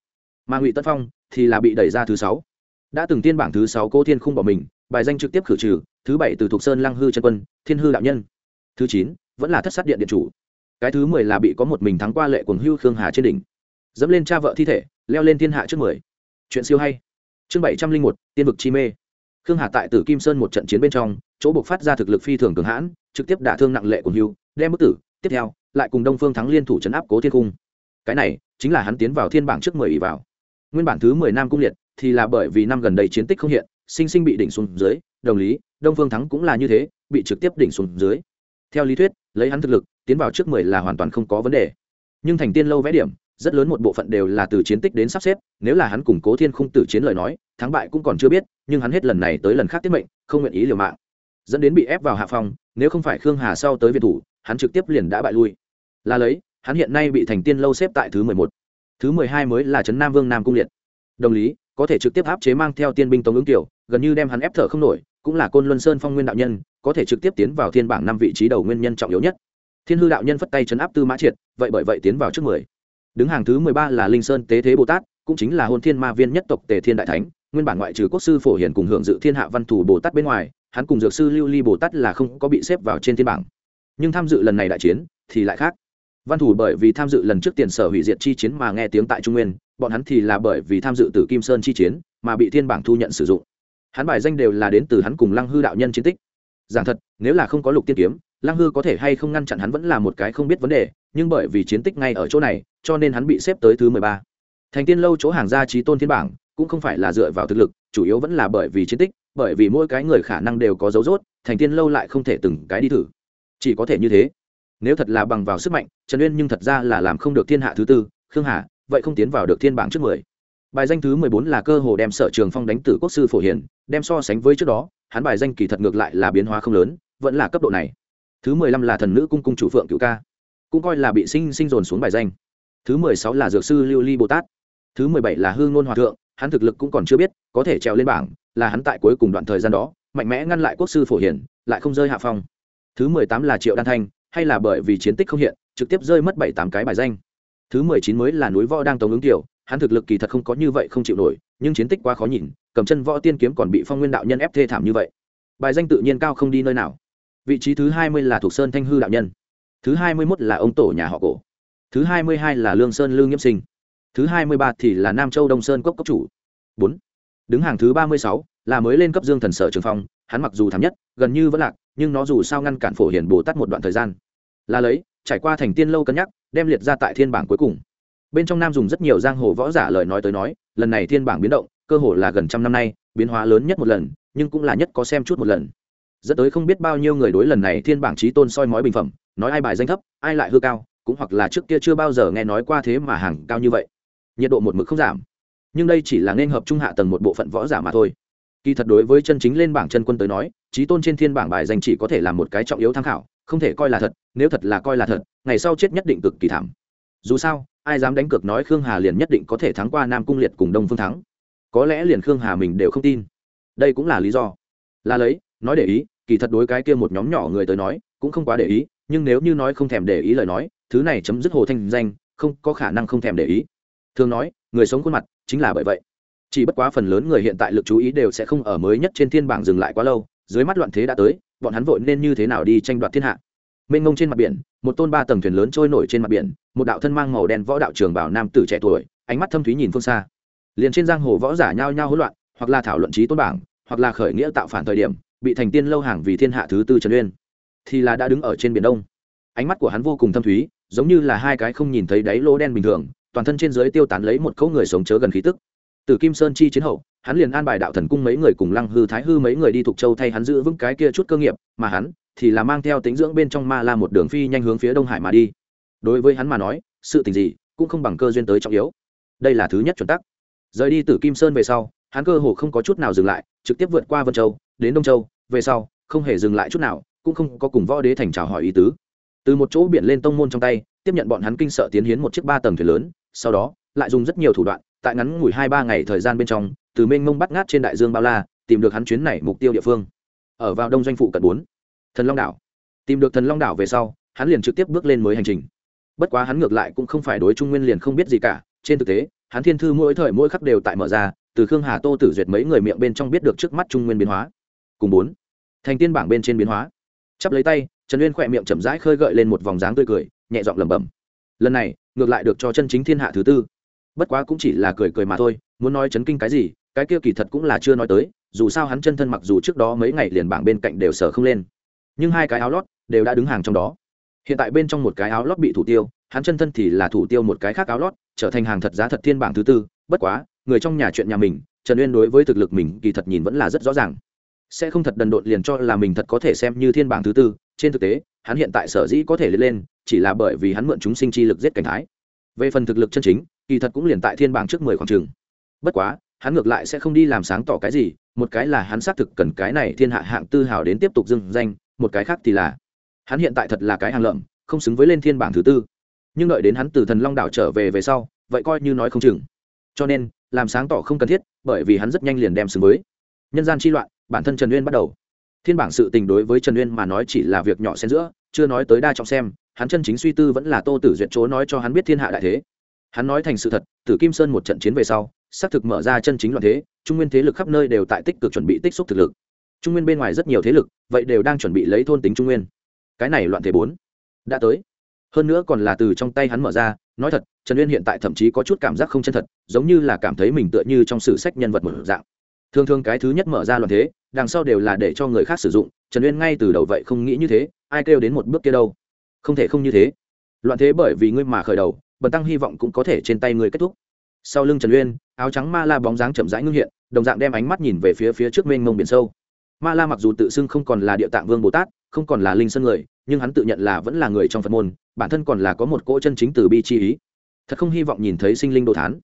Mà ngụy tân phong thì là bị đẩy ra thứ sáu. Đã từng tiên bảng thứ sáu cô thiên không bỏ mình, bài danh trực tiếp khử trừ thứ bảy từ thục sơn lăng hư chân quân, thiên hư đạo nhân. Thứ chín, vẫn là thất sát điện điện chủ. Cái thứ mười là bị có một mình thắng qua lệ cuồng hưu khương hà trên đỉnh. Dẫm lên cha vợ thi thể, leo lên thiên hạ trước mười. Chuyện siêu hay. Chương bảy trăm linh một, tiên vực chi mê. Khương hà tại tử kim sơn một trận chiến bên trong, chỗ buộc phát ra thực lực phi thường cường hãn, trực tiếp đả thương nặng lệ cuồng hưu, đem bức tử. Tiếp theo, lại cùng đông phương thắng liên thủ chấn áp cố thiên cung. Cái này, chính là hắn tiến vào thiên bảng trước mười ỷ vào. Nguyên bản thứ mười nam cung liệt thì là bởi vì năm gần đây chiến tích không hiện, sinh sinh bị đỉnh xuống dưới, đồng lý đông phương thắng cũng là như thế, bị trực tiếp đỉnh xuống dưới. Theo lý thuyết, lấy hắn thực lực, tiến vào trước mười là hoàn toàn không có vấn đề. Nhưng thành tiên lâu vẽ điểm, rất lớn một bộ phận đều là từ chiến tích đến sắp xếp, nếu là hắn củng cố thiên Khung tử chiến lời nói, thắng bại cũng còn chưa biết, nhưng hắn hết lần này tới lần khác tiết mệnh, không nguyện ý liều mạng. Dẫn đến bị ép vào hạ phòng, nếu không phải khương hà sau tới việt thủ, hắn trực tiếp liền đã bại lui. Là lấy, hắn hiện nay bị thành tiên lâu xếp tại thứ mười một. Thứ mười hai mới là trấn nam vương nam cung liệt. Đồng lý, có thể trực tiếp áp chế mang theo tiên binh tống ứng kiểu gần như đem hắn ép thở không nổi cũng là côn luân sơn phong nguyên đạo nhân, có thể trực tiếp tiến vào thiên bảng năm vị trí đầu nguyên nhân trọng yếu nhất. Thiên hư đạo nhân phất tay chấn áp tư mã triệt, vậy bởi vậy tiến vào trước mười. Đứng hàng thứ mười ba là linh sơn tế thế bồ tát, cũng chính là hôn thiên ma viên nhất tộc tề thiên đại thánh, nguyên bản ngoại trừ quốc sư phổ hiển cùng hưởng dự thiên hạ văn thủ bồ tát bên ngoài, hắn cùng dược sư lưu ly bồ tát là không có bị xếp vào trên thiên bảng. Nhưng tham dự lần này đại chiến, thì lại khác. Văn thủ bởi vì tham dự lần trước tiền sở hủy diệt chi chiến mà nghe tiếng tại trung nguyên, bọn hắn thì là bởi vì tham dự từ kim sơn chi chiến, mà bị thiên bảng thu nhận sử dụng hắn bài danh đều là đến từ hắn cùng lăng hư đạo nhân chiến tích. Giảng thật, nếu là không có lục tiên kiếm, lăng hư có thể hay không ngăn chặn hắn vẫn là một cái không biết vấn đề, nhưng bởi vì chiến tích ngay ở chỗ này, cho nên hắn bị xếp tới thứ mười ba. Thành tiên lâu chỗ hàng gia trí tôn thiên bảng, cũng không phải là dựa vào thực lực, chủ yếu vẫn là bởi vì chiến tích, bởi vì mỗi cái người khả năng đều có dấu rốt, thành tiên lâu lại không thể từng cái đi thử. Chỉ có thể như thế. Nếu thật là bằng vào sức mạnh, trần uyên nhưng thật ra là làm không được thiên hạ thứ tư. Khương hà, vậy không tiến vào được thiên bảng trước mười bài danh thứ mười bốn là cơ hồ đem sở trường phong đánh tử quốc sư phổ hiền, đem so sánh với trước đó, hắn bài danh kỳ thật ngược lại là biến hóa không lớn, vẫn là cấp độ này. Thứ mười lăm là thần nữ cung cung chủ phượng cựu ca, cũng coi là bị sinh sinh dồn xuống bài danh. Thứ mười sáu là dược sư lưu ly bồ tát. Thứ mười bảy là hương ngôn hòa thượng, hắn thực lực cũng còn chưa biết, có thể trèo lên bảng, là hắn tại cuối cùng đoạn thời gian đó, mạnh mẽ ngăn lại quốc sư phổ hiển lại không rơi hạ phong. Thứ mười tám là triệu đan thanh, hay là bởi vì chiến tích không hiện, trực tiếp rơi mất bảy tám cái bài danh. Thứ mười chín mới là núi võ đang tống ứng tiểu hắn thực lực kỳ thật không có như vậy không chịu nổi, nhưng chiến tích quá khó nhìn, cầm chân võ tiên kiếm còn bị phong nguyên đạo nhân ép thê thảm như vậy. Bài danh tự nhiên cao không đi nơi nào. Vị trí thứ hai mươi là thuộc sơn thanh hư đạo nhân. Thứ hai mươi mốt là ông tổ nhà họ cổ. Thứ hai mươi hai là lương sơn lương nghiêm sinh. Thứ hai mươi ba thì là nam châu đông sơn cốc cốc chủ. Bốn. Đứng hàng thứ ba mươi sáu là mới lên cấp dương thần sở trường phong, hắn mặc dù thảm nhất, gần như vẫn lạc, nhưng nó dù sao ngăn cản phổ hiển bồ tát một đoạn thời gian. Là lấy, trải qua thành tiên lâu cân nhắc, đem liệt ra tại thiên bảng cuối cùng bên trong nam dùng rất nhiều giang hồ võ giả lời nói tới nói, lần này thiên bảng biến động, cơ hồ là gần trăm năm nay, biến hóa lớn nhất một lần, nhưng cũng là nhất có xem chút một lần. Dẫn tới không biết bao nhiêu người đối lần này thiên bảng trí tôn soi mói bình phẩm, nói ai bài danh thấp, ai lại hư cao, cũng hoặc là trước kia chưa bao giờ nghe nói qua thế mà hàng cao như vậy. Nhiệt độ một mực không giảm. Nhưng đây chỉ là nên hợp trung hạ tầng một bộ phận võ giả mà thôi. Kỳ thật đối với chân chính lên bảng chân quân tới nói trí tôn trên thiên bảng bài danh chỉ có thể là một cái trọng yếu tham khảo, không thể coi là thật, nếu thật là coi là thật, ngày sau chết nhất định cực kỳ thảm. Dù sao ai dám đánh cược nói khương hà liền nhất định có thể thắng qua nam cung liệt cùng đông phương thắng. Có lẽ liền khương hà mình đều không tin. Đây cũng là lý do. Là lấy, nói để ý, kỳ thật đối cái kia một nhóm nhỏ người tới nói, cũng không quá để ý, nhưng nếu như nói không thèm để ý lời nói, thứ này chấm dứt hồ thanh danh, không, có khả năng không thèm để ý. Thường nói, người sống khuôn mặt, chính là bởi vậy. Chỉ bất quá phần lớn người hiện tại lực chú ý đều sẽ không ở mới nhất trên thiên bảng dừng lại quá lâu, dưới mắt loạn thế đã tới, bọn hắn vội nên như thế nào đi tranh đoạt thiên hạ? Mênh ngông trên mặt biển, một tôn ba tầng thuyền lớn trôi nổi trên mặt biển, một đạo thân mang màu đen võ đạo trường bảo nam tử trẻ tuổi, ánh mắt thâm thúy nhìn phương xa. Liền trên giang hồ võ giả nhao nhao hỗn loạn, hoặc là thảo luận trí tôn bảng, hoặc là khởi nghĩa tạo phản thời điểm, bị thành tiên lâu hàng vì thiên hạ thứ tư trần uyên, thì là đã đứng ở trên biển đông. Ánh mắt của hắn vô cùng thâm thúy, giống như là hai cái không nhìn thấy đáy lỗ đen bình thường, toàn thân trên dưới tiêu tán lấy một cấu người sống chớ gần khí tức. Từ kim sơn chi chiến hậu, hắn liền an bài đạo thần cung mấy người cùng lăng hư thái hư mấy người đi thuộc châu thay hắn giữ vững cái kia chút cơ nghiệp, mà hắn thì là mang theo tính dưỡng bên trong ma la một đường phi nhanh hướng phía đông hải mà đi. Đối với hắn mà nói, sự tình gì cũng không bằng cơ duyên tới trọng yếu. Đây là thứ nhất chuẩn tắc. Rời đi từ kim sơn về sau, hắn cơ hồ không có chút nào dừng lại, trực tiếp vượt qua vân châu, đến đông châu, về sau, không hề dừng lại chút nào, cũng không có cùng võ đế thành chào hỏi ý tứ. Từ một chỗ biển lên tông môn trong tay, tiếp nhận bọn hắn kinh sợ tiến hiến một chiếc ba tầng thuyền lớn, sau đó, lại dùng rất nhiều thủ đoạn, tại ngắn ngủi hai ba ngày thời gian bên trong, từ mênh mông bắt ngát trên đại dương bao la, tìm được hắn chuyến này mục tiêu địa phương. Ở vào đông doanh phụ cận bốn thần long đảo. Tìm được thần long đảo về sau, hắn liền trực tiếp bước lên mới hành trình. Bất quá hắn ngược lại cũng không phải đối trung nguyên liền không biết gì cả, trên thực tế, hắn thiên thư mỗi thời mỗi khắc đều tại mở ra, từ khương hà tô tử duyệt mấy người miệng bên trong biết được trước mắt trung nguyên biến hóa. Cùng bốn, thành tiên bảng bên trên biến hóa. Chắp lấy tay, trần uyên khỏe miệng chậm rãi khơi gợi lên một vòng dáng tươi cười, nhẹ giọng lẩm bẩm. Lần này, ngược lại được cho chân chính thiên hạ thứ tư. Bất quá cũng chỉ là cười cười mà thôi, muốn nói chấn kinh cái gì, cái kia kỳ thật cũng là chưa nói tới, dù sao hắn chân thân mặc dù trước đó mấy ngày liền bảng bên cạnh đều sở không lên nhưng hai cái áo lót đều đã đứng hàng trong đó. Hiện tại bên trong một cái áo lót bị thủ tiêu, hắn chân thân thì là thủ tiêu một cái khác áo lót, trở thành hàng thật giá thật thiên bảng thứ tư. Bất quá, người trong nhà chuyện nhà mình, trần uyên đối với thực lực mình kỳ thật nhìn vẫn là rất rõ ràng. Sẽ không thật đần độn liền cho là mình thật có thể xem như thiên bảng thứ tư. Trên thực tế, hắn hiện tại sở dĩ có thể lên lên, chỉ là bởi vì hắn mượn chúng sinh chi lực giết cảnh thái. Về phần thực lực chân chính, kỳ thật cũng liền tại thiên bảng trước mười khoảng trường. Bất quá, hắn ngược lại sẽ không đi làm sáng tỏ cái gì, một cái là hắn xác thực cần cái này thiên hạ hạng tư hào đến tiếp tục dưng danh một cái khác thì là, hắn hiện tại thật là cái hàng lợm, không xứng với lên thiên bảng thứ tư. Nhưng đợi đến hắn từ thần long đảo trở về về sau, vậy coi như nói không chừng. Cho nên, làm sáng tỏ không cần thiết, bởi vì hắn rất nhanh liền đem xứng với. Nhân gian chi loạn, bản thân trần uyên bắt đầu. Thiên bảng sự tình đối với trần uyên mà nói chỉ là việc nhỏ xen giữa, chưa nói tới đa trọng xem, hắn chân chính suy tư vẫn là tô tử duyệt chỗ nói cho hắn biết thiên hạ đại thế. Hắn nói thành sự thật tử kim sơn một trận chiến về sau, xác thực mở ra chân chính loạn thế, trung nguyên thế lực khắp nơi đều tại tích cực chuẩn bị tích xúc thực lực trung nguyên bên ngoài rất nhiều thế lực, vậy đều đang chuẩn bị lấy thôn tính trung nguyên. Cái này loạn thế bốn. Đã tới. Hơn nữa còn là từ trong tay hắn mở ra, nói thật, trần uyên hiện tại thậm chí có chút cảm giác không chân thật, giống như là cảm thấy mình tựa như trong sử sách nhân vật một dạng. Thường thường cái thứ nhất mở ra loạn thế, đằng sau đều là để cho người khác sử dụng, trần uyên ngay từ đầu vậy không nghĩ như thế, ai kêu đến một bước kia đâu. Không thể không như thế. Loạn thế bởi vì ngươi mà khởi đầu, bần tăng hy vọng cũng có thể trên tay ngươi kết thúc. Sau lưng trần uyên, áo trắng ma la bóng dáng chậm rãi ngưng hiện, đồng dạng đem ánh mắt nhìn về phía phía trước mênh mông biển sâu ma la mặc dù tự xưng không còn là địa tạng vương bồ tát, không còn là linh sơn người, nhưng hắn tự nhận là vẫn là người trong phật môn, bản thân còn là có một cỗ chân chính từ bi chi ý. Thật không hy vọng nhìn thấy sinh linh đồ thán.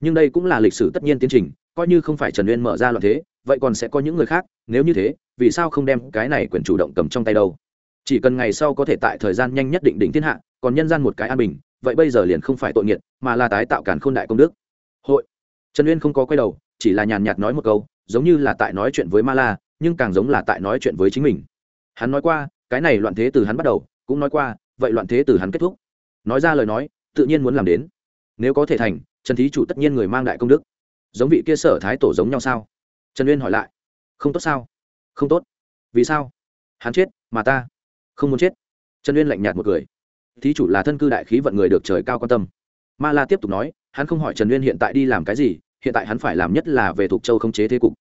Nhưng đây cũng là lịch sử tất nhiên tiến trình, coi như không phải trần uyên mở ra loạn thế, vậy còn sẽ có những người khác, nếu như thế, vì sao không đem cái này quyền chủ động cầm trong tay đâu? Chỉ cần ngày sau có thể tại thời gian nhanh nhất định đỉnh thiên hạ, còn nhân gian một cái an bình, vậy bây giờ liền không phải tội nghiệt, mà là tái tạo cản khôn đại công đức. Hội. Trần uyên không có quay đầu, chỉ là nhàn nhạt nói một câu, giống như là tại nói chuyện với ma la nhưng càng giống là tại nói chuyện với chính mình. Hắn nói qua, cái này loạn thế từ hắn bắt đầu, cũng nói qua, vậy loạn thế từ hắn kết thúc. Nói ra lời nói, tự nhiên muốn làm đến. Nếu có thể thành, trần thí chủ tất nhiên người mang đại công đức. Giống vị kia sở thái tổ giống nhau sao? Trần uyên hỏi lại. Không tốt sao? Không tốt. Vì sao? Hắn chết, mà ta không muốn chết. Trần uyên lạnh nhạt một cười thí chủ là thân cư đại khí vận người được trời cao quan tâm. Ma la tiếp tục nói, hắn không hỏi trần uyên hiện tại đi làm cái gì, hiện tại hắn phải làm nhất là về thuộc châu không chế thế cục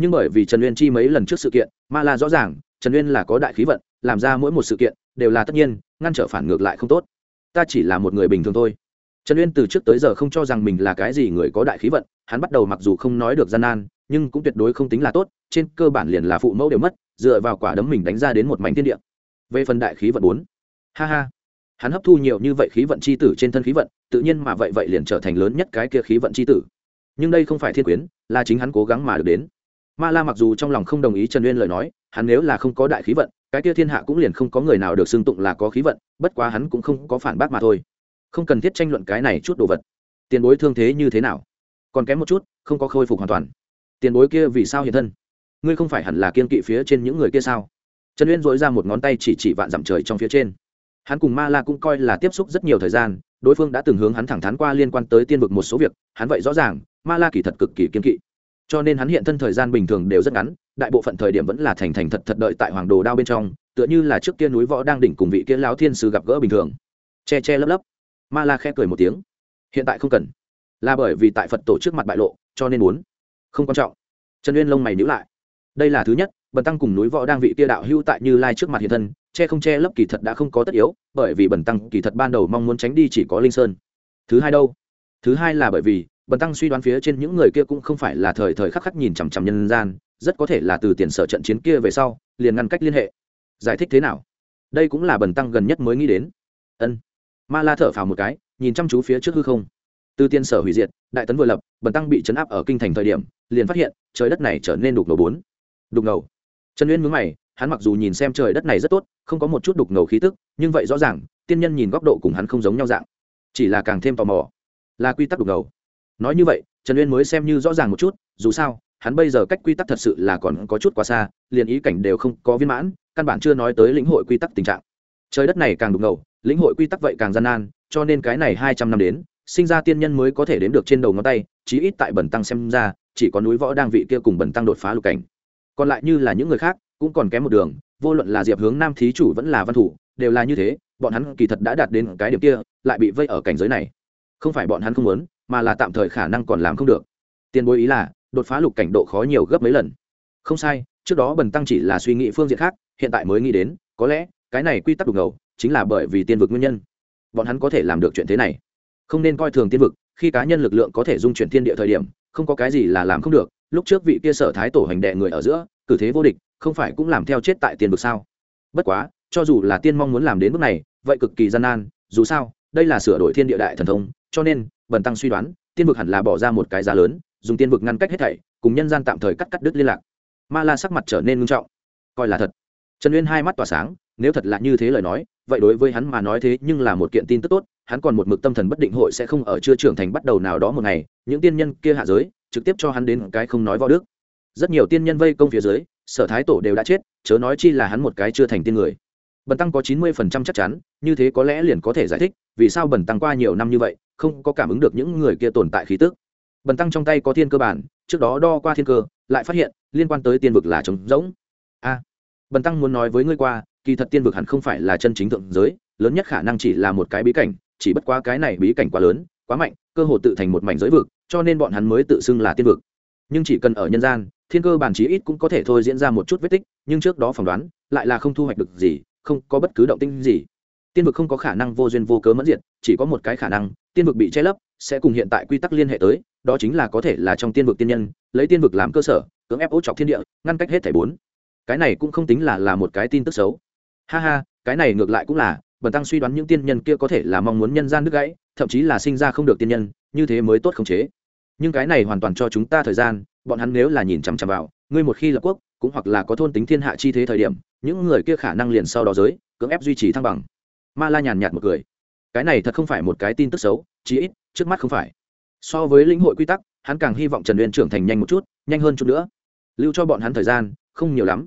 nhưng bởi vì trần uyên chi mấy lần trước sự kiện, ma la rõ ràng, trần uyên là có đại khí vận, làm ra mỗi một sự kiện, đều là tất nhiên, ngăn trở phản ngược lại không tốt. Ta chỉ là một người bình thường thôi. Trần uyên từ trước tới giờ không cho rằng mình là cái gì người có đại khí vận, hắn bắt đầu mặc dù không nói được gian nan, nhưng cũng tuyệt đối không tính là tốt, trên cơ bản liền là phụ mẫu đều mất, dựa vào quả đấm mình đánh ra đến một mảnh thiên địa. Về phần đại khí vận bốn, ha ha, hắn hấp thu nhiều như vậy khí vận c h i tử trên thân khí vận, tự nhiên mà vậy vậy liền trở thành lớn nhất cái kia khí vận c h i tử. Nhưng đây không phải thiên quyến, là chính hắn cố gắng mà được đến ma la mặc dù trong lòng không đồng ý trần uyên lời nói, hắn nếu là không có đại khí vận, cái kia thiên hạ cũng liền không có người nào được xưng tụng là có khí vận, bất quá hắn cũng không có phản bác mà thôi. Không cần thiết tranh luận cái này chút đồ vật. Tiền bối thương thế như thế nào? Còn kém một chút, không có khôi phục hoàn toàn. Tiền bối kia vì sao hiện thân? Ngươi không phải hẳn là kiên kỵ phía trên những người kia sao? Trần uyên dội ra một ngón tay chỉ chỉ vạn dặm trời trong phía trên. Hắn cùng ma la cũng coi là tiếp xúc rất nhiều thời gian, đối phương đã từng hướng hắn thẳng thắn qua liên quan tới tiên vực một số việc, hắn vậy rõ ràng, ma la kỳ thật cực kỳ kiên kỵ cho nên hắn hiện thân thời gian bình thường đều rất ngắn, đại bộ phận thời điểm vẫn là thành thành thật thật đợi tại hoàng đồ đao bên trong, tựa như là trước kia núi võ đang đỉnh cùng vị kia lão thiên sư gặp gỡ bình thường. Che che lấp lấp. Ma la khẽ cười một tiếng. Hiện tại không cần. Là bởi vì tại phật tổ trước mặt bại lộ, cho nên muốn. Không quan trọng. Trần uyên lông mày nhữ lại. Đây là thứ nhất, bần tăng cùng núi võ đang vị kia đạo hưu tại như lai trước mặt hiện thân, che không che lấp kỳ thật đã không có tất yếu, bởi vì bần tăng kỳ thật ban đầu mong muốn tránh đi chỉ có linh sơn. Thứ hai đâu? Thứ hai là bởi vì bần tăng suy đoán phía trên những người kia cũng không phải là thời thời khắc khắc nhìn chằm chằm nhân gian, rất có thể là từ tiền sở trận chiến kia về sau, liền ngăn cách liên hệ. Giải thích thế nào? Đây cũng là bần tăng gần nhất mới nghĩ đến. Ân. Ma la thở phào một cái, nhìn chăm chú phía trước hư không. Từ tiên sở hủy diệt, đại tấn vừa lập, bần tăng bị chấn áp ở kinh thành thời điểm, liền phát hiện, trời đất này trở nên đục ngầu bốn. Đục ngầu. Trần uyên mướn mày, hắn mặc dù nhìn xem trời đất này rất tốt, không có một chút đục ngầu khí tức, nhưng vậy rõ ràng, tiên nhân nhìn góc độ cùng hắn không giống nhau dạng. Chỉ là càng thêm tò mò. Là quy tắc đục ngầu nói như vậy, trần uyên mới xem như rõ ràng một chút, dù sao, hắn bây giờ cách quy tắc thật sự là còn có chút quá xa, liền ý cảnh đều không có viên mãn, căn bản chưa nói tới lĩnh hội quy tắc tình trạng. Trời đất này càng đục ngầu, lĩnh hội quy tắc vậy càng gian nan, cho nên cái này hai trăm năm đến, sinh ra tiên nhân mới có thể đến được trên đầu ngón tay, chí ít tại bẩn tăng xem ra, chỉ có núi võ đang vị kia cùng bẩn tăng đột phá lục cảnh. Còn lại như là những người khác, cũng còn kém một đường, vô luận là diệp hướng nam thí chủ vẫn là văn thủ, đều là như thế, bọn hắn kỳ thật đã đạt đến cái điểm kia, lại bị vây ở cảnh giới này. Không phải bọn hắn không muốn mà là tạm thời khả năng còn làm không được. Tiền bối ý là, đột phá lục cảnh độ khó nhiều gấp mấy lần. Không sai, trước đó bần tăng chỉ là suy nghĩ phương diện khác, hiện tại mới nghĩ đến, có lẽ, cái này quy tắc đục ngầu, chính là bởi vì tiên vực nguyên nhân. Bọn hắn có thể làm được chuyện thế này. Không nên coi thường tiên vực, khi cá nhân lực lượng có thể dung chuyển thiên địa thời điểm, không có cái gì là làm không được. Lúc trước vị kia sở thái tổ hành đệ người ở giữa, cử thế vô địch, không phải cũng làm theo chết tại tiên vực sao? Bất quá, cho dù là tiên mong muốn làm đến bước này, vậy cực kỳ gian nan, dù sao, đây là sửa đổi thiên địa đại thần thông, cho nên bần tăng suy đoán, tiên vực hẳn là bỏ ra một cái giá lớn, dùng tiên vực ngăn cách hết thảy, cùng nhân gian tạm thời cắt cắt đứt liên lạc. Ma la sắc mặt trở nên nghiêm trọng. Coi là thật. Trần uyên hai mắt tỏa sáng, nếu thật là như thế lời nói, vậy đối với hắn mà nói thế nhưng là một kiện tin tức tốt, hắn còn một mực tâm thần bất định hội sẽ không ở chưa trưởng thành bắt đầu nào đó một ngày, những tiên nhân kia hạ giới, trực tiếp cho hắn đến cái không nói võ đức. Rất nhiều tiên nhân vây công phía dưới, sở thái tổ đều đã chết, chớ nói chi là hắn một cái chưa thành tiên người bần tăng có chín mươi phần trăm chắc chắn, như thế có lẽ liền có thể giải thích vì sao bần tăng qua nhiều năm như vậy không có cảm ứng được những người kia tồn tại khí tức. Bần tăng trong tay có thiên cơ bản, trước đó đo qua thiên cơ, lại phát hiện liên quan tới tiên vực là trống rỗng. A, bần tăng muốn nói với ngươi qua, kỳ thật tiên vực hẳn không phải là chân chính thượng giới, lớn nhất khả năng chỉ là một cái bí cảnh, chỉ bất quá cái này bí cảnh quá lớn, quá mạnh, cơ hồ tự thành một mảnh giới vực, cho nên bọn hắn mới tự xưng là tiên vực. Nhưng chỉ cần ở nhân gian, thiên cơ bản chí ít cũng có thể thôi diễn ra một chút vết tích, nhưng trước đó phỏng đoán, lại là không thu hoạch được gì không có bất cứ động tinh gì. Tiên vực không có khả năng vô duyên vô cớ mẫn diệt, chỉ có một cái khả năng, tiên vực bị che lấp, sẽ cùng hiện tại quy tắc liên hệ tới, đó chính là có thể là trong tiên vực tiên nhân, lấy tiên vực làm cơ sở, cưỡng ép ố chọc thiên địa, ngăn cách hết thảy bốn. Cái này cũng không tính là là một cái tin tức xấu. Ha ha, cái này ngược lại cũng là, bần tăng suy đoán những tiên nhân kia có thể là mong muốn nhân gian đứt gãy, thậm chí là sinh ra không được tiên nhân, như thế mới tốt khống chế. Nhưng cái này hoàn toàn cho chúng ta thời gian, bọn hắn nếu là nhìn chằm chằm vào ngươi một khi lập quốc, cũng hoặc là có thôn tính thiên hạ chi thế thời điểm, những người kia khả năng liền sau đó giới, cưỡng ép duy trì thăng bằng. Ma la nhàn nhạt một cười. Cái này thật không phải một cái tin tức xấu, chí ít, trước mắt không phải. So với lĩnh hội quy tắc, hắn càng hy vọng trần uyên trưởng thành nhanh một chút, nhanh hơn chút nữa. Lưu cho bọn hắn thời gian, không nhiều lắm.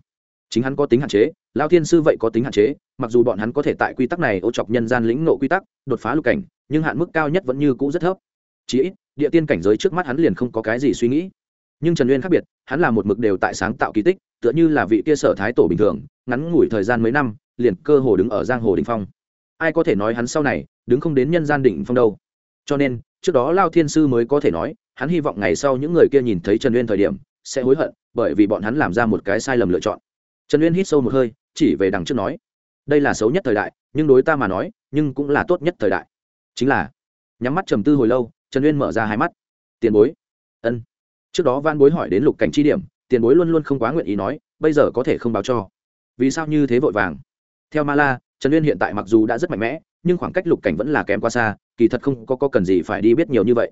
Chính hắn có tính hạn chế, lao thiên sư vậy có tính hạn chế, mặc dù bọn hắn có thể tại quy tắc này ô chọc nhân gian lĩnh nộ quy tắc, đột phá lục cảnh, nhưng hạn mức cao nhất vẫn như cũ rất thấp. Chí ít, địa tiên cảnh giới trước mắt hắn liền không có cái gì suy nghĩ nhưng trần uyên khác biệt, hắn là một mực đều tại sáng tạo kỳ tích, tựa như là vị kia sở thái tổ bình thường, ngắn ngủi thời gian mấy năm, liền cơ hồ đứng ở giang hồ đình phong. Ai có thể nói hắn sau này, đứng không đến nhân gian đỉnh phong đâu. Cho nên, trước đó lao thiên sư mới có thể nói, hắn hy vọng ngày sau những người kia nhìn thấy trần uyên thời điểm, sẽ hối hận, bởi vì bọn hắn làm ra một cái sai lầm lựa chọn. Trần uyên hít sâu một hơi, chỉ về đằng trước nói, đây là xấu nhất thời đại, nhưng đối ta mà nói, nhưng cũng là tốt nhất thời đại. Chính là, nhắm mắt trầm tư hồi lâu, trần uyên mở ra hai mắt. Tiền bối. Ân trước đó van bối hỏi đến lục cảnh chi điểm tiền bối luôn luôn không quá nguyện ý nói bây giờ có thể không báo cho. Vì sao như thế vội vàng? Theo ma la trần uyên hiện tại mặc dù đã rất mạnh mẽ nhưng khoảng cách lục cảnh vẫn là kém quá xa kỳ thật không có, có cần gì phải đi biết nhiều như vậy.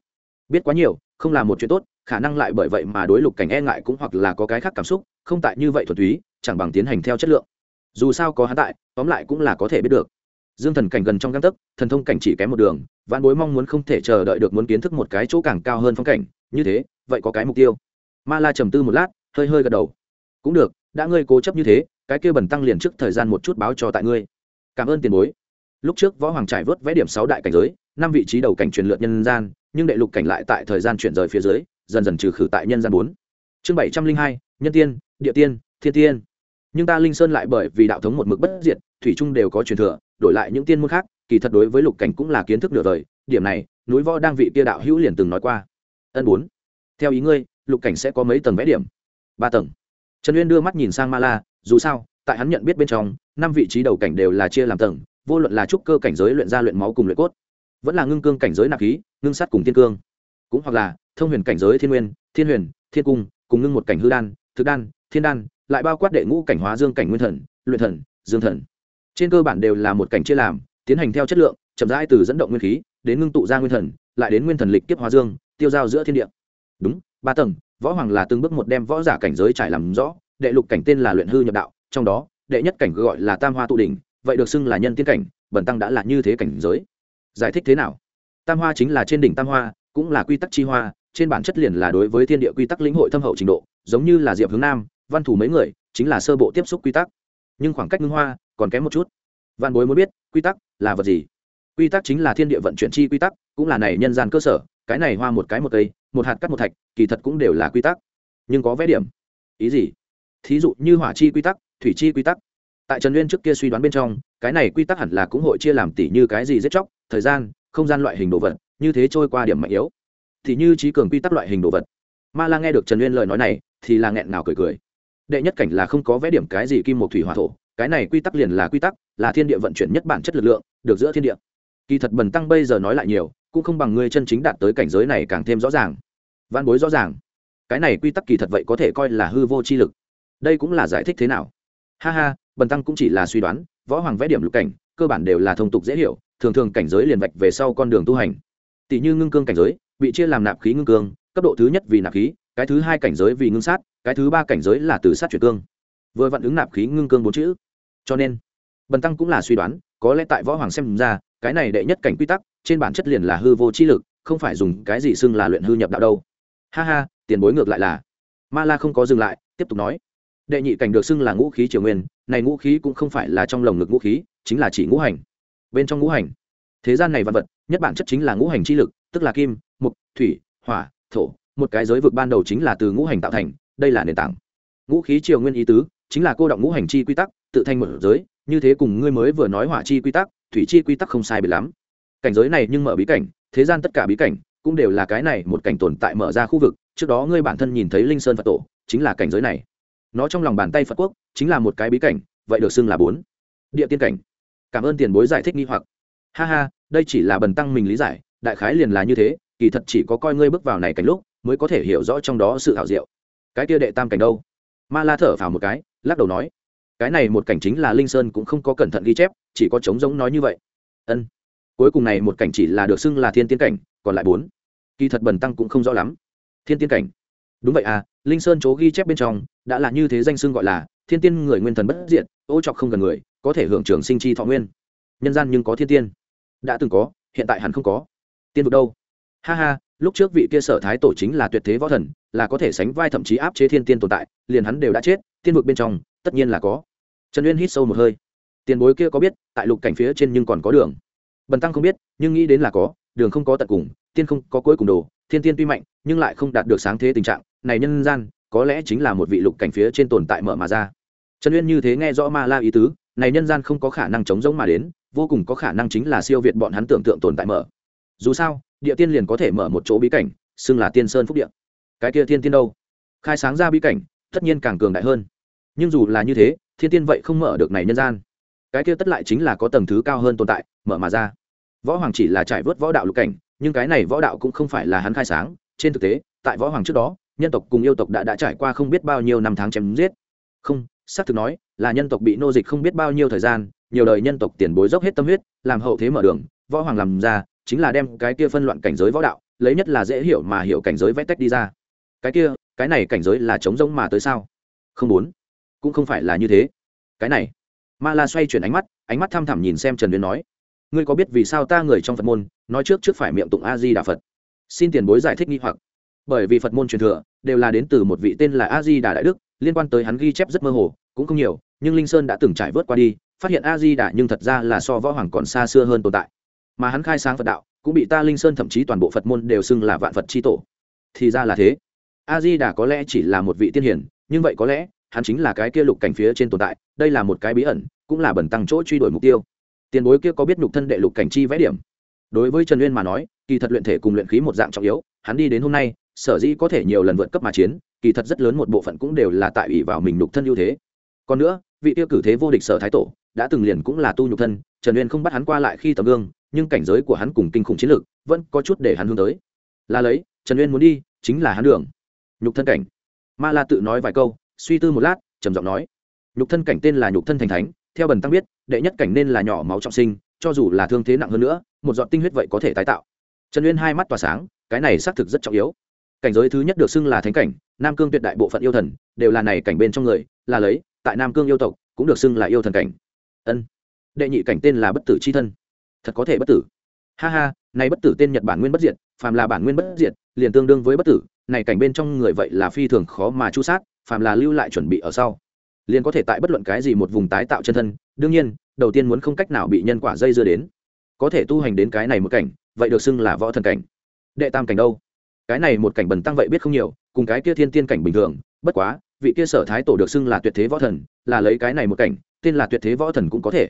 Biết quá nhiều không là một chuyện tốt khả năng lại bởi vậy mà đối lục cảnh e ngại cũng hoặc là có cái khác cảm xúc không tại như vậy thuật túy chẳng bằng tiến hành theo chất lượng. Dù sao có hắn tại tóm lại cũng là có thể biết được. Dương thần cảnh gần trong găng tấc thần thông cảnh chỉ kém một đường văn bối mong muốn không thể chờ đợi được muốn kiến thức một cái chỗ càng cao hơn phong cảnh như thế vậy có cái mục tiêu. Ma la trầm tư một lát, hơi hơi gật đầu. Cũng được, đã ngươi cố chấp như thế, cái kia bẩn tăng liền trước thời gian một chút báo cho tại ngươi. Cảm ơn tiền bối. Lúc trước võ hoàng trải vớt vẽ điểm sáu đại cảnh giới, năm vị trí đầu cảnh truyền lượt nhân gian, nhưng đệ lục cảnh lại tại thời gian chuyển rời phía dưới, dần dần trừ khử tại nhân gian bốn. Chương bảy trăm linh hai, nhân tiên, địa tiên, thiên tiên. Nhưng ta linh sơn lại bởi vì đạo thống một mực bất diệt, thủy trung đều có truyền thừa, đổi lại những tiên môn khác, kỳ thật đối với lục cảnh cũng là kiến thức nửa đời, điểm này, núi võ đang vị kia đạo hữu liền từng nói qua. Ân bốn theo ý ngươi, lục cảnh sẽ có mấy tầng vẽ điểm? Ba tầng. Trần uyên đưa mắt nhìn sang ma la, dù sao, tại hắn nhận biết bên trong, năm vị trí đầu cảnh đều là chia làm tầng, vô luận là trúc cơ cảnh giới luyện ra luyện máu cùng luyện cốt, vẫn là ngưng cương cảnh giới nạp khí, ngưng sát cùng thiên cương. Cũng hoặc là, thông huyền cảnh giới thiên nguyên, thiên huyền, thiên cung, cùng ngưng một cảnh hư đan, thực đan, thiên đan, lại bao quát đệ ngũ cảnh hóa dương cảnh nguyên thần, luyện thần, dương thần. Trên cơ bản đều là một cảnh chia làm, tiến hành theo chất lượng, chậm rãi từ dẫn động nguyên khí, đến ngưng tụ ra nguyên thần, lại đến nguyên thần lịch kiếp hóa dương, tiêu giao giữa thiên địa đúng, ba tầng, võ hoàng là từng bước một đem võ giả cảnh giới trải làm rõ, đệ lục cảnh tên là luyện hư nhập đạo, trong đó, đệ nhất cảnh gọi là tam hoa tụ đỉnh, vậy được xưng là nhân tiên cảnh bẩn tăng đã là như thế cảnh giới. Giải thích thế nào? Tam hoa chính là trên đỉnh tam hoa, cũng là quy tắc chi hoa, trên bản chất liền là đối với thiên địa quy tắc lĩnh hội thâm hậu trình độ, giống như là diệp hướng nam, văn thủ mấy người, chính là sơ bộ tiếp xúc quy tắc. Nhưng khoảng cách ngưng hoa, còn kém một chút. Văn bối muốn biết, quy tắc là vật gì? Quy tắc chính là thiên địa vận chuyển chi quy tắc, cũng là này nhân gian cơ sở, cái này hoa một cái một cây một hạt cắt một thạch, kỳ thật cũng đều là quy tắc. Nhưng có vẽ điểm. Ý gì? Thí dụ như hỏa chi quy tắc, thủy chi quy tắc. Tại trần nguyên trước kia suy đoán bên trong, cái này quy tắc hẳn là cũng hội chia làm tỷ như cái gì giết chóc, thời gian, không gian loại hình đồ vật, như thế trôi qua điểm mạnh yếu. Thì như trí cường quy tắc loại hình đồ vật. Ma la nghe được trần nguyên lời nói này, thì là nghẹn nào cười cười. Đệ nhất cảnh là không có vẽ điểm cái gì kim một thủy hỏa thổ, cái này quy tắc liền là quy tắc, là thiên địa vận chuyển nhất bản chất lực lượng, được giữa thiên địa. Kỳ thật bần tăng bây giờ nói lại nhiều cũng không bằng ngươi chân chính đạt tới cảnh giới này càng thêm rõ ràng. Văn bối rõ ràng. Cái này quy tắc kỳ thật vậy có thể coi là hư vô chi lực. Đây cũng là giải thích thế nào? Ha ha, bần tăng cũng chỉ là suy đoán, võ hoàng vẽ điểm lục cảnh, cơ bản đều là thông tục dễ hiểu, thường thường cảnh giới liền vạch về sau con đường tu hành. Tỷ như ngưng cương cảnh giới, bị chia làm nạp khí ngưng cương, cấp độ thứ nhất vì nạp khí, cái thứ hai cảnh giới vì ngưng sát, cái thứ ba cảnh giới là từ sát chuyển cương. Vừa vặn ứng nạp khí ngưng cương bốn chữ. Cho nên, bần tăng cũng là suy đoán, có lẽ tại võ hoàng xem ra cái này đệ nhất cảnh quy tắc, trên bản chất liền là hư vô chi lực, không phải dùng cái gì xưng là luyện hư nhập đạo đâu. Ha ha, tiền bối ngược lại là. Ma la không có dừng lại, tiếp tục nói. Đệ nhị cảnh được xưng là ngũ khí triều nguyên, này ngũ khí cũng không phải là trong lồng ngực ngũ khí, chính là chỉ ngũ hành. Bên trong ngũ hành. Thế gian này vật vật, nhất bản chất chính là ngũ hành chi lực, tức là kim mục thủy, hỏa, thổ, một cái giới vực ban đầu chính là từ ngũ hành tạo thành, đây là nền tảng. Ngũ khí triều nguyên ý tứ, chính là cô động ngũ hành chi quy tắc, tự thành một giới, như thế cùng ngươi mới vừa nói hỏa chi quy tắc thủy chi quy tắc không sai biệt lắm. Cảnh giới này nhưng mở bí cảnh, thế gian tất cả bí cảnh cũng đều là cái này một cảnh tồn tại mở ra khu vực, trước đó ngươi bản thân nhìn thấy linh sơn phật tổ, chính là cảnh giới này. Nó trong lòng bàn tay phật quốc chính là một cái bí cảnh, vậy được xưng là bốn. Địa tiên cảnh. Cảm ơn tiền bối giải thích nghi hoặc. Ha ha, đây chỉ là bần tăng mình lý giải, đại khái liền là như thế, kỳ thật chỉ có coi ngươi bước vào này cảnh lúc mới có thể hiểu rõ trong đó sự thảo diệu. Cái kia đệ tam cảnh đâu? Ma la thở phào một cái, lắc đầu nói cái này một cảnh chính là linh sơn cũng không có cẩn thận ghi chép, chỉ có trống giống nói như vậy. Ân. Cuối cùng này một cảnh chỉ là được xưng là thiên tiên cảnh, còn lại bốn. Kỳ thật bần tăng cũng không rõ lắm. Thiên tiên cảnh. Đúng vậy à linh sơn chỗ ghi chép bên trong đã là như thế danh xưng gọi là thiên tiên người nguyên thần bất diện ô trọc không gần người, có thể hưởng trường sinh chi thọ nguyên. Nhân gian nhưng có thiên tiên. Đã từng có, hiện tại hẳn không có. Tiên vực đâu? Ha ha, lúc trước vị kia sở thái tổ chính là tuyệt thế võ thần, là có thể sánh vai thậm chí áp chế thiên tiên tồn tại, liền hắn đều đã chết, tiên vực bên trong, tất nhiên là có trần uyên hít sâu một hơi. Tiền bối kia có biết, tại lục cảnh phía trên nhưng còn có đường. Bần tăng không biết, nhưng nghĩ đến là có, đường không có tận cùng, tiên không có cuối cùng đồ, thiên tiên tuy mạnh, nhưng lại không đạt được sáng thế tình trạng, này nhân gian, có lẽ chính là một vị lục cảnh phía trên tồn tại mở mà ra. Trần uyên như thế nghe rõ ma la ý tứ, này nhân gian không có khả năng chống giống mà đến, vô cùng có khả năng chính là siêu việt bọn hắn tưởng tượng tồn tại mở. Dù sao, địa tiên liền có thể mở một chỗ bí cảnh, xưng là tiên sơn phúc địa. Cái kia thiên tiên đâu? Khai sáng ra bí cảnh, tất nhiên càng cường đại hơn. Nhưng dù là như thế thiên tiên vậy không mở được này nhân gian. Cái kia tất lại chính là có tầng thứ cao hơn tồn tại, mở mà ra. Võ hoàng chỉ là trải vớt võ đạo lục cảnh, nhưng cái này võ đạo cũng không phải là hắn khai sáng. Trên thực tế, tại võ hoàng trước đó, nhân tộc cùng yêu tộc đã đã trải qua không biết bao nhiêu năm tháng chém giết. Không, xác thực nói, là nhân tộc bị nô dịch không biết bao nhiêu thời gian, nhiều đời nhân tộc tiền bối dốc hết tâm huyết, làm hậu thế mở đường, võ hoàng làm ra, chính là đem cái kia phân loạn cảnh giới võ đạo, lấy nhất là dễ hiểu mà hiểu cảnh giới vẽ tách đi ra. Cái kia, cái này cảnh giới là chống giống mà tới sao? Không muốn cũng không phải là như thế. Cái này, ma la xoay chuyển ánh mắt ánh mắt thăm thẳm nhìn xem trần uyên nói, ngươi có biết vì sao ta người trong phật môn, nói trước trước phải miệng tụng a di đà phật? Xin tiền bối giải thích nghi hoặc. Bởi vì phật môn truyền thừa, đều là đến từ một vị tên là a di đà đại đức, liên quan tới hắn ghi chép rất mơ hồ, cũng không nhiều, nhưng linh sơn đã từng trải vớt qua đi, phát hiện a di đà nhưng thật ra là so võ hoàng còn xa xưa hơn tồn tại. Mà hắn khai sáng phật đạo, cũng bị ta linh sơn thậm chí toàn bộ phật môn đều xưng là vạn phật c tổ. Thì ra là thế. A di đà có lẽ chỉ là một vị tiên hiển nhưng vậy có lẽ hắn chính là cái kia lục cảnh phía trên tồn tại, đây là một cái bí ẩn, cũng là bẩn tăng chỗ truy đuổi mục tiêu. Tiền bối kia có biết nhục thân đệ lục cảnh chi vẽ điểm? Đối với trần uyên mà nói, kỳ thật luyện thể cùng luyện khí một dạng trọng yếu, hắn đi đến hôm nay, sở dĩ có thể nhiều lần vượt cấp mà chiến, kỳ thật rất lớn một bộ phận cũng đều là tại ủy vào mình nhục thân ưu thế. Còn nữa, vị tiêu cử thế vô địch sở thái tổ, đã từng liền cũng là tu nhục thân, trần uyên không bắt hắn qua lại khi tấm gương, nhưng cảnh giới của hắn cùng kinh khủng chiến lược vẫn có chút để hắn hướng tới. Là lấy, trần uyên muốn đi, chính là hắn đường. Nhục thân cảnh. Ma la tự nói vài câu suy tư một lát, trầm giọng nói, nhục thân cảnh tên là nhục thân thành thánh, theo bần tăng biết, đệ nhất cảnh nên là nhỏ máu trọng sinh, cho dù là thương thế nặng hơn nữa, một giọt tinh huyết vậy có thể tái tạo. Trần uyên hai mắt tỏa sáng, cái này xác thực rất trọng yếu. Cảnh giới thứ nhất được xưng là thánh cảnh, nam cương tuyệt đại bộ phận yêu thần đều là này cảnh bên trong người, là lấy, tại nam cương yêu tộc cũng được xưng là yêu thần cảnh. Ân. Đệ nhị cảnh tên là bất tử c h i thân. Thật có thể bất tử. Ha ha, này bất tử tên nhật bản nguyên bất diệt, phàm là bản nguyên bất diệt, liền tương đương với bất tử, này cảnh bên trong người vậy là phi thường khó mà chu sát phàm là lưu lại chuẩn bị ở sau, liền có thể tại bất luận cái gì một vùng tái tạo chân thân. Đương nhiên, đầu tiên muốn không cách nào bị nhân quả dây dưa đến, có thể tu hành đến cái này một cảnh, vậy được xưng là võ thần cảnh. Đệ tam cảnh đâu? Cái này một cảnh bần tăng vậy biết không nhiều, cùng cái kia thiên tiên cảnh bình thường, bất quá, vị kia sở thái tổ được xưng là tuyệt thế võ thần, là lấy cái này một cảnh, tên là tuyệt thế võ thần cũng có thể.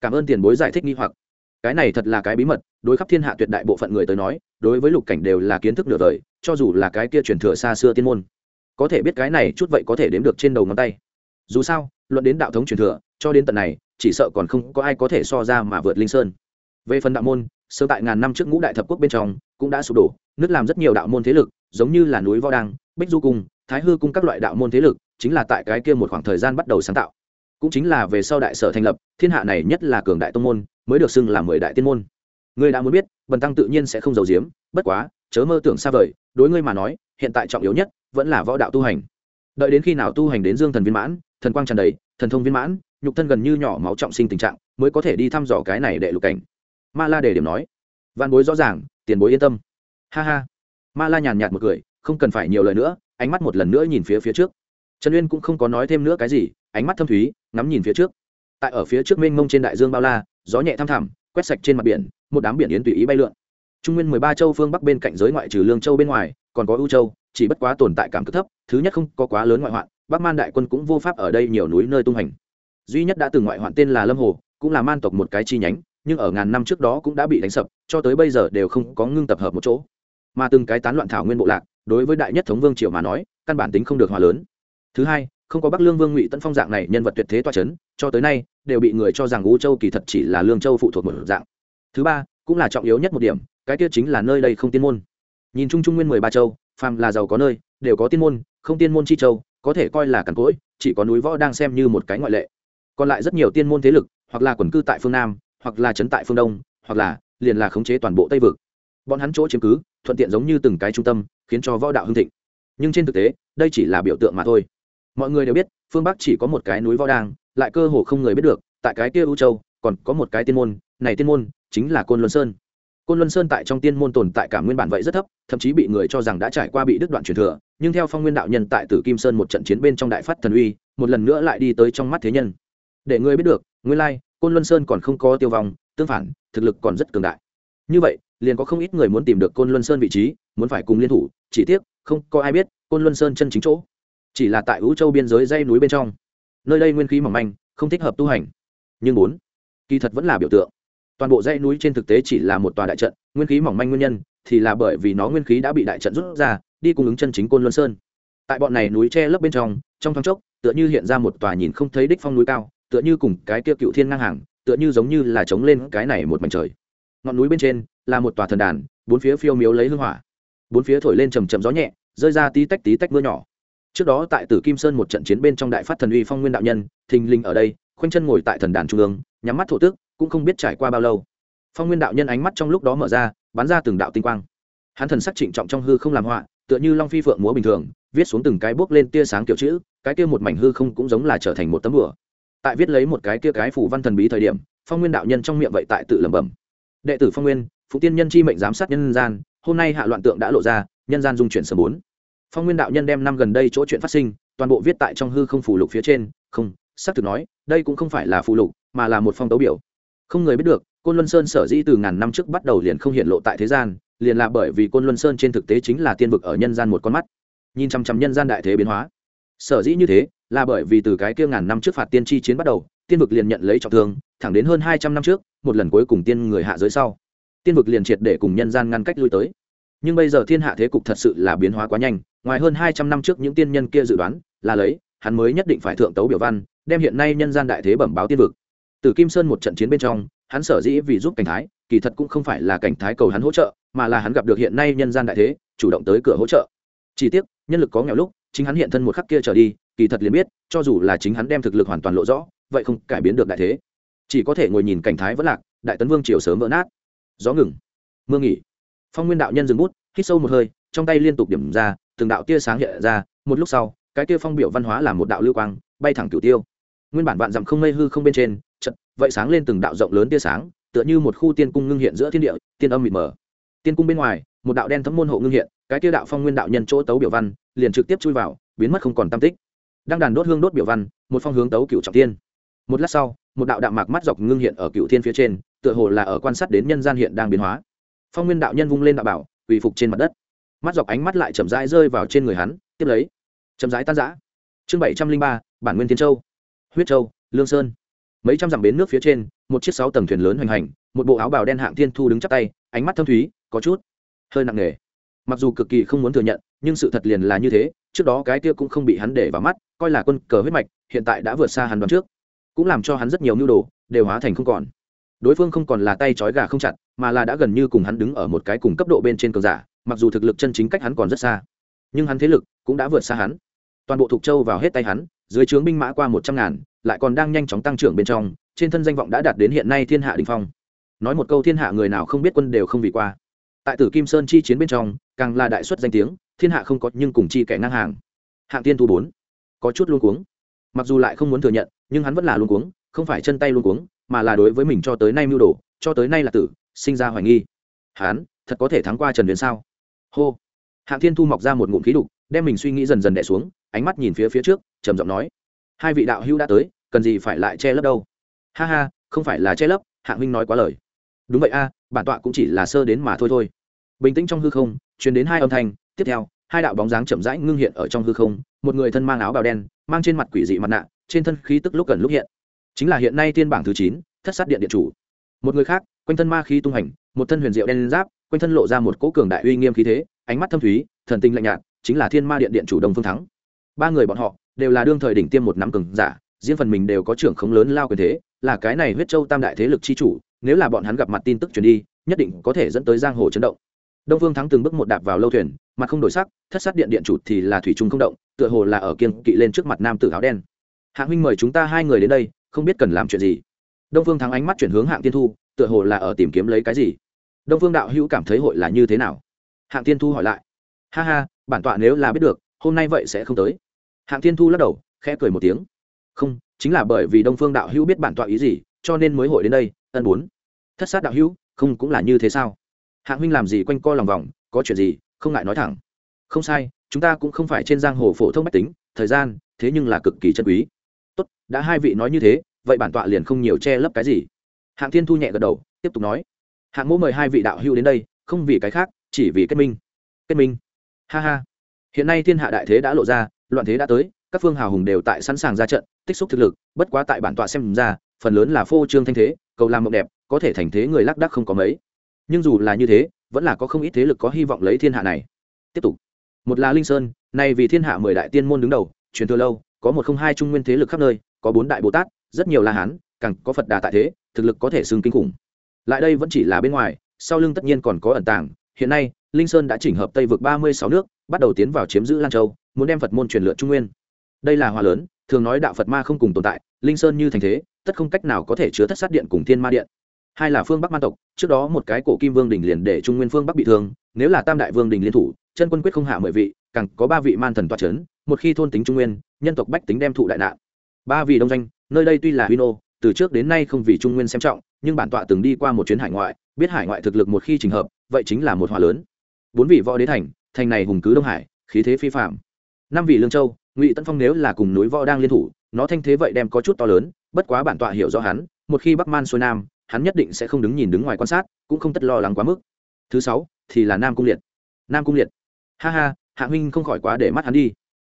Cảm ơn tiền bối giải thích nghi hoặc. Cái này thật là cái bí mật, đối khắp thiên hạ tuyệt đại bộ phận người tới nói, đối với lục cảnh đều là kiến thức nửa đời, cho dù là cái kia truyền thừa xa xưa tiên môn có thể biết cái này chút vậy có thể đếm được trên đầu ngón tay. Dù sao, luận đến đạo thống truyền thừa, cho đến tận này, chỉ sợ còn không có ai có thể so ra mà vượt linh sơn. Về phần đạo môn sơ tại ngàn năm trước ngũ đại thập quốc bên trong, cũng đã sụp đổ, nứt làm rất nhiều đạo môn thế lực, giống như là núi võ đăng, bích du cung, thái hư cung các loại đạo môn thế lực, chính là tại cái kia một khoảng thời gian bắt đầu sáng tạo. Cũng chính là về sau đại sở thành lập, thiên hạ này nhất là cường đại tông môn, mới được xưng là mười đại tiên môn. Ngươi đã muốn biết, bần tăng tự nhiên sẽ không giàu giếm, bất quá, chớ mơ tưởng xa vời, đối ngươi mà nói, hiện tại trọng yếu nhất vẫn là võ đạo tu hành. Đợi đến khi nào tu hành đến dương thần viên mãn, thần quang tràn đầy, thần thông viên mãn, nhục thân gần như nhỏ máu trọng sinh tình trạng, mới có thể đi thăm dò cái này đệ lục cảnh. Ma la để điểm nói văn bối rõ ràng, tiền bối yên tâm. Ha ha. Ma la nhàn nhạt một cười, không cần phải nhiều lời nữa, ánh mắt một lần nữa nhìn phía phía trước. Trần uyên cũng không có nói thêm nữa cái gì, ánh mắt thâm thúy, ngắm nhìn phía trước. Tại ở phía trước mênh mông trên đại dương bao la, gió nhẹ thăm thẳm, quét sạch trên mặt biển, một đám biển yến tùy ý bay lượn. Trung nguyên mười ba châu phương bắc bên cạnh giới ngoại trừ lương châu bên ngoài, còn có ưu châu chỉ bất quá tồn tại cảm cực thấp, thứ nhất không có quá lớn ngoại hoạn, bắc man đại quân cũng vô pháp ở đây nhiều núi nơi tung hành. Duy nhất đã từng ngoại hoạn tên là lâm hồ, cũng là man tộc một cái chi nhánh, nhưng ở ngàn năm trước đó cũng đã bị đánh sập, cho tới bây giờ đều không có ngưng tập hợp một chỗ. Mà từng cái tán loạn thảo nguyên bộ lạc, đối với đại nhất thống vương triều mà nói, căn bản tính không được hòa lớn. Thứ hai, không có bắc lương vương ngụy tân phong dạng này nhân vật tuyệt thế toa c h ấ n cho tới nay, đều bị người cho rằng u châu kỳ thật chỉ là lương châu phụ thuộc một dạng. Thứ ba, cũng là trọng yếu nhất một điểm, cái kia chính là nơi đây không tiên môn. Nhìn chung trung nguyên mười ba châu phàm là giàu có nơi, đều có tiên môn, không tiên môn chi châu, có thể coi là cằn cỗi, chỉ có núi võ đang xem như một cái ngoại lệ. Còn lại rất nhiều tiên môn thế lực, hoặc là quần cư tại phương nam, hoặc là trấn tại phương đông, hoặc là liền là khống chế toàn bộ tây vực. Bọn hắn chỗ chiếm cứ, thuận tiện giống như từng cái trung tâm, khiến cho võ đạo hưng thịnh. Nhưng trên thực tế, đây chỉ là biểu tượng mà thôi. Mọi người đều biết, phương bắc chỉ có một cái núi võ đang, lại cơ hồ không người biết được, tại cái kia u châu, còn có một cái tiên môn, này tiên môn chính là côn luân sơn côn luân sơn tại trong tiên môn tồn tại cả nguyên bản vậy rất thấp, thậm chí bị người cho rằng đã trải qua bị đứt đoạn truyền thừa, nhưng theo phong nguyên đạo nhân tại tử kim sơn một trận chiến bên trong đại phát thần uy, một lần nữa lại đi tới trong mắt thế nhân. Để ngươi biết được nguyên lai, côn luân sơn còn không có tiêu vong, tương phản, thực lực còn rất cường đại. Như vậy, liền có không ít người muốn tìm được côn luân sơn vị trí, muốn phải cùng liên thủ, chỉ tiếc, không có ai biết côn luân sơn chân chính chỗ. Chỉ là tại ưu châu biên giới dây núi bên trong. Nơi đây nguyên khí mỏng manh, không thích hợp tu hành. Nhưng bốn, kỳ thật vẫn là biểu tượng toàn bộ dãy núi trên thực tế chỉ là một tòa đại trận, nguyên khí mỏng manh nguyên nhân thì là bởi vì nó nguyên khí đã bị đại trận rút ra, đi cung ứng chân chính côn luân sơn. Tại bọn này núi che lấp bên trong trong thoáng chốc, tựa như hiện ra một tòa nhìn không thấy đích phong núi cao, tựa như cùng cái kia cựu thiên ngang hàng, tựa như giống như là chống lên cái này một mảnh trời. Ngọn núi bên trên là một tòa thần đàn, bốn phía phiêu miếu lấy hương hỏa. Bốn phía thổi lên trầm trầm gió nhẹ, rơi ra tí tách tí tách mưa nhỏ. Trước đó tại tử kim sơn một trận chiến bên trong đại phát thần uy phong nguyên đạo nhân, thình linh ở đây, khoanh chân ngồi tại thần đàn trung ương, nhắm mắt thổ tước cũng không biết trải qua bao lâu. Phong nguyên đạo nhân ánh mắt trong lúc đó mở ra, bắn ra từng đạo tinh quang. Hắn thần sắc trịnh trọng trong hư không làm họa, tựa như long phi phượng múa bình thường, viết xuống từng cái bước lên tia sáng kiểu chữ, cái kia một mảnh hư không cũng giống là trở thành một tấm bửa tại viết lấy một cái kia cái phủ văn thần bí thời điểm, phong nguyên đạo nhân trong miệng vậy tại tự lẩm bẩm. Đệ tử phong nguyên, phụ tiên nhân chi mệnh giám sát nhân gian, hôm nay hạ loạn tượng đã lộ ra, nhân gian dung chuyển sớm bốn. Phong nguyên đạo nhân đem năm gần đây chỗ chuyện phát sinh, toàn bộ viết tại trong hư không phủ lục phía trên, không, xác thực nói, đây cũng không phải là phù lục, mà là một phong tấu biểu không người biết được, côn luân sơn sở dĩ từ ngàn năm trước bắt đầu liền không hiện lộ tại thế gian, liền là bởi vì côn luân sơn trên thực tế chính là tiên vực ở nhân gian một con mắt. Nhìn chằm chằm nhân gian đại thế biến hóa. Sở dĩ như thế, là bởi vì từ cái kia ngàn năm trước phạt tiên chi chiến bắt đầu, tiên vực liền nhận lấy trọng thương, thẳng đến hơn hai trăm năm trước, một lần cuối cùng tiên người hạ giới sau. Tiên vực liền triệt để cùng nhân gian ngăn cách lui tới. Nhưng bây giờ thiên hạ thế cục thật sự là biến hóa quá nhanh, ngoài hơn hai trăm năm trước những tiên nhân kia dự đoán, là lấy, hắn mới nhất định phải thượng tấu biểu văn, đem hiện nay nhân gian đại thế bẩm báo tiên vực từ kim sơn một trận chiến bên trong, hắn sở dĩ vì giúp cảnh thái, kỳ thật cũng không phải là cảnh thái cầu hắn hỗ trợ, mà là hắn gặp được hiện nay nhân gian đại thế, chủ động tới cửa hỗ trợ. Chỉ tiếc, nhân lực có nghèo lúc, chính hắn hiện thân một khắc kia trở đi, kỳ thật liền biết, cho dù là chính hắn đem thực lực hoàn toàn lộ rõ, vậy không cải biến được đại thế. Chỉ có thể ngồi nhìn cảnh thái vẫn lạc, đại tấn vương triều sớm vỡ nát. Gió ngừng. Mưa nghỉ. Phong nguyên đạo nhân dừng bút, hít sâu một hơi, trong tay liên tục điểm ra, từng đạo tia sáng hiện ra, một lúc sau, cái tia phong biểu văn hóa là một đạo lưu quang, bay thẳng cửu tiêu. Nguyên bản vạn dặm không mây hư không bên trên vậy sáng lên từng đạo rộng lớn tia sáng, tựa như một khu tiên cung ngưng hiện giữa thiên địa, tiên âm mịt mờ. Tiên cung bên ngoài, một đạo đen thấm môn hộ ngưng hiện, cái tia đạo phong nguyên đạo nhân chỗ tấu biểu văn, liền trực tiếp chui vào, biến mất không còn tam tích. Đang đàn đốt hương đốt biểu văn, một phong hướng tấu cửu trọng tiên. Một lát sau, một đạo đạo mạc mắt dọc ngưng hiện ở cửu thiên phía trên, tựa hồ là ở quan sát đến nhân gian hiện đang biến hóa. Phong nguyên đạo nhân vung lên đạo bảo, quỳ phục trên mặt đất. Mắt dọc ánh mắt lại chậm rãi rơi vào trên người hắn, tiếp lấy. Chậm rãi tan rã. chương bảy trăm linh ba, bản nguyên tiên châu. Huyết châu, lương sơn mấy trăm dặm bến nước phía trên, một chiếc sáu tầng thuyền lớn hoành hành, một bộ áo bào đen hạng thiên thu đứng chắp tay, ánh mắt thâm thúy, có chút hơi nặng nề. Mặc dù cực kỳ không muốn thừa nhận, nhưng sự thật liền là như thế, trước đó cái kia cũng không bị hắn để vào mắt, coi là quân cờ huyết mạch, hiện tại đã vượt xa hắn đoán trước. Cũng làm cho hắn rất nhiều mưu đồ, đều hóa thành không còn. Đối phương không còn là tay trói gà không chặt, mà là đã gần như cùng hắn đứng ở một cái cùng cấp độ bên trên cường giả, mặc dù thực lực chân chính cách hắn còn rất xa, nhưng hắn thế lực cũng đã vượt xa hắn. Toàn bộ thục châu vào hết tay hắn, dưới trướng binh mã qua một trăm ngàn lại còn đang nhanh chóng tăng trưởng bên trong, trên thân danh vọng đã đạt đến hiện nay thiên hạ đình phong. Nói một câu thiên hạ người nào không biết quân đều không vì qua. Tại tử kim sơn chi chiến bên trong, càng là đại xuất danh tiếng, thiên hạ không có nhưng cùng chi kẻ ngang hàng. Hạng tiên Thu bốn, có chút luôn cuống. Mặc dù lại không muốn thừa nhận, nhưng hắn vẫn là luôn cuống, không phải chân tay luôn cuống, mà là đối với mình cho tới nay mưu đồ, cho tới nay là tử, sinh ra hoài nghi. Hắn, thật có thể thắng qua trần huyền sao? Hô. Hạng thiên thu mọc ra một ngụm khí đục, đem mình suy nghĩ dần dần đẻ xuống, ánh mắt nhìn phía phía trước, trầm giọng nói hai vị đạo hữu đã tới, cần gì phải lại che lấp đâu? Ha ha, không phải là che lấp hạng huynh nói quá lời. Đúng vậy a, bản tọa cũng chỉ là sơ đến mà thôi thôi. Bình tĩnh trong hư không, truyền đến hai âm thanh, tiếp theo, hai đạo bóng dáng chậm rãi ngưng hiện ở trong hư không, một người thân mang áo bào đen, mang trên mặt quỷ dị mặt nạ, trên thân khí tức lúc gần lúc hiện. Chính là hiện nay tiên bảng thứ chín, thất sát điện điện chủ. Một người khác, quanh thân ma khí tung hành, một thân huyền diệu đen giáp, quanh thân lộ ra một cỗ cường đại uy nghiêm khí thế, ánh mắt thâm thúy, thần tinh lạnh nhạt, chính là thiên ma điện điện chủ đồng phương thắng. Ba người bọn họ đều là đương thời đỉnh tiêm một năm cường giả, riêng phần mình đều có trưởng khống lớn lao quyền thế, là cái này huyết châu tam đại thế lực chi chủ, nếu là bọn hắn gặp mặt tin tức truyền đi, nhất định có thể dẫn tới giang hồ chấn động. Đông phương thắng từng bước một đạp vào lâu thuyền, mặt không đổi sắc, thất sát điện điện chủ thì là thủy trung không động, tựa hồ là ở kiên kỵ lên trước mặt nam tử áo đen. Hạng huynh mời chúng ta hai người đến đây, không biết cần làm chuyện gì. Đông phương thắng ánh mắt chuyển hướng hạng tiên thu, tựa hồ là ở tìm kiếm lấy cái gì. Đông phương đạo hữu cảm thấy hội là như thế nào? Hạng tiên thu hỏi lại. Ha ha, bản tọa nếu là biết được, hôm nay vậy sẽ không tới hạng Thiên thu lắc đầu, khẽ cười một tiếng. Không, chính là bởi vì đông phương đạo hữu biết bản tọa ý gì, cho nên mới hội đến đây, ân bốn. Thất sát đạo hữu, không cũng là như thế sao? Hạng huynh làm gì quanh co lòng vòng, có chuyện gì, không ngại nói thẳng. Không sai, chúng ta cũng không phải trên giang hồ phổ thông mách tính, thời gian, thế nhưng là cực kỳ chân quý. Tốt, đã hai vị nói như thế, vậy bản tọa liền không nhiều che lấp cái gì. Hạng thiên thu nhẹ gật đầu, tiếp tục nói. Hạng mỗ mời hai vị đạo hữu đến đây, không vì cái khác, chỉ vì kết minh. Kết minh. Ha ha. Hiện nay thiên hạ đại thế đã lộ ra loạn thế đã tới, các phương hào hùng đều tại sẵn sàng ra trận, tích xúc thực lực, bất quá tại bản tọa xem ra, phần lớn là phô trương thanh thế, cầu làm mộng đẹp, có thể thành thế người lác đắc không có mấy. Nhưng dù là như thế, vẫn là có không ít thế lực có hy vọng lấy thiên hạ này. Tiếp tục. Một là linh sơn, nay vì thiên hạ mười đại tiên môn đứng đầu, truyền thừa lâu, có một không hai trung nguyên thế lực khắp nơi, có bốn đại bồ tát, rất nhiều la hán, càng có phật đà tại thế, thực lực có thể xưng kinh khủng. Lại đây vẫn chỉ là bên ngoài, sau lưng tất nhiên còn có ẩn tàng hiện nay, linh sơn đã chỉnh hợp tây vực ba mươi sáu nước, bắt đầu tiến vào chiếm giữ lan châu, muốn đem phật môn truyền lượn trung nguyên. Đây là hòa lớn, thường nói đạo phật ma không cùng tồn tại, linh sơn như thành thế, tất không cách nào có thể chứa thất sát điện cùng thiên ma điện. Hai là phương bắc man tộc, trước đó một cái cổ kim vương đình liền để trung nguyên phương bắc bị thương, nếu là tam đại vương đình liên thủ, chân quân quyết không hạ mười vị, càng có ba vị man thần toa c h ấ n một khi thôn tính trung nguyên, nhân tộc bách tính đem thụ đại nạn. Ba vị đông danh nơi đây tuy là huy nô, từ trước đến nay không vì trung nguyên xem trọng, nhưng bản tọa từng đi qua một chuyến hải ngoại biết hải ngoại thực lực một khi trình hợp, vậy chính là một hòa lớn. Bốn vị võ đế thành thành này hùng cứ đông hải, khí thế phi phạm năm vị lương châu, ngụy tân phong nếu là cùng núi võ đang liên thủ, nó thanh thế vậy đem có chút to lớn, bất quá bản tọa hiểu rõ hắn, một khi bắc man xuôi nam, hắn nhất định sẽ không đứng nhìn đứng ngoài quan sát, cũng không tất lo lắng quá mức. Thứ sáu, thì là nam cung liệt. Nam cung liệt. Ha ha, hạ huynh không khỏi quá để mắt hắn đi.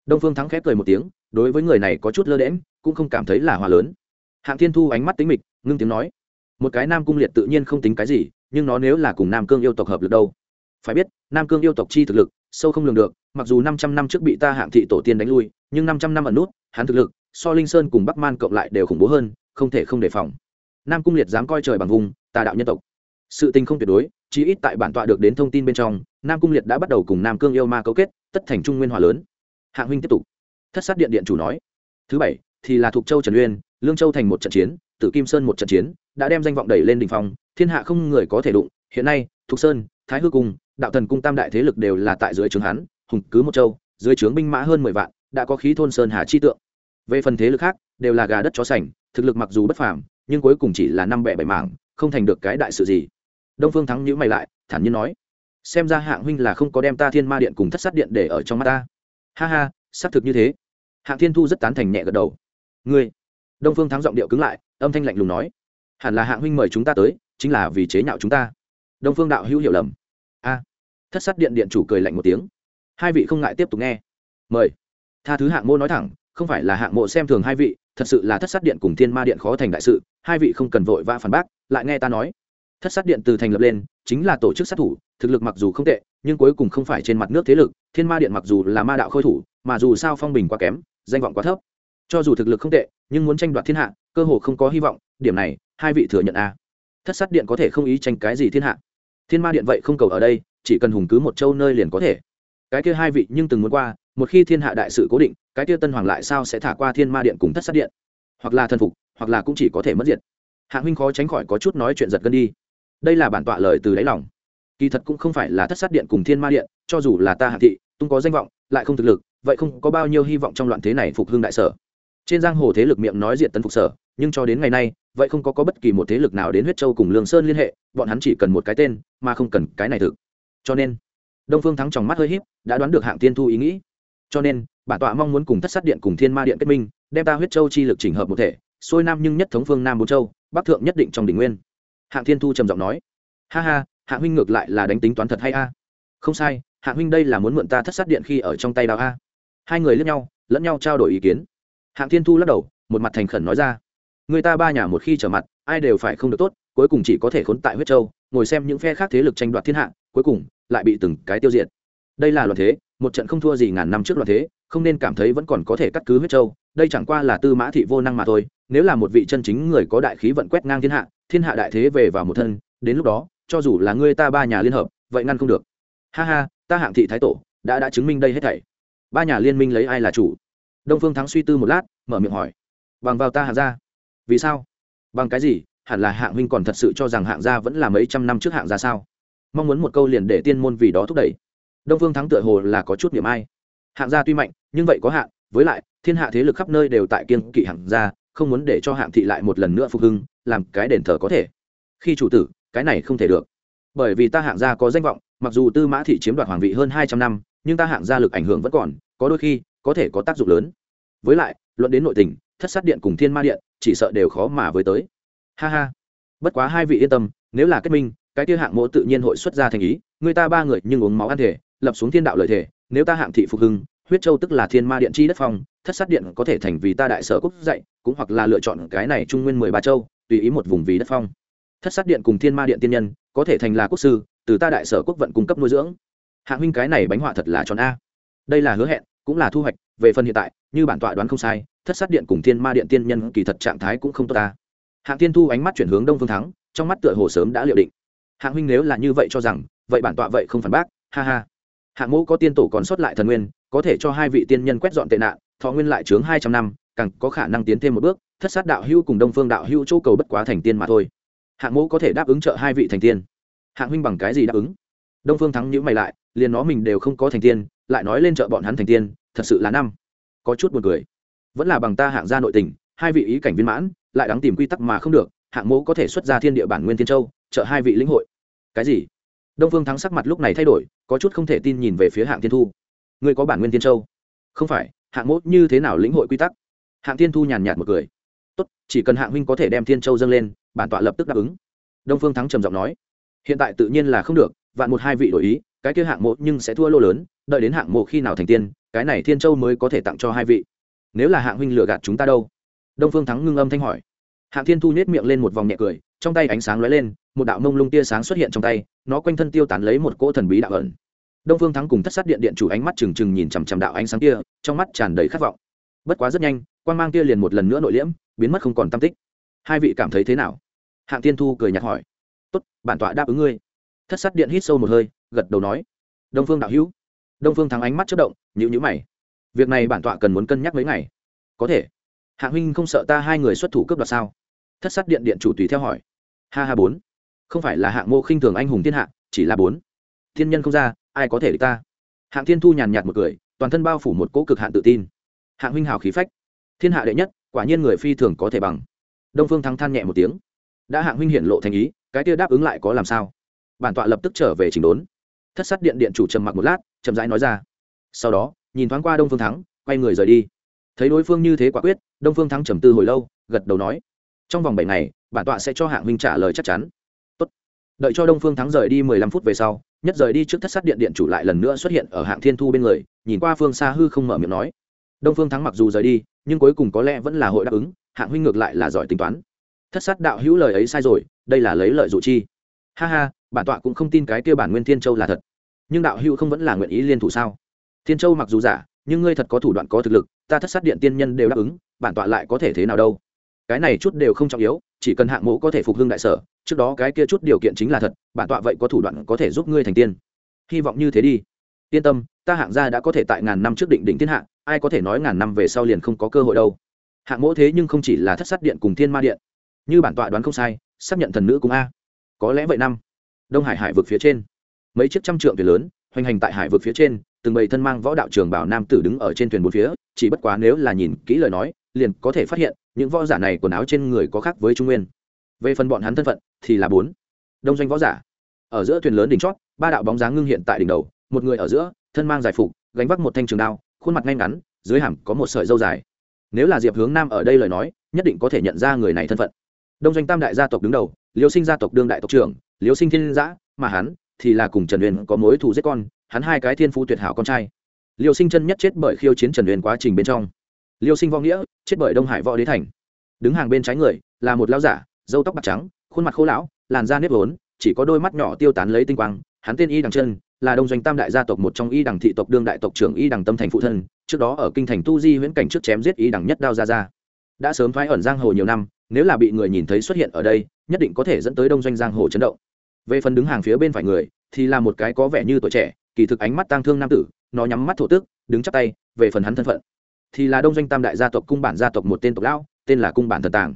Đông phương thắng khép cười một tiếng, đối với người này có chút lơ đễm cũng không cảm thấy là hòa lớn. Hạng thiên thu ánh mắt tính mịch, ngưng tiếng nói một cái nam cung liệt tự nhiên không tính cái gì, nhưng nó nếu là cùng nam cương yêu tộc hợp lực đâu? Phải biết, nam cương yêu tộc chi thực lực, sâu không lường được, mặc dù năm trăm năm trước bị ta hạng thị tổ tiên đánh lui, nhưng năm trăm năm ẩn nút, hắn thực lực, so linh sơn cùng bắc man cộng lại đều khủng bố hơn, không thể không đề phòng. Nam cung liệt dám coi trời bằng vùng tà đạo nhân tộc. Sự tình không tuyệt đối, chí ít tại bản tọa được đến thông tin bên trong, nam cung liệt đã bắt đầu cùng nam cương yêu ma cấu kết, tất thành trung nguyên hòa lớn. Hạng huynh tiếp tục. Thất sát điện điện chủ nói. Thứ bảy, thì là thuộc châu trần uyên, lương châu thành một trận chiến, tử kim sơn một trận chiến đã đem danh vọng đẩy lên đỉnh phong thiên hạ không người có thể đụng. Hiện nay thục sơn thái hư cung đạo thần cung tam đại thế lực đều là tại dưới trướng hắn, hùng cứ một châu dưới trướng binh mã hơn mười vạn đã có khí thôn sơn hà chi tượng. Về phần thế lực khác đều là gà đất chó sành thực lực mặc dù bất phàm nhưng cuối cùng chỉ là năm bè bảy mảng không thành được cái đại sự gì. Đông phương thắng nhíu mày lại thản nhiên nói xem ra hạng huynh là không có đem ta thiên ma điện cùng thất sát điện để ở trong mắt ta. Ha ha xác thực như thế. Hạng thiên thu rất tán thành nhẹ gật đầu. Ngươi? Đông phương thắng giọng điệu cứng lại âm thanh lạnh lùng nói hẳn là hạng huynh mời chúng ta tới, chính là vì chế nhạo chúng ta. Đông phương đạo hữu hiểu lầm. A. Thất sát điện điện chủ cười lạnh một tiếng. Hai vị không ngại tiếp tục nghe. Mời. Tha thứ hạng mô nói thẳng, không phải là hạng mộ xem thường hai vị, thật sự là thất sát điện cùng thiên ma điện khó thành đại sự, hai vị không cần vội vã phản bác, lại nghe ta nói. Thất sát điện từ thành lập lên, chính là tổ chức sát thủ, thực lực mặc dù không tệ, nhưng cuối cùng không phải trên mặt nước thế lực, thiên ma điện mặc dù là ma đạo khôi thủ, mà dù sao phong bình quá kém, danh vọng quá thấp. Cho dù thực lực không tệ, nhưng muốn tranh đoạt thiên hạ, cơ hồ không có hy vọng, điểm này hai vị thừa nhận a. À. thất sát điện có thể không ý tranh cái gì thiên hạ. Thiên ma điện vậy không cầu ở đây, chỉ cần hùng cứ một châu nơi liền có thể. Cái kia hai vị nhưng từng muốn qua, một khi thiên hạ đại sự cố định, cái kia tân hoàng lại sao sẽ thả qua thiên ma điện cùng thất sát điện? Hoặc là thần phục, hoặc là cũng chỉ có thể mất diệt. Hạng huynh khó tránh khỏi có chút nói chuyện giật gân đi. Đây là bản tọa lời từ đáy lòng. Kỳ thật cũng không phải là thất sát điện cùng thiên ma điện, cho dù là ta hạ thị, tung có danh vọng, lại không thực lực, vậy không có bao nhiêu hy vọng trong loạn thế này phục hưng đại sở trên giang hồ thế lực miệng nói diện tấn phục sở nhưng cho đến ngày nay vậy không có, có bất kỳ một thế lực nào đến huyết châu cùng lương sơn liên hệ bọn hắn chỉ cần một cái tên mà không cần cái này thực. Cho nên đông phương thắng trong mắt hơi h í p đã đoán được hạng tiên thu ý nghĩ. Cho nên bản tọa mong muốn cùng thất sát điện cùng thiên ma điện kết minh đem ta huyết châu chi lực chỉnh hợp một thể xuôi nam nhưng nhất thống phương nam bốn châu bắc thượng nhất định trong đỉnh nguyên. Hạng thiên thu trầm giọng nói. Ha ha hạng huynh ngược lại là đánh tính toán thật hay a? Không sai hạng huynh đây là muốn mượn ta thất sát điện khi ở trong tay đào a. Hai người lẫn nhau lẫn nhau trao đổi ý kiến hạng thiên thu lắc đầu, một mặt thành khẩn nói ra. Người ta ba nhà một khi trở mặt, ai đều phải không được tốt, cuối cùng chỉ có thể khốn tại huyết châu, ngồi xem những phe khác thế lực tranh đoạt thiên hạ, cuối cùng lại bị từng cái tiêu diệt. Đây là loạn thế, một trận không thua gì ngàn năm trước loạn thế, không nên cảm thấy vẫn còn có thể cắt cứ huyết châu, đây chẳng qua là tư mã thị vô năng mà thôi, nếu là một vị chân chính người có đại khí vận quét ngang thiên hạ thiên hạ đại thế về vào một thân, đến lúc đó, cho dù là người ta ba nhà liên hợp, vậy ngăn không được. Ha ha, ta hạng thị thái tổ, đã đã chứng minh đây hết thảy. Ba nhà liên minh lấy ai là chủ? Đông phương thắng suy tư một lát, mở miệng hỏi, bằng vào ta hạng gia, vì sao? Bằng cái gì? Hẳn là hạng huynh còn thật sự cho rằng hạng gia vẫn là mấy trăm năm trước hạng gia sao? Mong muốn một câu liền để tiên môn vì đó thúc đẩy. Đông phương thắng tựa hồ là có chút niệm ai. Hạng gia tuy mạnh, nhưng vậy có hạn, với lại, thiên hạ thế lực khắp nơi đều tại kiên kỵ hạng gia, không muốn để cho hạng thị lại một lần nữa phục hưng, làm cái đền thờ có thể. Khi chủ tử, cái này không thể được. Bởi vì ta hạng gia có danh vọng, mặc dù tư mã thị chiếm đoạt hoàng vị hơn hai trăm năm, nhưng ta hạng gia lực ảnh hưởng vẫn còn, có đôi khi có thể có tác dụng lớn. Với lại, luận đến nội tình, thất sát điện cùng thiên ma điện, chỉ sợ đều khó mà với tới. Ha ha. Bất quá hai vị yên tâm, nếu là kết minh, cái kia hạng mộ tự nhiên hội xuất ra thành ý, người ta ba người nhưng uống máu ăn thể, lập xuống thiên đạo lợi thể, nếu ta hạng thị phục hưng, huyết châu tức là thiên ma điện chi đất phong, thất sát điện có thể thành vì ta đại sở quốc dạy, cũng hoặc là lựa chọn cái này trung nguyên mười ba châu, tùy ý một vùng vì đất phong. Thất sát điện cùng thiên ma điện tiên nhân, có thể thành là quốc sư, từ ta đại sở quốc vận cung cấp nuôi dưỡng. Hạng huynh cái này bánh họa thật là tròn a. Đây là hứa hẹn cũng là thu hoạch, về phần hiện tại, như bản tọa đoán không sai, thất sát điện cùng thiên ma điện tiên nhân kỳ thật trạng thái cũng không tốt ta. Hạng tiên thu ánh mắt chuyển hướng đông phương thắng, trong mắt tựa hồ sớm đã liệu định. Hạng huynh nếu là như vậy cho rằng, vậy bản tọa vậy không phản bác, ha ha. Hạng mẫu có tiên tổ còn sót lại thần nguyên, có thể cho hai vị tiên nhân quét dọn tệ nạn, thọ nguyên lại chướng hai trăm năm, càng có khả năng tiến thêm một bước, thất sát đạo hưu cùng đông phương đạo hưu châu cầu bất quá thành tiên mà thôi. Hạng mẫu có thể đáp ứng trợ hai vị thành tiên. Hạng huynh bằng cái gì đáp ứng? Đông phương thắng nhữ mày lại, liền nó mình đều không có thành tiên lại nói lên trợ bọn hắn thành tiên, thật sự là năm. Có chút buồn cười. Vẫn là bằng ta hạng gia nội tình, hai vị ý cảnh viên mãn, lại đáng tìm quy tắc mà không được, hạng mẫu có thể xuất ra thiên địa bản nguyên thiên châu, trợ hai vị lĩnh hội. Cái gì? Đông phương thắng sắc mặt lúc này thay đổi, có chút không thể tin nhìn về phía hạng thiên thu. Ngươi có bản nguyên thiên châu? Không phải, hạng mẫu như thế nào lĩnh hội quy tắc? Hạng thiên thu nhàn nhạt một cười. Tốt, chỉ cần hạng huynh có thể đem thiên châu dâng lên, bản tọa lập tức đáp ứng. Đông phương thắng trầm giọng nói. Hiện tại tự nhiên là không được, vạn một hai vị đổi ý, cái kia hạng mỗ nhưng sẽ thua lô lớn đợi đến hạng mộ khi nào thành tiên, cái này thiên châu mới có thể tặng cho hai vị. Nếu là hạng huynh lừa gạt chúng ta đâu? Đông phương thắng ngưng âm thanh hỏi. Hạng thiên thu nhét miệng lên một vòng nhẹ cười, trong tay ánh sáng lóe lên, một đạo mông lung tia sáng xuất hiện trong tay, nó quanh thân tiêu tán lấy một cỗ thần bí đạo ẩn. Đông phương thắng cùng thất sát điện điện chủ ánh mắt trừng trừng nhìn chằm chằm đạo ánh sáng kia, trong mắt tràn đầy khát vọng. Bất quá rất nhanh quan mang kia liền một lần nữa nội liễm, biến mất không còn tam tích. Hai vị cảm thấy thế nào? Hạng thiên thu cười nhạt hỏi. Tốt, bản tọa đáp ứng ngươi. Thất sát điện hít sâu một hơi, gật đầu nói. Đông phương đạo hữu đông phương thắng ánh mắt chất động nhữ nhữ mày. Việc này bản tọa cần muốn cân nhắc mấy ngày. Có thể. Hạ huynh không sợ ta hai người xuất thủ cướp đoạt sao? Thất sát điện điện chủ tùy theo hỏi. Ha ha bốn. Không phải là hạng mô khinh thường anh hùng thiên hạ, chỉ là bốn. Thiên nhân không ra, ai có thể địch ta? Hạng thiên thu nhàn nhạt một cười, toàn thân bao phủ một cỗ cực hạn tự tin. Hạng huynh hào khí phách. Thiên hạ đệ nhất, quả nhiên người phi thường có thể bằng. Đông phương thắng than nhẹ một tiếng. Đã hạng huynh hiển lộ thành ý, cái kia đáp ứng lại có làm sao? Bản tọa lập tức trở về chỉnh đốn. Thất sát điện điện chủ trầm mặc một lát chậm rãi nói ra. Sau đó, nhìn thoáng qua đông phương thắng, quay người rời đi. Thấy đối phương như thế quả quyết, đông phương thắng trầm tư hồi lâu, gật đầu nói, trong vòng bảy ngày, bản tọa sẽ cho hạng minh trả lời chắc chắn. Tốt. đợi cho đông phương thắng rời đi mười lăm phút về sau, nhất rời đi trước thất sát điện điện chủ lại lần nữa xuất hiện ở hạng thiên thu bên người, nhìn qua phương xa hư không mở miệng nói. Đông phương thắng mặc dù rời đi, nhưng cuối cùng có lẽ vẫn là hội đáp ứng, hạng huynh ngược lại là giỏi tính toán. Thất sát đạo hữu lời ấy sai rồi, đây là lấy lợi dụ chi. Ha ha, bản tọa cũng không tin cái kia bản nguyên thiên châu là thật nhưng đạo hữu không vẫn là nguyện ý liên thủ sao? Thiên châu mặc dù giả, nhưng ngươi thật có thủ đoạn có thực lực, ta thất sát điện tiên nhân đều đáp ứng, bản tọa lại có thể thế nào đâu? Cái này chút đều không trọng yếu, chỉ cần hạng mẫu có thể phục hưng đại sở, trước đó cái kia chút điều kiện chính là thật, bản tọa vậy có thủ đoạn có thể giúp ngươi thành tiên. Hy vọng như thế đi. Yên tâm, ta hạng gia đã có thể tại ngàn năm trước định định thiên hạ, ai có thể nói ngàn năm về sau liền không có cơ hội đâu. Hạng mẫu thế nhưng không chỉ là thất sát điện cùng thiên ma điện. Như bản tọa đoán không sai, xác nhận thần nữ cùng a. Có lẽ vậy năm. Đông hải hải vực phía trên mấy chiếc trăm trượng thuyền lớn, hoành hành tại hải vực phía trên, từng bầy thân mang võ đạo trường bảo nam tử đứng ở trên thuyền bốn phía, chỉ bất quá nếu là nhìn kỹ lời nói, liền có thể phát hiện, những võ giả này quần áo trên người có khác với trung nguyên. Về phần bọn hắn thân phận, thì là bốn. Đông doanh võ giả. Ở giữa thuyền lớn đỉnh chót, ba đạo bóng dáng ngưng hiện tại đỉnh đầu, một người ở giữa, thân mang giải phục, gánh vác một thanh trường đao, khuôn mặt ngay ngắn, dưới hàm có một sợi dâu dài. Nếu là diệp hướng nam ở đây lời nói, nhất định có thể nhận ra người này thân phận. Đông doanh tam đại gia tộc đứng đầu, liêu sinh gia tộc đương đại tộc trưởng, liêu sinh thiên giã, mà hắn thì là cùng trần uyên có mối thù giết con, hắn hai cái thiên phú tuyệt hảo con trai. Liêu sinh chân nhất chết bởi khiêu chiến trần uyên quá trình bên trong. Liêu sinh võ nghĩa, chết bởi đông hải võ đế thành. Đứng hàng bên trái người, là một lão giả dâu tóc bạc trắng, khuôn mặt khô lão, làn da nếp vốn, chỉ có đôi mắt nhỏ tiêu tán lấy tinh quang. Hắn tên y đằng chân là đông doanh tam đại gia tộc một trong y đằng thị tộc đương đại tộc trưởng y đằng tâm thành phụ thân, trước đó ở kinh thành tu di huyễn cảnh trước chém giết y đằng nhất đao ra ra đã sớm thoái ẩn giang hồ nhiều năm, nếu là bị người nhìn thấy xuất hiện ở đây, nhất định có thể dẫn tới đông doanh giang hồ chấn động về phần đứng hàng phía bên phải người, thì là một cái có vẻ như tuổi trẻ, kỳ thực ánh mắt tang thương nam tử, nó nhắm mắt thổ tức, đứng chắp tay, về phần hắn thân phận, thì là đông doanh tam đại gia tộc cung bản gia tộc một tên tộc lão, tên là cung bản thần tàng.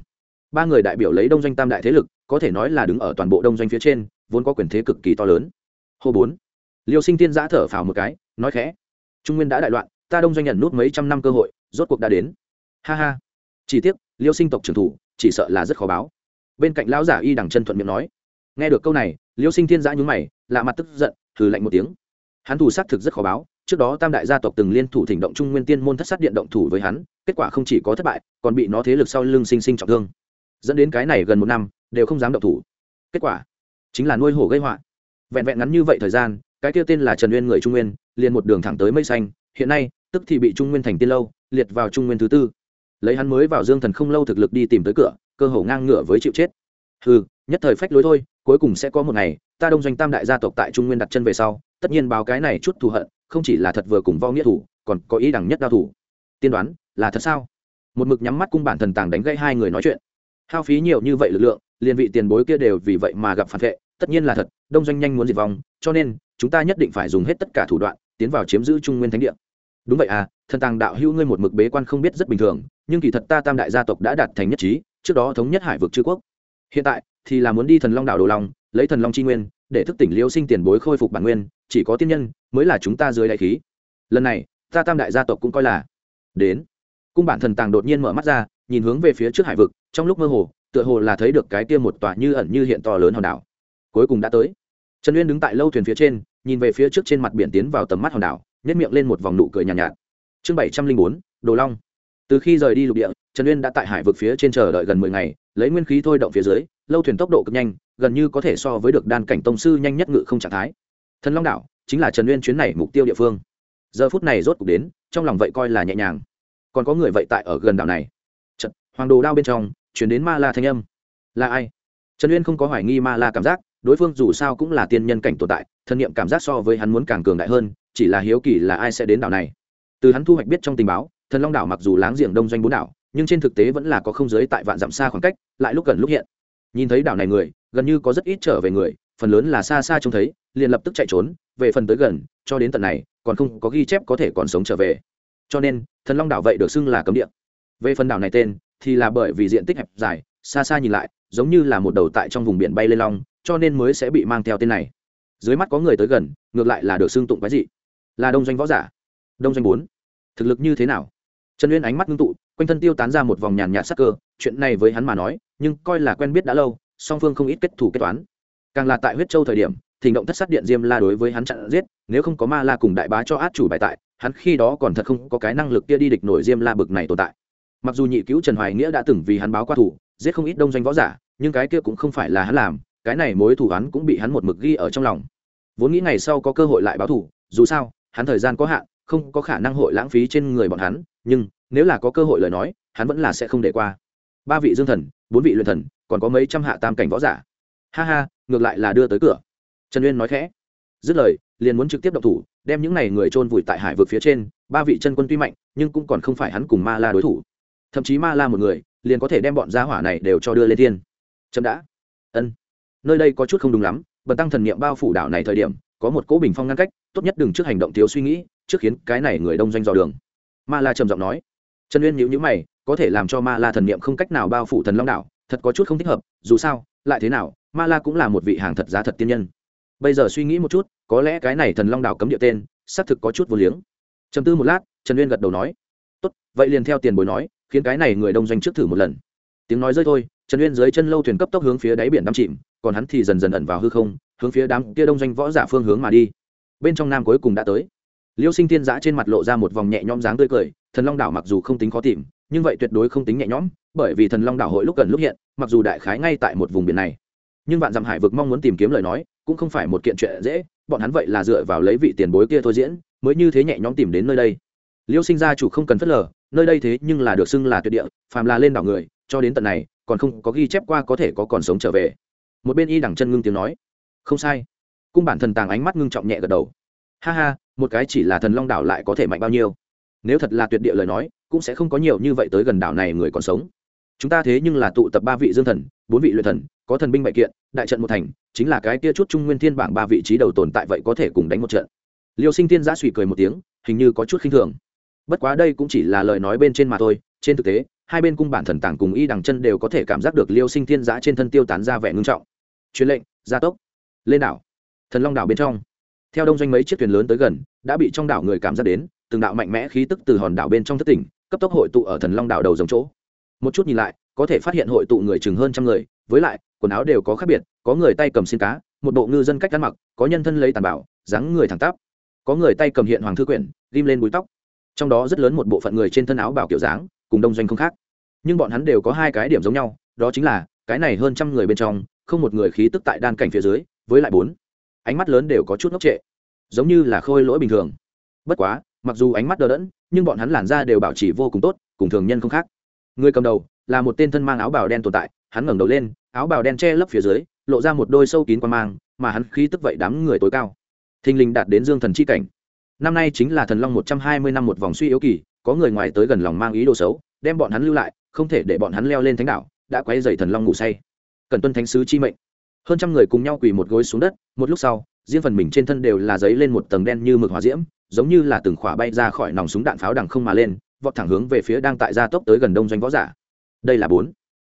Ba người đại biểu lấy đông doanh tam đại thế lực, có thể nói là đứng ở toàn bộ đông doanh phía trên, vốn có quyền thế cực kỳ to lớn. Hô bốn, liêu sinh tiên giã thở phào một cái, nói khẽ, trung nguyên đã đại loạn, ta đông doanh nhận nút mấy trăm năm cơ hội, rốt cuộc đã đến. Ha ha. Chỉ tiếc, liêu sinh tộc trưởng thủ, chỉ sợ là rất khó báo. Bên cạnh lão giả y đằng chân thuận miệng nói nghe được câu này, liêu sinh thiên giã nhúng mày, lạ mặt tức giận thử lạnh một tiếng. Hắn thủ xác thực rất khó báo, trước đó tam đại gia tộc từng liên thủ thỉnh động trung nguyên tiên môn thất sát điện động thủ với hắn, kết quả không chỉ có thất bại, còn bị nó thế lực sau lưng sinh sinh trọng thương. Dẫn đến cái này gần một năm, đều không dám động thủ. Kết quả, chính là nuôi hổ gây họa. Vẹn vẹn ngắn như vậy thời gian, cái kia tên là trần uyên người trung nguyên, liền một đường thẳng tới mây xanh, hiện nay, tức thì bị trung nguyên thành tiên lâu, liệt vào trung nguyên thứ tư. Lấy hắn mới vào dương thần không lâu thực lực đi tìm tới cửa, cơ hồ ngang ngửa với chịu chết. Ừ nhất thời phách lối thôi cuối cùng sẽ có một ngày, ta đông doanh tam đại gia tộc tại trung nguyên đặt chân về sau, tất nhiên báo cái này chút thù hận, không chỉ là thật vừa cùng võ nghĩa thủ, còn có ý đẳng nhất đao thủ. Tiên đoán, là thật sao? Một mực nhắm mắt cung bản thần tàng đánh gây hai người nói chuyện. Hao phí nhiều như vậy lực lượng liền vị tiền bối kia đều vì vậy mà gặp phản vệ, tất nhiên là thật, đông doanh nhanh muốn diệt vong, cho nên, chúng ta nhất định phải dùng hết tất cả thủ đoạn, tiến vào chiếm giữ trung nguyên thánh địa. Đúng vậy à thần tàng đạo hữu ngươi một mực bế quan không biết rất bình thường, nhưng kỳ thật ta tam đại gia tộc đã đạt thành nhất trí, trước đó thống nhất hải vực chư quốc. Hiện tại thì là muốn đi thần long đảo đồ long lấy thần long chi nguyên để thức tỉnh liêu sinh tiền bối khôi phục bản nguyên chỉ có tiên nhân mới là chúng ta dưới đại khí. Lần này ta tam đại gia tộc cũng coi là đến. Cung bản thần tàng đột nhiên mở mắt ra nhìn hướng về phía trước hải vực trong lúc mơ hồ tựa hồ là thấy được cái kia một tòa như ẩn như hiện to lớn hòn đảo. Cuối cùng đã tới. Trần uyên đứng tại lâu thuyền phía trên nhìn về phía trước trên mặt biển tiến vào tầm mắt hòn đảo nhét miệng lên một vòng nụ cười nhàn nhạt, nhạt. Chương bảy trăm linh bốn đồ long. Từ khi rời đi lục địa trần uyên đã tại hải vực phía trên chờ đợi gần mười ngày lấy nguyên khí thôi động phía dưới lâu thuyền tốc độ cực nhanh gần như có thể so với được đan cảnh tông sư nhanh nhất ngự không trạng thái. Thần long đảo chính là trần uyên chuyến này mục tiêu địa phương. Giờ phút này rốt cuộc đến trong lòng vậy coi là nhẹ nhàng. Còn có người vậy tại ở gần đảo này. Trận, hoàng đồ đao bên trong chuyển đến ma la thanh âm. Là ai? Trần uyên không có hoài nghi ma la cảm giác đối phương dù sao cũng là tiên nhân cảnh tồn tại thân nhiệm cảm giác so với hắn muốn càng cường đại hơn chỉ là hiếu kỳ là ai sẽ đến đảo này. Từ hắn thu hoạch biết trong tình báo thần long đảo mặc dù láng giềng đông doanh bốn đảo nhưng trên thực tế vẫn là có không giới tại vạn dặm xa khoảng cách, lại lúc gần lúc hiện. Nhìn thấy đảo này người, gần như có rất ít trở về người, phần lớn là xa xa trông thấy, liền lập tức chạy trốn, về phần tới gần, cho đến tận này, còn không có ghi chép có thể còn sống trở về. Cho nên, thần long đảo vậy được xưng là cấm địa. Về phần đảo này tên, thì là bởi vì diện tích hẹp dài, xa xa nhìn lại, giống như là một đầu tại trong vùng biển bay lên long, cho nên mới sẽ bị mang theo tên này. Dưới mắt có người tới gần, ngược lại là được xưng tụng cái gì là đông doanh võ giả. Đông doanh bốn. Thực lực như thế nào? Trần uyên ánh mắt ngưng tụ quanh thân tiêu tán ra một vòng nhàn nhạt sắc cơ, chuyện này với hắn mà nói, nhưng coi là quen biết đã lâu, song phương không ít kết thủ kết toán. Càng là tại huyết châu thời điểm, thỉnh động thất sát điện diêm la đối với hắn chặn giết, nếu không có ma la cùng đại bá cho át chủ bài tại, hắn khi đó còn thật không có cái năng lực kia đi địch nổi diêm la bực này tồn tại. Mặc dù nhị cứu trần hoài nghĩa đã từng vì hắn báo qua thủ giết không ít đông doanh võ giả, nhưng cái kia cũng không phải là hắn làm, cái này mối thủ hắn cũng bị hắn một mực ghi ở trong lòng. Vốn nghĩ ngày sau có cơ hội lại báo thủ dù sao, hắn thời gian có hạn, không có khả năng hội lãng phí trên người bọn hắn, nhưng nếu là có cơ hội lời nói, hắn vẫn là sẽ không để qua. Ba vị dương thần, bốn vị luyện thần, còn có mấy trăm hạ tam cảnh võ giả. Ha ha, ngược lại là đưa tới cửa. Trần uyên nói khẽ. Dứt lời, liền muốn trực tiếp động thủ, đem những n à y người trôn vùi tại hải vực phía trên, ba vị chân quân tuy mạnh, nhưng cũng còn không phải hắn cùng ma la đối thủ. Thậm chí ma la một người, liền có thể đem bọn gia hỏa này đều cho đưa lên thiên. Chậm đã. Ân. Nơi đây có chút không đúng lắm, bần tăng thần niệm bao phủ đảo này thời điểm, có một cỗ bình phong ngăn cách, tốt nhất đừng trước hành động thiếu suy nghĩ, trước khiến cái này người đông doanh dò đường. Ma la trầm giọng nói trần uyên nhữ nhữ mày có thể làm cho ma la thần niệm không cách nào bao phủ thần long Đạo, thật có chút không thích hợp dù sao lại thế nào ma la cũng là một vị hàng thật giá thật tiên nhân. Bây giờ suy nghĩ một chút có lẽ cái này thần long đảo cấm địa tên xác thực có chút vô liếng. Chầm tư một lát trần uyên gật đầu nói tốt vậy liền theo tiền bối nói khiến cái này người đông doanh trước thử một lần. Tiếng nói rơi thôi trần uyên dưới chân lâu thuyền cấp tốc hướng phía đáy biển đắm chìm còn hắn thì dần dần ẩn vào hư không hướng phía đám kia đông doanh võ giả phương hướng mà đi. Bên trong nam cuối cùng đã tới. Liêu sinh thiên giã trên mặt lộ ra một vòng nhẹ nhõm dáng tươi cười thần long đảo mặc dù không tính khó tìm, nhưng vậy tuyệt đối không tính nhẹ nhõm, bởi vì thần long đảo hội lúc gần lúc hiện, mặc dù đại khái ngay tại một vùng biển này. Nhưng vạn dặm hải vực mong muốn tìm kiếm lời nói, cũng không phải một kiện chuyện dễ, bọn hắn vậy là dựa vào lấy vị tiền bối kia thôi diễn, mới như thế nhẹ nhõm tìm đến nơi đây. Liêu sinh gia chủ không cần phớt lờ, nơi đây thế nhưng là được xưng là tuyệt địa, phàm là lên đảo người, cho đến tận này, còn không có ghi chép qua có thể có còn sống trở về. Một bên y đẳng chân ngưng tiếng nói, không sai. Cung bản thần tàng ánh mắt ngưng trọng nhẹ gật đầu. Ha ha, một cái chỉ là thần long đảo lại có thể mạnh bao nhiêu? Nếu thật là tuyệt địa lời nói, cũng sẽ không có nhiều như vậy tới gần đảo này người còn sống. Chúng ta thế nhưng là tụ tập ba vị dương thần, bốn vị luyện thần, có thần binh bại kiện, đại trận một thành, chính là cái kia chút trung nguyên thiên bảng ba vị trí đầu tồn tại vậy có thể cùng đánh một trận. Liêu sinh thiên giã suy cười một tiếng, hình như có chút khinh thường. Bất quá đây cũng chỉ là lời nói bên trên mà thôi, trên thực tế, hai bên cung bản thần tàng cùng y đằng chân đều có thể cảm giác được liêu sinh thiên giã trên thân tiêu tán ra vẻ ngưng trọng. Truyền lệnh, gia tốc, lên đảo, thần long đảo bên trong. Theo đông doanh mấy chiếc thuyền lớn tới gần, đã bị trong đảo người cảm giác đến từng đạo mạnh mẽ khí tức từ hòn đảo bên trong thất tỉnh, cấp tốc hội tụ ở thần long đảo đầu giống chỗ. Một chút nhìn lại, có thể phát hiện hội tụ người chừng hơn trăm người, với lại, quần áo đều có khác biệt, có người tay cầm xin cá, một bộ ngư dân cách ăn mặc, có nhân thân lấy tàn bảo, dáng người thẳng tắp. Có người tay cầm hiện hoàng thư quyển, ghim lên búi tóc. Trong đó rất lớn một bộ phận người trên thân áo bảo kiểu dáng, cùng đông doanh không khác. Nhưng bọn hắn đều có hai cái điểm giống nhau, đó chính là, cái này hơn trăm người bên trong, không một người khí tức tại đan cảnh phía dưới, với lại bốn. Ánh mắt lớn đều có chút ngốc trệ. Giống như là khôi lỗi bình thường. Bất quá mặc dù ánh mắt đờ đẫn, nhưng bọn hắn làn da đều bảo trì vô cùng tốt, cùng thường nhân không khác. Người cầm đầu là một tên thân mang áo bào đen tồn tại, hắn ngẩng đầu lên, áo bào đen che lấp phía dưới, lộ ra một đôi sâu kín quan mang, mà hắn khí tức vậy đám người tối cao. Thình lình đạt đến dương thần c h i cảnh. Năm nay chính là thần long một trăm hai mươi năm một vòng suy yếu kỳ, có người ngoài tới gần lòng mang ý đồ xấu, đem bọn hắn lưu lại, không thể để bọn hắn leo lên thánh đạo đã quay dày thần long ngủ say. Cần tuân thánh sứ chi mệnh hơn trăm người cùng nhau quỳ một gối xuống đất, một lúc sau, riêng phần mình trên thân đều là giấy lên một tầng đen như mực hỏa diễm, giống như là từng khỏa bay ra khỏi nòng súng đạn pháo đằng không mà lên, vọt thẳng hướng về phía đang tại gia tốc tới gần đông doanh võ giả. Đây là bốn.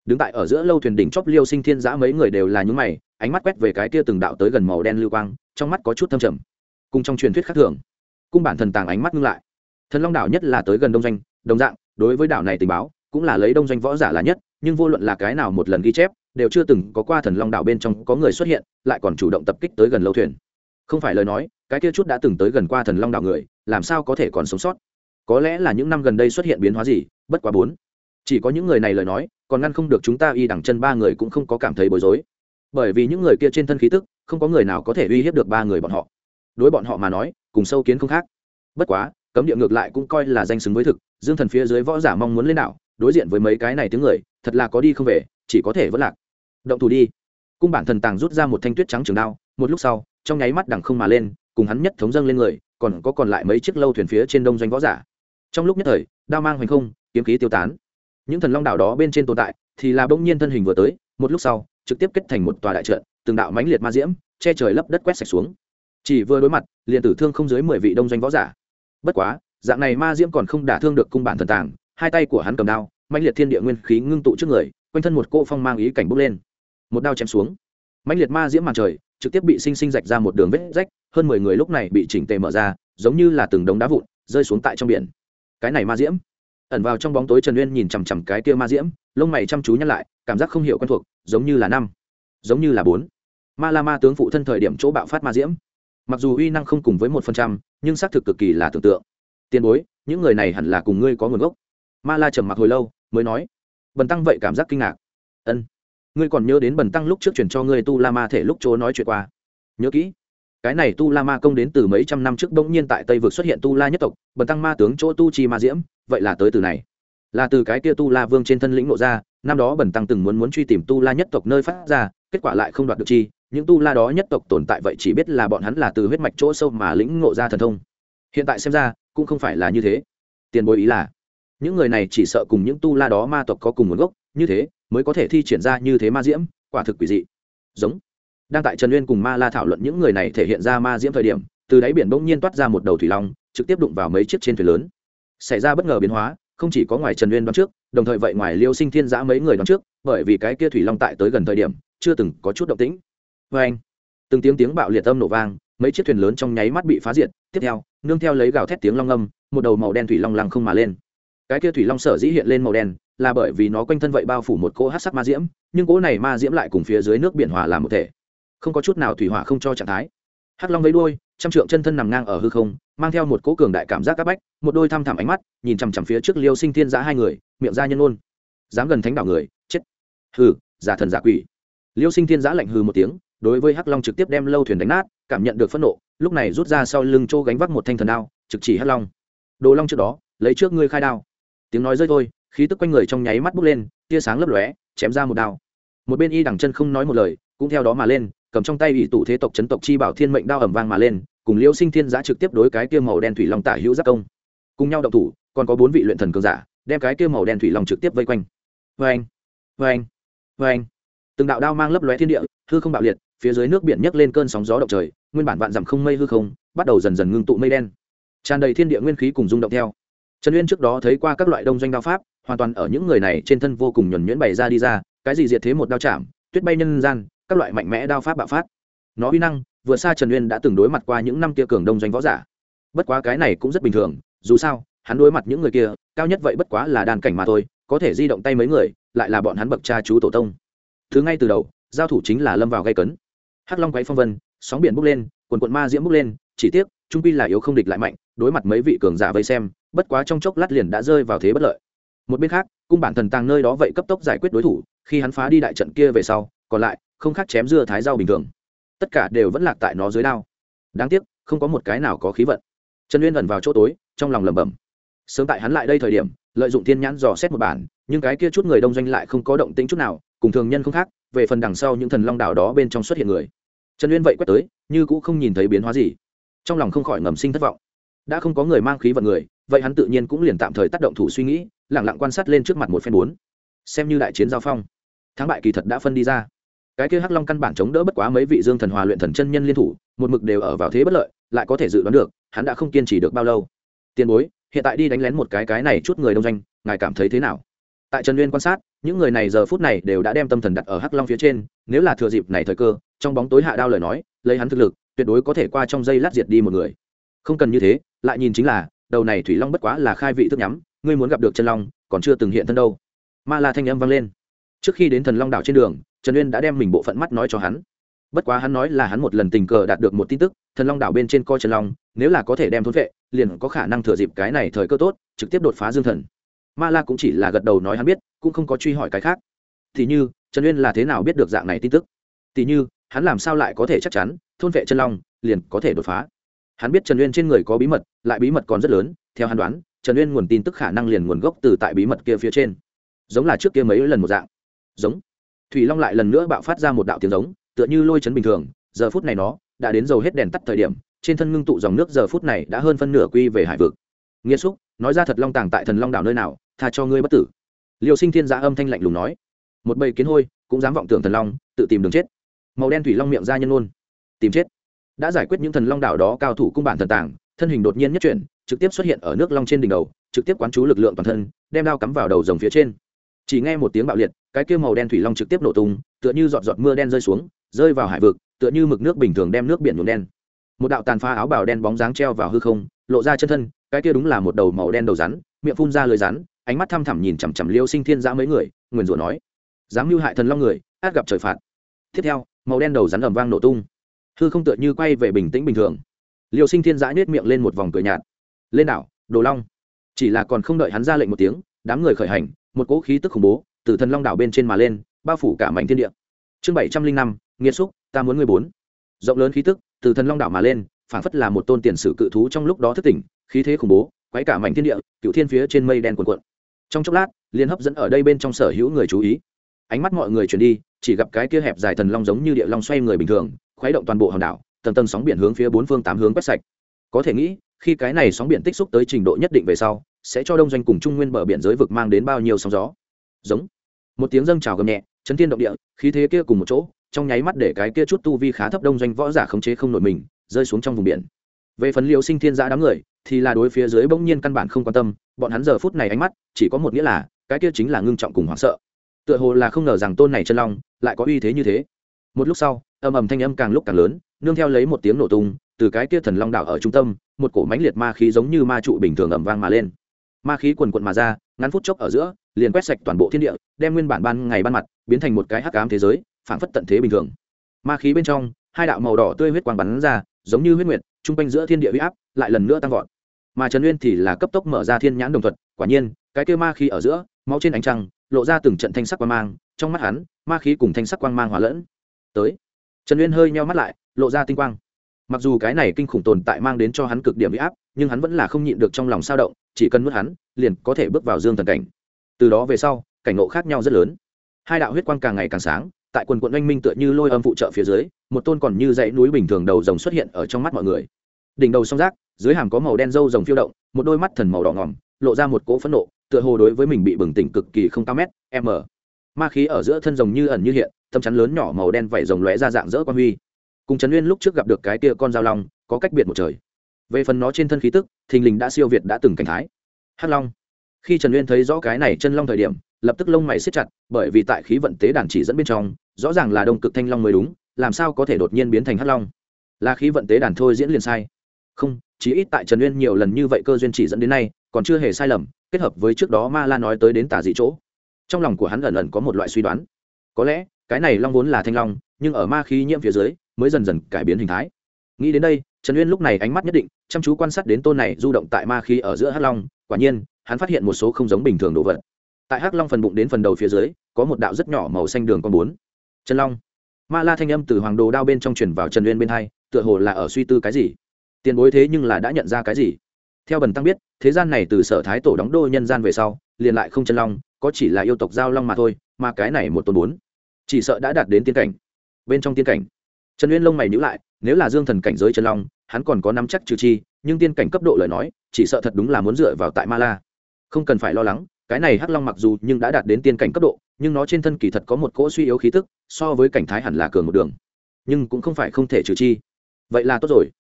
Đứng tại ở giữa lâu thuyền đỉnh chóp liêu sinh thiên giã mấy người đều là những mày, ánh mắt quét về cái kia từng đạo tới gần màu đen lưu quang, trong mắt có chút thâm trầm. Cùng trong truyền thuyết khác thường, cung bản thần tàng ánh mắt ngưng lại. Thần long đảo nhất là tới gần đông doanh, đồng dạng, đối với đảo này tình báo, cũng là lấy đông doanh võ giả là nhất, nhưng vô luận là cái nào một lần ghi chép đều chưa từng có qua thần long đảo bên trong có người xuất hiện, lại còn chủ động tập kích tới gần lâu thuyền. Không phải lời nói, cái kia chút đã từng tới gần qua thần long đảo người, làm sao có thể còn sống sót? Có lẽ là những năm gần đây xuất hiện biến hóa gì, bất quá bốn. Chỉ có những người này lời nói, còn ngăn không được chúng ta y đẳng chân ba người cũng không có cảm thấy bối rối. Bởi vì những người kia trên thân khí tức, không có người nào có thể uy hiếp được ba người bọn họ. Đối bọn họ mà nói, cùng sâu kiến không khác. Bất quá, cấm địa ngược lại cũng coi là danh xứng với thực. Dương thần phía dưới võ giả mong muốn lên đảo, đối diện với mấy cái này tiếng người, thật là có đi không về chỉ có thể vẫn lạc. Động thủ đi. Cung bản thần tàng rút ra một thanh tuyết trắng trường đao, một lúc sau, trong nháy mắt đằng không mà lên, cùng hắn nhất thống dâng lên người, còn có còn lại mấy chiếc lâu thuyền phía trên đông doanh võ giả. Trong lúc nhất thời, đao mang hoành không, kiếm khí tiêu tán. Những thần long đảo đó bên trên tồn tại, thì là bỗng nhiên thân hình vừa tới, một lúc sau, trực tiếp kết thành một tòa đại trận, từng đạo mãnh liệt ma diễm, che trời lấp đất quét sạch xuống. Chỉ vừa đối mặt, liền tử thương không dưới mười vị đông doanh võ giả. Bất quá, dạng này ma diễm còn không đả thương được cung bản thần tàng, hai tay của hắn cầm đao, mãnh liệt thiên địa nguyên khí ngưng tụ trước người quanh thân một cô phong mang ý cảnh bốc lên. Một đao chém xuống. Mãnh liệt ma diễm màn trời, trực tiếp bị sinh sinh rạch ra một đường vết rách, hơn mười người lúc này bị chỉnh tề mở ra, giống như là từng đống đá vụn, rơi xuống tại trong biển. Cái này ma diễm. Ẩn vào trong bóng tối trần uyên nhìn chằm chằm cái kia ma diễm, lông mày chăm chú nhắc lại, cảm giác không hiểu quen thuộc, giống như là năm, giống như là bốn. Ma la ma tướng phụ thân thời điểm chỗ bạo phát ma diễm. Mặc dù uy năng không cùng với một phần trăm, nhưng xác thực cực kỳ là tưởng tượng. Tiền bối, những người này hẳn là cùng ngươi có nguồn gốc. Ma la trầm mặc hồi lâu, mới nói bần tăng vậy cảm giác kinh ngạc. Ân, ngươi còn nhớ đến bần tăng lúc trước chuyển cho ngươi tu la ma thể lúc chỗ nói chuyện qua? Nhớ kỹ. Cái này tu la ma công đến từ mấy trăm năm trước bỗng nhiên tại tây vực xuất hiện tu la nhất tộc, bần tăng ma tướng chỗ tu chi ma diễm, vậy là tới từ này. Là từ cái kia tu la vương trên thân lĩnh nộ ra, năm đó bần tăng từng muốn muốn truy tìm tu la nhất tộc nơi phát ra, kết quả lại không đoạt được chi, những tu la đó nhất tộc tồn tại vậy chỉ biết là bọn hắn là từ huyết mạch chỗ sâu mà lĩnh ngộ ra thần thông. Hiện tại xem ra, cũng không phải là như thế. Tiền bối ý là những người này chỉ sợ cùng những tu la đó ma tộc có cùng nguồn gốc, như thế mới có thể thi triển ra như thế ma diễm, quả thực quỷ dị. Giống. Đang tại trần uyên cùng ma la thảo luận những người này thể hiện ra ma diễm thời điểm, từ đáy biển bỗng nhiên toát ra một đầu thủy long, trực tiếp đụng vào mấy chiếc trên thuyền lớn. Xảy ra bất ngờ biến hóa, không chỉ có ngoài trần uyên đoán trước, đồng thời vậy ngoài liêu sinh thiên giã mấy người đoán trước, bởi vì cái kia thủy long tại tới gần thời điểm, chưa từng có chút động tĩnh. Vê anh, từng tiếng tiếng bạo liệt âm nổ vang, mấy chiếc thuyền lớn trong nháy mắt bị phá diệt. Tiếp theo, nương theo lấy gào thét tiếng long âm, một đầu màu đen thủy long lăng không mà lên cái kia thủy long sở dĩ hiện lên màu đen, là bởi vì nó quanh thân vậy bao phủ một cỗ hát sắc ma diễm, nhưng cỗ này ma diễm lại cùng phía dưới nước biển hòa làm một thể. Không có chút nào thủy hỏa không cho trạng thái. Hắc long với đuôi, trăm trượng chân thân nằm ngang ở hư không, mang theo một cỗ cường đại cảm giác các bách, một đôi thăm thẳm ánh mắt, nhìn chằm chằm phía trước liêu sinh thiên giã hai người, miệng ra nhân ôn dám gần thánh đảo người, chết. Hừ, giả thần giả quỷ. Liêu sinh thiên giã lạnh hừ một tiếng, đối với hắc long trực tiếp đem lâu thuyền đánh nát, cảm nhận được phẫn nộ, lúc này rút ra sau lưng chỗ gánh vác một thanh thần đao, trực chỉ hắc long. Đồ long trước đó, lấy trước ngươi khai đao tiếng nói rơi thôi, khí tức quanh người trong nháy mắt bốc lên, tia sáng lấp lóe, chém ra một đao. Một bên y đằng chân không nói một lời, cũng theo đó mà lên, cầm trong tay ủy tụ thế tộc chấn tộc chi bảo thiên mệnh đao ẩm vang mà lên, cùng liễu sinh thiên giã trực tiếp đối cái kia màu đen thủy long tả hữu giác công. Cùng nhau động thủ, còn có bốn vị luyện thần cường giả, đem cái kia màu đen thủy long trực tiếp vây quanh. Vê anh vê anh vê anh từng đạo đao mang lấp lóe thiên địa, hư không bạo liệt, phía dưới nước biển nhấc lên cơn sóng gió động trời, nguyên bản vạn dặm không mây hư không, bắt đầu dần dần ngưng tụ mây đen. Tràn đầy thiên địa nguyên khí cùng rung động theo trần uyên trước đó thấy qua các loại đông doanh đao pháp, hoàn toàn ở những người này trên thân vô cùng nhuẩn nhuyễn bày ra đi ra, cái gì diệt thế một đao chạm, tuyết bay nhân gian, các loại mạnh mẽ đao pháp bạo phát. Nó uy năng, vừa xa trần uyên đã từng đối mặt qua những năm kia cường đông doanh võ giả. Bất quá cái này cũng rất bình thường, dù sao, hắn đối mặt những người kia, cao nhất vậy bất quá là đàn cảnh mà thôi, có thể di động tay mấy người, lại là bọn hắn bậc cha chú tổ tông. Thứ ngay từ đầu, giao thủ chính là lâm vào gây cấn. Hắc long quay phong vân, sóng biển bốc lên, quần quận ma diễm bốc lên, chỉ tiếc, trung pi là yếu không địch lại mạnh, đối mặt mấy vị cường giả vây xem bất quá trong chốc lát liền đã rơi vào thế bất lợi. Một bên khác, cung bản thần tàng nơi đó vậy cấp tốc giải quyết đối thủ, khi hắn phá đi đại trận kia về sau, còn lại, không khác chém dưa thái rau bình thường. Tất cả đều vẫn lạc tại nó dưới đao. Đáng tiếc, không có một cái nào có khí vận. Trần uyên ẩn vào chỗ tối, trong lòng lẩm bẩm. Sớm tại hắn lại đây thời điểm, lợi dụng thiên nhãn dò xét một bản, nhưng cái kia chút người đông doanh lại không có động tĩnh chút nào, cùng thường nhân không khác, về phần đằng sau những thần long đảo đó bên trong xuất hiện người. Trần uyên vậy quét tới, như cũng không nhìn thấy biến hóa gì. Trong lòng không khỏi ngầm sinh thất vọng. Đã không có người mang khí vận người vậy hắn tự nhiên cũng liền tạm thời tác động thủ suy nghĩ lẳng lặng quan sát lên trước mặt một phen bốn. Xem như đại chiến giao phong. Thắng bại kỳ thật đã phân đi ra. Cái kia hắc long căn bản chống đỡ bất quá mấy vị dương thần hòa luyện thần chân nhân liên thủ, một mực đều ở vào thế bất lợi, lại có thể dự đoán được, hắn đã không kiên trì được bao lâu. Tiền bối, hiện tại đi đánh lén một cái cái này chút người đông doanh, ngài cảm thấy thế nào? Tại trần uyên quan sát, những người này giờ phút này đều đã đem tâm thần đặt ở hắc long phía trên, nếu là thừa dịp này thời cơ, trong bóng tối hạ đao lời nói, lấy hắn thực lực, tuyệt đối có thể qua trong dây lát diệt đi một người. Không cần như thế, lại nhìn chính là đầu này thủy long bất quá là khai vị thức nhắm, ngươi muốn gặp được chân long, còn chưa từng hiện thân đâu. Ma la thanh âm vang lên. Trước khi đến thần long đảo trên đường, trần uyên đã đem mình bộ phận mắt nói cho hắn. Bất quá hắn nói là hắn một lần tình cờ đạt được một tin tức, thần long đảo bên trên coi trần long, nếu là có thể đem thôn vệ, liền có khả năng thừa dịp cái này thời cơ tốt, trực tiếp đột phá dương thần. Ma la cũng chỉ là gật đầu nói hắn biết, cũng không có truy hỏi cái khác. Thì như, trần uyên là thế nào biết được dạng này tin tức? Thì như, hắn làm sao lại có thể chắc chắn, thôn vệ chân long liền có thể đột phá? Hắn biết trần uyên trên người có bí mật, lại bí mật còn rất lớn, theo hắn đoán, trần uyên nguồn tin tức khả năng liền nguồn gốc từ tại bí mật kia phía trên. Giống là trước kia mấy lần một dạng. Giống. Thủy long lại lần nữa bạo phát ra một đạo tiếng giống, tựa như lôi chấn bình thường, giờ phút này nó đã đến dầu hết đèn tắt thời điểm, trên thân ngưng tụ dòng nước giờ phút này đã hơn phân nửa quy về hải vực. Nghĩa xúc, nói ra thật long tàng tại thần long đảo nơi nào, tha cho ngươi bất tử. Liều sinh thiên giã âm thanh lạnh lùng nói. Một bầy kiến hôi, cũng dám vọng tưởng thần long, tự tìm đường chết. Màu đen thủy long miệng ra nhân luôn tìm chết đã giải quyết những thần long đảo đó cao thủ cung bản thần tàng, thân hình đột nhiên nhất chuyển, trực tiếp xuất hiện ở nước long trên đỉnh đầu, trực tiếp quán chú lực lượng toàn thân, đem đao cắm vào đầu rồng phía trên. Chỉ nghe một tiếng bạo liệt, cái kia màu đen thủy long trực tiếp nổ tung, tựa như giọt giọt mưa đen rơi xuống, rơi vào hải vực, tựa như mực nước bình thường đem nước biển nhuộm đen. Một đạo tàn phá áo bào đen bóng dáng treo vào hư không, lộ ra chân thân, cái kia đúng là một đầu màu đen đầu rắn, miệng phun ra lưới rắn, ánh mắt thăm thẳm nhìn chằm chằm liêu sinh thiên giã mấy người, nguyền rủa nói, dám mưu hại thần long người, át gặp trời phạt. Tiếp theo, màu đen đầu rắn ầm vang nổ tung hư không tựa như quay về bình tĩnh bình thường. Liều sinh thiên giã nết miệng lên một vòng cười nhạt. Lên đảo, đồ long. Chỉ là còn không đợi hắn ra lệnh một tiếng, đám người khởi hành, một cỗ khí tức khủng bố từ thần long đảo bên trên mà lên, bao phủ cả mảnh thiên địa. Chương bảy trăm linh năm, nghiệt xúc, ta muốn người bốn. Rộng lớn khí tức từ thần long đảo mà lên, phảng phất là một tôn tiền sử cự thú trong lúc đó thức tỉnh, khí thế khủng bố quấy cả mảnh thiên địa cựu thiên phía trên mây đen cuồn cuộn. Trong chốc lát, liền hấp dẫn ở đây bên trong sở hữu người chú ý ánh mắt mọi người chuyển đi, chỉ gặp cái kia hẹp dài thần long giống như địa long xoay người bình thường, khuấy động toàn bộ hòn đảo, tầng tầng sóng biển hướng phía bốn phương tám hướng quét sạch. Có thể nghĩ, khi cái này sóng biển tích xúc tới trình độ nhất định về sau, sẽ cho đông doanh cùng trung nguyên bờ biển giới vực mang đến bao nhiêu sóng gió. Giống. Một tiếng dâng trào gầm nhẹ, chấn thiên động địa, khí thế kia cùng một chỗ, trong nháy mắt để cái kia chút tu vi khá thấp đông doanh võ giả khống chế không nổi mình, rơi xuống trong vùng biển. Về phần liệu sinh thiên giã đám người, thì là đối phía dưới bỗng nhiên căn bản không quan tâm, bọn hắn giờ phút này ánh mắt, chỉ có một nghĩa là, cái kia chính là ngưng trọng cùng hoảng sợ tựa hồ là không ngờ rằng tôn này chân long lại có uy thế như thế. Một lúc sau âm ầm thanh âm càng lúc càng lớn, nương theo lấy một tiếng nổ tung, từ cái kia thần long đảo ở trung tâm, một cổ mánh liệt ma khí giống như ma trụ bình thường ẩm vang mà lên. Ma khí quần quận mà ra, ngắn phút chốc ở giữa, liền quét sạch toàn bộ thiên địa, đem nguyên bản ban ngày ban mặt, biến thành một cái hắc ám thế giới, phảng phất tận thế bình thường. Ma khí bên trong, hai đạo màu đỏ tươi huyết quang bắn ra, giống như huyết nguyệt trung quanh giữa thiên địa huy áp lại lần nữa tăng vọt. Mà trần uyên thì là cấp tốc mở ra thiên nhãn đồng thuật, quả nhiên, cái kia ma khí ở giữa, máu trên ánh trăng lộ ra từng trận thanh sắc quang mang, trong mắt hắn, ma khí cùng thanh sắc quang mang hòa lẫn. Tới. Trần uyên hơi nheo mắt lại, lộ ra tinh quang. Mặc dù cái này kinh khủng tồn tại mang đến cho hắn cực điểm bị áp, nhưng hắn vẫn là không nhịn được trong lòng sao động, chỉ cần nuốt hắn, liền có thể bước vào dương thần cảnh. Từ đó về sau, cảnh ngộ khác nhau rất lớn. Hai đạo huyết quang càng ngày càng sáng, tại quần quận oanh minh tựa như lôi âm phụ trợ phía dưới, một tôn còn như dãy núi bình thường đầu rồng xuất hiện ở trong mắt mọi người. Đỉnh đầu song rác dưới hàm có màu đen râu rồng phiêu động, một đôi mắt thần màu đỏ ngỏm lộ ra một cỗ phẫn nộ tựa hồ đối với mình bị bừng tỉnh cực kỳ không cao mét, m. Ma khí ở giữa thân rồng như ẩn như hiện, tâm chắn lớn nhỏ màu đen vẩy rồng lóe ra dạng rỡ quan huy. Cùng trấn nguyên lúc trước gặp được cái kia con dao long, có cách biệt một trời. Về phần nó trên thân khí tức, thình lình đã siêu việt đã từng cảnh thái. Hắc long. Khi trần nguyên thấy rõ cái này chân long thời điểm, lập tức lông mày siết chặt, bởi vì tại khí vận tế đàn chỉ dẫn bên trong, rõ ràng là đông cực thanh long mới đúng, làm sao có thể đột nhiên biến thành hắc long? Là khí vận tế đàn thôi diễn liền sai. Không, chí ít tại trần nguyên nhiều lần như vậy cơ duyên chỉ dẫn đến nay, còn chưa hề sai lầm kết hợp với trước đó ma la nói tới đến tà dị chỗ. Trong lòng của hắn ẩn ẩn có một loại suy đoán. Có lẽ, cái này long vốn là thanh long, nhưng ở ma khí nhiễm phía dưới, mới dần dần cải biến hình thái. Nghĩ đến đây, trần uyên lúc này ánh mắt nhất định, chăm chú quan sát đến tôn này du động tại ma khí ở giữa hắc long. Quả nhiên, hắn phát hiện một số không giống bình thường đồ vật. Tại hắc long phần bụng đến phần đầu phía dưới, có một đạo rất nhỏ màu xanh đường con bốn. Trần long. Ma la thanh âm từ hoàng đồ đao bên trong truyền vào trần uyên bên hai, tựa hồ là ở suy tư cái gì. Tiền bối thế nhưng là đã nhận ra cái gì? Theo bần tăng biết, thế gian này từ sở thái tổ đóng đô nhân gian về sau, liền lại không chân long, có chỉ là yêu tộc giao long mà thôi, mà cái này một tôn bốn, chỉ sợ đã đạt đến tiên cảnh. Bên trong tiên cảnh, trần uyên lông mày nhữ lại, nếu là dương thần cảnh giới chân long, hắn còn có nắm chắc trừ chi, nhưng tiên cảnh cấp độ lời nói, chỉ sợ thật đúng là muốn dựa vào tại ma la. Không cần phải lo lắng, cái này hắc long mặc dù nhưng đã đạt đến tiên cảnh cấp độ, nhưng nó trên thân kỳ thật có một cỗ suy yếu khí tức, so với cảnh thái hẳn là cường một đường. Nhưng cũng không phải không thể trừ chi. Vậy là tốt rồi.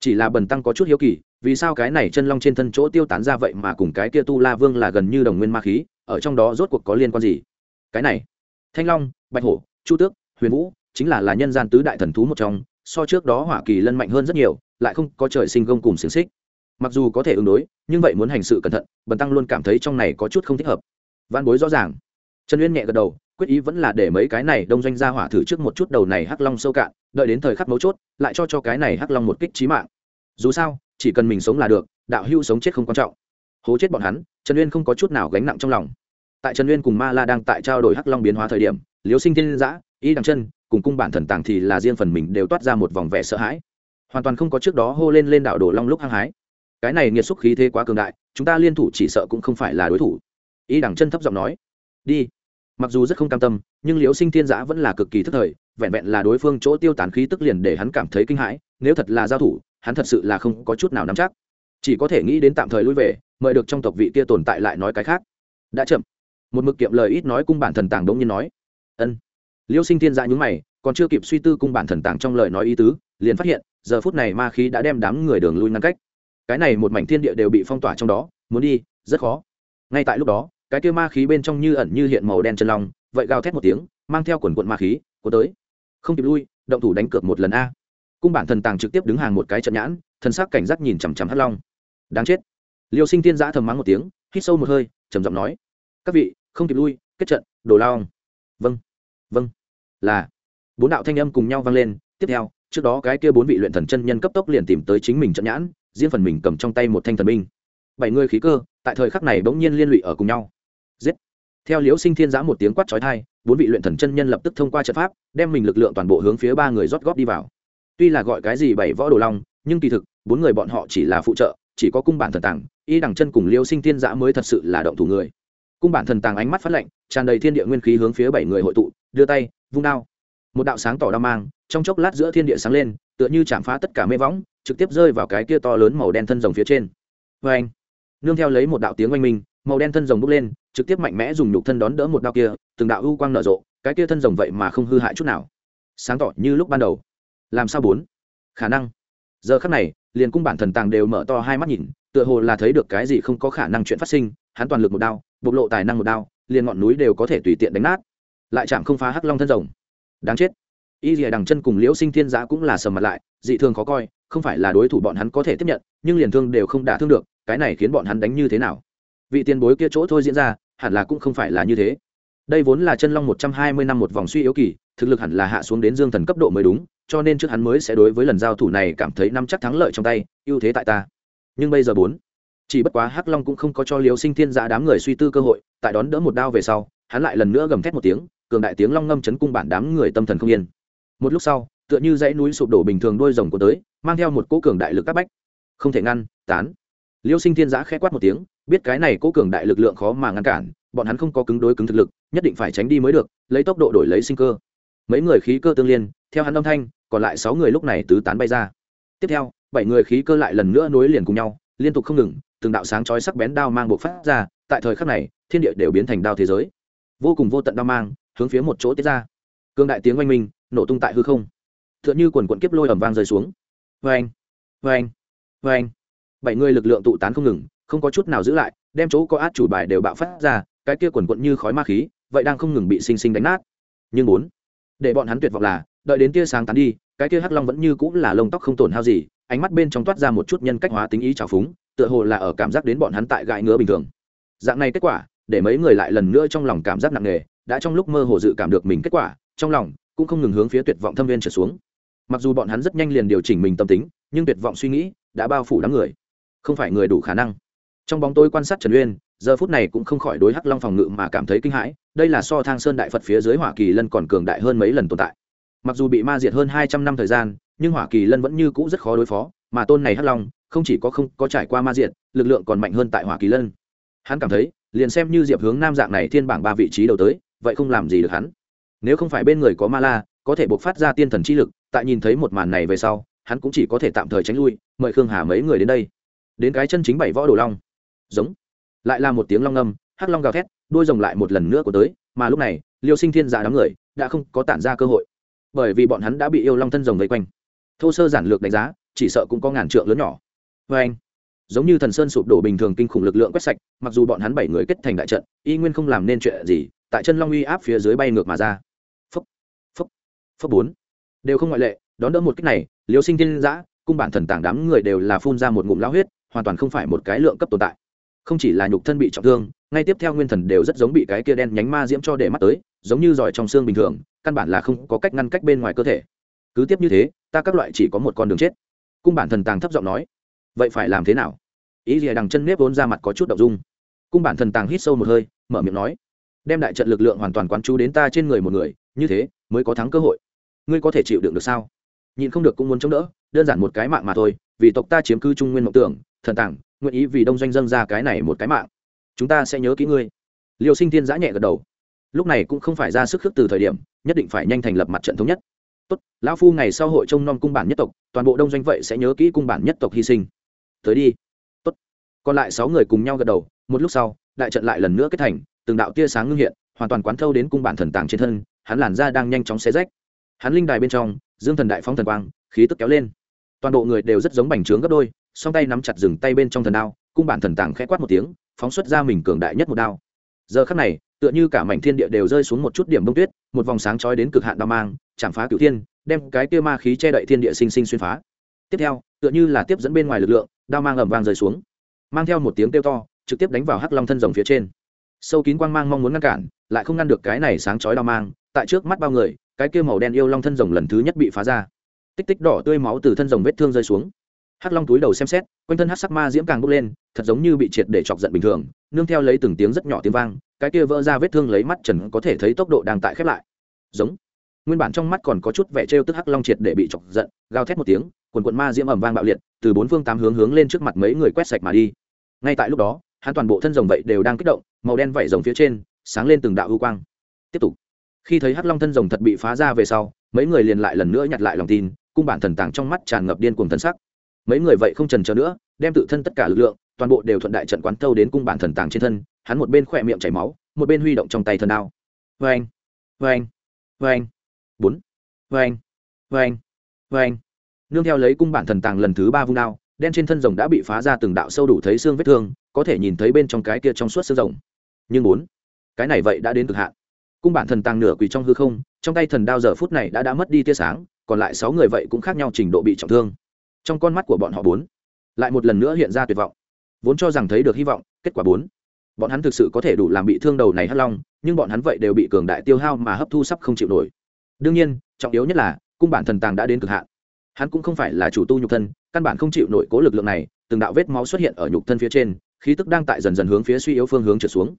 Chỉ là bần tăng có chút hiếu kỳ vì sao cái này chân long trên thân chỗ tiêu tán ra vậy mà cùng cái kia tu la vương là gần như đồng nguyên ma khí, ở trong đó rốt cuộc có liên quan gì? Cái này, thanh long, bạch hổ, chu tước, huyền vũ, chính là là nhân gian tứ đại thần thú một trong, so trước đó hỏa kỳ lân mạnh hơn rất nhiều, lại không có trời sinh gông cùng xiềng xích. Mặc dù có thể ứng đối, nhưng vậy muốn hành sự cẩn thận, bần tăng luôn cảm thấy trong này có chút không thích hợp. Văn bối rõ ràng. Trần uyên nhẹ gật đầu, quyết ý vẫn là để mấy cái này đông doanh ra hỏa thử trước một chút đầu này hắc long sâu cạn, đợi đến thời khắc mấu chốt, lại cho cho cái này hắc long một kích trí mạng. Dù sao chỉ cần mình sống là được, đạo hưu sống chết không quan trọng. Hố chết bọn hắn, trần uyên không có chút nào gánh nặng trong lòng. Tại trần uyên cùng ma la đang tại trao đổi hắc long biến hóa thời điểm liếu sinh thiên giã y đằng chân, cùng cung bản thần tàng thì là riêng phần mình đều toát ra một vòng vẻ sợ hãi. Hoàn toàn không có trước đó hô lên lên đạo đồ long lúc hăng hái. Cái này nghiệt xúc khí thế quá cường đại, chúng ta liên thủ chỉ sợ cũng không phải là đối thủ. Y đằng chân thấp giọng nói, đi. Mặc dù rất không cam tâm, nhưng liễu sinh thiên giã vẫn là cực kỳ thức thời, vẹn vẹn là đối phương chỗ tiêu tán khí tức liền để hắn cảm thấy kinh hãi, nếu thật là giao thủ hắn thật sự là không có chút nào nắm chắc. Chỉ có thể nghĩ đến tạm thời lui về, mời được trong tộc vị kia tồn tại lại nói cái khác. Đã chậm. Một mực kiệm lời ít nói cung bản thần tàng đống nhiên nói. Ân. Liêu sinh thiên dạ nhúng mày, còn chưa kịp suy tư cung bản thần tàng trong lời nói ý tứ, liền phát hiện, giờ phút này ma khí đã đem đám người đường lui ngăn cách. Cái này một mảnh thiên địa đều bị phong tỏa trong đó, muốn đi, rất khó. Ngay tại lúc đó, cái kia ma khí bên trong như ẩn như hiện màu đen chân long, vậy gào thét một tiếng, mang theo quần quận ma khí của tới. Không kịp lui, động thủ đánh cược một lần a cung bản thần tàng trực tiếp đứng hàng một cái trận nhãn, thần sắc cảnh giác nhìn chằm chằm hắt long. Đáng chết. Liêu sinh tiên giã thầm mắng một tiếng, hít sâu một hơi, trầm giọng nói, các vị, không kịp lui, kết trận, đồ lao vâng vâng. Là. Bốn đạo thanh âm cùng nhau vang lên, tiếp theo, trước đó cái kia bốn vị luyện thần chân nhân cấp tốc liền tìm tới chính mình trận nhãn, riêng phần mình cầm trong tay một thanh thần binh. Bảy người khí cơ, tại thời khắc này bỗng nhiên liên lụy ở cùng nhau. Giết. Theo liễu sinh thiên giã một tiếng quát trói thai bốn vị luyện thần chân nhân lập tức thông qua trận pháp, đem mình lực lượng toàn bộ hướng phía ba người rót góp đi vào tuy là gọi cái gì bảy võ đồ long, nhưng kỳ thực, bốn người bọn họ chỉ là phụ trợ, chỉ có cung bản thần tàng, y đằng chân cùng liễu sinh thiên giã mới thật sự là động thủ người. Cung bản thần tàng ánh mắt phát lạnh, tràn đầy thiên địa nguyên khí hướng phía bảy người hội tụ, đưa tay, vung đao. Một đạo sáng tỏ đao mang, trong chốc lát giữa thiên địa sáng lên, tựa như chạm phá tất cả mê võng, trực tiếp rơi vào cái kia to lớn màu đen thân rồng phía trên. Vê anh, nương theo lấy một đạo tiếng oanh minh, màu đen thân rồng bốc lên, trực tiếp mạnh mẽ dùng nhục thân đón đỡ một đao kia, từng đạo ưu quang nở rộ, cái kia thân rồng vậy mà không hư hại chút nào. Sáng tỏ như lúc ban đầu làm sao bốn? Khả năng. Giờ khắc này, liền cung bản thần tàng đều mở to hai mắt nhìn, tựa hồ là thấy được cái gì không có khả năng chuyện phát sinh, hắn toàn lực một đao, bộc lộ tài năng một đao, liền ngọn núi đều có thể tùy tiện đánh nát. Lại chạm không phá hắc long thân rồng. Đáng chết. Y dìa đằng chân cùng liễu sinh thiên giã cũng là sầm mặt lại, dị thường khó coi, không phải là đối thủ bọn hắn có thể tiếp nhận, nhưng liền thương đều không đả thương được, cái này khiến bọn hắn đánh như thế nào? Vị tiền bối kia chỗ thôi diễn ra, hẳn là cũng không phải là như thế đây vốn là chân long một trăm hai mươi năm một vòng suy yếu kỳ, thực lực hẳn là hạ xuống đến dương thần cấp độ mới đúng, cho nên trước hắn mới sẽ đối với lần giao thủ này cảm thấy năm chắc thắng lợi trong tay, ưu thế tại ta. Nhưng bây giờ bốn, chỉ bất quá hắc long cũng không có cho liều sinh thiên giã đám người suy tư cơ hội, tại đón đỡ một đao về sau, hắn lại lần nữa gầm thét một tiếng, cường đại tiếng long ngâm chấn cung bản đám người tâm thần không yên. Một lúc sau, tựa như dãy núi sụp đổ bình thường đôi rồng của tới, mang theo một cỗ cường đại lực các bách. Không thể ngăn, tán. Liêu sinh thiên giã khẽ quát một tiếng, biết cái này cỗ cường đại lực lượng khó mà ngăn cản bọn hắn không có cứng đối cứng thực lực, nhất định phải tránh đi mới được, lấy tốc độ đổi lấy sinh cơ. Mấy người khí cơ tương liên, theo hắn âm thanh, còn lại sáu người lúc này tứ tán bay ra. Tiếp theo, bảy người khí cơ lại lần nữa nối liền cùng nhau, liên tục không ngừng, từng đạo sáng chói sắc bén đao mang buộc phát ra, tại thời khắc này, thiên địa đều biến thành đao thế giới. Vô cùng vô tận đao mang, hướng phía một chỗ tiết ra. Cương đại tiếng oanh minh, nổ tung tại hư không. T h ư ợ n h ư quần quận kiếp lôi ẩm vang rơi xuống. Vê anh vê anh vê anh bảy người lực lượng tụ tán không ngừng, không có chút nào giữ lại, đem chỗ có át chủ bài đều bạo phát ra cái kia quần quận như khói ma khí, vậy đang không ngừng bị sinh sinh đánh nát. Nhưng bốn, để bọn hắn tuyệt vọng là, đợi đến tia sáng tán đi, cái kia hắc long vẫn như cũng là lông tóc không tổn hao gì, ánh mắt bên trong toát ra một chút nhân cách hóa tính ý trào phúng, tựa hồ là ở cảm giác đến bọn hắn tại gãi ngứa bình thường. Dạng này kết quả, để mấy người lại lần nữa trong lòng cảm giác nặng nề, đã trong lúc mơ hồ dự cảm được mình kết quả, trong lòng cũng không ngừng hướng phía tuyệt vọng thâm viên trở xuống. Mặc dù bọn hắn rất nhanh liền điều chỉnh mình tâm tính, nhưng tuyệt vọng suy nghĩ đã bao phủ đám người. Không phải người đủ khả năng. Trong bóng tôi quan sát trần uyên giờ phút này cũng không khỏi đối hắc long phòng ngự mà cảm thấy kinh hãi, đây là so thang sơn đại phật phía dưới hỏa kỳ lân còn cường đại hơn mấy lần tồn tại. Mặc dù bị ma diệt hơn hai trăm năm thời gian, nhưng hỏa kỳ lân vẫn như cũ rất khó đối phó, mà tôn này hắc long, không chỉ có không có trải qua ma diệt, lực lượng còn mạnh hơn tại hỏa kỳ lân. Hắn cảm thấy, liền xem như diệp hướng nam dạng này thiên bảng ba vị trí đầu tới, vậy không làm gì được hắn. Nếu không phải bên người có ma la, có thể buộc phát ra tiên thần chi lực, tại nhìn thấy một màn này về sau, hắn cũng chỉ có thể tạm thời tránh lui, mời khương hà mấy người đến đây. Đến cái chân chính bảy võ đồ long. Giống lại là một tiếng long ngâm, hắc long gào thét đôi rồng lại một lần nữa của tới, mà lúc này, liêu sinh thiên giả đám người đã không có tản ra cơ hội, bởi vì bọn hắn đã bị yêu long thân rồng vây quanh. Thô sơ giản lược đánh giá, chỉ sợ cũng có ngàn trượng lớn nhỏ. Vê anh, giống như thần sơn sụp đổ bình thường kinh khủng lực lượng quét sạch, mặc dù bọn hắn bảy người kết thành đại trận, y nguyên không làm nên chuyện gì, tại chân long uy áp phía dưới bay ngược mà ra. Phấp phấp phấp bốn. Đều không ngoại lệ, đón đỡ một cách này, liêu sinh thiên giã cung bản thần tảng đám người đều là phun ra một ngụm lao huyết, hoàn toàn không phải một cái lượng cấp tồn tại không chỉ là nhục thân bị trọng thương, ngay tiếp theo nguyên thần đều rất giống bị cái kia đen nhánh ma diễm cho để mắt tới, giống như giỏi trong xương bình thường, căn bản là không có cách ngăn cách bên ngoài cơ thể. Cứ tiếp như thế, ta các loại chỉ có một con đường chết. Cung bản thần tàng thấp giọng nói. Vậy phải làm thế nào? Ý rìa đằng chân nếp vốn ra mặt có chút đậu dung. Cung bản thần tàng hít sâu một hơi, mở miệng nói. Đem đại trận lực lượng hoàn toàn quán chú đến ta trên người một người, như thế mới có thắng cơ hội. Ngươi có thể chịu đựng được sao? Nhìn không được cũng muốn chống đỡ, đơn giản một cái mạng mà thôi, vì tộc ta chiếm cư trung nguyên mộng tưởng, thần tàng nguyện ý vì đông doanh dâng ra cái này một cái mạng. Chúng ta sẽ nhớ kỹ ngươi. Liều sinh thiên giã nhẹ gật đầu. Lúc này cũng không phải ra sức khước từ thời điểm, nhất định phải nhanh thành lập mặt trận thống nhất. Tốt, lão phu ngày sau hội trông nom cung bản nhất tộc, toàn bộ đông doanh vậy sẽ nhớ kỹ cung bản nhất tộc hy sinh. Tới đi. Tốt. Còn lại sáu người cùng nhau gật đầu, một lúc sau, đại trận lại lần nữa kết thành, từng đạo tia sáng ngưng hiện, hoàn toàn quán thâu đến cung bản thần tàng trên thân, hắn làn ra đang nhanh chóng xé rách. Hắn linh đài bên trong, dương thần đại phong thần quang, khí tức kéo lên toàn bộ người đều rất giống bành trướng gấp đôi, song tay nắm chặt dừng tay bên trong thần đao, cung bản thần tàng khẽ quát một tiếng, phóng xuất ra mình cường đại nhất một đao. Giờ khắc này, tựa như cả mảnh thiên địa đều rơi xuống một chút điểm bông tuyết, một vòng sáng trói đến cực hạn đao mang, chạm phá cửu thiên, đem cái kia ma khí che đậy thiên địa sinh sinh xuyên phá. Tiếp theo, tựa như là tiếp dẫn bên ngoài lực lượng, đao mang ầm vang rơi xuống. Mang theo một tiếng kêu to, trực tiếp đánh vào hắc long thân rồng phía trên. Sâu kín quang mang mong muốn ngăn cản, lại không ngăn được cái này sáng chói đao mang, tại trước mắt bao người, cái kia màu đen yêu long thân rồng lần thứ nhất bị phá ra tích tích đỏ tươi máu từ thân rồng vết thương rơi xuống. Hắc long túi đầu xem xét, quanh thân hắc sắc ma diễm càng bốc lên, thật giống như bị triệt để chọc giận bình thường, nương theo lấy từng tiếng rất nhỏ tiếng vang, cái kia vỡ ra vết thương lấy mắt trần có thể thấy tốc độ đang tại khép lại. Giống. Nguyên bản trong mắt còn có chút vẻ trêu tức hắc long triệt để bị chọc giận, gào thét một tiếng, quần quận ma diễm ầm vang bạo liệt, từ bốn phương tám hướng hướng lên trước mặt mấy người quét sạch mà đi. Ngay tại lúc đó, hắn toàn bộ thân rồng vậy đều đang kích động, màu đen vảy rồng phía trên, sáng lên từng đạo hư quang. Tiếp tục. Khi thấy hắc long thân rồng thật bị phá ra về sau, mấy người liền lại lần nữa nhặt lại lòng tin cung bản thần tàng trong mắt tràn ngập điên cuồng thần sắc. Mấy người vậy không trần chờ nữa, đem tự thân tất cả lực lượng, toàn bộ đều thuận đại trận quán thâu đến cung bản thần tàng trên thân, hắn một bên khỏe miệng chảy máu, một bên huy động trong tay thần đao. Vê anh vê anh vê anh bốn vê anh vê anh vê anh nương theo lấy cung bản thần tàng lần thứ ba vung đao, đen trên thân rồng đã bị phá ra từng đạo sâu đủ thấy xương vết thương, có thể nhìn thấy bên trong cái kia trong suốt xương rồng. Nhưng bốn, cái này vậy đã đến cực hạn. Cung bản thần tàng nửa quỳ trong hư không, trong tay thần đao giờ phút này đã đã mất đi tia sáng còn lại sáu người vậy cũng khác nhau trình độ bị trọng thương. Trong con mắt của bọn họ bốn, lại một lần nữa hiện ra tuyệt vọng. Vốn cho rằng thấy được hy vọng, kết quả bốn. Bọn hắn thực sự có thể đủ làm bị thương đầu này hắc long, nhưng bọn hắn vậy đều bị cường đại tiêu hao mà hấp thu sắp không chịu nổi. Đương nhiên, trọng yếu nhất là, cung bản thần tàng đã đến cực hạn. Hắn cũng không phải là chủ tu nhục thân, căn bản không chịu nổi cố lực lượng này, từng đạo vết máu xuất hiện ở nhục thân phía trên, khí tức đang tại dần dần hướng phía suy yếu phương hướng trở xuống.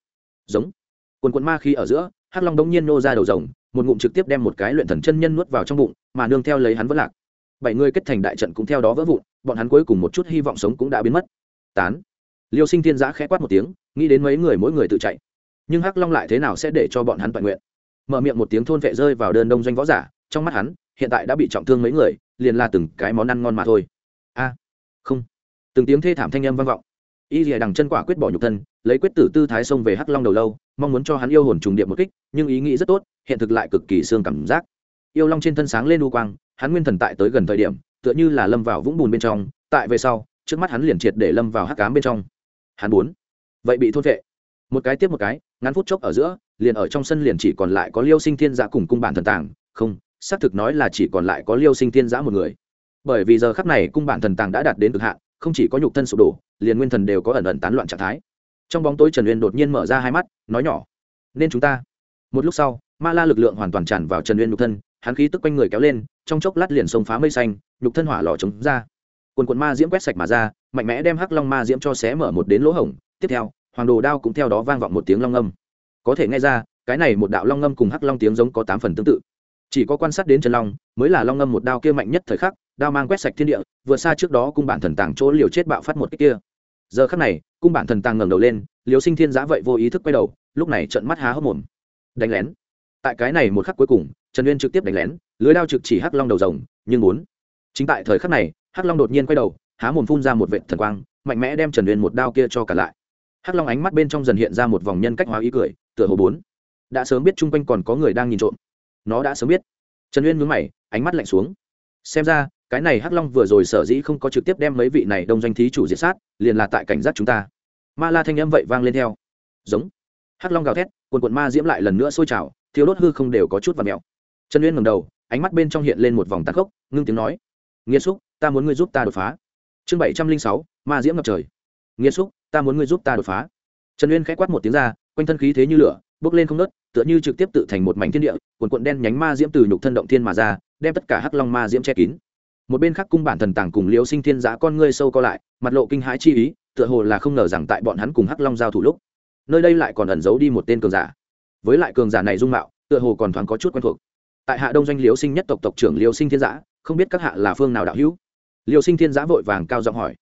Giống. Quần quần ma khí ở giữa, hắc long đống nhiên nô ra đầu rồng một ngụm trực tiếp đem một cái luyện thần chân nhân nuốt vào trong bụng, mà nương theo lấy hắn vẫn lạc. Bảy người kết thành đại trận cũng theo đó vỡ vụn, bọn hắn cuối cùng một chút hy vọng sống cũng đã biến mất. Tán. Liêu sinh thiên giã khẽ quát một tiếng, nghĩ đến mấy người mỗi người tự chạy. Nhưng hắc long lại thế nào sẽ để cho bọn hắn toàn nguyện? Mở miệng một tiếng thôn vệ rơi vào đơn đông doanh võ giả, trong mắt hắn, hiện tại đã bị trọng thương mấy người, liền là từng cái món ăn ngon mà thôi. A. Không. Từng tiếng thê thảm thanh âm vang vọng y rìa đằng chân quả quyết bỏ nhục thân, lấy quyết tử tư thái xông về hắc long đầu lâu, mong muốn cho hắn yêu hồn trùng điệp một kích, nhưng ý nghĩ rất tốt, hiện thực lại cực kỳ xương cảm giác. Yêu long trên thân sáng lên u quang, hắn nguyên thần tại tới gần thời điểm, tựa như là lâm vào vũng bùn bên trong, tại về sau, trước mắt hắn liền triệt để lâm vào hắc cám bên trong. Hắn bốn vậy bị thôn vệ một cái tiếp một cái, ngắn phút chốc ở giữa, liền ở trong sân liền chỉ còn lại có liêu sinh thiên giã cùng cung bản thần tàng, không, xác thực nói là chỉ còn lại có liêu sinh thiên giã một người. Bởi vì giờ khắp này cung bản thần tàng đã đạt đến cực hạn không chỉ có nhục thân sụp đổ, liền nguyên thần đều có ẩn ẩn tán loạn trạng thái. Trong bóng tối trần uyên đột nhiên mở ra hai mắt, nói nhỏ, nên chúng ta. Một lúc sau, ma la lực lượng hoàn toàn tràn vào trần uyên nhục thân, hắn khí tức quanh người kéo lên, trong chốc lát liền xông phá mây xanh, nhục thân hỏa lò chống ra. Quần quần ma diễm quét sạch mà ra, mạnh mẽ đem hắc long ma diễm cho xé mở một đến lỗ hổng. Tiếp theo, hoàng đồ đao cũng theo đó vang vọng một tiếng long âm. Có thể nghe ra, cái này một đạo long âm cùng hắc long tiếng giống có tám phần tương tự. Chỉ có quan sát đến trần long, mới là long âm một đao kia mạnh nhất thời khắc đao mang quét sạch thiên địa, vừa xa trước đó cung bản thần tàng chỗ liều chết bạo phát một cách kia. Giờ khắc này, cung bản thần tàng ngẩng đầu lên liều sinh thiên giã vậy vô ý thức quay đầu, lúc này trận mắt há hốc mồm. Đánh lén. Tại cái này một khắc cuối cùng, trần uyên trực tiếp đánh lén, lưới đao trực chỉ hắc long đầu rồng, nhưng muốn. Chính tại thời khắc này, hắc long đột nhiên quay đầu, há mồm phun ra một vệ thần quang, mạnh mẽ đem trần uyên một đao kia cho cả lại. Hắc long ánh mắt bên trong dần hiện ra một vòng nhân cách hóa ý cười, tựa hồ bốn. Đã sớm biết chung quanh còn có người đang nhìn trộm. Nó đã sớm biết. Trần uyên mướn mày, ánh mắt lạnh xuống. Xem ra cái này hắc long vừa rồi sở dĩ không có trực tiếp đem mấy vị này đông doanh thí chủ diệt sát, liền là tại cảnh giác chúng ta. Ma la thanh âm vậy vang lên theo. Giống. Hắc long gào thét quần quần ma diễm lại lần nữa sôi trào thiếu đốt hư không đều có chút và mèo. Trần uyên ngầm đầu, ánh mắt bên trong hiện lên một vòng tắc khốc, ngưng tiếng nói. Nghĩa xúc, ta muốn ngươi giúp ta đột phá. Chương bảy trăm linh sáu, ma diễm ngập trời. Nghĩa xúc, ta muốn ngươi giúp ta đột phá. Trần uyên k h ẽ quát một tiếng ra, quanh thân khí thế như lửa, bước lên không nớt, tựa như trực tiếp tự thành một mảnh thiên địa quần quận đen nhánh ma diễm từ nhục thân động thiên mà ra, đem tất cả hắc long ma diễm che kín một bên khác cung bản thần tàng cùng liễu sinh thiên giã con ngươi sâu co lại, mặt lộ kinh hãi chi ý, tựa hồ là không ngờ rằng tại bọn hắn cùng hắc long giao thủ lúc, nơi đây lại còn ẩn giấu đi một tên cường giả. Với lại cường giả này dung mạo, tựa hồ còn thoáng có chút quen thuộc. Tại hạ đông doanh liễu sinh nhất tộc tộc trưởng liễu sinh thiên giã, không biết các hạ là phương nào đạo hữu? Liễu sinh thiên giã vội vàng cao giọng hỏi.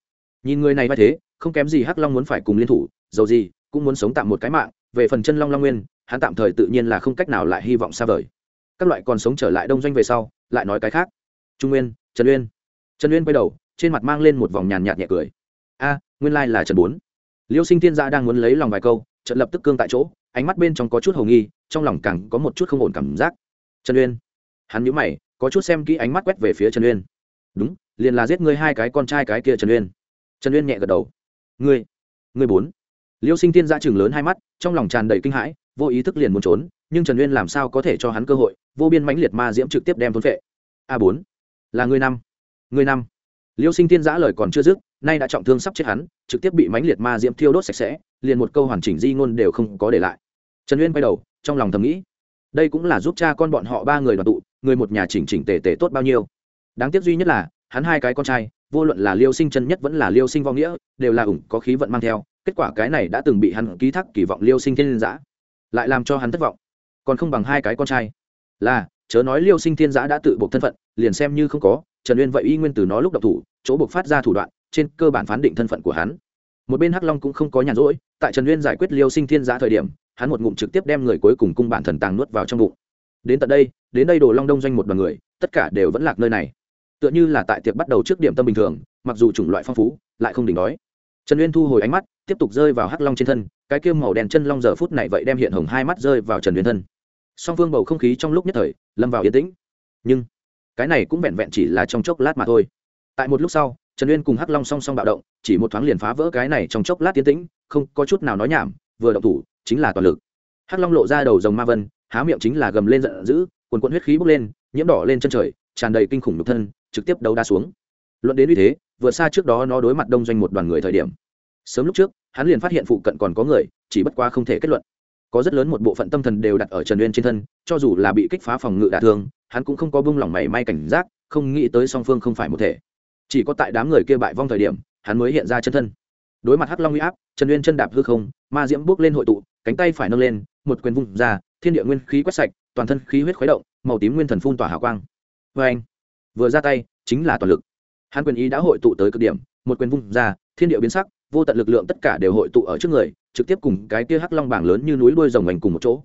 Nhìn người này vai thế, không kém gì hắc long muốn phải cùng liên thủ, dầu gì, cũng muốn sống tạm một cái mạng, về phần chân long long nguyên, hắn tạm thời tự nhiên là không cách nào lại hy vọng xa vời. Các loại còn sống trở lại đông doanh về sau, lại nói cái khác. Trung nguyên trần uyên. Trần uyên quay đầu, trên mặt mang lên một vòng nhàn nhạt nhẹ cười. A, nguyên lai là trần bốn. Liêu sinh thiên gia đang muốn lấy lòng vài câu trận lập tức cương tại chỗ, ánh mắt bên trong có chút hầu nghi, trong lòng càng có một chút không ổn cảm giác. Trần uyên. Hắn nhíu mày, có chút xem kỹ ánh mắt quét về phía trần uyên. Đúng, liền là giết ngươi hai cái con trai cái kia trần uyên. Trần uyên nhẹ gật đầu. Ngươi ngươi bốn. Liêu sinh thiên dạ gia chừng lớn hai mắt, trong lòng tràn đầy kinh hãi, vô ý thức liền muốn trốn, nhưng trần uyên làm sao có thể cho hắn cơ hội, vô biên mãnh liệt ma diễm trực tiếp đem thôn phệ. A bốn là ngươi năm. Ngươi năm. Liêu sinh thiên giã lời còn chưa dứt, nay đã trọng thương sắp chết hắn, trực tiếp bị mãnh liệt ma diễm thiêu đốt sạch sẽ, liền một câu hoàn chỉnh di ngôn đều không có để lại. Trần uyên quay đầu, trong lòng thầm nghĩ, đây cũng là giúp cha con bọn họ ba người đoàn tụ, người một nhà chỉnh chỉnh tề tề tốt bao nhiêu. Đáng tiếc duy nhất là, hắn hai cái con trai, vô luận là liêu sinh chân nhất vẫn là liêu sinh vong nghĩa, đều là ủng có khí vận mang theo, kết quả cái này đã từng bị hắn ký thác kỳ vọng liêu sinh thiên giã, lại làm cho hắn thất vọng. Còn không bằng hai cái con trai. Là, chớ nói liêu sinh thiên giã đã tự buộc thân phận liền xem như không có, trần uyên vậy y nguyên từ nó lúc độc thủ, chỗ buộc phát ra thủ đoạn, trên cơ bản phán định thân phận của hắn. Một bên hắc long cũng không có nhàn rỗi, tại trần uyên giải quyết liêu sinh thiên giá thời điểm, hắn một ngụm trực tiếp đem người cuối cùng cung bản thần tàng nuốt vào trong bụng. Đến tận đây, đến đây đồ long đông doanh một đoàn người, tất cả đều vẫn lạc nơi này. Tựa như là tại tiệc bắt đầu trước điểm tâm bình thường, mặc dù chủng loại phong phú, lại không đỉnh đói. Trần uyên thu hồi ánh mắt, tiếp tục rơi vào hắc long trên thân, cái kia màu đen chân long giờ phút này vậy đem hiện hồng hai mắt rơi vào trần uyên thân. Song phương bầu không khí trong lúc nhất thời, lâm vào yên tĩnh. Nhưng cái này cũng vẹn vẹn chỉ là trong chốc lát mà thôi. Tại một lúc sau, trần uyên cùng hắc long song song bạo động, chỉ một thoáng liền phá vỡ cái này trong chốc lát tiến tĩnh, không có chút nào nói nhảm, vừa động thủ, chính là toàn lực. Hắc long lộ ra đầu dòng ma vân, há miệng chính là gầm lên giận dữ quần quận huyết khí bốc lên, nhiễm đỏ lên chân trời, tràn đầy kinh khủng nhục thân, trực tiếp đấu đa xuống. Luận đến uy thế, vượt xa trước đó nó đối mặt đông doanh một đoàn người thời điểm. Sớm lúc trước, hắn liền phát hiện phụ cận còn có người, chỉ bất quá không thể kết luận có rất lớn một bộ phận tâm thần đều đặt ở trần uyên trên thân, cho dù là bị kích phá phòng ngự đả thương, hắn cũng không có bông lỏng mảy may cảnh giác, không nghĩ tới song phương không phải một thể. Chỉ có tại đám người kia bại vong thời điểm, hắn mới hiện ra chân thân. Đối mặt hắc long huy áp, trần uyên chân đạp hư không, ma diễm bước lên hội tụ, cánh tay phải nâng lên, một quyền vung ra, thiên địa nguyên khí quét sạch, toàn thân khí huyết khuấy động, màu tím nguyên thần phun tỏa hào quang. Vê anh, vừa ra tay, chính là toàn lực. Hắn quyền ý đã hội tụ tới cực điểm, một quyền vung ra, thiên địa biến sắc vô tận lực lượng tất cả đều hội tụ ở trước người, trực tiếp cùng cái kia hắc long bảng lớn như núi đuôi rồng ảnh cùng một chỗ.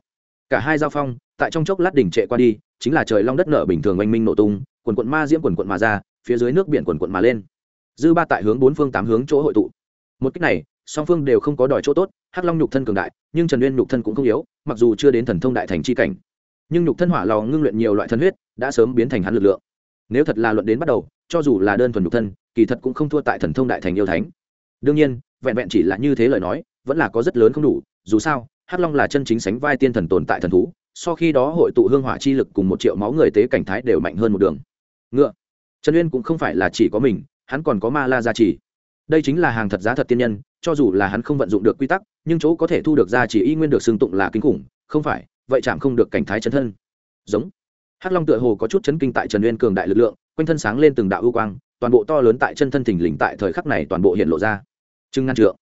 Cả hai giao phong, tại trong chốc lát đỉnh trệ qua đi, chính là trời long đất nở bình thường oanh minh nổ tung, quần quận ma diễm quần quận mà ra, phía dưới nước biển quần quận mà lên. Dư ba tại hướng bốn phương tám hướng chỗ hội tụ. Một cách này, song phương đều không có đòi chỗ tốt, hắc long nhục thân cường đại, nhưng trần uyên nhục thân cũng không yếu, mặc dù chưa đến thần thông đại thành c h i cảnh. Nhưng nhục thân hỏa lò ngưng luyện nhiều loại thân huyết, đã sớm biến thành hắn lực lượng. Nếu thật là luận đến bắt đầu, cho dù là đơn thuần nhục thân, kỳ thật cũng không thua tại thần thông đại thành yêu thánh đương nhiên, vẹn vẹn chỉ là như thế lời nói, vẫn là có rất lớn không đủ. Dù sao, hắc long là chân chính sánh vai tiên thần tồn tại thần thú, sau khi đó hội tụ hương hỏa chi lực cùng một triệu máu người tế cảnh thái đều mạnh hơn một đường. Ngựa. Trần uyên cũng không phải là chỉ có mình, hắn còn có ma la gia trì. Đây chính là hàng thật giá thật tiên nhân, cho dù là hắn không vận dụng được quy tắc, nhưng chỗ có thể thu được gia trì y nguyên được xưng tụng là kinh khủng, không phải, vậy chạm không được cảnh thái chấn thân. Giống. Hắc long tựa hồ có chút chấn kinh tại trần uyên cường đại lực lượng, quanh thân sáng lên từng đạo ưu quang toàn bộ to lớn tại chân thân thình lình tại thời khắc này toàn bộ hiện lộ ra. Trưng ngăn trượng,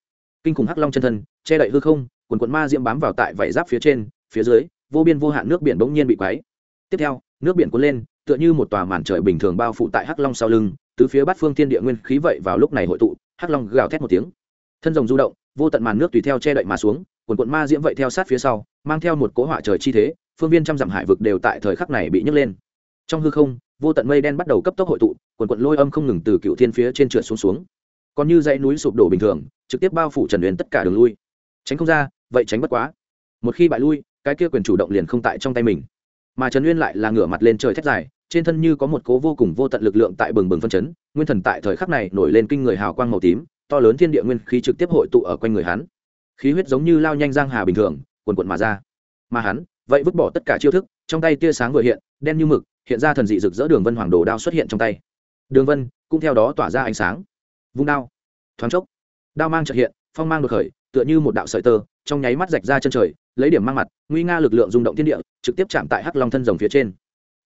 kinh khủng hắc long chân thân, che đậy hư không, quần quần ma diễm bám vào tại vảy giáp phía trên, phía dưới, vô biên vô hạn nước biển bỗng nhiên bị quáy tiếp theo, nước biển cuốn lên, tựa như một tòa màn trời bình thường bao phủ tại hắc long sau lưng từ phía bát phương thiên địa nguyên khí vậy vào lúc này hội tụ, hắc long gào thét một tiếng. Thân rồng du động, vô tận màn nước tùy theo che đậy mà xuống, quần quận ma diễm vậy theo sát phía sau, mang theo một cỗ họa trời chi thế, phương viên trăm dặm hải vực đều tại thời khắc này bị nhấc lên. Trong hư không vô tận mây đen bắt đầu cấp tốc hội tụ, quần quận lôi âm không ngừng từ cựu thiên phía trên trượt xuống xuống. Còn như dãy núi sụp đổ bình thường, trực tiếp bao phủ trần huyền tất cả đường lui. Tránh không ra, vậy tránh bất quá. Một khi bại lui, cái kia quyền chủ động liền không tại trong tay mình. Mà trần uyên lại là ngửa mặt lên trời thét dài, trên thân như có một cố vô cùng vô tận lực lượng tại bừng bừng phân chấn. Nguyên thần tại thời khắc này nổi lên kinh người hào quang màu tím, to lớn thiên địa nguyên khí trực tiếp hội tụ ở quanh người hắn. Khí huyết giống như lao nhanh giang hà bình thường, quần quận mà ra. Mà hắn, vậy vứt bỏ tất cả chiêu thức, trong tay tia sáng vừa hiện, đen như mực hiện ra thần dị rực rỡ đường vân hoàng đồ đao xuất hiện trong tay. Đường vân cũng theo đó tỏa ra ánh sáng. Vung đao. Thoáng chốc, đao mang trợ hiện, phong mang đột khởi, tựa như một đạo sợi tơ, trong nháy mắt rạch ra chân trời, lấy điểm mang mặt, nguy nga lực lượng rung động thiên địa, trực tiếp chạm tại hắc long thân rồng phía trên.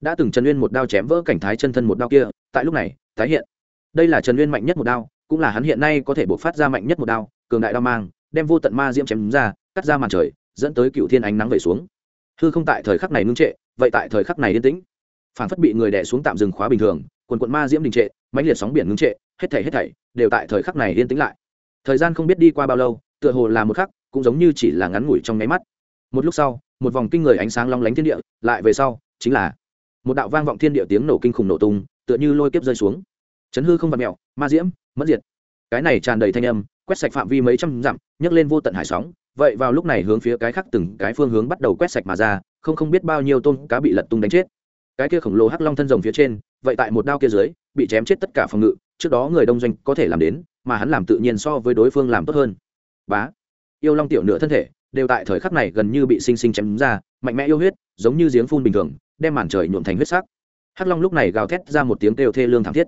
Đã từng trần uyên một đao chém vỡ cảnh thái chân thân một đao kia, tại lúc này, tái hiện. Đây là trần uyên mạnh nhất một đao, cũng là hắn hiện nay có thể buộc phát ra mạnh nhất một đao, cường đại đao mang, đem vô tận ma diễm chém ra, cắt ra màn trời, dẫn tới cựu thiên ánh nắng về xuống. Hư không tại thời khắc này ngưng trệ, vậy tại thời khắc này yên tĩnh phản phất bị người đè xuống tạm dừng khóa bình thường, quần quận ma diễm đình trệ, mãnh liệt sóng biển ngưng trệ, hết thảy hết thảy đều tại thời khắc này yên tĩnh lại. Thời gian không biết đi qua bao lâu, tựa hồ là một khắc, cũng giống như chỉ là ngắn ngủi trong nháy mắt. Một lúc sau, một vòng kinh người ánh sáng long lánh thiên địa, lại về sau, chính là một đạo vang vọng thiên địa tiếng nổ kinh khủng nổ tung, tựa như lôi kiếp rơi xuống. Chấn hư không vặt mẹo, ma diễm mất diệt. Cái này tràn đầy thanh âm, quét sạch phạm vi mấy trăm dặm, nhấc lên vô tận hải sóng. Vậy vào lúc này hướng phía cái khác từng cái phương hướng bắt đầu quét sạch mà ra, không không biết bao nhiêu tôm cá bị lật tung đánh chết cái kia khổng lồ hắc long thân rồng phía trên, vậy tại một đao kia dưới, bị chém chết tất cả phòng ngự, trước đó người đông doanh có thể làm đến, mà hắn làm tự nhiên so với đối phương làm tốt hơn. Bá, yêu long tiểu nửa thân thể, đều tại thời khắc này gần như bị sinh sinh chém ra, mạnh mẽ yêu huyết, giống như giếng phun bình thường, đem màn trời nhuộm thành huyết sắc. Hắc long lúc này gào thét ra một tiếng kêu thê lương thảm thiết.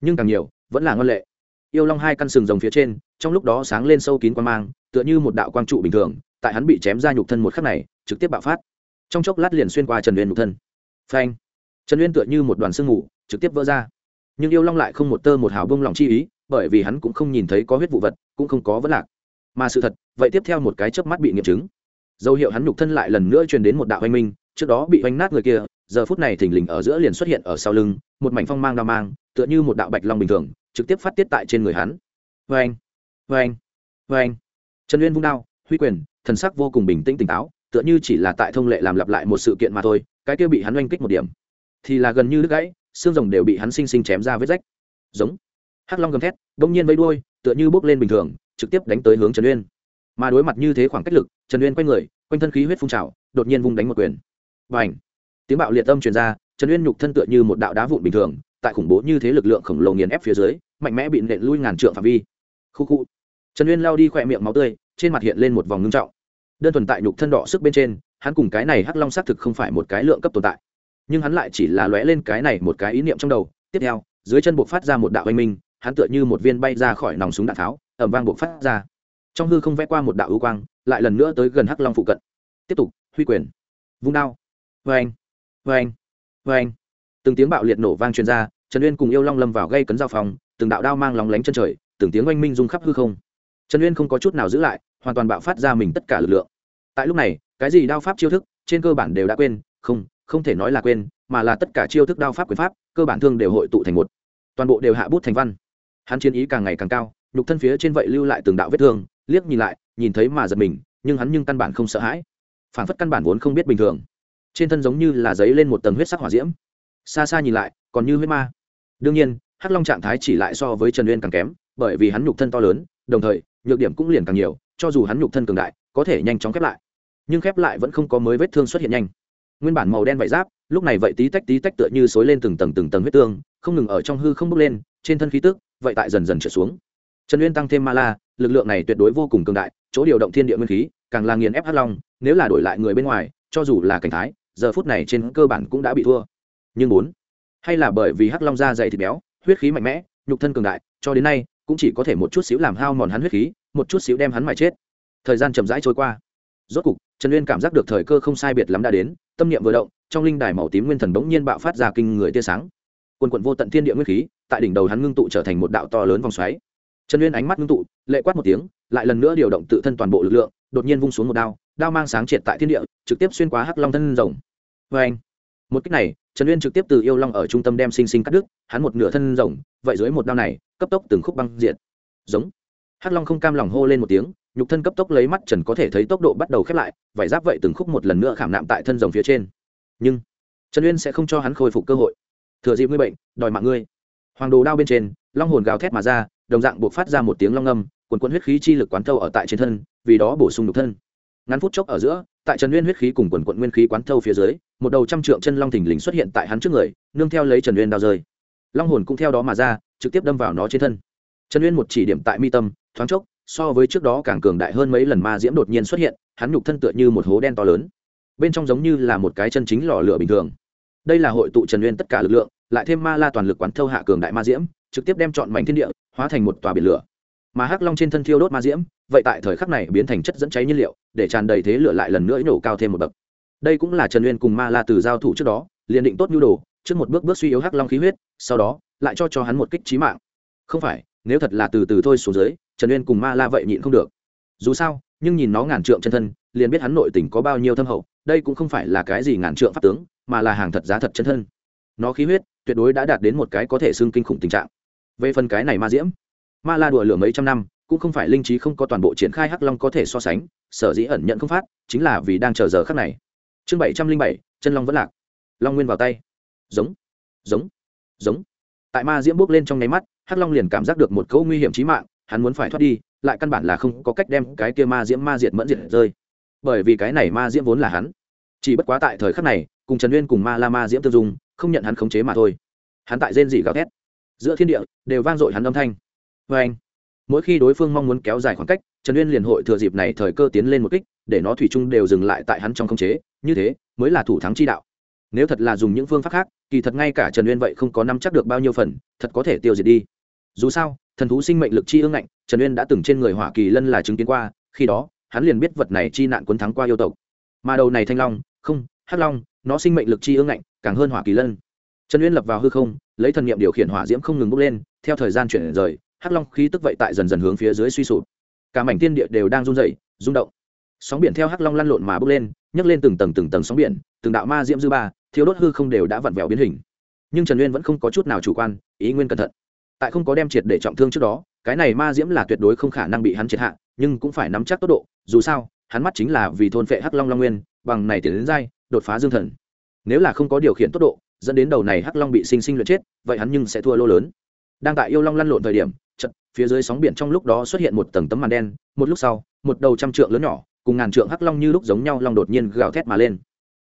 Nhưng càng nhiều, vẫn là ngân lệ. Yêu long hai căn sừng rồng phía trên, trong lúc đó sáng lên sâu kín quan mang, tựa như một đạo quang trụ bình thường, tại hắn bị chém ra nhục thân một khắc này, trực tiếp bạo phát. Trong chốc lát liền xuyên qua trần uyên nhục thân. Phanh trần uyên tựa như một đoàn sương mù, trực tiếp vỡ ra. Nhưng yêu long lại không một tơ một hào bông lòng chi ý, bởi vì hắn cũng không nhìn thấy có huyết vụ vật, cũng không có vấn lạc. Mà sự thật, vậy tiếp theo một cái chớp mắt bị nghiệm chứng. Dấu hiệu hắn nhục thân lại lần nữa truyền đến một đạo oanh minh, trước đó bị oanh nát người kia, giờ phút này thình lình ở giữa liền xuất hiện ở sau lưng, một mảnh phong mang đao mang, tựa như một đạo bạch long bình thường, trực tiếp phát tiết tại trên người hắn. Vê anh vê anh vê anh trần uyên vung đao, huy quyền, thần sắc vô cùng bình tĩnh tỉnh táo, tựa như chỉ là tại thông lệ làm lặp lại một sự kiện mà thôi, cái kia bị hắn oanh kích một điểm thì là gần như đứt gãy, xương rồng đều bị hắn sinh sinh chém ra vết rách. Giống. Hắc long gầm thét, bỗng nhiên vây đuôi, tựa như bốc lên bình thường, trực tiếp đánh tới hướng trần uyên. Mà đối mặt như thế khoảng cách lực, trần uyên quay người, quanh thân khí huyết phun trào, đột nhiên vung đánh một quyền. Và ảnh tiếng bạo liệt tâm truyền ra, trần uyên nhục thân tựa như một đạo đá vụn bình thường, tại khủng bố như thế lực lượng khổng lồ nghiền ép phía dưới, mạnh mẽ bị nện lui ngàn trượng phạm vi. Khu khu. Trần uyên lao đi khỏe miệng máu tươi, trên mặt hiện lên một vòng ngưng trọng. Đơn thuần tại nhục thân đỏ sức bên trên, hắn cùng cái này hắc long xác thực không phải một cái lượng cấp tồn tại nhưng hắn lại chỉ là lóe lên cái này một cái ý niệm trong đầu. Tiếp theo, dưới chân buộc phát ra một đạo oanh minh, hắn tựa như một viên bay ra khỏi nòng súng đạn tháo ẩm vang buộc phát ra. Trong hư không vẽ qua một đạo ưu quang, lại lần nữa tới gần hắc long phụ cận. Tiếp tục, huy quyền. Vung đao. Vê anh vê anh vê anh từng tiếng bạo liệt nổ vang truyền ra, trần uyên cùng yêu long lâm vào gây cấn giao phòng, từng đạo đao mang lóng lánh chân trời, từng tiếng oanh minh rung khắp hư không. Trần uyên không có chút nào giữ lại, hoàn toàn bạo phát ra mình tất cả lực lượng. Tại lúc này, cái gì đao pháp chiêu thức, trên cơ bản đều đã quên, không không thể nói là quên, mà là tất cả chiêu thức đao pháp quyền pháp, cơ bản thương đều hội tụ thành một. Toàn bộ đều hạ bút thành văn. Hắn chiến ý càng ngày càng cao, nhục thân phía trên vậy lưu lại từng đạo vết thương, liếc nhìn lại, nhìn thấy mà giật mình, nhưng hắn nhưng căn bản không sợ hãi. Phản phất căn bản vốn không biết bình thường. Trên thân giống như là giấy lên một tầng huyết sắc hỏa diễm. Xa xa nhìn lại, còn như huyết ma. Đương nhiên, hắc long trạng thái chỉ lại so với trần uyên càng kém, bởi vì hắn nhục thân to lớn, đồng thời, nhược điểm cũng liền càng nhiều, cho dù hắn nhục thân cường đại, có thể nhanh chóng khép lại. Nhưng khép lại vẫn không có mới vết thương xuất hiện nhanh nguyên bản màu đen vải giáp, lúc này vậy tí tách tí tách tựa như xối lên từng tầng từng tầng huyết tương, không ngừng ở trong hư không bốc lên, trên thân khí tức, vậy tại dần dần trở xuống. Trần uyên tăng thêm ma la, lực lượng này tuyệt đối vô cùng cường đại, chỗ điều động thiên địa nguyên khí, càng là nghiền ép hắc long, nếu là đổi lại người bên ngoài, cho dù là cảnh thái, giờ phút này trên cơ bản cũng đã bị thua. Nhưng bốn hay là bởi vì hắc long da dày thịt béo, huyết khí mạnh mẽ, nhục thân cường đại, cho đến nay, cũng chỉ có thể một chút xíu làm hao mòn hắn huyết khí, một chút xíu đem hắn mà chết. Thời gian chậm rãi trôi qua. Rốt cục, trần uyên cảm giác được thời cơ không sai biệt lắm đã đến tâm niệm vừa động, trong linh đài màu tím nguyên thần bỗng nhiên bạo phát ra kinh người tia sáng. Quần quận vô tận thiên địa nguyên khí, tại đỉnh đầu hắn ngưng tụ trở thành một đạo to lớn vòng xoáy. Trần uyên ánh mắt ngưng tụ, lệ quát một tiếng, lại lần nữa điều động tự thân toàn bộ lực lượng, đột nhiên vung xuống một đao đao mang sáng triệt tại thiên địa, trực tiếp xuyên qua hắc long thân rồng. Vê anh một cách này, trần uyên trực tiếp từ yêu long ở trung tâm đem sinh sinh cắt đứt, hắn một nửa thân rồng, vậy dưới một đao này, cấp tốc từng khúc băng diệt. Giống! Hắc long không cam lòng hô lên một tiếng nhục thân cấp tốc lấy mắt trần có thể thấy tốc độ bắt đầu khép lại, vải giáp vậy từng khúc một lần nữa khảm nạm tại thân rồng phía trên. Nhưng, trần uyên sẽ không cho hắn khôi phục cơ hội. Thừa dịp ngươi bệnh, đòi mạng ngươi. Hoàng đồ đao bên trên, long hồn gào thét mà ra, đồng dạng buộc phát ra một tiếng long âm quần quân huyết khí chi lực quán thâu ở tại trên thân, vì đó bổ sung nhục thân. Ngắn phút chốc ở giữa, tại trần uyên huyết khí cùng quần quận nguyên khí quán thâu phía dưới, một đầu trăm trượng chân long thình lình xuất hiện tại hắn trước người, nương theo lấy trần uyên đao rơi. Long hồn cũng theo đó mà ra, trực tiếp đâm vào nó trên thân. Trần uyên một chỉ điểm tại mi tâm, thoáng chốc so với trước đó càng cường đại hơn mấy lần ma diễm đột nhiên xuất hiện, hắn nhục thân tựa như một hố đen to lớn. Bên trong giống như là một cái chân chính lò lửa bình thường. Đây là hội tụ trần nguyên tất cả lực lượng, lại thêm ma la toàn lực quán thâu hạ cường đại ma diễm, trực tiếp đem chọn mảnh thiên địa hóa thành một tòa biển lửa. Mà hắc long trên thân thiêu đốt ma diễm, vậy tại thời khắc này biến thành chất dẫn cháy nhiên liệu, để tràn đầy thế lửa lại lần nữa nổ cao thêm một bậc. Đây cũng là trần nguyên cùng ma la từ giao thủ trước đó, liền định tốt nhu đồ, trước một bước bước suy yếu hắc long khí huyết, sau đó lại cho cho hắn một kích trí mạng. Không phải, nếu thật là từ từ thôi xuống dưới trần uyên cùng ma la vậy nhịn không được. Dù sao, nhưng nhìn nó ngàn trượng chân thân, liền biết hắn nội tình có bao nhiêu thâm hậu, đây cũng không phải là cái gì ngàn trượng pháp tướng, mà là hàng thật giá thật chân thân. Nó khí huyết, tuyệt đối đã đạt đến một cái có thể xưng kinh khủng tình trạng. Về phần cái này ma diễm, ma la đùa lửa mấy trăm năm, cũng không phải linh trí không có toàn bộ triển khai hắc long có thể so sánh, sở dĩ ẩn nhận không phát, chính là vì đang chờ giờ khắc này. Chương bảy trăm linh bảy, chân long vẫn lạc. Long nguyên vào tay. Giống giống giống. Tại ma diễm bước lên trong nháy mắt, hắc long liền cảm giác được một câu nguy hiểm trí mạng hắn muốn phải thoát đi, lại căn bản là không có cách đem cái kia ma diễm ma diệt mẫn diệt rơi. Bởi vì cái này ma diễm vốn là hắn. Chỉ bất quá tại thời khắc này, cùng trần nguyên cùng ma la ma diễm tiêu dung, không nhận hắn khống chế mà thôi. Hắn tại rên dị gào thét. Giữa thiên địa, đều vang dội hắn âm thanh. Vê anh, mỗi khi đối phương mong muốn kéo dài khoảng cách, trần uyên liền hội thừa dịp này thời cơ tiến lên một kích, để nó thủy chung đều dừng lại tại hắn trong khống chế. Như thế, mới là thủ thắng chi đạo. Nếu thật là dùng những phương pháp khác, kỳ thật ngay cả trần uyên vậy không có nắm chắc được bao nhiêu phần, thật có thể tiêu diệt đi. Dù sao thần thú sinh mệnh lực chi ương ngạnh, trần uyên đã từng trên người hỏa kỳ lân là chứng kiến qua, khi đó, hắn liền biết vật này chi nạn quấn thắng qua yêu tộc. Mà đầu này thanh long, không, hắc long, nó sinh mệnh lực chi ương ngạnh, càng hơn hỏa kỳ lân. Trần uyên lập vào hư không, lấy thần nghiệm điều khiển hỏa diễm không ngừng bốc lên, theo thời gian chuyển rời, hắc long khí tức vậy tại dần dần hướng phía dưới suy sụp. Cả mảnh tiên địa đều đang run dậy rung động. Sóng biển theo hắc long lăn lộn mà bốc lên, nhấc lên từng tầng từng tầng sóng biển, từng đạo ma diễm dư ba thiếu đốt hư không đều đã vặn vẹo biến hình. Nhưng trần uyên vẫn không có chút nào chủ quan, ý nguyên cẩn thận tại không có đem triệt để trọng thương trước đó, cái này ma diễm là tuyệt đối không khả năng bị hắn triệt hạ, nhưng cũng phải nắm chắc tốc độ, dù sao, hắn mắt chính là vì thôn phệ hắc long long nguyên, bằng này tiến đến dai, đột phá dương thần. Nếu là không có điều khiển tốc độ, dẫn đến đầu này hắc long bị sinh sinh luyện chết, vậy hắn nhưng sẽ thua lô lớn. Đang tại yêu long lăn lộn thời điểm chật phía dưới sóng biển trong lúc đó xuất hiện một tầng tấm màn đen, một lúc sau, một đầu trăm trượng lớn nhỏ, cùng ngàn trượng hắc long như lúc giống nhau long đột nhiên gào thét mà lên.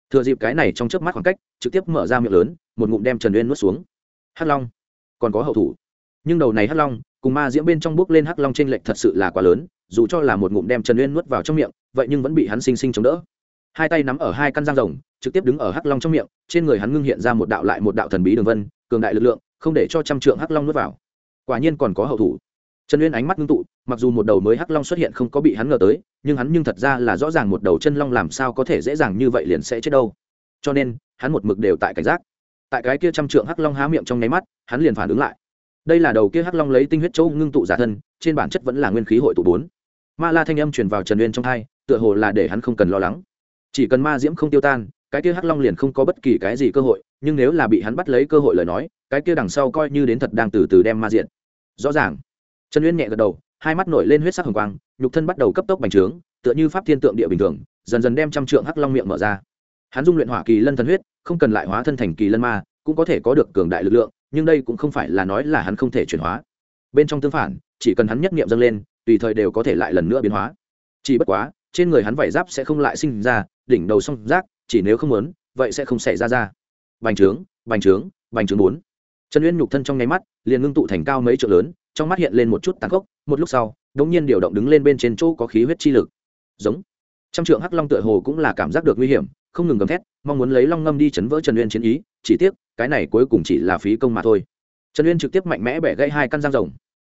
Thừa dịp cái này trong chớp mắt khoảng cách, trực tiếp mở ra miệng lớn, một ngụm đem trần uyên nuốt xuống. Hắc long, còn có hậu thủ nhưng đầu này hắc long, cùng ma diễm bên trong bước lên hắc long trên lệch thật sự là quá lớn, dù cho là một ngụm đem trần uyên nuốt vào trong miệng, vậy nhưng vẫn bị hắn sinh sinh chống đỡ. Hai tay nắm ở hai căn giang rồng, trực tiếp đứng ở hắc long trong miệng, trên người hắn ngưng hiện ra một đạo lại một đạo thần bí đường vân, cường đại lực lượng, không để cho trăm trượng hắc long nuốt vào. Quả nhiên còn có hậu thủ. Trần uyên ánh mắt ngưng tụ, mặc dù một đầu mới hắc long xuất hiện không có bị hắn ngờ tới, nhưng hắn nhưng thật ra là rõ ràng một đầu chân long làm sao có thể dễ dàng như vậy liền sẽ chết đâu. Cho nên, hắn một mực đều tại cảnh giác. Tại cái kia trăm trượng hắc long há miệng trong nháy mắt, hắn liền phản ứng lại đây là đầu kia hắc long lấy tinh huyết châu ngưng tụ giả thân, trên bản chất vẫn là nguyên khí hội tụ bốn. Ma la thanh âm truyền vào trần uyên trong hai, tựa hồ là để hắn không cần lo lắng. Chỉ cần ma diễm không tiêu tan, cái kia hắc long liền không có bất kỳ cái gì cơ hội, nhưng nếu là bị hắn bắt lấy cơ hội lời nói, cái kia đằng sau coi như đến thật đang từ từ đem ma diện rõ ràng. Trần uyên nhẹ gật đầu, hai mắt nổi lên huyết sắc hồng quang, nhục thân bắt đầu cấp tốc bành trướng, tựa như pháp thiên tượng địa bình thường, dần dần đem trăm trượng hắc long miệng mở ra. Hắn dung luyện hỏa kỳ lân thần huyết, không cần lại hóa thân thành kỳ lân ma, cũng có thể có được cường đại lực lượng nhưng đây cũng không phải là nói là hắn không thể chuyển hóa. Bên trong tương phản, chỉ cần hắn nhất nghiệm dâng lên, tùy thời đều có thể lại lần nữa biến hóa. Chỉ bất quá, trên người hắn vảy giáp sẽ không lại sinh ra, đỉnh đầu song rác chỉ nếu không muốn, vậy sẽ không xảy ra ra. Bành trướng bành trướng bành trướng bốn. Trần uyên nhục thân trong nháy mắt, liền ngưng tụ thành cao mấy trượng lớn, trong mắt hiện lên một chút tàn khốc, một lúc sau đống nhiên điều động đứng lên bên trên chỗ có khí huyết chi lực. Giống. Trăm trượng hắc long tựa hồ cũng là cảm giác được nguy hiểm không ngừng gầm thét, mong muốn lấy long ngâm đi chấn vỡ trần uyên chiến ý, chỉ tiếc, cái này cuối cùng chỉ là phí công mà thôi. Trần uyên trực tiếp mạnh mẽ bẻ gãy hai căn răng rồng.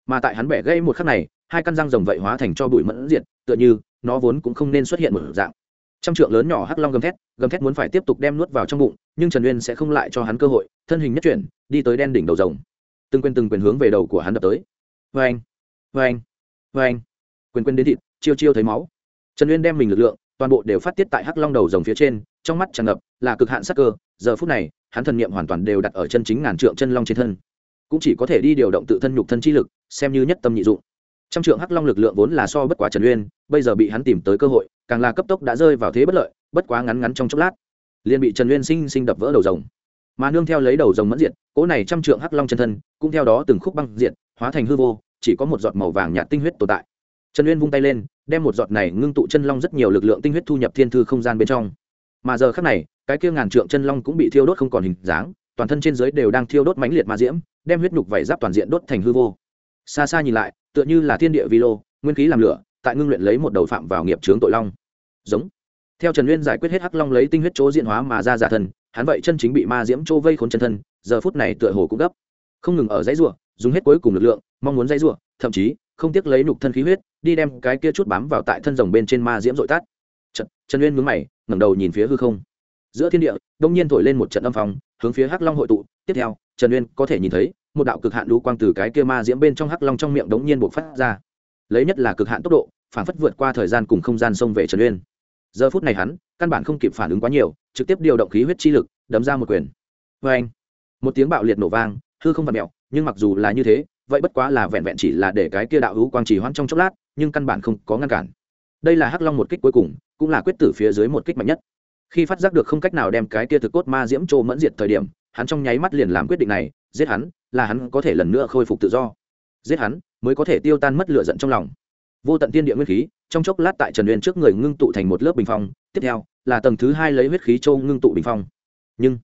Mà tại hắn bẻ gãy một khắc này, hai căn răng rồng vậy hóa thành cho bụi mẫn diệt, tựa như, nó vốn cũng không nên xuất hiện một dạng. Trăm trượng lớn nhỏ hắc long gầm thét gầm thét muốn phải tiếp tục đem nuốt vào trong bụng, nhưng trần uyên sẽ không lại cho hắn cơ hội, thân hình nhất chuyển, đi tới đen đỉnh đầu rồng. Từng quyền từng quyền hướng về đầu của hắn đập tới. Vê anh vê anh vê anh quyền quyền đến thịt, chiêu chiêu thấy máu. Trần uyên đem mình lực lượng toàn bộ đều phát tiết tại hắc long đầu rồng phía trên trong mắt tràn ngập là cực hạn sắc cơ. Giờ phút này hắn thần niệm hoàn toàn đều đặt ở chân chính ngàn trượng chân long trên thân. Cũng chỉ có thể đi điều động tự thân nhục thân chi lực xem như nhất tâm nhị dụng. Trăm trượng hắc long lực lượng vốn là so bất quá trần uyên bây giờ bị hắn tìm tới cơ hội càng là cấp tốc đã rơi vào thế bất lợi bất quá ngắn ngắn trong chốc lát liền bị trần uyên sinh sinh đập vỡ đầu rồng. Mà nương theo lấy đầu rồng mẫn diện, cỗ này trăm trượng hắc long chân thân cũng theo đó từng khúc băng diện hóa thành hư vô chỉ có một giọt màu vàng nhạt tinh huyết tồn tại trần uyên vung tay lên, đem một giọt này ngưng tụ chân long rất nhiều lực lượng tinh huyết thu nhập thiên thư không gian bên trong. Mà giờ khắc này, cái kia ngàn trượng chân long cũng bị thiêu đốt không còn hình dáng, toàn thân trên dưới đều đang thiêu đốt mãnh liệt ma diễm, đem huyết nhục vảy giáp toàn diện đốt thành hư vô. Xa xa nhìn lại, tựa như là thiên địa vi lô, nguyên khí làm lửa, tại ngưng luyện lấy một đầu phạm vào nghiệp trướng tội long. Giống. Theo trần Uyên giải quyết hết hắc long lấy tinh huyết chỗ diện hóa mà ra giả thân hắn vậy chân chính bị ma diễm chỗ vây khốn chân thân, giờ phút này tựa hồ cũng gấp. Không ngừng ở dãy rùa, dùng hết cuối cùng lực lượng, mong muốn dãy rùa, thậm chí không tiếc lấy nục thân khí huyết đi đem cái kia chút bám vào tại thân rồng bên trên ma diễm dội tát trần, trần nguyên mướn mày ngẩng đầu nhìn phía hư không. Giữa thiên địa đông nhiên thổi lên một trận âm phong hướng phía hắc long hội tụ. Tiếp theo trần nguyên có thể nhìn thấy một đạo cực hạn lũ quang từ cái kia ma diễm bên trong hắc long trong miệng đống nhiên buộc phát ra. Lấy nhất là cực hạn tốc độ phản phất vượt qua thời gian cùng không gian xông về trần uyên. Giờ phút này hắn căn bản không kịp phản ứng quá nhiều trực tiếp điều động khí huyết chi lực đấm ra một quyền. Vê anh một tiếng bạo liệt nổ vang hư không vặt mẹo nhưng mặc dù là như thế vậy bất quá là vẹn vẹn chỉ là để cái kia đạo hữu quang trì hoãn trong chốc lát, nhưng căn bản không có ngăn cản. Đây là hắc long một kích cuối cùng, cũng là quyết tử phía dưới một kích mạnh nhất. Khi phát giác được không cách nào đem cái kia thực cốt ma diễm trô mẫn diệt thời điểm, hắn trong nháy mắt liền làm quyết định này, giết hắn, là hắn có thể lần nữa khôi phục tự do. Giết hắn, mới có thể tiêu tan mất lửa giận trong lòng. Vô tận tiên địa nguyên khí, trong chốc lát tại trần uyên trước người ngưng tụ thành một lớp bình phong, tiếp theo, là tầng thứ hai lấy huyết khí châu ngưng tụ bình phong. Nhưng,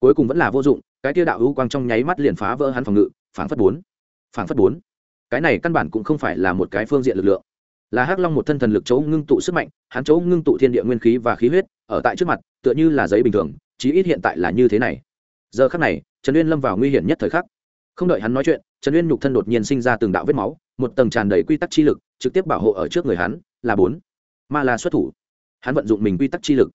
cuối cùng vẫn là vô dụng, cái tiêu đạo hữu quang trong nháy mắt liền phá vỡ hắn phòng ngự, phản phất bốn phản phất bốn. Cái này căn bản cũng không phải là một cái phương diện lực lượng. Là hắc long một thân thần lực chấu ngưng tụ sức mạnh, hắn chấu ngưng tụ thiên địa nguyên khí và khí huyết, ở tại trước mặt, tựa như là giấy bình thường, chí ít hiện tại là như thế này. Giờ khắc này, trần uyên lâm vào nguy hiểm nhất thời khắc. Không đợi hắn nói chuyện, trần uyên nhục thân đột nhiên sinh ra từng đạo vết máu, một tầng tràn đầy quy tắc chi lực, trực tiếp bảo hộ ở trước người hắn, là bốn. Ma la xuất thủ. Hắn vận dụng mình quy tắc chi lực